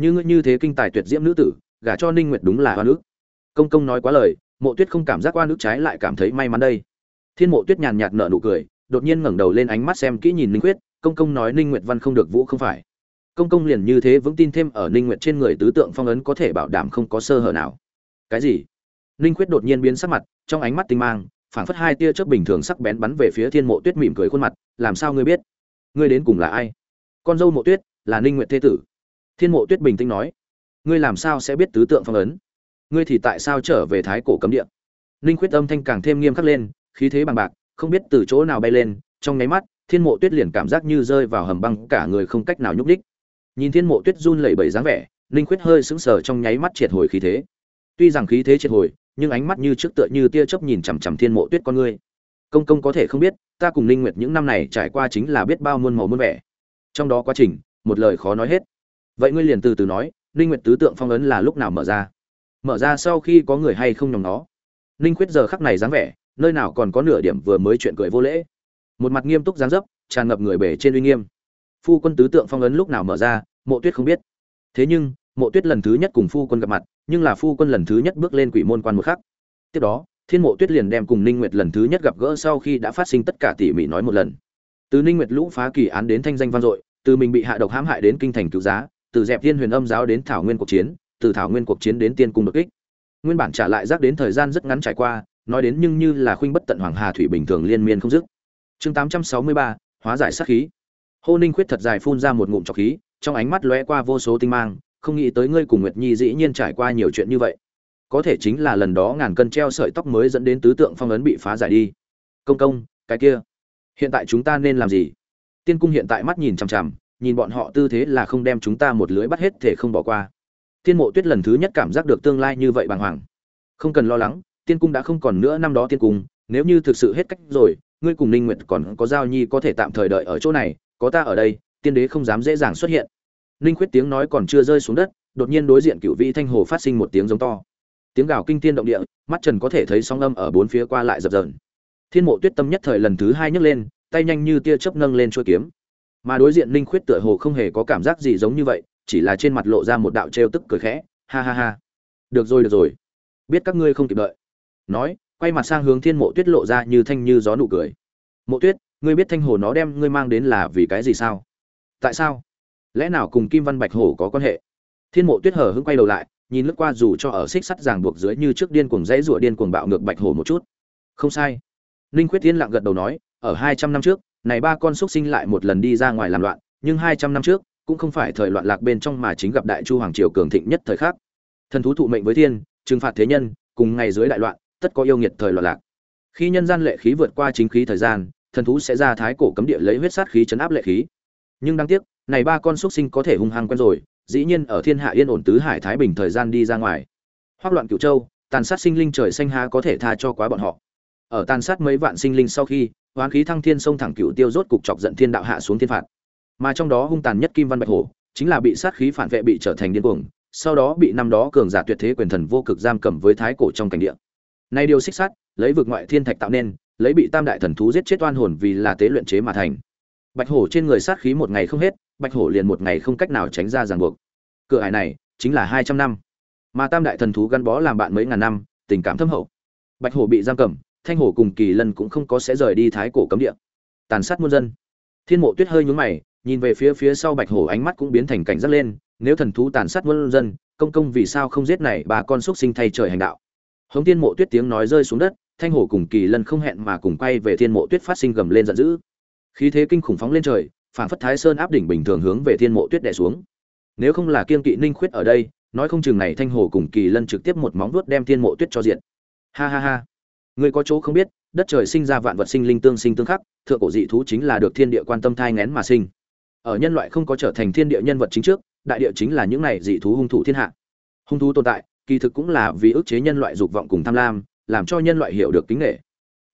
như ngươi như thế kinh tài tuyệt diễm nữ tử, gả cho ninh nguyệt đúng là hoa ức. Công công nói quá lời, mộ tuyết không cảm giác oan ức trái lại cảm thấy may mắn đây. Thiên mộ tuyết nhàn nhạt nở nụ cười, đột nhiên ngẩng đầu lên ánh mắt xem kỹ nhìn ninh quyết công công nói ninh nguyệt văn không được vũ không phải. Công công liền như thế vững tin thêm ở ninh nguyệt trên người tứ tượng phong ấn có thể bảo đảm không có sơ hở nào. Cái gì? Ninh quyết đột nhiên biến sắc mặt, trong ánh mắt tinh mang, phảng phất hai tia chớp bình thường sắc bén bắn về phía thiên mộ tuyết mỉm cười khuôn mặt, làm sao ngươi biết? Ngươi đến cùng là ai? Con dâu mộ tuyết, là ninh nguyệt thế tử thiên mộ tuyết bình tĩnh nói, ngươi làm sao sẽ biết tứ tượng phong ấn? Ngươi thì tại sao trở về thái cổ cấm địa? Ninh quyết âm thanh càng thêm nghiêm khắc lên, khí thế bằng bạc, không biết từ chỗ nào bay lên, trong nháy mắt, thiên mộ tuyết liền cảm giác như rơi vào hầm băng, cả người không cách nào nhúc đích nhìn thiên mộ tuyết run lẩy bẩy dáng vẻ ninh quyết hơi sững sờ trong nháy mắt triệt hồi khí thế. Tuy rằng khí thế triệt hồi, nhưng ánh mắt như trước tựa như tia chớp nhìn chằm chằm thiên mộ tuyết con ngươi. Công công có thể không biết, ta cùng ninh nguyệt những năm này trải qua chính là biết bao muôn màu muôn vẻ. Trong đó quá trình, một lời khó nói hết vậy ngươi liền từ từ nói, ninh nguyệt tứ tượng phong ấn là lúc nào mở ra? Mở ra sau khi có người hay không nhòng nó? Ninh quyết giờ khắc này dáng vẻ, nơi nào còn có nửa điểm vừa mới chuyện cười vô lễ. Một mặt nghiêm túc dáng dấp, tràn ngập người bể trên uy nghiêm. Phu quân tứ tượng phong ấn lúc nào mở ra, mộ tuyết không biết. Thế nhưng, mộ tuyết lần thứ nhất cùng phu quân gặp mặt, nhưng là phu quân lần thứ nhất bước lên quỷ môn quan một khắc. Tiếp đó, thiên mộ tuyết liền đem cùng ninh nguyệt lần thứ nhất gặp gỡ sau khi đã phát sinh tất cả tỉ mỉ nói một lần. Từ ninh nguyệt lũ phá kỳ án đến thanh danh vang dội, từ mình bị hạ độc hãm hại đến kinh thành cứu giá từ dẹp thiên huyền âm giáo đến thảo nguyên cuộc chiến từ thảo nguyên cuộc chiến đến tiên cung đột kích. Nguyên bản trả lại rác đến thời gian rất ngắn trải qua nói đến nhưng như là khuynh bất tận hoàng hà thủy bình thường liên miên không dứt. Chương 863, hóa giải sát khí. Hô ninh khuyết thật dài phun ra một ngụm trọc khí trong ánh mắt lóe qua vô số tinh mang không nghĩ tới ngươi cùng nguyệt nhi dĩ nhiên trải qua nhiều chuyện như vậy. Có thể chính là lần đó ngàn cân treo sợi tóc mới dẫn đến tứ tượng phong ấn bị phá giải đi. Công công cái kia hiện tại chúng ta nên làm gì? Tiên cung hiện tại mắt nhìn chằm chằm nhìn bọn họ tư thế là không đem chúng ta một lưới bắt hết thể không bỏ qua. Thiên mộ tuyết lần thứ nhất cảm giác được tương lai như vậy bàng hoàng. Không cần lo lắng, tiên cung đã không còn nữa năm đó tiên cung, nếu như thực sự hết cách rồi, ngươi cùng ninh nguyệt còn có giao nhi có thể tạm thời đợi ở chỗ này, có ta ở đây, tiên đế không dám dễ dàng xuất hiện. Ninh khuyết tiếng nói còn chưa rơi xuống đất, đột nhiên đối diện cựu vị thanh hồ phát sinh một tiếng giống to. Tiếng gào kinh thiên động địa, mắt trần có thể thấy sóng âm ở bốn phía qua lại dập dờn. Thiên mộ tuyết tâm nhất thời lần thứ hai nhấc lên, tay nhanh như tia chớp nâng lên chuôi kiếm mà đối diện ninh khuyết tựa hồ không hề có cảm giác gì giống như vậy, chỉ là trên mặt lộ ra một đạo trêu tức cười khẽ, ha ha ha. Được rồi được rồi. Biết các ngươi không kịp đợi. Nói, quay mặt sang hướng thiên mộ tuyết lộ ra như thanh như gió nụ cười. Mộ tuyết, ngươi biết thanh hồ nó đem ngươi mang đến là vì cái gì sao? Tại sao? Lẽ nào cùng kim văn bạch hồ có quan hệ? Thiên mộ tuyết hờ hững quay đầu lại, nhìn lướt qua dù cho ở xích sắt ràng buộc dưới như trước điên cuồng dãy rủa điên cuồng bạo ngược bạch hồ một chút. Không sai. Ninh khuyết tiên lặng gật đầu nói, ở hai trăm năm trước này ba con xúc sinh lại một lần đi ra ngoài làm loạn, nhưng hai trăm năm trước, cũng không phải thời loạn lạc bên trong mà chính gặp đại chu hoàng triều cường thịnh nhất thời khác thần thú thụ mệnh với thiên, trừng phạt thế nhân, cùng ngày dưới đại loạn, tất có yêu nghiệt thời loạn lạc. Khi nhân gian lệ khí vượt qua chính khí thời gian, thần thú sẽ ra thái cổ cấm địa lấy huyết sát khí chấn áp lệ khí. Nhưng đáng tiếc, này ba con xuất sinh có thể hung hăng quen rồi, dĩ nhiên ở thiên hạ yên ổn tứ hải thái bình thời gian đi ra ngoài. Hoác loạn cửu châu, tàn sát sinh linh trời xanh ha có thể tha cho quá bọn họ. Ở tàn sát mấy vạn sinh linh sau khi hoán khí thăng thiên sông thẳng cựu tiêu rốt cục chọc giận thiên đạo hạ xuống thiên phạt. Mà trong đó hung tàn nhất kim văn bạch hổ, chính là bị sát khí phản vệ bị trở thành điên cuồng, sau đó bị năm đó cường giả tuyệt thế quyền thần vô cực giam cầm với thái cổ trong cảnh địa. Nay điều xích sát lấy vực ngoại thiên thạch tạo nên, lấy bị tam đại thần thú giết chết oan hồn vì là tế luyện chế mà thành. Bạch hổ trên người sát khí một ngày không hết, bạch hổ liền một ngày không cách nào tránh ra ràng buộc. Cửa hải này, chính là hai trăm năm. Mà tam đại thần thú gắn bó làm bạn mấy ngàn năm, tình cảm thâm hậu. Bạch hổ bị giam cầm thanh hổ cùng kỳ lân cũng không có sẽ rời đi thái cổ cấm địa. Tàn sát muôn dân. Thiên mộ tuyết hơi nhún mày, nhìn về phía phía sau bạch hổ ánh mắt cũng biến thành cảnh giác lên, nếu thần thú tàn sát muôn dân, công công vì sao không giết này bà con xúc sinh thay trời hành đạo? Hống Thiên mộ tuyết tiếng nói rơi xuống đất, thanh hổ cùng kỳ lân không hẹn mà cùng quay về thiên mộ tuyết phát sinh gầm lên giận dữ. Khí thế kinh khủng phóng lên trời phản phất thái sơn áp đỉnh bình thường hướng về thiên mộ tuyết đè xuống. Nếu không là kiên kỵ ninh khuyết ở đây, nói không chừng này thanh hổ cùng kỳ lân trực tiếp một móng vuốt đem thiên mộ tuyết cho diện. Ha ha ha người có chỗ không biết, đất trời sinh ra vạn vật sinh linh tương sinh tương khắc, thượng cổ dị thú chính là được thiên địa quan tâm thai ngén mà sinh. Ở nhân loại không có trở thành thiên địa nhân vật chính trước, đại địa chính là những này dị thú hung thủ thiên hạ. Hung thú tồn tại, kỳ thực cũng là vì ức chế nhân loại dục vọng cùng tham lam, làm cho nhân loại hiểu được kính nghệ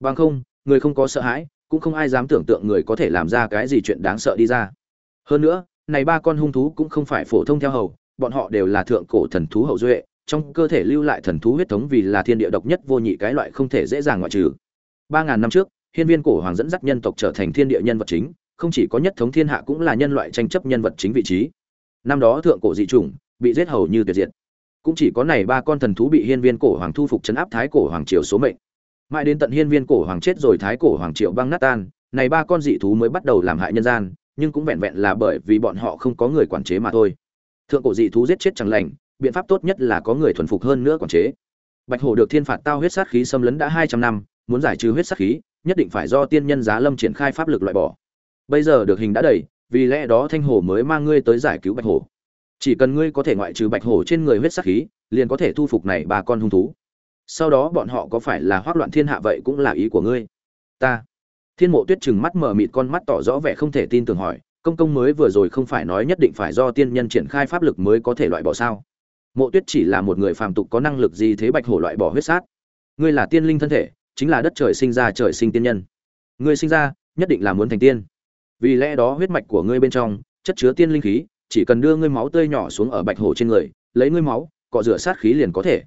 bằng không, người không có sợ hãi, cũng không ai dám tưởng tượng người có thể làm ra cái gì chuyện đáng sợ đi ra. Hơn nữa, này ba con hung thú cũng không phải phổ thông theo hầu, bọn họ đều là thượng cổ thần thú hậu duệ trong cơ thể lưu lại thần thú huyết thống vì là thiên địa độc nhất vô nhị cái loại không thể dễ dàng ngoại trừ. Ba ngàn năm trước, hiên viên cổ hoàng dẫn dắt nhân tộc trở thành thiên địa nhân vật chính, không chỉ có nhất thống thiên hạ cũng là nhân loại tranh chấp nhân vật chính vị trí. Năm đó thượng cổ dị chủng, bị giết hầu như tuyệt diệt. Cũng chỉ có này ba con thần thú bị hiên viên cổ hoàng thu phục chấn áp thái cổ hoàng triều số mệnh. Mãi đến tận hiên viên cổ hoàng chết rồi thái cổ hoàng triều băng nát tan, này ba con dị thú mới bắt đầu làm hại nhân gian, nhưng cũng vẹn vẹn là bởi vì bọn họ không có người quản chế mà thôi. Thượng cổ dị thú giết chết chẳng lành biện pháp tốt nhất là có người thuần phục hơn nữa quản chế. Bạch hổ được thiên phạt tao huyết sát khí xâm lấn đã hai trăm năm, muốn giải trừ huyết sát khí, nhất định phải do tiên nhân giá lâm triển khai pháp lực loại bỏ. Bây giờ được hình đã đầy, vì lẽ đó thanh hổ mới mang ngươi tới giải cứu bạch hổ. Chỉ cần ngươi có thể ngoại trừ bạch hổ trên người huyết sát khí, liền có thể thu phục này bà con hung thú. Sau đó bọn họ có phải là hoác loạn thiên hạ vậy cũng là ý của ngươi. Ta. Thiên mộ tuyết chừng mắt mở mịt con mắt tỏ rõ vẻ không thể tin tưởng hỏi, công công mới vừa rồi không phải nói nhất định phải do tiên nhân triển khai pháp lực mới có thể loại bỏ sao? Mộ tuyết chỉ là một người phàm tục có năng lực gì thế bạch hổ loại bỏ huyết sát? Ngươi là tiên linh thân thể, chính là đất trời sinh ra trời sinh tiên nhân. Ngươi sinh ra, nhất định là muốn thành tiên. Vì lẽ đó huyết mạch của ngươi bên trong chất chứa tiên linh khí, chỉ cần đưa ngươi máu tươi nhỏ xuống ở bạch hổ trên người, lấy ngươi máu, cọ rửa sát khí liền có thể.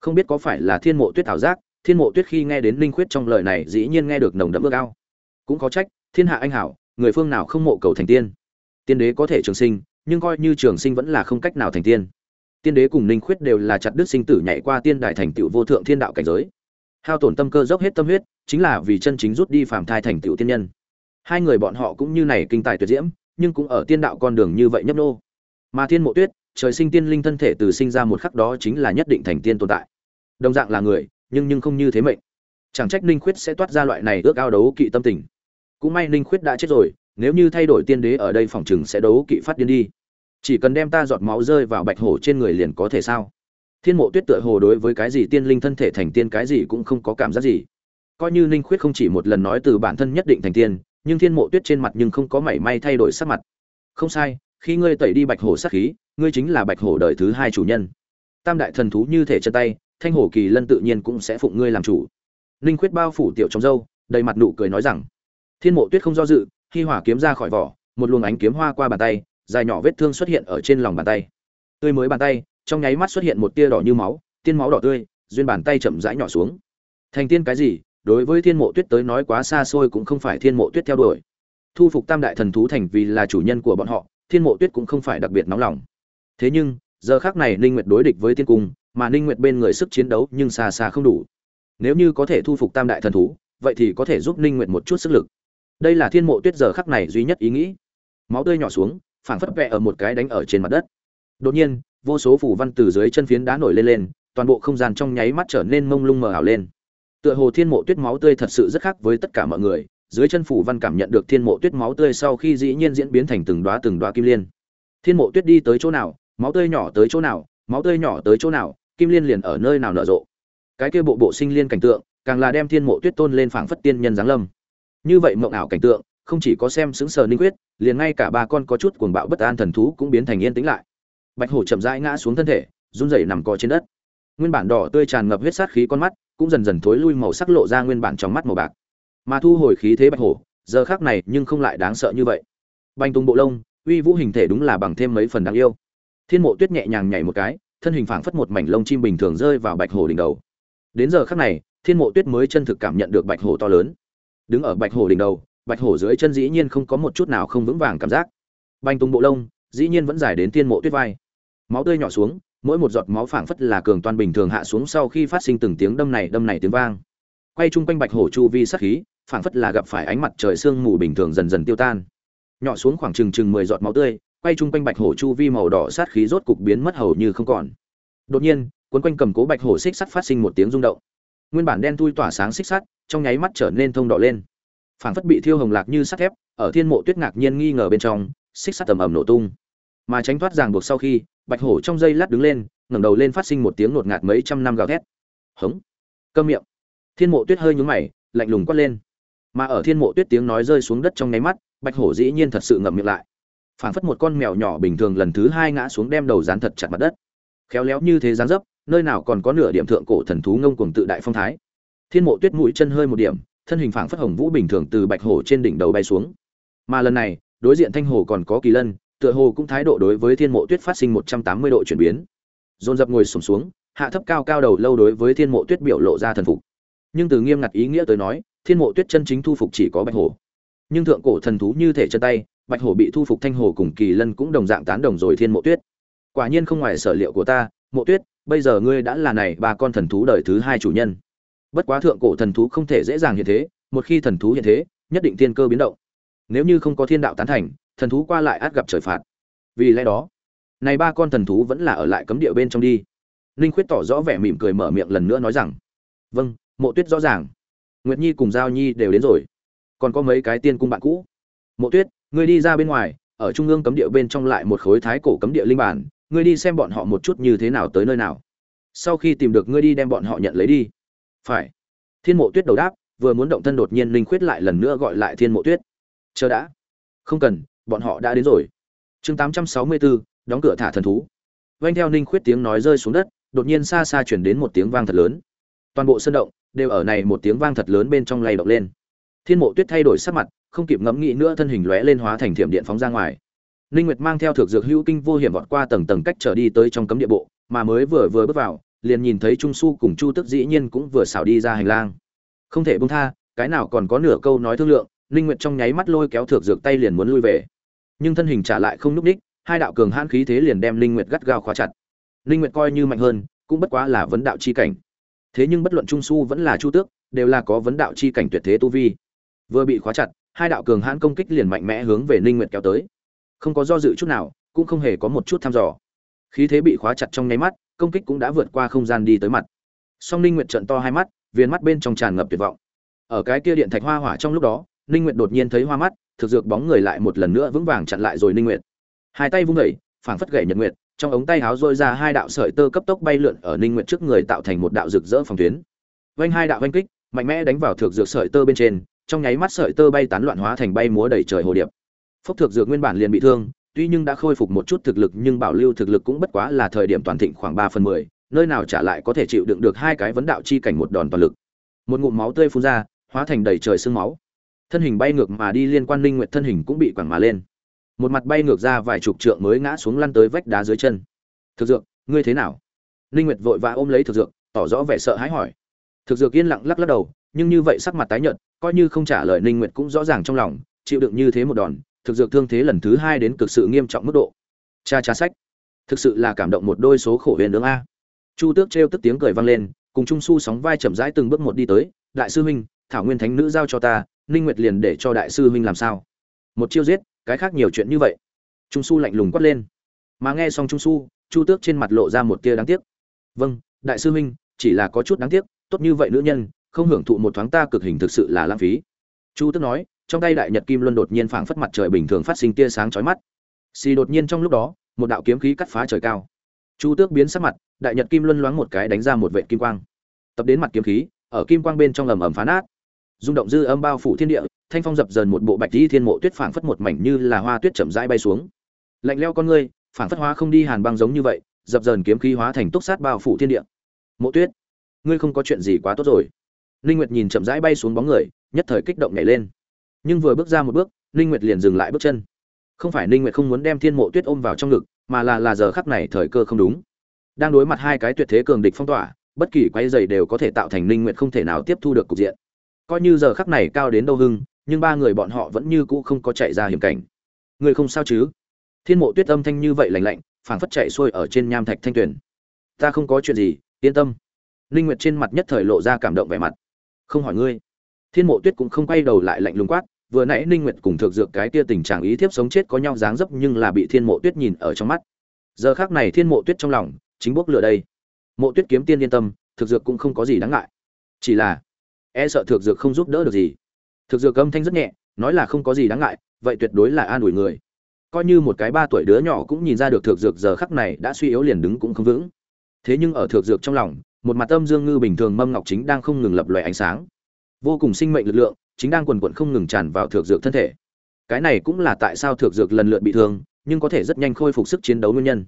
Không biết có phải là thiên mộ tuyết ảo giác, thiên mộ tuyết khi nghe đến linh khuyết trong lời này dĩ nhiên nghe được nồng đậm ước ao. Cũng có trách, thiên hạ anh hảo, người phương nào không mộ cầu thành tiên? Tiên đế có thể trường sinh, nhưng coi như trường sinh vẫn là không cách nào thành tiên tiên đế cùng ninh khuyết đều là chặt đứt sinh tử nhảy qua tiên đại thành tựu vô thượng thiên đạo cảnh giới. Hao tổn tâm cơ dốc hết tâm huyết, chính là vì chân chính rút đi phàm thai thành tựu tiên nhân. Hai người bọn họ cũng như này kinh tài tuyệt diễm, nhưng cũng ở tiên đạo con đường như vậy nhấp nô. Mà thiên mộ tuyết, trời sinh tiên linh thân thể từ sinh ra một khắc đó chính là nhất định thành tiên tồn tại. Đồng dạng là người, nhưng nhưng không như thế mệnh. Chẳng trách ninh khuyết sẽ toát ra loại này ước ao đấu kỵ tâm tình. Cũng may ninh khuyết đã chết rồi, nếu như thay đổi tiên đế ở đây phòng chừng sẽ đấu kỵ phát điên đi chỉ cần đem ta giọt máu rơi vào bạch hổ trên người liền có thể sao? Thiên mộ tuyết tựa hồ đối với cái gì tiên linh thân thể thành tiên cái gì cũng không có cảm giác gì. Coi như ninh khuyết không chỉ một lần nói từ bản thân nhất định thành tiên, nhưng thiên mộ tuyết trên mặt nhưng không có mảy may thay đổi sắc mặt. Không sai, khi ngươi tẩy đi bạch hổ sát khí, ngươi chính là bạch hổ đời thứ hai chủ nhân. Tam đại thần thú như thể chân tay, thanh hổ kỳ lân tự nhiên cũng sẽ phụng ngươi làm chủ. Ninh khuyết bao phủ tiểu trong dâu đầy mặt nụ cười nói rằng, thiên mộ tuyết không do dự, khi hỏa kiếm ra khỏi vỏ, một luồng ánh kiếm hoa qua bàn tay dài nhỏ vết thương xuất hiện ở trên lòng bàn tay. Tươi mới bàn tay, trong nháy mắt xuất hiện một tia đỏ như máu, tiên máu đỏ tươi, duyên bàn tay chậm rãi nhỏ xuống. Thành tiên cái gì? Đối với thiên mộ tuyết tới nói quá xa xôi cũng không phải thiên mộ tuyết theo đuổi. Thu phục tam đại thần thú thành vì là chủ nhân của bọn họ, thiên mộ tuyết cũng không phải đặc biệt nóng lòng. Thế nhưng, giờ khác này ninh nguyệt đối địch với tiên cung, mà ninh nguyệt bên người sức chiến đấu nhưng xa xa không đủ. Nếu như có thể thu phục tam đại thần thú, vậy thì có thể giúp ninh nguyệt một chút sức lực. Đây là thiên mộ tuyết giờ khắc này duy nhất ý nghĩ. Máu tươi nhỏ xuống phảng phất vẽ ở một cái đánh ở trên mặt đất. Đột nhiên, vô số phủ văn từ dưới chân phiến đá nổi lên lên, toàn bộ không gian trong nháy mắt trở nên mông lung mờ ảo lên. Tựa hồ thiên mộ tuyết máu tươi thật sự rất khác với tất cả mọi người, dưới chân phủ văn cảm nhận được thiên mộ tuyết máu tươi sau khi dĩ nhiên diễn biến thành từng đóa từng đóa kim liên. Thiên mộ tuyết đi tới chỗ nào, máu tươi nhỏ tới chỗ nào, máu tươi nhỏ tới chỗ nào, kim liên liền ở nơi nào nở rộ. Cái kia bộ bộ sinh liên cảnh tượng, càng là đem thiên mộ tuyết tôn lên phảng phất tiên nhân giáng lâm. Như vậy mộng ảo cảnh tượng không chỉ có xem sững sờ ninh quyết, liền ngay cả ba con có chút cuồng bạo bất an thần thú cũng biến thành yên tĩnh lại. Bạch hổ chậm rãi ngã xuống thân thể, run rẩy nằm co trên đất. Nguyên bản đỏ tươi tràn ngập huyết sát khí con mắt, cũng dần dần thối lui màu sắc lộ ra nguyên bản trong mắt màu bạc. Mà thu hồi khí thế bạch hổ, giờ khác này nhưng không lại đáng sợ như vậy. Banh tung bộ lông, uy vũ hình thể đúng là bằng thêm mấy phần đáng yêu. Thiên mộ tuyết nhẹ nhàng nhảy một cái, thân hình phảng phất một mảnh lông chim bình thường rơi vào bạch hổ đỉnh đầu. Đến giờ khác này, thiên mộ tuyết mới chân thực cảm nhận được bạch hổ to lớn. Đứng ở bạch hổ đỉnh đầu bạch hổ dưới chân dĩ nhiên không có một chút nào không vững vàng cảm giác. Banh tung bộ lông, dĩ nhiên vẫn dài đến tiên mộ tuyết vai. Máu tươi nhỏ xuống, mỗi một giọt máu phảng phất là cường toan bình thường hạ xuống sau khi phát sinh từng tiếng đâm này đâm này tiếng vang. Quay chung quanh bạch hổ chu vi sát khí, phảng phất là gặp phải ánh mặt trời sương mù bình thường dần dần tiêu tan. Nhỏ xuống khoảng chừng chừng mười giọt máu tươi, quay chung quanh bạch hổ chu vi màu đỏ sát khí rốt cục biến mất hầu như không còn. Đột nhiên, cuốn quanh cầm cố bạch hổ xích sắt phát sinh một tiếng rung động. Nguyên bản đen thui tỏa sáng xích sắt, trong nháy mắt trở nên thông đỏ lên phảng phất bị thiêu hồng lạc như sắt thép, ở thiên mộ tuyết ngạc nhiên nghi ngờ bên trong, xích sắt tầm ầm nổ tung. Mà tránh thoát ràng buộc sau khi, bạch hổ trong dây lát đứng lên, ngẩng đầu lên phát sinh một tiếng ngột ngạt mấy trăm năm gào thét. Hống. Cơm miệng. Thiên mộ tuyết hơi nhúng mày, lạnh lùng quát lên. Mà ở thiên mộ tuyết tiếng nói rơi xuống đất trong nháy mắt, bạch hổ dĩ nhiên thật sự ngậm miệng lại. Phảng phất một con mèo nhỏ bình thường lần thứ hai ngã xuống đem đầu dán thật chặt mặt đất. Khéo léo như thế dán dấp, nơi nào còn có nửa điểm thượng cổ thần thú ngông cuồng tự đại phong thái. Thiên mộ tuyết mũi chân hơi một điểm thân hình phảng phất hồng vũ bình thường từ bạch hổ trên đỉnh đầu bay xuống. Mà lần này đối diện thanh hồ còn có kỳ lân tựa hồ cũng thái độ đối với thiên mộ tuyết phát sinh một trăm tám mươi độ chuyển biến. Dồn dập ngồi sùng xuống, xuống hạ thấp cao cao đầu lâu đối với thiên mộ tuyết biểu lộ ra thần phục. Nhưng từ nghiêm ngặt ý nghĩa tới nói thiên mộ tuyết chân chính thu phục chỉ có bạch hổ. Nhưng thượng cổ thần thú như thể chân tay bạch hổ bị thu phục thanh hồ cùng kỳ lân cũng đồng dạng tán đồng rồi thiên mộ tuyết. Quả nhiên không ngoài sở liệu của ta mộ tuyết bây giờ ngươi đã là này ba con thần thú đời thứ hai chủ nhân bất quá thượng cổ thần thú không thể dễ dàng hiện thế, một khi thần thú hiện thế, nhất định thiên cơ biến động. Nếu như không có thiên đạo tán thành, thần thú qua lại át gặp trời phạt. Vì lẽ đó, này ba con thần thú vẫn là ở lại cấm địa bên trong đi. Ninh khuyết tỏ rõ vẻ mỉm cười mở miệng lần nữa nói rằng vâng mộ tuyết rõ ràng. Nguyệt nhi cùng giao nhi đều đến rồi. Còn có mấy cái tiên cung bạn cũ. Mộ tuyết, ngươi đi ra bên ngoài, ở trung ương cấm địa bên trong lại một khối thái cổ cấm địa linh bản, ngươi đi xem bọn họ một chút như thế nào tới nơi nào. Sau khi tìm được ngươi đi đem bọn họ nhận lấy đi phải. Thiên mộ tuyết đầu đáp, vừa muốn động thân đột nhiên linh khuyết lại lần nữa gọi lại thiên mộ tuyết. Chờ đã. Không cần, bọn họ đã đến rồi. Chương tám trăm sáu mươi bốn đóng cửa thả thần thú. Vanh theo ninh khuyết tiếng nói rơi xuống đất, đột nhiên xa xa chuyển đến một tiếng vang thật lớn. Toàn bộ sân động đều ở này một tiếng vang thật lớn bên trong lay động lên. Thiên mộ tuyết thay đổi sắc mặt, không kịp ngẫm nghĩ nữa thân hình lóe lên hóa thành thiểm điện phóng ra ngoài. Ninh nguyệt mang theo thực dược hữu kinh vô hiểm vọt qua tầng tầng cách trở đi tới trong cấm địa bộ, mà mới vừa vừa bước vào liền nhìn thấy trung su cùng chu tức dĩ nhiên cũng vừa xảo đi ra hành lang. Không thể buông tha, cái nào còn có nửa câu nói thương lượng, ninh nguyệt trong nháy mắt lôi kéo thược dược tay liền muốn lui về. Nhưng thân hình trả lại không lúc đích hai đạo cường hãn khí thế liền đem ninh nguyệt gắt gao khóa chặt. Ninh nguyệt coi như mạnh hơn, cũng bất quá là vấn đạo chi cảnh. Thế nhưng bất luận trung su vẫn là chu tước, đều là có vấn đạo chi cảnh tuyệt thế tu vi. Vừa bị khóa chặt, hai đạo cường hãn công kích liền mạnh mẽ hướng về ninh nguyệt kéo tới. Không có do dự chút nào, cũng không hề có một chút thăm dò khí thế bị khóa chặt trong nháy mắt, công kích cũng đã vượt qua không gian đi tới mặt. Song ninh nguyệt trợn to hai mắt viên mắt bên trong tràn ngập tuyệt vọng. Ở cái kia điện thạch hoa hỏa trong lúc đó, ninh nguyệt đột nhiên thấy hoa mắt, thực dược bóng người lại một lần nữa vững vàng chặn lại rồi ninh nguyệt. Hai tay vung đẩy phảng phất gậy nhật nguyệt, trong ống tay háo rôi ra hai đạo sợi tơ cấp tốc bay lượn ở ninh nguyệt trước người tạo thành một đạo rực rỡ phòng tuyến. Vanh hai đạo vanh kích, mạnh mẽ đánh vào thực dược sợi tơ bên trên, trong nháy mắt sợi tơ bay tán loạn hóa thành bay múa đầy trời hồ điệp. Phúc thực dược nguyên bản liền bị thương tuy nhưng đã khôi phục một chút thực lực nhưng bảo lưu thực lực cũng bất quá là thời điểm toàn thịnh khoảng ba phần mười, nơi nào trả lại có thể chịu đựng được hai cái vấn đạo chi cảnh một đòn toàn lực. Một ngụm máu tươi phun ra, hóa thành đầy trời sương máu. Thân hình bay ngược mà đi liên quan linh nguyệt thân hình cũng bị quẳng mà lên. Một mặt bay ngược ra vài chục trượng mới ngã xuống lăn tới vách đá dưới chân. Thực dược, ngươi thế nào? Linh nguyệt vội vã ôm lấy thực dược, tỏ rõ vẻ sợ hãi hỏi. Thực dược yên lặng lắc lắc đầu, nhưng như vậy sắc mặt tái nhợt, coi như không trả lời linh nguyệt cũng rõ ràng trong lòng, chịu đựng như thế một đòn thực dược thương thế lần thứ hai đến cực sự nghiêm trọng mức độ. Cha cha sách. Thực sự là cảm động một đôi số khổ huyền nướng a. Chu tước trêu tức tiếng cười vang lên, cùng trung su sóng vai chậm rãi từng bước một đi tới, đại sư huynh, thảo nguyên thánh nữ giao cho ta, ninh nguyệt liền để cho đại sư huynh làm sao? Một chiêu giết, cái khác nhiều chuyện như vậy. Trung su lạnh lùng quát lên. Mà nghe xong trung su, chu tước trên mặt lộ ra một tia đáng tiếc. Vâng đại sư huynh, chỉ là có chút đáng tiếc, tốt như vậy nữ nhân, không hưởng thụ một thoáng ta cực hình thực sự là lãng phí. Chu tước nói trong tay đại nhật kim luân đột nhiên phảng phất mặt trời bình thường phát sinh tia sáng chói mắt. Xì đột nhiên trong lúc đó, một đạo kiếm khí cắt phá trời cao. Chu tước biến sắc mặt, đại nhật kim luân loáng một cái đánh ra một vệ kim quang. Tập đến mặt kiếm khí, ở kim quang bên trong ầm ầm phá nát. Rung động dư âm bao phủ thiên địa, thanh phong dập dờn một bộ bạch di thiên mộ tuyết phảng phất một mảnh như là hoa tuyết chậm rãi bay xuống. Lạnh leo con ngươi, phảng phất hóa không đi hàn băng giống như vậy, dập dờn kiếm khí hóa thành túc sát bao phủ thiên địa. Mộ tuyết, ngươi không có chuyện gì quá tốt rồi. Linh nguyệt nhìn chậm rãi bay xuống bóng người, nhất thời kích động nhảy lên nhưng vừa bước ra một bước, ninh nguyệt liền dừng lại bước chân. Không phải ninh nguyệt không muốn đem thiên mộ tuyết ôm vào trong ngực, mà là là giờ khắc này thời cơ không đúng. Đang đối mặt hai cái tuyệt thế cường địch phong tỏa, bất kỳ quay giày đều có thể tạo thành ninh nguyệt không thể nào tiếp thu được cục diện. Coi như giờ khắc này cao đến đâu hưng, nhưng ba người bọn họ vẫn như cũ không có chạy ra hiểm cảnh. Người không sao chứ? Thiên mộ tuyết âm thanh như vậy lạnh lạnh, phảng phất chạy xuôi ở trên nham thạch thanh tuyển ta không có chuyện gì, yên tâm. Ninh nguyệt trên mặt nhất thời lộ ra cảm động vẻ mặt. Không hỏi ngươi thiên mộ tuyết cũng không quay đầu lại lạnh lùng quát, vừa nãy ninh nguyệt cùng thực dược cái kia tình trạng ý thiếp sống chết có nhau dáng dấp nhưng là bị thiên mộ tuyết nhìn ở trong mắt. Giờ khắc này thiên mộ tuyết trong lòng, chính bốc lửa đây. Mộ tuyết kiếm tiên yên tâm thực dược cũng không có gì đáng ngại. Chỉ là e sợ thực dược không giúp đỡ được gì. Thực dược âm thanh rất nhẹ, nói là không có gì đáng ngại, vậy tuyệt đối là an ủi người. Coi như một cái ba tuổi đứa nhỏ cũng nhìn ra được thực dược giờ khắc này đã suy yếu liền đứng cũng không vững. Thế nhưng ở thực dược trong lòng, một mặt âm dương ngư bình thường mâm ngọc chính đang không ngừng lập loè ánh sáng vô cùng sinh mệnh lực lượng, chính đang quần quận không ngừng tràn vào thượng dược thân thể. Cái này cũng là tại sao thượng dược lần lượt bị thương, nhưng có thể rất nhanh khôi phục sức chiến đấu nguyên nhân.